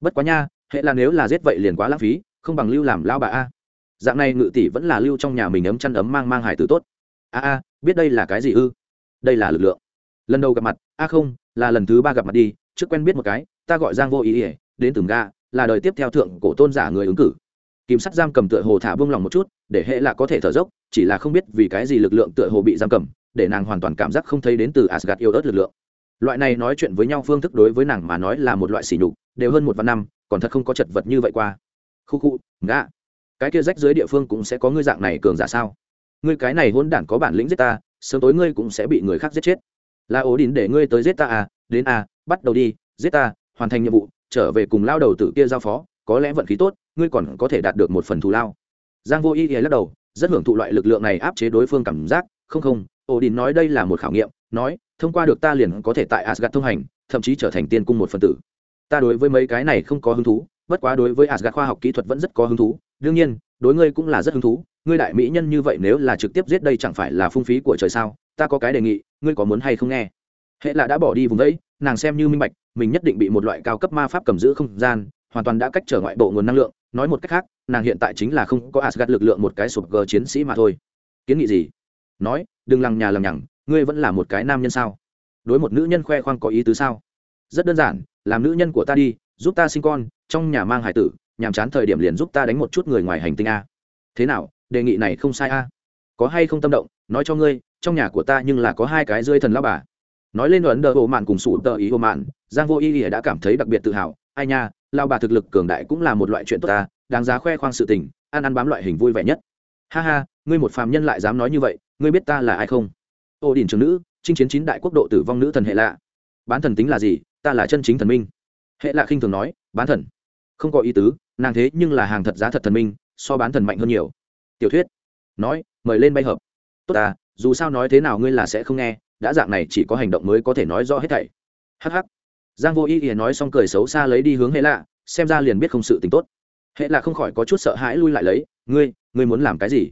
Bất quá nha, hệ là nếu là giết vậy liền quá lãng phí, không bằng lưu làm lao bà a. Dạng này ngự tỷ vẫn là lưu trong nhà mình ấm chăn ấm mang mang hải tử tốt. A a, biết đây là cái gì ư? Đây là lực lượng. Lần đầu gặp mặt, a không, là lần thứ ba gặp mặt đi, trước quen biết một cái ta gọi giang vô ý ỉa đến từng ga, là đời tiếp theo thượng cổ tôn giả người ứng cử. Kim sắt giam cầm tựa hồ thả buông lòng một chút, để hệ là có thể thở dốc, chỉ là không biết vì cái gì lực lượng tựa hồ bị giam cầm, để nàng hoàn toàn cảm giác không thấy đến từ asgad yêu ớt lực lượng. Loại này nói chuyện với nhau phương thức đối với nàng mà nói là một loại sỉ nhục, đều hơn một vạn năm, còn thật không có chật vật như vậy qua. Khu khu ngã cái kia rách dưới địa phương cũng sẽ có ngươi dạng này cường giả sao? Ngươi cái này hôn đản có bản lĩnh giết ta, sớm tối ngươi cũng sẽ bị người khác giết chết. Là ố đỉnh để ngươi tới giết ta à đến à bắt đầu đi, giết ta hoàn thành nhiệm vụ, trở về cùng lao đầu tử kia giao phó, có lẽ vận khí tốt, ngươi còn có thể đạt được một phần thù lao. Giang vô ý ý lắc đầu, rất hưởng thụ loại lực lượng này áp chế đối phương cảm giác, không không ổ đình nói đây là một khảo nghiệm, nói, thông qua được ta liền có thể tại asgad thông hành, thậm chí trở thành tiên cung một phần tử. Ta đối với mấy cái này không có hứng thú, bất quá đối với asgad khoa học kỹ thuật vẫn rất có hứng thú, đương nhiên, đối ngươi cũng là rất hứng thú, ngươi đại mỹ nhân như vậy nếu là trực tiếp giết đây chẳng phải là phung phí của trời sao, ta có cái đề nghị, ngươi có muốn hay không nghe? Hệ là đã bỏ đi vùng đấy, nàng xem như minh bạch mình nhất định bị một loại cao cấp ma pháp cầm giữ không gian, hoàn toàn đã cách trở ngoại bộ nguồn năng lượng. Nói một cách khác, nàng hiện tại chính là không có asgad lực lượng một cái sụp gờ chiến sĩ mà thôi. Kiến nghị gì? Nói, đừng lằng nhà lằng nhằng, ngươi vẫn là một cái nam nhân sao? Đối một nữ nhân khoe khoang có ý tứ sao? Rất đơn giản, làm nữ nhân của ta đi, giúp ta sinh con, trong nhà mang hải tử, nhàm chán thời điểm liền giúp ta đánh một chút người ngoài hành tinh a. Thế nào, đề nghị này không sai a? Có hay không tâm động? Nói cho ngươi, trong nhà của ta nhưng là có hai cái rơi thần lao bà nói lên ấn đờ bộ mạn cùng sủ tờ ý bộ mạn, giang vô ý ỉa đã cảm thấy đặc biệt tự hào. Ai nha lao bà thực lực cường đại cũng là một loại chuyện tốt ta, đáng giá khoe khoang sự tình, ăn ăn bám loại hình vui vẻ nhất. Ha ha, ngươi một phàm nhân lại dám nói như vậy, ngươi biết ta là ai không? Ô đình trường nữ, chinh chiến chín đại quốc độ tử vong nữ thần hệ lạ. Bán thần tính là gì? Ta là chân chính thần minh. Hệ lạ khinh thường nói, bán thần. Không có ý tứ, nàng thế nhưng là hàng thật giá thật thần minh, so bán thần mạnh hơn nhiều. Tiểu thuyết. Nói, mời lên bay hợp. Tốt à dù sao nói thế nào ngươi là sẽ không nghe đã dạng này chỉ có hành động mới có thể nói rõ hết thảy. Hh giang vô ý ỉa nói xong cười xấu xa lấy đi hướng hệ lạ, xem ra liền biết không sự tính tốt. Hệ lạ không khỏi có chút sợ hãi lui lại lấy, ngươi ngươi muốn làm cái gì?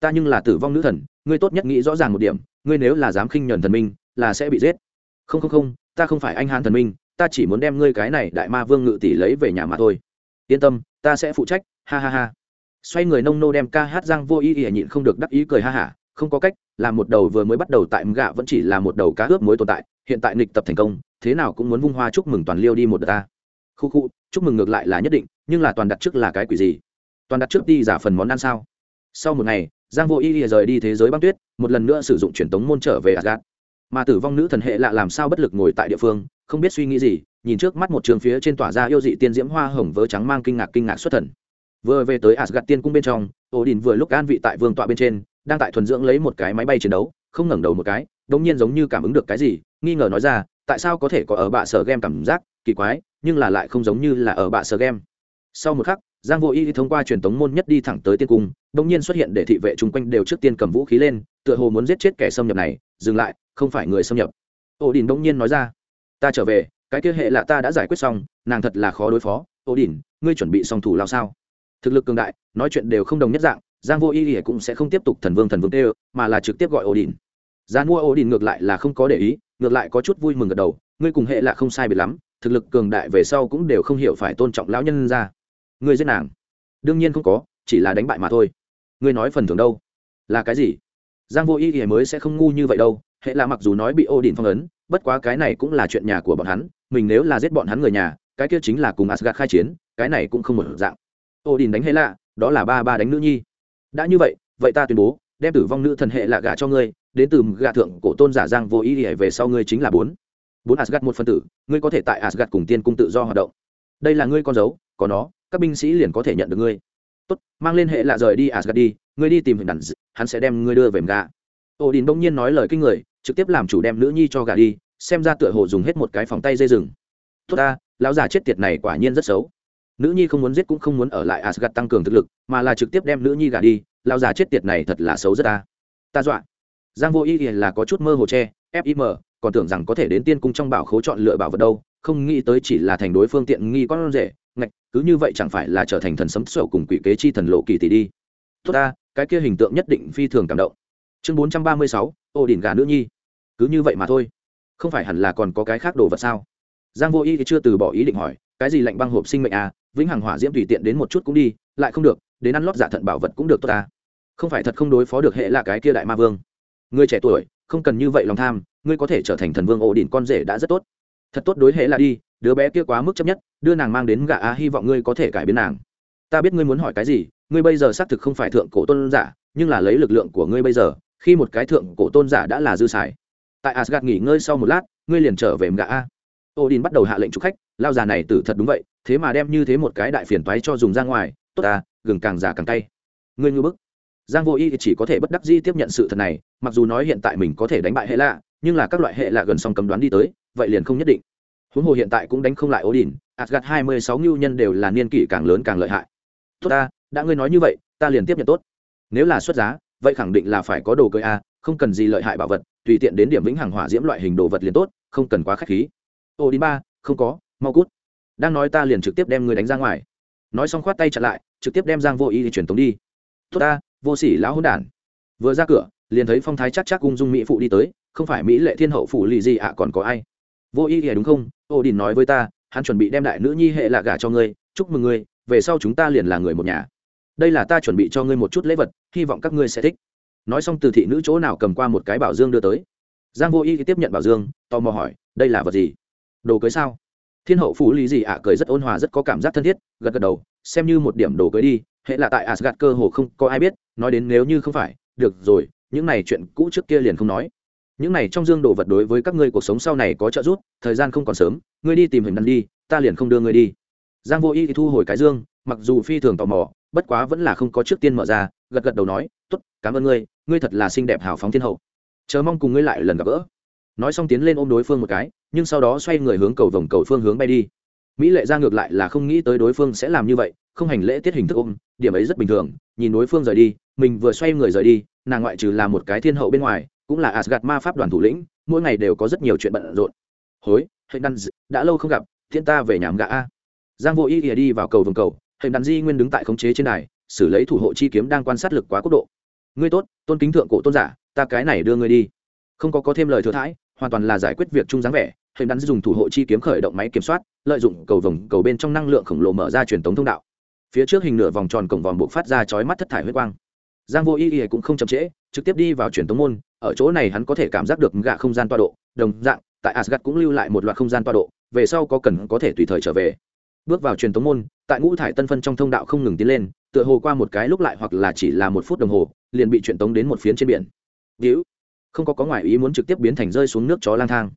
Ta nhưng là tử vong nữ thần, ngươi tốt nhất nghĩ rõ ràng một điểm, ngươi nếu là dám khinh nhuần thần minh, là sẽ bị giết. Không không không, ta không phải anh hàn thần minh, ta chỉ muốn đem ngươi cái này đại ma vương ngự tỷ lấy về nhà mà thôi. Yên tâm, ta sẽ phụ trách. Ha ha ha. Xoay người nông nô đem ca hát giang vô ý ỉa nhịn không được đắc ý cười ha hả không có cách, là một đầu vừa mới bắt đầu tại gạ vẫn chỉ là một đầu cá ướp mới tồn tại, hiện tại nghịch tập thành công, thế nào cũng muốn vung hoa chúc mừng toàn liêu đi một đợt ta. Khu khu, chúc mừng ngược lại là nhất định, nhưng là toàn đặt trước là cái quỷ gì? Toàn đặt trước đi giả phần món ăn sao? Sau một ngày, giang vô y lìa rời đi thế giới băng tuyết, một lần nữa sử dụng truyền tống môn trở về asgad mà tử vong nữ thần hệ lạ làm sao bất lực ngồi tại địa phương, không biết suy nghĩ gì, nhìn trước mắt một trường phía trên tỏa ra yêu dị tiên diễm hoa hồng vớ trắng mang kinh ngạc kinh ngạc xuất thần. Vừa về tới asgad tiên cung bên trong, odin vừa lúc an vị tại vương tọa bên trên đang tại thuần dưỡng lấy một cái máy bay chiến đấu, không ngẩng đầu một cái, đống nhiên giống như cảm ứng được cái gì, nghi ngờ nói ra, tại sao có thể có ở bạ sở game cảm giác, kỳ quái, nhưng là lại không giống như là ở bạ sở game. Sau một khắc, giang vô y thông qua truyền tống môn nhất đi thẳng tới tiên cung đ nhiên xuất hiện để thị vệ chung quanh đều trước tiên cầm vũ khí lên, tựa hồ muốn giết chết kẻ xâm nhập này, dừng lại, không phải người xâm nhập. Ổ đình đống nhiên nói ra, ta trở về, cái kia hệ là ta đã giải quyết xong, nàng thật là khó đối phó. Ổ đình ngươi chuẩn bị xong thủ lao sao? Thực lực cường đại, nói chuyện đều không đồng nhất dạng giang vô y cũng sẽ không tiếp tục thần vương thần vương tê mà là trực tiếp gọi ổ đình gian mua ổ đình ngược lại là không có để ý, ngược lại có chút vui mừng gật đầu, ngươi cùng hệ là không sai biệt lắm, thực lực cường đại về sau cũng đều không hiểu phải tôn trọng lão nhân ra. Ngươi giết nàng. Đương nhiên không có, chỉ là đánh bại mà thôi. Ngươi nói phần thưởng đâu? Là cái gì? Giang vô ý ỉa mới sẽ không ngu như vậy đâu, hệ là mặc dù nói bị ô đình phong ấn, bất quá cái này cũng là chuyện nhà của bọn hắn, mình nếu là giết bọn hắn người nhà, cái kia chính là cùng asgad khai chiến, cái này cũng không một dạng. Ô đình đánh hệ lạ, đó là ba ba đánh nữ nhi đã như vậy vậy ta tuyên bố, đem tử vong nữ thần hệ lạ gả cho ngươi, đến từ gà thượng cổ tôn giả giang vô ý ỉa về sau ngươi chính là bốn. Bốn asgad một phân tử, ngươi có thể tại asgad cùng tiên cung tự do hoạt động. Đây là ngươi con dấu, có nó, các binh sĩ liền có thể nhận được ngươi. Tốt, mang lên hệ lạ rời đi asgad đi, ngươi đi tìm hình đàn hắn sẽ đem ngươi đưa về gà. Ổ đình bỗng nhiên nói lời kinh người, trực tiếp làm chủ đem nữ nhi cho gà đi, xem ra tựa hồ dùng hết một cái phòng tay dây rừng. Tốt ta, lão già chết tiệt này quả nhiên rất xấu nữ nhi không muốn giết cũng không muốn ở lại asgad tăng cường thực lực, mà là trực tiếp đem nữ nhi gả đi, lão già chết tiệt này thật là xấu rất ta. Ta dọa. Giang vô y là có chút mơ hồ che fim còn tưởng rằng có thể đến tiên cung trong bảo khố chọn lựa bảo vật đâu, không nghĩ tới chỉ là thành đối phương tiện nghi con rể, ngạch, cứ như vậy chẳng phải là trở thành thần sấm sổ cùng quỷ kế chi thần lộ kỳ tỷ đi. Tốt ta, cái kia hình tượng nhất định phi thường cảm động. Chương bốn trăm ba mươi sáu, ô đỉnh gà nữ nhi. Cứ như vậy mà thôi. Không phải hẳn là còn có cái khác đồ vật sao? Giang vô y thì chưa từ bỏ ý định hỏi cái gì lạnh băng hộp sinh mệnh à vĩnh hằng hỏa diễm tùy tiện đến một chút cũng đi, lại không được, đến ăn lót giả thận bảo vật cũng được tốt ta. Không phải thật không đối phó được hệ là cái kia đại ma vương. Người trẻ tuổi, không cần như vậy lòng tham, ngươi có thể trở thành thần vương ổ đỉnh con rể đã rất tốt. Thật tốt đối hệ là đi, đứa bé kia quá mức chấp nhất, đưa nàng mang đến gã a hy vọng ngươi có thể cải biến nàng. Ta biết ngươi muốn hỏi cái gì, ngươi bây giờ xác thực không phải thượng cổ tôn giả, nhưng là lấy lực lượng của ngươi bây giờ, khi một cái thượng cổ tôn giả đã là dư xài. Tại asgad nghỉ ngơi sau một lát, ngươi liền trở về gã a odin bắt đầu hạ lệnh chụp khách lao già này tử thật đúng vậy, thế mà đem như thế một cái đại phiền toái cho dùng ra ngoài, tốt à gừng càng già càng cay. Ngươi ngư bức. Giang vô y chỉ có thể bất đắc dĩ tiếp nhận sự thật này, mặc dù nói hiện tại mình có thể đánh bại hệ lạ, nhưng là các loại hệ lạ gần song cấm đoán đi tới, vậy liền không nhất định. Huống hồ hiện tại cũng đánh không lại ố odin gạt hai mươi sáu ngưu nhân đều là niên kỷ càng lớn càng lợi hại. Tốt ta, đã ngươi nói như vậy, ta liền tiếp nhận tốt. Nếu là xuất giá, vậy khẳng định là phải có đồ cưới a à, không cần gì lợi hại bảo vật, tùy tiện đến điểm vĩnh hàng hỏa diễm loại hình đồ vật liền tốt, không cần quá k h á c h khí. Ô đi ba, không có mau cút. Đang nói ta liền trực tiếp đem người đánh ra ngoài. Nói xong khoát tay chặn lại, trực tiếp đem giang vô y truyền tống đi. Tốt ta, vô sỉ lão hôn đản. Vừa ra cửa, liền thấy phong thái chắc chắc ung dung mỹ phụ đi tới, không phải mỹ lệ thiên hậu phủ lì gì ạ, còn có ai? Vô y đúng không? Ô đình nói với ta, hắn chuẩn bị đem đại nữ nhi hệ lạ gả cho ngươi, chúc mừng ngươi, về sau chúng ta liền là người một nhà. Đây là ta chuẩn bị cho ngươi một chút lễ vật, hy vọng các ngươi sẽ thích. Nói xong từ thị nữ chỗ nào cầm qua một cái bảo dương đưa tới. Giang vô y tiếp nhận bảo dương, tò mò hỏi, đây là vật gì? Đồ cưới sao? Thiên hậu phủ lý gì ạ, cười rất ôn hòa, rất có cảm giác thân thiết, gật gật đầu, xem như một điểm đồ cưới đi, hệ là tại asgad cơ hồ không có ai biết, nói đến nếu như không phải, được rồi, những này chuyện cũ trước kia liền không nói. Những này trong dương đồ vật đối với các ngươi cuộc sống sau này có trợ giúp, thời gian không còn sớm, ngươi đi tìm hình đăng đi, ta liền không đưa ngươi đi. Giang vô y thì thu hồi cái dương, mặc dù phi thường tò mò, bất quá vẫn là không có trước tiên mở ra, gật gật đầu nói t ố t cảm ơn ngươi ngươi thật là xinh đẹp hào phóng thiên hậu. Chờ mong cùng ngươi lại lần gặp gỡ nói xong tiến lên ôm đối phương một cái, nhưng sau đó xoay người hướng cầu vòng cầu phương hướng bay đi. Mỹ lệ ra ngược lại là không nghĩ tới đối phương sẽ làm như vậy, không hành lễ tiết hình thức ôm, điểm ấy rất bình thường, nhìn đối phương rời đi, mình vừa xoay người rời đi, nàng ngoại trừ là một cái thiên hậu bên ngoài, cũng là asgad ma pháp đoàn thủ lĩnh, mỗi ngày đều có rất nhiều chuyện bận rộn. Hối hệ đan đã lâu không gặp thiên ta về nhàm gã a giang vô ý ỉa đi vào cầu vòng cầu hệ đan di nguyên đứng tại khống chế trên đài, xử lấy thủ hộ chi kiếm đang quan sát lực quá quốc độ. Ngươi tốt, tôn kính thượng cổ tôn giả, ta cái này đưa ngươi đi không có có thêm lời thừa thãi, hoàn toàn là giải quyết việc chung dáng vẻ, hình đắn dùng thủ hộ chi kiếm khởi động máy kiểm soát, lợi dụng cầu vòng cầu bên trong năng lượng khổng lồ mở ra truyền tống thông đạo. Phía trước hình nửa vòng tròn cổng vòng buộc phát ra chói mắt thất thải huyết quang. Giang vô ý y cũng không chậm trễ, trực tiếp đi vào truyền tống môn, ở chỗ này hắn có thể cảm giác được gạ không gian toa độ, đồng dạng, tại asgad cũng lưu lại một loạt không gian toa độ, về sau có cần có thể tùy thời trở về. Bước vào truyền tống môn, tại ngũ thải tân phân trong thông đạo không ngừng tiến lên, tựa hồ qua một cái lúc lại hoặc là chỉ là một phút đồng hồ, liền bị truyền tống đến một phiến trên biển. Điếu không có có ngoại ý muốn trực tiếp biến thành rơi xuống nước chó lang thang.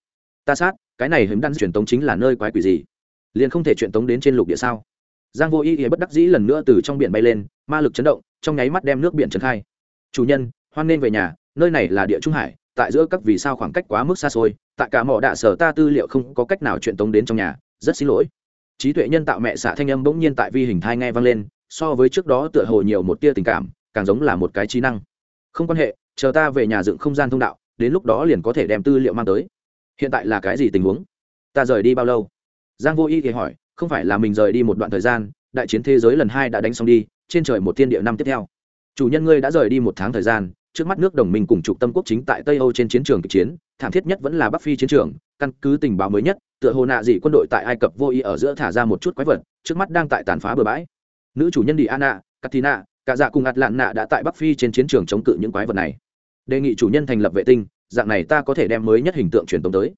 Ta sát, cái này hiếm đan truyền tống chính là nơi quái quỷ gì? Liền không thể truyền tống đến trên lục địa sao? Giang vô ý ý bất đắc dĩ lần nữa từ trong biển bay lên, ma lực chấn động, trong nháy mắt đem nước biển trấn khai. Chủ nhân, hoan nên về nhà, nơi này là địa trung hải, tại giữa các vì sao khoảng cách quá mức xa xôi, tại cả mỏ đạ sở ta tư liệu không có cách nào truyền tống đến trong nhà, rất xin lỗi. Trí tuệ nhân tạo mẹ xạ thanh âm bỗng nhiên tại vi hình thai nghe vang lên, so với trước đó tựa hồ nhiều một tia tình cảm, càng giống là một cái trí năng. Không quan hệ chờ ta về nhà dựng không gian thông đạo, đến lúc đó liền có thể đem tư liệu mang tới. Hiện tại là cái gì tình huống? Ta rời đi bao lâu? Giang vô y thì hỏi, không phải là mình rời đi một đoạn thời gian, đại chiến thế giới lần hai đã đánh xong đi, trên trời một thiên địa năm tiếp theo. Chủ nhân ngươi đã rời đi một tháng thời gian, trước mắt nước đồng minh cùng trục tâm quốc chính tại tây âu trên chiến trường kịch chiến, thảm thiết nhất vẫn là bắc phi chiến trường, căn cứ tình báo mới nhất, tựa hồ nạ dị quân đội tại ai cập vô ý ở giữa thả ra một chút quái vật, trước mắt đang tại tàn phá bừa bãi. Nữ chủ nhân đi anna katina cả dạ cùng ạt lạn nạ đã tại bắc phi trên chiến trường chống cự những quái vật này. Đề nghị chủ nhân thành lập vệ tinh, dạng này ta có thể đem mới nhất hình tượng truyền tống tới.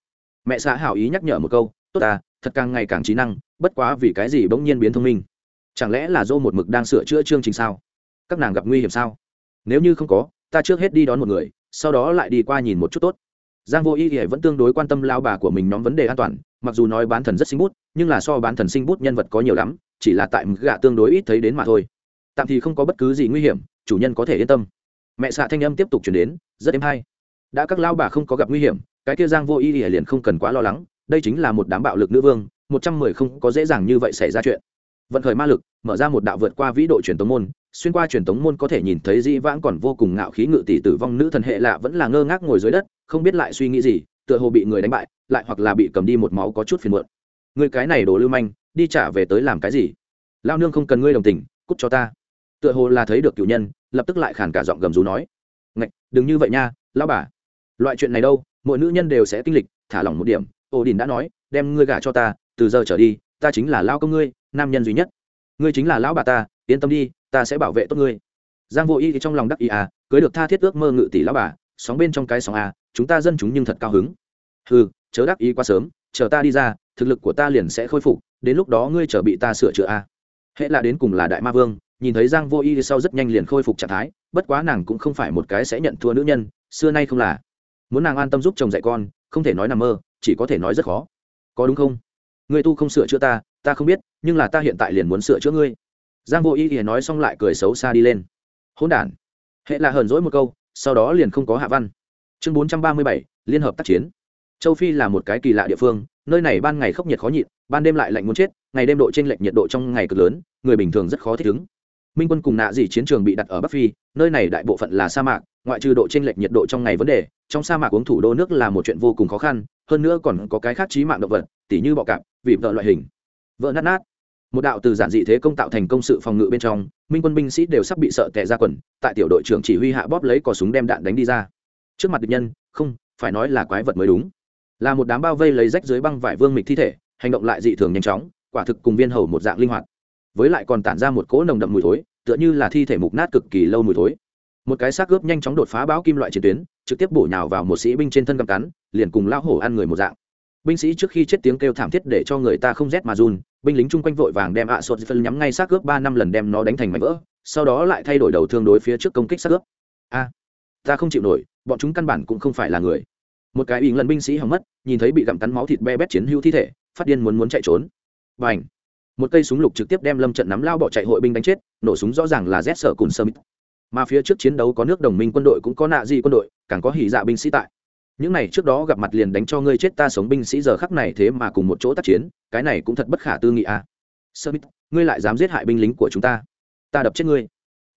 Mẹ xã hảo ý nhắc nhở một câu, tốt ta, thật càng ngày càng trí năng, bất quá vì cái gì bỗng nhiên biến thông minh? Chẳng lẽ là dô một mực đang sửa chữa chương trình sao? Các nàng gặp nguy hiểm sao? Nếu như không có, ta trước hết đi đón một người, sau đó lại đi qua nhìn một chút tốt. Giang vô y thì vẫn tương đối quan tâm lao bà của mình nhóm vấn đề an toàn, mặc dù nói bán thần rất sinh bút, nhưng là so bán thần sinh bút nhân vật có nhiều lắm, chỉ là tại gạ tương đối ít thấy đến mà thôi tạm thì không có bất cứ gì nguy hiểm, chủ nhân có thể yên tâm. Mẹ xạ thanh âm tiếp tục chuyển đến, rất êm hay. Đã các lao bà không có gặp nguy hiểm, cái kia giang vô y thì liền không cần quá lo lắng, đây chính là một đám bạo lực nữ vương, một trăm mười không có dễ dàng như vậy xảy ra chuyện. Vận khởi ma lực, mở ra một đạo vượt qua vĩ độ truyền tống môn, xuyên qua truyền tống môn có thể nhìn thấy dĩ vãng còn vô cùng ngạo khí ngự tỷ tử vong nữ thần hệ lạ vẫn là ngơ ngác ngồi dưới đất, không biết lại suy nghĩ gì, tựa hồ bị người đánh bại, lại hoặc là bị cầm đi một máu có chút phiền muộn. Người cái này đồ lưu manh, đi trả về tới làm cái gì? Lao nương không cần ngươi đồng tình, cút cho ta tựa hồ là thấy được cựu nhân, lập tức lại khàn cả giọng gầm rú nói, ngạch, đừng như vậy nha lao bà. Loại chuyện này đâu, mỗi nữ nhân đều sẽ kinh lịch, thả lỏng một điểm. Ổ đình đã nói, đem ngươi gả cho ta, từ giờ trở đi, ta chính là lao công ngươi, nam nhân duy nhất. Ngươi chính là lão bà ta, yên tâm đi, ta sẽ bảo vệ tốt ngươi. Giang vô y thì trong lòng đắc ý à cưới được tha thiết ước mơ ngự tỷ lão bà, sóng bên trong cái sóng à chúng ta dân chúng nhưng thật cao hứng. Hừ, chớ đắc ý quá sớm, chờ ta đi ra, thực lực của ta liền sẽ khôi phục, đến lúc đó ngươi chờ bị ta sửa chữa à. Hệ là đến cùng là đại ma vương nhìn thấy giang vô y sau rất nhanh liền khôi phục trạng thái, bất quá nàng cũng không phải một cái sẽ nhận thua nữ nhân, xưa nay không là. Muốn nàng an tâm giúp chồng dạy con, không thể nói nằm mơ, chỉ có thể nói rất khó. Có đúng không? Người tu không sửa chữa ta ta không biết, nhưng là ta hiện tại liền muốn sửa chữa ngươi. Giang vô y thì nói xong lại cười xấu xa đi lên. Hỗn đản. Hệ là hờn dỗi một câu, sau đó liền không có hạ văn. Chương bốn trăm ba mươi bảy, liên hợp tác chiến. Châu phi là một cái kỳ lạ địa phương, nơi này ban ngày khốc nhiệt khó nhịn, ban đêm lại lạnh muốn chết, ngày đêm độ t r ê n lệch nhiệt độ trong ngày cực lớn, người bình thường rất khó thích ứng minh quân cùng nạ dị chiến trường bị đặt ở bắc phi, nơi này đại bộ phận là sa mạc, ngoại trừ độ t r ê n lệch nhiệt độ trong ngày vấn đề, trong sa mạc uống thủ đô nước là một chuyện vô cùng khó khăn, hơn nữa còn có cái khác trí mạng động vật, tỉ như bọ cạp vị vợ loại hình. Vợ nát nát. Một đạo từ giản dị thế công tạo thành công sự phòng ngự bên trong, minh quân binh sĩ đều sắp bị sợ tệ ra quần, tại tiểu đội trưởng chỉ huy hạ bóp lấy cò súng đem đạn đánh đi ra. Trước mặt địch nhân, không, phải nói là quái vật mới đúng. Là một đám bao vây lấy rách dưới băng vải vương mịch thi thể, hành động lại dị thường nhanh chóng, quả thực cùng viên hầu một dạng linh hoạt với lại còn tản ra một cỗ nồng đậm mùi thối, tựa như là thi thể mục nát cực kỳ lâu mùi thối. Một cái xác gớp nhanh chóng đột phá bão kim loại chiến tuyến, trực tiếp bổ nhào vào một sĩ binh trên thân cầm cắn, liền cùng lão hổ ăn người một dạng. Binh sĩ trước khi chết tiếng kêu thảm thiết để cho người ta không rét mà run, binh lính chung quanh vội vàng đem ạ à sốt phân nhắm ngay xác gớp ba năm lần đem nó đánh thành mảnh vỡ, sau đó lại thay đổi đầu thương đối phía trước công kích xác gớp a, ta không chịu nổi, bọn chúng căn bản cũng không phải là người. Một cái ỉng lần binh sĩ hỏng mất, nhìn thấy bị gặm cắn máu thịt be bét chiến hữu thi thể, phát điên muốn muốn chạy trốn. B à n h một cây súng lục trực tiếp đem lâm trận nắm lao bỏ chạy hội binh đánh chết, nổ súng rõ ràng là z sở cùng sơ mít. Mà phía trước chiến đấu có nước đồng minh quân đội cũng có nạ di quân đội, càng có hỉ dạ binh sĩ tại. Những này trước đó gặp mặt liền đánh cho ngươi chết ta sống binh sĩ giờ khắc này thế mà cùng một chỗ tác chiến, cái này cũng thật bất khả tư nghị à. sơ mít, ngươi lại dám giết hại binh lính của chúng ta. Ta đập chết ngươi.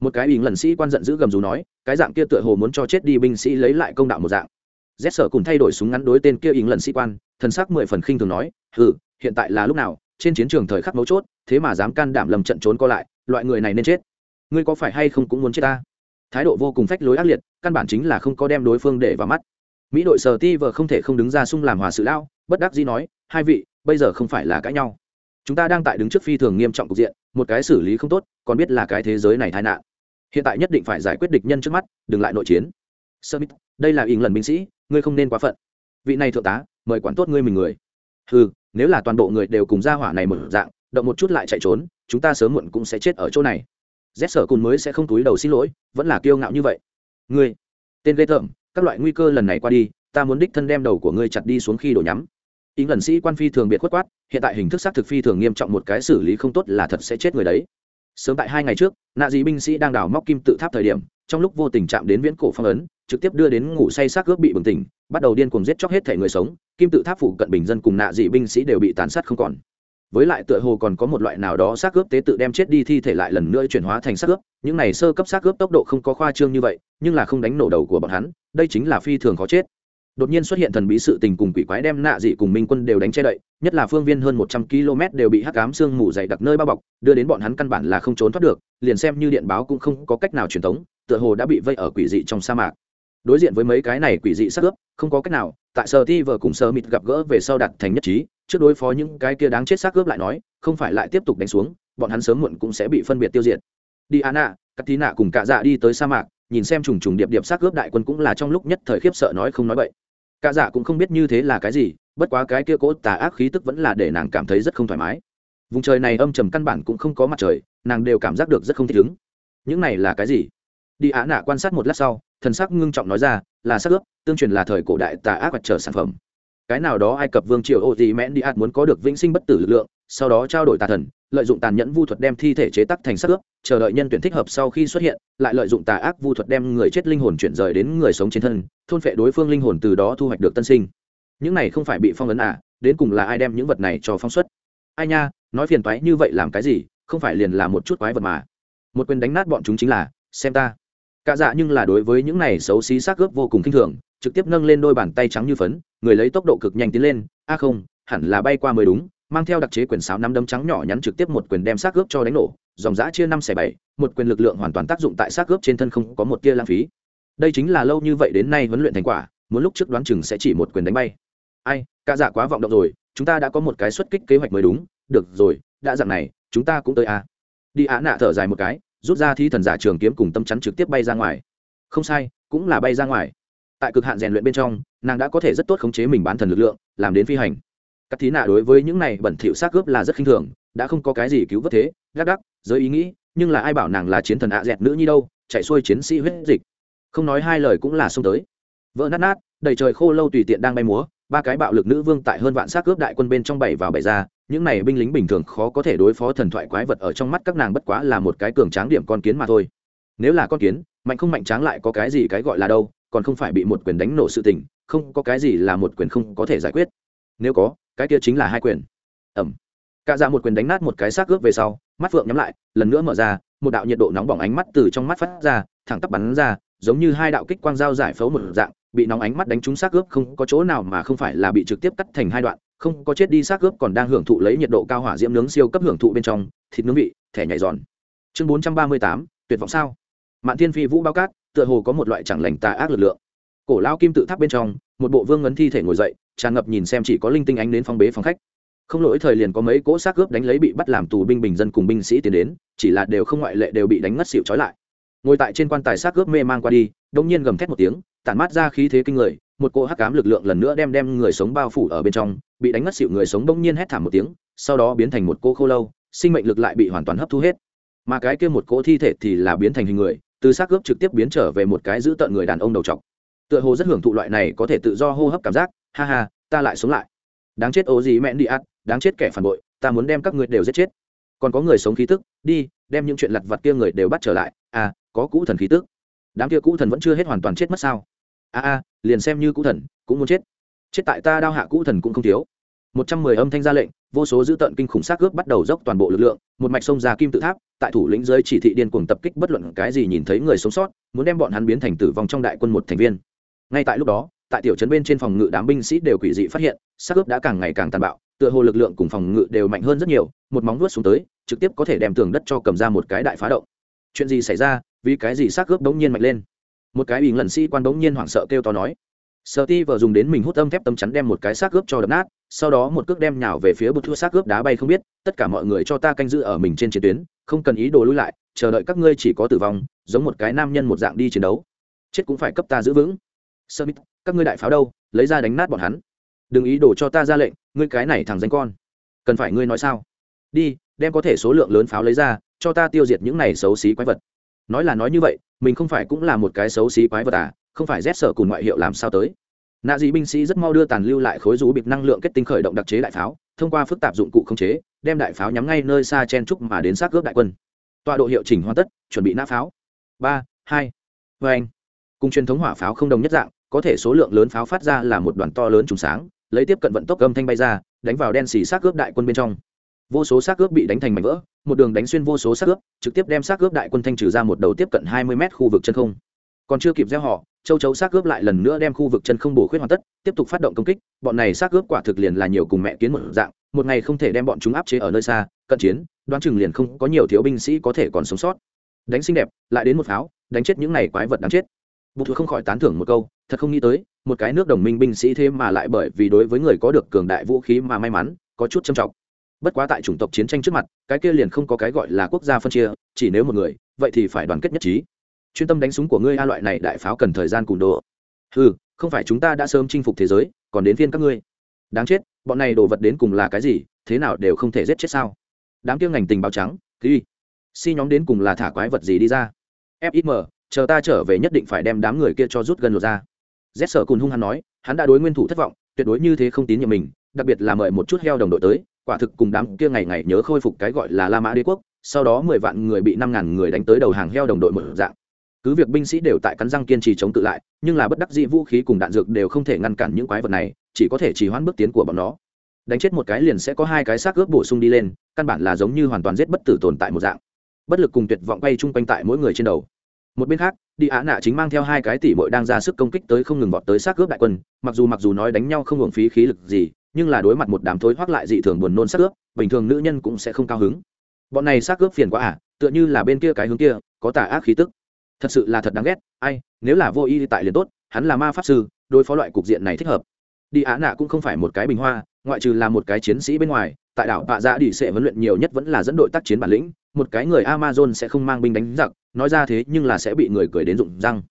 Một cái bình lần sĩ quan giận dữ gầm dù nói, cái dạng kia tựa hồ muốn cho chết đi binh sĩ lấy lại công đạo một dạng. Rét sở cùng thay đổi súng ngắn đối tên kia ỉng lần sĩ quan, thần sắc mười phần khinh thường nói ừ hiện tại là lúc nào trên chiến trường thời khắc mấu chốt thế mà dám can đảm lầm trận trốn co lại loại người này nên chết. Ngươi có phải hay không cũng muốn chết ta? Thái độ vô cùng phách lối ác liệt căn bản chính là không có đem đối phương để vào mắt. Mỹ đội sờ ti vờ không thể không đứng ra xung làm hòa sự lao bất đắc dĩ nói hai vị bây giờ không phải là cãi nhau. Chúng ta đang tại đứng trước phi thường nghiêm trọng cục diện một cái xử lý không tốt còn biết là cái thế giới này tai nạn. Hiện tại nhất định phải giải quyết địch nhân trước mắt đừng lại nội chiến. Smith, đây là ỉng lần binh sĩ ngươi không nên quá phận. Vị này thượng tá mời quản tốt ngươi mình người. Ừ nếu là toàn bộ người đều cùng ra hỏa này mở dạng, động một chút lại chạy trốn, chúng ta sớm muộn cũng sẽ chết ở chỗ này. Rét sở cùn mới sẽ không túi đầu xin lỗi, vẫn là kiêu ngạo như vậy. Ngươi, tên ghê tởm, các loại nguy cơ lần này qua đi, ta muốn đích thân đem đầu của ngươi chặt đi xuống khi đổ nhắm. Ý lần sĩ quan phi thường biệt khuất quát, hiện tại hình thức xác thực phi thường nghiêm trọng một cái xử lý không tốt là thật sẽ chết người đấy. Sớm tại hai ngày trước, nạ dị binh sĩ đang đào móc kim tự tháp thời điểm trong lúc vô tình chạm đến viễn cổ phong ấn, trực tiếp đưa đến ngủ say xác ướp bị bừng tỉnh, bắt đầu điên cuồng giết chóc hết thể người sống, kim tự tháp phủ cận bình dân cùng nạ dị binh sĩ đều bị tàn sát không còn. Với lại tựa hồ còn có một loại nào đó xác ướp tế tự đem chết đi thi thể lại lần nữa chuyển hóa thành xác ướp, những này sơ cấp xác ướp tốc độ không có khoa trương như vậy, nhưng là không đánh nổ đầu của bọn hắn, đây chính là phi thường khó chết. Đột nhiên xuất hiện thần bí sự tình cùng quỷ quái đem nạ dị cùng minh quân đều đánh che đậy, nhất là phương viên hơn một trăm km đều bị hắc ám sương mù dày đặc nơi bao bọc, đưa đến bọn hắn căn bản là không trốn thoát được, liền xem như điện báo cũng không có cách nào truyền thống tựa hồ đã bị vây ở quỷ dị trong sa mạc. Đối diện với mấy cái này quỷ dị sắc ướp, không có cách nào, tại sở ti vờ cùng sở mịt gặp gỡ về sau đặt thành nhất trí, trước đối phó những cái kia đáng chết xác ướp lại nói, không phải lại tiếp tục đánh xuống, bọn hắn sớm muộn cũng sẽ bị phân biệt tiêu diệt. Đi ana cắt tí nạ cùng cạ dạ đi tới sa mạc, nhìn xem trùng trùng điệp điệp xác ướp đại quân cũng là trong lúc nhất thời khiếp sợ nói không nói vậy cạ dạ cũng không biết như thế là cái gì, bất quá cái kia cố tà ác khí tức vẫn là để nàng cảm thấy rất không thoải mái. Vùng trời này âm trầm căn bản cũng không có mặt trời, nàng đều cảm giác được rất không thích ứng. Những này là cái gì? Đi á nạ quan sát một lát sau, thần sắc ngưng trọng nói ra, là sắc ướp, tương truyền là thời cổ đại tà ác vật trở sản phẩm. Cái nào đó ai cập vương triều ô gì mẽn đi ạt muốn có được vĩnh sinh bất tử lực lượng, sau đó trao đổi tà thần, lợi dụng tàn nhẫn vu thuật đem thi thể chế tắc thành sắc ướp, chờ đợi nhân tuyển thích hợp sau khi xuất hiện, lại lợi dụng tà ác vu thuật đem người chết linh hồn chuyển rời đến người sống trên thân, thôn phệ đối phương linh hồn từ đó thu hoạch được tân sinh. Những này không phải bị phong ấn à đến cùng là ai đem những vật này cho phóng xuất? Ai nha, nói phiền toái như vậy làm cái gì, không phải liền là một chút quái vật mà. Một quyền đánh nát bọn chúng chính là, xem ta cả dạ nhưng là đối với những này xấu xí xác ướp vô cùng kinh thường, trực tiếp nâng lên đôi bàn tay trắng như phấn, người lấy tốc độ cực nhanh tiến lên, a không, hẳn là bay qua mới đúng. Mang theo đặc chế quyền sáo nắm đấm trắng nhỏ nhắn trực tiếp một quyền đem xác ướp cho đánh nổ, dòng giã chia năm xẻ bảy, một quyền lực lượng hoàn toàn tác dụng tại xác ướp trên thân không có một tia lãng phí. Đây chính là lâu như vậy đến nay huấn luyện thành quả, muốn lúc trước đoán chừng sẽ chỉ một quyền đánh bay. Ai, cả dạ quá vọng động rồi, chúng ta đã có một cái xuất kích kế hoạch mới đúng, được rồi, đã dạng này, chúng ta cũng tới a. Đi á nạ thở dài một cái rút ra thi thần giả trường kiếm cùng tâm chắn trực tiếp bay ra ngoài. Không sai, cũng là bay ra ngoài. Tại cực hạn rèn luyện bên trong, nàng đã có thể rất tốt khống chế mình bán thần lực lượng, làm đến phi hành. Các thí nạ đối với những này bẩn thỉu xác cướp là rất khinh thường, đã không có cái gì cứu vớt thế gác đắc, giới ý nghĩ, nhưng là ai bảo nàng là chiến thần ạ dẹt nữ nhi đâu, chạy xuôi chiến sĩ huyết dịch. Không nói hai lời cũng là xông tới. Vỡ nát nát, đầy trời khô lâu tùy tiện đang bay múa ba cái bạo lực nữ vương tại hơn vạn xác cướp đại quân bên trong bảy vào bảy ra, những này binh lính bình thường khó có thể đối phó thần thoại quái vật ở trong mắt các nàng bất quá là một cái cường tráng điểm con kiến mà thôi. Nếu là con kiến, mạnh không mạnh tráng lại có cái gì cái gọi là đâu, còn không phải bị một quyền đánh nổ sự tình, không có cái gì là một quyền không có thể giải quyết. Nếu có, cái kia chính là hai quyền. Ẩm. Cả ra một quyền đánh nát một cái xác ướp về sau, mắt phượng nhắm lại, lần nữa mở ra, một đạo nhiệt độ nóng bỏng ánh mắt từ trong mắt phát ra, thẳng tắp bắn ra, giống như hai đạo kích quang dao giải phẫu một dạng bị nóng ánh mắt đánh trúng xác ướp không có chỗ nào mà không phải là bị trực tiếp cắt thành hai đoạn, không có chết đi xác ướp còn đang hưởng thụ lấy nhiệt độ cao hỏa diễm nướng siêu cấp hưởng thụ bên trong, thịt nướng vị, thẻ nhảy giòn. Chương bốn trăm ba mươi tám, tuyệt vọng sao? Mạn thiên phi vũ bao cát, tựa hồ có một loại chẳng lành tà ác lực lượng. Cổ lao kim tự tháp bên trong, một bộ vương ngấn thi thể ngồi dậy, tràn ngập nhìn xem chỉ có linh tinh ánh đến phong bế phòng khách. Không lỗi thời liền có mấy cỗ xác ướp đánh lấy bị bắt làm tù binh bình dân cùng binh sĩ tiến đến, chỉ là đều không ngoại lệ đều bị đánh ngất xịu trói lại. Ngồi tại trên quan tài xác ướp mê mang qua đi đông nhiên gầm thét một tiếng tản mát ra khí thế kinh người, một cỗ hắc cám lực lượng lần nữa đem đem người sống bao phủ ở bên trong, bị đánh ngất xịu người sống bỗng nhiên hét thảm một tiếng, sau đó biến thành một cô khô lâu, sinh mệnh lực lại bị hoàn toàn hấp thu hết. Mà cái kia một cỗ thi thể thì là biến thành hình người, từ xác ướp trực tiếp biến trở về một cái giữ tận người đàn ông đầu trọc. Tựa hồ rất hưởng thụ loại này có thể tự do hô hấp cảm giác, ha ha, ta lại sống lại. Đáng chết ố gì mẹn đi ạt đáng chết kẻ phản bội, ta muốn đem các người đều giết chết. Còn có người sống khí tức, đi, đem những chuyện lặt vặt kia người đều bắt trở lại à có cũ thần khí tức đám kia cũ thần vẫn chưa hết hoàn toàn chết mất sao? A a, liền xem như cũ thần, cũng muốn chết. Chết tại ta đao hạ cũ thần cũng không thiếu. Một trăm mười âm thanh ra lệnh, vô số dữ tợn kinh khủng xác cướp bắt đầu dốc toàn bộ lực lượng, một mạch sông ra kim tự tháp, tại thủ lĩnh giới chỉ thị điên cuồng tập kích bất luận cái gì nhìn thấy người sống sót, muốn đem bọn hắn biến thành tử vong trong đại quân một thành viên. Ngay tại lúc đó, tại tiểu trấn bên trên phòng ngự đám binh sĩ đều quỷ dị phát hiện xác ướp đã càng ngày càng tàn bạo, tựa hồ lực lượng cùng phòng ngự đều mạnh hơn rất nhiều, một móng vuốt xuống tới, trực tiếp có thể đem tường đất cho cầm ra một cái đại phá động. Chuyện gì xảy ra vì cái gì xác ướp đống nhiên mạnh lên? Một cái bình lần sĩ quan đống nhiên hoảng sợ kêu to nói. Sợ ti vợ dùng đến mình hút âm thép tấm chắn đem một cái xác ướp cho đập nát, sau đó một cước đem nhào về phía bột thua xác ướp đá bay không biết, tất cả mọi người cho ta canh giữ ở mình trên chiến tuyến, không cần ý đồ lui lại, chờ đợi các ngươi chỉ có tử vong, giống một cái nam nhân một dạng đi chiến đấu. Chết cũng phải cấp ta giữ vững. Sơ mít, các ngươi đại pháo đâu, lấy ra đánh nát bọn hắn. Đừng ý đồ cho ta ra lệnh, ngươi cái này thằng danh con. Cần phải ngươi nói sao? Đi, đem có thể số lượng lớn pháo lấy ra, cho ta tiêu diệt những này xấu xí quái vật nói là nói như vậy, mình không phải cũng là một cái xấu xí quái vật à không phải rét sợ cùng ngoại hiệu làm sao tới. Nạ dị binh sĩ rất mau đưa tàn lưu lại khối rú bịt năng lượng kết tinh khởi động đặc chế đại pháo, thông qua phức tạp dụng cụ không chế, đem đại pháo nhắm ngay nơi xa chen trúc mà đến sát cướp đại quân. Tọa độ hiệu chỉnh hoàn tất, chuẩn bị nã pháo. Ba, hai vê anh. Cùng truyền thống hỏa pháo không đồng nhất dạng, có thể số lượng lớn pháo phát ra là một đoàn to lớn trùng sáng, lấy tiếp cận vận tốc âm thanh bay ra, đánh vào đen xì xác cướp đại quân bên trong vô số xác ướp bị đánh thành mảnh vỡ một đường đánh xuyên vô số xác ướp, trực tiếp đem xác ướp đại quân thanh trừ ra một đầu tiếp cận hai mươi mét khu vực chân không. Còn chưa kịp gieo họ châu chấu xác ướp lại lần nữa đem khu vực chân không bổ khuyết hoàn tất tiếp tục phát động công kích bọn này xác ướp quả thực liền là nhiều cùng mẹ kiến một dạng một ngày không thể đem bọn chúng áp chế ở nơi xa cận chiến đoán chừng liền không có nhiều thiếu binh sĩ có thể còn sống sót. Đánh xinh đẹp lại đến một pháo đánh chết những này quái vật đáng chết. Bục không khỏi tán thưởng một câu thật không nghĩ tới một cái nước đồng minh binh sĩ thế mà lại bởi vì đối với người có được cường đại vũ khí mà may mắn có chút trầm trọng bất quá tại chủng tộc chiến tranh trước mặt, cái kia liền không có cái gọi là quốc gia phân chia, chỉ nếu một người, vậy thì phải đoàn kết nhất trí. Chuyên tâm đánh súng của ngươi a loại này đại pháo cần thời gian cùn đồ ừ không phải chúng ta đã sớm chinh phục thế giới, còn đến phiên các ngươi. Đáng chết, bọn này đồ vật đến cùng là cái gì, thế nào đều không thể giết chết sao? Đám kia ngành tình báo trắng thì si nhóm đến cùng là thả quái vật gì đi ra? Fim chờ ta trở về nhất định phải đem đám người kia cho rút gần lột ra. Z sở cùn hung hắn nói, hắn đã đối nguyên thủ thất vọng, tuyệt đối như thế không tín nhiệm mình, đặc biệt là mời một chút heo đồng đội tới quả thực cùng đám kia ngày ngày nhớ khôi phục cái gọi là la mã đế quốc, sau đó mười vạn người bị năm ngàn người đánh tới đầu hàng heo đồng đội một dạng. Cứ việc binh sĩ đều tại cắn răng kiên trì chống tự lại, nhưng là bất đắc dĩ vũ khí cùng đạn dược đều không thể ngăn cản những quái vật này, chỉ có thể chỉ hoãn bước tiến của bọn nó. Đánh chết một cái liền sẽ có hai cái xác ướp bổ sung đi lên, căn bản là giống như hoàn toàn giết bất tử tồn tại một dạng. Bất lực cùng tuyệt vọng bay chung quanh tại mỗi người trên đầu. Một bên khác, đi á nạ chính mang theo hai cái tỷ bội đang ra sức công kích tới không ngừng vọt tới xác ướp đại quân, mặc dù mặc dù nói đánh nhau không hưởng phí khí lực gì nhưng là đối mặt một đám thối hoác lại dị thường buồn nôn xác ướp, bình thường nữ nhân cũng sẽ không cao hứng. Bọn này xác ướp phiền quá à tựa như là bên kia cái hướng kia, có tà ác khí tức. Thật sự là thật đáng ghét, ai, nếu là vô y tại liền tốt, hắn là ma pháp sư, đối phó loại cục diện này thích hợp. Đi á nạ cũng không phải một cái bình hoa, ngoại trừ là một cái chiến sĩ bên ngoài, tại đảo bạ dạ đi sẽ huấn luyện nhiều nhất vẫn là dẫn đội tác chiến bản lĩnh, một cái người amazon sẽ không mang binh đánh giặc, nói ra thế nhưng là sẽ bị người cười đến rụng răng.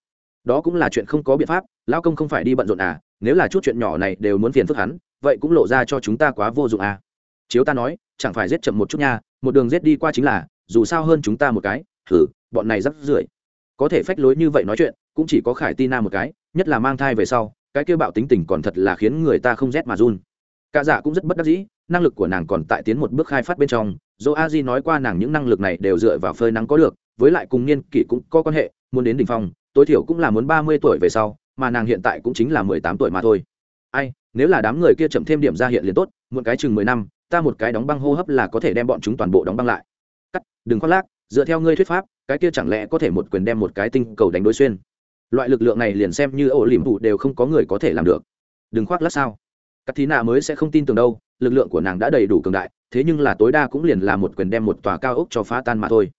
Đó cũng là chuyện không có biện pháp lao công không phải đi bận rộn à nếu là chút chuyện nhỏ này đều muốn phiền phức hắn vậy cũng lộ ra cho chúng ta quá vô dụng à. Chiếu ta nói, chẳng phải giết chậm một chút nha, một đường giết đi qua chính là, dù sao hơn chúng ta một cái thử bọn này rắc rưởi. Có thể phách lối như vậy nói chuyện, cũng chỉ có khải tina một cái, nhất là mang thai về sau, cái kêu bạo tính tình còn thật là khiến người ta không rét mà run. Cả dạ cũng rất bất đắc dĩ, năng lực của nàng còn tại tiến một bước khai phát bên trong dỗ a di nói qua nàng những năng lực này đều dựa vào phơi nắng có được, với lại cùng niên kỷ cũng có quan hệ, muốn đến đ ỉ n h phong, tối thiểu cũng là muốn ba mươi tuổi về sau, mà nàng hiện tại cũng chính là mười tám tuổi mà thôi ai, nếu là đám người kia chậm thêm điểm ra hiện liền tốt một cái chừng mười năm, ta một cái đóng băng hô hấp là có thể đem bọn chúng toàn bộ đóng băng lại. Cắt, đừng khoác lác, dựa theo ngươi thuyết pháp, cái kia chẳng lẽ có thể một quyền đem một cái tinh cầu đánh đối xuyên? Loại lực lượng này liền xem như ổ lỉm vụ đều không có người có thể làm được. Đừng khoác lác sao? Cắt thí nạ mới sẽ không tin tưởng đâu, lực lượng của nàng đã đầy đủ cường đại, thế nhưng là tối đa cũng liền là một quyền đem một tòa cao ốc cho phá tan mà thôi.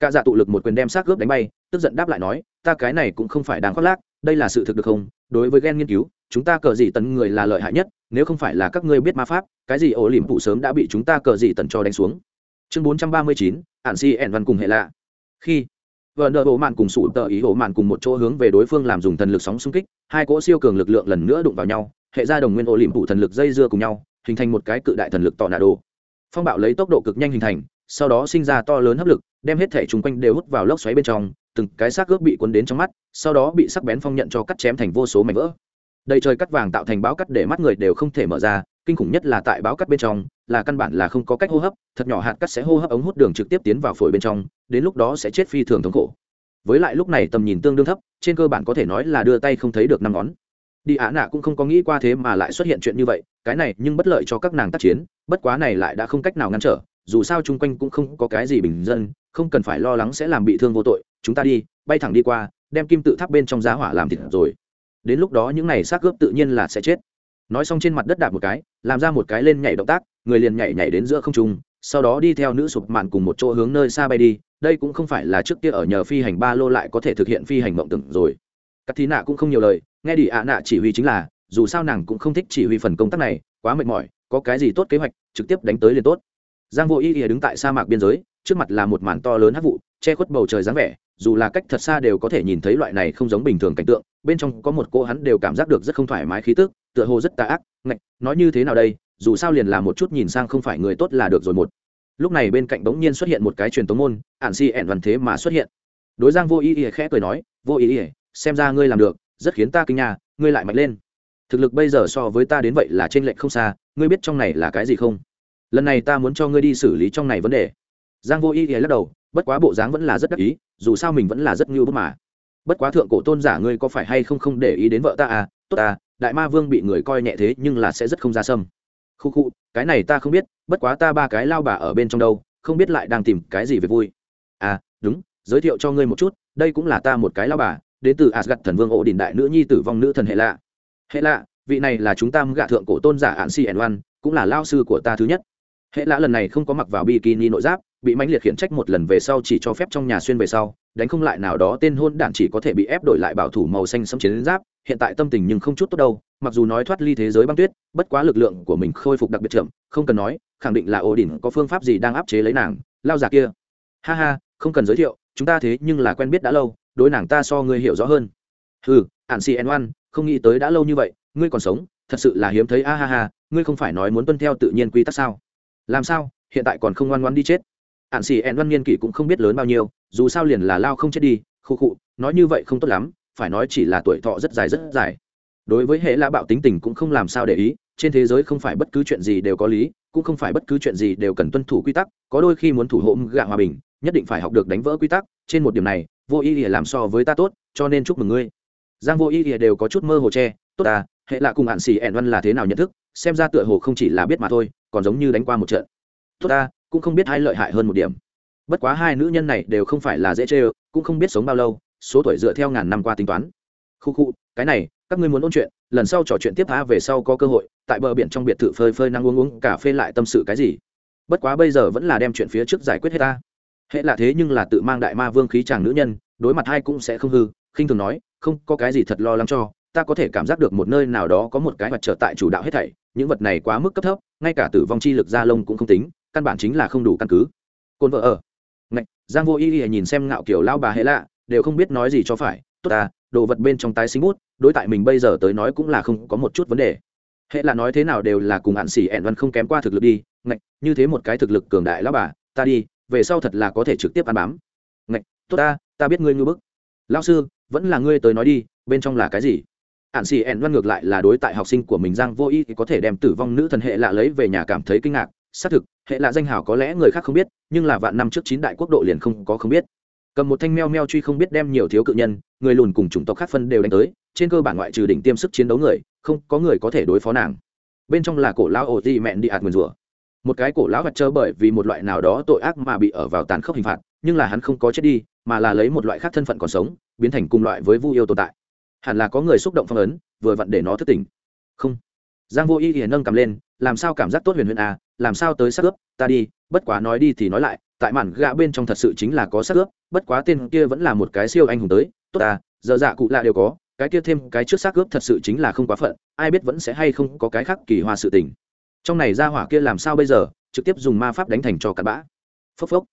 Cả dạ tụ lực một quyền đem xác gớp đánh bay, tức giận đáp lại nói, ta cái này cũng không phải đáng khoác lác, đây là sự thực được không? Đối với ghen nghiên cứu chúng ta cờ gì tấn người là lợi hại nhất, nếu không phải là các ngươi biết ma pháp, cái gì ổ liềm phụ sớm đã bị chúng ta cờ gì tần cho đánh xuống. Chương bốn trăm ba mươi chín, ạn si ẻn văn cùng hệ lạ. Khi vợ nợ bộ mạn cùng sủ tờ ý hộ mạn cùng một chỗ hướng về đối phương làm dùng thần lực sóng xung kích, hai cỗ siêu cường lực lượng lần nữa đụng vào nhau, hệ ra đồng nguyên ổ liềm phụ thần lực dây dưa cùng nhau, hình thành một cái cự đại thần lực tỏ nạ đồ. Phong bạo lấy tốc độ cực nhanh hình thành, sau đó sinh ra to lớn hấp lực, đem hết thể chung quanh đều hút vào lốc xoáy bên trong, từng cái xác ướp bị cuốn đến trong mắt, sau đó bị sắc bén phong nhận cho cắt chém thành vô số mảnh vỡ đầy trời cắt vàng tạo thành báo cắt để mắt người đều không thể mở ra, kinh khủng nhất là tại báo cắt bên trong, là căn bản là không có cách hô hấp, thật nhỏ hạt cắt sẽ hô hấp ống hút đường trực tiếp tiến vào phổi bên trong, đến lúc đó sẽ chết phi thường thống khổ. Với lại lúc này tầm nhìn tương đương thấp, trên cơ bản có thể nói là đưa tay không thấy được năm ngón. Đi ả nạ cũng không có nghĩ qua thế mà lại xuất hiện chuyện như vậy, cái này nhưng bất lợi cho các nàng tác chiến, bất quá này lại đã không cách nào ngăn trở, dù sao chung quanh cũng không có cái gì bình dân, không cần phải lo lắng sẽ làm bị thương vô tội, chúng ta đi, bay thẳng đi qua, đem kim tự tháp bên trong giá hỏa làm thịt rồi đến lúc đó những này xác cướp tự nhiên là sẽ chết. Nói xong trên mặt đất đạp một cái, làm ra một cái lên nhảy động tác, người liền nhảy nhảy đến giữa không trung, sau đó đi theo nữ sụp mạn cùng một chỗ hướng nơi xa bay đi. Đây cũng không phải là trước kia ở nhờ phi hành ba lô lại có thể thực hiện phi hành mộng tưởng rồi. Các thí nạ cũng không nhiều lời, nghe đi ạ nạ chỉ huy chính là, dù sao nàng cũng không thích chỉ huy phần công tác này, quá mệt mỏi, có cái gì tốt kế hoạch, trực tiếp đánh tới liền tốt. Giang vô y y đứng tại sa mạc biên giới, trước mặt là một màn to lớn hắc vụ, che khuất bầu trời dáng vẻ dù là cách thật xa đều có thể nhìn thấy loại này không giống bình thường cảnh tượng, bên trong có một cô hắn đều cảm giác được rất không thoải mái khí tức, tựa hồ rất tà ác, ngạch, nói như thế nào đây, dù sao liền là một chút nhìn sang không phải người tốt là được rồi một. Lúc này bên cạnh bỗng nhiên xuất hiện một cái truyền tống môn ạn si ẻn văn thế mà xuất hiện. Đối giang vô ý ỉa khẽ cười nói, vô ý ỉa xem ra ngươi làm được, rất khiến ta kinh nhà ngươi lại mạnh lên. Thực lực bây giờ so với ta đến vậy là trên lệnh không xa, ngươi biết trong này là cái gì không? Lần này ta muốn cho ngươi đi xử lý trong này vấn đề. Giang vô ý ỉa lắc đầu bất quá bộ dáng vẫn là rất đắc ý, dù sao mình vẫn là rất ngưu bức mà. Bất quá thượng cổ tôn giả ngươi có phải hay không không để ý đến vợ ta à? Tốt à đại ma vương bị người coi nhẹ thế nhưng là sẽ rất không ra sâm. Khu khu, cái này ta không biết, bất quá ta ba cái lao bà ở bên trong đâu, không biết lại đang tìm cái gì về vui. À đúng, giới thiệu cho ngươi một chút, đây cũng là ta một cái lao bà, đến từ asgad thần vương ổ đình đại nữ nhi tử vong nữ thần hệ lạ. Hệ lạ, vị này là chúng ta gạ thượng cổ tôn giả ạn si ẩn oan cũng là lao sư của ta thứ nhất. Hệ lạ lần này không có mặc vào bikini nội giáp bị mãnh liệt khiển trách một lần về sau chỉ cho phép trong nhà xuyên về sau, đánh không lại nào đó tên hôn đản chỉ có thể bị ép đổi lại bảo thủ màu xanh xâm chiến giáp, hiện tại tâm tình nhưng không chút tốt đâu, mặc dù nói thoát ly thế giới băng tuyết, bất quá lực lượng của mình khôi phục đặc biệt chậm, không cần nói, khẳng định là ổ đỉnh có phương pháp gì đang áp chế lấy nàng, lao già kia. Ha ha, không cần giới thiệu, chúng ta thế nhưng là quen biết đã lâu, đối nàng ta so ngươi hiểu rõ hơn. Ừ ạn xì n không nghĩ tới đã lâu như vậy, ngươi còn sống, thật sự là hiếm thấy, a ha ha, ngươi không phải nói muốn tuân theo tự nhiên quy tắc sao? Làm sao, hiện tại còn không ngoan ngoan đi chết? Ạn xì ẹn văn niên kỷ cũng không biết lớn bao nhiêu, dù sao liền là lao không chết đi, khu khụ nói như vậy không tốt lắm, phải nói chỉ là tuổi thọ rất dài rất dài. Đối với hệ lã bạo tính tình cũng không làm sao để ý, trên thế giới không phải bất cứ chuyện gì đều có lý, cũng không phải bất cứ chuyện gì đều cần tuân thủ quy tắc, có đôi khi muốn thủ hộ gạ hòa bình, nhất định phải học được đánh vỡ quy tắc, trên một điểm này, vô ý ỉa làm so với ta tốt, cho nên chúc mừng ngươi. Giang vô ý ỉa đều có chút mơ hồ che, tốt à hệ lạ cùng hạn xì ẹn văn là thế nào nhận thức, xem ra tựa hồ không chỉ là biết mà thôi, còn giống như đánh qua một trận. Tốt ta cũng không biết ai lợi hại hơn một điểm. Bất quá hai nữ nhân này đều không phải là dễ chê ơ cũng không biết sống bao lâu, số tuổi dựa theo ngàn năm qua tính toán. Khu khu, cái này, các ngươi muốn ôn chuyện, lần sau trò chuyện tiếp tha về sau có cơ hội, tại bờ biển trong biệt thự phơi phơi năng uống uống cà phê lại tâm sự cái gì. Bất quá bây giờ vẫn là đem chuyện phía trước giải quyết hết ta. Hệ là thế nhưng là tự mang đại ma vương khí chàng nữ nhân, đối mặt hai cũng sẽ không hư, khinh thường nói, không có cái gì thật lo lắng cho, ta có thể cảm giác được một nơi nào đó có một cái mặt trở tại chủ đạo hết thảy, những vật này quá mức cấp thấp, ngay cả tử vong chi lực gia lông cũng không tính căn bản chính là không đủ căn cứ. Côn vợ ở. Ngạch, giang vô y y nhìn xem ngạo kiểu lao bà hệ lạ đều không biết nói gì cho phải. Tốt ta đồ vật bên trong tái sinh bút đối tại mình bây giờ tới nói cũng là không có một chút vấn đề. Hệ là nói thế nào đều là cùng hạn xỉ ẹn văn không kém qua thực lực đi. Ngạch như thế một cái thực lực cường đại lao bà ta đi về sau thật là có thể trực tiếp ăn bám. Ngạch tốt ta ta biết ngươi ngư bức. Lão sư vẫn là ngươi tới nói đi bên trong là cái gì? Ạn xì ẹn văn ngược lại là đối tại học sinh của mình giang vô y thì có thể đem tử vong nữ thần hệ lạ lấy về nhà cảm thấy kinh ngạc. Xác thực hệ là danh hào có lẽ người khác không biết, nhưng là vạn năm trước chín đại quốc độ liền không có không biết. Cầm một thanh meo meo truy không biết đem nhiều thiếu cự nhân, người lùn cùng chủng tộc khác phân đều đánh tới, trên cơ bản ngoại trừ đỉnh tiêm sức chiến đấu người, không có người có thể đối phó nàng. Bên trong là cổ lão ổ di mẹn đi hạt nguyền rủa. Một cái cổ lão vật trơ bởi vì một loại nào đó tội ác mà bị ở vào tàn khốc hình phạt, nhưng là hắn không có chết đi, mà là lấy một loại khác thân phận còn sống, biến thành cùng loại với vu yêu tồn tại. Hẳn là có người xúc động phong ấn, vừa vặn để nó thức tỉnh. Không. Giang vô y thì nâng cầm lên, làm sao cảm giác tốt huyền huyền à làm sao tới sát ướp, ta đi, bất quá nói đi thì nói lại, tại màn gạ bên trong thật sự chính là có sát ướp, bất quá tên kia vẫn là một cái siêu anh hùng tới, tốt à giờ dạ cụ lạ đều có, cái kia thêm cái trước xác ướp thật sự chính là không quá phận, ai biết vẫn sẽ hay không có cái khác kỳ hoa sự tình. Trong này ra hỏa kia làm sao bây giờ, trực tiếp dùng ma pháp đánh thành cho cặn bã. Phốc phốc.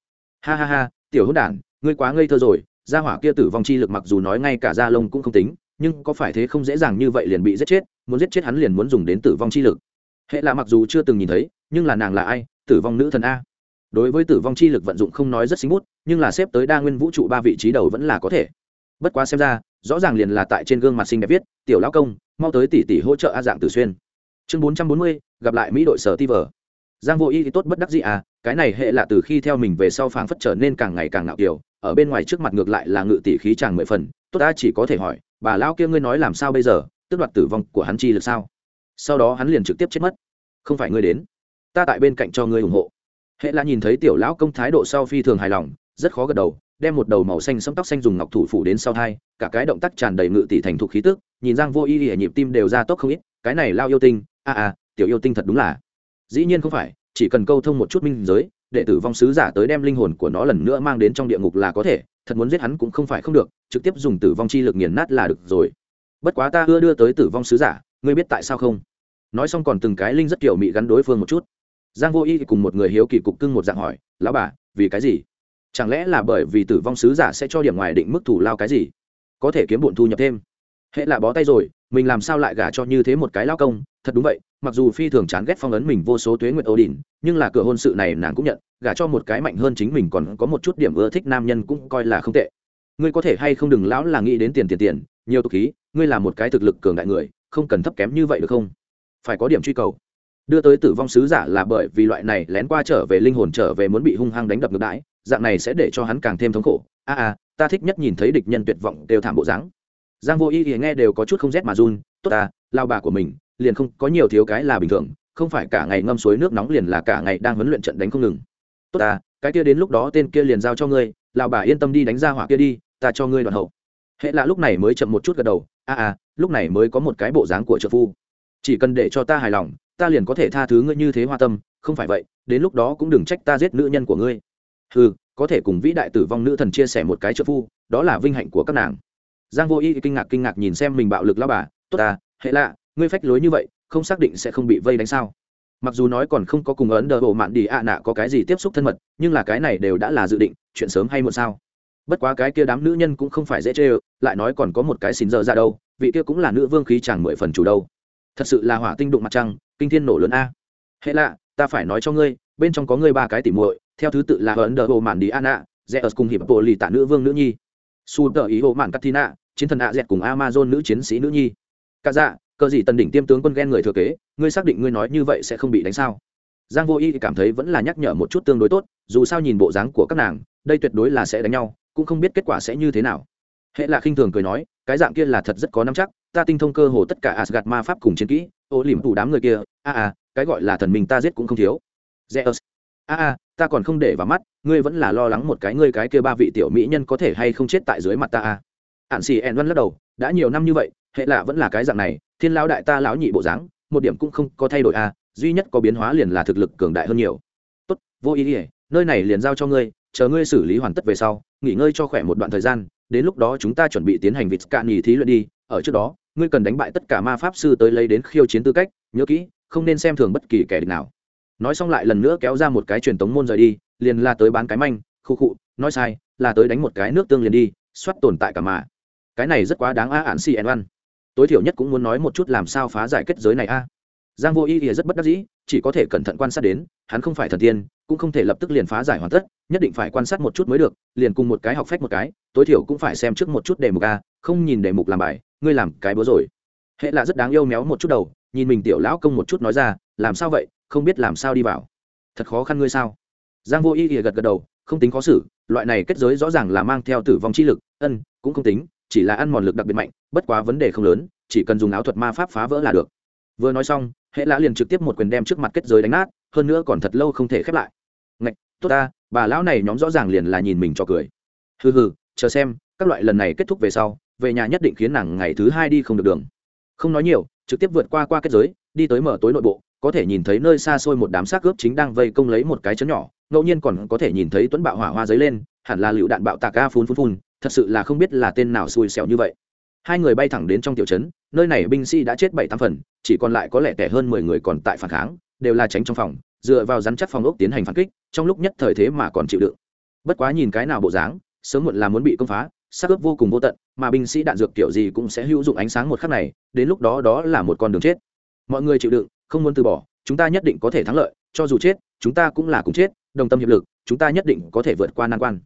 Ha ha ha, tiểu hữu đản, ngươi quá ngây thơ rồi, ra hỏa kia tử vong chi lực mặc dù nói ngay cả da lông cũng không tính, nhưng có phải thế không dễ dàng như vậy liền bị giết chết, muốn giết chết hắn liền muốn dùng đến tử vong chi lực hệ là mặc dù chưa từng nhìn thấy nhưng là nàng là ai? Tử vong nữ thần a. Đối với tử vong chi lực vận dụng không nói rất xinh bút nhưng là xếp tới đa nguyên vũ trụ ba vị trí đầu vẫn là có thể. Bất quá xem ra rõ ràng liền là tại trên gương mặt xinh đẹp viết tiểu lão công mau tới tỷ tỷ hỗ trợ a dạng tử xuyên. Chương bốn trăm bốn mươi gặp lại mỹ đội sở ti vờ. Giang vô y thì tốt bất đắc gì à cái này hệ là từ khi theo mình về sau phảng phất trở nên càng ngày càng ngạo kiều, ở bên ngoài trước mặt ngược lại là ngự tỷ khí chàng mười phần tốt ta chỉ có thể hỏi bà lão kia ngươi nói làm sao bây giờ? Tức đoạt tử vong của hắn chi lực sao? Sau đó hắn liền trực tiếp chết mất. Không phải ngươi đến, ta tại bên cạnh cho ngươi ủng hộ. Hệ là nhìn thấy tiểu lão công thái độ sau phi thường hài lòng, rất khó gật đầu, đem một đầu màu xanh sẫm tóc xanh dùng ngọc thủ phủ đến sau thai, cả cái động tác tràn đầy ngự tỷ thành thục khí tức, nhìn giang vô y y nhịp tim đều ra tốc không ít, cái này lao yêu tinh, a a, tiểu yêu tinh thật đúng là. Dĩ nhiên không phải, chỉ cần câu thông một chút minh giới, đệ tử vong sứ giả tới đem linh hồn của nó lần nữa mang đến trong địa ngục là có thể, thật muốn giết hắn cũng không phải không được, trực tiếp dùng tử vong chi lực nghiền nát là được rồi. Bất quá ta ưa đưa tới tử vong sứ giả ngươi biết tại sao không? Nói xong còn từng cái linh rất kiểu mị gắn đối phương một chút. Giang vô y cùng một người hiếu kỳ cục cưng một dạng hỏi, lão bà, vì cái gì? Chẳng lẽ là bởi vì tử vong sứ giả sẽ cho điểm ngoài định mức thủ lao cái gì? Có thể kiếm bổn thu nhập thêm. Hệ là bó tay rồi, mình làm sao lại gả cho như thế một cái lao công? Thật đúng vậy, mặc dù phi thường chán ghét phong ấn mình vô số tuế nguyện ô đình nhưng là cửa hôn sự này nàng cũng nhận, gả cho một cái mạnh hơn chính mình còn có một chút điểm ưa thích nam nhân cũng coi là không tệ. Ngươi có thể hay không đừng lão là nghĩ đến tiền tiền tiền, nhiều tục khí, ngươi là một cái thực lực cường đại người không cần thấp kém như vậy được không? Phải có điểm truy cầu. Đưa tới tử vong sứ giả là bởi vì loại này lén qua trở về linh hồn trở về muốn bị hung hăng đánh đập ngược đãi, dạng này sẽ để cho hắn càng thêm thống khổ. A a, ta thích nhất nhìn thấy địch nhân tuyệt vọng đều thảm bộ dáng. Giang vô y thì nghe đều có chút không rét mà run, tốt ta, lao bà của mình, liền không có nhiều thiếu cái là bình thường, không phải cả ngày ngâm suối nước nóng liền là cả ngày đang huấn luyện trận đánh không ngừng. Tốt ta, cái kia đến lúc đó tên kia liền giao cho ngươi, lao bà yên tâm đi đánh ra hỏa kia đi, ta cho ngươi đoạn hậu. Hệ là lúc này mới chậm một chút gật đầu a a, lúc này mới có một cái bộ dáng của trợ phu. Chỉ cần để cho ta hài lòng, ta liền có thể tha thứ ngươi như thế hoa tâm, không phải vậy, đến lúc đó cũng đừng trách ta giết nữ nhân của ngươi. Ừ có thể cùng vĩ đại tử vong nữ thần chia sẻ một cái trợ phu, đó là vinh hạnh của các nàng. Giang vô y kinh ngạc kinh ngạc nhìn xem mình bạo lực lao bà, tốt ta, hệ lạ, ngươi phách lối như vậy, không xác định sẽ không bị vây đánh sao? Mặc dù nói còn không có cùng ấn đờ bộ mạn đi ạ nạ có cái gì tiếp xúc thân mật, nhưng là cái này đều đã là dự định, chuyện sớm hay muộn sao? Bất quá cái kia đám nữ nhân cũng không phải dễ chê lại nói còn có một cái xin giờ ra đâu, vị kia cũng là nữ vương khí chàng mười phần chủ đâu. Thật sự là hỏa tinh đụng mặt trăng, kinh thiên nổ lớn a. Hệ lạ, ta phải nói cho ngươi, bên trong có ngươi ba cái tỉ muội, theo thứ tự là ấn đờ bộ mạn đi ạ dẹ ớt cùng hiệp bộ lì tạ nữ vương nữ nhi. Su tờ ý hộ mạn katina, chiến thần ạ dẹt cùng amazon nữ chiến sĩ nữ nhi. Cả dạ cờ gì tần đỉnh tiêm tướng quân ghen người thừa kế, ngươi xác định ngươi nói như vậy sẽ không bị đánh sao? Giang vô y cảm thấy vẫn là nhắc nhở một chút tương đối tốt, dù sao nhìn bộ dáng của các nàng, đây tuyệt đối là sẽ đánh nhau cũng không biết kết quả sẽ như thế nào. Hệ là khinh thường cười nói, cái dạng kia là thật rất có nắm chắc, ta tinh thông cơ hồ tất cả asgad ma pháp cùng chiến kỹ, ô liềm tù đám người kia, a a, cái gọi là thần minh ta giết cũng không thiếu. Zeus, a a, ta còn không để vào mắt, ngươi vẫn là lo lắng một cái ngươi cái kia ba vị tiểu mỹ nhân có thể hay không chết tại dưới mặt ta a. Ạn xì ẹn văn lắc đầu, đã nhiều năm như vậy, hệ lạ vẫn là cái dạng này, thiên lão đại ta lão nhị bộ dáng, một điểm cũng không có thay đổi a, duy nhất có biến hóa liền là thực lực cường đại hơn nhiều. Tốt, vô ý ỉa nơi này liền giao cho ngươi, chờ ngươi xử lý hoàn tất về sau nghỉ ngơi cho khỏe một đoạn thời gian, đến lúc đó chúng ta chuẩn bị tiến hành vịt cạn nhì thí luyện đi. Ở trước đó, ngươi cần đánh bại tất cả ma pháp sư tới lấy đến khiêu chiến tư cách, nhớ kỹ, không nên xem thường bất kỳ kẻ địch nào. Nói xong lại lần nữa kéo ra một cái truyền tống môn rời đi, liền là tới bán cái manh, khu khụ nói sai là tới đánh một cái nước tương liền đi, soát tồn tại cả mà. Cái này rất quá đáng a ạn cn văn tối thiểu nhất cũng muốn nói một chút làm sao phá giải kết giới này a. Giang vô y thì rất bất đắc dĩ, chỉ có thể cẩn thận quan sát đến, hắn không phải thần tiên cũng không thể lập tức liền phá giải hoàn tất, nhất định phải quan sát một chút mới được, liền cùng một cái học phách một cái, tối thiểu cũng phải xem trước một chút đề mục a, không nhìn đề mục làm bài, ngươi làm cái búa rồi. Hệ là rất đáng yêu méo một chút đầu, nhìn mình tiểu lão công một chút nói ra, làm sao vậy, không biết làm sao đi vào. Thật khó khăn ngươi sao? Giang vô y thì gật gật đầu, không tính khó xử, loại này kết giới rõ ràng là mang theo tử vong chi lực, ân, cũng không tính, chỉ là ăn mòn lực đặc biệt mạnh, bất quá vấn đề không lớn, chỉ cần dùng áo thuật ma pháp phá vỡ là được. Vừa nói xong, hệ lã liền trực tiếp một quyền đem trước mặt kết giới đánh nát hơn nữa còn thật lâu không thể khép lại. Ngạch, tốt ta, bà lão này nhóm rõ ràng liền là nhìn mình cho cười. Hừ hừ, chờ xem, các loại lần này kết thúc về sau, về nhà nhất định khiến nàng ngày thứ hai đi không được đường. Không nói nhiều, trực tiếp vượt qua qua kết giới, đi tới mở tối nội bộ, có thể nhìn thấy nơi xa xôi một đám xác ướp chính đang vây công lấy một cái chấn nhỏ, ngẫu nhiên còn có thể nhìn thấy tuấn bạo hỏa hoa dấy lên, hẳn là lựu đạn bạo tạc ca phun phun phun, thật sự là không biết là tên nào xui xẻo như vậy. Hai người bay thẳng đến trong tiểu trấn nơi này binh sĩ đã chết bảy tám phần, chỉ còn lại có lẽ tẻ hơn mười người còn tại phản kháng đều là tránh trong phòng, dựa vào rắn chắc phòng ốc tiến hành phản kích, trong lúc nhất thời thế mà còn chịu đựng. Bất quá nhìn cái nào bộ dáng, sớm muộn là muốn bị công phá, sắc ướp vô cùng vô tận, mà binh sĩ đạn dược kiểu gì cũng sẽ hữu dụng ánh sáng một khắc này, đến lúc đó đó là một con đường chết. Mọi người chịu đựng, không muốn từ bỏ, chúng ta nhất định có thể thắng lợi, cho dù chết, chúng ta cũng là cùng chết, đồng tâm hiệp lực, chúng ta nhất định có thể vượt qua nan quan.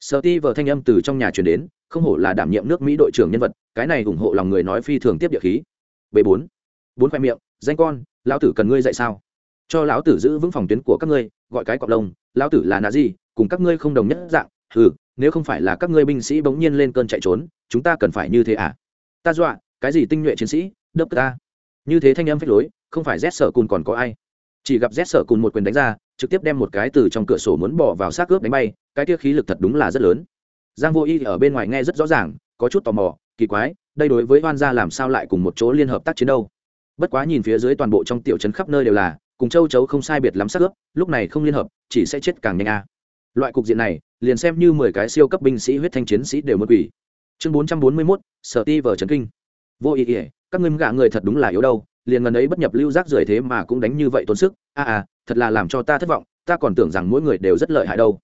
Sợ ti vờ thanh âm từ trong nhà truyền đến, không hổ là đảm nhiệm nước mỹ đội trưởng nhân vật, cái này ủng hộ lòng người nói phi thường tiếp địa khí. B bốn. Bốn khoe miệng, danh con, lão tử cần ngươi dạy sao? Cho lão tử giữ vững phòng tuyến của các ngươi, gọi cái cọp lông, lão tử là nà gì, cùng các ngươi không đồng nhất dạng ừ nếu không phải là các ngươi binh sĩ bỗng nhiên lên cơn chạy trốn, chúng ta cần phải như thế à? Ta dọa, cái gì tinh nhuệ chiến sĩ, đớp ta. Như thế thanh âm phách lối, không phải rét sợ cùn còn có ai. Chỉ gặp rét sợ cùn một quyền đánh ra, trực tiếp đem một cái từ trong cửa sổ muốn bỏ vào xác cướp đánh bay, cái tia khí lực thật đúng là rất lớn. Giang vô y ở bên ngoài nghe rất rõ ràng, có chút tò mò, kỳ quái, đây đối với hoan gia làm sao lại cùng một chỗ liên hợp tác chiến đâu? Bất quá nhìn phía dưới toàn bộ trong tiểu trấn khắp nơi đều là cùng châu chấu không sai biệt lắm sắc ướp lúc này không liên hợp chỉ sẽ chết càng nhanh a. Loại cục diện này liền xem như mười cái siêu cấp binh sĩ huyết thanh chiến sĩ đều mất quỷ chương bốn trăm bốn mươi mốt sở ti vở trấn kinh. Vô ý ỉa các ngươi gạ người thật đúng là yếu đâu liền ngần ấy bất nhập lưu rác rưởi thế mà cũng đánh như vậy tốn sức. A à, à thật là làm cho ta thất vọng ta còn tưởng rằng mỗi người đều rất lợi hại đâu.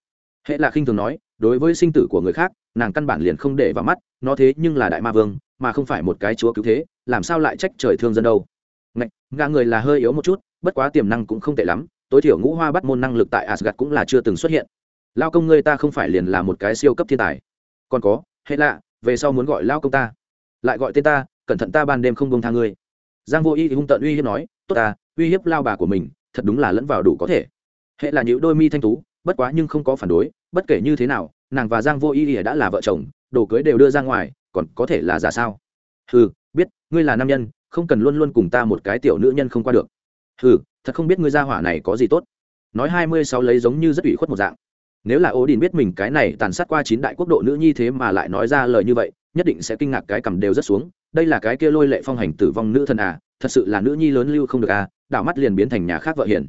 Hệ là khinh thường nói đối với sinh tử của người khác nàng căn bản liền không để vào mắt nó thế nhưng là đại ma vương mà không phải một cái chúa cứu thế làm sao lại trách trời thương dân đâu. Ngạch ngã người là hơi yếu một chút bất quá tiềm năng cũng không tệ lắm, tối thiểu ngũ hoa bắt môn năng lực tại asgad cũng là chưa từng xuất hiện. Lao công ngươi ta không phải liền là một cái siêu cấp thiên tài. Còn có, hệ lạ, về sau muốn gọi lao công ta. Lại gọi tên ta, cẩn thận ta ban đêm không bông tha ngươi. Giang vô y thì hung tận uy hiếp nói, tốt ta, uy hiếp lao bà của mình, thật đúng là lẫn vào đủ có thể. Hệ là những đôi mi thanh tú, bất quá nhưng không có phản đối, bất kể như thế nào, nàng và giang vô y ỉa đã là vợ chồng, đồ cưới đều đưa ra ngoài, còn có thể là giả sao? Ừ biết, ngươi là nam nhân, không cần luôn luôn cùng ta một cái tiểu nữ nhân không qua được ừ thật không biết ngươi gia hỏa này có gì tốt. Nói hai mươi sáu lấy giống như rất ủy khuất một dạng. Nếu là ố đình biết mình cái này tàn sát qua chín đại quốc độ nữ nhi thế mà lại nói ra lời như vậy, nhất định sẽ kinh ngạc cái cầm đều rất xuống. Đây là cái kia lôi lệ phong hành tử vong nữ thần à thật sự là nữ nhi lớn lưu không được à đảo mắt liền biến thành nhà khác vợ hiền.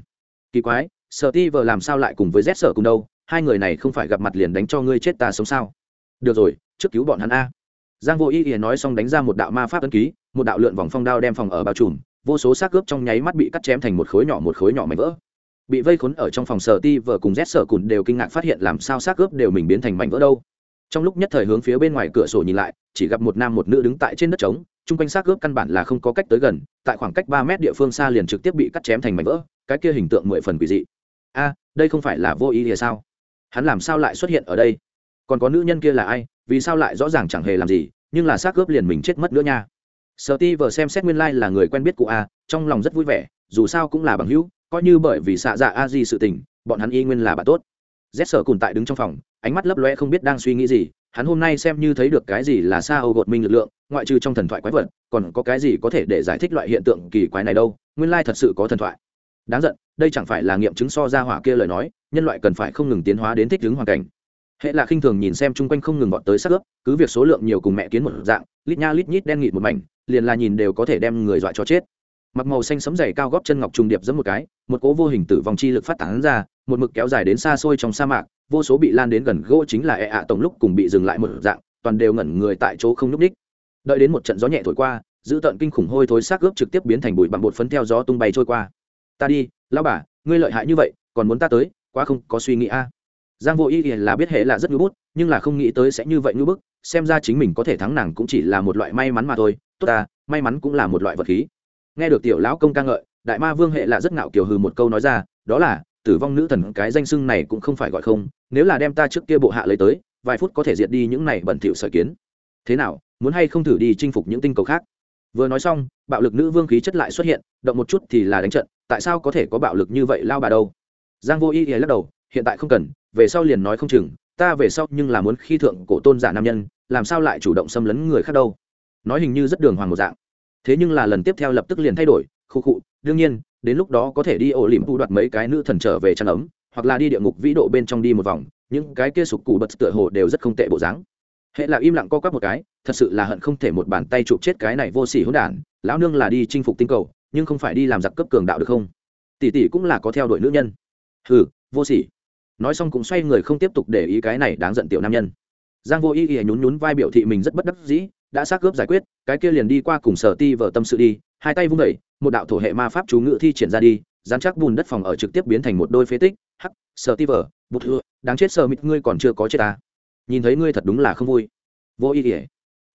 Kỳ quái sợ ti vợ làm sao lại cùng với z sở cùng đâu? Hai người này không phải gặp mặt liền đánh cho ngươi chết ta sống sao? Được rồi, trước cứu bọn hắn a. Giang vô y nói xong đánh ra một đạo ma pháp ấn ký, một đạo lượn vòng phong đao đem phòng ở bao trùm vô số xác cướp trong nháy mắt bị cắt chém thành một khối nhỏ một khối nhỏ mảnh vỡ. Bị vây khốn ở trong phòng sở ti vợ cùng rét sở cùn đều kinh ngạc phát hiện làm sao xác cướp đều mình biến thành mảnh vỡ đâu. Trong lúc nhất thời hướng phía bên ngoài cửa sổ nhìn lại, chỉ gặp một nam một nữ đứng tại trên đất trống, chung quanh xác cướp căn bản là không có cách tới gần, tại khoảng cách ba mét địa phương xa liền trực tiếp bị cắt chém thành mảnh vỡ, cái kia hình tượng mười phần quỷ dị. A, đây không phải là vô ý thì sao? Hắn làm sao lại xuất hiện ở đây? Còn có nữ nhân kia là ai? Vì sao lại rõ ràng chẳng hề làm gì, nhưng là xác cướp liền mình chết mất nữa nha sợ ti vờ xem xét nguyên lai、like、là người quen biết cụ a, trong lòng rất vui vẻ, dù sao cũng là bằng hữu, coi như bởi vì xạ dạ a di sự tình, bọn hắn y nguyên là bà tốt. Z sở cùn tại đứng trong phòng, ánh mắt lấp loe không biết đang suy nghĩ gì, hắn hôm nay xem như thấy được cái gì là xa âu gột minh lực lượng, ngoại trừ trong thần thoại quái vật, còn có cái gì có thể để giải thích loại hiện tượng kỳ quái này đâu, nguyên lai thật sự có thần thoại. Đáng giận, đây chẳng phải là nghiệm chứng so ra hỏa kia lời nói, nhân loại cần phải không ngừng tiến hóa đến thích ứng hoàn cảnh. Hệ là khinh thường nhìn xem chung quanh không ngừng bọn tới sắc ướp cứ việc số lượng nhiều cùng mẹ kiến một dạng, lít nha lít nhít đen nghịt một mảnh liền là nhìn đều có thể đem người dọa cho chết. Mặc màu xanh sấm dày cao góp chân ngọc trùng điệp giẫm một cái, một cỗ vô hình tử vong chi lực phát tán ra, một mực kéo dài đến xa xôi trong sa mạc, vô số bị lan đến gần gỗ chính là e ạ tổng lúc cùng bị dừng lại một dạng, toàn đều ngẩn người tại chỗ không nhúc ních đợi đến một trận gió nhẹ thổi qua giữ tận kinh khủng hôi thối xác ướp trực tiếp biến thành bụi bằng bột phấn theo gió tung bay trôi qua. Ta đi lao bà, ngươi lợi hại như vậy, còn muốn ta tới, quá không có suy nghĩ a. Giang vô ý là biết hệ là rất ngưỡng bút, nhưng là không nghĩ tới sẽ như vậy ngưỡng bức, xem ra chính mình có thể thắng nàng cũng chỉ là một loại may mắn mà thôi tốt ta, may mắn cũng là một loại vật khí. Nghe được tiểu lão công ca ngợi, đại ma vương hệ là rất ngạo kiều hừ một câu nói ra, đó là, tử vong nữ thần cái danh xưng này cũng không phải gọi không, nếu là đem ta trước kia bộ hạ lấy tới, vài phút có thể diệt đi những này bẩn thỉu sợi kiến. Thế nào, muốn hay không thử đi chinh phục những tinh cầu khác? Vừa nói xong, bạo lực nữ vương khí chất lại xuất hiện, động một chút thì là đánh trận, tại sao có thể có bạo lực như vậy lao bà đâu? Giang vô y lắc đầu, hiện tại không cần, về sau liền nói không chừng, ta về sau nhưng là muốn khi thượng cổ tôn giả nam nhân, làm sao lại chủ động xâm lấn người khác đâu? Nói hình như rất đường hoàng một dạng. Thế nhưng là lần tiếp theo lập tức liền thay đổi, khu khụ đương nhiên, đến lúc đó có thể đi ổ lỉm thu đoạt mấy cái nữ thần trở về chăn ấm, hoặc là đi địa ngục vĩ độ bên trong đi một vòng, những cái kia sụp cụ bật tựa hồ đều rất không tệ bộ dáng. Hệ là im lặng co quắp một cái, thật sự là hận không thể một bàn tay chụp chết cái này vô sỉ hỗn đản, lão nương là đi chinh phục tinh cầu, nhưng không phải đi làm giặc cấp cường đạo được không? Tỷ tỷ cũng là có theo đuổi nữ nhân. Hừ, vô sỉ. Nói xong cũng xoay người không tiếp tục để ý cái này đáng giận tiểu nam nhân. Giang vô ý ý nhún nhún vai biểu thị mình rất bất đắc dĩ đã xác gớp giải quyết, cái kia liền đi qua cùng sở ti vợ tâm sự đi, hai tay vung đẩy một đạo thổ hệ ma pháp chú ngự thi triển ra đi, dán chắc bùn đất phòng ở trực tiếp biến thành một đôi phế tích. Hắc, sở ti vợ, bụt thưa đáng chết sợ mịt, ngươi còn chưa có chết ta nhìn thấy ngươi thật đúng là không vui. Vô ý ỉa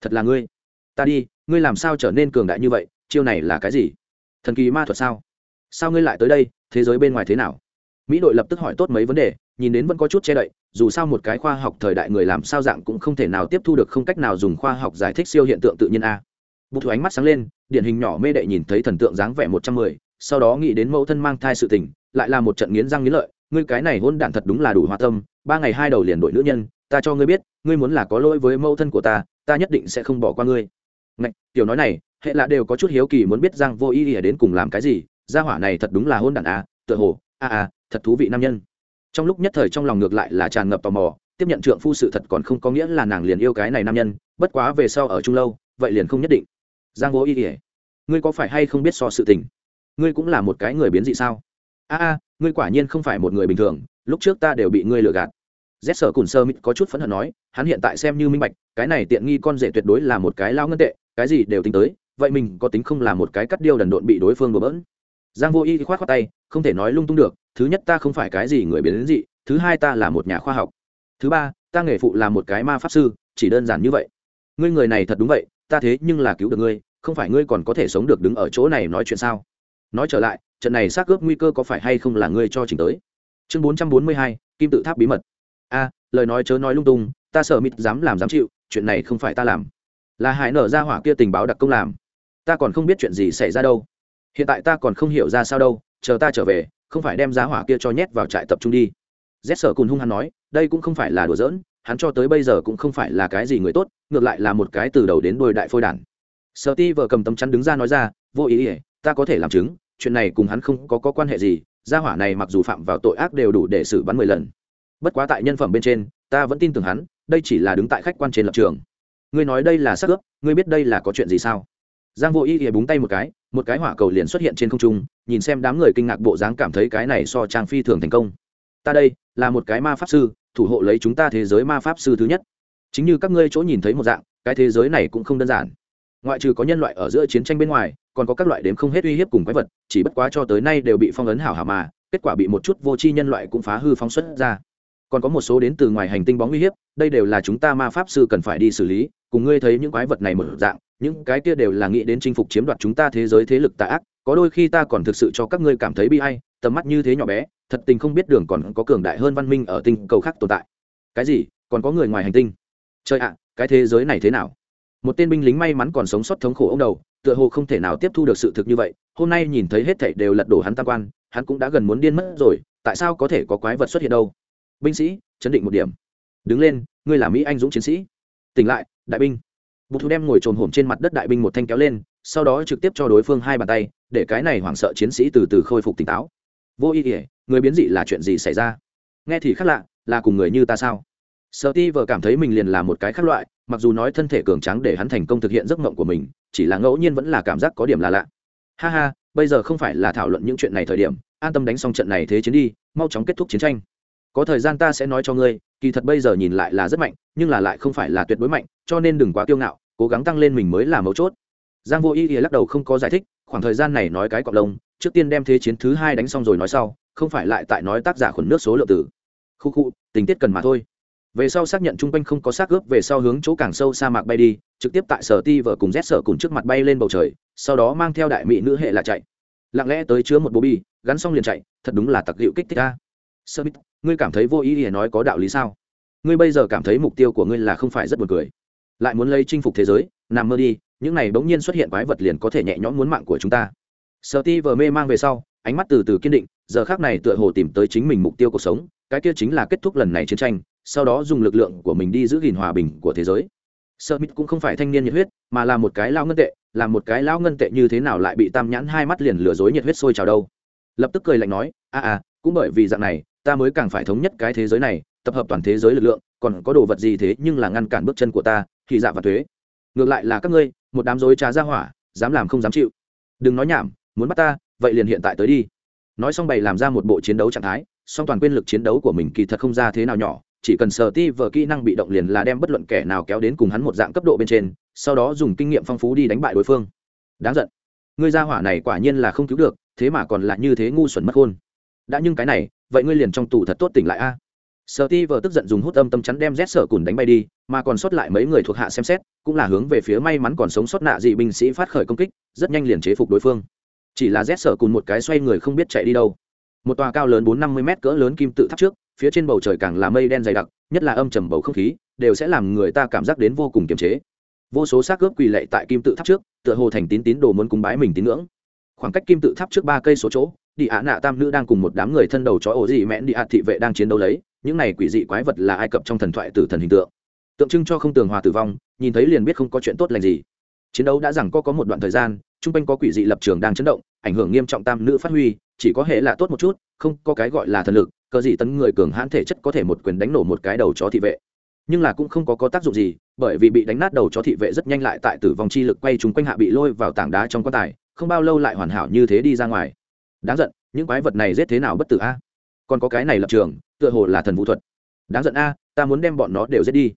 thật là ngươi. Ta đi, ngươi làm sao trở nên cường đại như vậy? Chiêu này là cái gì? Thần kỳ ma thuật sao? Sao ngươi lại tới đây? Thế giới bên ngoài thế nào? Mỹ đội lập tức hỏi tốt mấy vấn đề nhìn đến vẫn có chút che đậy dù sao một cái khoa học thời đại người làm sao dạng cũng không thể nào tiếp thu được không cách nào dùng khoa học giải thích siêu hiện tượng tự nhiên a. Bụt thủ ánh mắt sáng lên điển hình nhỏ mê đệ nhìn thấy thần tượng dáng vẻ một trăm mười sau đó nghĩ đến mẫu thân mang thai sự tình lại là một trận nghiến răng nghiến lợi ngươi cái này hôn đản thật đúng là đủ hoa tâm ba ngày hai đầu liền đội nữ nhân ta cho ngươi biết ngươi muốn là có lỗi với mẫu thân của ta ta nhất định sẽ không bỏ qua ngươi. Ngạch, tiểu nói này hệ là đều có chút hiếu kỳ muốn biết giang vô ý ỉa đến cùng làm cái gì gia hỏa này thật đúng là hôn đản a tựa hồ a a thật thú vị nam nhân trong lúc nhất thời trong lòng ngược lại là tràn ngập tò mò, tiếp nhận trượng phu sự thật còn không có nghĩa là nàng liền yêu cái này nam nhân, bất quá về sau ở chung lâu, vậy liền không nhất định. Giang vô ý ỉa ngươi có phải hay không biết so sự tình? Ngươi cũng là một cái người biến dị sao? A a, ngươi quả nhiên không phải một người bình thường, lúc trước ta đều bị ngươi lừa gạt. Rét sở cùn sơ mít có chút phẫn hận nói, hắn hiện tại xem như minh bạch, cái này tiện nghi con rể tuyệt đối là một cái lao ngân tệ, cái gì đều tính tới, vậy mình có tính không là một cái cắt điêu đần độn bị đối phương đổ bỡn? Giang vô y khoát khoát tay, không thể nói lung tung được thứ nhất ta không phải cái gì người biến đến dị, thứ hai ta là một nhà khoa học. Thứ ba, ta nghề phụ là một cái ma pháp sư, chỉ đơn giản như vậy. Ngươi người này thật đúng vậy, ta thế nhưng là cứu được ngươi, không phải ngươi còn có thể sống được đứng ở chỗ này nói chuyện sao? Nói trở lại, trận này xác ướp nguy cơ có phải hay không là ngươi cho trình tới? Chương bốn trăm bốn mươi hai, kim tự tháp bí mật. A, lời nói chớ nói lung tung, ta sợ mịt dám làm dám chịu, chuyện này không phải ta làm. Là hải nở ra hỏa kia tình báo đặc công làm. Ta còn không biết chuyện gì xảy ra đâu. Hiện tại ta còn không hiểu ra sao đâu, chờ ta trở về không phải đem giá hỏa kia cho nhét vào trại tập trung đi. Rét sở cùn hung hắn nói đây cũng không phải là đùa giỡn hắn cho tới bây giờ cũng không phải là cái gì người tốt ngược lại là một cái từ đầu đến đôi đại phôi đản. Sợ ti vợ cầm tấm chắn đứng ra nói ra vô ý ỉa ta có thể làm chứng chuyện này cùng hắn không có, có quan hệ gì gia hỏa này mặc dù phạm vào tội ác đều đủ để xử bắn mười lần. Bất quá tại nhân phẩm bên trên ta vẫn tin tưởng hắn đây chỉ là đứng tại khách quan trên lập trường. Ngươi nói đây là xác ướp ngươi biết đây là có chuyện gì sao? Giang vô ý ỉa búng tay một cái một cái hỏa cầu liền xuất hiện trên không trung, nhìn xem đám người kinh ngạc bộ dáng cảm thấy cái này so trang phi thường thành công. Ta đây, là một cái ma pháp sư, thủ hộ lấy chúng ta thế giới ma pháp sư thứ nhất. Chính như các ngươi chỗ nhìn thấy một dạng, cái thế giới này cũng không đơn giản. Ngoại trừ có nhân loại ở giữa chiến tranh bên ngoài, còn có các loại đếm không hết uy hiếp cùng quái vật, chỉ bất quá cho tới nay đều bị phong ấn hảo hảo mà, kết quả bị một chút vô tri nhân loại cũng phá hư phóng xuất ra. Còn có một số đến từ ngoài hành tinh bóng uy hiếp, đây đều là chúng ta ma pháp sư cần phải đi xử lý cùng ngươi thấy những quái vật này một dạng, những cái kia đều là nghĩ đến chinh phục chiếm đoạt chúng ta thế giới thế lực tà ác, có đôi khi ta còn thực sự cho các ngươi cảm thấy bi hay tầm mắt như thế nhỏ bé, thật tình không biết đường còn có cường đại hơn văn minh ở tinh cầu khác tồn tại. Cái gì? Còn có người ngoài hành tinh? Trời ạ, cái thế giới này thế nào? Một tên binh lính may mắn còn sống sót thống khổ ông đầu, tựa hồ không thể nào tiếp thu được sự thực như vậy, hôm nay nhìn thấy hết thảy đều lật đổ hắn tam quan, hắn cũng đã gần muốn điên mất rồi, tại sao có thể có quái vật xuất hiện đâu? Binh sĩ, chấn định một điểm. Đứng lên, ngươi là mỹ anh dũng chiến sĩ. Tỉnh lại đại binh. Bụt thú đem ngồi trồn hổm trên mặt đất đại binh một thanh kéo lên, sau đó trực tiếp cho đối phương hai bàn tay, để cái này hoảng sợ chiến sĩ từ từ khôi phục tỉnh táo. Vô ý ỉa người biến dị là chuyện gì xảy ra? Nghe thì khác lạ, là cùng người như ta sao? Sợ ti vợ cảm thấy mình liền là một cái khác loại, mặc dù nói thân thể cường tráng để hắn thành công thực hiện giấc mộng của mình, chỉ là ngẫu nhiên vẫn là cảm giác có điểm là lạ. Ha ha, bây giờ không phải là thảo luận những chuyện này thời điểm, an tâm đánh xong trận này thế chiến đi, mau chóng kết thúc chiến tranh. Có thời gian ta sẽ nói cho ngươi, kỳ thật bây giờ nhìn lại là rất mạnh, nhưng là lại không phải là tuyệt đối mạnh cho nên đừng quá kiêu ngạo, cố gắng tăng lên mình mới là mấu chốt. Giang vô ý ý lắc đầu không có giải thích, khoảng thời gian này nói cái cọc lông, trước tiên đem thế chiến thứ hai đánh xong rồi nói sau, không phải lại tại nói tác giả khuẩn nước số lượng tử. Khu khu, tình tiết cần mà thôi. Về sau xác nhận chung quanh không có xác ướp, về sau hướng chỗ càng sâu sa mạc bay đi, trực tiếp tại sở ti vợ cùng rét sở cùng trước mặt bay lên bầu trời, sau đó mang theo đại mỹ nữ hệ là chạy. Lặng lẽ tới chứa một bố bi, gắn xong liền chạy, thật đúng là tặc hiệu kích thích ta. Sơ bít ngươi cảm thấy vô ý để nói có đạo lý sao? Ngươi bây giờ cảm thấy mục tiêu của ngươi là không phải rất buồn cười lại muốn lấy chinh phục thế giới, nằm mơ đi, những này bỗng nhiên xuất hiện quái vật liền có thể nhẹ nhõm muốn mạng của chúng ta. Sợ ti vờ mê mang về sau, ánh mắt từ từ kiên định, giờ khác này tựa hồ tìm tới chính mình mục tiêu cuộc sống, cái kia chính là kết thúc lần này chiến tranh, sau đó dùng lực lượng của mình đi giữ gìn hòa bình của thế giới. Sợ mít cũng không phải thanh niên nhiệt huyết, mà là một cái lao ngân tệ, là một cái lao ngân tệ như thế nào lại bị tam nhãn hai mắt liền lừa dối nhiệt huyết sôi trào đâu. Lập tức cười lạnh nói, a à cũng bởi vì dạng này, ta mới càng phải thống nhất cái thế giới này, tập hợp toàn thế giới lực lượng, còn có đồ vật gì thế nhưng là ngăn cản bước chân của ta thì dạ và thuế. Ngược lại là các ngươi, một đám dối trá ra hỏa, dám làm không dám chịu. Đừng nói nhảm, muốn bắt ta, vậy liền hiện tại tới đi. Nói xong bày làm ra một bộ chiến đấu trạng thái, song toàn quyền lực chiến đấu của mình kỳ thật không ra thế nào nhỏ, chỉ cần sờ ti vờ kỹ năng bị động liền là đem bất luận kẻ nào kéo đến cùng hắn một dạng cấp độ bên trên, sau đó dùng kinh nghiệm phong phú đi đánh bại đối phương. Đáng giận. Ngươi ra hỏa này quả nhiên là không cứu được, thế mà còn là như thế ngu xuẩn mất hôn đã nhưng cái này, vậy ngươi liền trong tù thật tốt tỉnh lại a sợ ti vờ tức giận dùng hút âm tâm chắn đem rét sợ cùn đánh bay đi, mà còn sót lại mấy người thuộc hạ xem xét, cũng là hướng về phía may mắn còn sống sót nạ dị binh sĩ phát khởi công kích, rất nhanh liền chế phục đối phương. Chỉ là rét sợ cùn một cái xoay người không biết chạy đi đâu. Một tòa cao lớn bốn năm mươi m cỡ lớn kim tự tháp trước, phía trên bầu trời càng là mây đen dày đặc, nhất là âm trầm bầu không khí, đều sẽ làm người ta cảm giác đến vô cùng kiềm chế. Vô số xác cướp quỳ lệ tại kim tự tháp trước, tựa hồ thành tín tín đồ muốn cúng bái mình tín ngưỡng. Khoảng cách kim tự tháp trước ba cây số chỗ, đi ạ nạ tam nữ đang cùng một đám người thân đầu chó ổ dị mẹn đi ạ thị vệ đang chiến đấu lấy những này quỷ dị quái vật là ai cập trong thần thoại tử thần hình tượng? Tượng trưng cho không tường hòa tử vong, nhìn thấy liền biết không có chuyện tốt lành gì. Chiến đấu đã rằng có có một đoạn thời gian chung quanh có quỷ dị lập trường đang chấn động, ảnh hưởng nghiêm trọng tam nữ phát huy, chỉ có hệ là tốt một chút, không có cái gọi là thần lực, cờ dị tấn người cường hãn thể chất có thể một quyền đánh nổ một cái đầu chó thị vệ. Nhưng là cũng không có có tác dụng gì, bởi vì bị đánh nát đầu chó thị vệ rất nhanh lại tại tử vong chi lực quay chúng quanh hạ bị lôi vào tảng đá trong quan tài, không bao lâu lại hoàn hảo như thế đi ra ngoài. Đáng giận, những quái vật này giết thế nào bất tử a? Còn có cái này lập trường, tựa hồ là thần vũ thuật. Đáng giận a, ta muốn đem bọn nó đều giết đi.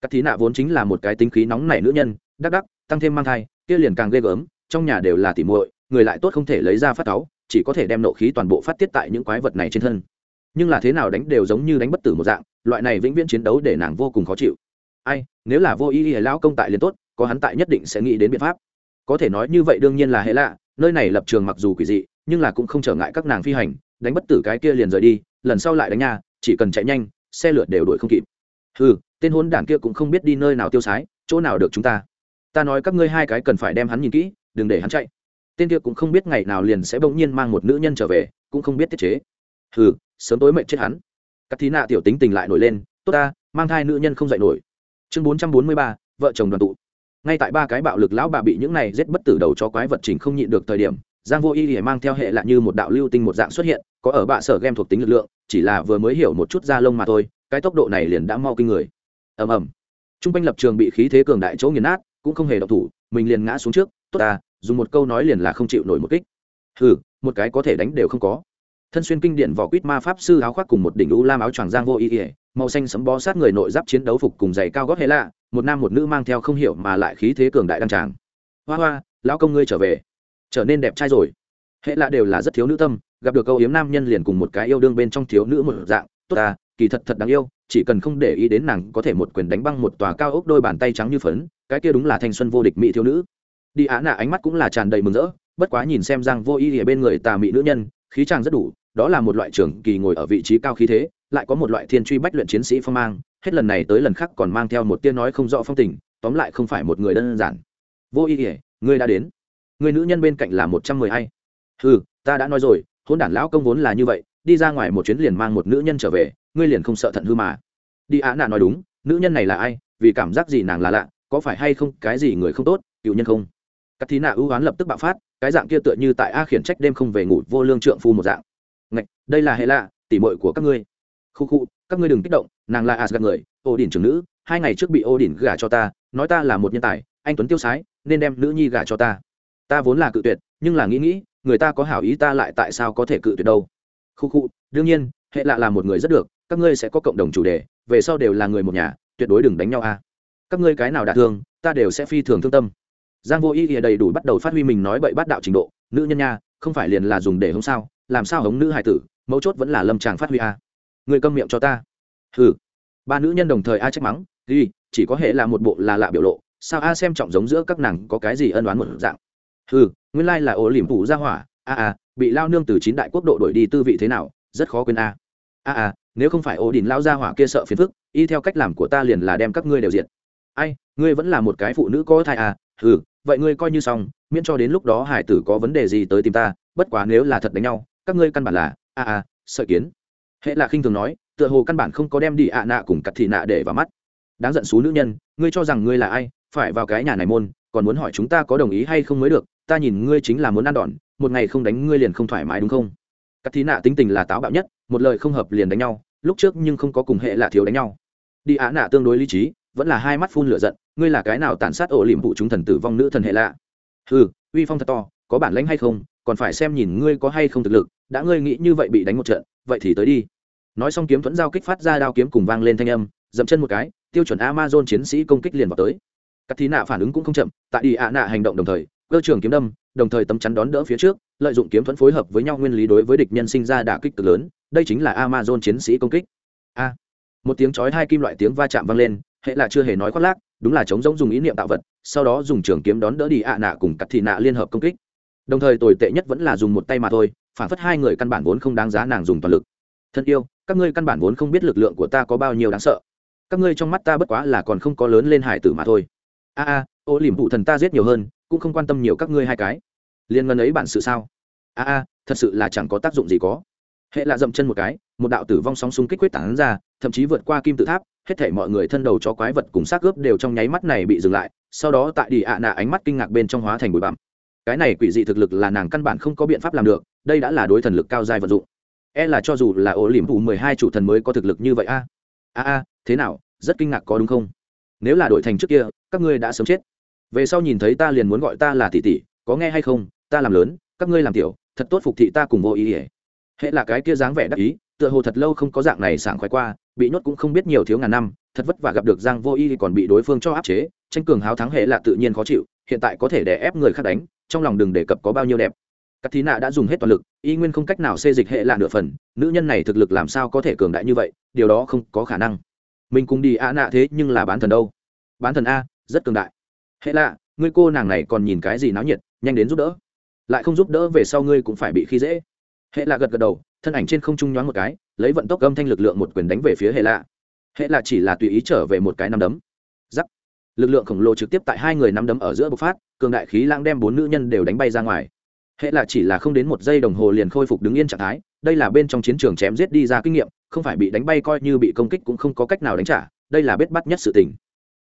Các thí nạ vốn chính là một cái tính khí nóng nảy nữ nhân, đắc đắc, tăng thêm mang thai, kia liền càng ghê gớm, trong nhà đều là tỉ muội, người lại tốt không thể lấy ra phát táo, chỉ có thể đem nộ khí toàn bộ phát tiết tại những quái vật này trên thân. Nhưng là thế nào đánh đều giống như đánh bất tử một dạng, loại này vĩnh viễn chiến đấu để nàng vô cùng khó chịu. Ai, nếu là vô ý ý lão công tại liền tốt, có hắn tại nhất định sẽ nghĩ đến biện pháp. Có thể nói như vậy đương nhiên là hệ lạ, nơi này lập trường mặc dù quỷ dị, nhưng là cũng không trở ngại các nàng phi hành đánh bất tử cái kia liền rời đi, lần sau lại đánh nha, chỉ cần chạy nhanh, xe lượt đều đuổi không kịp. Ừ tên hôn đản kia cũng không biết đi nơi nào tiêu sái, chỗ nào được chúng ta. Ta nói các ngươi hai cái cần phải đem hắn nhìn kỹ, đừng để hắn chạy. Tên kia cũng không biết ngày nào liền sẽ bỗng nhiên mang một nữ nhân trở về, cũng không biết tiết chế. Ừ sớm tối mệnh chết hắn. Các thí nạ tiểu tính tình lại nổi lên, tốt ta, mang thai nữ nhân không dạy nổi. Chương bốn trăm bốn mươi ba, vợ chồng đoàn tụ. Ngay tại ba cái bạo lực lão bà bị những này giết bất tử đầu cho quái vật trình không nhịn được thời điểm, giang vô y thì mang theo hệ lạ như một đạo lưu tinh một dạng xuất hiện có ở bạ sở game thuộc tính lực lượng, chỉ là vừa mới hiểu một chút da lông mà thôi, cái tốc độ này liền đã mau kinh người. Ầm ầm. T r u n g quanh lập trường bị khí thế cường đại chỗ nghiền nát, cũng không hề độc thủ, mình liền ngã xuống trước, tốt ta, dùng một câu nói liền là không chịu nổi một kích. Ừ một cái có thể đánh đều không có. Thân xuyên kinh điển vỏ quýt ma pháp sư áo khoác cùng một đỉnh u lam áo choàng giang vô ý ỉa, màu xanh sấm bó sát người nội giáp chiến đấu phục cùng giày cao gót hệ lạ, một nam một nữ mang theo không hiểu mà lại khí thế cường đại đăng tràng. Hoa hoa, lão công ngươi trở về. Trở nên đẹp trai rồi. Hệ lạ đều là rất thiếu nữ tâm gặp được câu yếm nam nhân liền cùng một cái yêu đương bên trong thiếu nữ một dạng, tốt ta, kỳ thật thật đáng yêu, chỉ cần không để ý đến nàng có thể một quyền đánh băng một tòa cao ốc đôi bàn tay trắng như phấn, cái kia đúng là thanh xuân vô địch mỹ thiếu nữ. Đi á nạ ánh mắt cũng là tràn đầy mừng rỡ, bất quá nhìn xem rằng vô y ở bên người tà mỹ nữ nhân, khí chàng rất đủ, đó là một loại trưởng kỳ ngồi ở vị trí cao khí thế, lại có một loại thiên truy bách luyện chiến sĩ phong mang, hết lần này tới lần khác còn mang theo một tia nói không rõ phong tình, tóm lại không phải một người đơn giản. Vô y ỉa ngươi đã đến. Người nữ nhân bên cạnh là một trăm mười hai. Ừ ta đã nói rồi hôn đản lão công vốn là như vậy, đi ra ngoài một chuyến liền mang một nữ nhân trở về, ngươi liền không sợ thận hư mà. Đi á nạ nói đúng, nữ nhân này là ai, vì cảm giác gì nàng là lạ, có phải hay không, cái gì người không tốt, cựu nhân không? Các thí nạ ưu oán lập tức bạo phát, cái dạng kia tựa như tại a khiển trách đêm không về ngủ vô lương trượng phu một dạng. Ngạch, đây là hệ lạ, tỉ mội của các ngươi. Khu khu, các ngươi đừng kích động, nàng là asgad người ô đỉnh trưởng nữ, hai ngày trước bị ô đỉnh gả cho ta, nói ta là một nhân tài, anh tuấn tiêu sái, nên đem nữ nhi gả cho ta. Ta vốn là cự tuyệt, nhưng là nghĩ nghĩ người ta có hảo ý ta lại tại sao có thể cự tuyệt đâu? Khu khu, đương nhiên, hệ lạ là một người rất được, các ngươi sẽ có cộng đồng chủ đề, về sau đều là người một nhà, tuyệt đối đừng đánh nhau a. Các ngươi cái nào đả thương, ta đều sẽ phi thường thương tâm. Giang vô ý thì đầy đủ bắt đầu phát huy mình nói bậy bắt đạo trình độ, nữ nhân nha, không phải liền là dùng để hống sao, làm sao hống nữ hải tử, mấu chốt vẫn là lâm tràng phát huy a. Người câm miệng cho ta. Hừ. Ba nữ nhân đồng thời a trách mắng ghi chỉ có hệ là một bộ là lạ biểu lộ, sao a xem trọng giống giữa các nàng có cái gì ân đoán một dạng? Ừ, nguyên lai là ổ liềm phủ ra hỏa. A a bị lao nương từ chín đại quốc độ đổi đi tư vị thế nào rất khó quên a. A a nếu không phải ổ đình lao ra hỏa kia sợ phiền phức y theo cách làm của ta liền là đem các ngươi đều diện ai ngươi vẫn là một cái phụ nữ có thai à? Ừ vậy ngươi coi như xong miễn cho đến lúc đó hải tử có vấn đề gì tới tìm ta bất quá nếu là thật đánh nhau các ngươi căn bản là a a sợ kiến. Hệ là khinh thường nói tựa hồ căn bản không có đem đi ạ nạ cùng cặt thị nạ để vào mắt. Đáng giận xú nữ nhân ngươi cho rằng ngươi là ai phải vào cái nhà này môn còn muốn hỏi chúng ta có đồng ý hay không mới được ta nhìn ngươi chính là muốn ăn đòn, một ngày không đánh ngươi liền không thoải mái đúng không? Cắt thí nạ tính tình là táo bạo nhất, một lời không hợp liền đánh nhau, lúc trước nhưng không có cùng hệ là thiếu đánh nhau. Đi á nạ tương đối lý trí, vẫn là hai mắt phun lửa giận, ngươi là cái nào tàn sát ổ liềm vụ chúng thần tử vong nữ thần hệ lạ? Ừ uy phong thật to, có bản lãnh hay không, còn phải xem nhìn ngươi có hay không thực lực, đã ngươi nghĩ như vậy bị đánh một trận, vậy thì tới đi. Nói xong kiếm thuẫn giao kích phát ra đao kiếm cùng vang lên thanh âm, dậm chân một cái, tiêu chuẩn amazon chiến sĩ công kích liền vào tới. Các thí nạ phản ứng cũng không chậm, tại đi ạ nạ hành động đồng thời cơ trưởng kiếm đâm, đồng thời tấm chắn đón đỡ phía trước, lợi dụng kiếm thuẫn phối hợp với nhau nguyên lý đối với địch nhân sinh ra đả kích cực lớn, đây chính là amazon chiến sĩ công kích. A. Một tiếng chói hai kim loại tiếng va chạm vang lên, hệ là chưa hề nói khoác lác, đúng là chống giống dùng ý niệm tạo vật, sau đó dùng trường kiếm đón đỡ đi ạ nạ cùng cắt thị nạ liên hợp công kích. Đồng thời tồi tệ nhất vẫn là dùng một tay mà thôi, phản phất hai người căn bản vốn không đáng giá nàng dùng toàn lực. Thân yêu, các ngươi căn bản vốn không biết lực lượng của ta có bao nhiêu đáng sợ. Các ngươi trong mắt ta bất quá là còn không có lớn lên hải tử mà thôi. A a, ô liềm phụ thần ta giết nhiều hơn cũng không quan tâm nhiều các ngươi hai cái. Liên ngân ấy bản sự sao? A a, thật sự là chẳng có tác dụng gì có. Hệ là dậm chân một cái, một đạo tử vong sóng xung kích quyết tán ra, thậm chí vượt qua kim tự tháp, hết thể mọi người thân đầu cho quái vật cùng xác ướp đều trong nháy mắt này bị dừng lại, sau đó tại đi ạ nạ ánh mắt kinh ngạc bên trong hóa thành bụi bặm. Cái này quỷ dị thực lực là nàng căn bản không có biện pháp làm được, đây đã là đối thần lực cao dài vận dụng. E là cho dù là ổ liềm thủ mười hai chủ thần mới có thực lực như vậy a. A a, thế nào, rất kinh ngạc có đúng không? Nếu là đổi thành trước kia, các ngươi đã sớm chết về sau nhìn thấy ta liền muốn gọi ta là tỷ tỷ, có nghe hay không? Ta làm lớn, các ngươi làm tiểu, thật tốt phục thị ta cùng vô ý ỉa hễ là cái kia dáng vẻ đắc ý, tựa hồ thật lâu không có dạng này sảng khoái qua, bị nhốt cũng không biết nhiều thiếu ngàn năm, thật vất vả gặp được giang vô y còn bị đối phương cho áp chế, tranh cường háo thắng hệ là tự nhiên khó chịu, hiện tại có thể đè ép người khác đánh, trong lòng đừng đề cập có bao nhiêu đẹp. Các thí nạ đã dùng hết toàn lực, y nguyên không cách nào xê dịch hệ là nửa phần, nữ nhân này thực lực làm sao có thể cường đại như vậy, điều đó không có khả năng. Mình cùng đi a nạ thế nhưng là bán thần đâu? Bán thần a, rất cường đại hệ lạ, ngươi cô nàng này còn nhìn cái gì náo nhiệt, nhanh đến giúp đỡ. Lại không giúp đỡ về sau ngươi cũng phải bị khi dễ. Hệ lạ gật gật đầu, thân ảnh trên không trung nhoáng một cái, lấy vận tốc âm thanh lực lượng một quyền đánh về phía hệ lạ. Hệ lạ chỉ là tùy ý trở về một cái nắm đấm. Giắc. Lực lượng khổng lồ trực tiếp tại hai người nắm đấm ở giữa bộc phát, cường đại khí lãng đem bốn nữ nhân đều đánh bay ra ngoài. Hệ lạ chỉ là không đến một giây đồng hồ liền khôi phục đứng yên trạng thái, đây là bên trong chiến trường chém giết đi ra kinh nghiệm, không phải bị đánh bay coi như bị công kích cũng không có cách nào đánh trả, đây là bết bắt nhất sự tình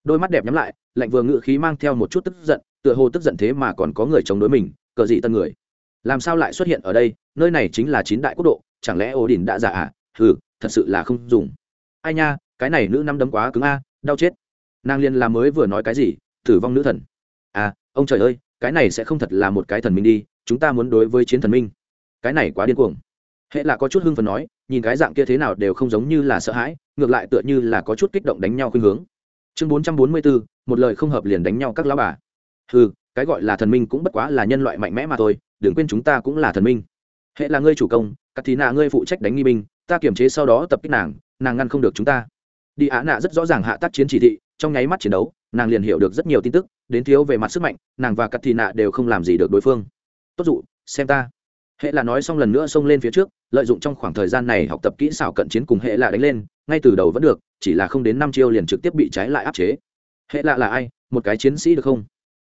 đôi mắt đẹp nhắm lại, lạnh vừa ngự khí mang theo một chút tức giận, tựa hồ tức giận thế mà còn có người chống đối mình, cờ dị tân người. Làm sao lại xuất hiện ở đây? Nơi này chính là chín đại quốc độ, chẳng lẽ ổ đình đã giả à? Ừ thật sự là không dùng. Ai nha, cái này nữ năm đấm quá cứng a, đau chết. Nàng liên là mới vừa nói cái gì, tử vong nữ thần. À ông trời ơi, cái này sẽ không thật là một cái thần minh đi, chúng ta muốn đối với chiến thần minh. Cái này quá điên cuồng. Hệ là có chút hưng phần nói, nhìn cái dạng kia thế nào đều không giống như là sợ hãi, ngược lại tựa như là có chút kích động đánh nhau khuynh hướng chương bốn trăm bốn mươi bốn một lời không hợp liền đánh nhau các lão bà. Ừ cái gọi là thần minh cũng bất quá là nhân loại mạnh mẽ mà thôi, đừng quên chúng ta cũng là thần minh. Hệ là ngươi chủ công các thì nạ ngươi phụ trách đánh nghi binh, ta kiểm chế sau đó tập kích nàng nàng ngăn không được chúng ta. Đi á nạ rất rõ ràng hạ tác chiến chỉ thị, trong nháy mắt chiến đấu, nàng liền hiểu được rất nhiều tin tức, đến thiếu về mặt sức mạnh, nàng và các thị nạ đều không làm gì được đối phương. Tốt dụ, xem ta hệ là nói xong lần nữa xông lên phía trước, lợi dụng trong khoảng thời gian này học tập kỹ xảo cận chiến cùng hệ là đánh lên, ngay từ đầu vẫn được, chỉ là không đến năm chiêu liền trực tiếp bị trái lại áp chế. Hệ lạ là ai? Một cái chiến sĩ được không?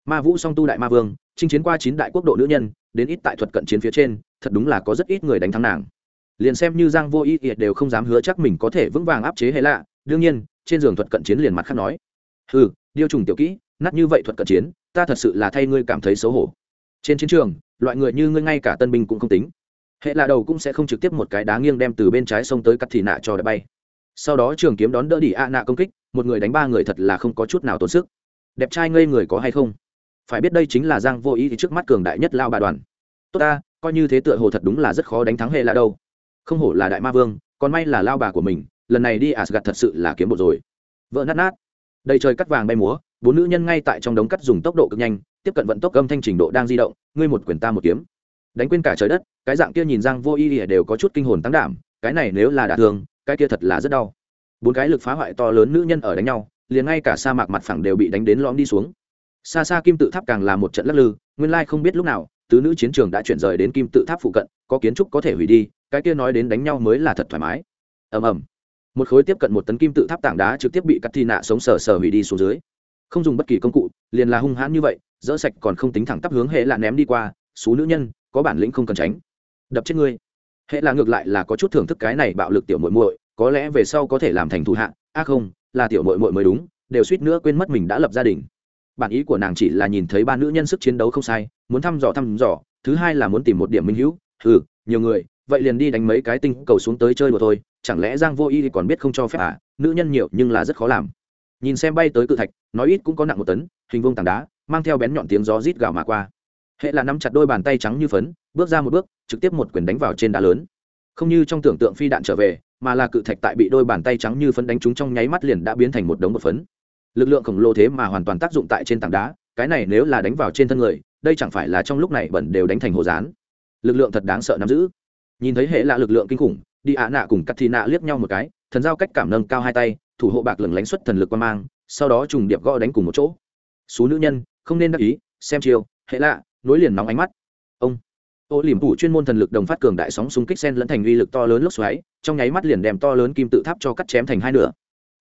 Ma vũ song tu đại ma vương, chinh chiến qua chín đại quốc độ nữ nhân, đến ít tại thuật cận chiến phía trên, thật đúng là có rất ít người đánh thắng nàng. Liền xem như giang vô ý kiệt đều không dám hứa chắc mình có thể vững vàng áp chế hệ lạ, đương nhiên, trên giường thuật cận chiến liền mặt khác nói. Ừ điêu trùng tiểu kỹ, nát như vậy thuật cận chiến, ta thật sự là thay ngươi cảm thấy xấu hổ trên chiến trường, loại người như ngươi ngay cả tân binh cũng không tính. Hệ là đầu cũng sẽ không trực tiếp một cái đá nghiêng đem từ bên trái sông tới cắt thị nạ cho đã bay. Sau đó trường kiếm đón đỡ đi a nạ công kích, một người đánh ba người thật là không có chút nào tốn sức. Đẹp trai ngây người có hay không? Phải biết đây chính là giang vô ý thì trước mắt cường đại nhất lao bà đoàn. Tốt ta, coi như thế tựa hồ thật đúng là rất khó đánh thắng hệ là đâu không hổ là đại ma vương, còn may là lao bà của mình, lần này đi asgad thật sự là kiếm bộ rồi. Vỡ nát nát. Đầy trời cắt vàng bay múa bốn nữ nhân ngay tại trong đống cắt dùng tốc độ cực nhanh, tiếp cận vận tốc âm thanh trình độ đang di động, ngươi một quyền ta một kiếm. Đánh quên cả trời đất, cái dạng kia nhìn giang vô y ỉa đều có chút kinh hồn tăng đảm, cái này nếu là đả thương, cái kia thật là rất đau. Bốn cái lực phá hoại to lớn nữ nhân ở đánh nhau, liền ngay cả sa mạc mặt phẳng đều bị đánh đến lõm đi xuống. Xa xa kim tự tháp càng là một trận lắc lư, nguyên lai không biết lúc nào, tứ nữ chiến trường đã chuyển rời đến kim tự tháp phụ cận, có kiến trúc có thể hủy đi, cái kia nói đến đánh nhau mới là thật thoải mái. Ầm ầm. Một khối tiếp cận một tấn kim tự tháp tảng đá trực tiếp bị cắt thi nạ sống sờ sờ hủy đi xuống dưới không dùng bất kỳ công cụ, liền là hung hãn như vậy, dỡ sạch còn không tính thẳng tắp hướng hệ là ném đi qua số nữ nhân, có bản lĩnh không cần tránh. Đập chết ngươi. Hệ là ngược lại là có chút thưởng thức cái này bạo lực tiểu muội muội, có lẽ về sau có thể làm thành thủ hạ. A không, là tiểu muội muội mới đúng, đều suýt nữa quên mất mình đã lập gia đình. Bản ý của nàng chỉ là nhìn thấy ba nữ nhân sức chiến đấu không sai, muốn thăm dò thăm dò, thứ hai là muốn tìm một điểm minh hữu. Ừ nhiều người, vậy liền đi đánh mấy cái tinh cầu xuống tới chơi đùa thôi, chẳng lẽ giang vô y còn biết không cho phép à? Nữ nhân nhiều nhưng là rất khó làm nhìn xem bay tới cự thạch, nói ít cũng có nặng một tấn, hình vuông tảng đá, mang theo bén nhọn tiếng gió rít gào mà qua. Hệ là nắm chặt đôi bàn tay trắng như phấn, bước ra một bước, trực tiếp một quyền đánh vào trên đá lớn. Không như trong tưởng tượng phi đạn trở về, mà là cự thạch tại bị đôi bàn tay trắng như phấn đánh trúng trong nháy mắt liền đã biến thành một đống một phấn. Lực lượng khổng lồ thế mà hoàn toàn tác dụng tại trên tảng đá, cái này nếu là đánh vào trên thân người, đây chẳng phải là trong lúc này bẩn đều đánh thành hồ dán lực lượng thật đáng sợ nắm giữ. Nhìn thấy hệ là lực lượng kinh khủng, đi ạ nạ cùng cắt thị nạ liếc nhau một cái, thần giao cách cảm nâng cao hai tay thủ hộ bạc lửng lánh xuất thần lực quan mang, sau đó trùng điệp gõ đánh cùng một chỗ. Số nữ nhân, không nên đắc ý, xem chiều hệ lạ, nối liền nóng ánh mắt. Ông. Ô liềm phủ chuyên môn thần lực đồng phát cường đại sóng xung kích sen lẫn thành uy lực to lớn lốc xoáy, trong nháy mắt liền đem to lớn kim tự tháp cho cắt chém thành hai nửa.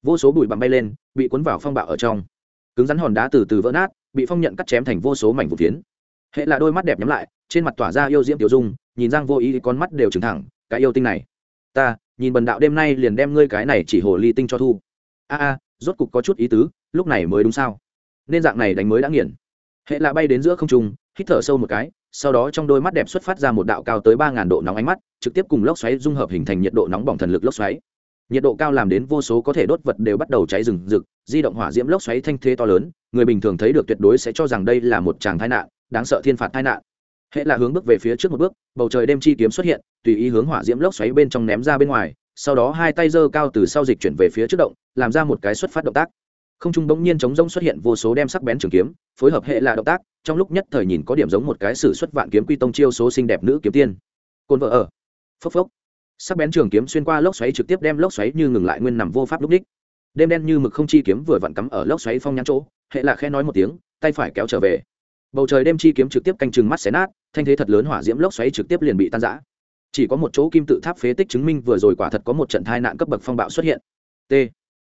Vô số bụi bặm bay lên, bị cuốn vào phong bạo ở trong. Cứng rắn hòn đá từ từ vỡ nát, bị phong nhận cắt chém thành vô số mảnh vụ phiến. Hệ là đôi mắt đẹp nhắm lại, trên mặt tỏa ra yêu diễm tiểu dung, nhìn giang vô ý con mắt đều trừng thẳng, cái yêu tinh này, ta, nhìn bần đạo đêm nay liền đem ngươi cái này chỉ hồ ly tinh cho thu a a, rốt cục có chút ý tứ, lúc này mới đúng sao? Nên dạng này đánh mới đã nghiền. Hệ là bay đến giữa không trung, hít thở sâu một cái, sau đó trong đôi mắt đẹp xuất phát ra một đạo cao tới ba ngàn độ nóng ánh mắt, trực tiếp cùng lốc xoáy dung hợp hình thành nhiệt độ nóng bỏng thần lực lốc xoáy. Nhiệt độ cao làm đến vô số có thể đốt vật đều bắt đầu cháy rừng rực, di động hỏa diễm lốc xoáy thanh thế to lớn, người bình thường thấy được tuyệt đối sẽ cho rằng đây là một tràng tai nạn, đáng sợ thiên phạt tai nạn. Hệ là hướng bước về phía trước một bước, bầu trời đêm chi kiếm xuất hiện, tùy ý hướng hỏa diễm lốc xoáy bên trong ném ra bên ngoài sau đó hai tay giơ cao từ sau dịch chuyển về phía trước động, làm ra một cái xuất phát động tác. Không trung bỗng nhiên chống rông xuất hiện vô số đem sắc bén trường kiếm, phối hợp hệ là động tác, trong lúc nhất thời nhìn có điểm giống một cái sử xuất vạn kiếm quy tông chiêu số xinh đẹp nữ kiếm tiên. Côn vợ ở. Phốc phốc. Sắc bén trường kiếm xuyên qua lốc xoáy trực tiếp đem lốc xoáy như ngừng lại nguyên nằm vô pháp lúc đích. Đêm đen như mực không chi kiếm vừa vặn cắm ở lốc xoáy phong nhãn chỗ, hệ là khe nói một tiếng, tay phải kéo trở về. Bầu trời đêm chi kiếm trực tiếp canh chừng mắt xé nát, thanh thế thật lớn hỏa diễm lốc xoáy trực tiếp liền bị tan rã chỉ có một chỗ kim tự tháp phế tích chứng minh vừa rồi quả thật có một trận tai nạn cấp bậc phong bạo xuất hiện. T.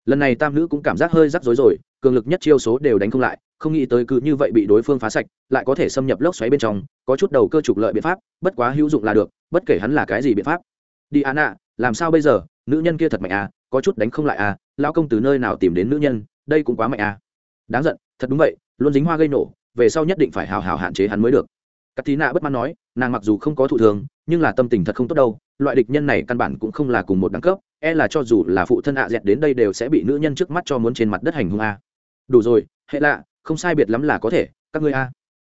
Lần này tam nữ cũng cảm giác hơi rắc rối rồi, cường lực nhất chiêu số đều đánh không lại, không nghĩ tới cứ như vậy bị đối phương phá sạch, lại có thể xâm nhập lốc xoáy bên trong, có chút đầu cơ trục lợi biện pháp, bất quá hữu dụng là được, bất kể hắn là cái gì biện pháp. Đi an ạ làm sao bây giờ? Nữ nhân kia thật mạnh à có chút đánh không lại à lão công từ nơi nào tìm đến nữ nhân, đây cũng quá mạnh à. Đáng giận, thật đúng vậy, luôn dính hoa gây nổ, về sau nhất định phải hào hào hạn chế hắn mới được. Cắt tí nạ bất mãn nói, nàng mặc dù không có thụ thường nhưng là tâm tình thật không tốt đâu, loại địch nhân này căn bản cũng không là cùng một đẳng cấp e là cho dù là phụ thân ạ dẹt đến đây đều sẽ bị nữ nhân trước mắt cho muốn trên mặt đất hành hung a. Đủ rồi, hệ lạ, không sai biệt lắm là có thể, các ngươi a.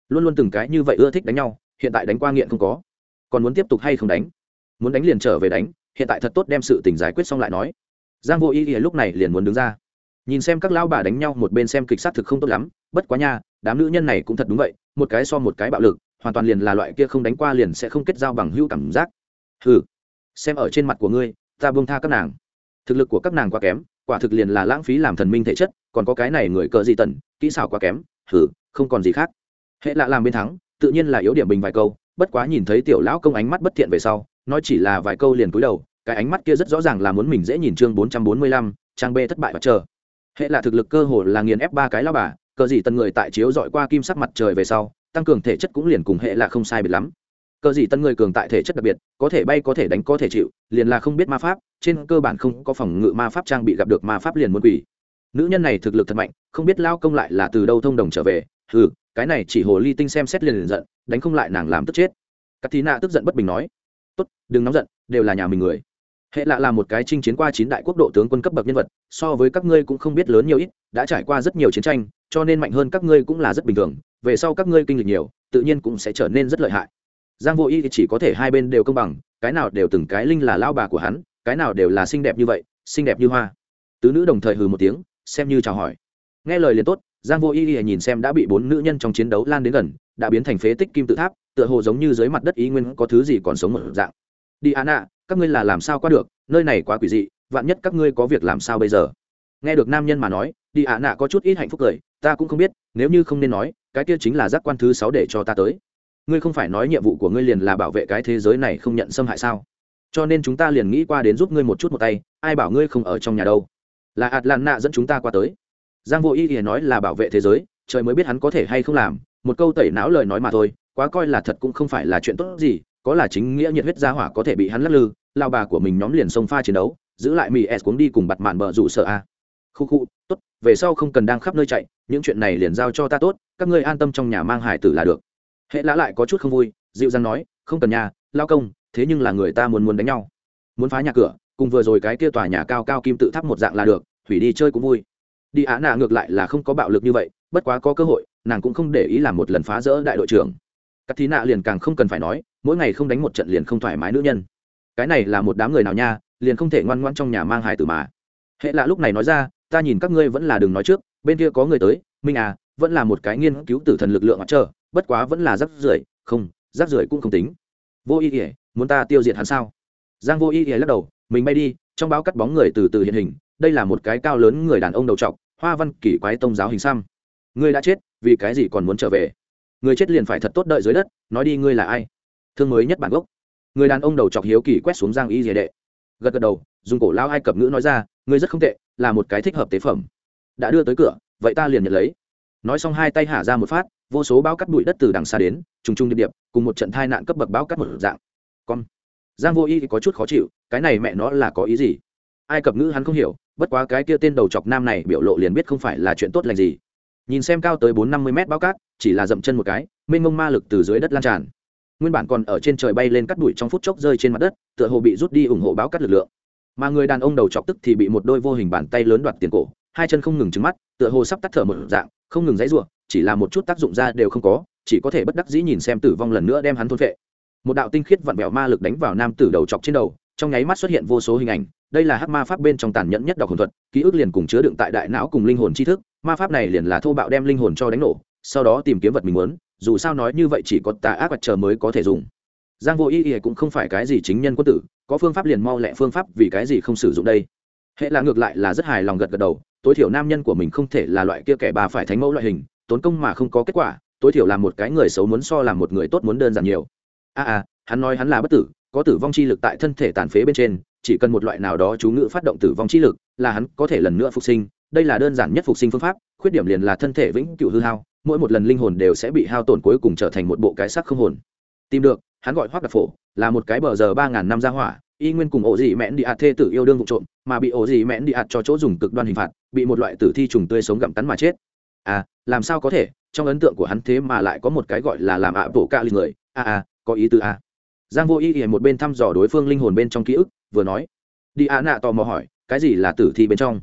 Luôn luôn từng cái như vậy ưa thích đánh nhau, hiện tại đánh qua nghiện không có. Còn muốn tiếp tục hay không đánh? Muốn đánh liền trở về đánh, hiện tại thật tốt đem sự tình giải quyết xong lại nói. Giang vô ý thì lúc này liền muốn đứng ra. Nhìn xem các lão bà đánh nhau một bên xem kịch sát thực không tốt lắm, bất quá nha, đám nữ nhân này cũng thật đúng vậy, một cái so một cái bạo lực hoàn toàn liền là loại kia không đánh qua liền sẽ không kết giao bằng hữu cảm giác. Hừ, xem ở trên mặt của ngươi, ta buông tha các nàng. Thực lực của các nàng quá kém, quả thực liền là lãng phí làm thần minh thể chất, còn có cái này người cờ gì tần, kỹ xảo quá kém, hừ, không còn gì khác. Hệ lạ làm bên thắng, tự nhiên là yếu điểm bình vài câu, bất quá nhìn thấy tiểu lão công ánh mắt bất thiện về sau, nói chỉ là vài câu liền cúi đầu, cái ánh mắt kia rất rõ ràng là muốn mình dễ nhìn chương bốn trăm bốn mươi lăm, trang b thất bại và chờ. Hệ là thực lực cơ hồ là nghiền ép ba cái lao bà, cờ gì tần người tại chiếu dọi qua kim sắc mặt trời về sau tăng cường thể chất cũng liền cùng hệ là không sai biệt lắm. Cờ gì tân người cường tại thể chất đặc biệt, có thể bay có thể đánh có thể chịu, liền là không biết ma pháp, trên cơ bản không có phòng ngự ma pháp trang bị gặp được ma pháp liền muốn quỷ nữ nhân này thực lực thật mạnh, không biết lao công lại là từ đâu thông đồng trở về ừ cái này chỉ hồ ly tinh xem xét liền liền giận, đánh không lại nàng làm tức chết. Cắt tí nạ tức giận bất bình nói, tốt, đừng nóng giận, đều là nhà mình người. Hệ lạ là một cái chinh chiến qua chín đại quốc độ tướng quân cấp bậc nhân vật, so với các ngươi cũng không biết lớn nhiều ít, đã trải qua rất nhiều chiến tranh cho nên mạnh hơn các ngươi cũng là rất bình thường, về sau các ngươi kinh lịch nhiều, tự nhiên cũng sẽ trở nên rất lợi hại. Giang vô y thì chỉ có thể hai bên đều công bằng, cái nào đều từng cái linh là lao bà của hắn, cái nào đều là xinh đẹp như vậy, xinh đẹp như hoa. Tứ nữ đồng thời hừ một tiếng, xem như chào hỏi. Nghe lời liền tốt, giang vô y thì nhìn xem đã bị bốn nữ nhân trong chiến đấu lan đến gần, đã biến thành phế tích kim tự tháp, tựa hồ giống như dưới mặt đất ý nguyên có thứ gì còn sống một dạng. Đi an ạ, các ngươi là làm sao qua được, nơi này quá quỷ dị, vạn nhất các ngươi có việc làm sao bây giờ? Nghe được nam nhân mà nói đi ạ nạ có chút ít hạnh phúc cười, ta cũng không biết, nếu như không nên nói, cái kia chính là giác quan thứ sáu để cho ta tới. Ngươi không phải nói nhiệm vụ của ngươi liền là bảo vệ cái thế giới này không nhận xâm hại sao? Cho nên chúng ta liền nghĩ qua đến giúp ngươi một chút một tay, ai bảo ngươi không ở trong nhà đâu? Là ạt lạn nạ dẫn chúng ta qua tới. Giang vô y thì nói là bảo vệ thế giới, trời mới biết hắn có thể hay không làm, một câu tẩy não lời nói mà thôi, quá coi là thật cũng không phải là chuyện tốt gì, có là chính nghĩa nhiệt huyết gia hỏa có thể bị hắn lắc lư, lao bà của mình nhóm liền xông pha chiến đấu, giữ lại mỹ s cuống đi cùng bặt mạn bờ rủ sợ a. Khu khu, tốt về sau không cần đang khắp nơi chạy, những chuyện này liền giao cho ta tốt, các ngươi an tâm trong nhà mang hải tử là được. Hệ lã lại có chút không vui, dịu dàng nói, không cần nhà, lao công, thế nhưng là người ta muốn muốn đánh nhau. Muốn phá nhà cửa, cùng vừa rồi cái kia tòa nhà cao cao kim tự tháp một dạng là được thủy đi chơi cũng vui. Đi á nạ ngược lại là không có bạo lực như vậy, bất quá có cơ hội, nàng cũng không để ý làm một lần phá rỡ đại đội trưởng. Các thí nạ liền càng không cần phải nói, mỗi ngày không đánh một trận liền không thoải mái nữ nhân. Cái này là một đám người nào nha, liền không thể ngoan ngoan trong nhà mang hài tử mà. Hệ lạ lúc này nói ra ta nhìn các ngươi vẫn là đừng nói trước, bên kia có người tới, minh à vẫn là một cái nghiên cứu tử thần lực lượng mặt trời bất quá vẫn là rác rưởi, không rác rưởi cũng không tính. Vô ý ỉa muốn ta tiêu diệt hắn sao? Giang vô ý ỉa lắc đầu, mình bay đi, trong báo cắt bóng người từ từ hiện hình, đây là một cái cao lớn người đàn ông đầu trọc, hoa văn kỳ quái tông giáo hình xăm. Ngươi đã chết, vì cái gì còn muốn trở về? Người chết liền phải thật tốt đợi dưới đất, nói đi ngươi là ai? Thương mới nhất bản gốc. Người đàn ông đầu trọc hiếu kỳ quét xuống giang y dìa đệ. Gật gật đầu, dùng cổ lao ai cập ngữ nói ra ngươi rất không tệ, là một cái thích hợp tế phẩm. Đã đưa tới cửa, vậy ta liền nhận lấy. Nói xong hai tay hạ ra một phát, vô số bao cắt bụi đất từ đằng xa đến, trùng trùng điệp điệp, cùng một trận thai nạn cấp bậc bao cắt một dạng. Con. Giang vô y thì có chút khó chịu, cái này mẹ nó là có ý gì? Ai cập ngữ hắn không hiểu, bất quá cái kia tên đầu chọc nam này biểu lộ liền biết không phải là chuyện tốt lành gì. Nhìn xem cao tới bốn năm mươi mét bao cát, chỉ là dậm chân một cái, mênh mông ma lực từ dưới đất lan tràn. Nguyên bản còn ở trên trời bay lên cắt bụi trong phút chốc rơi trên mặt đất, tựa hồ bị rút đi ủng hộ báo cắt lực lượng mà người đàn ông đầu chọc tức thì bị một đôi vô hình bàn tay lớn đoạt tiền cổ, hai chân không ngừng trứng mắt, tựa hồ sắp tắt thở một dạng, không ngừng dãy ruộng chỉ là một chút tác dụng ra đều không có, chỉ có thể bất đắc dĩ nhìn xem tử vong lần nữa đem hắn thôn vệ một đạo tinh khiết vặn vẹo ma lực đánh vào nam tử đầu chọc trên đầu, trong nháy mắt xuất hiện vô số hình ảnh, đây là hắc ma pháp bên trong tàn nhẫn nhất đọc hồn thuật, ký ức liền cùng chứa đựng tại đại não cùng linh hồn tri thức, ma pháp này liền là thô bạo đem linh hồn cho đánh nổ, sau đó tìm kiếm vật mình muốn, dù sao nói như vậy chỉ có tà ác vật chờ mới có thể dùng. Giang vô ý ý cũng không phải cái gì chính nhân quân tử có phương pháp liền mau lẹ phương pháp vì cái gì không sử dụng đây? Hệ là ngược lại là rất hài lòng gật gật đầu tối thiểu nam nhân của mình không thể là loại kia kẻ bà phải thánh mẫu loại hình tốn công mà không có kết quả tối thiểu là một cái người xấu muốn so làm một người tốt muốn đơn giản nhiều. A à, à hắn nói hắn là bất tử có tử vong chi lực tại thân thể tàn phế bên trên chỉ cần một loại nào đó chú ngữ phát động tử vong chi lực là hắn có thể lần nữa phục sinh. Đây là đơn giản nhất phục sinh phương pháp khuyết điểm liền là thân thể vĩnh cửu hư hao mỗi một lần linh hồn đều sẽ bị hao tổn cuối cùng trở thành một bộ cái xác không hồn. Tìm được hắn gọi hoác đặc phổ, là một cái bờ giờ ba ngàn năm ra hỏa, y nguyên cùng ổ dị mẹn đi ạt thê tử yêu đương vụ trộm, mà bị ổ dị mẹn đi ạt cho chỗ dùng cực đoan hình phạt, bị một loại tử thi trùng tươi sống gặm cắn mà chết. À làm sao có thể? Trong ấn tượng của hắn thế mà lại có một cái gọi là làm ạ bộ ca linh người. À à có ý tư à. Giang vô ý ỉa một bên thăm dò đối phương linh hồn bên trong ký ức, vừa nói. Đi ạ nạ tò mò hỏi, cái gì là tử thi bên trong?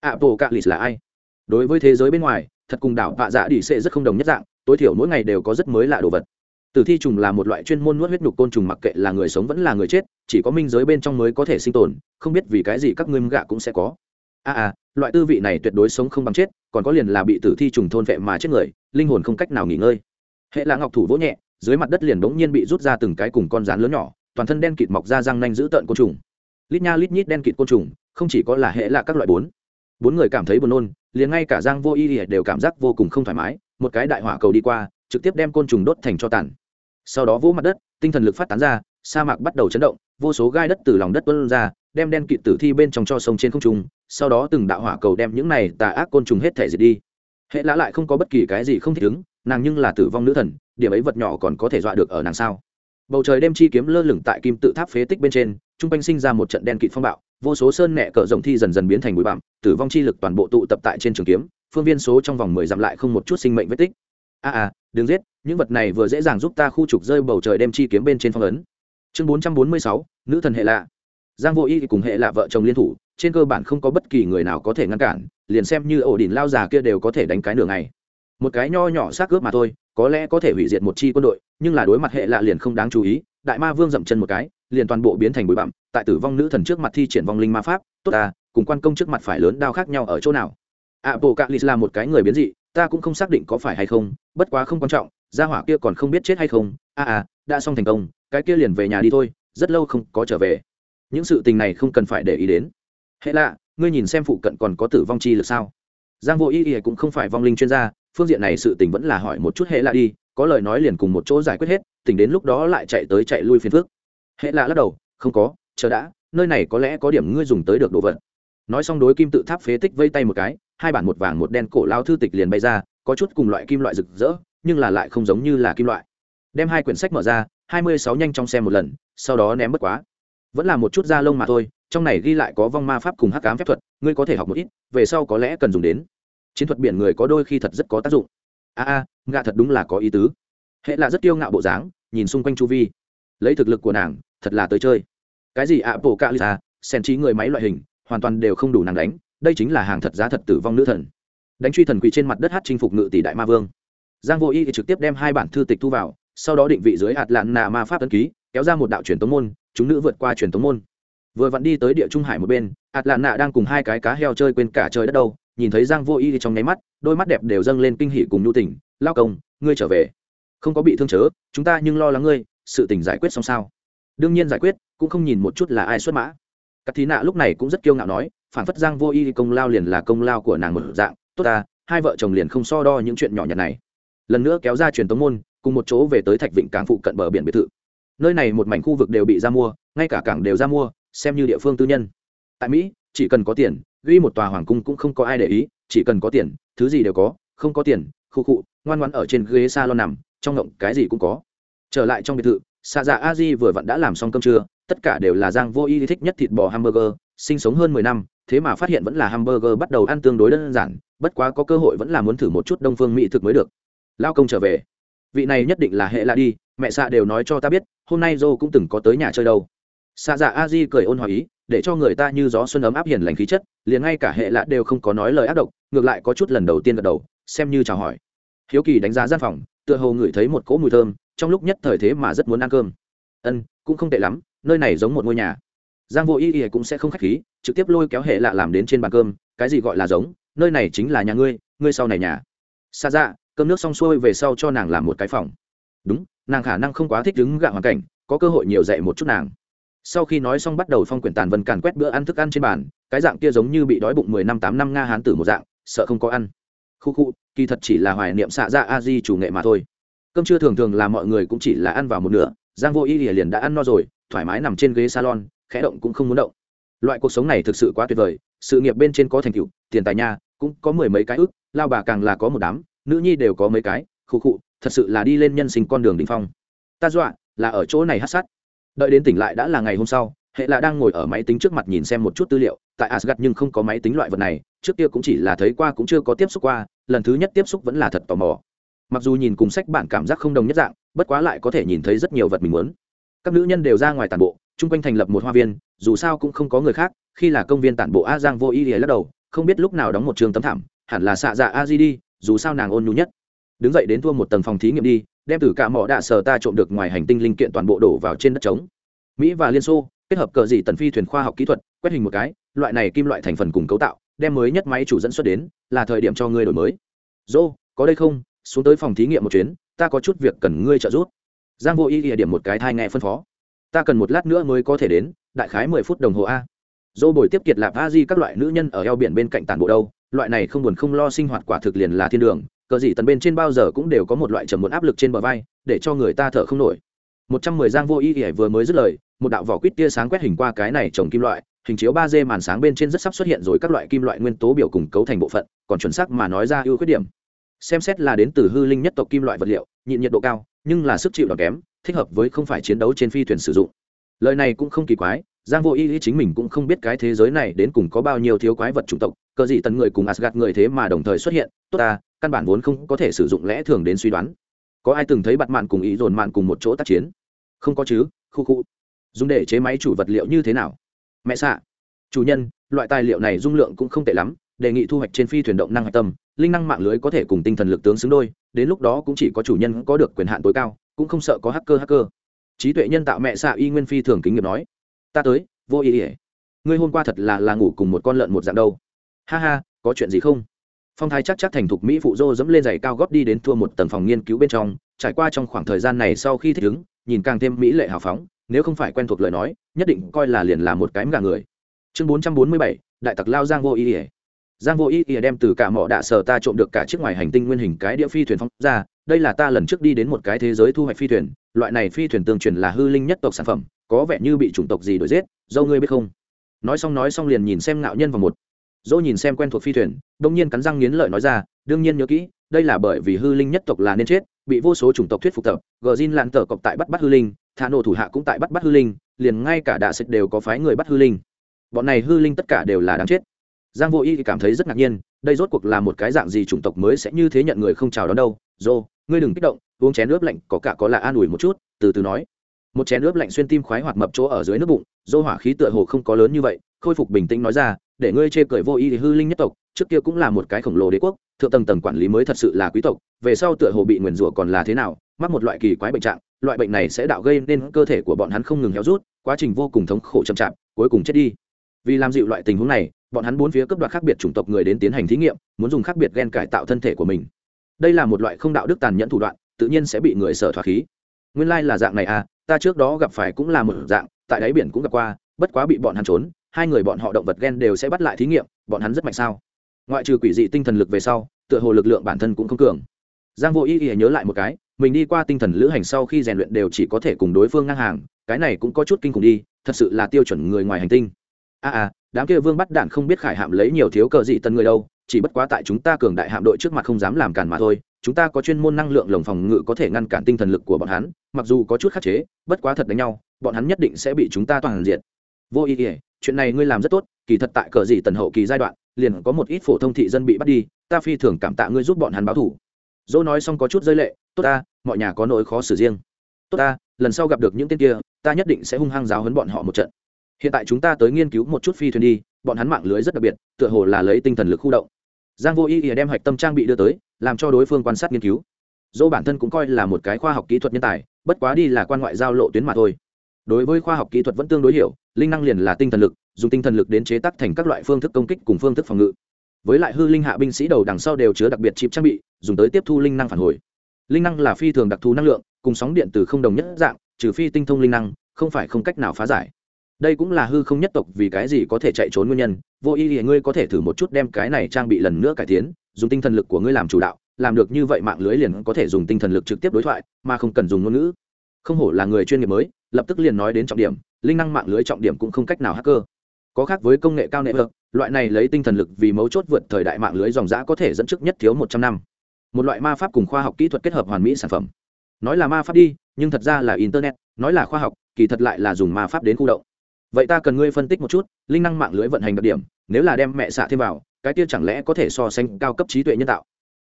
Ạ bộ ca lịch là ai? Đối với thế giới bên ngoài, thật cùng đảo vạ dạ đi sẽ rất không đồng nhất dạng, tối thiểu mỗi ngày đều có rất mới lạ đồ vật tử thi trùng là một loại chuyên môn nuốt huyết nhục côn trùng mặc kệ là người sống vẫn là người chết chỉ có minh giới bên trong mới có thể sinh tồn không biết vì cái gì các ngươi gạ cũng sẽ có. A à, à loại tư vị này tuyệt đối sống không bằng chết còn có liền là bị tử thi trùng thôn vệ mà chết người linh hồn không cách nào nghỉ ngơi. Hệ là ngọc thủ vỗ nhẹ dưới mặt đất liền bỗng nhiên bị rút ra từng cái cùng con rán lớn nhỏ toàn thân đen kịt mọc ra răng nanh giữ tợn côn trùng. Lít nha lít nhít đen kịt côn trùng không chỉ có là hệ là các loại bốn. Bốn người cảm thấy buồn nôn liền ngay cả giang vô y đều cảm giác vô cùng không thoải mái một cái đại hỏa cầu đi qua trực tiếp đem côn trùng đốt thành cho tàn sau đó vỗ mặt đất, tinh thần lực phát tán ra, sa mạc bắt đầu chấn động, vô số gai đất từ lòng đất tuôn ra, đem đen kịt tử thi bên trong cho sông trên không trung, sau đó từng đạo hỏa cầu đem những này tà ác côn trùng hết thể diệt đi. Hệ lã lại không có bất kỳ cái gì không thích ứng, nàng nhưng là tử vong nữ thần, điểm ấy vật nhỏ còn có thể dọa được ở nàng sao? Bầu trời đêm chi kiếm lơ lửng tại kim tự tháp phế tích bên trên t r u n g quanh sinh ra một trận đen kịt phong bạo, vô số sơn nẹ cỡ rộng thi dần dần biến thành bụi bặm, tử vong chi lực toàn bộ tụ tập tại trên trường kiếm, phương viên số trong vòng mười dặm lại không một chút sinh mệnh vết tích a à, à đừng giết những vật này vừa dễ dàng giúp ta khu trục rơi bầu trời đem chi kiếm bên trên phong ấn. Chương bốn trăm bốn mươi sáu nữ thần hệ lạ. Giang vô y cùng hệ lạ vợ chồng liên thủ trên cơ bản không có bất kỳ người nào có thể ngăn cản liền xem như ổ đỉnh lao già kia đều có thể đánh cái nửa ngày. Một cái nho nhỏ xác cướp mà thôi có lẽ có thể hủy diệt một chi quân đội nhưng là đối mặt hệ lạ liền không đáng chú ý đại ma vương dậm chân một cái liền toàn bộ biến thành bụi bặm tại tử vong nữ thần trước mặt thi triển vong linh ma pháp tốt ta cùng quan công trước mặt phải lớn đao khác nhau ở chỗ nào? Ạ bộ cạ lì là một cái người biến dị ta cũng không xác định có phải hay không bất quá không quan trọng gia hỏa kia còn không biết chết hay không. A à, à đã xong thành công cái kia liền về nhà đi thôi rất lâu không có trở về. Những sự tình này không cần phải để ý đến. Hệ lạ ngươi nhìn xem phụ cận còn có tử vong chi lực sao? Giang vô ý ý cũng không phải vong linh chuyên gia phương diện này sự tình vẫn là hỏi một chút hệ lạ đi có lời nói liền cùng một chỗ giải quyết hết tỉnh đến lúc đó lại chạy tới chạy lui phiền phước hệ lạ lắc đầu không có chờ đã nơi này có lẽ có điểm ngươi dùng tới được đồ vật. Nói xong đối kim tự tháp phế tích vây tay một cái hai bản một vàng một đen cổ lao thư tịch liền bay ra, có chút cùng loại kim loại rực rỡ, nhưng là lại không giống như là kim loại. Đem hai quyển sách mở ra, hai mươi sáu nhanh trong xem một lần, sau đó ném mất quá. Vẫn là một chút da lông mà thôi, trong này ghi lại có vong ma pháp cùng hắc cám phép thuật, ngươi có thể học một ít, về sau có lẽ cần dùng đến. Chiến thuật biển người có đôi khi thật rất có tác dụng. A a ngạ thật đúng là có ý tứ. Hệ là rất kiêu ngạo bộ dáng, nhìn xung quanh chu vi. Lấy thực lực của nàng, thật là tới chơi. Cái gì ạ, bộ cạ lisa sen trí người máy loại hình, hoàn toàn đều không đủ nàng đánh đây chính là hàng thật giá thật tử vong nữ thần. Đánh truy thần quỷ trên mặt đất hát chinh phục ngự tỷ đại ma vương. Giang vô y thì trực tiếp đem hai bản thư tịch thu vào, sau đó định vị dưới hạt lạn nà ma pháp tấn ký, kéo ra một đạo truyền tống môn, chúng nữ vượt qua truyền tống môn. Vừa vặn đi tới địa trung hải một bên hạt lạn nà đang cùng hai cái cá heo chơi quên cả trời đất đâu, nhìn thấy giang vô y trong nháy mắt, đôi mắt đẹp đều dâng lên kinh hỉ cùng nhu tỉnh lao công, ngươi trở về. Không có bị thương chớ, chúng ta nhưng lo lắng ngươi, sự tình giải quyết xong sao. Đương nhiên giải quyết, cũng không nhìn một chút là ai xuất mã. Cát thí nạ lúc này cũng rất kiêu ngạo nói phản phất giang vô y công lao liền là công lao của nàng một dạng, tốt ta, hai vợ chồng liền không so đo những chuyện nhỏ nhặt này. Lần nữa kéo ra truyền tống môn, cùng một chỗ về tới thạch vịnh cảng phụ cận bờ biển biệt thự. Nơi này một mảnh khu vực đều bị ra mua, ngay cả cảng đều ra mua, xem như địa phương tư nhân. Tại mỹ, chỉ cần có tiền, ghi một tòa hoàng cung cũng không có ai để ý, chỉ cần có tiền, thứ gì đều có, không có tiền, khu cụ ngoan ngoãn ở trên ghế salon nằm, trong ngộng cái gì cũng có. Trở lại trong biệt thự xạ dạ a di vừa vặn đã làm xong cơm trưa, tất cả đều là giang vô y thích nhất thịt bò hamburger, sinh sống hơn mười năm thế mà phát hiện vẫn là hamburger bắt đầu ăn tương đối đơn giản, bất quá có cơ hội vẫn là muốn thử một chút đông phương mỹ thực mới được. Lao công trở về. Vị này nhất định là hệ lạ đi, mẹ xạ đều nói cho ta biết, hôm nay dô cũng từng có tới nhà chơi đâu. Xạ dạ a di cười ôn hòa ý, để cho người ta như gió xuân ấm áp hiền lành khí chất, liền ngay cả hệ lạ đều không có nói lời ác độc, ngược lại có chút lần đầu tiên gật đầu, xem như chào hỏi. Hiếu kỳ đánh giá gian phòng, tựa hồ ngửi thấy một cỗ mùi thơm, trong lúc nhất thời thế mà rất muốn ăn cơm. Ân, cũng không tệ lắm, nơi này giống một ngôi nhà giang vô y ý cũng sẽ không khách khí, trực tiếp lôi kéo hệ lạ làm đến trên bàn cơm, cái gì gọi là giống, nơi này chính là nhà ngươi ngươi sau này nhà. Xa dạ cơm nước xong xuôi về sau cho nàng làm một cái phòng. Đúng, nàng khả năng không quá thích đứng gạ hoàn cảnh, có cơ hội nhiều dạy một chút nàng. Sau khi nói xong bắt đầu phong quyển tàn vân càn quét bữa ăn thức ăn trên bàn, cái dạng kia giống như bị đói bụng mười năm tám năm nga hán tử một dạng, sợ không có ăn. Khu khu, kỳ thật chỉ là hoài niệm xạ dạ ra a di chủ nghệ mà thôi. Cơm trưa thường thường là mọi người cũng chỉ là ăn vào một nửa, giang vô y liền đã ăn no rồi, thoải mái nằm trên ghế salon khẽ động cũng không muốn động. Loại cuộc sống này thực sự quá tuyệt vời, sự nghiệp bên trên có thành tựu, tiền tài nhà cũng có mười mấy cái ức, lao bà càng là có một đám, nữ nhi đều có mấy cái, khụ khụ, thật sự là đi lên nhân sinh con đường đ phong. Ta dọa, là ở chỗ này hát sát. Đợi đến tỉnh lại đã là ngày hôm sau, hệ là đang ngồi ở máy tính trước mặt nhìn xem một chút tư liệu, tại asgad nhưng không có máy tính loại vật này, trước kia cũng chỉ là thấy qua cũng chưa có tiếp xúc qua, lần thứ nhất tiếp xúc vẫn là thật tò mò. Mặc dù nhìn cùng sách bản cảm giác không đồng nhất dạng, bất quá lại có thể nhìn thấy rất nhiều vật mình muốn. Các nữ nhân đều ra ngoài tàn bộ chung quanh thành lập một hoa viên, dù sao cũng không có người khác, khi là công viên tản bộ a giang vô ý lìa lắc đầu, không biết lúc nào đóng một trường tấm thảm, hẳn là xạ dạ a di đi, dù sao nàng ôn nhu nhất. Đứng dậy đến thua một tầng phòng thí nghiệm đi, đem từ cả mỏ đạ sờ ta trộm được ngoài hành tinh linh kiện toàn bộ đổ vào trên đất trống. Mỹ và liên xô, kết hợp cờ dị tần phi thuyền khoa học kỹ thuật, quét hình một cái, loại này kim loại thành phần cùng cấu tạo, đem mới nhất máy chủ dẫn xuất đến, là thời điểm cho ngươi đổi mới. Dô, có đây không? Xuống tới phòng thí nghiệm một chuyến, ta có chút việc cần ngươi trợ giúp. Giang vô ý địa điểm một cái thai nghe phân phó ta cần một lát nữa mới có thể đến, đại khái mười phút đồng hồ a. Dô bồi tiếp kiệt lạp a di các loại nữ nhân ở eo biển bên cạnh tàn bộ đâu, loại này không buồn không lo sinh hoạt quả thực liền là thiên đường, cờ gì tần bên trên bao giờ cũng đều có một loại trầm một áp lực trên bờ vai, để cho người ta thở không nổi. Một trăm mười giang vô ý ỉa vừa mới dứt lời, một đạo vỏ quýt tia sáng quét hình qua cái này trồng kim loại, hình chiếu ba d màn sáng bên trên rất sắp xuất hiện rồi các loại kim loại nguyên tố biểu cùng cấu thành bộ phận, còn chuẩn xác mà nói ra ưu khuyết điểm. Xem xét là đến từ hư linh nhất tộc kim loại vật liệu, nhịn nhiệt độ cao nhưng là sức chịu đòn kém thích hợp với không phải chiến đấu trên phi thuyền sử dụng. Lời này cũng không kỳ quái giang vô ý, ý chính mình cũng không biết cái thế giới này đến cùng có bao nhiêu thiếu quái vật chủng tộc cờ gì tần người cùng asgad người thế mà đồng thời xuất hiện tốt ta căn bản vốn không có thể sử dụng lẽ thường đến suy đoán. Có ai từng thấy bặt mạn cùng ý dồn mạn cùng một chỗ tác chiến? Không có chứ khu khu. Dùng để chế máy chủ vật liệu như thế nào? Mẹ xạ. Chủ nhân loại tài liệu này dung lượng cũng không tệ lắm đề nghị thu hoạch trên phi thuyền động năng hạch tâm linh năng mạng lưới có thể cùng tinh thần lực tướng xứng đôi đến lúc đó cũng chỉ có chủ nhân có được quyền hạn tối cao, cũng không sợ có hacker hacker. Trí tuệ nhân tạo mẹ xạ y nguyên phi thường kính nghiệp nói, ta tới, vô ý ỉa ngươi hôm qua thật là là ngủ cùng một con lợn một dạng đâu. Ha ha, có chuyện gì không? Phong thái chắc chắc thành thục mỹ phụ dô dẫm lên giày cao góp đi đến thua một tầng phòng nghiên cứu bên trong, trải qua trong khoảng thời gian này sau khi thích ứng, nhìn càng thêm mỹ lệ hào phóng, nếu không phải quen thuộc lời nói, nhất định coi là liền là một cái gà người. Chương bốn trăm bốn mươi bảy, đại tặc lao giang vô ý ỉa giang vô ý ỉa đem từ cả mỏ đạ sở ta trộm được cả chiếc ngoài hành tinh nguyên hình cái đĩa phi thuyền phóng ra, đây là ta lần trước đi đến một cái thế giới thu hoạch phi thuyền, loại này phi thuyền tương truyền là hư linh nhất tộc sản phẩm, có vẻ như bị chủng tộc gì đổi giết, dâu ngươi biết không? Nói xong nói xong liền nhìn xem ngạo nhân vào một. Dỗ nhìn xem quen thuộc phi thuyền, đông nhiên cắn răng nghiến lợi nói ra, đương nhiên nhớ kỹ, đây là bởi vì hư linh nhất tộc là nên chết, bị vô số chủng tộc thuyết phục tập, gờ zin lạn tờ cọc tại bắt bắt hư linh, thả nổ thủ hạ cũng tại bắt bắt hư linh, liền ngay cả đạ sệt đều có phái người bắt hư linh. Bọn này hư linh tất cả đều là đáng chết giang vô y cảm thấy rất ngạc nhiên, đây rốt cuộc là một cái dạng gì chủng tộc mới sẽ như thế nhận người không chào đón đâu? Dô, ngươi đừng kích động, uống chén nước lạnh, có cả có là an ủi một chút, từ từ nói. Một chén nước lạnh xuyên tim khoái hoạt mập chỗ ở dưới nước bụng, dô hỏa khí tựa hồ không có lớn như vậy, khôi phục bình tĩnh nói ra, để ngươi chê cười vô y thì hư linh nhất tộc, trước kia cũng là một cái khổng lồ đế quốc, thượng tầng tầng quản lý mới thật sự là quý tộc, về sau tựa hồ bị nguyền rủa còn là thế nào, mắc một loại kỳ quái bệnh trạng, loại bệnh này sẽ đạo gây nên cơ thể của bọn hắn không ngừng héo rút, quá trình vô cùng thống khổ chậm chạp, cuối cùng chết đi. Vì làm dịu loại tình huống này bọn hắn bốn phía cấp đoạt khác biệt chủng tộc người đến tiến hành thí nghiệm, muốn dùng khác biệt gen cải tạo thân thể của mình. Đây là một loại không đạo đức tàn nhẫn thủ đoạn, tự nhiên sẽ bị người sở thoát khí. Nguyên lai là dạng này à ta trước đó gặp phải cũng là một dạng, tại đáy biển cũng gặp qua, bất quá bị bọn hắn trốn, hai người bọn họ động vật gen đều sẽ bắt lại thí nghiệm, bọn hắn rất mạnh sao? Ngoại trừ quỷ dị tinh thần lực về sau, tựa hồ lực lượng bản thân cũng không cường. Giang vô ý ý nhớ lại một cái, mình đi qua tinh thần lữ hành sau khi rèn luyện đều chỉ có thể cùng đối phương ngang hàng, cái này cũng có chút kinh khủng đi, thật sự là tiêu chuẩn người ngoài hành tinh a à, à đám kia vương bắt đạn không biết khải hạm lấy nhiều thiếu cờ dị tân người đâu chỉ bất quá tại chúng ta cường đại hạm đội trước mặt không dám làm cản mà thôi chúng ta có chuyên môn năng lượng lồng phòng ngự có thể ngăn cản tinh thần lực của bọn hắn mặc dù có chút khắc chế bất quá thật đánh nhau bọn hắn nhất định sẽ bị chúng ta toàn diện vô ý ỉa chuyện này ngươi làm rất tốt kỳ thật tại cờ gì tần hậu kỳ giai đoạn liền có một ít phổ thông thị dân bị bắt đi ta phi thường cảm tạ ngươi giúp bọn hắn báo thủ. Dỗ nói xong có chút rơi lệ tốt ta mọi nhà có nỗi khó xử riêng. Tốt ta lần sau gặp được những tên kia ta nhất định sẽ hung hăng giáo hấn bọn họ một trận hiện tại chúng ta tới nghiên cứu một chút phi thuyền đi, bọn hắn mạng lưới rất đặc biệt, tựa hồ là lấy tinh thần lực khu động. Giang vô ý ỉa đem hạch tâm trang bị đưa tới, làm cho đối phương quan sát nghiên cứu. Dỗ bản thân cũng coi là một cái khoa học kỹ thuật nhân tài, bất quá đi là quan ngoại giao lộ tuyến mà thôi. Đối với khoa học kỹ thuật vẫn tương đối hiểu, linh năng liền là tinh thần lực, dùng tinh thần lực đến chế tác thành các loại phương thức công kích cùng phương thức phòng ngự. Với lại hư linh hạ binh sĩ đầu đằng sau đều chứa đặc biệt chip trang bị, dùng tới tiếp thu linh năng phản hồi. Linh năng là phi thường đặc thù năng lượng, cùng sóng điện từ không đồng nhất dạng, trừ phi tinh thông linh năng, không phải không cách nào phá giải đây cũng là hư không nhất tộc vì cái gì có thể chạy trốn nguyên nhân. Vô ý thì ngươi có thể thử một chút đem cái này trang bị lần nữa cải tiến, dùng tinh thần lực của ngươi làm chủ đạo, làm được như vậy mạng lưới liền có thể dùng tinh thần lực trực tiếp đối thoại, mà không cần dùng ngôn ngữ. Không hổ là người chuyên nghiệp mới, lập tức liền nói đến trọng điểm, linh năng mạng lưới trọng điểm cũng không cách nào hacker. Có khác với công nghệ cao nệ vực loại này lấy tinh thần lực vì mấu chốt vượt thời đại mạng lưới dòng giã có thể dẫn trước nhất thiếu một trăm năm. Một loại ma pháp cùng khoa học kỹ thuật kết hợp hoàn mỹ sản phẩm. Nói là ma pháp đi, nhưng thật ra là internet, nói là khoa học, kỳ thật lại là dùng ma pháp đến khu động vậy ta cần ngươi phân tích một chút, linh năng mạng lưới vận hành đặc điểm, nếu là đem mẹ xạ thêm vào, cái kia chẳng lẽ có thể so sánh cao cấp trí tuệ nhân tạo?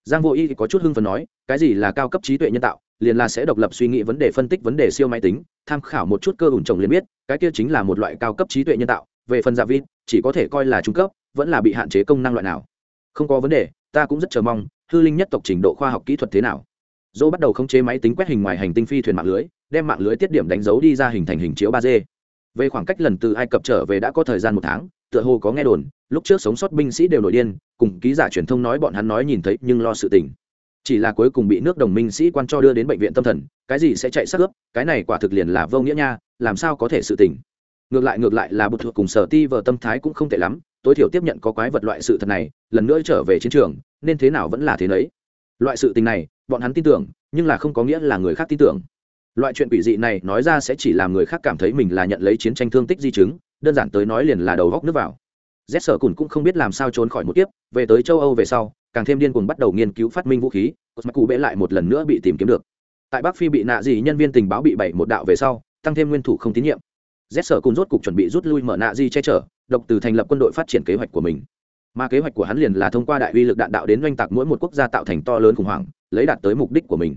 Giang vô y thì có chút hưng phần nói, cái gì là cao cấp trí tuệ nhân tạo? Liền là sẽ độc lập suy nghĩ vấn đề phân tích vấn đề siêu máy tính, tham khảo một chút cơ ủn trồng liền biết, cái kia chính là một loại cao cấp trí tuệ nhân tạo, về phần dạ giả vi chỉ có thể coi là trung cấp, vẫn là bị hạn chế công năng loại nào. Không có vấn đề, ta cũng rất chờ mong, hư linh nhất tộc trình độ khoa học kỹ thuật thế nào. Dỗ bắt đầu khống chế máy tính quét hình ngoài hành tinh phi thuyền mạng lưới, đem mạng lưới tiết điểm đánh dấu đi ra hình thành hình chiếu ba d về khoảng cách lần từ ai cập trở về đã có thời gian một tháng, tựa hồ có nghe đồn, lúc trước sống sót binh sĩ đều nổi điên, cùng ký giả truyền thông nói bọn hắn nói nhìn thấy nhưng lo sự tình. Chỉ là cuối cùng bị nước đồng minh sĩ quan cho đưa đến bệnh viện tâm thần, cái gì sẽ chạy sắc ướp, cái này quả thực liền là vô nghĩa nha, làm sao có thể sự tình. Ngược lại ngược lại là bột thuộc cùng sở ti vờ tâm thái cũng không tệ lắm, tối thiểu tiếp nhận có quái vật loại sự thật này, lần nữa trở về chiến trường, nên thế nào vẫn là thế nấy. Loại sự tình này, bọn hắn tin tưởng, nhưng là không có nghĩa là người khác tin tưởng loại chuyện quỷ dị này nói ra sẽ chỉ làm người khác cảm thấy mình là nhận lấy chiến tranh thương tích di chứng, đơn giản tới nói liền là đầu góc nước vào. Z sở cùn cũng không biết làm sao trốn khỏi một kiếp, về tới châu âu về sau, càng thêm điên cuồng bắt đầu nghiên cứu phát minh vũ khí cosmac cụ bệ lại một lần nữa bị tìm kiếm được. Tại bắc phi bị nạ dị nhân viên tình báo bị bảy một đạo về sau, tăng thêm nguyên thủ không tín nhiệm. Z sở cùn rốt cục chuẩn bị rút lui mở nạ di che chở, độc từ thành lập quân đội phát triển kế hoạch của mình. Mà kế hoạch của hắn liền là thông qua đại uy lực đạn đạo đến oanh tạc mỗi một quốc gia tạo thành to lớn khủng hoảng, lấy đạt tới mục đích của mình.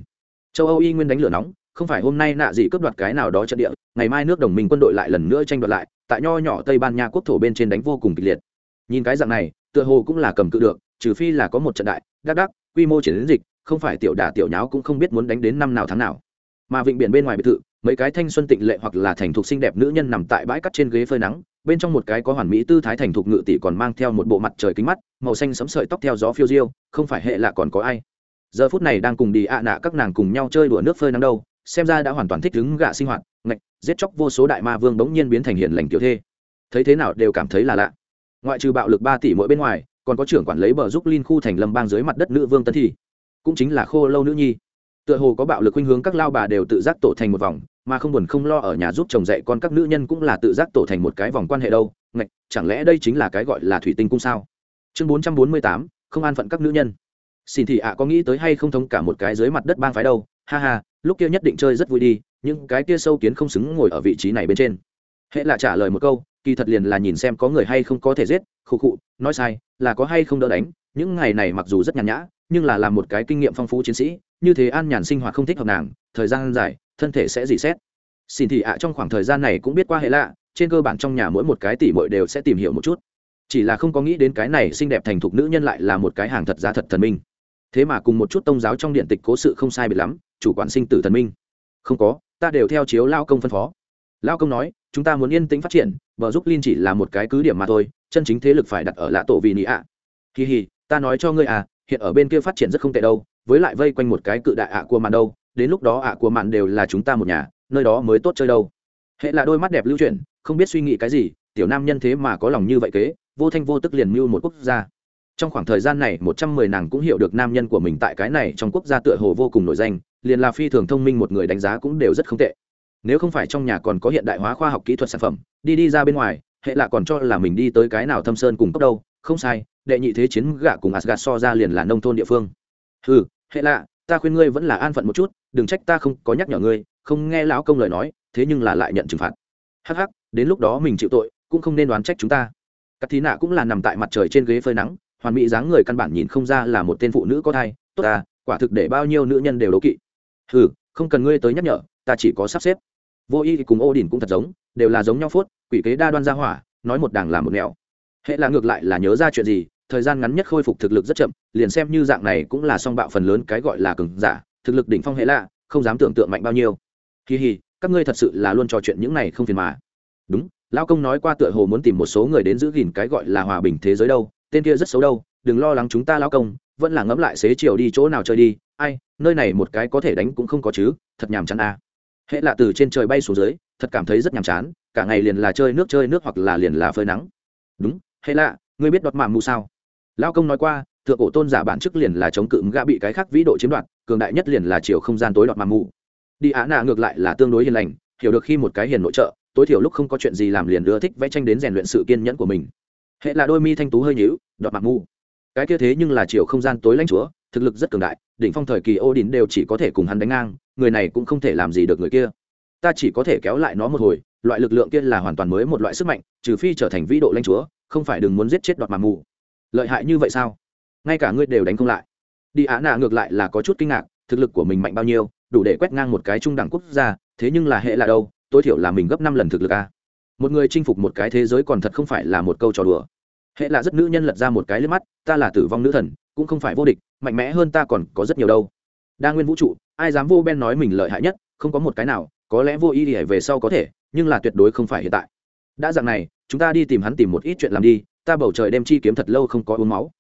Châu âu y nguyên đánh lửa nóng không phải hôm nay nạ gì cướp đoạt cái nào đó trận địa, ngày mai nước đồng minh quân đội lại lần nữa tranh đoạt lại, tại nho nhỏ tây ban nha quốc thổ bên trên đánh vô cùng kịch liệt. Nhìn cái dạng này, tựa hồ cũng là cầm cự được, trừ phi là có một trận đại, đắc đắc, quy mô chiến dịch, không phải tiểu đà tiểu nháo cũng không biết muốn đánh đến năm nào tháng nào. Mà vịnh biển bên ngoài biệt thự, mấy cái thanh xuân tịnh lệ hoặc là thành thục xinh đẹp nữ nhân nằm tại bãi cắt trên ghế phơi nắng, bên trong một cái có hoàn mỹ tư thái thành thục ngự tỷ còn mang theo một bộ mặt trời kính mắt, màu xanh sấm sợi tóc theo gió phiêu diêu, không phải hệ là còn có ai. Giờ phút này đang cùng đi ạ nạ các nàng cùng nhau chơi đùa nước phơi nắng đâu xem ra đã hoàn toàn thích ứng gạ sinh hoạt, ngạch, giết chóc vô số đại ma vương bỗng nhiên biến thành hiền lành tiểu thê. Thấy thế nào đều cảm thấy là lạ. Ngoại trừ bạo lực ba tỷ mỗi bên ngoài, còn có trưởng quản lấy bờ giúp linh khu thành lâm bang dưới mặt đất nữ vương tân thi. Cũng chính là khô lâu nữ nhi. Tựa hồ có bạo lực khuynh hướng các lao bà đều tự giác tổ thành một vòng, mà không buồn không lo ở nhà giúp chồng dạy con các nữ nhân cũng là tự giác tổ thành một cái vòng quan hệ đâu. Ngạch, chẳng lẽ đây chính là cái gọi là thủy tinh cung sao? Chương bốn trăm bốn mươi tám, không an phận các nữ nhân. Xin thị ạ có nghĩ tới hay không thống cả một cái dưới mặt đất bang phái đâu? Ha ha, lúc kia nhất định chơi rất vui đi nhưng cái kia sâu kiến không xứng ngồi ở vị trí này bên trên. Hệ là trả lời một câu, kỳ thật liền là nhìn xem có người hay không có thể giết, khụ khụ, nói sai, là có hay không đỡ đánh, những ngày này mặc dù rất nhàn nhã, nhưng là làm một cái kinh nghiệm phong phú chiến sĩ, như thế an nhàn sinh hoạt không thích hợp nàng, thời gian dài, thân thể sẽ dị xét. Xin thị ạ, trong khoảng thời gian này cũng biết qua hệ lạ, trên cơ bản trong nhà mỗi một cái tỷ bội đều sẽ tìm hiểu một chút. Chỉ là không có nghĩ đến cái này xinh đẹp thành thục nữ nhân lại là một cái hàng thật giá thật thần minh thế mà cùng một chút tông giáo trong điện tịch cố sự không sai biệt lắm, chủ quản sinh tử thần minh. Không có, ta đều theo chiếu lao công phân phó. Lao công nói, chúng ta muốn yên tĩnh phát triển vợ giúp linh chỉ là một cái cứ điểm mà thôi, chân chính thế lực phải đặt ở lạ tổ vì nị ạ. Kỳ hì, ta nói cho ngươi à hiện ở bên kia phát triển rất không tệ đâu, với lại vây quanh một cái cự đại ạ của màn đâu, đến lúc đó ạ của màn đều là chúng ta một nhà, nơi đó mới tốt chơi đâu. Hệ là đôi mắt đẹp lưu chuyển, không biết suy nghĩ cái gì, tiểu nam nhân thế mà có lòng như vậy kế, vô thanh vô tức liền mưu một quốc gia trong khoảng thời gian này, một trăm mười nàng cũng hiểu được nam nhân của mình tại cái này trong quốc gia tựa hồ vô cùng nổi danh, liền là phi thường thông minh, một người đánh giá cũng đều rất không tệ. Nếu không phải trong nhà còn có hiện đại hóa khoa học kỹ thuật sản phẩm, đi đi ra bên ngoài, hệ là còn cho là mình đi tới cái nào thâm sơn cùng cấp đâu, không sai, đệ nhị thế chiến gạ cùng asgad so ra liền là nông thôn địa phương. Ừ hệ lạ, ta khuyên ngươi vẫn là an phận một chút, đừng trách ta không có nhắc nhở ngươi, không nghe lão công lời nói, thế nhưng là lại nhận trừng phạt. Hắc hắc, đến lúc đó mình chịu tội, cũng không nên đoán trách chúng ta. Các thí nạ cũng là nằm tại mặt trời trên ghế phơi nắng hoàn mỹ dáng người căn bản nhìn không ra là một tên phụ nữ có thai, tốt ta, quả thực để bao nhiêu nữ nhân đều đố kỵ. Ừ không cần ngươi tới nhắc nhở, ta chỉ có sắp xếp. Vô y cùng ô đình cũng thật giống, đều là giống nhau phốt, quỷ kế đa đoan ra hỏa, nói một đảng làm một nẻo. Hệ là ngược lại là nhớ ra chuyện gì, thời gian ngắn nhất khôi phục thực lực rất chậm, liền xem như dạng này cũng là song bạo phần lớn cái gọi là cường giả, thực lực đỉnh phong hệ lạ, không dám tưởng tượng mạnh bao nhiêu. Kỳ hì các ngươi thật sự là luôn trò chuyện những này không phiền mà. Đúng, Lão công nói qua tựa hồ muốn tìm một số người đến giữ gìn cái gọi là hòa bình thế giới đâu tên kia rất xấu đâu, đừng lo lắng chúng ta lao công, vẫn là ngẫm lại xế chiều đi chỗ nào chơi đi, ai, nơi này một cái có thể đánh cũng không có chứ, thật nhàm chán à. hệ lạ từ trên trời bay xuống dưới, thật cảm thấy rất nhàm chán, cả ngày liền là chơi nước chơi nước hoặc là liền là phơi nắng. Đúng, hệ lạ, ngươi biết đoạt mạng mù sao? Lao công nói qua, thượng cổ tôn giả bản chức liền là chống cự gã bị cái khác vĩ độ chiếm đoạt, cường đại nhất liền là chiều không gian tối đoạt mạng mù. Đi á nạ ngược lại là tương đối hiền lành, hiểu được khi một cái hiền nội trợ, tối thiểu lúc không có chuyện gì làm liền ưa thích vẽ tranh đến rèn luyện sự kiên nhẫn của mình hệ là đôi mi thanh tú hơi nhíu, đọt mặt mu cái kia thế nhưng là chiều không gian tối lãnh chúa, thực lực rất cường đại, đỉnh phong thời kỳ ô đình đều chỉ có thể cùng hắn đánh ngang, người này cũng không thể làm gì được người kia. Ta chỉ có thể kéo lại nó một hồi, loại lực lượng kia là hoàn toàn mới một loại sức mạnh, trừ phi trở thành vĩ độ lãnh chúa, không phải đừng muốn giết chết đoạt mà mù lợi hại như vậy sao? Ngay cả ngươi đều đánh không lại. Đi á nạ ngược lại là có chút kinh ngạc, thực lực của mình mạnh bao nhiêu, đủ để quét ngang một cái trung đẳng quốc gia, thế nhưng là hệ là đâu? Tối thiểu là mình gấp năm lần thực lực a một người chinh phục một cái thế giới còn thật không phải là một câu trò đùa. Hệ là rất nữ nhân lật ra một cái lên mắt, ta là tử vong nữ thần, cũng không phải vô địch, mạnh mẽ hơn ta còn có rất nhiều đâu. Đa nguyên vũ trụ, ai dám vô ben nói mình lợi hại nhất, không có một cái nào, có lẽ vô ý để về sau có thể, nhưng là tuyệt đối không phải hiện tại. Đã dạng này, chúng ta đi tìm hắn tìm một ít chuyện làm đi, ta bầu trời đem chi kiếm thật lâu không có uống máu.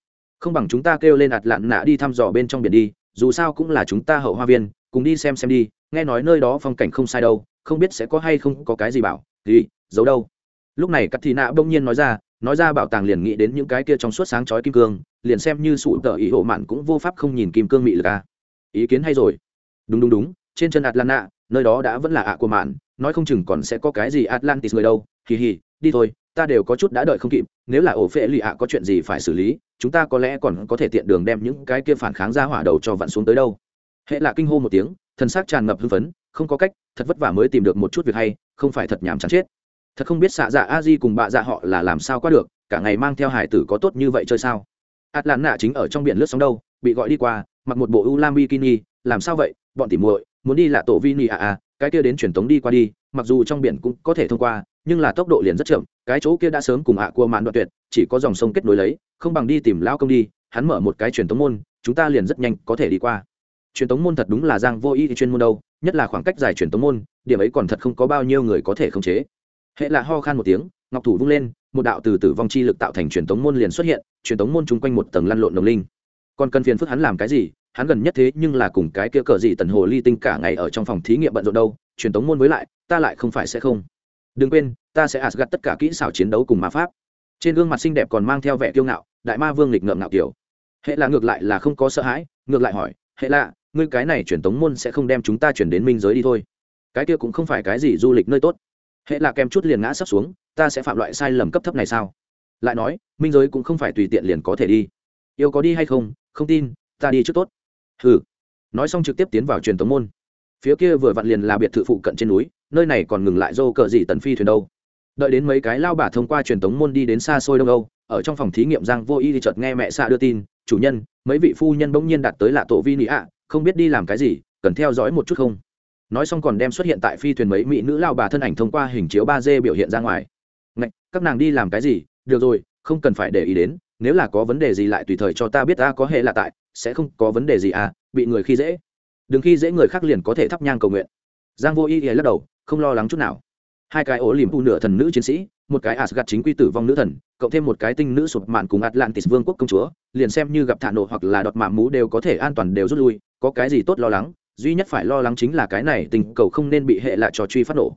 Không bằng chúng ta kêu lên ạt lạn nạ đi thăm dò bên trong biển đi, dù sao cũng là chúng ta hậu hoa viên, cùng đi xem xem đi, nghe nói nơi đó phong cảnh không sai đâu không biết sẽ có hay không có cái gì bảo gì giấu đâu. Lúc này cắt thị nạ bỗng nhiên nói ra nói ra bảo tàng liền nghĩ đến những cái kia trong suốt sáng chói kim cương, liền xem như sụ tờ ý hộ mạn cũng vô pháp không nhìn kim cương mị lực à. ý kiến hay rồi. Đúng đúng đúng, trên chân atlanta, nơi đó đã vẫn là ạ của mạn, nói không chừng còn sẽ có cái gì atlantis người đâu. Hì hì, đi thôi, ta đều có chút đã đợi không kịp, nếu là ổ phệ lì ạ có chuyện gì phải xử lý, chúng ta có lẽ còn có thể tiện đường đem những cái kia phản kháng ra hỏa đầu cho vặn xuống tới đâu. Hệ là kinh hô một tiếng thân xác tràn ngập hưng phấn không có cách, thật vất vả mới tìm được một chút việc hay, không phải thật nhàm chán chết. Thật không biết xạ dạ a di cùng bạ dạ họ là làm sao qua được, cả ngày mang theo hải tử có tốt như vậy chơi sao? Ạt lạn nạ chính ở trong biển lướt sóng đâu, bị gọi đi qua, mặc một bộ u lam bikini, làm sao vậy, bọn tỉ muội, muốn đi là tổ vi ni à à cái kia đến truyền tống đi qua đi, mặc dù trong biển cũng có thể thông qua, nhưng là tốc độ liền rất chậm, cái chỗ kia đã sớm cùng ạ à cua mạn đoạn tuyệt, chỉ có dòng sông kết nối lấy, không bằng đi tìm lao công đi, hắn mở một cái truyền tống môn, chúng ta liền rất nhanh có thể đi qua. Truyền tống môn thật đúng là giang vô ý chuyên môn đâu nhất là khoảng cách dài truyền tống môn, điểm ấy còn thật không có bao nhiêu người có thể khống chế. Hệ là ho khan một tiếng, ngọc thủ vung lên, một đạo từ tử vong chi lực tạo thành truyền tống môn liền xuất hiện, truyền tống môn chung quanh một tầng lăn lộn đồng linh. Còn cần phiền phức hắn làm cái gì? Hắn gần nhất thế nhưng là cùng cái kia cờ gì tần hồ ly tinh cả ngày ở trong phòng thí nghiệm bận rộn đâu, truyền tống môn với lại, ta lại không phải sẽ không. Đừng quên, ta sẽ gặt tất cả kỹ xảo chiến đấu cùng ma pháp. Trên gương mặt xinh đẹp còn mang theo vẻ kiêu ngạo, đại ma vương lịch ngợm ngạo kiểu. Hệ là ngược lại là không có sợ hãi, ngược lại hỏi, hệ lạ ngươi cái này truyền tống môn sẽ không đem chúng ta chuyển đến minh giới đi thôi. Cái kia cũng không phải cái gì du lịch nơi tốt. Hệ là kèm chút liền ngã sắp xuống, ta sẽ phạm loại sai lầm cấp thấp này sao? Lại nói, minh giới cũng không phải tùy tiện liền có thể đi. Yêu có đi hay không không tin, ta đi trước tốt. Hừ. Nói xong trực tiếp tiến vào truyền tống môn. Phía kia vừa vặn liền là biệt thự phụ cận trên núi, nơi này còn ngừng lại dô cờ gì tần phi thuyền đâu. Đợi đến mấy cái lao bà thông qua truyền tống môn đi đến xa xôi đông âu, ở trong phòng thí nghiệm giang vô y thì chợt nghe mẹ xạ đưa tin, chủ nhân, mấy vị phu nhân bỗng nhiên đạt tới lạ tổ vi nị ạ không biết đi làm cái gì cần theo dõi một chút không? Nói xong còn đem xuất hiện tại phi thuyền mấy mỹ nữ lao bà thân ảnh thông qua hình chiếu ba d biểu hiện ra ngoài. Ngạch, các nàng đi làm cái gì? Được rồi không cần phải để ý đến nếu là có vấn đề gì lại tùy thời cho ta biết ta có hệ là tại sẽ không có vấn đề gì à bị người khi dễ. Đừng khi dễ người khác liền có thể thắp nhang cầu nguyện. Giang vô y thì lắc đầu không lo lắng chút nào. Hai cái ố liềm u nửa thần nữ chiến sĩ một cái asgad chính quy tử vong nữ thần cộng thêm một cái tinh nữ sụp mạn cùng atlantis vương quốc công chúa liền xem như gặp thả nổ hoặc là đọt mạ mũ đều có thể an toàn đều rút lui có cái gì tốt lo lắng, duy nhất phải lo lắng chính là cái này tình cầu không nên bị hệ lại trò truy phát nổ.